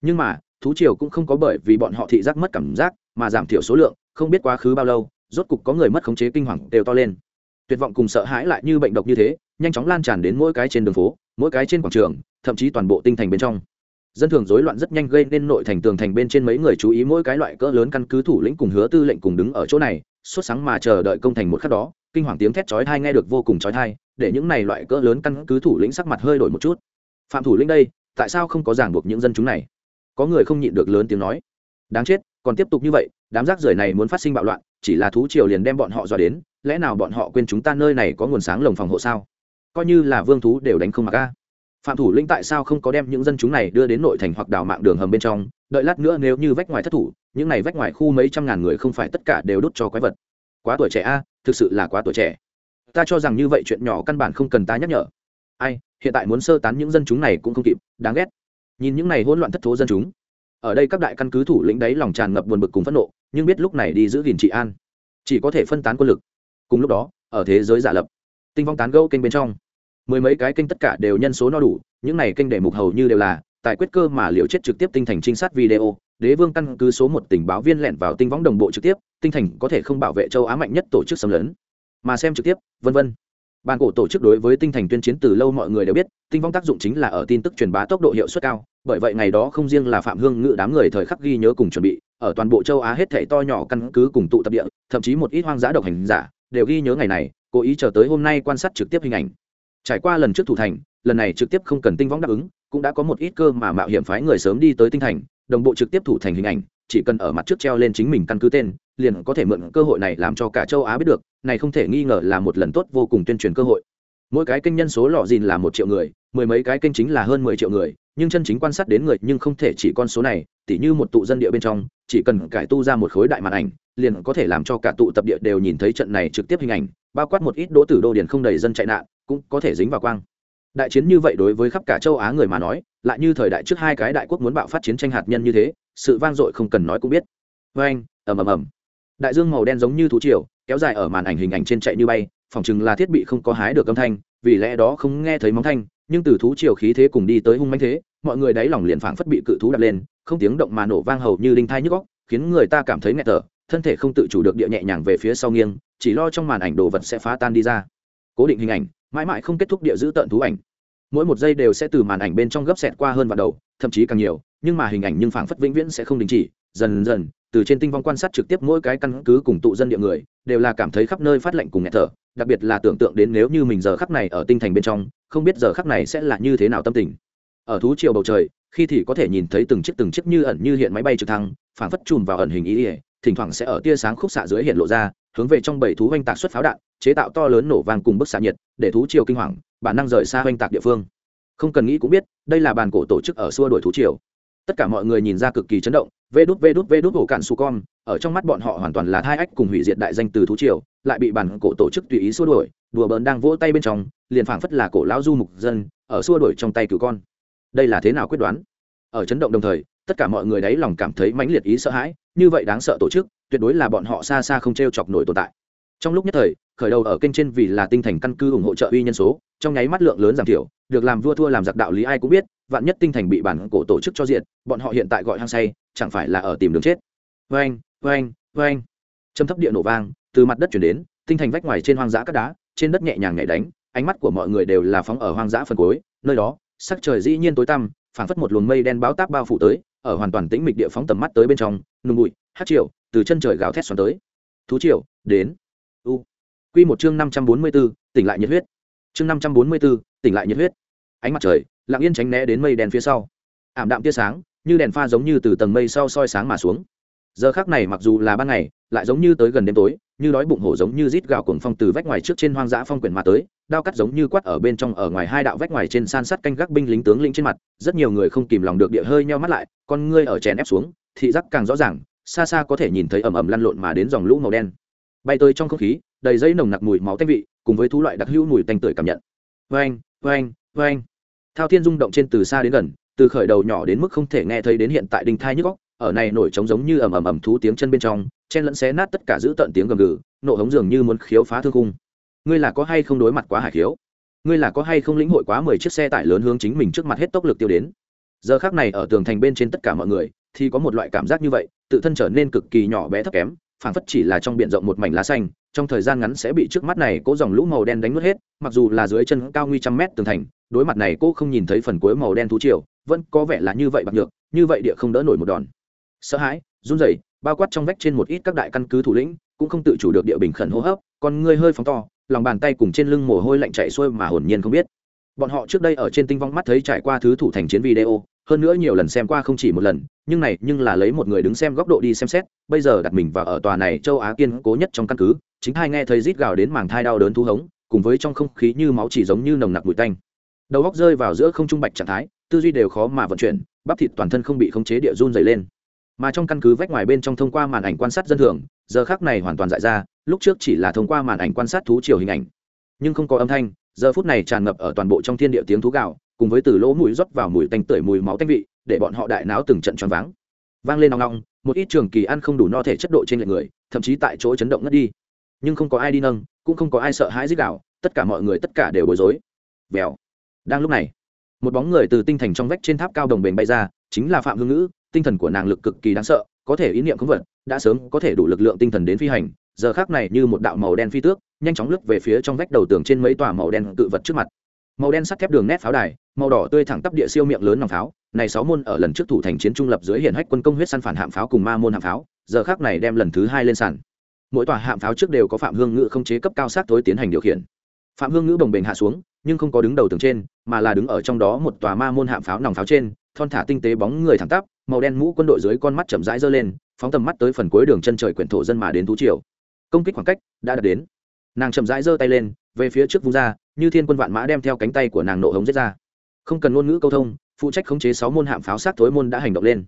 Nhưng mà thú triều cũng không có bởi vì bọn họ thị giác mất cảm giác mà giảm thiểu số lượng, không biết quá khứ bao lâu, rốt cục có người mất khống chế kinh hoàng đều to lên. Tuyệt vọng cùng sợ hãi lại như bệnh độc như thế, nhanh chóng lan tràn đến mỗi cái trên đường phố, mỗi cái trên quảng trường, thậm chí toàn bộ tinh thành bên trong. Dân thường rối loạn rất nhanh gây nên nội thành tường thành bên trên mấy người chú ý mỗi cái loại cỡ lớn căn cứ thủ lĩnh cùng hứa tư lệnh cùng đứng ở chỗ này suốt sáng mà chờ đợi công thành một khắc đó, kinh hoàng tiếng thét chói tai nghe được vô cùng chói tai, để những này loại cỡ lớn căn cứ thủ lĩnh sắc mặt hơi đổi một chút. Phạm thủ lĩnh đây, tại sao không có giảng buộc những dân chúng này? Có người không nhịn được lớn tiếng nói. Đáng chết, còn tiếp tục như vậy, đám rác rưởi này muốn phát sinh bạo loạn, chỉ là thú triều liền đem bọn họ dọa đến, lẽ nào bọn họ quên chúng ta nơi này có nguồn sáng lồng phòng hộ sao? Coi như là vương thú đều đánh không mặc ca phạm thủ lĩnh tại sao không có đem những dân chúng này đưa đến nội thành hoặc đào mạng đường hầm bên trong, đợi lát nữa nếu như vách ngoài thất thủ, những này vách ngoài khu mấy trăm ngàn người không phải tất cả đều đốt cho quái vật. Quá tuổi trẻ a, thực sự là quá tuổi trẻ. Ta cho rằng như vậy chuyện nhỏ căn bản không cần ta nhắc nhở. Ai, hiện tại muốn sơ tán những dân chúng này cũng không kịp, đáng ghét nhìn những này hỗn loạn thất thố dân chúng. Ở đây các đại căn cứ thủ lĩnh đấy lòng tràn ngập buồn bực cùng phẫn nộ, nhưng biết lúc này đi giữ gìn trị an, chỉ có thể phân tán quân lực. Cùng lúc đó, ở thế giới giả lập, tinh vong tán gẫu kênh bên trong, mười mấy cái kênh tất cả đều nhân số no đủ, những này kênh để mục hầu như đều là tài quyết cơ mà liệu chết trực tiếp tinh thành trinh sát video. Đế vương căn cứ số một tình báo viên lẹn vào tinh võng đồng bộ trực tiếp, tinh thành có thể không bảo vệ châu á mạnh nhất tổ chức xâm lấn, mà xem trực tiếp, vân vân bàn cổ tổ chức đối với tinh thành tuyên chiến từ lâu mọi người đều biết, tinh vong tác dụng chính là ở tin tức truyền bá tốc độ hiệu suất cao, bởi vậy ngày đó không riêng là phạm hương ngự đám người thời khắc ghi nhớ cùng chuẩn bị, ở toàn bộ châu á hết thảy to nhỏ căn cứ cùng tụ tập địa, thậm chí một ít hoang dã độc hành giả, đều ghi nhớ ngày này, cố ý chờ tới hôm nay quan sát trực tiếp hình ảnh. Trải qua lần trước thủ thành, lần này trực tiếp không cần tinh võng đáp ứng, cũng đã có một ít cơ mà mạo hiểm phái người sớm đi tới tinh thành, đồng bộ trực tiếp thủ thành hình ảnh chỉ cần ở mặt trước treo lên chính mình căn cứ tên, liền có thể mượn cơ hội này làm cho cả châu á biết được, này không thể nghi ngờ là một lần tốt vô cùng tuyên truyền cơ hội. Mỗi cái kênh nhân số lọ dìn là một triệu người, mười mấy cái kênh chính là hơn mười triệu người, nhưng chân chính quan sát đến người nhưng không thể chỉ con số này, tỉ như một tụ dân địa bên trong, chỉ cần cải tu ra một khối đại màn ảnh, liền có thể làm cho cả tụ tập địa đều nhìn thấy trận này trực tiếp hình ảnh, bao quát một ít đỗ tử đô điền không đầy dân chạy nạn, cũng có thể dính vào quang. Đại chiến như vậy đối với khắp cả châu á người mà nói, lại như thời đại trước hai cái đại quốc muốn bạo phát chiến tranh hạt nhân như thế sự vang dội không cần nói cũng biết. Vê anh, ầm ầm ầm. Đại dương màu đen giống như thú triều, kéo dài ở màn ảnh hình ảnh trên chạy như bay, phòng chừng là thiết bị không có hái được âm thanh, vì lẽ đó không nghe thấy móng thanh, nhưng từ thú triều khí thế cùng đi tới hung manh thế, mọi người đáy lòng liền phảng phất bị cự thú đặt lên, không tiếng động mà nổ vang hầu như linh thai nhức góc khiến người ta cảm thấy nghẹt thở, thân thể không tự chủ được địa nhẹ nhàng về phía sau nghiêng, chỉ lo trong màn ảnh đồ vật sẽ phá tan đi ra. Cố định hình ảnh, mãi mãi không kết thúc địa giữ tận thú ảnh. Mỗi một giây đều sẽ từ màn ảnh bên trong gấp xẹt qua hơn vào đầu, thậm chí càng nhiều nhưng mà hình ảnh nhưng phảng phất vĩnh viễn sẽ không đình chỉ, dần dần, từ trên tinh vong quan sát trực tiếp mỗi cái căn cứ cùng tụ dân địa người, đều là cảm thấy khắp nơi phát lệnh cùng nghẹt thở, đặc biệt là tưởng tượng đến nếu như mình giờ khắc này ở tinh thành bên trong, không biết giờ khắc này sẽ là như thế nào tâm tình. Ở thú triều bầu trời, khi thì có thể nhìn thấy từng chiếc từng chiếc như ẩn như hiện máy bay trực thăng, phảng phất chùm vào ẩn hình ý ỉa thỉnh thoảng sẽ ở tia sáng khúc xạ dưới hiện lộ ra, hướng về trong bảy thú oanh tạc xuất pháo đạn, chế tạo to lớn nổ vang cùng bức xạ nhiệt, để thú triều kinh hoàng, bản năng rời xa oanh tạc địa phương. Không cần nghĩ cũng biết, đây là bàn cổ tổ chức ở xua đuổi thú triều tất cả mọi người nhìn ra cực kỳ chấn động, vê đút vê đút vê đút ổ cạn su con, ở trong mắt bọn họ hoàn toàn là thai ách cùng hủy diệt đại danh từ thú triều, lại bị bản cổ tổ chức tùy ý xua đuổi, đùa bỡn đang vỗ tay bên trong, liền phảng phất là cổ lão du mục dân, ở xua đuổi trong tay cửu con. Đây là thế nào quyết đoán? Ở chấn động đồng thời, tất cả mọi người đấy lòng cảm thấy mãnh liệt ý sợ hãi, như vậy đáng sợ tổ chức, tuyệt đối là bọn họ xa xa không t r e o chọc nổi tồn tại. Trong lúc nhất thời, khởi đầu ở kênh trên vì là tinh thành căn cứ ủng hộ trợ uy nhân số, trong nháy mắt lượng lớn giảm thiểu, được làm vua thua làm giặc đạo lý ai cũng biết vạn nhất tinh thành bị bản cổ tổ chức cho diện bọn họ hiện tại gọi hăng say chẳng phải là ở tìm đường chết. Vang, vang, vang, châm thấp địa nổ vang từ mặt đất chuyển đến tinh thành vách ngoài trên hoang dã cắt đá trên đất nhẹ nhàng nhảy đánh ánh mắt của mọi người đều là phóng ở hoang dã phần cuối nơi đó sắc trời dĩ nhiên tối tăm phảng phất một luồng mây đen báo táp bao phủ tới ở hoàn toàn tĩnh mịch địa phóng tầm mắt tới bên trong nùng bụi hát triệu từ chân trời gào thét xoắn tới. Thú triệu đến. U. Quy một chương năm trăm bốn mươi 544, tỉnh lại nhiệt huyết. Chương năm trăm bốn mươi 544, tỉnh lại nhiệt huyết. Ánh mặt trời lặng yên tránh né đến mây đen phía sau. Ảm đạm tia sáng, như đèn pha giống như từ tầng mây sau soi sáng mà xuống. Giờ khác này mặc dù là ban ngày, lại giống như tới gần đêm tối, như đói bụng hổ giống như rít gào cuồng phong từ vách ngoài trước trên hoang dã phong quyển mà tới, đao cắt giống như quát ở bên trong ở ngoài hai đạo vách ngoài trên san sắt canh gác binh lính tướng lĩnh trên mặt, rất nhiều người không kìm lòng được địa hơi nheo mắt lại, con ngươi ở chèn ép xuống, thị giác càng rõ ràng, xa xa có thể nhìn thấy ầm ầm lăn lộn mà đến dòng lũ màu đen. Bay tới trong không khí, đầy dây nồng nặc mùi máu tanh vị, cùng với thú loại đặc hữu mùi tanh tưởi cảm nhận. Vang vang vang thao thiên rung động trên từ xa đến gần, từ khởi đầu nhỏ đến mức không thể nghe thấy đến hiện tại đinh thai nhức góc ở này nổi trống giống như ầm ầm ầm thú tiếng chân bên trong, chen lẫn xé nát tất cả giữ tận tiếng gầm gừ, nộ hống dường như muốn khiếu phá thương khung. Ngươi là có hay không đối mặt quá hải khiếu? Ngươi là có hay không lĩnh hội quá mười chiếc xe tải lớn hướng chính mình trước mặt hết tốc lực tiêu đến? Giờ khác này ở tường thành bên trên tất cả mọi người, thì có một loại cảm giác như vậy, tự thân trở nên cực kỳ nhỏ bé thấp kém, phảng phất chỉ là trong b i ể n rộng một mảnh lá xanh, trong thời gian ngắn sẽ bị trước mắt này cố dòng lũ màu đen đánh mất hết, mặc dù là dưới chân cao nguy trăm mét tường thành đối mặt này cô không nhìn thấy phần cuối màu đen thú triều, vẫn có vẻ là như vậy bạc được như vậy địa không đỡ nổi một đòn. Sợ hãi, run rẩy, bao quát trong vách trên một ít các đại căn cứ thủ lĩnh, cũng không tự chủ được địa bình khẩn hô hấp còn ngươi hơi phóng to, lòng bàn tay cùng trên lưng mồ hôi lạnh chạy xuôi mà hồn nhiên không biết. Bọn họ trước đây ở trên tinh vong mắt thấy trải qua thứ thủ thành chiến video, hơn nữa nhiều lần xem qua không chỉ một lần, nhưng này, nhưng là lấy một người đứng xem góc độ đi xem xét, bây giờ đặt mình vào ở tòa này châu á kiên cố nhất trong căn cứ, chính hai nghe thấy rít gào đến màng thai đau đớn thu hống, cùng với trong không khí như máu chỉ giống như nồng nặc bụi tanh đầu góc rơi vào giữa không trung bạch trạng thái, tư duy đều khó mà vận chuyển, bắp thịt toàn thân không bị khống chế địa run dày lên. Mà trong căn cứ vách ngoài bên trong thông qua màn ảnh quan sát dân thường, giờ khác này hoàn toàn dại ra, lúc trước chỉ là thông qua màn ảnh quan sát thú chiều hình ảnh. Nhưng không có âm thanh, giờ phút này tràn ngập ở toàn bộ trong thiên địa tiếng thú gạo cùng với từ lỗ mũi rót vào mùi tanh tưởi mùi máu tanh vị, để bọn họ đại náo từng trận choáng váng. Vang lên nong nong một ít trường kỳ ăn không đủ no thể chất độ trên lệ người, thậm chí tại chỗ chấn động ngất đi. Nhưng không có ai đi nâng, cũng không có ai sợ hãi dích đạo tất cả mọi người tất cả đều bối rối. Vèo đang lúc này, một bóng người từ tinh thành trong vách trên tháp cao đồng bền bay ra, chính là phạm hương ngữ, tinh thần của nàng lực cực kỳ đáng sợ, có thể ý niệm không vật đã sớm có thể đủ lực lượng tinh thần đến phi hành, giờ khác này như một đạo màu đen phi tước, nhanh chóng lướt về phía trong vách đầu tường trên mấy tòa màu đen tự vật trước mặt. Màu đen sắt thép đường nét pháo đài, màu đỏ tươi thẳng tắp địa siêu miệng lớn nòng pháo, này sáu môn ở lần trước thủ thành chiến trung lập dưới hiển hách quân công huyết săn phản hạm pháo cùng ma môn hạm pháo, giờ khác này đem lần thứ hai lên sàn. Mỗi tòa hạm pháo trước đều có phạm hương ngữ không chế cấp cao sát tối tiến hành điều khiển. Phạm hương ngữ bồng bềnh hạ xuống nhưng không có đứng đầu tường trên, mà là đứng ở trong đó một tòa ma môn hạm pháo nòng pháo trên, thon thả tinh tế bóng người thẳng tắp, màu đen mũ quân đội dưới con mắt chậm rãi giơ lên, phóng tầm mắt tới phần cuối đường chân trời quyển thổ dân mà đến thú triều. Công kích khoảng cách đã đạt đến. Nàng chậm rãi giơ tay lên, về phía trước vung ra, như thiên quân vạn mã đem theo cánh tay của nàng nộ hống giết ra. Không cần ngôn ngữ câu thông, phụ trách khống chế sáu môn hạm pháo sát thối môn đã hành động lên.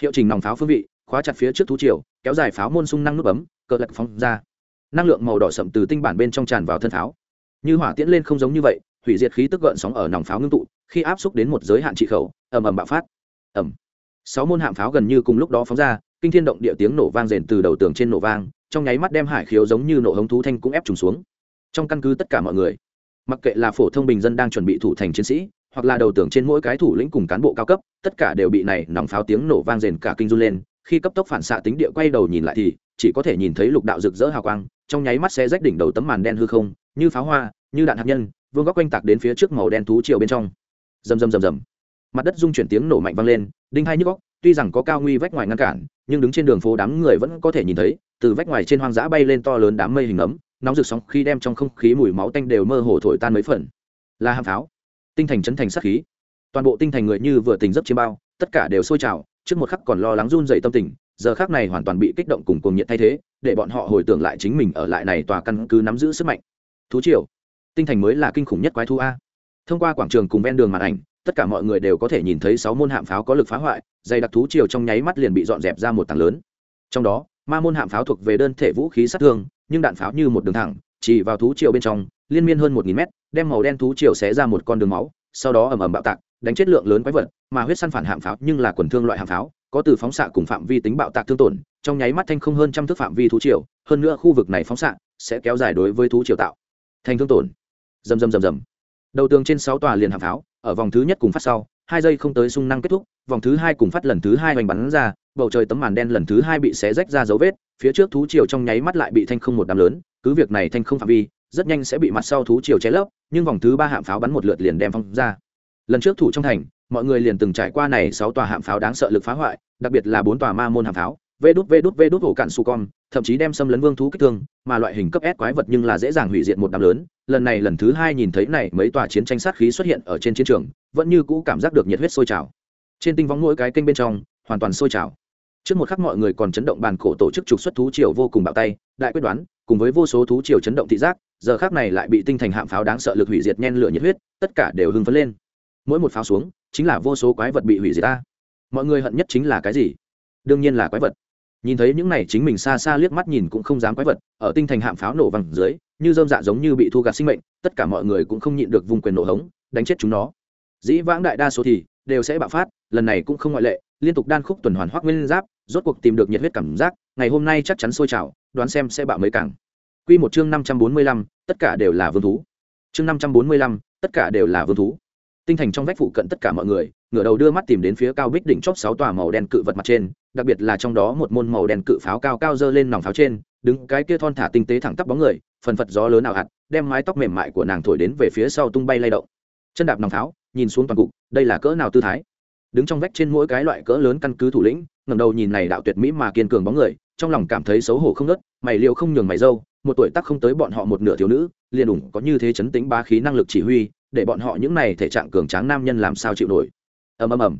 Hiệu trình nòng pháo phương vị, khóa chặt phía trước thú triều, kéo dài pháo môn sung năng nút bấm, cờ lật phóng ra. Năng lượng màu đỏ sậm từ tinh bản bên trong tràn vào thân pháo. Như hỏa tiễn lên không giống như vậy hủy diệt khí tức gợn sóng ở nòng pháo ngưng tụ, khi áp xúc đến một giới hạn trị khẩu, ầm ầm bạo phát. Ầm. Sáu môn hạm pháo gần như cùng lúc đó phóng ra, kinh thiên động địa tiếng nổ vang rền từ đầu tường trên nổ vang, trong nháy mắt đem hải khiếu giống như nổ hống thú thanh cũng ép trùng xuống. Trong căn cứ tất cả mọi người, mặc kệ là phổ thông bình dân đang chuẩn bị thủ thành chiến sĩ, hoặc là đầu tưởng trên mỗi cái thủ lĩnh cùng cán bộ cao cấp, tất cả đều bị này nòng pháo tiếng nổ vang rền cả kinh run lên, khi cấp tốc phản xạ tính địa quay đầu nhìn lại thì, chỉ có thể nhìn thấy lục đạo rực rỡ hào quang, trong nháy mắt xe rách đỉnh đầu tấm màn đen hư không, như pháo hoa, như đạn hạt nhân vương góc quanh tạc đến phía trước màu đen thú triều bên trong. Rầm rầm rầm rầm. Mặt đất rung chuyển tiếng nổ mạnh vang lên, đinh hai nhức góc tuy rằng có cao nguy vách ngoài ngăn cản, nhưng đứng trên đường phố đám người vẫn có thể nhìn thấy, từ vách ngoài trên hoang dã bay lên to lớn đám mây hình ấm, nóng rực sóng khi đem trong không khí mùi máu tanh đều mơ hồ thổi tan mấy phần. Là hàm pháo. Tinh thành chấn thành sát khí. Toàn bộ tinh thành người như vừa tỉnh giấc chiêm bao, tất cả đều sôi trào, trước một khắc còn lo lắng run dậy tâm tình, giờ khác này hoàn toàn bị kích động cùng cuồng nhiệt thay thế, để bọn họ hồi tưởng lại chính mình ở lại này tòa căn cứ nắm giữ sức mạnh. Thú triều tinh thành mới là kinh khủng nhất quái thú a. Thông qua quảng trường cùng ven đường màn ảnh, tất cả mọi người đều có thể nhìn thấy sáu môn hạm pháo có lực phá hoại, dày đặc thú triều trong nháy mắt liền bị dọn dẹp ra một tảng lớn. Trong đó, ma môn hạm pháo thuộc về đơn thể vũ khí sát thương, nhưng đạn pháo như một đường thẳng, chỉ vào thú triều bên trong, liên miên hơn một nghìn mét, đem màu đen thú triều xé ra một con đường máu, sau đó ầm ầm bạo tạc, đánh chết lượng lớn quái vật, mà huyết săn phản hạm pháo nhưng là quần thương loại hạm pháo, có từ phóng xạ cùng phạm vi tính bạo tạc thương tổn, trong nháy mắt thanh không hơn trăm thước phạm vi thú triều, hơn nữa khu vực này phóng xạ sẽ kéo dài đối với thú triều tạo thành thương tổn. Rầm rầm rầm rầm. Đầu tường trên sáu tòa liền hạm pháo, ở vòng thứ nhất cùng phát sau, hai giây không tới sung năng kết thúc, vòng thứ hai cùng phát lần thứ hai hoành bắn ra, bầu trời tấm màn đen lần thứ hai bị xé rách ra dấu vết, phía trước thú triều trong nháy mắt lại bị thanh không một đám lớn, cứ việc này thanh không phạm vi, rất nhanh sẽ bị mặt sau thú triều che lấp, nhưng vòng thứ ba hạm pháo bắn một lượt liền đem phong ra. Lần trước thủ trong thành, mọi người liền từng trải qua này sáu tòa hạm pháo đáng sợ lực phá hoại, đặc biệt là bốn tòa ma môn hạm pháo vê đút vê đút vê đút hổ cạn su con, thậm chí đem xâm lấn vương thú kích thương, mà loại hình cấp S quái vật nhưng là dễ dàng hủy diệt một đám lớn. Lần này lần thứ hai nhìn thấy này, mấy tòa chiến tranh sát khí xuất hiện ở trên chiến trường, vẫn như cũ cảm giác được nhiệt huyết sôi trào. Trên tinh vóng mỗi cái kênh bên trong, hoàn toàn sôi trào. Trước một khắc mọi người còn chấn động bàn cổ tổ chức trục xuất thú triều vô cùng bạo tay, đại quyết đoán, cùng với vô số thú triều chấn động thị giác, giờ khác này lại bị tinh thành hạm pháo đáng sợ lực hủy diệt nhen lửa nhiệt huyết, tất cả đều hưng phấn lên. Mỗi một pháo xuống, chính là vô số quái vật bị hủy diệt ta. Mọi người hận nhất chính là cái gì? Đương nhiên là quái vật nhìn thấy những này chính mình xa xa liếc mắt nhìn cũng không dám quái vật ở tinh thành hạm pháo nổ văng dưới như dơm dạ giống như bị thu gạt sinh mệnh tất cả mọi người cũng không nhịn được vùng quyền nổ hống đánh chết chúng nó dĩ vãng đại đa số thì đều sẽ bạo phát lần này cũng không ngoại lệ liên tục đan khúc tuần hoàn hoác nguyên giáp rốt cuộc tìm được nhiệt huyết cảm giác ngày hôm nay chắc chắn sôi trào đoán xem sẽ bạo mấy càng Quy một chương năm trăm bốn mươi lăm, tất cả đều là vương thú. Chương năm trăm bốn mươi lăm, tất cả đều là vương thú. Tinh thành trong vách phụ cận tất cả mọi người, ngửa đầu đưa mắt tìm đến phía cao bích đỉnh chóp sáu tòa màu đen cự vật mặt trên, đặc biệt là trong đó một môn màu đen cự pháo cao cao dơ lên nòng pháo trên, đứng cái kia thon thả tinh tế thẳng tắp bóng người, phần phật gió lớn ảo hạt, đem mái tóc mềm mại của nàng thổi đến về phía sau tung bay lay động. Chân đạp nòng pháo, nhìn xuống toàn cục, đây là cỡ nào tư thái? Đứng trong vách trên mỗi cái loại cỡ lớn căn cứ thủ lĩnh, ngẩng đầu nhìn này đạo tuyệt mỹ mà kiên cường bóng người, trong lòng cảm thấy xấu hổ không ngớt, mày liều không nhường mày dâu, một tuổi tác không tới bọn họ một nửa thiếu nữ liền ủng có như thế chấn tĩnh bá khí năng lực chỉ huy để bọn họ những này thể trạng cường tráng nam nhân làm sao chịu nổi ầm ầm ầm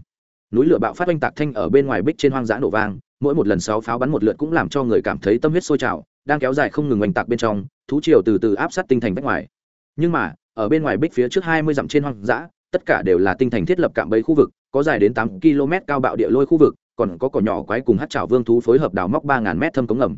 núi lửa bạo phát oanh tạc thanh ở bên ngoài bích trên hoang dã nổ vang, mỗi một lần sáu pháo bắn một lượt cũng làm cho người cảm thấy tâm huyết sôi trào, đang kéo dài không ngừng oanh tạc bên trong, thú triều từ từ áp sát tinh thành vách ngoài. Nhưng mà, ở bên ngoài bích phía trước hai mươi dặm trên hoang dã, tất cả đều là tinh thành thiết lập cạm bẫy khu vực, có dài đến tám km cao bạo địa lôi khu vực, còn có cỏ nhỏ quái cùng hát trào vương thú phối hợp đào móc ba ngàn mét thâm cống ngầm.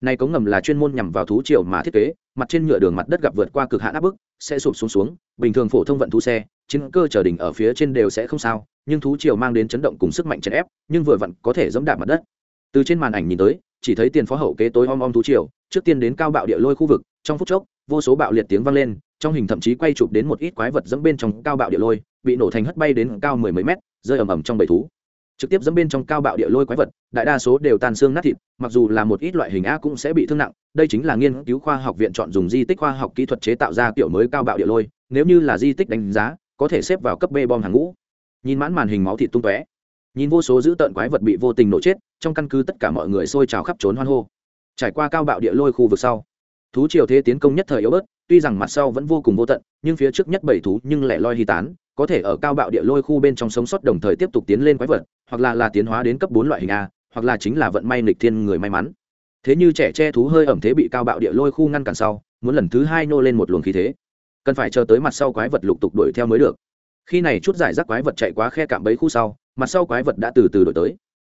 Này cống ngầm là chuyên môn nhằm vào thú triều mà thiết kế, mặt trên nhựa đường mặt đất gặp vượt qua cực hạn áp bức, sẽ sụp xuống xuống, bình thường phổ thông vận thú xe, chiến cơ trở đỉnh ở phía trên đều sẽ không sao nhưng thú triều mang đến chấn động cùng sức mạnh chèn ép, nhưng vừa vặn có thể dẫm đạp mặt đất. Từ trên màn ảnh nhìn tới, chỉ thấy tiền phó hậu kế tối om om thú triều, trước tiên đến cao bạo địa lôi khu vực, trong phút chốc, vô số bạo liệt tiếng vang lên, trong hình thậm chí quay chụp đến một ít quái vật dẫm bên trong cao bạo địa lôi, bị nổ thành hất bay đến cao mười mấy mét, rơi ầm ầm trong bầy thú. Trực tiếp dẫm bên trong cao bạo địa lôi quái vật, đại đa số đều tàn xương nát thịt, mặc dù là một ít loại hình a cũng sẽ bị thương nặng, đây chính là nghiên cứu khoa học viện chọn dùng di tích khoa học kỹ thuật chế tạo ra kiểu mới cao bạo địa lôi, nếu như là di tích đánh giá, có thể xếp vào cấp b bom hàng ngũ nhìn mãn màn hình máu thịt tung tóe. Nhìn vô số dữ tợn quái vật bị vô tình nổ chết, trong căn cứ tất cả mọi người sôi trào khắp trốn hoan hô. Trải qua cao bạo địa lôi khu vực sau, thú triều thế tiến công nhất thời yếu bớt, tuy rằng mặt sau vẫn vô cùng vô tận, nhưng phía trước nhất bảy thú nhưng lẻ loi hy tán, có thể ở cao bạo địa lôi khu bên trong sống sót đồng thời tiếp tục tiến lên quái vật, hoặc là là tiến hóa đến cấp bốn loại hình a, hoặc là chính là vận may nghịch thiên người may mắn. Thế như trẻ che thú hơi ẩm thế bị cao bạo địa lôi khu ngăn cản sau, muốn lần thứ hai nô lên một luồng khí thế. Cần phải chờ tới mặt sau quái vật lục tục đuổi theo mới được khi này chút giải rác quái vật chạy quá khe cạm bấy khu sau, mặt sau quái vật đã từ từ đổi tới.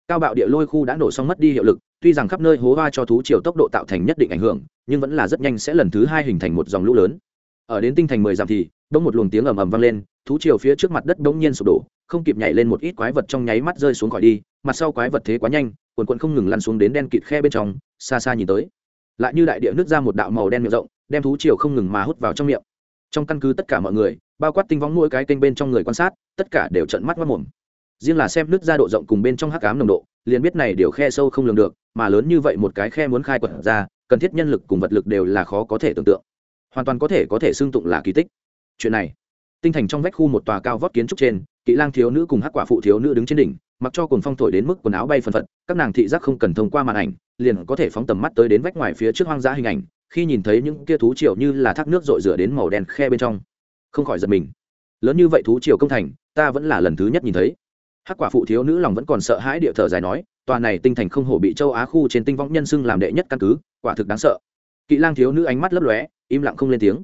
Cao bạo địa lôi khu đã nổ xong mất đi hiệu lực, tuy rằng khắp nơi hố hoa cho thú chiều tốc độ tạo thành nhất định ảnh hưởng, nhưng vẫn là rất nhanh sẽ lần thứ hai hình thành một dòng lũ lớn. Ở đến tinh thành mười dặm thì, bỗng một luồng tiếng ầm ầm vang lên, thú chiều phía trước mặt đất bỗng nhiên sụp đổ, không kịp nhảy lên một ít quái vật trong nháy mắt rơi xuống khỏi đi, mặt sau quái vật thế quá nhanh, quần quần không ngừng lăn xuống đến đen kịt khe bên trong, xa xa nhìn tới. Lại như đại địa nước ra một đạo màu đen miệng rộng, đem thú chiều không ngừng mà hút vào trong miệng. Trong căn cứ tất cả mọi người bao quát tinh võng mỗi cái kênh bên trong người quan sát, tất cả đều trận mắt mất mồm. Riêng là xem nước ra độ rộng cùng bên trong hắc ám nồng độ, liền biết này điều khe sâu không lường được, mà lớn như vậy một cái khe muốn khai quật ra, cần thiết nhân lực cùng vật lực đều là khó có thể tưởng tượng. Hoàn toàn có thể có thể xưng tụng là kỳ tích. Chuyện này, tinh thành trong vách khu một tòa cao vót kiến trúc trên, kỹ lang thiếu nữ cùng hắc quả phụ thiếu nữ đứng trên đỉnh, mặc cho cùng phong thổi đến mức quần áo bay phần phật, các nàng thị giác không cần thông qua màn ảnh, liền có thể phóng tầm mắt tới đến vách ngoài phía trước hoang dã hình ảnh, khi nhìn thấy những kia thú triều như là thác nước rội rửa đến màu đen khe bên trong không khỏi giật mình. Lớn như vậy thú triều công thành, ta vẫn là lần thứ nhất nhìn thấy. Hắc quả phụ thiếu nữ lòng vẫn còn sợ hãi địa thở dài nói, tòa này tinh thành không hổ bị châu á khu trên tinh võng nhân xưng làm đệ nhất căn cứ, quả thực đáng sợ. Kỵ lang thiếu nữ ánh mắt lấp lóe, im lặng không lên tiếng.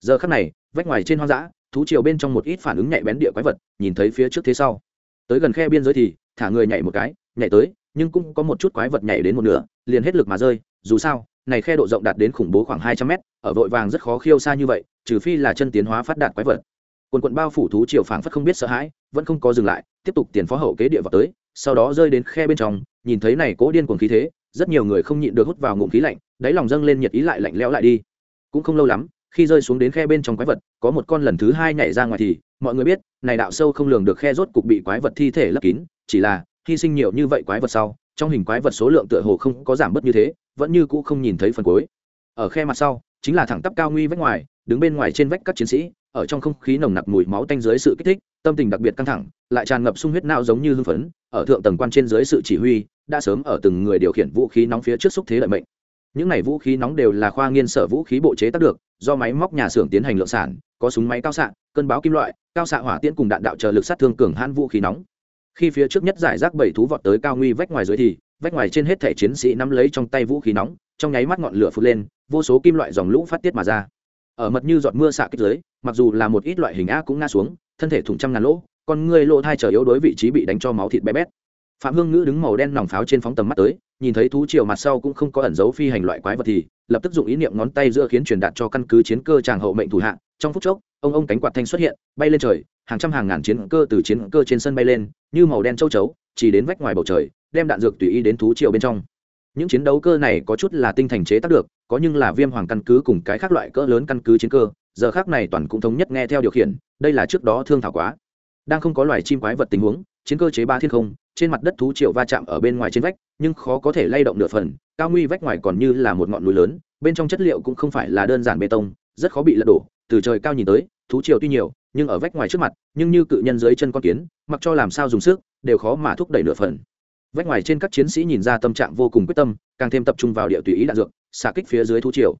Giờ khắc này, vách ngoài trên hoang dã, thú triều bên trong một ít phản ứng nhạy bén địa quái vật, nhìn thấy phía trước thế sau. Tới gần khe biên giới thì, thả người nhảy một cái, nhảy tới, nhưng cũng có một chút quái vật nhảy đến một nửa, liền hết lực mà rơi, dù sao này khe độ rộng đạt đến khủng bố khoảng hai trăm mét, ở vội vàng rất khó khiêu xa như vậy, trừ phi là chân tiến hóa phát đạt quái vật. Quần quận bao phủ thú triều phảng phất không biết sợ hãi, vẫn không có dừng lại, tiếp tục tiền phó hậu kế địa vào tới, sau đó rơi đến khe bên trong, nhìn thấy này cố điên cuồng khí thế, rất nhiều người không nhịn được hút vào ngụm khí lạnh, đáy lòng dâng lên nhiệt ý lại lạnh lẽo lại đi. Cũng không lâu lắm, khi rơi xuống đến khe bên trong quái vật, có một con lần thứ hai nhảy ra ngoài thì, mọi người biết, này đạo sâu không lường được khe rốt cục bị quái vật thi thể lấp kín, chỉ là, hy sinh nhiều như vậy quái vật sau, trong hình quái vật số lượng tựa hồ không có giảm bớt như thế vẫn như cũ không nhìn thấy phần cuối. Ở khe mặt sau, chính là thẳng tắp cao nguy vách ngoài, đứng bên ngoài trên vách các chiến sĩ, ở trong không khí nồng nặc mùi máu tanh dưới sự kích thích, tâm tình đặc biệt căng thẳng, lại tràn ngập sung huyết não giống như hưng phấn, ở thượng tầng quan trên dưới sự chỉ huy, đã sớm ở từng người điều khiển vũ khí nóng phía trước xúc thế lợi mệnh. Những này vũ khí nóng đều là khoa nghiên sở vũ khí bộ chế tác được, do máy móc nhà xưởng tiến hành lượng sản, có súng máy cao xạ, cân báo kim loại, cao xạ hỏa tiễn cùng đạn đạo chờ lực sát thương cường hãn vũ khí nóng. Khi phía trước nhất giải rác bảy thú vọt tới cao nguy vách ngoài dưới thì vách ngoài trên hết thể chiến sĩ nắm lấy trong tay vũ khí nóng, trong nháy mắt ngọn lửa phun lên, vô số kim loại dòng lũ phát tiết mà ra. Ở mật như giọt mưa xạ kích dưới mặc dù là một ít loại hình a cũng ngã xuống, thân thể thủng trăm ngàn lỗ, con người lộ thai trở yếu đối vị trí bị đánh cho máu thịt bé bét. Phạm hương ngữ đứng màu đen nòng pháo trên phóng tầm mắt tới, nhìn thấy thú triều mặt sau cũng không có ẩn dấu phi hành loại quái vật thì, lập tức dùng ý niệm ngón tay giữa khiến truyền đạt cho căn cứ chiến cơ tràng hậu mệnh thủ hạ. Trong phút chốc, ông ông cánh quạt thanh xuất hiện, bay lên trời, hàng trăm hàng ngàn chiến cơ từ chiến cơ trên sân bay lên, như màu đen châu chấu, chỉ đến vách ngoài bầu trời đem đạn dược tùy ý đến thú triều bên trong. Những chiến đấu cơ này có chút là tinh thành chế tác được, có nhưng là viêm hoàng căn cứ cùng cái khác loại cỡ lớn căn cứ chiến cơ, giờ khác này toàn cũng thống nhất nghe theo điều khiển, đây là trước đó thương thảo quá. Đang không có loài chim quái vật tình huống, chiến cơ chế ba thiên không, trên mặt đất thú triệu va chạm ở bên ngoài trên vách, nhưng khó có thể lay động nửa phần, cao nguy vách ngoài còn như là một ngọn núi lớn, bên trong chất liệu cũng không phải là đơn giản bê tông, rất khó bị lật đổ, từ trời cao nhìn tới, thú triều tuy nhiều, nhưng ở vách ngoài trước mặt, nhưng như cự nhân dưới chân con kiến, mặc cho làm sao dùng sức, đều khó mà thúc đẩy nửa phần vách ngoài trên các chiến sĩ nhìn ra tâm trạng vô cùng quyết tâm, càng thêm tập trung vào địa tùy ý đạn dược, xạ kích phía dưới thú triều.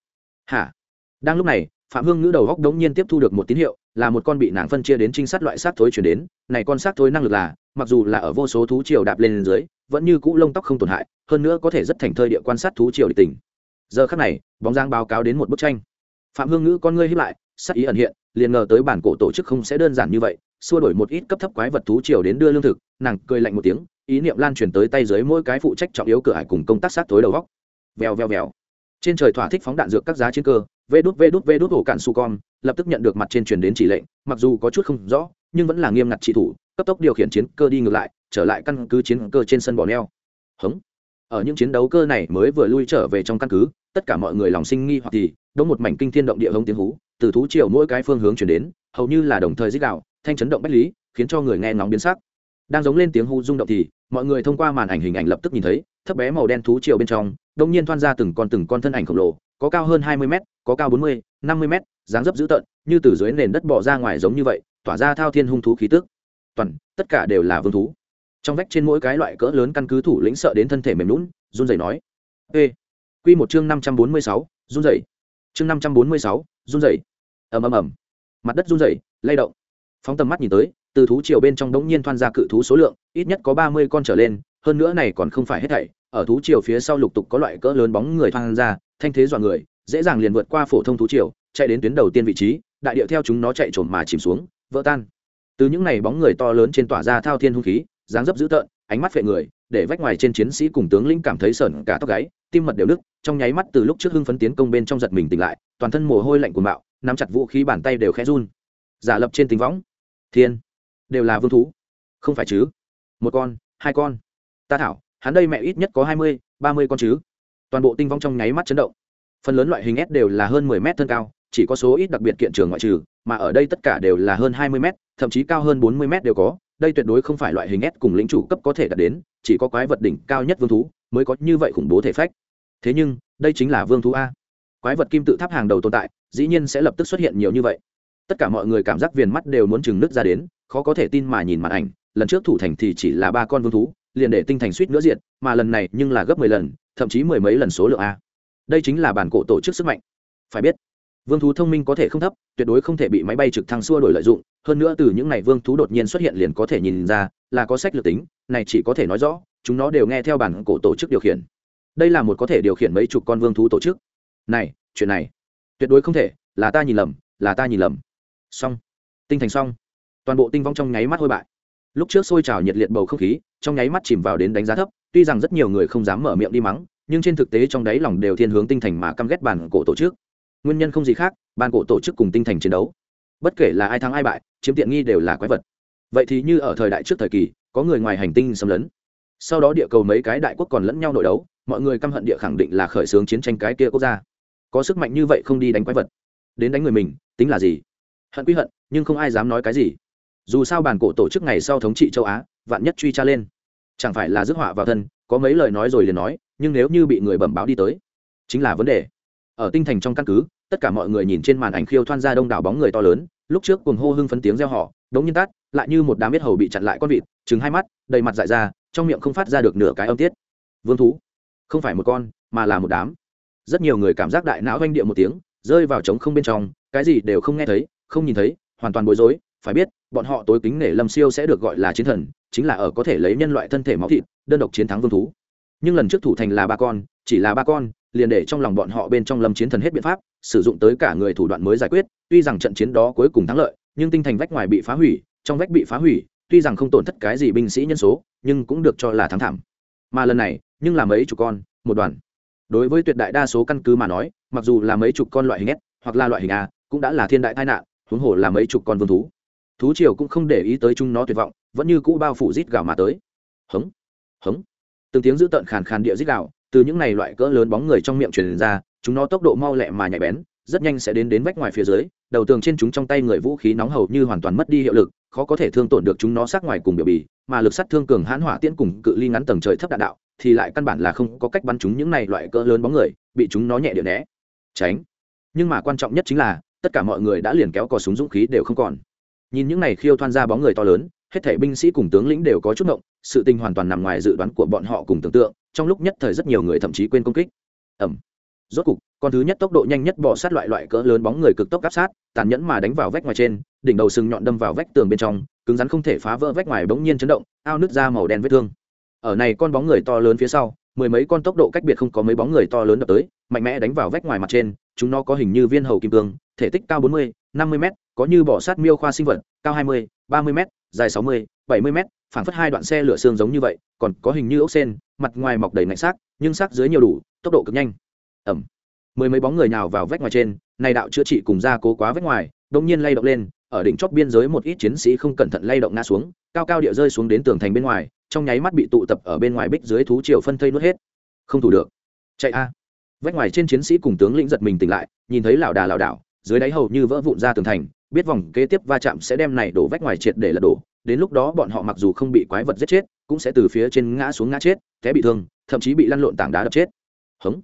Hả? Đang lúc này, phạm hương ngữ đầu góc đống nhiên tiếp thu được một tín hiệu, là một con bị nàng phân chia đến trinh sát loại sát thối chuyển đến, này con sát thối năng lực là, mặc dù là ở vô số thú triều đạp lên dưới, vẫn như cũ lông tóc không tổn hại, hơn nữa có thể rất thành thơi địa quan sát thú triều địch tình. Giờ khắc này, bóng giang báo cáo đến một bức tranh. Phạm hương ngữ con ngươi hiếp lại, sắc ý ẩn hiện, liền ngờ tới bản cổ tổ chức không sẽ đơn giản như vậy, xua đổi một ít cấp thấp quái vật thú triều đến đưa lương thực, nàng cười lạnh một tiếng ý niệm lan truyền tới tay dưới mỗi cái phụ trách trọng yếu cửa hải cùng công tác sát tối đầu góc. Vèo vèo vèo. Trên trời thỏa thích phóng đạn dược các giá chiến cơ, vê đút vê đút vê đút ổ cạn su con lập tức nhận được mặt trên truyền đến chỉ lệnh, mặc dù có chút không rõ, nhưng vẫn là nghiêm ngặt trị thủ, cấp tốc điều khiển chiến cơ đi ngược lại, trở lại căn cứ chiến cơ trên sân bò neo. Hống. Ở những chiến đấu cơ này mới vừa lui trở về trong căn cứ, tất cả mọi người lòng sinh nghi hoặc thì, đống một mảnh kinh thiên động địa hống tiếng hú, từ thú triều mỗi cái phương hướng chuyển đến, hầu như là đồng thời dích đạo, thanh chấn động bách lý, khiến cho người nghe ngóng biến sắc đang giống lên tiếng hú rung động thì, mọi người thông qua màn ảnh hình ảnh lập tức nhìn thấy, thấp bé màu đen thú triều bên trong, đông nhiên thoan ra từng con từng con thân ảnh khổng lồ, có cao hơn hai mươi m có cao bốn mươi, năm mươi m dáng dấp dữ tợn, như từ dưới nền đất bỏ ra ngoài giống như vậy, tỏa ra thao thiên hung thú khí tức. Toàn, tất cả đều là vương thú. Trong vách trên mỗi cái loại cỡ lớn căn cứ thủ lĩnh sợ đến thân thể mềm lún run rẩy nói, ê! Quy một chương năm trăm bốn mươi sáu, run rẩy. Chương năm trăm bốn mươi sáu, run rẩy. Ầm ầm ầm. Mặt đất run rẩy, lay động. Phóng tầm mắt nhìn tới từ thú triều bên trong đống nhiên thoan ra cự thú số lượng, ít nhất có ba mươi con trở lên, hơn nữa này còn không phải hết thảy, ở thú triều phía sau lục tục có loại cỡ lớn bóng người thoan ra, thanh thế dọa người, dễ dàng liền vượt qua phổ thông thú triều, chạy đến tuyến đầu tiên vị trí, đại điệu theo chúng nó chạy trồn mà chìm xuống, vỡ tan. Từ những này bóng người to lớn trên tỏa ra thao thiên hung khí, dáng dấp dữ tợn, ánh mắt phệ người, để vách ngoài trên chiến sĩ cùng tướng lĩnh cảm thấy sởn cả tóc gáy, tim mật đều đứt trong nháy mắt từ lúc trước hưng phấn tiến công bên trong giật mình tỉnh lại, toàn thân mồ hôi lạnh của mạo nắm chặt vũ khí bàn tay đều khẽ run. Giả lập trên tính võng. Thiên đều là vương thú. Không phải chứ? Một con, hai con. Ta thảo, hắn đây mẹ ít nhất có hai mươi, ba mươi con chứ. Toàn bộ tinh vong trong nháy mắt chấn động. Phần lớn loại hình s đều là hơn mười mét thân cao, chỉ có số ít đặc biệt kiện trường ngoại trừ, mà ở đây tất cả đều là hơn hai mươi mét, thậm chí cao hơn bốn mươi mét đều có. Đây tuyệt đối không phải loại hình s cùng lĩnh chủ cấp có thể đạt đến, chỉ có quái vật đỉnh cao nhất vương thú mới có như vậy khủng bố thể phách. Thế nhưng, đây chính là vương thú a. Quái vật kim tự tháp hàng đầu tồn tại, dĩ nhiên sẽ lập tức xuất hiện nhiều như vậy tất cả mọi người cảm giác viền mắt đều muốn chừng nứt ra đến, khó có thể tin mà nhìn màn ảnh. Lần trước thủ thành thì chỉ là ba con vương thú, liền để tinh thành suýt nữa diện mà lần này nhưng là gấp mười lần, thậm chí mười mấy lần số lượng a. Đây chính là bản cổ tổ chức sức mạnh. Phải biết, vương thú thông minh có thể không thấp, tuyệt đối không thể bị máy bay trực thăng xua đổi lợi dụng. Hơn nữa từ những ngày vương thú đột nhiên xuất hiện liền có thể nhìn ra, là có sách lược tính, này chỉ có thể nói rõ, chúng nó đều nghe theo bản cổ tổ chức điều khiển. Đây là một có thể điều khiển mấy chục con vương thú tổ chức. Này, chuyện này, tuyệt đối không thể, là ta nhìn lầm, là ta nhìn lầm xong. Tinh thành xong. Toàn bộ tinh vong trong nháy mắt hôi bại. Lúc trước sôi trào nhiệt liệt bầu không khí, trong nháy mắt chìm vào đến đánh giá thấp, tuy rằng rất nhiều người không dám mở miệng đi mắng, nhưng trên thực tế trong đáy lòng đều thiên hướng tinh thành mà căm ghét bản cổ tổ chức. Nguyên nhân không gì khác ban cổ tổ chức cùng tinh thành chiến đấu. Bất kể là ai thắng ai bại, chiếm tiện nghi đều là quái vật. Vậy thì như ở thời đại trước thời kỳ, có người ngoài hành tinh xâm lấn. Sau đó địa cầu mấy cái đại quốc còn lẫn nhau nội đấu, mọi người căm hận địa khẳng định là khởi xướng chiến tranh cái kia quốc gia. Có sức mạnh như vậy không đi đánh quái vật. Đến đánh người mình, tính là gì? Hận quy hận, nhưng không ai dám nói cái gì. Dù sao bản cổ tổ chức ngày sau thống trị châu á, vạn nhất truy tra lên. Chẳng phải là rước họa vào thân, có mấy lời nói rồi liền nói, nhưng nếu như bị người bẩm báo đi tới, chính là vấn đề. Ở tinh thành trong căn cứ, tất cả mọi người nhìn trên màn ảnh khiêu thoan ra đông đảo bóng người to lớn, lúc trước cùng hô hưng phấn tiếng reo họ đống nhiên tát lại như một đám biết hầu bị chặn lại con vịt trứng hai mắt, đầy mặt dại ra, trong miệng không phát ra được nửa cái âm tiết. Vương thú, không phải một con, mà là một đám. Rất nhiều người cảm giác đại não oanh địa một tiếng, rơi vào trống không bên trong, cái gì đều không nghe thấy không nhìn thấy, hoàn toàn bối rối, phải biết, bọn họ tối kính nể lâm siêu sẽ được gọi là chiến thần, chính là ở có thể lấy nhân loại thân thể máu thịt, đơn độc chiến thắng vương thú. Nhưng lần trước thủ thành là ba con, chỉ là ba con, liền để trong lòng bọn họ bên trong lâm chiến thần hết biện pháp, sử dụng tới cả người thủ đoạn mới giải quyết, tuy rằng trận chiến đó cuối cùng thắng lợi, nhưng tinh thành vách ngoài bị phá hủy, trong vách bị phá hủy, tuy rằng không tổn thất cái gì binh sĩ nhân số, nhưng cũng được cho là thắng thảm. Mà lần này, nhưng là mấy chục con, một đoàn. Đối với tuyệt đại đa số căn cứ mà nói, mặc dù là mấy chục con loại hình s hoặc là loại hình a, cũng đã là thiên đại tai nạn huống hồ là mấy chục con vương thú. Thú triều cũng không để ý tới chúng nó tuyệt vọng, vẫn như cũ bao phủ rít gào mà tới. Hống hống. Từng tiếng dữ tợn khàn khàn địa rít gào, từ những này loại cỡ lớn bóng người trong miệng truyền ra, chúng nó tốc độ mau lẹ mà nhạy bén, rất nhanh sẽ đến đến vách ngoài phía dưới, đầu tường trên chúng trong tay người vũ khí nóng hầu như hoàn toàn mất đi hiệu lực, khó có thể thương tổn được chúng nó sát ngoài cùng biểu bì, mà lực sát thương cường hãn hỏa tiễn cùng cự ly ngắn tầng trời thấp đạn đạo, thì lại căn bản là không có cách bắn chúng những này loại cỡ lớn bóng người, bị chúng nó nhẹ điện né. Tránh. Nhưng mà quan trọng nhất chính là tất cả mọi người đã liền kéo cò súng dũng khí đều không còn. Nhìn những này khiêu thoan ra bóng người to lớn, hết thảy binh sĩ cùng tướng lĩnh đều có chút động sự tình hoàn toàn nằm ngoài dự đoán của bọn họ cùng tưởng tượng, trong lúc nhất thời rất nhiều người thậm chí quên công kích. Ẩm rốt cục, con thứ nhất tốc độ nhanh nhất bỏ sát loại loại cỡ lớn bóng người cực tốc áp sát, tàn nhẫn mà đánh vào vách ngoài trên, đỉnh đầu sừng nhọn đâm vào vách tường bên trong, cứng rắn không thể phá vỡ vách ngoài bỗng nhiên chấn động, ao nứt ra màu đen vết thương. Ở này con bóng người to lớn phía sau mười mấy con tốc độ cách biệt không có mấy bóng người to lớn đập tới, mạnh mẽ đánh vào vách ngoài mặt trên, chúng nó có hình như viên hầu kim cương, thể tích cao bốn mươi, năm mươi m có như bỏ sát miêu khoa sinh vật, cao hai mươi, ba mươi m dài sáu mươi, bảy mươi m phảng phất hai đoạn xe lửa xương giống như vậy, còn có hình như ốc sen, mặt ngoài mọc đầy ngạnh xác, nhưng xác dưới nhiều đủ, tốc độ cực nhanh. Ẩm. Mười mấy bóng người nào vào vách ngoài trên, này đạo chữa trị cùng ra cố quá vách ngoài đông nhiên lay động lên, ở đỉnh chóp biên giới một ít chiến sĩ không cẩn thận lay động ngã xuống, cao cao địa rơi xuống đến tường thành bên ngoài trong nháy mắt bị tụ tập ở bên ngoài bích dưới thú triều phân thây nuốt hết. Không thủ được. Chạy a. Vách ngoài trên chiến sĩ cùng tướng lĩnh giật mình tỉnh lại, nhìn thấy lão đà lão đảo, dưới đáy hầu như vỡ vụn ra tường thành, biết vòng kế tiếp va chạm sẽ đem này đổ vách ngoài triệt để lật đổ, đến lúc đó bọn họ mặc dù không bị quái vật giết chết, cũng sẽ từ phía trên ngã xuống ngã chết, té bị thương, thậm chí bị lăn lộn tảng đá đập chết. Hống.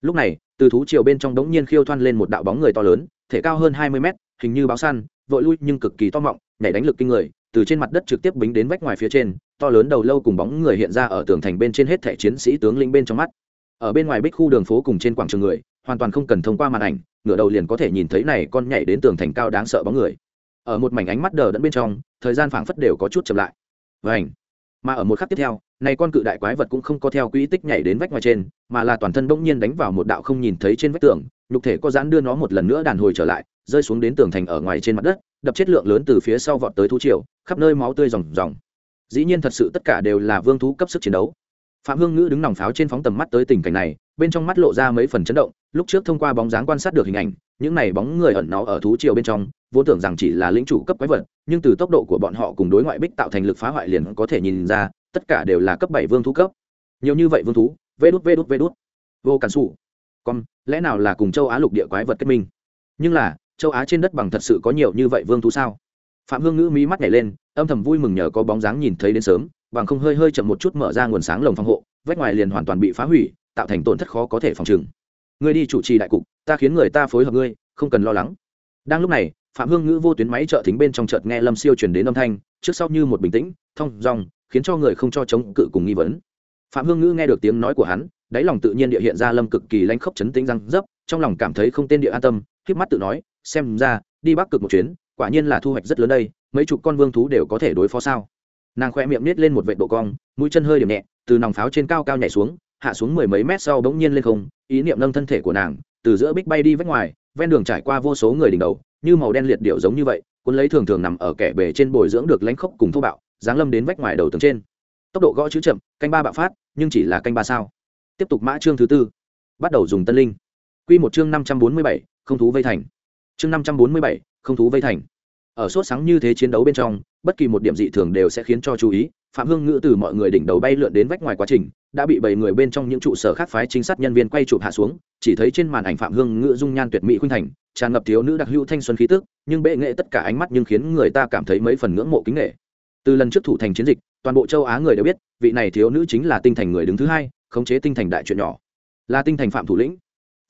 Lúc này, từ thú triều bên trong đống nhiên khiêu thoăn lên một đạo bóng người to lớn, thể cao hơn hai mươi mét, hình như báo săn, vội lui nhưng cực kỳ to mọng, nhảy đánh lực kinh người, từ trên mặt đất trực tiếp bính đến vách ngoài phía trên to lớn đầu lâu cùng bóng người hiện ra ở tường thành bên trên hết thẻ chiến sĩ tướng lĩnh bên trong mắt. Ở bên ngoài bích khu đường phố cùng trên quảng trường người, hoàn toàn không cần thông qua màn ảnh, ngửa đầu liền có thể nhìn thấy này con nhảy đến tường thành cao đáng sợ bóng người. Ở một mảnh ánh mắt đờ đẫn bên trong, thời gian phảng phất đều có chút chậm lại. Vảnh mà ở một khắc tiếp theo, này con cự đại quái vật cũng không có theo quỹ tích nhảy đến vách ngoài trên, mà là toàn thân bỗng nhiên đánh vào một đạo không nhìn thấy trên vách tường, nhục thể có giãn đưa nó một lần nữa đàn hồi trở lại, rơi xuống đến tường thành ở ngoài trên mặt đất, đập chết lượng lớn từ phía sau vọt tới thú triều, khắp nơi máu tươi ròng ròng dĩ nhiên thật sự tất cả đều là vương thú cấp sức chiến đấu. Phạm hương ngữ đứng nòng pháo trên phóng tầm mắt tới tình cảnh này, bên trong mắt lộ ra mấy phần chấn động, lúc trước thông qua bóng dáng quan sát được hình ảnh, những này bóng người ẩn nó ở thú triều bên trong, vốn tưởng rằng chỉ là lĩnh chủ cấp quái vật, nhưng từ tốc độ của bọn họ cùng đối ngoại bích tạo thành lực phá hoại liền có thể nhìn ra, tất cả đều là cấp bảy vương thú cấp. Nhiều như vậy vương thú, vê đút vê đút vê đút. Vô cản xù con, lẽ nào là cùng châu á lục địa quái vật kết minh? Nhưng là, châu á trên đất bằng thật sự có nhiều như vậy vương thú sao? Phạm hương ngữ mí mắt nhảy lên, âm thầm vui mừng nhờ có bóng dáng nhìn thấy đến sớm, bằng không hơi hơi chậm một chút mở ra nguồn sáng lồng phòng hộ, vách ngoài liền hoàn toàn bị phá hủy, tạo thành tổn thất khó có thể phòng trừng. Ngươi đi chủ trì đại cục, ta khiến người ta phối hợp ngươi, không cần lo lắng. Đang lúc này, phạm hương ngữ vô tuyến máy trợ thính bên trong chợt nghe lâm siêu truyền đến âm thanh, trước sau như một bình tĩnh, thong dong, khiến cho người không cho chống cự cùng nghi vấn. Phạm hương ngữ nghe được tiếng nói của hắn, đáy lòng tự nhiên địa hiện ra lâm cực kỳ lanh khốc chấn tĩnh răng dấp, trong lòng cảm thấy không tên địa an tâm k mắt tự nói, xem ra, đi bắc cực một chuyến quả nhiên là thu hoạch rất lớn đây, mấy chục con vương thú đều có thể đối phó sao? Nàng khoe miệng nít lên một vệ độ cong, mũi chân hơi điểm nhẹ, từ nòng pháo trên cao cao nhảy xuống, hạ xuống mười mấy mét sau bỗng nhiên lên không, ý niệm nâng thân thể của nàng, từ giữa bích bay đi vách ngoài, ven đường trải qua vô số người đỉnh đầu, như màu đen liệt điệu giống như vậy, cuốn lấy thường thường nằm ở kẻ bề trên bồi dưỡng được lãnh khốc cùng thô bạo, giáng lâm đến vách ngoài đầu tường trên. Tốc độ gõ chữ chậm, canh ba bạo phát, nhưng chỉ là canh ba sao. Tiếp tục mã chương thứ tư, bắt đầu dùng tân linh. Q một chương năm trăm bốn mươi bảy, không thú vây thành. Chương năm trăm bốn mươi bảy không thú vây thành. Ở sốt sáng như thế chiến đấu bên trong, bất kỳ một điểm dị thường đều sẽ khiến cho chú ý, phạm hương ngữ từ mọi người đỉnh đầu bay lượn đến vách ngoài quá trình, đã bị bảy người bên trong những trụ sở khác phái trinh sát nhân viên quay chụp hạ xuống, chỉ thấy trên màn ảnh phạm hương ngữ dung nhan tuyệt mỹ khuynh thành, tràn ngập thiếu nữ đặc hữu thanh xuân khí tức, nhưng bệ nghệ tất cả ánh mắt nhưng khiến người ta cảm thấy mấy phần ngưỡng mộ kính nghệ. Từ lần trước thủ thành chiến dịch, toàn bộ châu á người đều biết, vị này thiếu nữ chính là tinh thành người đứng thứ hai, khống chế tinh thành đại chuyện nhỏ. Là tinh thành phạm thủ lĩnh.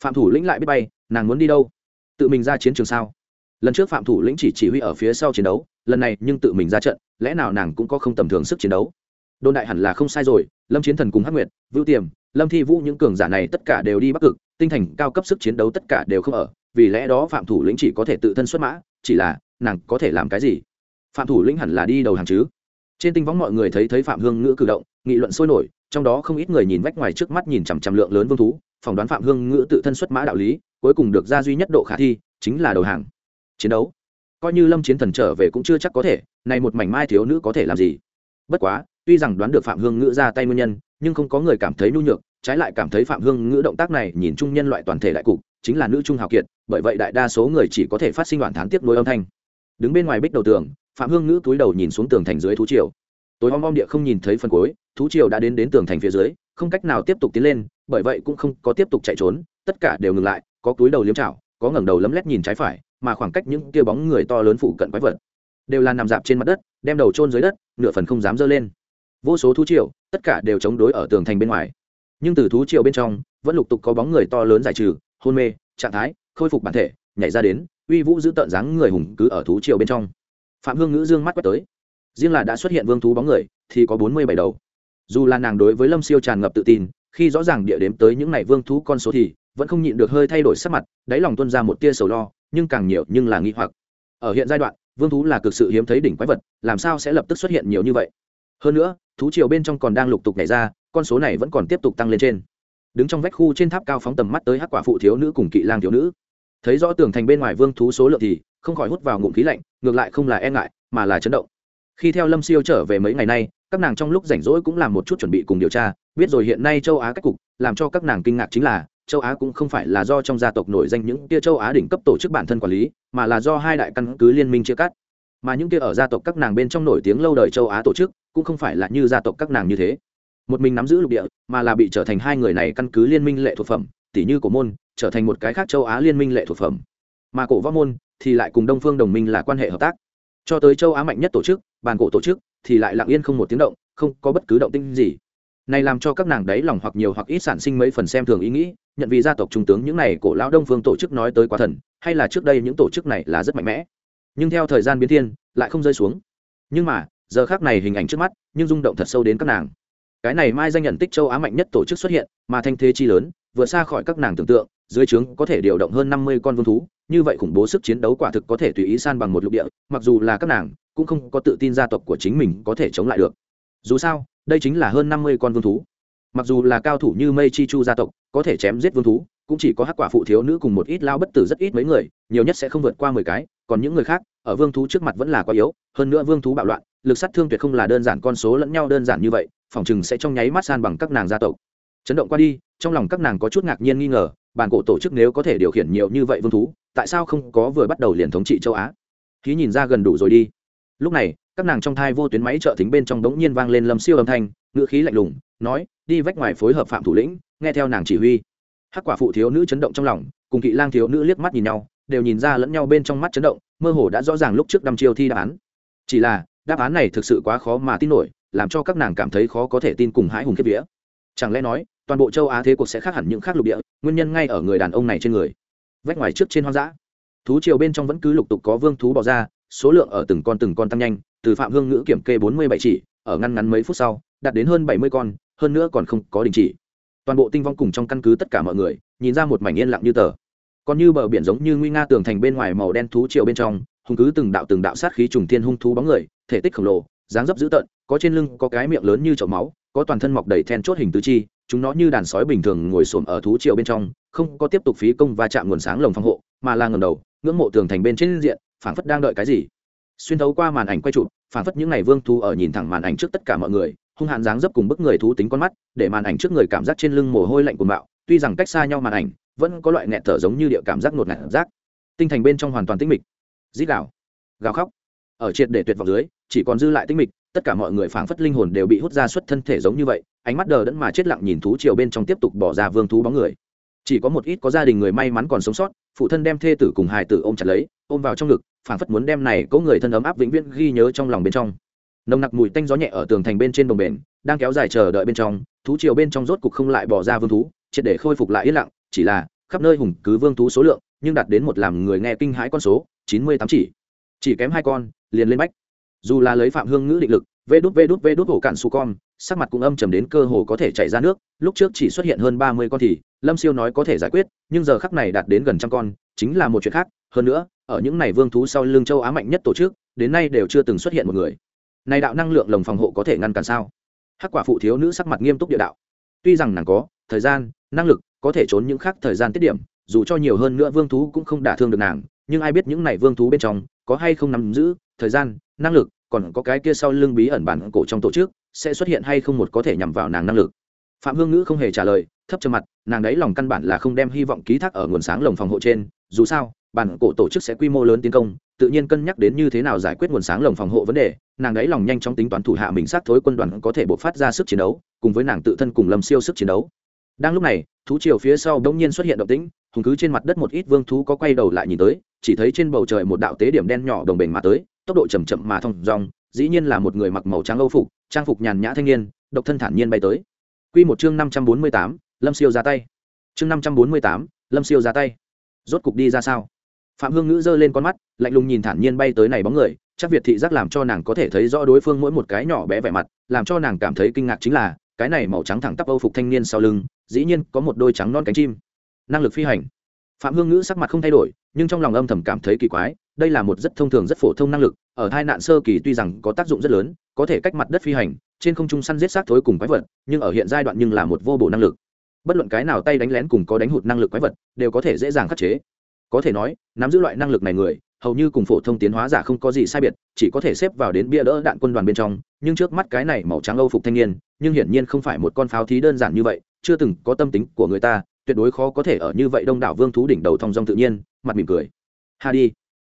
Phạm thủ lĩnh lại biết bay, nàng muốn đi đâu? Tự mình ra chiến trường sao? Lần trước phạm thủ lĩnh chỉ chỉ huy ở phía sau chiến đấu, lần này nhưng tự mình ra trận, lẽ nào nàng cũng có không tầm thường sức chiến đấu? Đồn đại hẳn là không sai rồi, lâm chiến thần cùng hắc nguyệt vưu tiềm, lâm thi vũ những cường giả này tất cả đều đi bắc cực, tinh thành cao cấp sức chiến đấu tất cả đều không ở, vì lẽ đó phạm thủ lĩnh chỉ có thể tự thân xuất mã, chỉ là nàng có thể làm cái gì? Phạm thủ lĩnh hẳn là đi đầu hàng chứ? Trên tinh võng mọi người thấy thấy phạm hương ngữ cử động, nghị luận sôi nổi, trong đó không ít người nhìn vách ngoài trước mắt nhìn chằm chằm lượng lớn vương thú, phỏng đoán phạm hương ngữ tự thân xuất mã đạo lý, cuối cùng được ra duy nhất độ khả thi, chính là đầu hàng chiến đấu. Coi như lâm chiến thần trở về cũng chưa chắc có thể này một mảnh mai thiếu nữ có thể làm gì? Bất quá, tuy rằng đoán được phạm hương ngữ ra tay nguyên nhân, nhưng không có người cảm thấy nhu nhược, trái lại cảm thấy phạm hương ngữ động tác này nhìn chung nhân loại toàn thể đại cục, chính là nữ trung hào kiệt, bởi vậy đại đa số người chỉ có thể phát sinh đoạn thán tiếp nối âm thanh. Đứng bên ngoài bích đầu tường, phạm hương ngữ túi đầu nhìn xuống tường thành dưới thú triều. Tối om om địa không nhìn thấy phần cuối, thú triều đã đến đến tường thành phía dưới, không cách nào tiếp tục tiến lên, bởi vậy cũng không có tiếp tục chạy trốn, tất cả đều ngừng lại, có túi đầu liếm chảo, có ngẩng đầu lấm lét nhìn trái phải mà khoảng cách những kia bóng người to lớn phụ cận quái vật đều là nằm dạp trên mặt đất, đem đầu chôn dưới đất, nửa phần không dám dơ lên. Vô số thú triều, tất cả đều chống đối ở tường thành bên ngoài. Nhưng từ thú triều bên trong, vẫn lục tục có bóng người to lớn giải trừ, hôn mê, trạng thái, khôi phục bản thể, nhảy ra đến, uy vũ giữ tợn dáng người hùng cứ ở thú triều bên trong. Phạm hương ngữ dương mắt quét tới. Riêng là đã xuất hiện vương thú bóng người, thì có bốn mươi bảy đầu. Dù là nàng đối với lâm siêu tràn ngập tự tin, khi rõ ràng địa đếm tới những n à y vương thú con số thì vẫn không nhịn được hơi thay đổi sắc mặt, đáy lòng tuân ra một tia sầu lo nhưng càng nhiều nhưng là nghi hoặc. Ở hiện giai đoạn, vương thú là cực sự hiếm thấy đỉnh quái vật, làm sao sẽ lập tức xuất hiện nhiều như vậy? Hơn nữa, thú triều bên trong còn đang lục tục nhảy ra, con số này vẫn còn tiếp tục tăng lên trên. Đứng trong vách khu trên tháp cao phóng tầm mắt tới hắc quả phụ thiếu nữ cùng kỵ lang thiếu nữ. Thấy rõ tường thành bên ngoài vương thú số lượng thì không khỏi hút vào ngụm khí lạnh, ngược lại không là e ngại, mà là chấn động. Khi theo lâm siêu trở về mấy ngày nay, các nàng trong lúc rảnh rỗi cũng làm một chút chuẩn bị cùng điều tra, biết rồi hiện nay châu á cách cục, làm cho các nàng kinh ngạc chính là châu á cũng không phải là do trong gia tộc nổi danh những kia châu á đỉnh cấp tổ chức bản thân quản lý, mà là do hai đại căn cứ liên minh chia cắt. Mà những kia ở gia tộc các nàng bên trong nổi tiếng lâu đời châu á tổ chức, cũng không phải là như gia tộc các nàng như thế. Một mình nắm giữ lục địa, mà là bị trở thành hai người này căn cứ liên minh lệ thuộc phẩm tỷ như cổ môn, trở thành một cái khác châu á liên minh lệ thuộc phẩm. Mà cổ võ môn thì lại cùng đông phương đồng minh là quan hệ hợp tác. Cho tới châu á mạnh nhất tổ chức, bàn cổ tổ chức thì lại lặng yên không một tiếng động, không có bất cứ động tinh gì này làm cho các nàng đấy lòng hoặc nhiều hoặc ít sản sinh mấy phần xem thường ý nghĩ, nhận vì gia tộc trung tướng những này cổ lão đông phương tổ chức nói tới quá thần, hay là trước đây những tổ chức này là rất mạnh mẽ. Nhưng theo thời gian biến thiên, lại không rơi xuống. Nhưng mà, giờ khác này hình ảnh trước mắt, nhưng rung động thật sâu đến các nàng. Cái này mai danh nhận tích châu á mạnh nhất tổ chức xuất hiện, mà thanh thế chi lớn vừa xa khỏi các nàng tưởng tượng, dưới trướng có thể điều động hơn năm mươi con vương thú, như vậy khủng bố sức chiến đấu quả thực có thể tùy ý san bằng một lục địa, mặc dù là các nàng, cũng không có tự tin gia tộc của chính mình có thể chống lại được. Dù sao đây chính là hơn năm mươi con vương thú. Mặc dù là cao thủ như mây chi chu gia tộc, có thể chém giết vương thú, cũng chỉ có hắc quả phụ thiếu nữ cùng một ít lao bất tử rất ít mấy người, nhiều nhất sẽ không vượt qua mười cái, còn những người khác, ở vương thú trước mặt vẫn là quá yếu, hơn nữa vương thú bạo loạn, lực sát thương tuyệt không là đơn giản, con số lẫn nhau đơn giản như vậy, phòng chừng sẽ trong nháy mắt san bằng các nàng gia tộc. Chấn động qua đi, trong lòng các nàng có chút ngạc nhiên nghi ngờ, bản cổ tổ chức nếu có thể điều khiển nhiều như vậy vương thú, tại sao không có vừa bắt đầu liền thống trị châu á? Ký nhìn ra gần đủ rồi đi lúc này, các nàng trong thai vô tuyến máy trợ thính bên trong đống nhiên vang lên lâm siêu âm thanh, ngữ khí lạnh lùng, nói, đi vách ngoài phối hợp phạm thủ lĩnh, nghe theo nàng chỉ huy. Hắc quả phụ thiếu nữ chấn động trong lòng, cùng kỵ lang thiếu nữ liếc mắt nhìn nhau, đều nhìn ra lẫn nhau bên trong mắt chấn động, mơ hồ đã rõ ràng lúc trước đăm chiêu thi đáp án. Chỉ là, đáp án này thực sự quá khó mà tin nổi, làm cho các nàng cảm thấy khó có thể tin cùng hãi hùng kiếp vía. Chẳng lẽ nói, toàn bộ châu á thế cuộc sẽ khác hẳn những khác lục địa, nguyên nhân ngay ở người đàn ông này trên người. Vách ngoài trước trên hoang dã. Thú triều bên trong vẫn cứ lục tục có vương thú bỏ ra số lượng ở từng con từng con tăng nhanh, từ phạm hương ngữ kiểm kê bốn mươi bảy chỉ, ở ngăn ngắn mấy phút sau, đạt đến hơn bảy mươi con, hơn nữa còn không có đình chỉ. Toàn bộ tinh vong cùng trong căn cứ tất cả mọi người, nhìn ra một mảnh yên lặng như tờ. Còn như bờ biển giống như nguy nga tường thành bên ngoài màu đen thú triều bên trong hùng cứ từng đạo từng đạo sát khí trùng thiên hung thú bóng người, thể tích khổng lồ, dáng dấp dữ tợn, có trên lưng có cái miệng lớn như chậu máu, có toàn thân mọc đầy then chốt hình tứ chi, chúng nó như đàn sói bình thường ngồi xổm ở thú triều bên trong, không có tiếp tục phí công va chạm nguồn sáng lồng phòng hộ, mà là ngầm đầu, ngưỡng mộ tường thành bên trên diện phảng phất đang đợi cái gì. Xuyên thấu qua màn ảnh quay chụp, phảng phất những ngày vương thú ở nhìn thẳng màn ảnh trước tất cả mọi người, hung hãn dáng dấp cùng bức người thú tính con mắt, để màn ảnh trước người cảm giác trên lưng mồ hôi lạnh của mạo tuy rằng cách xa nhau màn ảnh, vẫn có loại nghẹt thở giống như địa cảm giác ngột ngạt rác tinh thành bên trong hoàn toàn tĩnh mịch. Rít gào gào khóc. Ở triệt để tuyệt vọng dưới, chỉ còn dư lại tĩnh mịch, tất cả mọi người phảng phất linh hồn đều bị hút ra xuất thân thể giống như vậy, ánh mắt đờ đẫn mà chết lặng nhìn thú triều bên trong tiếp tục bỏ ra vương thú bóng người. Chỉ có một ít có gia đình người may mắn còn sống sót, phụ thân đem thê tử cùng hài tử ôm chặt lấy ôm vào trong ngực, phảng phất muốn đem này có người thân ấm áp vĩnh viễn ghi nhớ trong lòng bên trong. Nồng nặc mùi tanh gió nhẹ ở tường thành bên trên đồng bền đang kéo dài chờ đợi bên trong, thú triều bên trong rốt cục không lại bỏ ra vương thú, triệt để khôi phục lại yên lặng, chỉ là, khắp nơi hùng cứ vương thú số lượng, nhưng đạt đến một làm người nghe kinh hãi con số, chín mươi tám chỉ. Chỉ kém hai con, liền lên bách. Dù là lấy phạm hương ngữ định lực, vê đút vê đút vê đút hổ cạn su con, sắc mặt cũng âm trầm đến cơ hồ có thể chảy ra nước, lúc trước chỉ xuất hiện hơn ba mươi con thì, lâm siêu nói có thể giải quyết, nhưng giờ khắc này đạt đến gần trăm con chính là một chuyện khác, hơn nữa, ở những này vương thú sau lưng châu á mạnh nhất tổ chức, đến nay đều chưa từng xuất hiện một người. Này đạo năng lượng lồng phòng hộ có thể ngăn cản sao? Hắc quả phụ thiếu nữ sắc mặt nghiêm túc địa đạo. Tuy rằng nàng có thời gian, năng lực, có thể trốn những khác thời gian tiết điểm, dù cho nhiều hơn nữa vương thú cũng không đả thương được nàng, nhưng ai biết những này vương thú bên trong có hay không nắm giữ thời gian, năng lực, còn có cái kia sau lưng bí ẩn bản cổ trong tổ chức, sẽ xuất hiện hay không một có thể nhằm vào nàng năng lực. Phạm hương ngữ không hề trả lời thấp trầm mặt nàng đấy lòng căn bản là không đem hy vọng ký thác ở nguồn sáng lồng phòng hộ trên dù sao bản cổ tổ chức sẽ quy mô lớn tiến công tự nhiên cân nhắc đến như thế nào giải quyết nguồn sáng lồng phòng hộ vấn đề nàng đấy lòng nhanh chóng tính toán thủ hạ mình sát thối quân đoàn có thể bộc phát ra sức chiến đấu cùng với nàng tự thân cùng lâm siêu sức chiến đấu. Đang lúc này thú triều phía sau bỗng nhiên xuất hiện động tĩnh hùng cứ trên mặt đất một ít vương thú có quay đầu lại nhìn tới chỉ thấy trên bầu trời một đạo tế điểm đen nhỏ đồng bền mà tới tốc độ chậm chậm mà thong dong dĩ nhiên là một người mặc màu trắng âu phục trang phục nhàn nhã thanh niên độc thân thản nhiên bay tới. Quy một chương 548, lâm siêu ra tay chương năm trăm bốn mươi tám lâm siêu ra tay rốt cục đi ra sao phạm hương ngữ giơ lên con mắt lạnh lùng nhìn thản nhiên bay tới này bóng người chắc việt thị giác làm cho nàng có thể thấy rõ đối phương mỗi một cái nhỏ bé vẻ mặt làm cho nàng cảm thấy kinh ngạc chính là cái này màu trắng thẳng tắp âu phục thanh niên sau lưng dĩ nhiên có một đôi trắng non cánh chim năng lực phi hành phạm hương ngữ sắc mặt không thay đổi nhưng trong lòng âm thầm cảm thấy kỳ quái đây là một rất thông thường rất phổ thông năng lực ở hai nạn sơ kỳ tuy rằng có tác dụng rất lớn có thể cách mặt đất phi hành trên không trung săn giết xác thối cùng quái vật nhưng ở hiện giai đoạn nhưng là một vô bổ năng lực bất luận cái nào tay đánh lén cùng có đánh hụt năng lực quái vật, đều có thể dễ dàng khắc chế. Có thể nói, nắm giữ loại năng lực này người, hầu như cùng phổ thông tiến hóa giả không có gì sai biệt, chỉ có thể xếp vào đến bia đỡ đạn quân đoàn bên trong, nhưng trước mắt cái này màu trắng âu phục thanh niên, nhưng hiển nhiên không phải một con pháo thí đơn giản như vậy, chưa từng có tâm tính của người ta, tuyệt đối khó có thể ở như vậy đông đảo vương thú đỉnh đầu thong dong tự nhiên, mặt mỉm cười. Ha đi.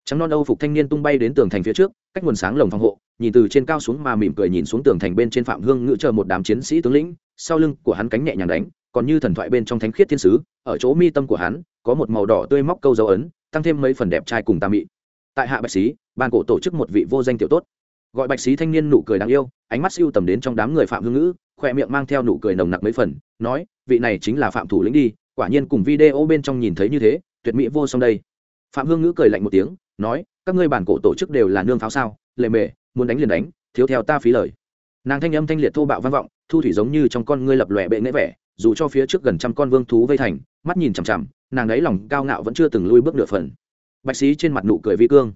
Trắng non âu phục thanh niên tung bay đến tường thành phía trước, cách nguồn sáng lồng phòng hộ, nhìn từ trên cao xuống mà mỉm cười nhìn xuống tường thành bên trên phạm hương ngự chờ một đám chiến sĩ tướng lĩnh, sau lưng của hắn cánh nhẹ nhàng đánh còn như thần thoại bên trong thánh khiết thiên sứ, ở chỗ mi tâm của hắn, có một màu đỏ tươi móc câu dấu ấn, tăng thêm mấy phần đẹp trai cùng tà mị. Tại hạ bạch sĩ ban cổ tổ chức một vị vô danh tiểu tốt. Gọi bạch sĩ thanh niên nụ cười đáng yêu, ánh mắt siêu tầm đến trong đám người phạm hương ngữ khoe miệng mang theo nụ cười nồng nặc mấy phần, nói, vị này chính là phạm thủ lĩnh đi, quả nhiên cùng video bên trong nhìn thấy như thế, tuyệt mỹ vô song đây. Phạm hương ngữ cười lạnh một tiếng, nói, các ngươi bản cổ tổ chức đều là nương pháo sao, lệ mề, muốn đánh liền đánh, thiếu theo ta phí lời. Nàng thanh âm thanh liệt thô bạo vang vọng, thu thủy giống như trong con ngươi lập lòe bệ nghễ vẻ dù cho phía trước gần trăm con vương thú vây thành, mắt nhìn chằm chằm, nàng ấy lòng cao ngạo vẫn chưa từng lui bước nửa phần. Bạch sĩ trên mặt nụ cười vi cương.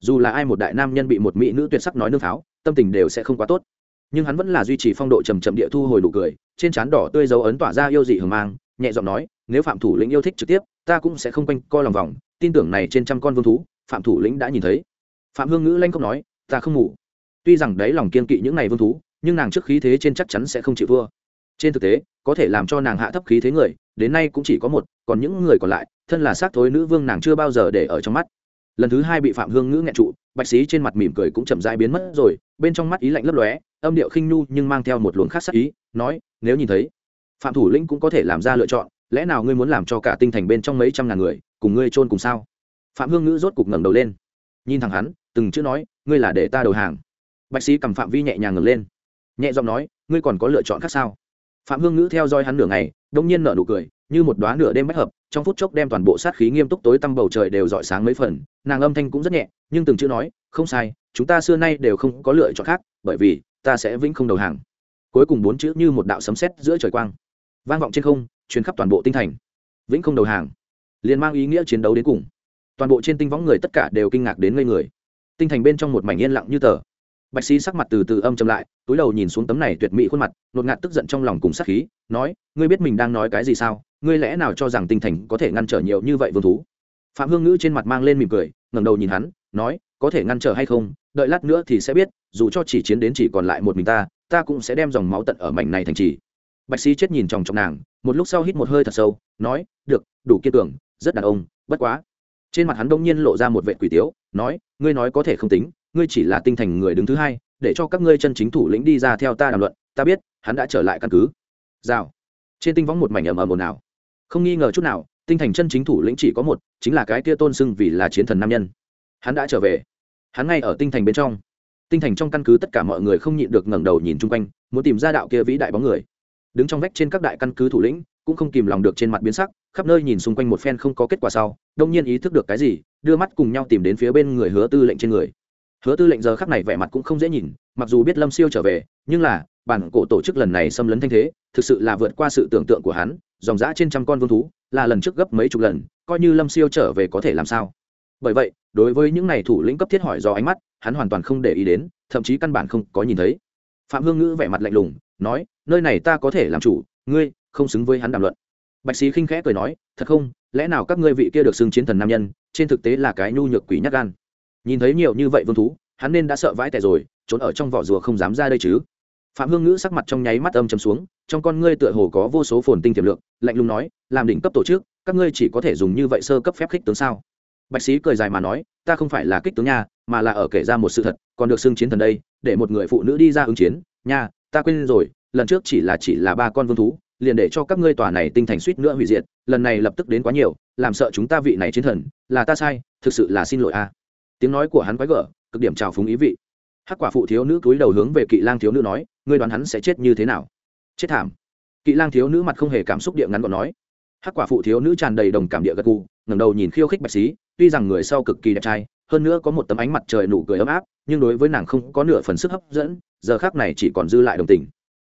Dù là ai một đại nam nhân bị một mỹ nữ tuyệt sắc nói nương pháo, tâm tình đều sẽ không quá tốt. Nhưng hắn vẫn là duy trì phong độ trầm trầm địa thu hồi nụ cười, trên trán đỏ tươi dấu ấn tỏa ra yêu dị hờ mang, nhẹ giọng nói, nếu phạm thủ lĩnh yêu thích trực tiếp, ta cũng sẽ không quanh co lòng vòng, tin tưởng này trên trăm con vương thú, phạm thủ lĩnh đã nhìn thấy. Phạm hương ngữ lanh không nói, ta không ngủ. Tuy rằng đấy lòng kiên kỵ những này vương thú, nhưng nàng trước khí thế trên chắc chắn sẽ không chịu thua trên thực tế, có thể làm cho nàng hạ thấp khí thế người, đến nay cũng chỉ có một, còn những người còn lại, thân là xác thối nữ vương nàng chưa bao giờ để ở trong mắt. Lần thứ hai bị phạm hương ngữ nghẹn trụ, bạch sĩ trên mặt mỉm cười cũng chậm dãi biến mất rồi, bên trong mắt ý lạnh lấp lóe, âm điệu khinh nhu nhưng mang theo một luồng khác sắc ý, nói, nếu nhìn thấy, phạm thủ lĩnh cũng có thể làm ra lựa chọn, lẽ nào ngươi muốn làm cho cả tinh thành bên trong mấy trăm ngàn người, cùng ngươi chôn cùng sao? Phạm hương ngữ rốt cục ngẩng đầu lên. Nhìn thẳng hắn, từng chữ nói, ngươi là để ta đầu hàng. Bạch sĩ cầm phạm vi nhẹ nhàng ngẩng lên, nhẹ giọng nói, ngươi còn có lựa chọn khác sao? Phạm hương ngữ theo dõi hắn nửa ngày, đông nhiên nở nụ cười, như một đoá nửa đêm bách hợp, trong phút chốc đem toàn bộ sát khí nghiêm túc tối tăm bầu trời đều dọi sáng mấy phần, nàng âm thanh cũng rất nhẹ, nhưng từng chữ nói, không sai, chúng ta xưa nay đều không có lựa chọn khác, bởi vì ta sẽ vĩnh không đầu hàng. Cuối cùng bốn chữ như một đạo sấm sét giữa trời quang, vang vọng trên không chuyến khắp toàn bộ tinh thành. Vĩnh không đầu hàng, liền mang ý nghĩa chiến đấu đến cùng. Toàn bộ trên tinh võng người tất cả đều kinh ngạc đến ngây người. Tinh thành bên trong một mảnh yên lặng như tờ bạch sĩ sắc mặt từ từ âm chậm lại, túi đầu nhìn xuống tấm này tuyệt mỹ khuôn mặt, nột ngạt tức giận trong lòng cùng sát khí, nói, ngươi biết mình đang nói cái gì sao? Ngươi lẽ nào cho rằng tinh thành có thể ngăn trở nhiều như vậy vương thú? Phạm hương ngữ trên mặt mang lên mỉm cười, ngẩng đầu nhìn hắn, nói, có thể ngăn trở hay không? Đợi lát nữa thì sẽ biết, dù cho chỉ chiến đến chỉ còn lại một mình ta ta cũng sẽ đem dòng máu tận ở mảnh này thành trì. Bạch sĩ chết nhìn chòng chọc nàng, một lúc sau hít một hơi thật sâu, nói, được, đủ kiên cường, rất đàn ông, bất quá. Trên mặt hắn đông nhiên lộ ra một vệ quỷ tiếu, nói, ngươi nói có thể không tính ngươi chỉ là tinh thành người đứng thứ hai, để cho các ngươi chân chính thủ lĩnh đi ra theo ta đàm luận, ta biết, hắn đã trở lại căn cứ. Rào. Trên tinh võng một mảnh ầm ầm ồn ào. Không nghi ngờ chút nào, tinh thành chân chính thủ lĩnh chỉ có một, chính là cái kia tôn xưng vì là chiến thần nam nhân. Hắn đã trở về. Hắn ngay ở tinh thành bên trong. Tinh thành trong căn cứ tất cả mọi người không nhịn được ngẩng đầu nhìn chung quanh, muốn tìm ra đạo kia vĩ đại bóng người. Đứng trong vách trên các đại căn cứ thủ lĩnh, cũng không kìm lòng được trên mặt biến sắc, khắp nơi nhìn xung quanh một phen không có kết quả sau, đông nhiên ý thức được cái gì, đưa mắt cùng nhau tìm đến phía bên người hứa tư lệnh trên người hứa tư lệnh giờ khắc này vẻ mặt cũng không dễ nhìn, mặc dù biết lâm siêu trở về, nhưng là, bản cổ tổ chức lần này xâm lấn thanh thế, thực sự là vượt qua sự tưởng tượng của hắn, dòng dã trên trăm con vương thú, là lần trước gấp mấy chục lần, coi như lâm siêu trở về có thể làm sao. Bởi vậy, đối với những này thủ lĩnh cấp thiết hỏi do ánh mắt, hắn hoàn toàn không để ý đến, thậm chí căn bản không có nhìn thấy. Phạm hương ngữ vẻ mặt lạnh lùng, nói, nơi này ta có thể làm chủ, ngươi không xứng với hắn đàm luận. Bạch sĩ khinh khẽ cười nói, thật không, lẽ nào các ngươi vị kia được xưng chiến thần nam nhân, trên thực tế là cái nhu nhược quỷ nhát gan? Nhìn thấy nhiều như vậy vương thú, hắn nên đã sợ vãi tẻ rồi, trốn ở trong vỏ rùa không dám ra đây chứ. Phạm hương ngữ sắc mặt trong nháy mắt âm chấm xuống, trong con ngươi tựa hồ có vô số phồn tinh tiềm lượng lạnh lùng nói, làm đỉnh cấp tổ chức, các ngươi chỉ có thể dùng như vậy sơ cấp phép khích tướng sao? Bạch sĩ cười dài mà nói, ta không phải là kích tướng nha, mà là ở kể ra một sự thật, còn được xưng chiến thần đây, để một người phụ nữ đi ra ứng chiến, nha, ta quên rồi, lần trước chỉ là chỉ là ba con vương thú, liền để cho các ngươi tòa này tinh thành suýt nữa hủy diệt, lần này lập tức đến quá nhiều, làm sợ chúng ta vị này chiến thần, là ta sai, thực sự là xin lỗi a tiếng nói của hắn quái gở, cực điểm trào phúng ý vị. Hắc quả phụ thiếu nữ cúi đầu hướng về kỵ lang thiếu nữ nói, ngươi đoán hắn sẽ chết như thế nào? Chết thảm. Kỵ lang thiếu nữ mặt không hề cảm xúc địa ngắn gọn nói. Hắc quả phụ thiếu nữ tràn đầy đồng cảm địa gật cụ ngẩng đầu nhìn khiêu khích bạch xí, tuy rằng người sau cực kỳ đẹp trai, hơn nữa có một tấm ánh mặt trời nụ cười ấm áp, nhưng đối với nàng không có nửa phần sức hấp dẫn, giờ khác này chỉ còn dư lại đồng tình.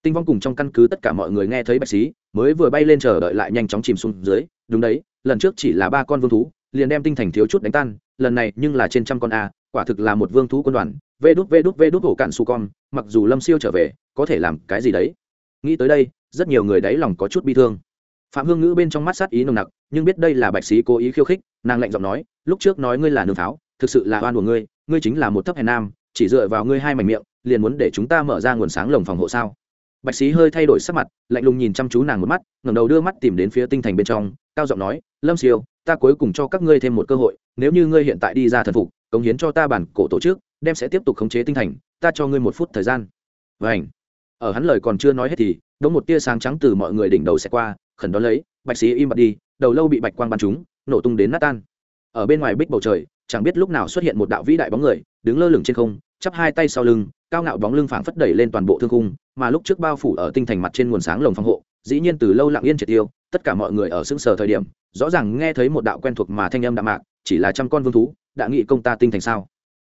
Tinh vong cùng trong căn cứ tất cả mọi người nghe thấy bạch sĩ mới vừa bay lên chờ đợi lại nhanh chóng chìm xuống dưới. Đúng đấy, lần trước chỉ là ba con vương thú, liền đem tinh thành thiếu chút đánh tan lần này nhưng là trên trăm con a, quả thực là một vương thú quân đoàn, vê đút vê đút vê đút hổ cạn su con, mặc dù lâm siêu trở về, có thể làm cái gì đấy? Nghĩ tới đây, rất nhiều người đáy lòng có chút bi thương. Phạm hương ngữ bên trong mắt sát ý nồng nặc, nhưng biết đây là bạch sĩ cố ý khiêu khích, nàng lạnh giọng nói, lúc trước nói ngươi là nương pháo, thực sự là oan của ngươi ngươi chính là một thấp hèn nam, chỉ dựa vào ngươi hai mảnh miệng, liền muốn để chúng ta mở ra nguồn sáng lồng phòng hộ sao? Bạch sĩ hơi thay đổi sắc mặt, lạnh lùng nhìn chăm chú nàng một mắt, ngẩng đầu đưa mắt tìm đến phía tinh thành bên trong, cao giọng nói, lâm siêu, ta cuối cùng cho các ngươi thêm một cơ hội nếu như ngươi hiện tại đi ra thần phục, cống hiến cho ta bản cổ tổ chức, đem sẽ tiếp tục khống chế tinh thành, ta cho ngươi một phút thời gian. Vảnh ở hắn lời còn chưa nói hết thì, đống một tia sáng trắng từ mọi người đỉnh đầu sẽ qua, khẩn đón lấy, bạch sĩ im bặt đi, đầu lâu bị bạch quang bắn trúng, nổ tung đến nát tan. Ở bên ngoài bích bầu trời, chẳng biết lúc nào xuất hiện một đạo vĩ đại bóng người, đứng lơ lửng trên không, chắp hai tay sau lưng, cao ngạo bóng lưng phảng phất đẩy lên toàn bộ thương khung, mà lúc trước bao phủ ở tinh thành mặt trên nguồn sáng lồng phòng hộ, dĩ nhiên từ lâu lặng yên triệt tiêu tất cả mọi người ở xứng sở thời điểm, rõ ràng nghe thấy một đạo quen thuộc mà thanh âm đạm mạc, chỉ là trăm con vương thú, đã nghị công ta tinh thành sao?